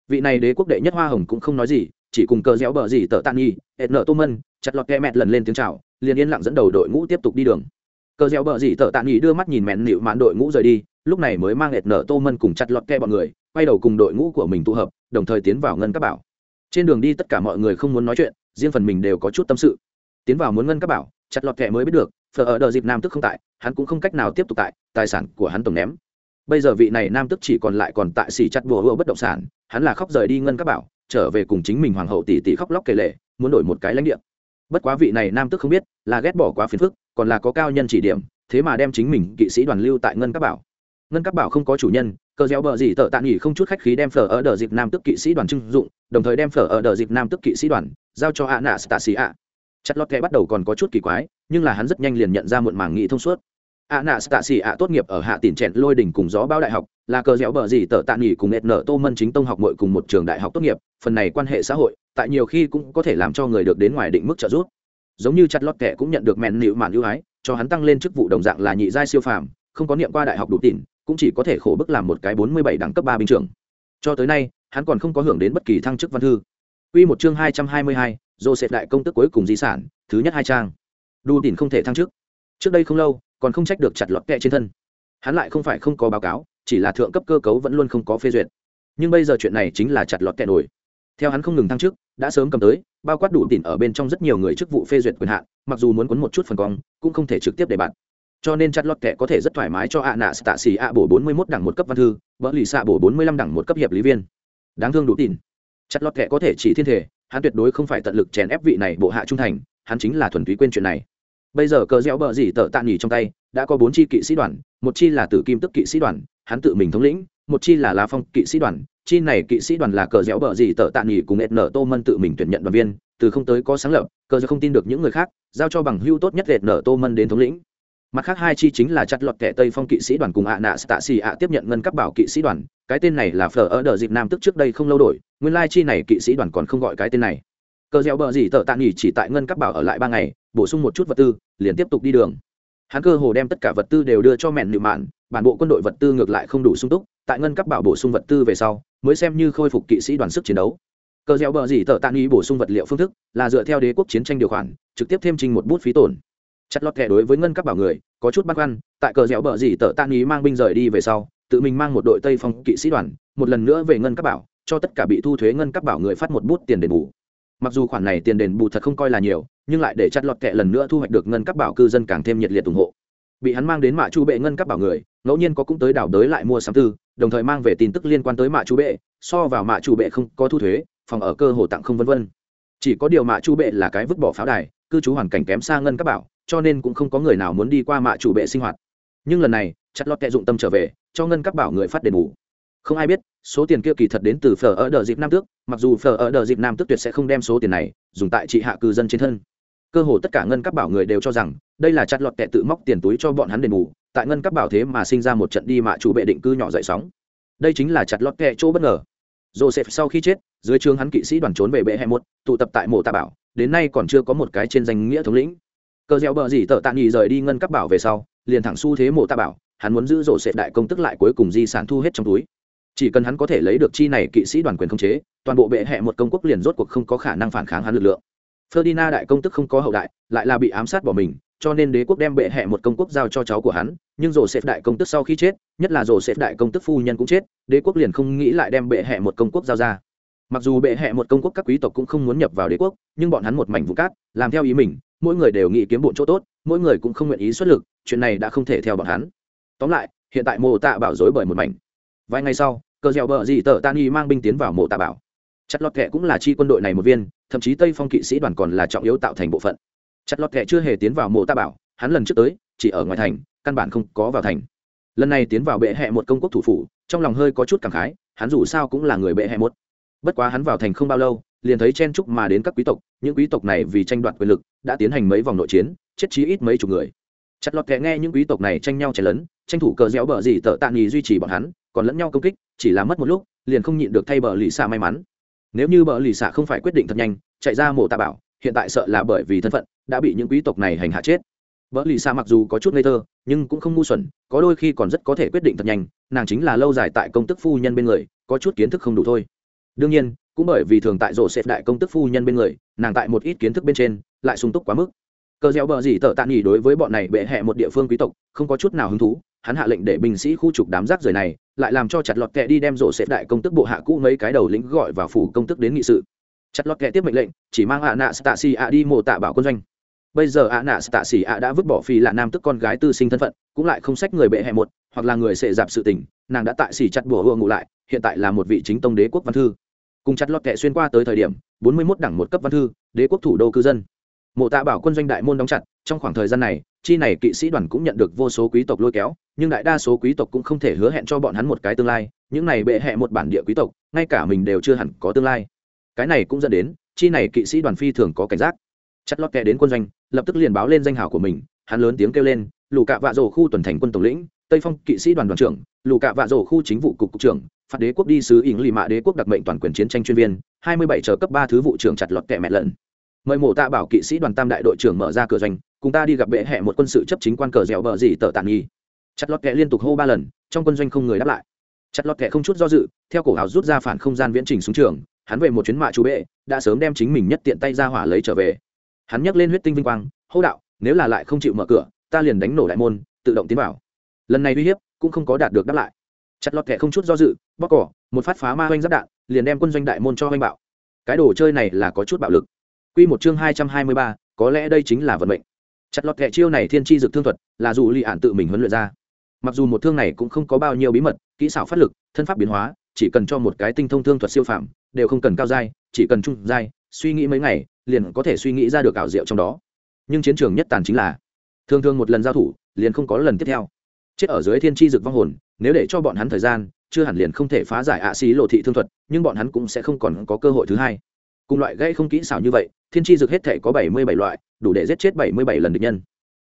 Speaker 1: Vị này đế quốc đệ nhất hoa hồng cũng không nói gì, chỉ cùng cờ réo bờ gì tờ tàn nghi hệt nợ tô mân, chặt lọt kẹ mẹt lần lên tiếng chào, liền yên lặng dẫn đầu đội ngũ tiếp tục đi đường. Cờ réo bờ gì tờ tàn nghi đưa mắt nhìn mẹn nịu mạn đội ngũ rời đi, lúc này mới mang hệt nợ tô mân cùng chặt lọt kẹ bọn người, quay đầu cùng đội ngũ của mình tụ hợp đồng thời tiến vào ngân các bảo. Trên đường đi tất cả mọi người không muốn nói chuyện, riêng phần mình đều có chút tâm sự. Tiến vào muốn ngân các bảo, chặt lọt kẹ mới biết được, phở ở đợt dịp nam tức không tại, hắn cũng không cách nào tiếp tục tại, tài sản của hắn tổng ném. Bây giờ vị này nam tức chỉ còn lại còn tại xỉ chặt bùa hựa bất động sản, hắn là khóc rời đi ngân các bảo, trở về cùng chính mình hoàng hậu tỷ tỷ khóc lóc kể lệ muốn đổi một cái lãnh địa. Bất quá vị này nam tức không biết, là ghét bỏ quá phiền phức, còn là có cao nhân chỉ điểm, thế mà đem chính mình kỵ sĩ đoàn lưu tại ngân các bảo. Ngân các bảo không có chủ nhân cờ gieo bờ gì tờ tạ nghỉ không chút khách khí đem phở ở đờ dịp nam tức kỵ sĩ đoàn trưng dụng, đồng thời đem phở ở đờ dịp nam tức kỵ sĩ đoàn giao cho a nạ stasi a chặt lọt kẻ bắt đầu còn có chút kỳ quái, nhưng là hắn rất nhanh liền nhận ra muộn màng nghị thông suốt. a nạ stasi a tốt nghiệp ở hạ tỉnh trẹn lôi đỉnh cùng gió bao đại học, là cờ dẻo bờ gì tờ tạ nghỉ cùng nệt nở tô mân chính tông học mội cùng một trường đại học tốt nghiệp, phần này quan hệ xã hội, tại nhiều khi cũng có thể làm cho người được đến ngoài định mức trợ giúp. Giống như chặt lọt kẻ cũng nhận được mẹn nịu mạn ưu ái, cho hắn tăng lên chức vụ đồng dạng là nhị giai siêu phàm không có niệm qua đại học đủ tỉn cũng chỉ có thể khổ bức làm một cái bốn mươi bảy đẳng cấp ba binh trưởng cho tới nay hắn còn không có hưởng đến bất kỳ thăng chức văn thư Quy một chương hai trăm hai mươi hai, Joseph đại công tức cuối cùng di sản, thứ nhất hai trang. Đủ tỉn không thể thăng chức. Trước đây không lâu, còn không trách được chặt lọt kẹ trên thân. Hắn lại không phải không có báo cáo, chỉ là thượng cấp cơ cấu vẫn luôn không có phê duyệt. Nhưng bây giờ chuyện này chính là chặt lọt kẹ nổi. Theo hắn không ngừng thăng chức, đã sớm cầm tới, bao quát đủ tỉn ở bên trong rất nhiều người chức vụ phê duyệt quyền hạn, mặc dù muốn quấn một chút phần cong, cũng không thể trực tiếp để bạn cho nên chặt lọt kẻ có thể rất thoải mái cho ạ nạ tạ xì ạ bổ bốn mươi mốt đẳng một cấp văn thư, vợ lì xạ bổ bốn mươi lăm đẳng một cấp hiệp lý viên. Đáng thương đủ tin. Chặt lọt kẻ có thể chỉ thiên thể, hắn tuyệt đối không phải tận lực chèn ép vị này bộ hạ trung thành, hắn chính là thuần túy quên chuyện này. Bây giờ cờ dẻo bờ gì tờ tạ nghỉ trong tay, đã có bốn chi kỵ sĩ đoàn, một chi là tử kim tức kỵ sĩ đoàn, hắn tự mình thống lĩnh, một chi là lá phong kỵ sĩ đoàn. Chi này kỵ sĩ đoàn là cờ dẻo bờ gì tờ tạ nghỉ cùng ed nở tô mân tự mình tuyển nhận đoàn viên, từ không tới có sáng lập, cờ không tin được những người khác, giao cho bằng hưu tốt nhất ed nở tô mân đến thống lĩnh mặt khác hai chi chính là chặt lọt kẻ tây phong kỵ sĩ đoàn cùng ạ nạ tạ xì ạ tiếp nhận ngân cấp bảo kỵ sĩ đoàn. Cái tên này là phở ở đờ dịp nam tức trước đây không lâu đổi. Nguyên lai chi này kỵ sĩ đoàn còn không gọi cái tên này. Cờ gieo bờ gì tờ tạ nghỉ chỉ tại ngân cấp bảo ở lại ba ngày, bổ sung một chút vật tư, liền tiếp tục đi đường. Hắn cơ hồ đem tất cả vật tư đều đưa cho mẹn nịu mạn, bản bộ quân đội vật tư ngược lại không đủ sung túc, tại ngân cấp bảo bổ sung vật tư về sau, mới xem như khôi phục kỵ sĩ đoàn sức chiến đấu. Cờ gieo bờ gì tờ tạ nghỉ bổ sung vật liệu phương thức, là dựa theo đế quốc chiến tranh điều khoản, trực tiếp thêm trình một bút phí tổn chặt lọt kẻ đối với ngân các bảo người, có chút băn khoăn, tại cờ dẻo bờ gì tờ tan ý mang binh rời đi về sau, tự mình mang một đội tây phong kỵ sĩ đoàn, một lần nữa về ngân các bảo, cho tất cả bị thu thuế ngân các bảo người phát một bút tiền đền bù. Mặc dù khoản này tiền đền bù thật không coi là nhiều, nhưng lại để chặt lọt kệ lần nữa thu hoạch được ngân các bảo cư dân càng thêm nhiệt liệt ủng hộ. Bị hắn mang đến mạ chu bệ ngân các bảo người, ngẫu nhiên có cũng tới đảo đới lại mua sắm tư, đồng thời mang về tin tức liên quan tới mạ chu bệ, so vào mạ chu bệ không có thu thuế, phòng ở cơ hồ tặng không vân vân. Chỉ có điều mạ chu bệ là cái vứt bỏ pháo đài, cư trú hoàn cảnh kém xa ngân các bảo cho nên cũng không có người nào muốn đi qua mạ chủ bệ sinh hoạt. Nhưng lần này, chặt lọt tệ dụng tâm trở về, cho ngân các bảo người phát đền bù. Không ai biết, số tiền kia kỳ thật đến từ phở ở đờ dịp nam tước, mặc dù phở ở đờ dịp nam tước tuyệt sẽ không đem số tiền này dùng tại trị hạ cư dân trên thân. Cơ hồ tất cả ngân các bảo người đều cho rằng, đây là chặt lọt tệ tự móc tiền túi cho bọn hắn đền bù, tại ngân các bảo thế mà sinh ra một trận đi mạ chủ bệ định cư nhỏ dậy sóng. Đây chính là chặt lọt tệ chỗ bất ngờ. Joseph sau khi chết, dưới trường hắn kỵ sĩ đoàn trốn về bệ hẹ một tụ tập tại mộ tạ bảo, đến nay còn chưa có một cái trên danh nghĩa thống lĩnh cờ dẻo bờ gì tờ tạ nghỉ rời đi ngân cấp bảo về sau, liền thẳng xu thế mộ tạ bảo, hắn muốn giữ rổ sệt đại công tức lại cuối cùng di sản thu hết trong túi. Chỉ cần hắn có thể lấy được chi này kỵ sĩ đoàn quyền khống chế, toàn bộ bệ hệ một công quốc liền rốt cuộc không có khả năng phản kháng hắn lực lượng. Ferdinand đại công tức không có hậu đại, lại là bị ám sát bỏ mình, cho nên đế quốc đem bệ hệ một công quốc giao cho cháu của hắn, nhưng rổ sệt đại công tức sau khi chết, nhất là rổ sệt đại công tức phu nhân cũng chết, đế quốc liền không nghĩ lại đem bệ hệ một công quốc giao ra. Mặc dù bệ hệ một công quốc các quý tộc cũng không muốn nhập vào đế quốc, nhưng bọn hắn một mảnh vụ cát, làm theo ý mình mỗi người đều nghĩ kiếm bộn chỗ tốt, mỗi người cũng không nguyện ý xuất lực, chuyện này đã không thể theo bọn hắn. Tóm lại, hiện tại mộ tạ bảo dối bởi một mảnh. Vài ngày sau, cờ dẻo bờ gì tờ tan y mang binh tiến vào mộ tạ bảo. Chặt lọt kệ cũng là chi quân đội này một viên, thậm chí tây phong kỵ sĩ đoàn còn là trọng yếu tạo thành bộ phận. Chặt lọt kệ chưa hề tiến vào mộ tạ bảo, hắn lần trước tới, chỉ ở ngoài thành, căn bản không có vào thành. Lần này tiến vào bệ hẹ một công quốc thủ phủ, trong lòng hơi có chút cảm khái, hắn dù sao cũng là người bệ hẹ một. Bất quá hắn vào thành không bao lâu liền thấy chen chúc mà đến các quý tộc, những quý tộc này vì tranh đoạt quyền lực, đã tiến hành mấy vòng nội chiến, chết chí ít mấy chục người. Chặt lọt kẻ nghe những quý tộc này tranh nhau chảy lớn tranh thủ cờ dẻo bờ gì tợ tạ nghỉ duy trì bọn hắn, còn lẫn nhau công kích, chỉ là mất một lúc, liền không nhịn được thay bờ lì xạ may mắn. Nếu như bờ lì xạ không phải quyết định thật nhanh, chạy ra mộ tạ bảo, hiện tại sợ là bởi vì thân phận, đã bị những quý tộc này hành hạ chết. Bờ lì xạ mặc dù có chút ngây thơ, nhưng cũng không ngu xuẩn, có đôi khi còn rất có thể quyết định thật nhanh, nàng chính là lâu dài tại công tức phu nhân bên người, có chút kiến thức không đủ thôi. Đương nhiên cũng bởi vì thường tại rổ xếp đại công tức phu nhân bên người, nàng tại một ít kiến thức bên trên lại sung túc quá mức. Cờ gieo bờ gì tờ tạ nghỉ đối với bọn này bệ hẹ một địa phương quý tộc, không có chút nào hứng thú, hắn hạ lệnh để binh sĩ khu trục đám rác rời này, lại làm cho chặt lọt kẹ đi đem rổ xếp đại công tức bộ hạ cũ mấy cái đầu lĩnh gọi vào phủ công tức đến nghị sự. Chặt lọt kẹ tiếp mệnh lệnh, chỉ mang ạ nạ stasi ạ đi mộ tạ bảo quân doanh. Bây giờ ạ nạ stasi ạ đã vứt bỏ phi là nam tức con gái tư sinh thân phận, cũng lại không sách người bệ hẹ một, hoặc là người sệ dạp sự tình, nàng đã tại xì chặt bùa hùa ngụ lại, hiện tại là một vị chính tông đế quốc văn thư cùng chặt lọt kệ xuyên qua tới thời điểm, bốn mươi 41 đẳng một cấp văn thư, đế quốc thủ đô cư dân. Mộ tạ bảo quân doanh đại môn đóng chặt, trong khoảng thời gian này, chi này kỵ sĩ đoàn cũng nhận được vô số quý tộc lôi kéo, nhưng đại đa số quý tộc cũng không thể hứa hẹn cho bọn hắn một cái tương lai, những này bệ hẹ một bản địa quý tộc, ngay cả mình đều chưa hẳn có tương lai. Cái này cũng dẫn đến, chi này kỵ sĩ đoàn phi thường có cảnh giác. Chặt lọt kẹ đến quân doanh, lập tức liền báo lên danh hào của mình, hắn lớn tiếng kêu lên, lù cạ vạ rổ khu tuần thành quân tổng lĩnh, tây phong kỵ sĩ đoàn đoàn trưởng, lù cạ vạ rổ khu chính vụ cục cục trưởng phạt đế quốc đi sứ ỉng lì mạ đế quốc đặc mệnh toàn quyền chiến tranh chuyên viên, hai mươi bảy chờ cấp ba thứ vụ trưởng chặt lọt kẹ mẹ lần. mời mộ tạ bảo kỵ sĩ đoàn tam đại đội trưởng mở ra cửa doanh, cùng ta đi gặp bệ hẹ một quân sự chấp chính quan cờ dẻo bờ gì tờ tàn nghi. Chặt lọt kẹ liên tục hô ba lần, trong quân doanh không người đáp lại. Chặt lọt kẹ không chút do dự, theo cổ hào rút ra phản không gian viễn trình xuống trường, hắn về một chuyến mạ chú bệ, đã sớm đem chính mình nhất tiện tay ra hỏa lấy trở về. Hắn nhắc lên huyết tinh vinh quang, hô đạo, nếu là lại không chịu mở cửa, ta liền đánh nổ đại môn, tự động tiến vào. Lần này uy hiếp cũng không có đạt được đáp lại chặt lọt kẻ không chút do dự bóc cỏ một phát phá ma oanh giáp đạn liền đem quân doanh đại môn cho oanh bạo cái đồ chơi này là có chút bạo lực Quy một chương 223, có lẽ đây chính là vận mệnh. Chặt lọt kẻ chiêu này thiên chi dược thương thuật, là dù Lý Ản tự mình huấn luyện ra. Mặc dù một thương này cũng không có bao nhiêu bí mật, kỹ xảo phát lực, thân pháp biến hóa, chỉ cần cho một cái tinh thông thương thuật siêu phàm, đều không cần cao giai, chỉ cần trung giai, suy nghĩ mấy ngày, liền có thể suy nghĩ ra được ảo diệu trong đó. Nhưng chiến trường nhất tàn chính là, thường thường một lần giao thủ, liền không có lần tiếp theo. Chết ở dưới thiên chi dược vong hồn, nếu để cho bọn hắn thời gian, chưa hẳn liền không thể phá giải ạ xí lộ thị thương thuật, nhưng bọn hắn cũng sẽ không còn có cơ hội thứ hai. Cùng loại gây không kỹ xảo như vậy thiên tri dược hết thể có bảy mươi bảy loại đủ để giết chết bảy mươi bảy lần địch nhân.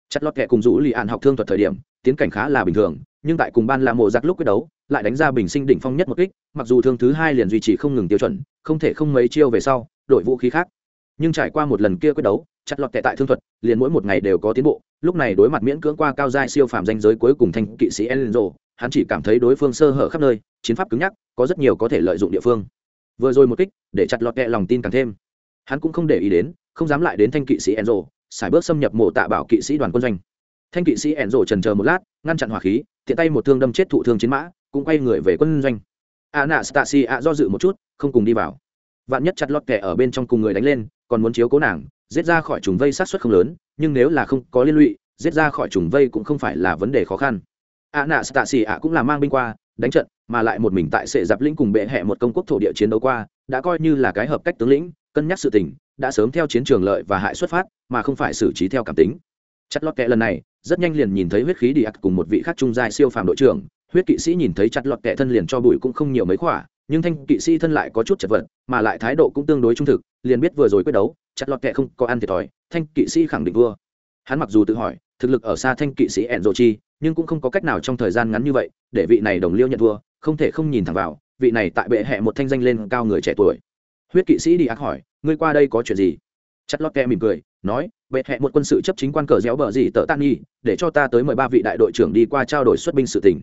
Speaker 1: Chặt lọt kẹ cùng rũ lì ạn học thương thuật thời điểm tiến cảnh khá là bình thường nhưng tại cùng ban là mộ giặc lúc quyết đấu lại đánh ra bình sinh đỉnh phong nhất một kích mặc dù thương thứ hai liền duy trì không ngừng tiêu chuẩn không thể không mấy chiêu về sau đổi vũ khí khác. Nhưng trải qua một lần kia quyết đấu chặt lọt tệ tại thương thuật liền mỗi một ngày đều có tiến bộ lúc này đối mặt miễn cưỡng qua cao giai siêu phàm danh giới cuối cùng thanh kỵ sĩ enzo hắn chỉ cảm thấy đối phương sơ hở khắp nơi, chiến pháp cứng nhắc, có rất nhiều có thể lợi dụng địa phương. Vừa rồi một kích, để chặt lọt kẹ lòng tin càng thêm. Hắn cũng không để ý đến, không dám lại đến thanh kỵ sĩ enzo xài bước xâm nhập mộ tạ bảo kỵ sĩ đoàn quân doanh. Thanh kỵ sĩ enzo trần chờ một lát, ngăn chặn hỏa khí, tiện tay một thương đâm chết thụ thương chiến mã, cũng quay người về quân doanh. Anastasia do dự một chút, không cùng đi vào. Vạn nhất chặt lọt kẹ ở bên trong cùng người đánh lên, còn muốn chiếu cố nàng, giết ra khỏi trùng vây sát xuất không lớn, nhưng nếu là không có liên lụy, giết ra khỏi trùng vây cũng không phải là vấn đề khó khăn anastasia cũng là mang binh qua, đánh trận, mà lại một mình tại sệ giáp lĩnh cùng bệ hẹ một công quốc thổ địa chiến đấu qua, đã coi như là cái hợp cách tướng lĩnh, cân nhắc sự tình, đã sớm theo chiến trường lợi và hại xuất phát, mà không phải xử trí theo cảm tính. Chặt lọt kẹ lần này, rất nhanh liền nhìn thấy huyết khí đi ắt cùng một vị khác trung giai siêu phàm đội trưởng, huyết kỵ sĩ nhìn thấy chặt lọt kẹ thân liền cho bụi cũng không nhiều mấy khỏa, nhưng thanh kỵ sĩ thân lại có chút chật vật, mà lại thái độ cũng tương đối trung thực, liền biết vừa rồi quyết đấu, chặt lọt kẹ không có ăn thiệt thòi, thanh kỵ sĩ khẳng định vua hắn mặc dù tự hỏi thực lực ở xa thanh kỵ sĩ ẹn chi, nhưng cũng không có cách nào trong thời gian ngắn như vậy, để vị này đồng liêu nhận thua, không thể không nhìn thẳng vào, vị này tại bệ hẹ một thanh danh lên cao người trẻ tuổi. Huyết kỵ sĩ đi ác hỏi, ngươi qua đây có chuyện gì? Chất lót kẹ mỉm cười, nói, bệ hẹ một quân sự chấp chính quan cờ réo bờ gì tờ tan nghi để cho ta tới mời ba vị đại đội trưởng đi qua trao đổi xuất binh sự tình.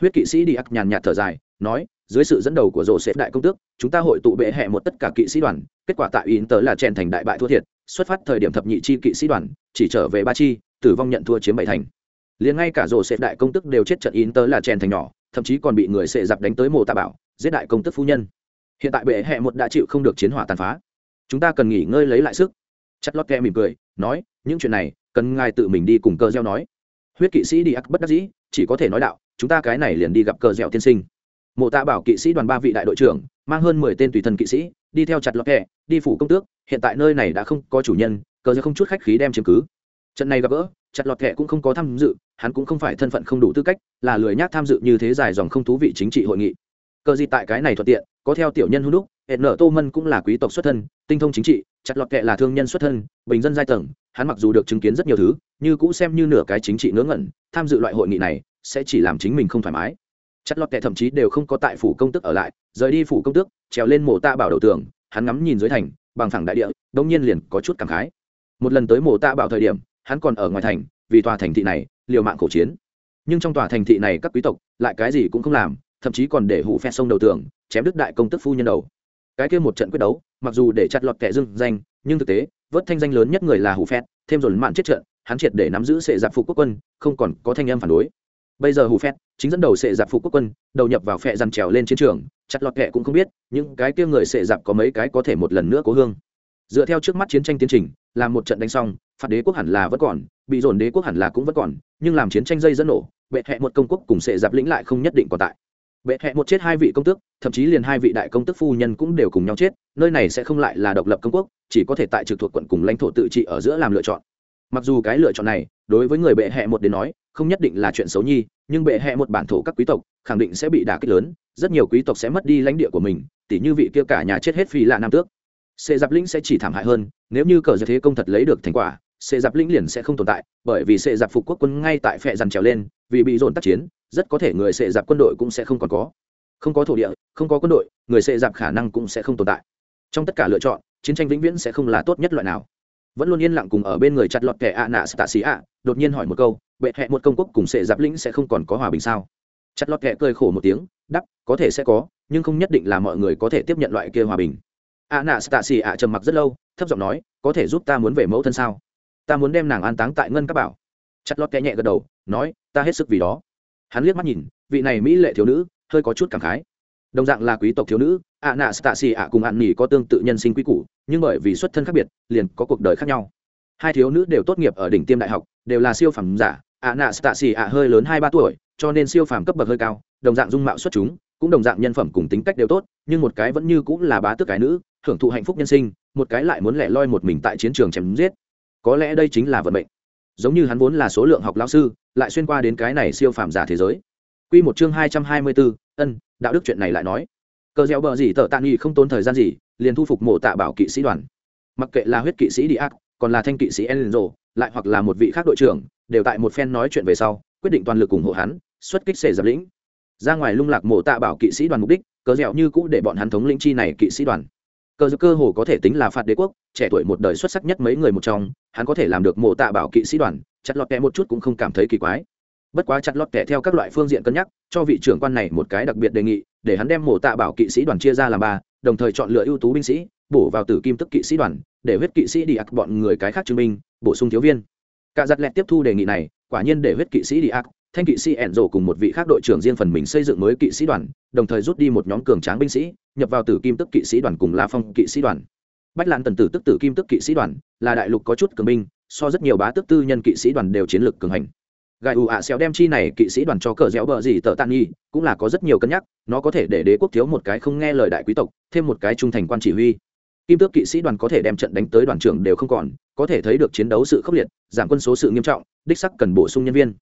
Speaker 1: Huyết kỵ sĩ đi ác nhàn nhạt thở dài, nói, dưới sự dẫn đầu của rổ xếp đại công tước, chúng ta hội tụ bệ hẹ một tất cả kỵ sĩ đoàn, kết quả tại in tớ là chen thành đại bại thua thiệt, xuất phát thời điểm thập nhị chi kỵ sĩ đoàn, chỉ trở về ba chi tử vong nhận thua chiếm bảy thành. Liền ngay cả rổ xếp đại công tức đều chết trận in tớ là chen thành nhỏ, thậm chí còn bị người sệ giặc đánh tới mồ tạ bảo, giết đại công tức phu nhân. Hiện tại bệ hẹ một đã chịu không được chiến hỏa tàn phá. Chúng ta cần nghỉ ngơi lấy lại sức. Chất lót kẹ mỉm cười, nói, những chuyện này, cần ngài tự mình đi cùng cờ gieo nói. Huyết kỵ sĩ đi ác bất đắc dĩ, chỉ có thể nói đạo, chúng ta cái này liền đi gặp cờ dẻo tiên sinh. Mộ tạ bảo kỵ sĩ đoàn ba vị đại đội trưởng, mang hơn mười tên tùy thân kỵ sĩ, đi theo chặt lọt kẹ, đi phủ công tước, hiện tại nơi này đã không có chủ nhân cờ gieo không chút khách khí đem chứng cứ trận này gặp gỡ, chặt lọt kệ cũng không có tham dự, hắn cũng không phải thân phận không đủ tư cách, là lười nhác tham dự như thế dài dòng không thú vị chính trị hội nghị. Cờ gì tại cái này thuận tiện, có theo tiểu nhân hữu đúc hẹn nở tô mân cũng là quý tộc xuất thân, tinh thông chính trị, chặt lọt kệ là thương nhân xuất thân, bình dân giai tầng, hắn mặc dù được chứng kiến rất nhiều thứ nhưng cũng xem như nửa cái chính trị ngớ ngẩn, tham dự loại hội nghị này, sẽ chỉ làm chính mình không thoải mái. Chặt lọt kệ thậm chí đều không có tại phủ công tức ở lại, rời đi phủ công tước, trèo lên mộ tạ bảo đầu tường, hắn ngắm nhìn dưới thành, bằng phẳng đại địa đông nhiên liền có chút cảm khái. Một lần tới mộ tạ bảo thời điểm hắn còn ở ngoài thành, vì tòa thành thị này liều mạng khổ chiến. Nhưng trong tòa thành thị này các quý tộc lại cái gì cũng không làm, thậm chí còn để hủ phe sông đầu tường, chém đứt đại công tức phu nhân đầu. Cái kia một trận quyết đấu, mặc dù để chặt lọt kẻ dưng danh, nhưng thực tế, vớt thanh danh lớn nhất người là hủ phét thêm dồn mạn chết trận, hắn triệt để nắm giữ sệ giặc phục quốc quân, không còn có thanh em phản đối. Bây giờ hủ phét chính dẫn đầu sệ giặc phục quốc quân, đầu nhập vào phe dằn trèo lên chiến trường, chặt lọt kẻ cũng không biết, những cái kia người sệ giặc có mấy cái có thể một lần nữa cố hương. Dựa theo trước mắt chiến tranh tiến trình, làm một trận đánh xong phạt đế quốc hẳn là vẫn còn, bị dồn đế quốc hẳn là cũng vẫn còn, nhưng làm chiến tranh dây dẫn nổ bệ hẹ một công quốc cùng sệ giáp lĩnh lại không nhất định còn tại. Bệ hẹ một chết hai vị công tước, thậm chí liền hai vị đại công tức phu nhân cũng đều cùng nhau chết, nơi này sẽ không lại là độc lập công quốc, chỉ có thể tại trực thuộc quận cùng lãnh thổ tự trị ở giữa làm lựa chọn. Mặc dù cái lựa chọn này, đối với người bệ hẹ một đến nói, không nhất định là chuyện xấu nhi, nhưng bệ hẹ một bản thổ các quý tộc, khẳng định sẽ bị đả kích lớn, rất nhiều quý tộc sẽ mất đi lãnh địa của mình, tỉ như vị kia cả nhà chết hết phi là nam tước. Sệ giáp lĩnh sẽ chỉ thảm hại hơn, nếu như cờ giặc thế công thật lấy được thành quả sệ giặc lĩnh liền sẽ không tồn tại, bởi vì sệ giặc phục quốc quân ngay tại phe dằn trèo lên, vì bị dồn tác chiến, rất có thể người sệ giặc quân đội cũng sẽ không còn có. Không có thổ địa, không có quân đội, người sệ giặc khả năng cũng sẽ không tồn tại. Trong tất cả lựa chọn, chiến tranh vĩnh viễn sẽ không là tốt nhất loại nào. Vẫn luôn yên lặng cùng ở bên người chặt lọt kẻ ạ nạ stạ xì ạ, đột nhiên hỏi một câu, bệ hẹ một công quốc cùng sệ giáp lĩnh sẽ không còn có hòa bình sao? Chặt lọt kẻ cười khổ một tiếng đắp có thể sẽ có, nhưng không nhất định là mọi người có thể tiếp nhận loại kia hòa bình. ạ nạ stạ xì ạ trầm mặc rất lâu, thấp giọng nói, có thể giúp ta muốn về mẫu thân sao? Ta muốn đem nàng an táng tại ngân các bảo. Chặt lót kẽ nhẹ gật đầu, nói, ta hết sức vì đó. Hắn liếc mắt nhìn, vị này mỹ lệ thiếu nữ, hơi có chút cảm khái. Đồng dạng là quý tộc thiếu nữ ạ nạ stasi ạ cùng ạn nỉ có tương tự nhân sinh quý củ, nhưng bởi vì xuất thân khác biệt, liền có cuộc đời khác nhau. Hai thiếu nữ đều tốt nghiệp ở đỉnh tiêm đại học, đều là siêu phẩm giả. Ạ nạ stasi ạ hơi lớn hai ba tuổi, cho nên siêu phẩm cấp bậc hơi cao, đồng dạng dung mạo xuất chúng, cũng đồng dạng nhân phẩm cùng tính cách đều tốt, nhưng một cái vẫn như cũng là bá tước cái nữ, hưởng thụ hạnh phúc nhân sinh, một cái lại muốn lẻ loi một mình tại chiến trường chém giết có lẽ đây chính là vận mệnh giống như hắn vốn là số lượng học lao sư lại xuyên qua đến cái này siêu phàm giả thế giới Quy một chương hai trăm hai mươi bốn, ân, đạo đức chuyện này lại nói. Cờ dẻo bờ gì tờ tạ nghi không tốn thời gian gì, liền thu phục mộ tạ bảo kỵ sĩ đoàn. Mặc kệ là huyết kỵ sĩ đi ác, còn là thanh kỵ sĩ Enzo, lại hoặc là một vị khác đội trưởng, đều tại một phen nói chuyện về sau, quyết định toàn lực ủng hộ hắn, xuất kích xề dập lĩnh. Ra ngoài lung lạc mộ tạ bảo kỵ sĩ đoàn mục đích, cờ dẻo như cũ để bọn hắn thống lĩnh chi này kỵ sĩ đoàn. Cờ dẻo cơ hồ có thể tính là phạt đế quốc, trẻ tuổi một đời xuất sắc nhất mấy người một trong, hắn có thể làm được mộ tạ bảo kỵ sĩ đoàn, chặt lọt kẹ một chút cũng không cảm thấy kỳ quái. Bất quá chặt lọt kẹ theo các loại phương diện cân nhắc cho vị trưởng quan này một cái đặc biệt đề nghị để hắn đem mộ tạ bảo kỵ sĩ đoàn chia ra làm ba đồng thời chọn lựa ưu tú binh sĩ bổ vào tử kim tức kỵ sĩ đoàn để huyết kỵ sĩ đi ác bọn người cái khác chứng minh bổ sung thiếu viên. Cả giặt lẹt tiếp thu đề nghị này quả nhiên để huyết kỵ sĩ đi ác thanh kỵ sĩ ẻn rồ cùng một vị khác đội trưởng riêng phần mình xây dựng mới kỵ sĩ đoàn, đồng thời rút đi một nhóm cường tráng binh sĩ, nhập vào tử kim tức kỵ sĩ đoàn cùng la phong kỵ sĩ đoàn. Bách lan tần tử tức tử kim tức kỵ sĩ đoàn, là đại lục có chút cường binh, so rất nhiều bá tức tư nhân kỵ sĩ đoàn đều chiến lược cường hành. Gai ù ạ xéo đem chi này kỵ sĩ đoàn cho cờ réo bờ gì tờ tàn nghi, cũng là có rất nhiều cân nhắc, nó có thể để đế quốc thiếu một cái không nghe lời đại quý tộc, thêm một cái trung thành quan chỉ huy. Kim tước kỵ sĩ đoàn có thể đem trận đánh tới đoàn trưởng đều không còn, có thể thấy được chiến đấu sự khốc liệt, giảm quân số sự nghiêm trọng, đích sắc cần bổ sung nhân viên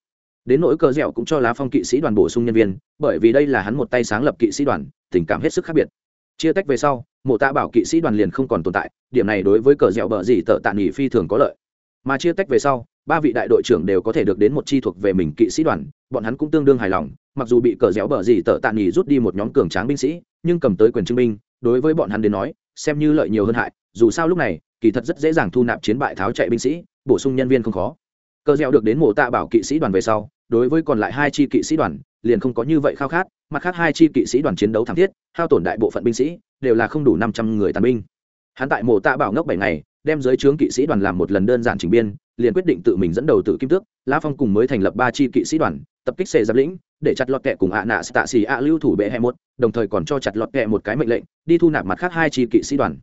Speaker 1: đến nỗi cờ dẻo cũng cho lá phong kỵ sĩ đoàn bổ sung nhân viên, bởi vì đây là hắn một tay sáng lập kỵ sĩ đoàn, tình cảm hết sức khác biệt. Chia tách về sau, mộ tạ bảo kỵ sĩ đoàn liền không còn tồn tại, điểm này đối với cờ dẻo bờ gì tợ tạ nghỉ phi thường có lợi. Mà chia tách về sau, ba vị đại đội trưởng đều có thể được đến một chi thuộc về mình kỵ sĩ đoàn, bọn hắn cũng tương đương hài lòng, mặc dù bị cờ dẻo bờ gì tợ tạ nghỉ rút đi một nhóm cường tráng binh sĩ, nhưng cầm tới quyền chứng binh, đối với bọn hắn đến nói, xem như lợi nhiều hơn hại, dù sao lúc này, kỳ thật rất dễ dàng thu nạp chiến bại tháo chạy binh sĩ, bổ sung nhân viên không khó. Cờ dẻo được đến mộ tạ bảo kỵ sĩ đoàn về sau đối với còn lại hai chi kỵ sĩ đoàn, liền không có như vậy khao khát, mặt khác hai chi kỵ sĩ đoàn chiến đấu thảm thiết, hao tổn đại bộ phận binh sĩ, đều là không đủ năm trăm người tàn binh. Hắn tại mộ tạ bảo ngốc bảy ngày, đem giới trướng kỵ sĩ đoàn làm một lần đơn giản trình biên, liền quyết định tự mình dẫn đầu tự kim tước, la phong cùng mới thành lập ba chi kỵ sĩ đoàn, tập kích xê giáp lĩnh, để chặt lọt kẹ cùng ạ nạ tạ xì ạ lưu thủ bệ hai một, đồng thời còn cho chặt lọt kẹ một cái mệnh lệnh, đi thu nạp mặt khác hai chi kỵ sĩ đoàn.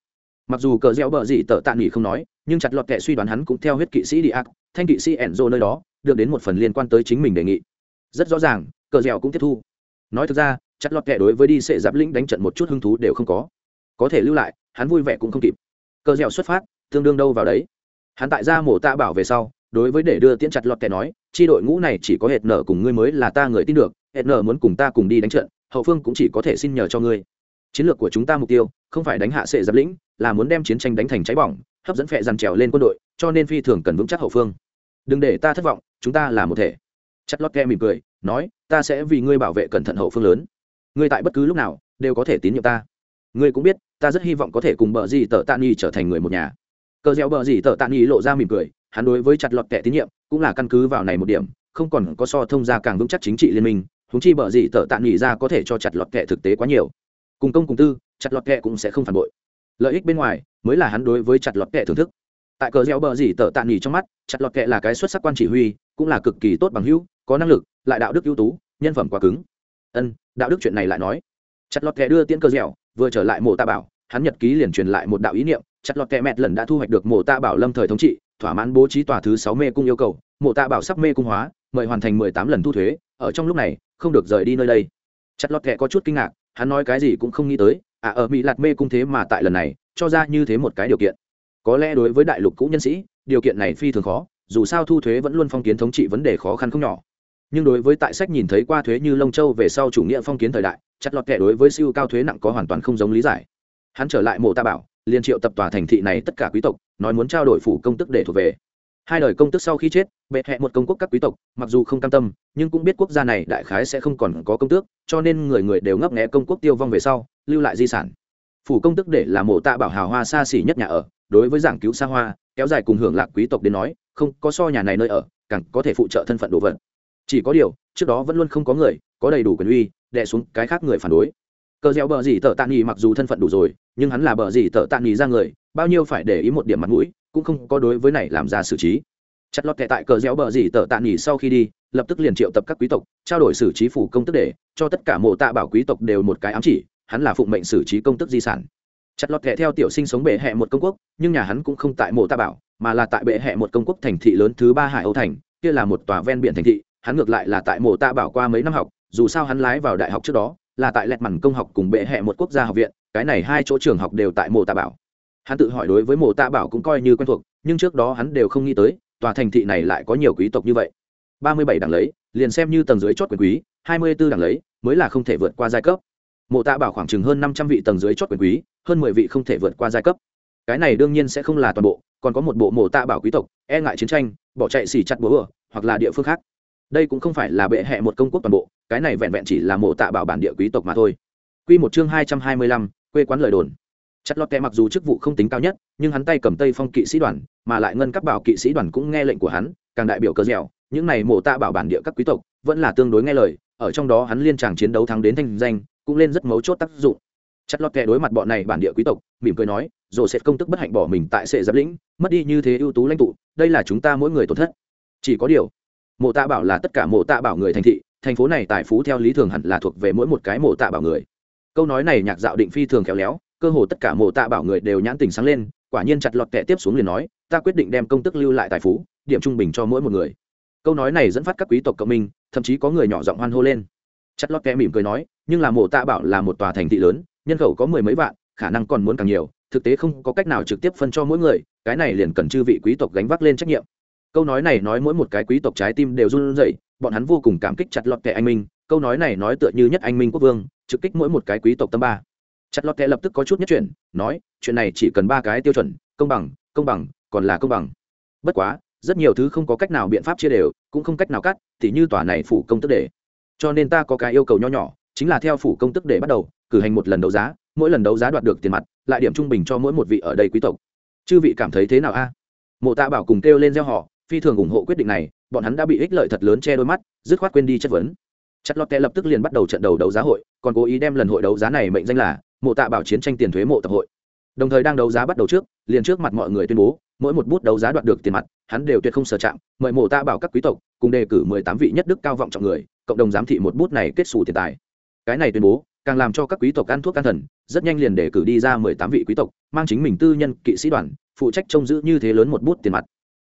Speaker 1: Mặc dù cờ gieo bờ dị tợ tạ nghỉ không nói nhưng chặt lọt kẹ suy đoán hắn cũng theo huyết kỵ sĩ đi ác, thanh kỵ sĩ ẻn rô nơi đó, được đến một phần liên quan tới chính mình đề nghị. Rất rõ ràng, cờ dẻo cũng tiếp thu. Nói thực ra, chặt lọt kẹ đối với đi sệ giáp lĩnh đánh trận một chút hứng thú đều không có. Có thể lưu lại, hắn vui vẻ cũng không kịp. Cờ dẻo xuất phát, tương đương đâu vào đấy. Hắn tại ra mổ tạ bảo về sau, đối với để đưa tiễn chặt lọt kẻ nói, chi đội ngũ này chỉ có hệt nở cùng ngươi mới là ta người tin được, hệt nở muốn cùng ta cùng đi đánh trận, hậu phương cũng chỉ có thể xin nhờ cho ngươi. Chiến lược của chúng ta mục tiêu, không phải đánh hạ sệ giáp lĩnh, là muốn đem chiến tranh đánh thành cháy bỏng hấp dẫn phệ dằn trèo lên quân đội, cho nên phi thường cần vững chắc hậu phương. Đừng để ta thất vọng, chúng ta là một thể. Chặt lót ke mỉm cười, nói, ta sẽ vì ngươi bảo vệ cẩn thận hậu phương lớn. Ngươi tại bất cứ lúc nào, đều có thể tín nhiệm ta. Ngươi cũng biết, ta rất hy vọng có thể cùng bờ gì tờ tạ nghi trở thành người một nhà. Cờ gieo bờ gì tờ tạ nghi lộ ra mỉm cười, hắn đối với chặt lọt kẻ tín nhiệm, cũng là căn cứ vào này một điểm, không còn có so thông gia càng vững chắc chính trị liên minh húng chi bờ gì tờ tạ nghỉ ra có thể cho chặt lọt kẻ thực tế quá nhiều. Cùng công cùng tư, chặt lọt kẻ cũng sẽ không phản bội. Lợi ích bên ngoài mới là hắn đối với chặt lọt kệ thưởng thức. Tại cờ gieo bờ gì tờ tạ nghỉ trong mắt, chặt lọt kệ là cái xuất sắc quan chỉ huy, cũng là cực kỳ tốt bằng hữu, có năng lực, lại đạo đức ưu tú, nhân phẩm quá cứng. Ân, đạo đức chuyện này lại nói. Chặt lọt kệ đưa tiễn cơ dẻo vừa trở lại mộ tạ bảo, hắn nhật ký liền truyền lại một đạo ý niệm, chặt lọt kệ mẹt lần đã thu hoạch được mộ tạ bảo lâm thời thống trị, thỏa mãn bố trí tòa thứ sáu mê cung yêu cầu, mộ tạ bảo sắp mê cung hóa, mời hoàn thành mười tám lần thu thuế, ở trong lúc này, không được rời đi nơi đây. Chặt lọt kệ có chút kinh ngạc, hắn nói cái gì cũng không nghĩ tới à ở mỹ lạt mê cung thế mà tại lần này cho ra như thế một cái điều kiện. Có lẽ đối với đại lục cũ nhân sĩ, điều kiện này phi thường khó, dù sao thu thuế vẫn luôn phong kiến thống trị vấn đề khó khăn không nhỏ. Nhưng đối với tại sách nhìn thấy qua thuế như lông châu về sau chủ nghĩa phong kiến thời đại, chặt lọt kẻ đối với siêu cao thuế nặng có hoàn toàn không giống lý giải. Hắn trở lại mộ ta bảo, liền triệu tập tòa thành thị này tất cả quý tộc, nói muốn trao đổi phủ công tức để thuộc về. Hai đời công tức sau khi chết, bệ hẹ một công quốc các quý tộc, mặc dù không cam tâm, nhưng cũng biết quốc gia này đại khái sẽ không còn có công tước, cho nên người người đều ngấp nghé công quốc tiêu vong về sau, lưu lại di sản phủ công tức để là mộ tạ bảo hào hoa xa xỉ nhất nhà ở, đối với giảng cứu xa hoa, kéo dài cùng hưởng lạc quý tộc đến nói, không có so nhà này nơi ở, càng có thể phụ trợ thân phận đồ vật. Chỉ có điều, trước đó vẫn luôn không có người, có đầy đủ quyền uy, đè xuống cái khác người phản đối. Cờ gieo bờ gì tờ tạ nghỉ mặc dù thân phận đủ rồi, nhưng hắn là bờ gì tờ tạ nghỉ ra người, bao nhiêu phải để ý một điểm mặt mũi, cũng không có đối với này làm ra xử trí. Chặt lọt kệ tại cờ gieo bờ gì tờ tạ nghỉ sau khi đi, lập tức liền triệu tập các quý tộc, trao đổi xử trí phủ công tức để cho tất cả mộ tạ bảo quý tộc đều một cái ám chỉ hắn là phụng mệnh xử trí công tức di sản. Chặt lọt kệ theo tiểu sinh sống bệ hẹ một công quốc, nhưng nhà hắn cũng không tại mộ ta bảo, mà là tại bệ hẹ một công quốc thành thị lớn thứ ba hải âu thành, kia là một tòa ven biển thành thị, hắn ngược lại là tại mộ ta bảo qua mấy năm học, dù sao hắn lái vào đại học trước đó, là tại lẹt mằn công học cùng bệ hẹ một quốc gia học viện, cái này hai chỗ trường học đều tại mộ ta bảo. Hắn tự hỏi đối với mộ ta bảo cũng coi như quen thuộc, nhưng trước đó hắn đều không nghĩ tới, tòa thành thị này lại có nhiều quý tộc như vậy. Ba mươi bảy đảng lấy, liền xem như tầng dưới chót quyền quý, hai mươi b ố đảng lấy, mới là không thể vượt qua giai cấp mộ tạ bảo khoảng chừng hơn năm trăm vị tầng dưới chót quyền quý, hơn mười vị không thể vượt qua giai cấp. Cái này đương nhiên sẽ không là toàn bộ, còn có một bộ mộ tạ bảo quý tộc e ngại chiến tranh, bỏ chạy xỉ chặt búa hoặc là địa phương khác. Đây cũng không phải là bệ hẹ một công quốc toàn bộ, cái này vẹn vẹn chỉ là mộ tạ bảo bản địa quý tộc mà thôi. Q một chương hai trăm hai mươi lăm, quê quán lời đồn. Chất lọt kẹ mặc dù chức vụ không tính cao nhất, nhưng hắn tay cầm tây phong kỵ sĩ đoàn, mà lại ngân các bảo kỵ sĩ đoàn cũng nghe lệnh của hắn, càng đại biểu cờ dẻo, những này mộ tạ bảo bản địa các quý tộc, vẫn là tương đối nghe lời ở trong đó hắn liên tràng chiến đấu thắng đến thanh danh, cũng lên rất mấu chốt tác dụng. Chặt lọt kẹ đối mặt bọn này bản địa quý tộc, mỉm cười nói rồi sẽ công tức bất hạnh bỏ mình tại sệ giáp lĩnh, mất đi như thế ưu tú lãnh tụ, đây là chúng ta mỗi người tổn thất. Chỉ có điều, mộ tạ bảo là tất cả mộ tạ bảo người thành thị, thành phố này tài phú theo lý thường hẳn là thuộc về mỗi một cái mộ tạ bảo người. Câu nói này nhạc dạo định phi thường khéo léo, cơ hồ tất cả mộ tạ bảo người đều nhãn tình sáng lên, quả nhiên chặt lọt kẹ tiếp xuống liền nói, ta quyết định đem công tức lưu lại tài phú, điểm trung bình cho mỗi một người câu nói này dẫn phát các quý tộc cộng minh thậm chí có người nhỏ giọng hoan hô lên. Chặt lót kẽ mỉm cười nói nhưng là mộ tạ bảo là một tòa thành thị lớn nhân khẩu có mười mấy vạn khả năng còn muốn càng nhiều thực tế không có cách nào trực tiếp phân cho mỗi người cái này liền cần chư vị quý tộc gánh vác lên trách nhiệm. Câu nói này nói mỗi một cái quý tộc trái tim đều run rẩy bọn hắn vô cùng cảm kích chặt lọt kẻ anh minh câu nói này nói tựa như nhất anh minh quốc vương trực kích mỗi một cái quý tộc tâm ba. Chặt lọt kẻ lập tức có chút nhất chuyển, nói chuyện này chỉ cần ba cái tiêu chuẩn công bằng công bằng còn là công bằng. Bất quá rất nhiều thứ không có cách nào biện pháp chia đều, cũng không cách nào cắt thì như tòa này phủ công tức để. Cho nên ta có cái yêu cầu nho nhỏ, chính là theo phủ công tức để bắt đầu, cử hành một lần đấu giá, mỗi lần đấu giá đoạt được tiền mặt, lại điểm trung bình cho mỗi một vị ở đây quý tộc. Chư vị cảm thấy thế nào a? Mộ tạ bảo cùng kêu lên gieo họ phi thường ủng hộ quyết định này, bọn hắn đã bị ích lợi thật lớn che đôi mắt, dứt khoát quên đi chất vấn. Chặt lót tệ lập tức liền bắt đầu trận đầu đấu giá hội, còn cố ý đem lần hội đấu giá này mệnh danh là mộ tạ bảo chiến tranh tiền thuế mộ tập hội. Đồng thời đang đấu giá bắt đầu trước, liền trước mặt mọi người tuyên bố mỗi một bút đấu giá đoạt được tiền mặt, hắn đều tuyệt không sở chạm, mời mộ ta bảo các quý tộc, cùng đề cử mười tám vị nhất đức cao vọng trọng người, cộng đồng giám thị một bút này kết xù tiền tài. Cái này tuyên bố, càng làm cho các quý tộc ăn thuốc can thần, rất nhanh liền đề cử đi ra mười tám vị quý tộc, mang chính mình tư nhân, kỵ sĩ đoàn, phụ trách trông giữ như thế lớn một bút tiền mặt.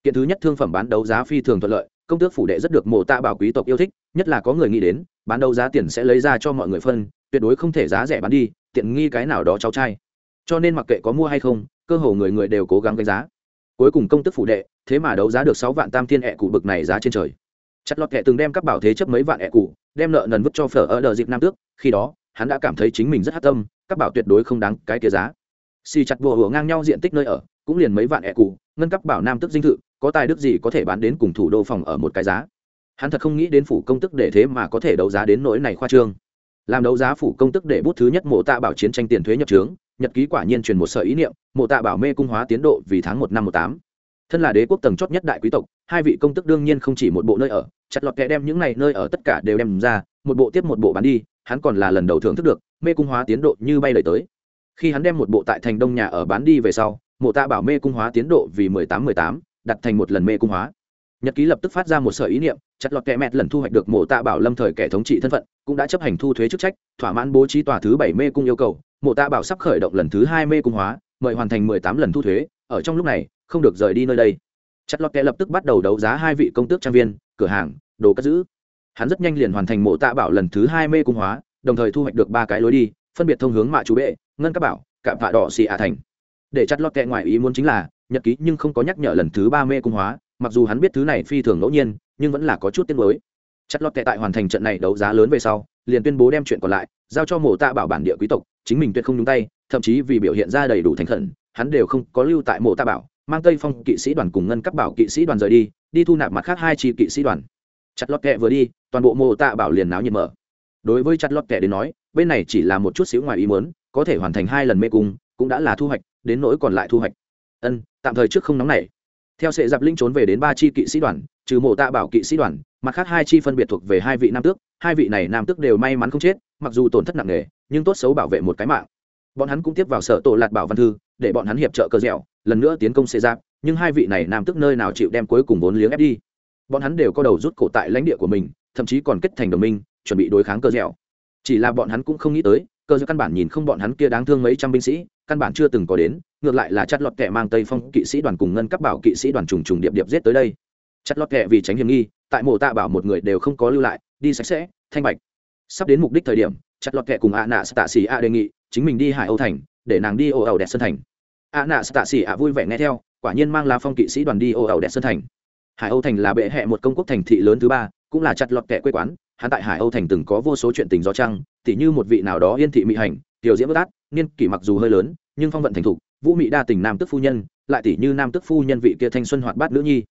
Speaker 1: Kiện thứ nhất thương phẩm bán đấu giá phi thường thuận lợi, công tước phủ đệ rất được mộ tạ bảo quý tộc yêu thích, nhất là có người nghĩ đến, bán đấu giá tiền sẽ lấy ra cho mọi người phân, tuyệt đối không thể giá rẻ bán đi, tiện nghi cái nào đó cháu trai. Cho nên mặc kệ có mua hay không, cơ hồ người người đều cố gắng đánh giá cuối cùng công tức phủ đệ, thế mà đấu giá được sáu vạn tam thiên ẹ cụ bực này giá trên trời. Chặt lọt kệ từng đem các bảo thế chấp mấy vạn ẹ cụ đem nợ nần vứt cho phở ở đợt dịp nam tước, khi đó, hắn đã cảm thấy chính mình rất hát tâm, các bảo tuyệt đối không đáng cái kia giá. Xì chặt bùa hùa ngang nhau diện tích nơi ở, cũng liền mấy vạn ẹ cụ ngân các bảo nam tức dinh thự, có tài đức gì có thể bán đến cùng thủ đô phòng ở một cái giá? Hắn thật không nghĩ đến phủ công tức để thế mà có thể đấu giá đến nỗi này khoa trương. Làm đấu giá phủ công tức để bút thứ nhất mộ tạ bảo chiến tranh tiền thuế nhập trướng nhật ký quả nhiên truyền một sở ý niệm, mộ tạ bảo mê cung hóa tiến độ vì tháng một năm một tám. Thân là đế quốc tầng chót nhất đại quý tộc, hai vị công tức đương nhiên không chỉ một bộ nơi ở, chặt lọt kẻ đem những này nơi ở tất cả đều đem ra, một bộ tiếp một bộ bán đi, hắn còn là lần đầu thưởng thức được, mê cung hóa tiến độ như bay lời tới. Khi hắn đem một bộ tại thành đông nhà ở bán đi về sau, mộ tạ bảo mê cung hóa tiến độ vì mười tám mười tám, đặt thành một lần mê cung hóa. Nhật ký lập tức phát ra một sở ý niệm, chặt lọt kẻ mẹt lần thu hoạch được mộ tạ bảo lâm thời kẻ thống trị thân phận, cũng đã chấp hành thu thuế chức trách, thỏa mãn bố trí tòa thứ bảy mê cung yêu cầu mộ tạ bảo sắp khởi động lần thứ hai mê cung hóa, mời hoàn thành mười tám lần thu thuế, ở trong lúc này, không được rời đi nơi đây. Chặt lọt kẹ lập tức bắt đầu đấu giá hai vị công tước trang viên, cửa hàng, đồ cất giữ. Hắn rất nhanh liền hoàn thành mộ tạ bảo lần thứ hai mê cung hóa, đồng thời thu hoạch được ba cái lối đi, phân biệt thông hướng mạ chú bệ, ngân các bảo cạm vạ đỏ xì ạ thành. Để chặt lọt kẹ ngoài ý muốn chính là, nhật ký nhưng không có nhắc nhở lần thứ ba mê cung hóa, mặc dù hắn biết thứ này phi thường ngẫu nhiên, nhưng vẫn là có chút tiếc mới chặt lọt kẹ tại hoàn thành trận này đấu giá lớn về sau, liền tuyên bố đem chuyện còn lại, giao cho mộ tạ bảo bản địa quý tộc chính mình tuyệt không nhúng tay, thậm chí vì biểu hiện ra đầy đủ thành khẩn, hắn đều không có lưu tại mộ ta bảo, mang tây phong kỵ sĩ đoàn cùng ngân các bảo kỵ sĩ đoàn rời đi đi thu nạp mặt khác hai chi kỵ sĩ đoàn. Chặt lọt kẹ vừa đi, toàn bộ mộ tạ bảo liền náo nhiệt mở. Đối với chặt lọt kẹ đến nói, bên này chỉ là một chút xíu ngoài ý muốn, có thể hoàn thành hai lần mê cung, cũng đã là thu hoạch, đến nỗi còn lại thu hoạch. Ân, tạm thời trước không nóng này theo sệ dạp linh trốn về đến ba chi kỵ sĩ đoàn, trừ mộ tạ bảo kỵ sĩ đoàn, mặt khác hai chi phân biệt thuộc về hai vị nam tước, hai vị này nam tước đều may mắn không chết mặc dù tổn thất nặng nề, nhưng tốt xấu bảo vệ một cái mạng. Bọn hắn cũng tiếp vào sở tổ lạt bảo văn thư, để bọn hắn hiệp trợ cơ dẻo, lần nữa tiến công xê giáp, nhưng hai vị này nam tức nơi nào chịu đem cuối cùng vốn liếng ép đi. Bọn hắn đều có đầu rút cổ tại lãnh địa của mình, thậm chí còn kết thành đồng minh, chuẩn bị đối kháng cơ dẻo. Chỉ là bọn hắn cũng không nghĩ tới cơ dẻo căn bản nhìn không bọn hắn kia đáng thương mấy trăm binh sĩ, căn bản chưa từng có đến, ngược lại là chặt lọt kẻ mang tây phong kỵ sĩ đoàn cùng ngân cấp bảo kỵ sĩ đoàn trùng trùng điệp điệp giết tới đây. Chặt lọt kẻ vì tránh hiểm nghi, tại mộ tạ bảo một người đều không có lưu lại, đi sạch sẽ, thanh bạch sắp đến mục đích thời điểm, chặt lọt kẹ cùng ạ nạ tạ xì a đề nghị, chính mình đi hải âu thành, để nàng đi ô ẩu đẹp sân thành. Ạ nạ tạ xì a vui vẻ nghe theo, quả nhiên mang la phong kỵ sĩ đoàn đi ô ẩu đẹp sân thành. Hải âu thành là bệ hẹ một công quốc thành thị lớn thứ ba, cũng là chặt lọt kẹ quê quán, hắn tại hải âu thành từng có vô số chuyện tình gió trăng, tỉ như một vị nào đó yên thị mỹ hành, tiểu diễn bất át niên kỷ mặc dù hơi lớn, nhưng phong vận thành thục, vũ mỹ đa tình nam tức phu nhân, lại tỷ như nam tức phu nhân vị kia thanh xuân hoạt bát nữ nhi.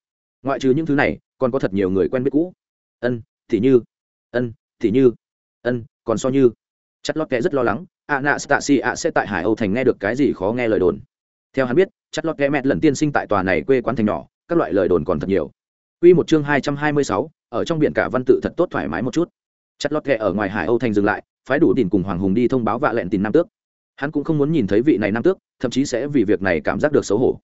Speaker 1: Ngoại trừ những thứ này, còn có thật nhiều người quen biết cũ. Ân tỷ như, ân tỷ như ân còn so như. Chất lót kệ rất lo lắng a nạ stasi ạ sẽ tại hải âu thành nghe được cái gì khó nghe lời đồn. Theo hắn biết chất lót kệ mẹ lần tiên sinh tại tòa này quê quán thành nhỏ các loại lời đồn còn thật nhiều. Quy một chương hai trăm hai mươi sáu, ở trong biển cả văn tự thật tốt thoải mái một chút. Chặt lót kệ ở ngoài Hải Âu thành dừng lại, phái đủ tiền cùng Hoàng Hùng đi thông báo vạ lẹn tìm Nam Tước. Hắn cũng không muốn nhìn thấy vị này nam tước thậm chí sẽ vì việc này cảm giác được xấu hổ.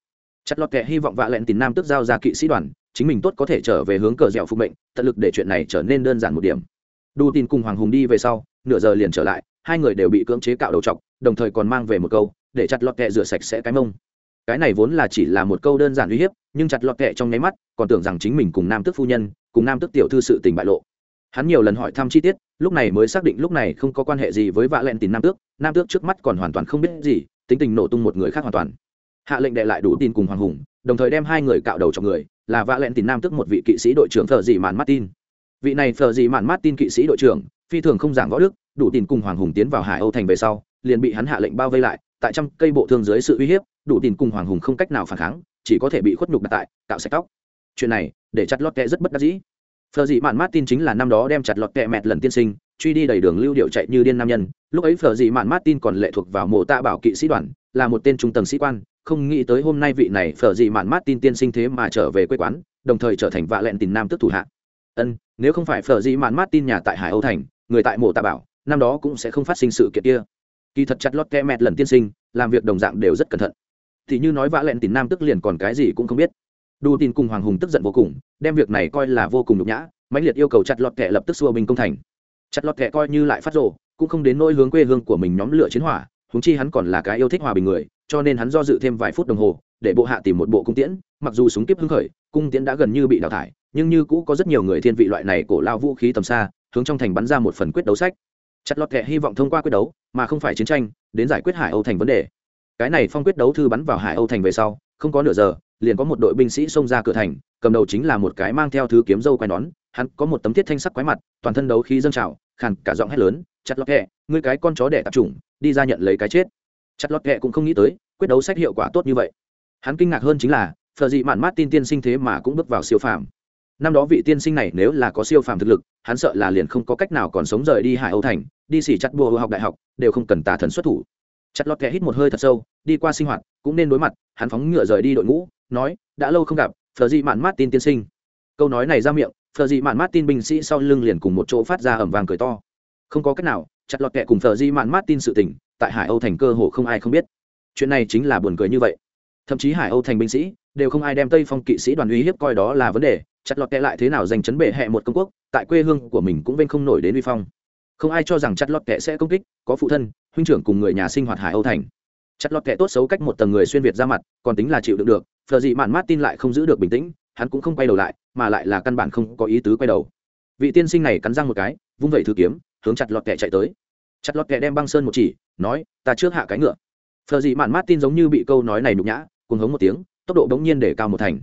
Speaker 1: Chặt lót kệ hy vọng vạ lẹn tìm nam tước giao ra kỵ sĩ đoàn chính mình tốt có thể trở về hướng cờ dẻo phục mệnh tận lực để chuyện này trở nên đơn giản một điểm đu tin cùng hoàng hùng đi về sau, nửa giờ liền trở lại, hai người đều bị cưỡng chế cạo đầu t đồng thời còn mang về một câu, để chặt lọt kệ rửa sạch sẽ cái mông. Cái này vốn là chỉ là một câu đơn giản uy hiếp, nhưng chặt lọt kệ trong nháy mắt, còn tưởng rằng chính mình cùng nam tước phu nhân, cùng nam tước tiểu thư sự tình bại lộ. Hắn nhiều lần hỏi thăm chi tiết, lúc này mới xác định lúc này không có quan hệ gì với vạ lẹn tìm nam tước nam tước trước mắt còn hoàn toàn không biết gì, tính tình nổ tung một người khác hoàn toàn. Hạ lệnh đệ lại đủ tin cùng hoàng hùng, đồng thời đem hai người cạo đầu cho người, là vạ lẹn tìm nam tước một vị kỵ sĩ đội trưởng thợ dị mắt martin vị này phờ gì mạn mát tin kỵ sĩ đội trưởng, phi thường không giảng võ đức, đủ tin cùng hoàng hùng tiến vào hải âu thành về sau, liền bị hắn hạ lệnh bao vây lại, tại trăm cây bộ thương dưới sự uy hiếp, đủ tin cùng hoàng hùng không cách nào phản kháng, chỉ có thể bị khuất nhục đặt tại cạo sạch tóc. Chuyện này, để chặt lót kẹ rất bất đắc dĩ. Phờ dị mạn mát tin chính là năm đó đem chặt lọt kẹ mẹt lần tiên sinh, truy đi đầy đường lưu điệu chạy như điên nam nhân. Lúc ấy phờ dị mạn mát tin còn lệ thuộc vào mộ tạ bảo kỵ sĩ đoàn, là một tên trung tầng sĩ quan, không nghĩ tới hôm nay vị này phờ dị mạn mát tin tiên sinh thế mà trở về quê quán, đồng thời trở thành vạ lẹn tìm nam tức thủ hạ. Ân nếu không phải phở dị mạn tin nhà tại hải âu thành, người tại mộ tạ bảo, năm đó cũng sẽ không phát sinh sự kiện kia. Kỳ thật chặt lót kẹ mẹt lần tiên sinh, làm việc đồng dạng đều rất cẩn thận. Thì như nói vã lẹn tìm nam tức liền còn cái gì cũng không biết. Đù tin cùng hoàng hùng tức giận vô cùng, đem việc này coi là vô cùng nhục nhã, mãnh liệt yêu cầu chặt lọt kẹ lập tức xua binh công thành. Chặt lọt kẹ coi như lại phát rộ cũng không đến nỗi hướng quê hương của mình nhóm lửa chiến hỏa húng chi hắn còn là cái yêu thích hòa bình người, cho nên hắn do dự thêm vài phút đồng hồ, để bộ hạ tìm một bộ cung tiễn, mặc dù súng kiếp hưng khởi, cung tiễn đã gần như bị đào thải nhưng như cũ có rất nhiều người thiên vị loại này cổ lao vũ khí tầm xa, hướng trong thành bắn ra một phần quyết đấu sách. Chặt lọt kệ hy vọng thông qua quyết đấu, mà không phải chiến tranh, đến giải quyết hải âu thành vấn đề. Cái này phong quyết đấu thư bắn vào hải âu thành về sau, không có nửa giờ, liền có một đội binh sĩ xông ra cửa thành, cầm đầu chính là một cái mang theo thứ kiếm dâu quai nón, hắn có một tấm thiết thanh sắc quái mặt, toàn thân đấu khí dâng trào, khàn cả giọng hét lớn, chặt lọt kẹ ngươi cái con chó đẻ tạp chủng, đi ra nhận lấy cái chết. Chặt lọt kẹ cũng không nghĩ tới, quyết đấu sách hiệu quả tốt như vậy. Hắn kinh ngạc hơn chính là phờ dị mạn mát tin tiên sinh thế mà cũng bước vào siêu phàm năm đó vị tiên sinh này nếu là có siêu phàm thực lực, hắn sợ là liền không có cách nào còn sống rời đi hải âu thành, đi xỉ chặt bùa học đại học, đều không cần tà thần xuất thủ. Chặt lọt kẻ hít một hơi thật sâu, đi qua sinh hoạt, cũng nên đối mặt, hắn phóng ngựa rời đi đội ngũ, nói, đã lâu không gặp phờ dị mạn mát tin tiên sinh. Câu nói này ra miệng phờ dị mạn mát tin binh sĩ sau lưng liền cùng một chỗ phát ra ẩm vàng cười to. Không có cách nào, chặt lọt kẻ cùng phờ dị mạn mát tin sự tình, tại hải âu thành cơ hồ không ai không biết. Chuyện này chính là buồn cười như vậy. Thậm chí hải âu thành binh sĩ, đều không ai đem tây phong kỵ sĩ đoàn uy hiếp coi đó là vấn đề chặt lọt kẹ lại thế nào giành chấn bệ hẹ một công quốc, tại quê hương của mình cũng vênh không nổi đến uy phong. Không ai cho rằng chặt lọt kẹ sẽ công kích, có phụ thân, huynh trưởng cùng người nhà sinh hoạt hải âu thành. Chặt lọt kẹ tốt xấu cách một tầng người xuyên việt ra mặt, còn tính là chịu đựng được, phờ dị mạn mát tin lại không giữ được bình tĩnh, hắn cũng không quay đầu lại, mà lại là căn bản không có ý tứ quay đầu. Vị tiên sinh này cắn răng một cái, vung vẩy thứ kiếm, hướng chặt lọt kẹ chạy tới. Chặt lọt kẹ đem băng sơn một chỉ, nói, ta trước hạ cái ngựa. Phờ dị mạn mát tin giống như bị câu nói này nhục nhã cùng hống một tiếng, tốc độ bỗng nhiên để cao một thành.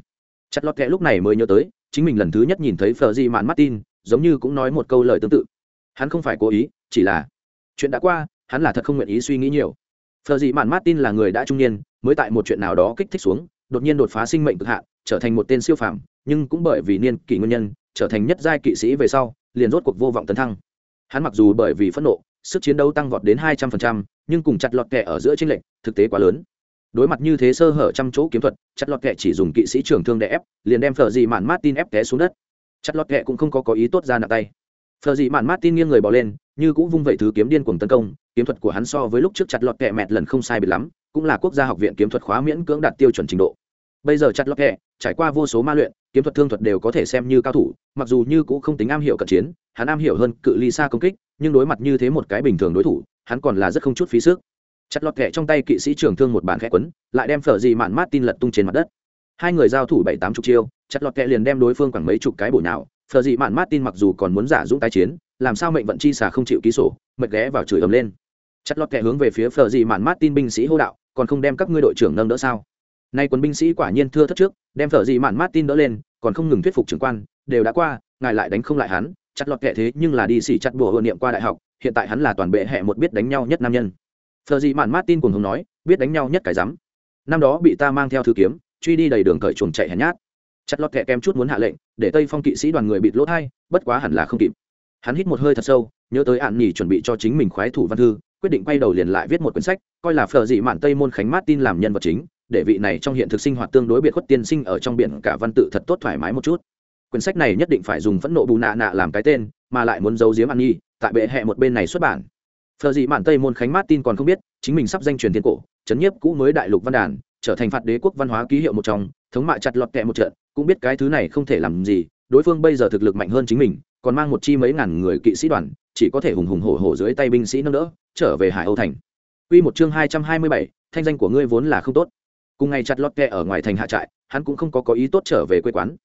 Speaker 1: Chặt lọt kẹ lúc này mới nhớ tới chính mình lần thứ nhất nhìn thấy phờ dị mạn martin tin giống như cũng nói một câu lời tương tự. Hắn không phải cố ý, chỉ là chuyện đã qua, hắn là thật không nguyện ý suy nghĩ nhiều. Phờ dị mạn martin tin là người đã trung niên, mới tại một chuyện nào đó kích thích xuống, đột nhiên đột phá sinh mệnh cực hạn, trở thành một tên siêu phàm, nhưng cũng bởi vì niên kỷ nguyên nhân, trở thành nhất giai kỵ sĩ về sau, liền rốt cuộc vô vọng tấn thăng. Hắn mặc dù bởi vì phẫn nộ, sức chiến đấu tăng vọt đến hai trăm phần trăm, nhưng cùng chặt lọt kẹ ở giữa tranh lệch, thực tế quá lớn đối mặt như thế sơ hở trăm chỗ kiếm thuật, chặt lọt kẹ chỉ dùng kỵ sĩ trưởng thương để ép, liền đem phở dị mạn martin ép té xuống đất. Chặt lọt kẹ cũng không có có ý tốt ra nặng tay. Phở dị mạn martin nghiêng người bỏ lên, như cũng vung vẩy thứ kiếm điên cuồng tấn công, kiếm thuật của hắn so với lúc trước chặt lọt kẹ mẹt lần không sai biệt lắm, cũng là quốc gia học viện kiếm thuật khóa miễn cưỡng đạt tiêu chuẩn trình độ. Bây giờ chặt lọt kẹ trải qua vô số ma luyện, kiếm thuật thương thuật đều có thể xem như cao thủ, mặc dù như cũng không tính am hiểu cận chiến, hắn am hiểu hơn cự ly xa công kích, nhưng đối mặt như thế một cái bình thường đối thủ, hắn còn là rất không chút phí sức chặt lọt kẹ trong tay kỵ sĩ trưởng thương một bàn khẽ quấn, lại đem phở gì mạn mát tin lật tung trên mặt đất. Hai người giao thủ bảy tám chục chiêu, chặt lọt kẹ liền đem đối phương khoảng mấy chục cái bổ nào phở gì mạn mát tin mặc dù còn muốn giả dũng tái chiến, làm sao mệnh vận chi xà không chịu ký sổ mật ghé vào chửi ầm lên. Chặt lọt kẹ hướng về phía phở gì mạn mát tin binh sĩ hô đạo, còn không đem các ngươi đội trưởng nâng đỡ sao? Nay quân binh sĩ quả nhiên thưa thất trước, đem phở gì mạn mát tin đỡ lên, còn không ngừng thuyết phục trưởng quan, đều đã qua, ngài lại đánh không lại hắn. Chặt lọt kệ thế nhưng là đi xỉ chặt bùa hội niệm qua đại học, hiện tại hắn là toàn bệ hệ một biết đánh nhau nhất nam nhân phờ dị mạn martin cùng hùng nói, biết đánh nhau nhất cái rắm. Năm đó bị ta mang theo thứ kiếm, truy đi đầy đường cởi chuồng chạy hèn nhát. Chặt lọt kệ kem chút muốn hạ lệnh, để tây phong kỵ sĩ đoàn người bịt lỗ thai, bất quá hẳn là không kịp. Hắn hít một hơi thật sâu, nhớ tới ạn nhỉ chuẩn bị cho chính mình khoái thủ văn thư, quyết định quay đầu liền lại viết một quyển sách, coi là phờ dị mạn tây môn khánh martin làm nhân vật chính, để vị này trong hiện thực sinh hoạt tương đối biệt khuất tiên sinh ở trong biển cả văn tự thật tốt thoải mái một chút. Quyển sách này nhất định phải dùng phẫn nộ bù nạ nạ làm cái tên, mà lại muốn giấu giếm ăn nhi tại bệ hẹ một bên này xuất bản. Phở dị mạn tây môn khánh mát tin còn không biết chính mình sắp danh truyền thiên cổ chấn nhiếp cũ mới đại lục văn đàn trở thành phạt đế quốc văn hóa ký hiệu một trong thống mạ chặt lọt kẹ một trận cũng biết cái thứ này không thể làm gì đối phương bây giờ thực lực mạnh hơn chính mình còn mang một chi mấy ngàn người kỵ sĩ đoàn chỉ có thể hùng hùng hổ hổ dưới tay binh sĩ nâng đỡ trở về hải âu thành Quy một chương hai trăm hai mươi bảy, thanh danh của ngươi vốn là không tốt. Cùng ngày chặt lọt kẹ ở ngoài thành hạ trại, hắn cũng không có có ý tốt trở về quê quán.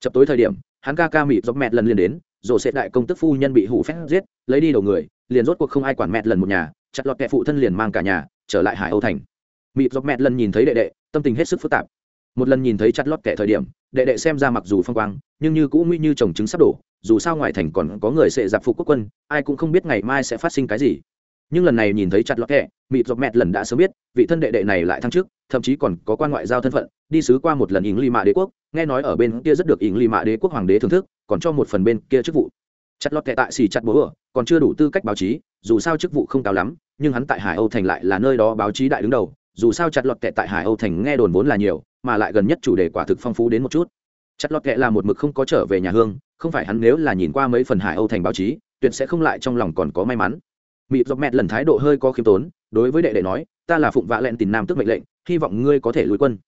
Speaker 1: Chập tối thời điểm, hắn ca ca mịt dọc mẹt lần liền đến, rồi sẽ đại công tức phu nhân bị hủ phép giết lấy đi đầu người liền rốt cuộc không ai quản mẹ lần một nhà, chặt lọt kẹ phụ thân liền mang cả nhà, trở lại hải âu thành. Mịt dọc mẹ lần nhìn thấy đệ đệ, tâm tình hết sức phức tạp. Một lần nhìn thấy chặt lọt kẹ thời điểm, đệ đệ xem ra mặc dù phong quang, nhưng như cũng nguy như trồng trứng sắp đổ, dù sao ngoài thành còn có người sẽ giặc phục quốc quân, ai cũng không biết ngày mai sẽ phát sinh cái gì. Nhưng lần này nhìn thấy chặt lọt kẹ mịt dọc mẹ lần đã sớm biết, vị thân đệ đệ này lại thăng chức, thậm chí còn có quan ngoại giao thân phận, đi sứ qua một lần ỉng ly mạ đế quốc, nghe nói ở bên kia rất được ỉng ly mạ đế quốc hoàng đế thưởng thức, còn cho một phần bên kia chức vụ chặt lọt kệ tại xì chặt bố ở, còn chưa đủ tư cách báo chí, dù sao chức vụ không cao lắm, nhưng hắn tại hải âu thành lại là nơi đó báo chí đại đứng đầu, dù sao chặt lọt kệ tại hải âu thành nghe đồn vốn là nhiều, mà lại gần nhất chủ đề quả thực phong phú đến một chút. Chặt lọt kệ là một mực không có trở về nhà hương, không phải hắn nếu là nhìn qua mấy phần hải âu thành báo chí, tuyệt sẽ không lại trong lòng còn có may mắn. Mịp dọc mẹt lần thái độ hơi có khiêm tốn, đối với đệ đệ nói, ta là phụng vạ lẹn tìm nam tức mệnh lệnh, hy vọng ngươi có thể lùi quân.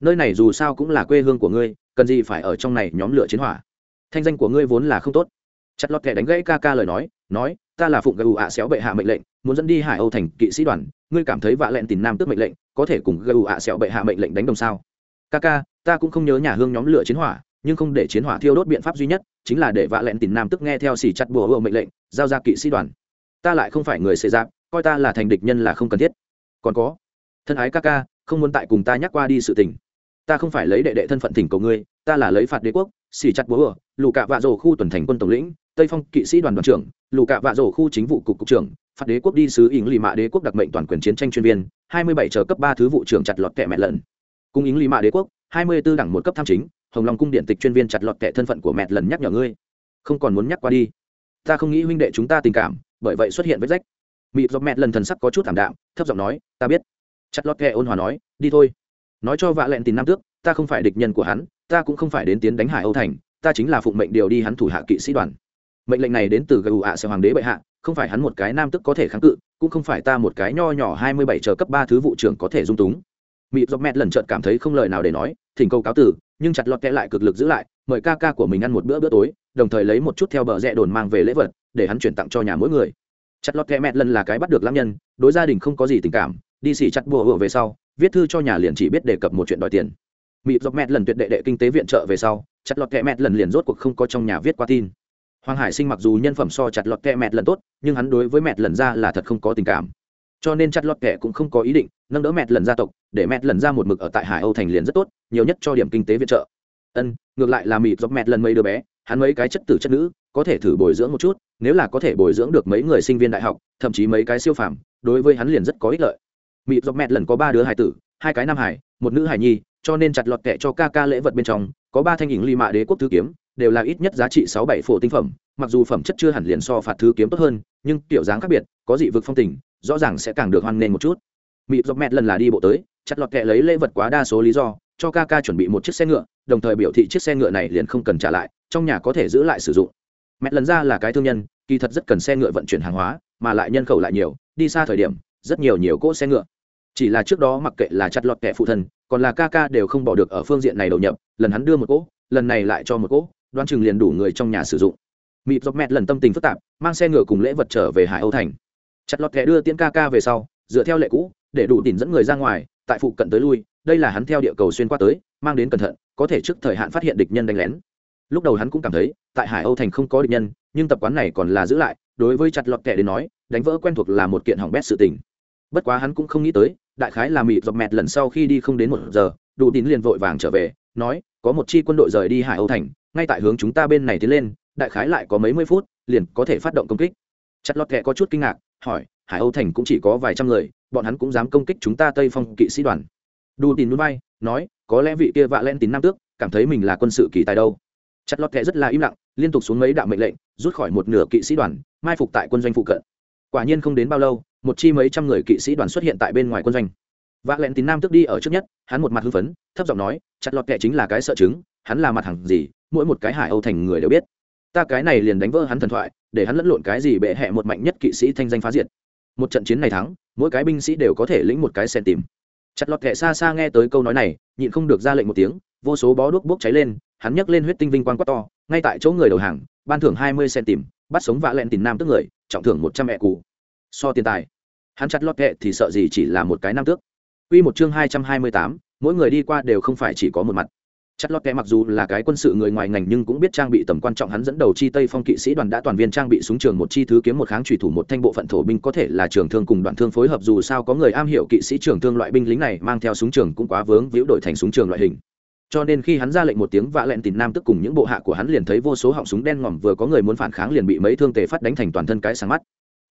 Speaker 1: Nơi này dù sao cũng là quê hương của ngươi, cần gì phải ở trong này nhóm lửa chiến hỏa? Thanh danh của ngươi vốn là không tốt chặt lọt kẻ đánh gãy ca ca lời nói nói, ta là phụng gù ạ xéo bệ hạ mệnh lệnh, muốn dẫn đi hải âu thành kỵ sĩ đoàn. Ngươi cảm thấy vạ lẹn tìm nam tước mệnh lệnh, có thể cùng gù ạ xéo bệ hạ mệnh lệnh đánh đồng sao? Ca ca, ta cũng không nhớ nhà hương nhóm lửa chiến hỏa, nhưng không để chiến hỏa thiêu đốt biện pháp duy nhất, chính là để vạ lẹn tìm nam tước nghe theo xỉ chặt bùa hựa mệnh lệnh, giao ra kỵ sĩ đoàn. Ta lại không phải người xê giáp, coi ta là thành địch nhân là không cần thiết. Còn có, thân ái ca ca, không muốn tại cùng ta nhắc qua đi sự tình. Ta không phải lấy đệ đệ thân phận thỉnh cầu ngươi, ta là lấy phạt đế quốc xì chặt búa lù cạ vạ rổ khu tuần thành quân tổng lĩnh, tây phong kỵ sĩ đoàn đoàn trưởng, lù cạ vạ rổ khu chính vụ cục cục trưởng, phạt đế quốc đi sứ ỉng lì mạ đế quốc đặc mệnh toàn quyền chiến tranh chuyên viên, hai mươi bảy chờ cấp ba thứ vụ trưởng chặt lọt kẹ mẹ lần cung ỉng lì mạ đế quốc, hai mươi 24 đẳng một cấp tham chính, hồng long cung điện tịch chuyên viên chặt lọt kẹ thân phận của mẹ lần nhắc nhở ngươi. Không còn muốn nhắc qua đi. Ta không nghĩ huynh đệ chúng ta tình cảm, bởi vậy xuất hiện vết rách. Mịp dọc mẹ lần thần sắc có chút thảm đạm, thấp giọng nói, ta biết. Chặt lọt kẹ ôn hòa nói, đi thôi. Nói cho vạ lẹn tìm nam tước, ta không phải địch nhân của hắn ta cũng không phải đến tiến đánh hải âu thành, ta chính là phụng mệnh điều đi hắn thủ hạ kỵ sĩ đoàn. Mệnh lệnh này đến từ gù ạ sẽ hoàng đế bệ hạ, không phải hắn một cái nam tức có thể kháng cự, cũng không phải ta một cái nho nhỏ hai mươi bảy chờ cấp ba thứ vụ trưởng có thể dung túng. Mị dọc mẹt lần trợt cảm thấy không lời nào để nói, thỉnh cầu cáo tử, nhưng chặt lọt kẽ lại cực lực giữ lại, mời ca ca của mình ăn một bữa bữa tối, đồng thời lấy một chút theo bờ rẽ đồn mang về lễ vật, để hắn chuyển tặng cho nhà mỗi người. Chặt lọt kẽ mẹt lần là cái bắt được lãng nhân, đối gia đình không có gì tình cảm, đi xỉ chặt bùa hựa về sau, viết thư cho nhà liền chỉ biết đề cập một chuyện đòi tiền mịp dọc mẹt lần tuyệt đệ đệ kinh tế viện trợ về sau, chặt lọt kẹ mẹt lần liền rốt cuộc không có trong nhà viết qua tin. Hoàng hải sinh mặc dù nhân phẩm so chặt lọt kẹ mẹt lần tốt, nhưng hắn đối với mẹt lần ra là thật không có tình cảm. Cho nên chặt lọt kẹ cũng không có ý định nâng đỡ mẹt lần gia tộc, để mẹt lần ra một mực ở tại hải âu thành liền rất tốt, nhiều nhất cho điểm kinh tế viện trợ. Ân, ngược lại là mịp dọc mẹt lần mấy đứa bé, hắn mấy cái chất tử chất nữ, có thể thử bồi dưỡng một chút, nếu là có thể bồi dưỡng được mấy người sinh viên đại học, thậm chí mấy cái siêu phàm, đối với hắn liền rất có ích lợi. Mịp dọc mẹt lần có ba đứa hải tử, hai cái nam hải, một nữ hải nhi cho nên chặt lọt kệ cho ca ca lễ vật bên trong, có ba thanh hình ly mạ đế quốc thứ kiếm, đều là ít nhất giá trị sáu bảy phổ tinh phẩm, mặc dù phẩm chất chưa hẳn liền so phạt thứ kiếm tốt hơn, nhưng kiểu dáng khác biệt, có dị vực phong tình, rõ ràng sẽ càng được hoan nghênh một chút. Mịp dọc mẹt lần là đi bộ tới, chặt lọt kệ lấy lễ vật quá đa số lý do, cho ca ca chuẩn bị một chiếc xe ngựa, đồng thời biểu thị chiếc xe ngựa này liền không cần trả lại, trong nhà có thể giữ lại sử dụng. Mẹ lần ra là cái thương nhân, kỳ thật rất cần xe ngựa vận chuyển hàng hóa, mà lại nhân khẩu lại nhiều, đi xa thời điểm, rất nhiều nhiều cỗ xe ngựa. Chỉ là trước đó mặc kệ là chặt lọt kẻ phụ thân còn là ca ca đều không bỏ được ở phương diện này đầu nhập, lần hắn đưa một cỗ, lần này lại cho một cỗ đoan chừng liền đủ người trong nhà sử dụng. Mịp dọc mẹt lần tâm tình phức tạp, mang xe ngựa cùng lễ vật trở về hải âu thành. Chặt lọt kẻ đưa tiễn ca ca về sau, dựa theo lệ cũ, để đủ tìm dẫn người ra ngoài, tại phụ cận tới lui, đây là hắn theo địa cầu xuyên qua tới, mang đến cẩn thận, có thể trước thời hạn phát hiện địch nhân đánh lén. Lúc đầu hắn cũng cảm thấy, tại hải âu thành không có địch nhân, nhưng tập quán này còn là giữ lại, đối với chặt lọt kẻ đến nói, đánh vỡ quen thuộc là một kiện hỏng bét sự tình. Bất quá hắn cũng không nghĩ tới đại khái là mịt dọc mẹt lần sau khi đi không đến một giờ, đủ tín liền vội vàng trở về, nói, có một chi quân đội rời đi hải âu thành, ngay tại hướng chúng ta bên này tiến lên, đại khái lại có mấy mươi phút, liền có thể phát động công kích. Chặt lọt kẹ có chút kinh ngạc, hỏi, hải âu thành cũng chỉ có vài trăm người, bọn hắn cũng dám công kích chúng ta tây phong kỵ sĩ đoàn. Đủ tín núi bay nói, có lẽ vị kia vạ len tín nam tước, cảm thấy mình là quân sự kỳ tài đâu. Chặt lọt kẹ rất là im lặng, liên tục xuống mấy đạo mệnh lệnh, rút khỏi một nửa kỵ sĩ đoàn, mai phục tại quân doanh phụ cận quả nhiên không đến bao lâu, một chi mấy trăm người kỵ sĩ đoàn xuất hiện tại bên ngoài quân doanh. Vạ lẹn tín nam tức đi ở trước nhất, hắn một mặt hưng phấn, thấp giọng nói, chặt lọt kệ chính là cái sợ chứng, hắn là mặt hàng gì, mỗi một cái hải âu thành người đều biết. Ta cái này liền đánh vỡ hắn thần thoại, để hắn lẫn lộn cái gì bệ hẹ một mạnh nhất kỵ sĩ thanh danh phá diệt. Một trận chiến này thắng, mỗi cái binh sĩ đều có thể lĩnh một cái sen tìm. Chặt lọt kệ xa xa nghe tới câu nói này, nhịn không được ra lệnh một tiếng, vô số bó đuốc bốc cháy lên, hắn nhấc lên huyết tinh vinh quang quát to, ngay tại chỗ người đầu hàng, ban thưởng hai mươi sen tìm bắt sống vạ lẹn tìm nam tước người, trọng thưởng một trăm mẹ cụ so tiền tài. Hắn chặt lọt kệ thì sợ gì chỉ là một cái nam tước. Quy một chương hai trăm hai mươi tám, mỗi người đi qua đều không phải chỉ có một mặt. Chặt lọt kệ mặc dù là cái quân sự người ngoài ngành nhưng cũng biết trang bị tầm quan trọng hắn dẫn đầu chi tây phong kỵ sĩ đoàn đã toàn viên trang bị súng trường một chi thứ kiếm một kháng trùy thủ một thanh bộ phận thổ binh có thể là trường thương cùng đoạn thương phối hợp dù sao có người am hiểu kỵ sĩ trường thương loại binh lính này mang theo súng trường cũng quá vướng víu đổi thành súng trường loại hình cho nên khi hắn ra lệnh một tiếng vạ lẹn tìm nam tức cùng những bộ hạ của hắn liền thấy vô số họng súng đen ngòm vừa có người muốn phản kháng liền bị mấy thương tề phát đánh thành toàn thân cái sáng mắt.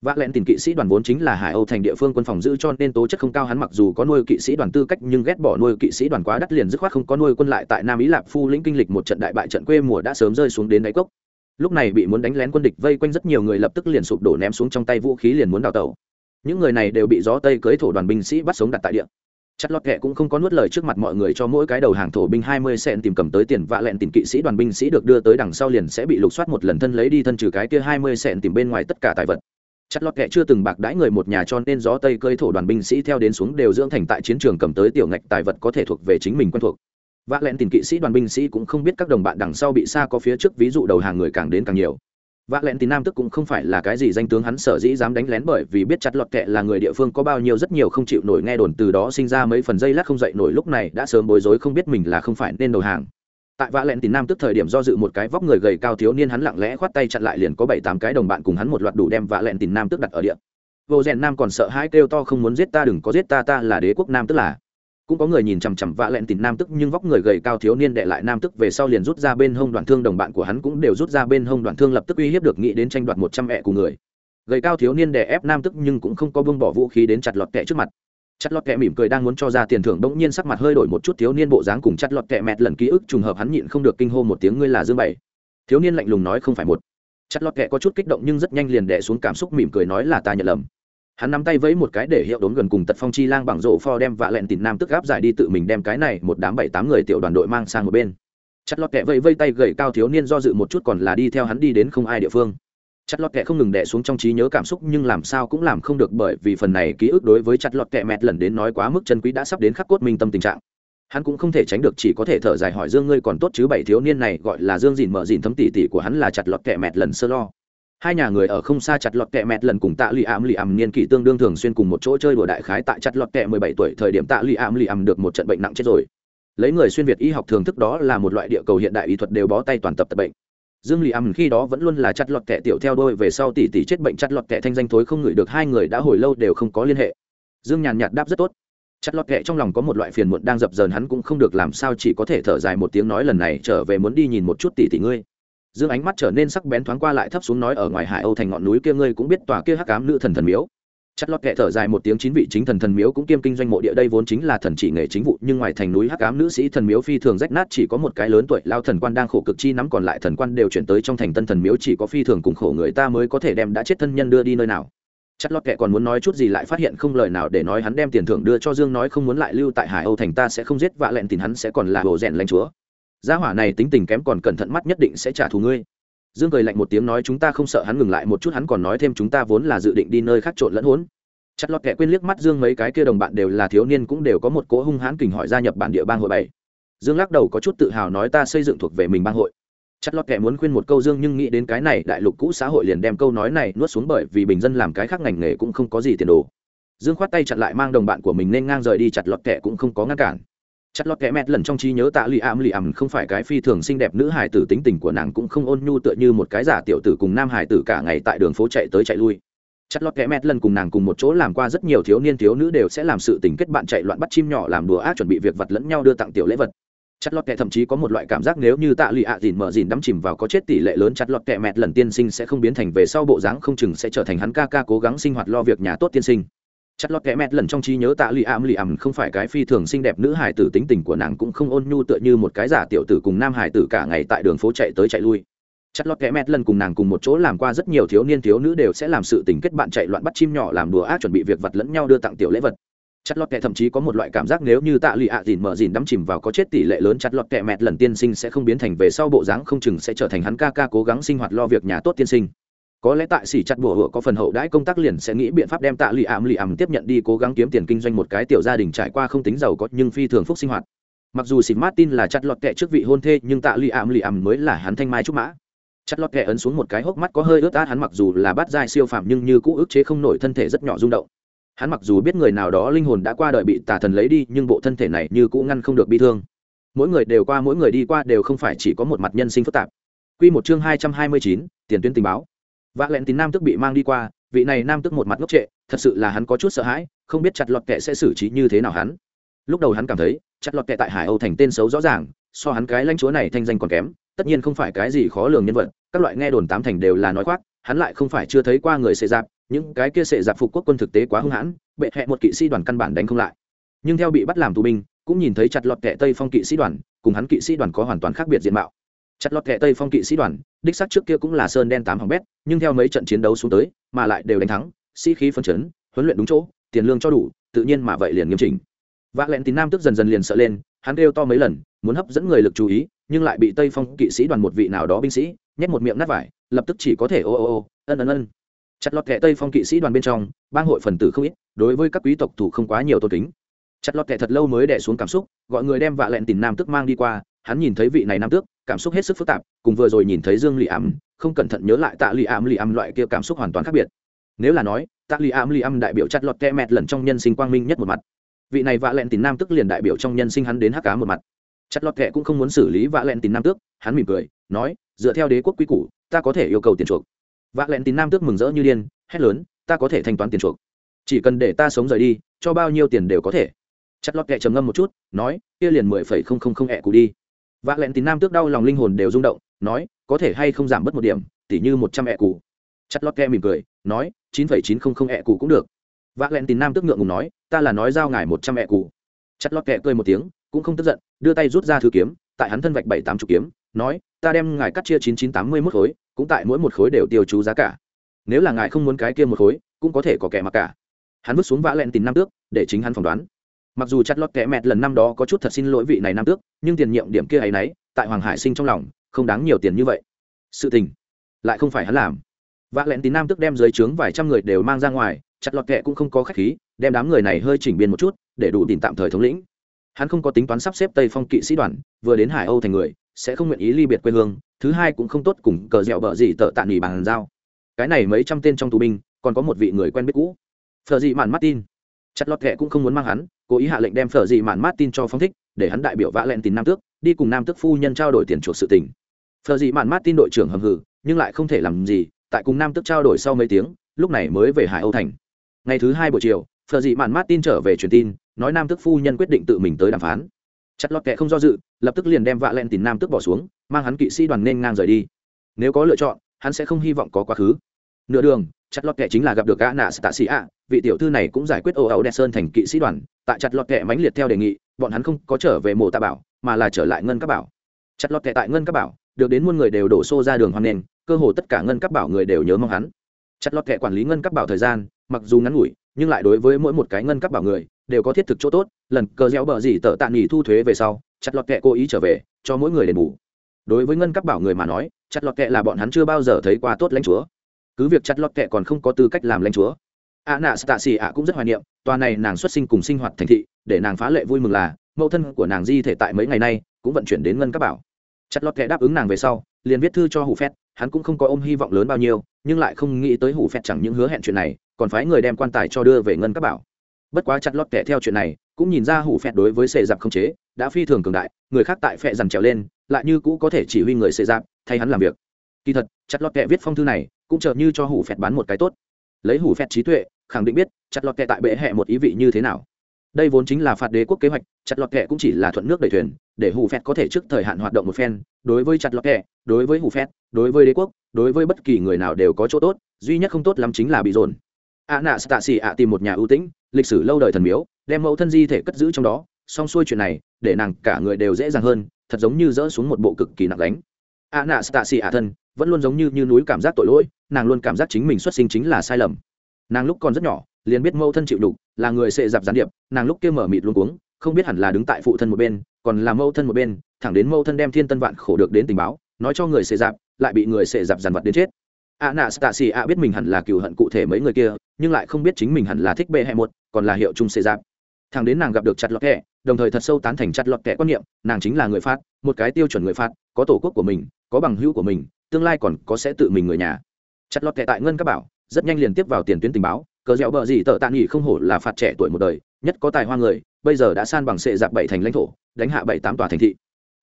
Speaker 1: Vạ lẹn tìm kỵ sĩ đoàn vốn chính là hải âu thành địa phương quân phòng giữ cho nên tố chất không cao, hắn mặc dù có nuôi kỵ sĩ đoàn tư cách nhưng ghét bỏ nuôi kỵ sĩ đoàn quá đắt liền dứt khoát không có nuôi quân lại tại nam ý lạp phu lĩnh kinh lịch một trận đại bại trận quê mùa đã sớm rơi xuống đến đáy cốc. Lúc này bị muốn đánh lén quân địch vây quanh rất nhiều người lập tức liền sụp đổ ném xuống trong tay vũ khí liền muốn đào tẩu. Những người này đều bị gió tây cưới thổ đoàn binh sĩ bắt sống đặt tại địa chặt lọt kệ cũng không có nuốt lời trước mặt mọi người cho mỗi cái đầu hàng thổ binh hai mươi sen tìm cầm tới tiền vạ lẹn tìm kỵ sĩ đoàn binh sĩ được đưa tới đằng sau liền sẽ bị lục soát một lần thân lấy đi thân trừ cái kia hai mươi sen tìm bên ngoài tất cả tài vật. Chặt lọt kệ chưa từng bạc đãi người một nhà cho nên gió tây cơi thổ đoàn binh sĩ theo đến xuống đều dưỡng thành tại chiến trường cầm tới tiểu ngạch tài vật có thể thuộc về chính mình quen thuộc. Vạ lẹn tìm kỵ sĩ đoàn binh sĩ cũng không biết các đồng bạn đằng sau bị xa có phía trước ví dụ đầu hàng người càng đến càng nhiều vạ lẹn tín nam tức cũng không phải là cái gì danh tướng hắn sở dĩ dám đánh lén bởi vì biết chặt lọt kệ là người địa phương có bao nhiêu rất nhiều không chịu nổi nghe đồn từ đó sinh ra mấy phần dây lát không dậy nổi lúc này đã sớm bối rối không biết mình là không phải nên đầu hàng. Tại vạ lẹn tín nam tức thời điểm do dự một cái vóc người gầy cao thiếu niên hắn lặng lẽ khoát tay chặn lại liền có bảy tám cái đồng bạn cùng hắn một loạt đủ đem vạ lẹn tín nam tức đặt ở địa. Vô rèn nam còn sợ hãi kêu to không muốn giết ta, đừng có giết ta ta là đế quốc nam tức là cũng có người nhìn chằm chằm vạ lẹn tìm nam tức nhưng vóc người gầy cao thiếu niên đệ lại nam tức về sau liền rút ra bên hông đoạn thương đồng bạn của hắn cũng đều rút ra bên hông đoạn thương lập tức uy hiếp được nghĩ đến tranh đoạt một trăm mẹ của người. Gầy cao thiếu niên đè ép nam tức nhưng cũng không có buông bỏ vũ khí đến chặt lọt kẹ trước mặt. Chặt lọt kẹ mỉm cười đang muốn cho ra tiền thưởng bỗng nhiên sắc mặt hơi đổi một chút thiếu niên bộ dáng cùng chặt lọt kẹ mẹt lần ký ức trùng hợp hắn nhịn không được kinh hô một tiếng ngươi là dương bảy. Thiếu niên lạnh lùng nói không phải một. Chặt lọt kẹ có chút kích động nhưng rất nhanh liền đè xuống cảm xúc mỉm cười nói là ta nhận lầm hắn nắm tay vẫy một cái để hiệu đốn gần cùng tật phong chi lang bằng rổ pho đem vạ lẹn tìm nam tức gáp giải đi tự mình đem cái này một đám bảy tám người tiểu đoàn đội mang sang một bên. Chặt lọt kẹ vẫy vây tay gầy cao thiếu niên do dự một chút còn là đi theo hắn đi đến không ai địa phương. Chặt lọt kẹ không ngừng đẻ xuống trong trí nhớ cảm xúc nhưng làm sao cũng làm không được bởi vì phần này ký ức đối với chặt lọt kẹ mẹt lần đến nói quá mức chân quý đã sắp đến khắc cốt minh tâm tình trạng. Hắn cũng không thể tránh được chỉ có thể thở dài hỏi dương ngươi còn tốt chứ, bảy thiếu niên này gọi là dương dìn mở dìn thấm tỉ tỉ của hắn là chặt lọt kẹ mẹt lần sơ lo hai nhà người ở không xa chặt lọt kẹ mẹt lần cùng tạ lụy ảm lụy ảm niên kỷ tương đương thường xuyên cùng một chỗ chơi đùa đại khái tại chặt lọt kẹ mười bảy tuổi thời điểm tạ lụy ảm lụy ảm được một trận bệnh nặng chết rồi. Lấy người xuyên việt y học thường thức đó là một loại địa cầu hiện đại y thuật đều bó tay toàn tập tập bệnh. Dương lì ảm khi đó vẫn luôn là chặt lọt kẹ tiểu theo đôi về sau tỷ tỷ chết bệnh chặt lọt kẹ thanh danh thối không ngửi được hai người đã hồi lâu đều không có liên hệ. Dương nhàn nhạt đáp rất tốt. Chặt lọt kẹ trong lòng có một loại phiền muộn đang dập dờn hắn cũng không được làm sao chỉ có thể thở dài một tiếng nói lần này trở về muốn đi nhìn một chút tỷ tỷ ngươi dương ánh mắt trở nên sắc bén thoáng qua lại thấp xuống nói ở ngoài hải âu thành ngọn núi kia ngươi cũng biết tòa kia hắc ám nữ thần thần miếu. Chất lót kệ thở dài một tiếng chín vị chính thần thần miếu cũng kiêm kinh doanh mộ địa đây vốn chính là thần chỉ nghề chính vụ, nhưng ngoài thành núi hắc ám nữ sĩ thần miếu phi thường rách nát chỉ có một cái lớn tuổi lao thần quan đang khổ cực chi nắm, còn lại thần quan đều chuyển tới trong thành tân thần miếu chỉ có phi thường cùng khổ người ta mới có thể đem đã chết thân nhân đưa đi nơi nào. Chất lót kệ còn muốn nói chút gì lại phát hiện không lời nào để nói hắn đem tiền thưởng đưa cho dương nói không muốn lại lưu tại hải âu thành ta sẽ không giết vạ lẹn tìm hắn sẽ còn là hồ rèn lãnh chúa gia hỏa này tính tình kém còn cẩn thận mắt nhất định sẽ trả thù ngươi. Dương cười lạnh một tiếng nói chúng ta không sợ hắn ngừng lại một chút, hắn còn nói thêm chúng ta vốn là dự định đi nơi khác trộn lẫn hỗn chặt lọt kẻ quên liếc mắt dương mấy cái kia đồng bạn đều là thiếu niên cũng đều có một cỗ hung hãn kình hỏi gia nhập bản địa bang hội bảy. Dương lắc đầu có chút tự hào nói ta xây dựng thuộc về mình bang hội. Chặt lọt kẻ muốn khuyên một câu dương nhưng nghĩ đến cái này, đại lục cũ xã hội liền đem câu nói này nuốt xuống bởi vì bình dân làm cái khác ngành nghề cũng không có gì tiền đồ. Dương khoát tay chặn lại mang đồng bạn của mình nên ngang rời đi, chặt lọt kẻ cũng không có ngăn cản chặt lót kẽ mẹt lần trong trí nhớ tạ lì ảm lì ảm không phải cái phi thường xinh đẹp nữ hải tử tính tình của nàng cũng không ôn nhu tựa như một cái giả tiểu tử cùng nam hải tử cả ngày tại đường phố chạy tới chạy lui. Chặt lót kẽ mẹt lần cùng nàng cùng một chỗ làm qua rất nhiều thiếu niên thiếu nữ đều sẽ làm sự tình kết bạn chạy loạn bắt chim nhỏ làm đùa ác chuẩn bị việc vật lẫn nhau đưa tặng tiểu lễ vật. Chặt lọt kẹ thậm chí có một loại cảm giác nếu như tạ lụy ạ dìn mở dìn đắm chìm vào có chết tỷ lệ lớn, chặt lọt kẹ mẹt lần tiên sinh sẽ không biến thành về sau bộ dáng không chừng sẽ trở thành hắn ca ca cố gắng sinh hoạt lo việc nhà tốt tiên sinh chặt lót kẽ mẹt lần trong trí nhớ tạ lì ảm lì ảm không phải cái phi thường xinh đẹp nữ hải tử tính tình của nàng cũng không ôn nhu tựa như một cái giả tiểu tử cùng nam hải tử cả ngày tại đường phố chạy tới chạy lui. Chặt lót kẽ mẹt lần cùng nàng cùng một chỗ làm qua rất nhiều thiếu niên thiếu nữ đều sẽ làm sự tình kết bạn chạy loạn bắt chim nhỏ làm đùa ác chuẩn bị việc vật lẫn nhau đưa tặng tiểu lễ vật. Chặt lọt kẹ thậm chí có một loại cảm giác nếu như tạ lụy ạ dìn mở dìn đắm chìm vào có chết tỷ lệ lớn chặt lọt kẹ mẹt lần tiên sinh sẽ không biến thành về sau bộ dáng không chừng sẽ trở thành hắn ca ca cố gắng sinh hoạt lo việc nhà tốt tiên sinh có lẽ tại xỉ chặt bùa hựa có phần hậu đãi công tác liền sẽ nghĩ biện pháp đem tạ lì ảm lì ảm tiếp nhận đi cố gắng kiếm tiền kinh doanh một cái tiểu gia đình trải qua không tính giàu có nhưng phi thường phúc sinh hoạt. Mặc dù xịt martin là chặt lọt kệ trước vị hôn thê nhưng tạ lì ảm lì ảm mới là hắn thanh mai trúc mã. Chặt lọt kệ ấn xuống một cái hốc mắt có hơi ướt át hắn mặc dù là bát giai siêu phạm nhưng như cũ ức chế không nổi thân thể rất nhỏ rung động. Hắn mặc dù biết người nào đó linh hồn đã qua đời bị tà thần lấy đi nhưng bộ thân thể này như cũ ngăn không được bi thương. Mỗi người đều qua mỗi người đi qua đều không phải chỉ có một mặt nhân sinh phức tạp. Quy một chương hai trăm hai mươi chín, tiền tuyến tình báo vạ lẹn tín nam tức bị mang đi qua, vị này nam tức một mặt ngốc trệ, thật sự là hắn có chút sợ hãi, không biết chặt lọt kệ sẽ xử trí như thế nào hắn. Lúc đầu hắn cảm thấy, chặt lọt kệ tại hải âu thành tên xấu rõ ràng, so hắn cái lãnh chúa này thanh danh còn kém, tất nhiên không phải cái gì khó lường nhân vật, các loại nghe đồn tám thành đều là nói khoác, hắn lại không phải chưa thấy qua người sệ dạp những cái kia sệ dạp phục quốc quân thực tế quá hung hãn, bệ hẹ một kỵ sĩ đoàn căn bản đánh không lại. Nhưng theo bị bắt làm tù binh, cũng nhìn thấy chặt lọt kệ tây phong kỵ sĩ đoàn, cùng hắn kỵ sĩ đoàn có hoàn toàn khác biệt diện mạo chặt lọt kệ tây phong kỵ sĩ đoàn, đích sắc trước kia cũng là sơn đen tám hỏng bét, nhưng theo mấy trận chiến đấu xuống tới, mà lại đều đánh thắng, sĩ khí phân chấn, huấn luyện đúng chỗ, tiền lương cho đủ, tự nhiên mà vậy liền nghiêm chỉnh. Vạ lẹn tín nam tức dần dần liền sợ lên, hắn kêu to mấy lần, muốn hấp dẫn người lực chú ý, nhưng lại bị tây phong kỵ sĩ đoàn một vị nào đó binh sĩ, nhét một miệng nát vải, lập tức chỉ có thể ô ô ô, ân ân ân. Chặt lọt kệ tây phong kỵ sĩ đoàn bên trong, bang hội phần tử không ít, đối với các quý tộc thủ không quá nhiều tôn kính. Chặt lọt kệ thật lâu mới đẻ xuống cảm xúc, gọi người đem vạ lẹn tín nam tức mang đi qua, hắn nhìn thấy vị này nam tước cảm xúc hết sức phức tạp, cùng vừa rồi nhìn thấy dương lì ám, không cẩn thận nhớ lại tạ lì ám lì ám loại kia cảm xúc hoàn toàn khác biệt. Nếu là nói, tạ lì ám lì ám đại biểu chặt lọt kẹ mẹt lần trong nhân sinh quang minh nhất một mặt. Vị này vạ lẹn tín nam tức liền đại biểu trong nhân sinh hắn đến hắc cá một mặt. Chặt lọt kẹ cũng không muốn xử lý vạ lẹn tín nam tước, hắn mỉm cười, nói, dựa theo đế quốc quy củ, ta có thể yêu cầu tiền chuộc. Vạ lẹn tín nam tước mừng rỡ như điên, hét lớn, ta có thể thanh toán tiền chuộc. Chỉ cần để ta sống rời đi, cho bao nhiêu tiền đều có thể. Chặt lọt kẹ trầm ngâm một chút, nói, kia liền mười phẩy không không không ẹ cụ đi vạ lẹn tín nam tước đau lòng linh hồn đều rung động, nói, có thể hay không giảm bớt một điểm, tỉ như một trăm ẹ cụ chặt lót kệ mỉm cười, nói, chín phẩy chín không không ẹ cụ cũng được. Vạ lẹn tín nam tước ngượng ngùng nói, ta là nói giao ngài một trăm ẹ cụ chặt lót kẹ cười một tiếng, cũng không tức giận, đưa tay rút ra thứ kiếm, tại hắn thân vạch bảy tám chục kiếm, nói, ta đem ngài cắt chia chín chín tám mươi mốt khối, cũng tại mỗi một khối đều tiêu chú giá cả. Nếu là ngài không muốn cái kia một khối, cũng có thể có kẻ mặc cả. Hắn vứt xuống vã len tìm nam tước, để chính hắn phỏng đoán mặc dù chặt lót kẽ mẹt lần năm đó có chút thật xin lỗi vị này nam tước, nhưng tiền nhiệm điểm kia ấy nấy, tại hoàng hải sinh trong lòng, không đáng nhiều tiền như vậy. Sự tình, lại không phải hắn làm. Vạ lẹn tín nam tước đem dưới trướng vài trăm người đều mang ra ngoài, chặt lọt kệ cũng không có khách khí, đem đám người này hơi chỉnh biên một chút, để đủ tìm tạm thời thống lĩnh. Hắn không có tính toán sắp xếp tây phong kỵ sĩ đoàn, vừa đến hải âu thành người, sẽ không nguyện ý ly biệt quê hương, thứ hai cũng không tốt cùng cờ dẻo bờ gì tợ tạ nghỉ bàn giao. Cái này mấy trăm tên trong tù binh, còn có một vị người quen biết cũ. Phờ dị mạn tin chặt lọt kệ cũng không muốn mang hắn, cố ý hạ lệnh đem phở dị mạn martin cho phong thích, để hắn đại biểu vã lẹn tìm nam tước, đi cùng nam tước phu nhân trao đổi tiền chuộc sự tình. Phở dị mạn martin đội trưởng hầm hừ, nhưng lại không thể làm gì, tại cùng nam tước trao đổi sau mấy tiếng, lúc này mới về hải âu thành. Ngày thứ hai buổi chiều, phở dị mạn martin trở về truyền tin, nói nam tước phu nhân quyết định tự mình tới đàm phán. Chặt lọt kệ không do dự, lập tức liền đem vạ len tìm nam tước bỏ xuống, mang hắn kỵ sĩ đoàn nên ngang rời đi. Nếu có lựa chọn, hắn sẽ không hy vọng có quá khứ nửa đường chặt lọt kệ chính là gặp được gã nạ tạ sĩ ạ vị tiểu thư này cũng giải quyết ô ẩu đẹp sơn thành kỵ sĩ đoàn. Tại chặt lọt kệ mãnh liệt theo đề nghị, bọn hắn không có trở về mộ tạ bảo, mà là trở lại ngân các bảo. Chặt lọt kệ tại ngân các bảo, được đến muôn người đều đổ xô ra đường hoan nền cơ hồ tất cả ngân các bảo người đều nhớ mong hắn. Chặt lọt kệ quản lý ngân các bảo thời gian, mặc dù ngắn ngủi, nhưng lại đối với mỗi một cái ngân các bảo người, đều có thiết thực chỗ tốt. Lần cờ gieo bờ gì tờ tạ nghỉ thu thuế về sau chặt lọt kệ cố ý trở về, cho mỗi người đền bù. Đối với ngân các bảo người mà nói chặt lọt kệ là bọn hắn chưa bao giờ thấy qua tốt lãnh chúa cứ việc chặt lọt kệ còn không có tư cách làm lãnh chúa. A nạ stạ xì ạ cũng rất hoài niệm, tòa này nàng xuất sinh cùng sinh hoạt thành thị, để nàng phá lệ vui mừng là, mẫu thân của nàng di thể tại mấy ngày nay, cũng vận chuyển đến ngân các bảo. Chặt lọt kệ đáp ứng nàng về sau, liền viết thư cho hủ phét, hắn cũng không có ôm hy vọng lớn bao nhiêu, nhưng lại không nghĩ tới hủ phét chẳng những hứa hẹn chuyện này, còn phái người đem quan tài cho đưa về ngân các bảo. Bất quá chặt lọt kệ theo chuyện này, cũng nhìn ra hủ phét đối với sệ giặc không chế, đã phi thường cường đại, người khác tại phệ dằn trèo lên, lại như cũ có thể chỉ huy người sệ giặc, thay hắn làm việc kỳ thật chặt lọt kệ viết phong thư này cũng chờ như cho hủ phẹt bán một cái tốt. Lấy hủ phẹt trí tuệ khẳng định biết chặt lọt kệ tại bệ hẹ một ý vị như thế nào. Đây vốn chính là phạt đế quốc kế hoạch chặt lọt kệ cũng chỉ là thuận nước đẩy thuyền để hủ phẹt có thể trước thời hạn hoạt động một phen đối với chặt lọt kệ đối với hủ phẹt, đối với đế quốc đối với bất kỳ người nào đều có chỗ tốt duy nhất không tốt lắm chính là bị dồn. A nạ stasi ạ tìm một nhà ưu tĩnh lịch sử lâu đời thần miếu đem mẫu thân di thể cất giữ trong đó xong xuôi chuyện này để nàng cả người đều dễ dàng hơn thật giống như dỡ xuống một bộ cực kỳ nặng đánh a nạ xì ạ thân vẫn luôn giống như, như núi cảm giác tội lỗi nàng luôn cảm giác chính mình xuất sinh chính là sai lầm. Nàng lúc còn rất nhỏ liền biết mẫu thân chịu đục là người sệ dạp gián điệp nàng lúc kia mở mịt luôn cuống không biết hẳn là đứng tại phụ thân một bên còn là mẫu thân một bên thẳng đến mẫu thân đem thiên tân vạn khổ được đến tình báo nói cho người sệ dạp lại bị người sệ dạp dàn vật đến chết. A nạ xì a biết mình hẳn là cựu hận cụ thể mấy người kia nhưng lại không biết chính mình hẳn là thích bệ hẹ một còn là hiệu chung sệ dạp thằng đến nàng gặp được chặt lọt kẹ đồng thời thật sâu tán thành chặt lọt kẹ quan niệm nàng chính là người phát một cái tiêu chuẩn người phát có tổ quốc của mình có bằng hữu của mình, tương lai còn có sẽ tự mình người nhà. Chặt lọt thẻ tại ngân các bảo, rất nhanh liền tiếp vào tiền tuyến tình báo, cờ dẻo bờ gì tợ tạ nghỉ không hổ là phạt trẻ tuổi một đời, nhất có tài hoa người, bây giờ đã san bằng sệ dạp bảy thành lãnh thổ, đánh hạ bảy tám tòa thành thị.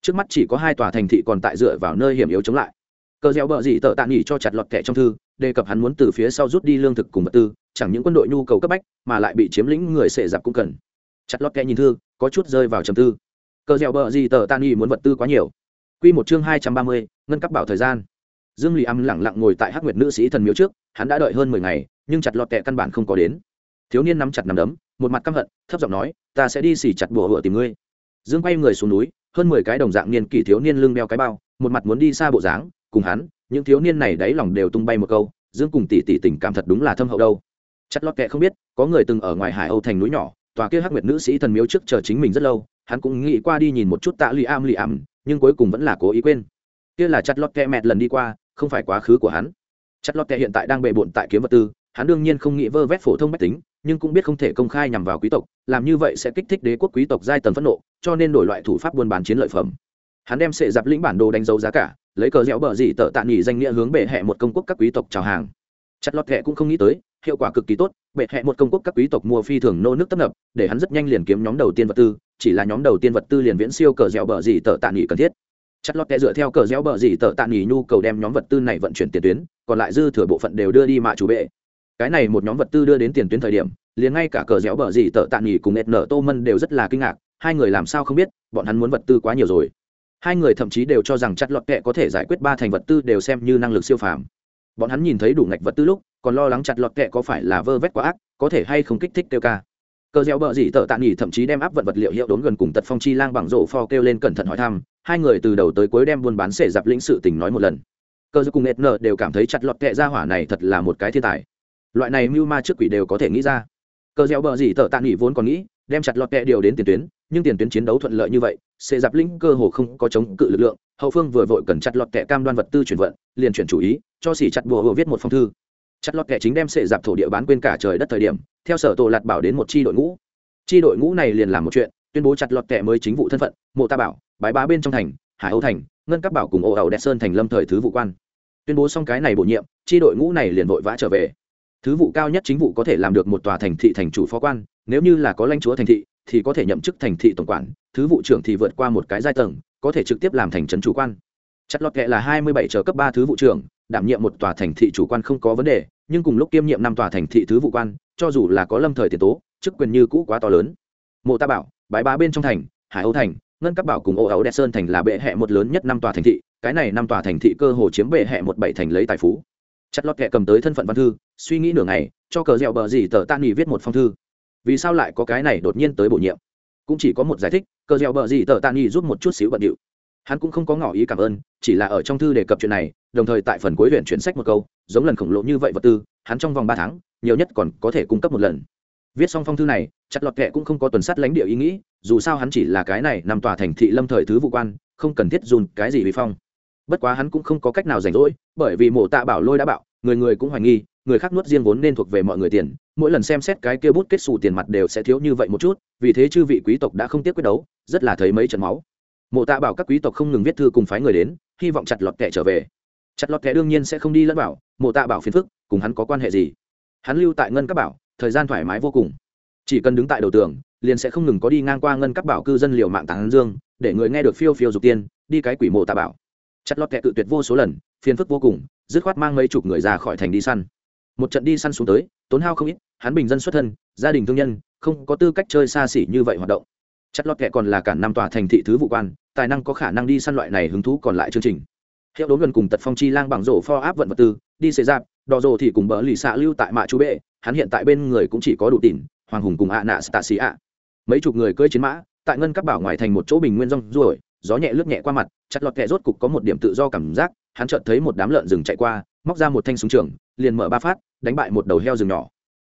Speaker 1: Trước mắt chỉ có hai tòa thành thị còn tại dựa vào nơi hiểm yếu chống lại. Cờ dẻo bờ gì tợ tạ nghỉ cho chặt lọt thẻ trong thư, đề cập hắn muốn từ phía sau rút đi lương thực cùng vật tư, chẳng những quân đội nhu cầu cấp bách, mà lại bị chiếm lĩnh người sệ dạp cũng cần. Chặt lọt thẻ nhìn thư, có chút rơi vào trầm tư. Cờ dẻo bờ gì tợ tạ nghỉ muốn vật tư quá nhiều. Quy một chương hai trăm ba mươi, ngân cấp bảo thời gian. Dương Lì Âm lặng lặng ngồi tại Hắc Nguyệt nữ sĩ thần miếu trước, hắn đã đợi hơn mười ngày, nhưng chặt lọt kẹ căn bản không có đến. Thiếu niên nắm chặt nắm đấm, một mặt căm hận, thấp giọng nói, "Ta sẽ đi xỉ chặt bùa hựa tìm ngươi." Dương quay người xuống núi, hơn mười cái đồng dạng niên kỷ thiếu niên lưng đeo cái bao, một mặt muốn đi xa bộ dáng, cùng hắn, những thiếu niên này đáy lòng đều tung bay một câu, Dương cùng tỷ tỷ tình cảm thật đúng là thâm hậu đâu. Chặt lọt kẹ không biết, có người từng ở ngoài Hải Âu thành núi nhỏ, tòa kia Hắc Nguyệt nữ sĩ thần miếu trước chờ chính mình rất lâu, hắn cũng nghĩ qua đi nhìn một chút Tạ Lì Am Lì Am, nhưng cuối cùng vẫn là cố ý quên. Kia là chặt lọt kẹ mẹt lần đi qua, không phải quá khứ của hắn. Chặt lọt kẹ hiện tại đang bề bộn tại kiếm vật tư, hắn đương nhiên không nghĩ vơ vét phổ thông mách tính, nhưng cũng biết không thể công khai nhằm vào quý tộc, làm như vậy sẽ kích thích đế quốc quý tộc giai tầng phẫn nộ, cho nên đổi loại thủ pháp buôn bán chiến lợi phẩm. Hắn đem sệ dạp lĩnh bản đồ đánh dấu giá cả, lấy cờ dẻo bờ dị tợ tạ nghỉ danh nghĩa hướng bệ hẹ một công quốc các quý tộc chào hàng. Chặt lọt kẹ cũng không nghĩ tới, hiệu quả cực kỳ tốt, bệ hẹ một công quốc các quý tộc mua phi thường nô nước tấp nập, để hắn rất nhanh liền kiếm nhóm đầu tiên vật tư chỉ là nhóm đầu tiên vật tư liền viễn siêu cờ dẻo bờ gì tờ tạ nghỉ cần thiết. Chặt lót kẹ dựa theo cờ dẻo bờ gì tờ tạ nghỉ nhu cầu đem nhóm vật tư này vận chuyển tiền tuyến, còn lại dư thừa bộ phận đều đưa đi mạ chủ bệ. Cái này một nhóm vật tư đưa đến tiền tuyến thời điểm, liền ngay cả cờ dẻo bờ gì tờ tạ nghỉ cùng nẹt nở tô mân đều rất là kinh ngạc, hai người làm sao không biết, bọn hắn muốn vật tư quá nhiều rồi. Hai người thậm chí đều cho rằng chặt lọt kẹ có thể giải quyết ba thành vật tư đều xem như năng lực siêu phàm. Bọn hắn nhìn thấy đủ ngạch vật tư lúc, còn lo lắng chặt lọt kẹ có phải là vơ vét quá ác, có thể hay không kích thích tiêu ca cờ gieo bờ gì tờ tạ nghỉ thậm chí đem áp vận vật liệu hiệu đốn gần cùng tật phong chi lang bằng rổ pho kêu lên cẩn thận hỏi thăm, hai người từ đầu tới cuối đem buôn bán xể dạp lĩnh sự tình nói một lần. Cờ gieo cùng ed nợ đều cảm thấy chặt lọt kẹ ra hỏa này thật là một cái thiên tài. Loại này mưu ma trước quỷ đều có thể nghĩ ra. Cờ gieo bờ gì tờ tạ nghỉ vốn còn nghĩ đem chặt lọt kẹ điều đến tiền tuyến, nhưng tiền tuyến chiến đấu thuận lợi như vậy xệ dạp lĩnh cơ hồ không có chống cự lực lượng, hậu phương vừa vội cần chặt lọt kẹ cam đoan vật tư chuyển vận, liền chuyển chủ ý, cho xỉ chặt bùa vừa viết một phong thư. Chặt lọt kẹ chính đem xệ dạp thổ địa bán quên cả trời đất thời điểm theo sở tổ lạt bảo đến một chi đội ngũ. Chi đội ngũ này liền làm một chuyện, tuyên bố chặt lọt kẻ mới chính vụ thân phận, mộ ta bảo, bái bá bên trong thành, hải âu thành, ngân các bảo cùng ồ ẩu đẹp sơn thành lâm thời thứ vụ quan. Tuyên bố xong cái này bổ nhiệm, chi đội ngũ này liền vội vã trở về. Thứ vụ cao nhất chính vụ có thể làm được một tòa thành thị thành chủ phó quan, nếu như là có lãnh chúa thành thị, thì có thể nhậm chức thành thị tổng quản, thứ vụ trưởng thì vượt qua một cái giai tầng, có thể trực tiếp làm thành trấn chủ quan. Chặt lọt kệ là hai mươi bảy chờ cấp ba thứ vụ trưởng, đảm nhiệm một tòa thành thị chủ quan không có vấn đề nhưng cùng lúc kiêm nhiệm năm tòa thành thị thứ vụ quan, cho dù là có lâm thời tiền tố, chức quyền như cũ quá to lớn. Mộ ta bảo bãi bá bên trong thành, hải âu thành, ngân các bảo cùng ô ấu đẹp sơn thành là bệ hẹ một lớn nhất năm tòa thành thị, cái này năm tòa thành thị cơ hồ chiếm bệ hẹ một bảy thành lấy tài phú. Chặt lọt kệ cầm tới thân phận văn thư, suy nghĩ nửa ngày, cho cờ dẻo bờ gì tờ tan nghỉ viết một phong thư. Vì sao lại có cái này đột nhiên tới bổ nhiệm? Cũng chỉ có một giải thích, cờ dẻo bờ gì tờ tan nghỉ giúp một chút xíu bận điệu hắn cũng không có ngỏ ý cảm ơn, chỉ là ở trong thư đề cập chuyện này, đồng thời tại phần cuối huyện chuyển sách một câu, giống lần khổng lồ như vậy vật tư, hắn trong vòng ba tháng, nhiều nhất còn có thể cung cấp một lần. Viết xong phong thư này, chặt lọt kệ cũng không có tuần sát lãnh địa ý nghĩ, dù sao hắn chỉ là cái này nằm tòa thành thị lâm thời thứ vụ quan, không cần thiết dùn cái gì vì phong. Bất quá hắn cũng không có cách nào rảnh rỗi, bởi vì mộ tạ bảo lôi đã bảo, người người cũng hoài nghi, người khác nuốt riêng vốn nên thuộc về mọi người tiền, mỗi lần xem xét cái kia bút kết xù tiền mặt đều sẽ thiếu như vậy một chút, vì thế chư vị quý tộc đã không tiếc quyết đấu, rất là thấy mấy trận máu mộ tạ bảo các quý tộc không ngừng viết thư cùng phái người đến, hy vọng chặt lọt kẻ trở về. Chặt lọt kẻ đương nhiên sẽ không đi lẫn bảo mộ tạ bảo phiền phức, cùng hắn có quan hệ gì? Hắn lưu tại ngân các bảo, thời gian thoải mái vô cùng. Chỉ cần đứng tại đầu tường, liền sẽ không ngừng có đi ngang qua ngân các bảo cư dân liều mạng tàng dương, để người nghe được phiêu phiêu dục tiên, đi cái quỷ mộ tạ bảo. Chặt lọt kẻ cự tuyệt vô số lần, phiền phức vô cùng, dứt khoát mang mấy chục người ra khỏi thành đi săn. Một trận đi săn xuống tới, tốn hao không ít, hắn bình dân xuất thân, gia đình thương nhân, không có tư cách chơi xa xỉ như vậy hoạt động chất lót kệ còn là cả năm tòa thành thị thứ vụ quan, tài năng có khả năng đi săn loại này hứng thú còn lại chương trình. Hiệu đốn gần cùng tật phong chi lang bằng rổ pho áp vận vật tư, đi xế dạp đò rổ thì cùng bỡ lì xạ lưu tại mạ chú bệ, hắn hiện tại bên người cũng chỉ có đủ tỉn, hoàng hùng cùng ạ nạ stạ xì ạ. Mấy chục người cưỡi chiến mã, tại ngân các bảo ngoài thành một chỗ bình nguyên rong ruổi, gió nhẹ lướt nhẹ qua mặt chặt lọt kẹ rốt cục có một điểm tự do cảm giác, hắn chợt thấy một đám lợn rừng chạy qua, móc ra một thanh súng trường, liền mở ba phát, đánh bại một đầu heo rừng nhỏ.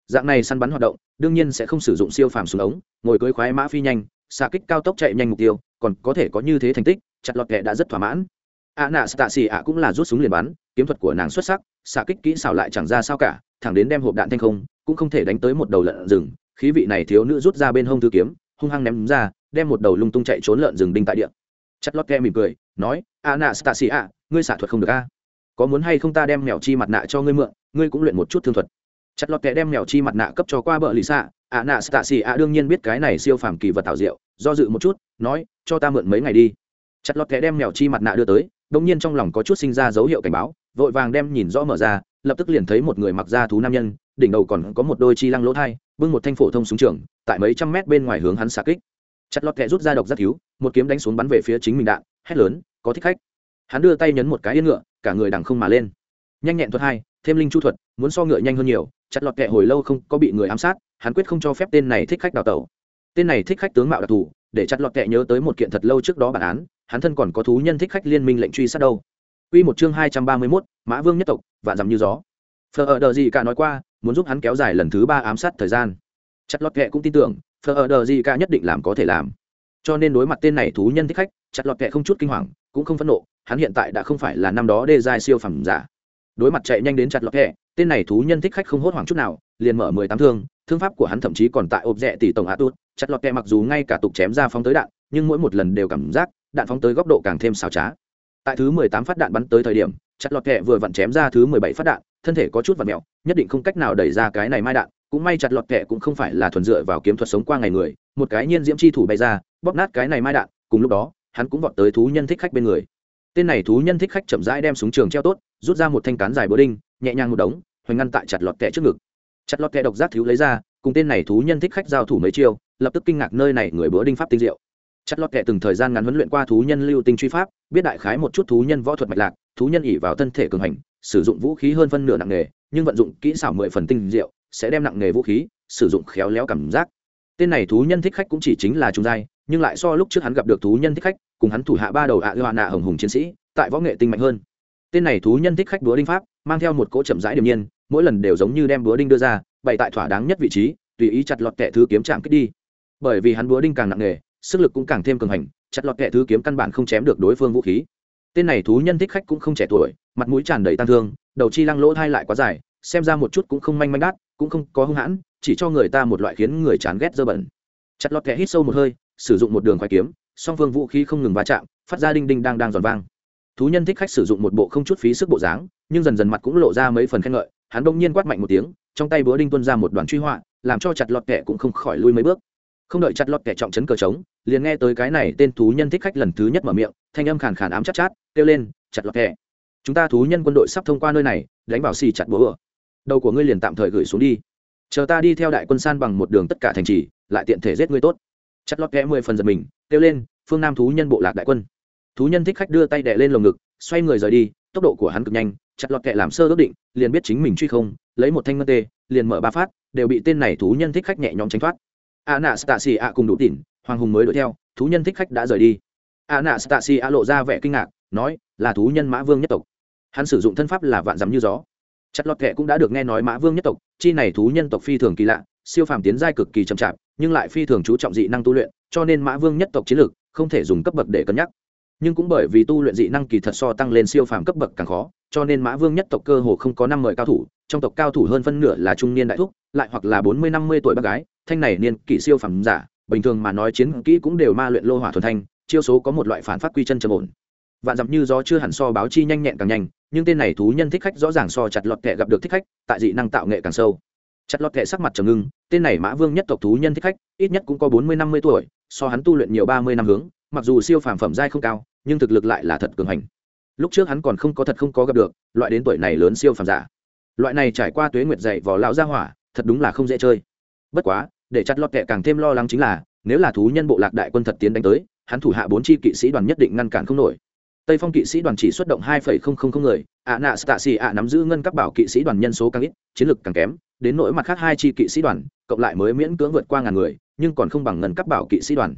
Speaker 1: Dạng này săn bắn hoạt động, đương nhiên sẽ không sử dụng siêu phàm súng ống, ngồi cưới khoái mã phi nhanh xạ kích cao tốc chạy nhanh mục tiêu, còn có thể có như thế thành tích, chặt lọt kẹ đã rất thỏa mãn. A nạ stạ xì ạ cũng là rút súng liền bắn, kiếm thuật của nàng xuất sắc, xạ kích kỹ xảo lại chẳng ra sao cả, thẳng đến đem hộp đạn thanh không, cũng không thể đánh tới một đầu lợn rừng. Khí vị này thiếu nữ rút ra bên hông thư kiếm, hung hăng ném ra, đem một đầu lung tung chạy trốn lợn rừng đinh tại địa. Chặt lót kẹ mỉm cười, nói, a nạ stasi ạ, ngươi xạ thuật không được a. Có muốn hay không ta đem mèo chi mặt nạ cho ngươi mượn, ngươi cũng luyện một chút thương thuật. Chặt lót kẹ đem mèo chi mặt nạ cấp cho qua bờ lì xạ, a nạ stasi ạ đương nhiên biết cái này siêu phàm kỳ vật tạo diệu do dự một chút, nói, cho ta mượn mấy ngày đi. Chặt lọt kẻ đem mèo chi mặt nạ đưa tới, đông nhiên trong lòng có chút sinh ra dấu hiệu cảnh báo, vội vàng đem nhìn rõ mở ra, lập tức liền thấy một người mặc da thú nam nhân, đỉnh đầu còn có một đôi chi lăng lỗ thai, bưng một thanh phổ thông súng trường, tại mấy trăm mét bên ngoài hướng hắn xạ kích. Chặt lọt kẻ rút ra độc rất cứu, một kiếm đánh xuống bắn về phía chính mình đạn, hét lớn, có thích khách. Hắn đưa tay nhấn một cái yên ngựa, cả người đằng không mà lên. Nhanh nhẹn thuật hai, thêm linh chu thuật, muốn so ngựa nhanh hơn nhiều, chặt lọt kẹ hồi lâu không có bị người ám sát, hắn quyết không cho phép tên này thích khách đào tẩu tên này thích khách tướng mạo đặc thù để chặt lọt kẹ nhớ tới một kiện thật lâu trước đó bản án hắn thân còn có thú nhân thích khách liên minh lệnh truy sát đâu Quy một chương hai trăm ba mươi 231, Mã Vương nhất tộc, vạn dặm như gió. Phở ở đờ gì cả nói qua, muốn giúp hắn kéo dài lần thứ ba ám sát thời gian. Chặt lọt kẹ cũng tin tưởng, Phở ở đờ gì cả nhất định làm có thể làm cho nên đối mặt tên này thú nhân thích khách chặt lọt kẹ không chút kinh hoàng cũng không phẫn nộ hắn hiện tại đã không phải là năm đó đê giai siêu phẩm giả đối mặt chạy nhanh đến chặt lọt kẹ tên này thú nhân thích khách không hốt hoảng chút nào liền mở mười tám thương thương pháp của hắn thậm chí còn tại ộp rẽ tỷ tổng hạ tốt chặt lọt kẹ mặc dù ngay cả tục chém ra phóng tới đạn, nhưng mỗi một lần đều cảm giác, đạn phóng tới góc độ càng thêm xào trá. Tại thứ mười tám phát đạn bắn tới thời điểm chặt lọt kẹ vừa vặn chém ra thứ mười bảy phát đạn, thân thể có chút vật mẹo, nhất định không cách nào đẩy ra cái này mai đạn, cũng may chặt lọt kẹ cũng không phải là thuần dựa vào kiếm thuật sống qua ngày người, một cái nhiên diễm chi thủ bay ra, bóp nát cái này mai đạn, cùng lúc đó, hắn cũng vọt tới thú nhân thích khách bên người. Tên này thú nhân thích khách chậm rãi đem súng trường treo tốt, rút ra một thanh cán dài búa đinh, nhẹ nhàng một đống, hoành ngăn tại chặt lọt kẹ trước ngực chặt lọt kẻ độc giác thiếu lấy ra, cùng tên này thú nhân thích khách giao thủ mấy chiêu, lập tức kinh ngạc nơi này người bữa đinh pháp tinh diệu. Chặt lọt kẻ từng thời gian ngắn huấn luyện qua thú nhân lưu tinh truy pháp, biết đại khái một chút thú nhân võ thuật mạch lạc, thú nhân ỉ vào thân thể cường hành, sử dụng vũ khí hơn phân nửa nặng nghề, nhưng vận dụng kỹ xảo mười phần tinh diệu, sẽ đem nặng nghề vũ khí, sử dụng khéo léo cảm giác. Tên này thú nhân thích khách cũng chỉ chính là trung giai, nhưng lại so lúc trước hắn gặp được thú nhân thích khách, cùng hắn thủ hạ ba đầu ạ gạo nạ hồng hùng chiến sĩ, tại võ nghệ tinh mạnh hơn. Tên này thú nhân thích khách búa đinh pháp, mang theo một cỗ chậm rãi điềm nhiên mỗi lần đều giống như đem búa đinh đưa ra, bày tại thỏa đáng nhất vị trí, tùy ý chặt lọt kẻ thứ kiếm chạm kích đi. Bởi vì hắn búa đinh càng nặng nghề sức lực cũng càng thêm cường hành, chặt lọt kẻ thứ kiếm căn bản không chém được đối phương vũ khí. Tên này thú nhân thích khách cũng không trẻ tuổi, mặt mũi tràn đầy tăng thương, đầu chi lăng lỗ thai lại quá dài, xem ra một chút cũng không manh manh đát, cũng không có hung hãn, chỉ cho người ta một loại khiến người chán ghét dơ bẩn. Chặt lọt kẻ hít sâu một hơi, sử dụng một đường khoai kiếm, song phương vũ khí không ngừng va chạm, phát ra đinh đinh đang đang giòn vang. Thú nhân thích khách sử dụng một bộ không chút phí sức bộ dáng, nhưng dần dần mặt cũng lộ ra mấy phần khen ngợi hắn đông nhiên quát mạnh một tiếng, trong tay búa đinh tuân ra một đoàn truy họa, làm cho chặt lọt kẻ cũng không khỏi lui mấy bước. Không đợi chặt lọt kẻ trọng chấn cờ trống, liền nghe tới cái này tên thú nhân thích khách lần thứ nhất mở miệng, thanh âm khàn khàn ám chát chát, kêu lên, chặt lọt kẻ, chúng ta thú nhân quân đội sắp thông qua nơi này, đánh vào xì chặt búa đầu của ngươi liền tạm thời gửi xuống đi. Chờ ta đi theo đại quân san bằng một đường tất cả thành trì, lại tiện thể giết ngươi tốt. Chặt lọt kẻ mười phần giật mình, kêu lên, phương nam thú nhân bộ lạc đại quân. Thú nhân thích khách đưa tay đè lên lồng ngực, xoay người rời đi, tốc độ của hắn cực nhanh chặt lọt kẹ làm sơ ước định, liền biết chính mình truy không, lấy một thanh ngân tê, liền mở ba phát, đều bị tên này thú nhân thích khách nhẹ nhõm tránh thoát. A nạ stasi a cùng đủ tỉn hoàng hùng mới đuổi theo, thú nhân thích khách đã rời đi. A nạ stasi a lộ ra vẻ kinh ngạc, nói, là thú nhân mã vương nhất tộc. Hắn sử dụng thân pháp là vạn dắm như gió. Chặt lọt kệ cũng đã được nghe nói mã vương nhất tộc, chi này thú nhân tộc phi thường kỳ lạ, siêu phàm tiến giai cực kỳ chậm chạp, nhưng lại phi thường chú trọng dị năng tu luyện, cho nên mã vương nhất tộc chiến lược không thể dùng cấp bậc để cân nhắc nhưng cũng bởi vì tu luyện dị năng kỳ thật so tăng lên siêu phàm cấp bậc càng khó, cho nên mã vương nhất tộc cơ hồ không có năm mời cao thủ, trong tộc cao thủ hơn phân nửa là trung niên đại thúc, lại hoặc là bốn mươi, năm mươi tuổi bác gái, thanh này niên kỷ siêu phàm giả, bình thường mà nói chiến kỹ cũng đều ma luyện lô hỏa thuần thanh, chiêu số có một loại phản phát quy chân trầm ổn. Vạn dặm như gió chưa hẳn so báo chi nhanh nhẹn càng nhanh, nhưng tên này thú nhân thích khách rõ ràng so chặt lọt kệ gặp được thích khách, tại dị năng tạo nghệ càng sâu. Chặt lọt kệ sắc mặt trầm ngưng, tên này mã vương nhất tộc thú nhân thích khách, ít nhất cũng có bốn mươi, năm mươi tuổi, so hắn tu luyện nhiều ba mươi năm hướng mặc dù siêu phàm phẩm giai không cao, nhưng thực lực lại là thật cường hành. Lúc trước hắn còn không có thật không có gặp được, loại đến tuổi này lớn siêu phàm giả. Loại này trải qua tuế nguyệt dạy vỏ lão gia hỏa, thật đúng là không dễ chơi. Bất quá, để chặt lọt kệ càng thêm lo lắng chính là, nếu là thú nhân bộ lạc đại quân thật tiến đánh tới, hắn thủ hạ bốn chi kỵ sĩ đoàn nhất định ngăn cản không nổi. Tây phong kỵ sĩ đoàn chỉ xuất động hai người, ạ nạ stasi ạ nắm giữ ngân các bảo kỵ sĩ đoàn nhân số càng ít, chiến lược càng kém, đến nỗi mặt khác hai chi kỵ sĩ đoàn, cộng lại mới miễn cưỡng vượt qua ngàn người, nhưng còn không bằng ngân các bảo kỵ sĩ đoàn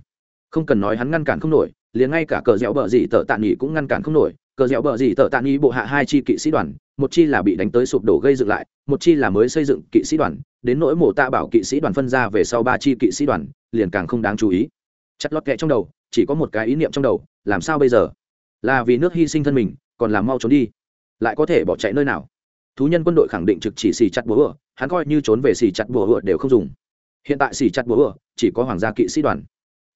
Speaker 1: không cần nói hắn ngăn cản không nổi, liền ngay cả cờ dẻo bờ gì tờ tạ nghỉ cũng ngăn cản không nổi. Cờ dẻo bờ gì tờ tạ nghỉ bộ hạ hai chi kỵ sĩ đoàn, một chi là bị đánh tới sụp đổ gây dựng lại, một chi là mới xây dựng kỵ sĩ đoàn. Đến nỗi mổ tạ bảo kỵ sĩ đoàn phân ra về sau ba chi kỵ sĩ đoàn, liền càng không đáng chú ý. Chặt lót kẹ trong đầu, chỉ có một cái ý niệm trong đầu, làm sao bây giờ? Là vì nước hy sinh thân mình, còn làm mau trốn đi? Lại có thể bỏ chạy nơi nào? Thú nhân quân đội khẳng định trực chỉ xì chặt búa ựa, hắn coi như trốn về xì chặt búa ựa đều không dùng. Hiện tại xì chặt búa ựa, chỉ có hoàng gia kỵ sĩ đoàn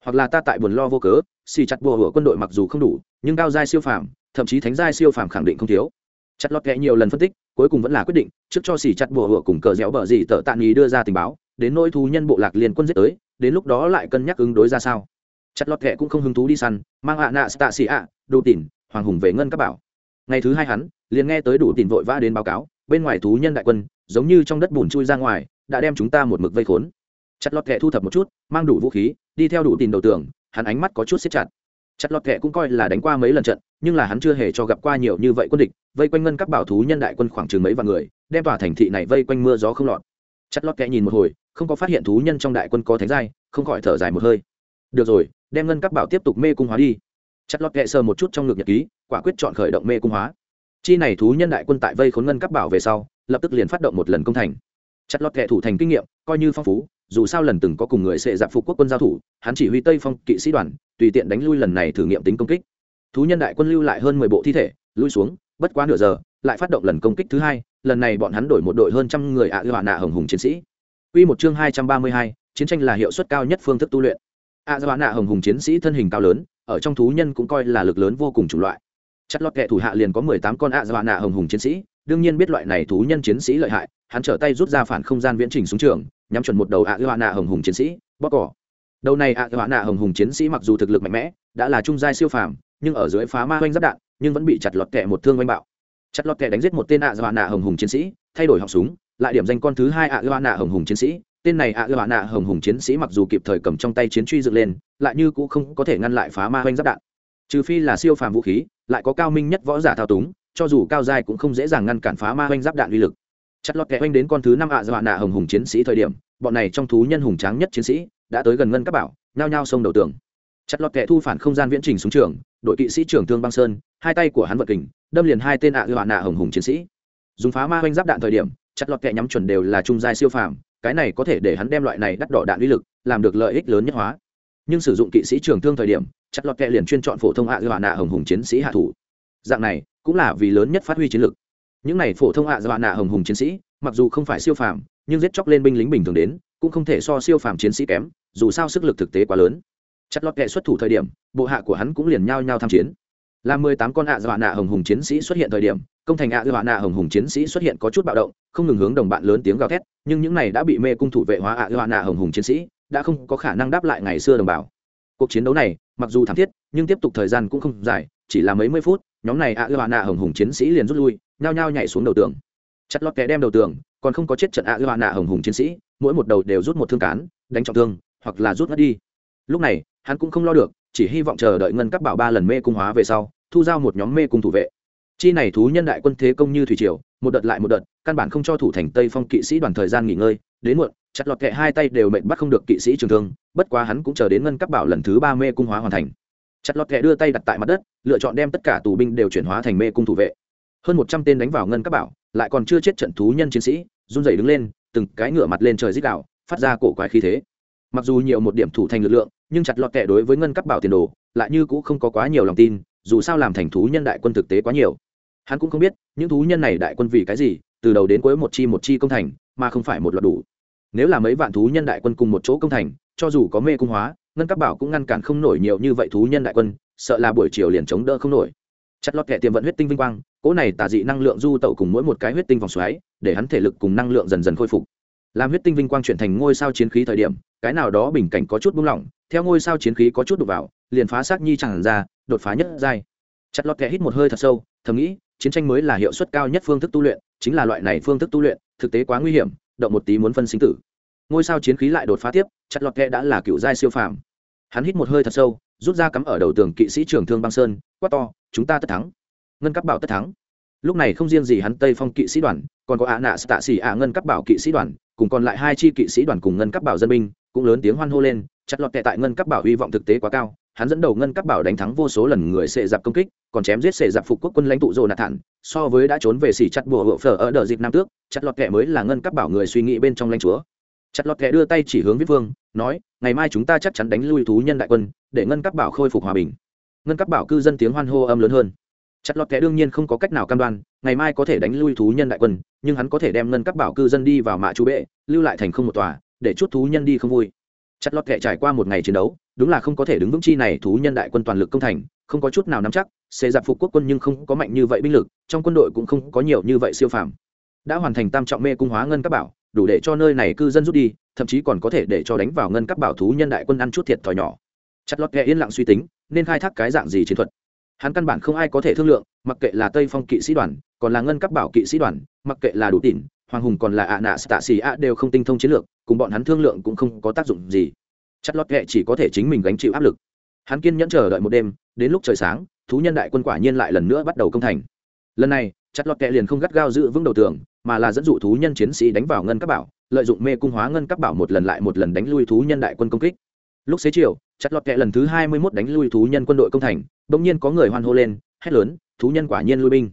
Speaker 1: hoặc là ta tại buồn lo vô cớ, xì chặt bùa ựa quân đội mặc dù không đủ, nhưng cao giai siêu phàm, thậm chí thánh giai siêu phàm khẳng định không thiếu. Chặt lọt kẽ nhiều lần phân tích, cuối cùng vẫn là quyết định, trước cho xì chặt bùa hựa cùng cờ dẻo bờ gì tợ tạ nghi đưa ra tình báo, đến nỗi thú nhân bộ lạc liên quân giết tới, đến lúc đó lại cân nhắc ứng đối ra sao. Chặt lọt kẽ cũng không hứng thú đi săn, mang ạ nạ stạ xì ạ, đủ tỉn, hoàng hùng về ngân các bảo. Ngày thứ hai hắn, liền nghe tới đủ tỉn vội vã đến báo cáo, bên ngoài thú nhân đại quân, giống như trong đất bùn chui ra ngoài, đã đem chúng ta một mực vây khốn. Chặt lọt kẹ thu thập một chút, mang đủ vũ khí đi theo đủ tin đầu tường, hắn ánh mắt có chút xếp chặt. Chặt lọt kẹ cũng coi là đánh qua mấy lần trận, nhưng là hắn chưa hề cho gặp qua nhiều như vậy quân địch, vây quanh ngân các bảo thú nhân đại quân khoảng chừng mấy vạn người, đem tòa thành thị này vây quanh mưa gió không lọt. Chặt lọt kẹ nhìn một hồi, không có phát hiện thú nhân trong đại quân có thánh giai, không khỏi thở dài một hơi. Được rồi, đem ngân các bảo tiếp tục mê cung hóa đi. Chặt lọt kệ sờ một chút trong ngực nhật ký, quả quyết chọn khởi động mê cung hóa. Chi này thú nhân đại quân tại vây khốn ngân các bảo về sau, lập tức liền phát động một lần công thành. Chặt lọt kệ thủ thành kinh nghiệm, coi như phong phú dù sao lần từng có cùng người sẽ giặc phục quốc quân giao thủ hắn chỉ huy tây phong kỵ sĩ đoàn tùy tiện đánh lui lần này thử nghiệm tính công kích. Thú nhân đại quân lưu lại hơn mười bộ thi thể lui xuống bất quá nửa giờ lại phát động lần công kích thứ hai lần này bọn hắn đổi một đội hơn trăm người ạ à, ư hạ nạ hồng hùng chiến sĩ. Quy một chương hai trăm ba mươi hai, chiến tranh là hiệu suất cao nhất phương thức tu luyện. ạ à, ư hạ nạ hồng hùng chiến sĩ thân hình cao lớn, ở trong thú nhân cũng coi là lực lớn vô cùng chủng loại. Chất lót kệ thủ hạ liền có mười tám con ạ à, dọa nạ hồng hùng chiến sĩ đương nhiên biết loại này thú nhân chiến sĩ lợi hại hắn trở tay rút ra phản không gian viễn trình xuống trường nhắm chuẩn một đầu ạ dọa nạ hồng hùng chiến sĩ bóc cỏ. Đầu này ạ dọa nạ hồng hùng chiến sĩ mặc dù thực lực mạnh mẽ, đã là trung giai siêu phàm, nhưng ở dưới phá ma oanh giáp đạn, nhưng vẫn bị chặt lọt kẹ một thương oanh bạo. Chặt lọt kẹ đánh giết một tên ạ dọa nạ hồng hùng chiến sĩ, thay đổi họng súng, lại điểm danh con thứ hai ạ ưa nạ hồng hùng chiến sĩ. Tên này ạ ưa nạ hồng hùng chiến sĩ mặc dù kịp thời cầm trong tay chiến truy dựng lên, lại như cũng không có thể ngăn lại phá ma oanh giáp đạn. Trừ phi là siêu phàm vũ khí, lại có cao minh nhất võ giả thao túng, cho dù cao giai cũng không dễ dàng ngăn cản phá ma oanh giáp đạn uy lực chặt lọt kẻ oanh đến con thứ năm ạ dọa nạ hồng hùng chiến sĩ thời điểm, bọn này trong thú nhân hùng tráng nhất chiến sĩ đã tới gần ngân các bảo, nhao nhao sông đầu tường. Chặt lọt kẻ thu phản không gian viễn trình xuống trường, đội kỵ sĩ trưởng thương băng sơn, hai tay của hắn vật kình, đâm liền hai tên ạ dọa nạ hồng hùng chiến sĩ. Dùng phá ma oanh giáp đạn thời điểm, chặt lọt kẻ nhắm chuẩn đều là trung giai siêu phàm, cái này có thể để hắn đem loại này đắt đỏ đạn uy lực, làm được lợi ích lớn nhất hóa. Nhưng sử dụng kỵ sĩ trưởng thương thời điểm, chặt lọt kẹ liền chuyên chọn phổ thông ạ dọa nạ hồng hùng chiến sĩ hạ thủ. Dạng này, cũng là vì lớn nhất phát huy chiến lực những này phổ thông ạ dọa nạ hồng hùng chiến sĩ, mặc dù không phải siêu phàm, nhưng giết chóc lên binh lính bình thường đến, cũng không thể so siêu phàm chiến sĩ kém, dù sao sức lực thực tế quá lớn. Chặt lọt kẹ xuất thủ thời điểm, bộ hạ của hắn cũng liền nhao nhao tham chiến. Là mười tám con ạ dọa nạ hồng hùng chiến sĩ xuất hiện thời điểm, công thành ạ dọa nạ hồng hùng chiến sĩ xuất hiện có chút bạo động, không ngừng hướng đồng bạn lớn tiếng gào thét, nhưng những này đã bị mê cung thủ vệ hóa ạ dọa nạ hồng hùng chiến sĩ, đã không có khả năng đáp lại ngày xưa đồng bào. Cuộc chiến đấu này, mặc dù thảm thiết, nhưng tiếp tục thời gian cũng không dài, chỉ là mấy mươi phút, nhóm này ạ dọa nạ hồng hùng chiến sĩ liền rút lui nhao nhao nhảy xuống đầu tường. Chặt lọt kẻ đem đầu tường, còn không có chết trận ạ dọa nạ hồng hùng chiến sĩ, mỗi một đầu đều rút một thương cán, đánh trọng thương, hoặc là rút ngất đi. Lúc này, hắn cũng không lo được, chỉ hy vọng chờ đợi ngân các bảo ba lần mê cung hóa về sau, thu giao một nhóm mê cung thủ vệ. Chi này thú nhân đại quân thế công như thủy triều, một đợt lại một đợt, căn bản không cho thủ thành tây phong kỵ sĩ đoàn thời gian nghỉ ngơi, đến muộn, chặt lọt kệ hai tay đều mệnh bắt không được kỵ sĩ trường thương, bất quá hắn cũng chờ đến ngân các bảo lần thứ ba mê cung hóa hoàn thành. Chặt lọt kệ đưa tay đặt tại mặt đất, lựa chọn đem tất cả tù binh đều chuyển hóa thành mê cung thủ vệ hơn một trăm tên đánh vào ngân các bảo, lại còn chưa chết trận thú nhân chiến sĩ, run rẩy đứng lên, từng cái ngửa mặt lên trời dích đạo phát ra cổ quái khí thế. Mặc dù nhiều một điểm thủ thành lực lượng, nhưng chặt lọt kệ đối với ngân các bảo tiền đồ, lại như cũng không có quá nhiều lòng tin, dù sao làm thành thú nhân đại quân thực tế quá nhiều. Hắn cũng không biết, những thú nhân này đại quân vì cái gì, từ đầu đến cuối một chi một chi công thành, mà không phải một loạt đủ. Nếu là mấy vạn thú nhân đại quân cùng một chỗ công thành, cho dù có mê cung hóa, ngân các bảo cũng ngăn cản không nổi nhiều như vậy thú nhân đại quân, sợ là buổi chiều liền chống đỡ không nổi chặt lọt kẻ tiềm vận huyết tinh vinh quang, cỗ này tà dị năng lượng du tẩu cùng mỗi một cái huyết tinh vòng xoáy, để hắn thể lực cùng năng lượng dần dần khôi phục. Làm huyết tinh vinh quang chuyển thành ngôi sao chiến khí thời điểm, cái nào đó bình cảnh có chút buông lỏng, theo ngôi sao chiến khí có chút đục vào, liền phá xác nhi chẳng ra, đột phá nhất giai. Chặt lọt kẻ hít một hơi thật sâu, thầm nghĩ, chiến tranh mới là hiệu suất cao nhất phương thức tu luyện, chính là loại này phương thức tu luyện, thực tế quá nguy hiểm, động một tí muốn phân sinh tử. Ngôi sao chiến khí lại đột phá tiếp, chặt lọt kẹ đã là cựu giai siêu phàm. Hắn hít một hơi thật sâu, rút ra cắm ở đầu tường kỵ sĩ trưởng thương băng sơn, quát to chúng ta tất thắng. Ngân cấp bảo tất thắng. Lúc này không riêng gì hắn tây phong kỵ sĩ đoàn, còn có ạ nạ tạ xỉ ạ ngân cấp bảo kỵ sĩ đoàn, cùng còn lại hai chi kỵ sĩ đoàn cùng ngân cấp bảo dân binh, cũng lớn tiếng hoan hô lên, chặt lọt kẹ tại ngân cấp bảo hy vọng thực tế quá cao, hắn dẫn đầu ngân cấp bảo đánh thắng vô số lần người sệ giặc công kích, còn chém giết sệ giặc phục quốc quân lãnh tụ rồ nạt thản, so với đã trốn về xỉ chặt bùa hộ phở ở đợt dịp nam tước, chặt lọt kẹ mới là ngân cấp bảo người suy nghĩ bên trong lãnh chúa. Chặt lọt kẹ đưa tay chỉ hướng viết vương, nói, ngày mai chúng ta chắc chắn đánh lui thú nhân đại quân, để ngân cấp bảo khôi phục hòa bình ngân cấp bảo cư dân tiếng hoan hô âm lớn hơn. Chặt lọt kẻ đương nhiên không có cách nào cam đoan, ngày mai có thể đánh lui thú nhân đại quân, nhưng hắn có thể đem ngân cấp bảo cư dân đi vào mạ chú bệ, lưu lại thành không một tòa, để chút thú nhân đi không vui. Chặt lọt kẻ trải qua một ngày chiến đấu, đúng là không có thể đứng vững chi này thú nhân đại quân toàn lực công thành, không có chút nào nắm chắc, xê giặc phục quốc quân nhưng không có mạnh như vậy binh lực, trong quân đội cũng không có nhiều như vậy siêu phàm. Đã hoàn thành tam trọng mê cung hóa ngân các bảo, đủ để cho nơi này cư dân rút đi, thậm chí còn có thể để cho đánh vào ngân các bảo thú nhân đại quân ăn chút thiệt thòi nhỏ chặt lọt kệ yên lặng suy tính, nên khai thác cái dạng gì chiến thuật? Hắn căn bản không ai có thể thương lượng, mặc kệ là tây phong kỵ sĩ đoàn, còn là ngân Cấp bảo kỵ sĩ đoàn, mặc kệ là đủ tỉn hoàng hùng còn là ạ nạ stạ xì ạ đều không tinh thông chiến lược, cùng bọn hắn thương lượng cũng không có tác dụng gì. Chặt lọt kệ chỉ có thể chính mình gánh chịu áp lực. Hắn kiên nhẫn chờ đợi một đêm, đến lúc trời sáng, thú nhân đại quân quả nhiên lại lần nữa bắt đầu công thành. Lần này, chặt lọt kệ liền không gắt gao giữ vững đầu tường, mà là dẫn dụ thú nhân chiến sĩ đánh vào ngân các bảo, lợi dụng mê cung hóa ngân các bảo một lần lại một lần đánh lui thú nhân đại quân công kích lúc xế chiều, chặt lọt kẹ lần thứ hai mươi mốt đánh lui thú nhân quân đội công thành, bỗng nhiên có người hoan hô lên, hét lớn, thú nhân quả nhiên lui binh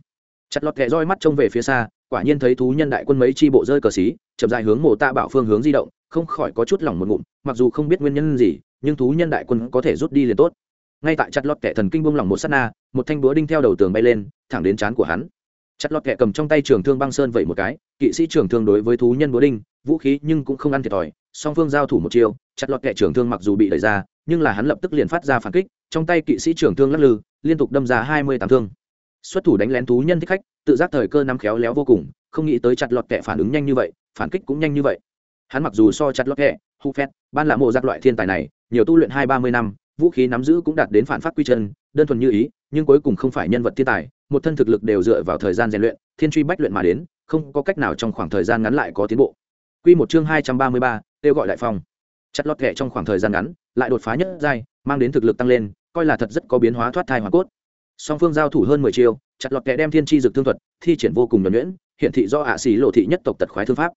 Speaker 1: chặt lọt kẹ roi mắt trông về phía xa, quả nhiên thấy thú nhân đại quân mấy chi bộ rơi cờ xí, chậm dài hướng mộ tạ bảo phương hướng di động, không khỏi có chút lòng một ngụm, mặc dù không biết nguyên nhân gì, nhưng thú nhân đại quân có thể rút đi liền tốt ngay tại chặt lọt kẹ thần kinh bông lỏng một s á t na, một thanh búa đinh theo đầu tường bay lên, thẳng đến trán của hắn chặt lọt kẹ cầm trong tay trường thương băng sơn vậy một cái, kỵ sĩ trường thương đối với thú nhân búa đinh, vũ khí nhưng cũng không ăn thiệt thòi, song phương giao thủ một chiều chặt lọt kẻ trưởng thương mặc dù bị đẩy ra nhưng là hắn lập tức liền phát ra phản kích trong tay kỵ sĩ trưởng thương lắc lư liên tục đâm ra hai mươi tám thương. Xuất thủ đánh lén thú nhân thích khách tự giác thời cơ nắm khéo léo vô cùng không nghĩ tới chặt lọt kẻ phản ứng nhanh như vậy phản kích cũng nhanh như vậy. Hắn mặc dù so chặt lọt kẻ hu phét ban là mộ giặc loại thiên tài này nhiều tu luyện hai ba mươi năm vũ khí nắm giữ cũng đạt đến phản phát quy chân đơn thuần như ý nhưng cuối cùng không phải nhân vật thiên tài một thân thực lực đều dựa vào thời gian rèn luyện thiên truy bách luyện mà đến không có cách nào trong khoảng thời gian ngắn lại có tiến bộ. Quy một chương hai trăm ba mươi ba, kêu gọi đại phòng chặt lọt kệ trong khoảng thời gian ngắn, lại đột phá nhất giai, mang đến thực lực tăng lên, coi là thật rất có biến hóa thoát thai hoàn cốt. Song phương giao thủ hơn mười chiêu, chặt lọt kệ đem thiên tri dực thương thuật, thi triển vô cùng nhuẩn nhuyễn hiện thị do ạ xỉ lộ thị nhất tộc tật khoái thương pháp.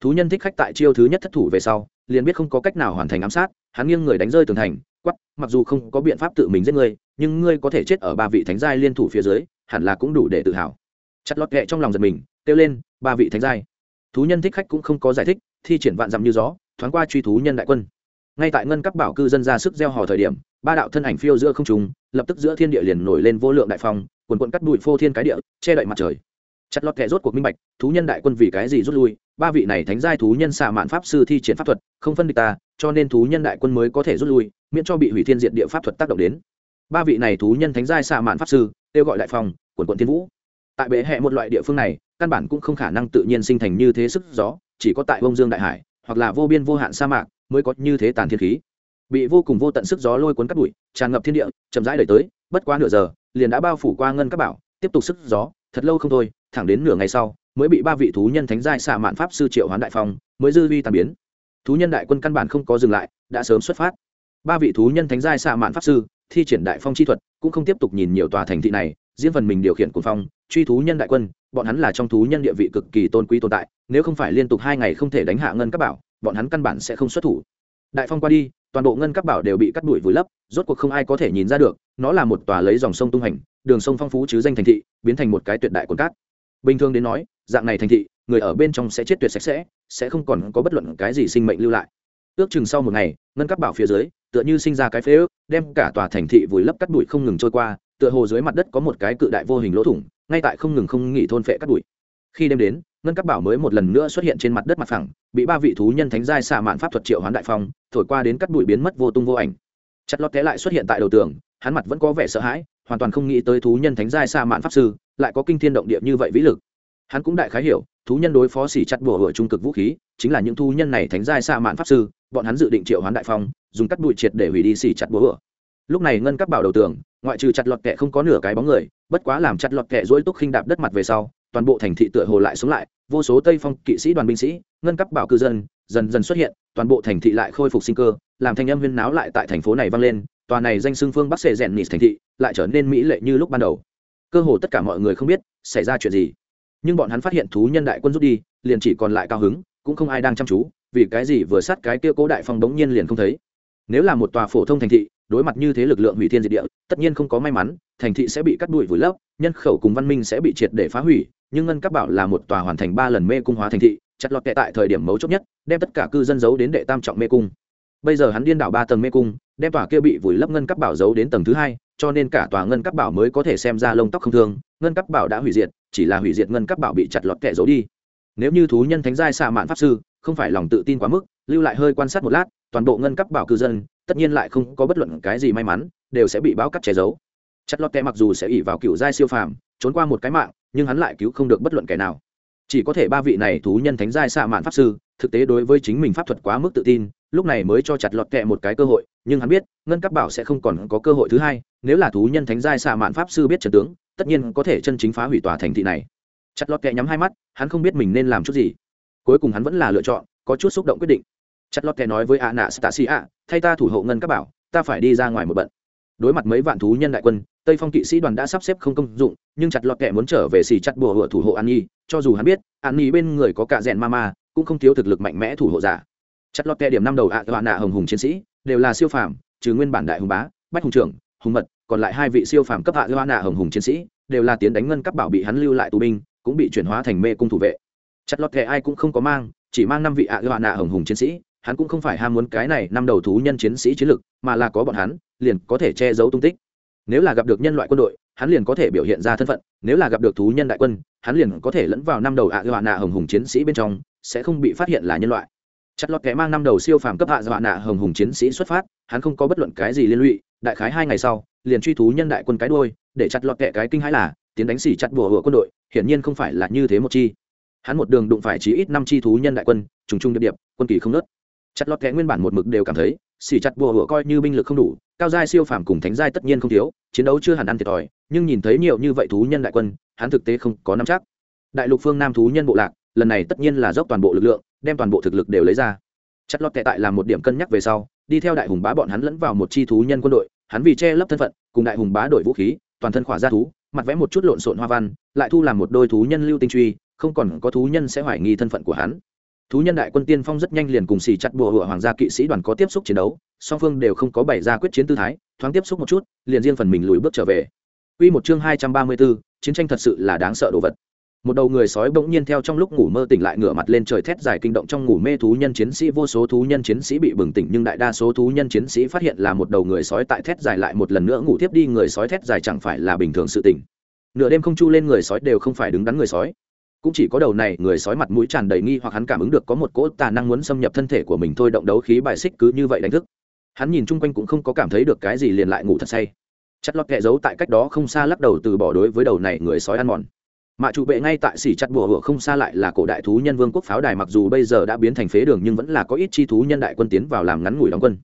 Speaker 1: Thú nhân thích khách tại chiêu thứ nhất thất thủ về sau, liền biết không có cách nào hoàn thành ám sát, hắn nghiêng người đánh rơi tường thành quắp mặc dù không có biện pháp tự mình giết ngươi nhưng ngươi có thể chết ở ba vị thánh giai liên thủ phía dưới, hẳn là cũng đủ để tự hào. Chặt lọt kệ trong lòng giật mình, kêu lên, ba vị thánh giai. Thú nhân thích khách cũng không có giải thích, thi triển vạn dặm như gió thoáng qua truy thú nhân đại quân. Ngay tại ngân các bảo cư dân ra sức gieo hò thời điểm, ba đạo thân ảnh phiêu giữa không trùng lập tức giữa thiên địa liền nổi lên vô lượng đại phong, quần quận cắt bụi phô thiên cái địa, che đậy mặt trời. Chặt lọt kẻ rốt cuộc minh bạch, thú nhân đại quân vì cái gì rút lui, ba vị này thánh giai thú nhân xạ mạn pháp sư thi triển pháp thuật, không phân địch ta, cho nên thú nhân đại quân mới có thể rút lui, miễn cho bị hủy thiên diện địa pháp thuật tác động đến. Ba vị này thú nhân thánh giai xạ mạn pháp sư, kêu gọi đại phong, quần quận thiên vũ. Tại bệ hệ một loại địa phương này, căn bản cũng không khả năng tự nhiên sinh thành như thế sức gió, chỉ có tại bông dương đại hải hoặc là vô biên vô hạn sa mạc mới có như thế tàn thiên khí. Bị vô cùng vô tận sức gió lôi cuốn cắt bụi, tràn ngập thiên địa, chậm rãi đẩy tới, bất quá nửa giờ, liền đã bao phủ qua ngân các bảo, tiếp tục sức gió, thật lâu không thôi, thẳng đến nửa ngày sau, mới bị ba vị thú nhân thánh giai xạ mạn pháp sư triệu hoán đại phong, mới dư vi tàn biến. Thú nhân đại quân căn bản không có dừng lại, đã sớm xuất phát. Ba vị thú nhân thánh giai xạ mạn pháp sư, thi triển đại phong chi thuật, cũng không tiếp tục nhìn nhiều tòa thành thị này, riêng phần mình điều khiển cuồng phong, truy thú nhân đại quân bọn hắn là trong thú nhân địa vị cực kỳ tôn quý tồn tại, nếu không phải liên tục hai ngày không thể đánh hạ ngân các bảo, bọn hắn căn bản sẽ không xuất thủ. Đại phong qua đi, toàn bộ ngân các bảo đều bị cắt đuổi vùi lấp, rốt cuộc không ai có thể nhìn ra được, nó là một tòa lấy dòng sông tung hành, đường sông phong phú chứ danh thành thị, biến thành một cái tuyệt đại quần cát. Bình thường đến nói, dạng này thành thị, người ở bên trong sẽ chết tuyệt sạch sẽ sẽ không còn có bất luận cái gì sinh mệnh lưu lại. Ước chừng sau một ngày, ngân các bảo phía dưới, tựa như sinh ra cái phế ước, đem cả tòa thành thị vùi lấp cắt đuổi không ngừng trôi qua, tựa hồ dưới mặt đất có một cái cự đại vô hình lỗ thủng ngay tại không ngừng không nghỉ thôn phệ cắt bụi. khi đêm đến, ngân các bảo mới một lần nữa xuất hiện trên mặt đất mặt phẳng, bị ba vị thú nhân thánh giai xạ mạn pháp thuật triệu hoán đại phong, thổi qua đến cắt bụi biến mất vô tung vô ảnh. Chặt lót té lại xuất hiện tại đầu tường, hắn mặt vẫn có vẻ sợ hãi, hoàn toàn không nghĩ tới thú nhân thánh giai xạ mạn pháp sư lại có kinh thiên động địa như vậy vĩ lực. Hắn cũng đại khái hiểu, thú nhân đối phó xỉ chặt bùa hựa trung cực vũ khí, chính là những thú nhân này thánh giai xạ mạn pháp sư, bọn hắn dự định triệu hoán đại phong, dùng cắt bụi triệt để hủy đi xỉ chặt bùa hựa lúc này ngân các bảo đầu tường, ngoại trừ chặt lọt kẹ không có nửa cái bóng người, bất quá làm chặt lọt kẹ dối túc khinh đạp đất mặt về sau, toàn bộ thành thị tựa hồ lại xuống lại, vô số tây phong kỵ sĩ đoàn binh sĩ, ngân cấp bảo cư dân, dần dần xuất hiện, toàn bộ thành thị lại khôi phục sinh cơ, làm thanh âm huyên náo lại tại thành phố này vang lên, tòa này danh xưng phương bắc sệ rèn nịt thành thị lại trở nên mỹ lệ như lúc ban đầu. Cơ hồ tất cả mọi người không biết xảy ra chuyện gì, nhưng bọn hắn phát hiện thú nhân đại quân rút đi, liền chỉ còn lại cao hứng, cũng không ai đang chăm chú, vì cái gì vừa sát cái kia cố đại phong đống nhiên liền không thấy nếu là một tòa phổ thông thành thị, đối mặt như thế lực lượng hủy thiên diệt địa, tất nhiên không có may mắn, thành thị sẽ bị cắt đuổi vùi lấp, nhân khẩu cùng văn minh sẽ bị triệt để phá hủy, nhưng ngân các bảo là một tòa hoàn thành ba lần mê cung hóa thành thị, chặt lọt kệ tại thời điểm mấu chốt nhất, đem tất cả cư dân giấu đến đệ tam trọng mê cung. Bây giờ hắn điên đảo ba tầng mê cung, đem tòa kia bị vùi lấp ngân các bảo giấu đến tầng thứ hai, cho nên cả tòa ngân các bảo mới có thể xem ra lông tóc không thương, ngân các bảo đã hủy diệt, chỉ là hủy diệt ngân các bảo bị chặt lọt kệ giấu đi. Nếu như thú nhân thánh giai xạ mạn pháp sư, không phải lòng tự tin quá mức, lưu lại hơi quan sát một lát toàn bộ ngân cấp bảo cư dân, tất nhiên lại không có bất luận cái gì may mắn, đều sẽ bị báo cắt che giấu. Chặt lọt kẹ mặc dù sẽ ỉ vào cựu giai siêu phàm, trốn qua một cái mạng, nhưng hắn lại cứu không được bất luận kẻ nào. Chỉ có thể ba vị này thú nhân thánh giai xạ mạn pháp sư, thực tế đối với chính mình pháp thuật quá mức tự tin, lúc này mới cho chặt lọt kẹ một cái cơ hội, nhưng hắn biết, ngân cấp bảo sẽ không còn có cơ hội thứ hai, nếu là thú nhân thánh giai xạ mạn pháp sư biết trần tướng, tất nhiên có thể chân chính phá hủy tòa thành thị này. Chặt lọt kẹ nhắm hai mắt, hắn không biết mình nên làm chút gì. Cuối cùng hắn vẫn là lựa chọn, có chút xúc động quyết định chặt lót kẹ nói với a nạ stasi a thay ta thủ hộ ngân các bảo, ta phải đi ra ngoài một bận. Đối mặt mấy vạn thú nhân đại quân, tây phong kỵ sĩ đoàn đã sắp xếp không công dụng, nhưng chặt lọt kẻ muốn trở về xì chặt bùa hựa thủ hộ an nhi. Cho dù hắn biết, an nhi bên người có cả rèn ma ma cũng không thiếu thực lực mạnh mẽ thủ hộ giả. Chặt lọt kẻ điểm năm đầu ạ à nạ hồng hùng chiến sĩ, đều là siêu phàm, trừ nguyên bản đại hùng bá, bách hùng trưởng, hùng mật, còn lại hai vị siêu phàm cấp ạ à nạ hồng hùng chiến sĩ, đều là tiến đánh ngân cấp bảo bị hắn lưu lại tù binh, cũng bị chuyển hóa thành mê cung thủ vệ. Chặt lọt kẻ ai cũng không có mang, chỉ mang năm vị ạ à nạ hồng hùng chiến sĩ hắn cũng không phải ham muốn cái này năm đầu thú nhân chiến sĩ chiến lực, mà là có bọn hắn, liền có thể che giấu tung tích. Nếu là gặp được nhân loại quân đội, hắn liền có thể biểu hiện ra thân phận, nếu là gặp được thú nhân đại quân, hắn liền có thể lẫn vào năm đầu ạ gạ nạ hồng hùng chiến sĩ bên trong, sẽ không bị phát hiện là nhân loại. Chặt lọt kẻ mang năm đầu siêu phàm cấp hạ gạ nạ hồng hùng chiến sĩ xuất phát, hắn không có bất luận cái gì liên lụy, đại khái hai ngày sau, liền truy thú nhân đại quân cái đôi để chặt lọt kẻ cái kinh hãi là, tiến đánh xỉ chặt bùa hựa quân đội, hiển nhiên không phải là như thế một chi. Hắn một đường đụng phải chí ít năm chi thú nhân đại quân, trùng trùng điệp điệp, quân kỳ không nớt chặt lọt kẻ nguyên bản một mực đều cảm thấy, xỉ chặt bùa hựa coi như binh lực không đủ, cao giai siêu phàm cùng thánh giai tất nhiên không thiếu, chiến đấu chưa hẳn ăn thiệt thòi, nhưng nhìn thấy nhiều như vậy thú nhân đại quân, hắn thực tế không có nắm chắc. Đại lục phương nam thú nhân bộ lạc, lần này tất nhiên là dốc toàn bộ lực lượng, đem toàn bộ thực lực đều lấy ra. Chặt lót kẽ tại là một điểm cân nhắc về sau, đi theo đại hùng bá bọn hắn lẫn vào một chi thú nhân quân đội, hắn vì che lấp thân phận, cùng đại hùng bá đội vũ khí, toàn thân khỏa ra thú, mặt vẽ một chút lộn xộn hoa văn, lại thu làm một đôi thú nhân lưu tinh truy, không còn có thú nhân sẽ hoài nghi thân phận của hắn thú nhân đại quân tiên phong rất nhanh liền cùng xì chặt bùa hựa hoàng gia kỵ sĩ đoàn có tiếp xúc chiến đấu song phương đều không có bày ra quyết chiến tư thái thoáng tiếp xúc một chút liền riêng phần mình lùi bước trở về. Quy một chương hai trăm ba mươi 234, chiến tranh thật sự là đáng sợ đồ vật. Một đầu người sói bỗng nhiên theo trong lúc ngủ mơ tỉnh lại ngửa mặt lên trời thét dài kinh động trong ngủ mê thú nhân chiến sĩ vô số thú nhân chiến sĩ bị bừng tỉnh nhưng đại đa số thú nhân chiến sĩ phát hiện là một đầu người sói tại thét dài lại một lần nữa ngủ tiếp đi người sói thét dài chẳng phải là bình thường sự tỉnh nửa đêm không chu lên người sói đều không phải đứng đắn người sói cũng chỉ có đầu này, người sói mặt mũi tràn đầy nghi hoặc hắn cảm ứng được có một cỗ tà năng muốn xâm nhập thân thể của mình thôi, động đấu khí bài xích cứ như vậy đánh thức. Hắn nhìn chung quanh cũng không có cảm thấy được cái gì liền lại ngủ thật say. Chặt lọt kẹ giấu tại cách đó không xa lắc đầu từ bỏ đối với đầu này người sói ăn mòn. Mạ trụ bệ ngay tại xỉ chặt bùa hựa không xa lại là cổ đại thú nhân vương quốc pháo đài mặc dù bây giờ đã biến thành phế đường nhưng vẫn là có ít chi thú nhân đại quân tiến vào làm ngắn ngủi đóng quân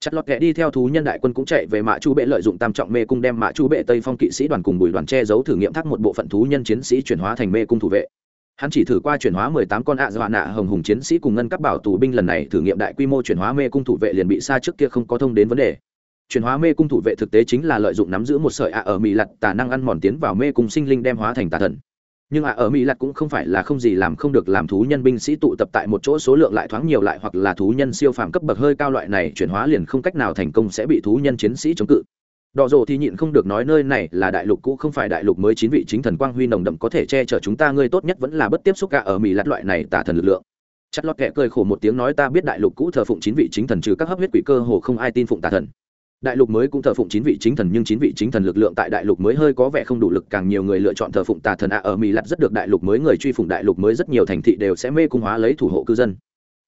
Speaker 1: chặt lọt kẹ đi theo thú nhân đại quân cũng chạy về mạ chu bệ lợi dụng tam trọng mê cung đem mạ chu bệ tây phong kỵ sĩ đoàn cùng bùi đoàn che giấu thử nghiệm thác một bộ phận thú nhân chiến sĩ chuyển hóa thành mê cung thủ vệ. Hắn chỉ thử qua chuyển hóa mười tám con ạ dọa nạ hồng hùng chiến sĩ cùng ngân các bảo tù binh lần này thử nghiệm đại quy mô chuyển hóa mê cung thủ vệ liền bị xa trước kia không có thông đến vấn đề. Chuyển hóa mê cung thủ vệ thực tế chính là lợi dụng nắm giữ một sợi ạ ở mỹ lặt tà năng ăn mòn tiến vào mê cung sinh linh đem hóa thành tà thần nhưng ạ, ở mỹ lặt cũng không phải là không gì làm không được làm thú nhân binh sĩ tụ tập tại một chỗ số lượng lại thoáng nhiều lại hoặc là thú nhân siêu phàm cấp bậc hơi cao loại này chuyển hóa liền không cách nào thành công sẽ bị thú nhân chiến sĩ chống cự. Đỏ rồ thì nhịn không được nói nơi này là đại lục cũ không phải đại lục mới chín vị chính thần quang huy nồng đậm có thể che chở chúng ta, ngươi tốt nhất vẫn là bất tiếp xúc cả ở mỹ lặt loại này tả thần lực lượng. Chất lót kệ cười khổ một tiếng nói ta biết đại lục cũ thờ phụng chín vị chính thần trừ các hấp huyết quỷ cơ hồ không ai tin phụng tà thần đại lục mới cũng thờ phụng chín vị chính thần, nhưng chín vị chính thần lực lượng tại đại lục mới hơi có vẻ không đủ lực, càng nhiều người lựa chọn thờ phụng tà thần ạ, ở mỹ lặt rất được đại lục mới người truy phụng, đại lục mới rất nhiều thành thị đều sẽ mê cung hóa lấy thủ hộ cư dân.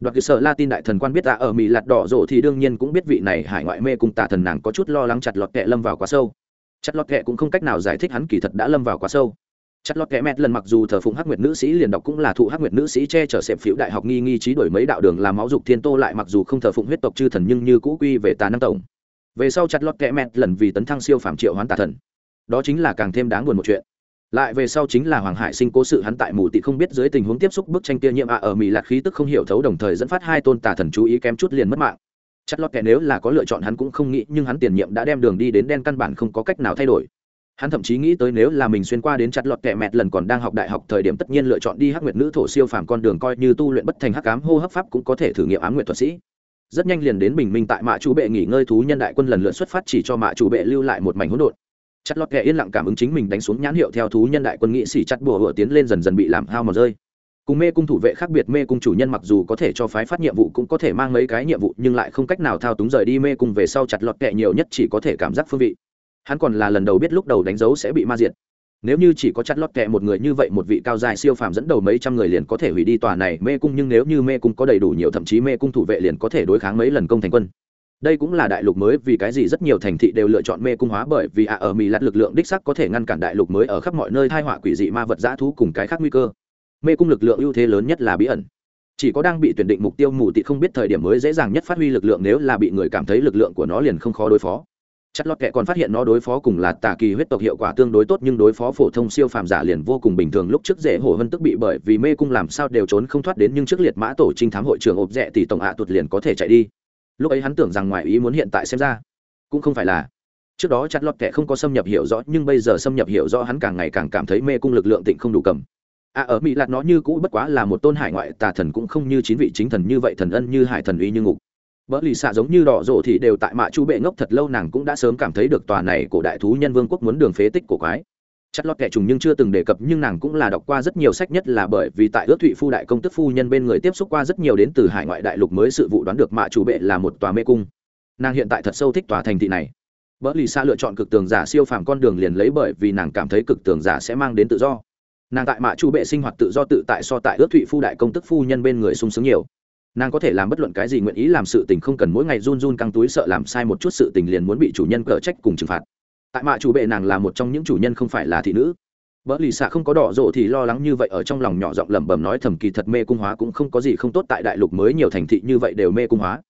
Speaker 1: Đoạt cơ sở latin đại thần quan biết tạ ở mỹ lặt đỏ rộ thì đương nhiên cũng biết vị này hải ngoại mê cung tà thần nàng có chút lo lắng chặt lọt kẹ lâm vào quá sâu. Chặt lọt kẹ cũng không cách nào giải thích hắn kỳ thật đã lâm vào quá sâu. Chặt lọt kẹ mẹt lần mặc dù thờ phụng hắc nguyệt nữ sĩ liền đọc cũng là thụ hắc nguyệt nữ sĩ che chở xẹp phiếu đại học nghi nghi trí đổi mấy đạo đường làm máu dục thiên tô lại mặc dù không thờ phụng huyết tộc chư thần nhưng như cũ quy về tà năng tổng về sau chặt lọt kẹ mẹt lần vì tấn thăng siêu phàm triệu hoán tà thần. Đó chính là càng thêm đáng buồn một chuyện. Lại về sau chính là hoàng hải sinh cố sự hắn tại mù tị không biết dưới tình huống tiếp xúc bức tranh kia nhiễm ạ ở mỹ lạc khí tức không hiểu thấu đồng thời dẫn phát hai tôn tà thần chú ý kém chút liền mất mạng. Chất lót kẻ nếu là có lựa chọn hắn cũng không nghĩ, nhưng hắn tiền nhiệm đã đem đường đi đến đen căn bản không có cách nào thay đổi. Hắn thậm chí nghĩ tới nếu là mình xuyên qua đến chặt lọt kẻ mẹt lần còn đang học đại học thời điểm tất nhiên lựa chọn đi hắc nguyệt nữ thổ siêu phàm con đường coi như tu luyện bất thành hắc ám hô hấp pháp cũng có thể thử nghiệm ám nguyệt thuật sĩ rất nhanh liền đến bình minh tại mạ chủ bệ nghỉ ngơi thú nhân đại quân lần lượt xuất phát chỉ cho mạ chủ bệ lưu lại một mảnh hỗn độn. Chặt lọt kẻ yên lặng cảm ứng chính mình đánh xuống nhãn hiệu theo thú nhân đại quân nghị sĩ chặt bùa hựa tiến lên dần dần bị làm hao mà rơi. Cùng mê cung thủ vệ khác biệt, mê cung chủ nhân mặc dù có thể cho phái phát nhiệm vụ cũng có thể mang mấy cái nhiệm vụ, nhưng lại không cách nào thao túng rời đi mê cung về sau chặt lọt kẹ nhiều nhất chỉ có thể cảm giác phương vị. Hắn còn là lần đầu biết lúc đầu đánh dấu sẽ bị ma diệt nếu như chỉ có chặt lót kẹ một người như vậy, một vị cao dài siêu phàm dẫn đầu mấy trăm người liền có thể hủy đi tòa này mê cung, nhưng nếu như mê cung có đầy đủ nhiều, thậm chí mê cung thủ vệ liền có thể đối kháng mấy lần công thành quân. Đây cũng là đại lục mới, vì cái gì rất nhiều thành thị đều lựa chọn mê cung hóa bởi vì ạ ở mỹ lặt lực lượng đích sắc có thể ngăn cản đại lục mới ở khắp mọi nơi thai họa quỷ dị ma vật dã thú cùng cái khác nguy cơ. Mê cung lực lượng ưu thế lớn nhất là bí ẩn. Chỉ có đang bị tuyển định mục tiêu mù tị không biết thời điểm mới dễ dàng nhất phát huy lực lượng, nếu là bị người cảm thấy lực lượng của nó liền không khó đối phó chất lót kệ còn phát hiện nó đối phó cùng là tà kỳ huyết tộc hiệu quả tương đối tốt, nhưng đối phó phổ thông siêu phàm giả liền vô cùng bình thường. Lúc trước dễ hổ hơn tức bị bởi vì mê cung làm sao đều trốn không thoát đến, nhưng trước liệt mã tổ trinh thám hội trưởng ộp rẽ thì tổng hạ tuột liền có thể chạy đi. Lúc ấy hắn tưởng rằng ngoài ý muốn hiện tại xem ra cũng không phải là. Trước đó chặt lọt kệ không có xâm nhập hiểu rõ, nhưng bây giờ xâm nhập hiểu rõ hắn càng ngày càng cảm thấy mê cung lực lượng tịnh không đủ cầm. À ở mỹ lạt nó như cũ bất quá là một tôn hải ngoại tà thần cũng không như chín vị chính thần như vậy, thần ân như hải thần uy như ngục. Bỡ lì xạ giống như đỏ rộ thì đều tại mạ chú bệ ngốc thật lâu, nàng cũng đã sớm cảm thấy được tòa này của đại thú nhân vương quốc muốn đường phế tích của quái. Chắc lót kẻ trùng nhưng chưa từng đề cập, nhưng nàng cũng là đọc qua rất nhiều sách, nhất là bởi vì tại ước thụy phu đại công tức phu nhân bên người tiếp xúc qua rất nhiều đến từ hải ngoại đại lục mới sự vụ đoán được mạ chủ bệ là một tòa mê cung. Nàng hiện tại thật sâu thích tòa thành thị này. Bỡ lì xạ lựa chọn cực tường giả siêu phàm con đường liền lấy bởi vì nàng cảm thấy cực tường giả sẽ mang đến tự do. Nàng tại mạ chủ bệ sinh hoạt tự do tự tại so tại ước thụy phu đại công tức phu nhân bên người sung sướng nhiều nàng có thể làm bất luận cái gì nguyện ý làm sự tình không cần mỗi ngày run run căng túi sợ làm sai một chút sự tình liền muốn bị chủ nhân cở trách cùng trừng phạt. Tại mạ chủ bệ nàng là một trong những chủ nhân không phải là thị nữ. Vợ lì xạ không có đỏ rộ thì lo lắng như vậy ở trong lòng nhỏ giọng lẩm bẩm nói thầm kỳ thật mê cung hóa cũng không có gì không tốt tại đại lục mới nhiều thành thị như vậy đều mê cung hóa.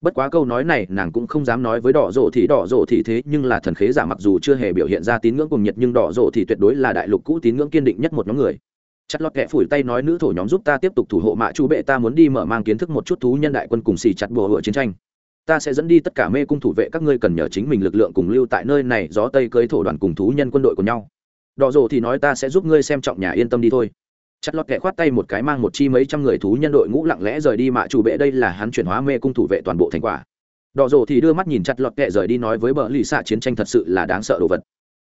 Speaker 1: Bất quá câu nói này nàng cũng không dám nói với đỏ rộ thì đỏ rộ thì thế nhưng là thần khế giả mặc dù chưa hề biểu hiện ra tín ngưỡng cùng nhiệt nhưng đỏ rộ thì tuyệt đối là đại lục cũ tín ngưỡng kiên định nhất một nhóm người chặt lọt kẹ phủi tay nói nữ thổ nhóm giúp ta tiếp tục thủ hộ mạ chu bệ, ta muốn đi mở mang kiến thức một chút thú nhân đại quân cùng xì chặt bùa hựa chiến tranh. Ta sẽ dẫn đi tất cả mê cung thủ vệ các ngươi cần nhờ chính mình lực lượng cùng lưu tại nơi này, gió tây cưới thổ đoàn cùng thú nhân quân đội của nhau. Đỏ rộ thì nói ta sẽ giúp ngươi xem trọng nhà yên tâm đi thôi. Chặt lọt kẹ khoát tay một cái mang một chi mấy trăm người thú nhân đội ngũ lặng lẽ rời đi mạ chủ bệ, đây là hắn chuyển hóa mê cung thủ vệ toàn bộ thành quả. Đỏ rộ thì đưa mắt nhìn chặt lọt kẹ rời đi nói với bờ lì xạ chiến tranh thật sự là đáng sợ đồ vật.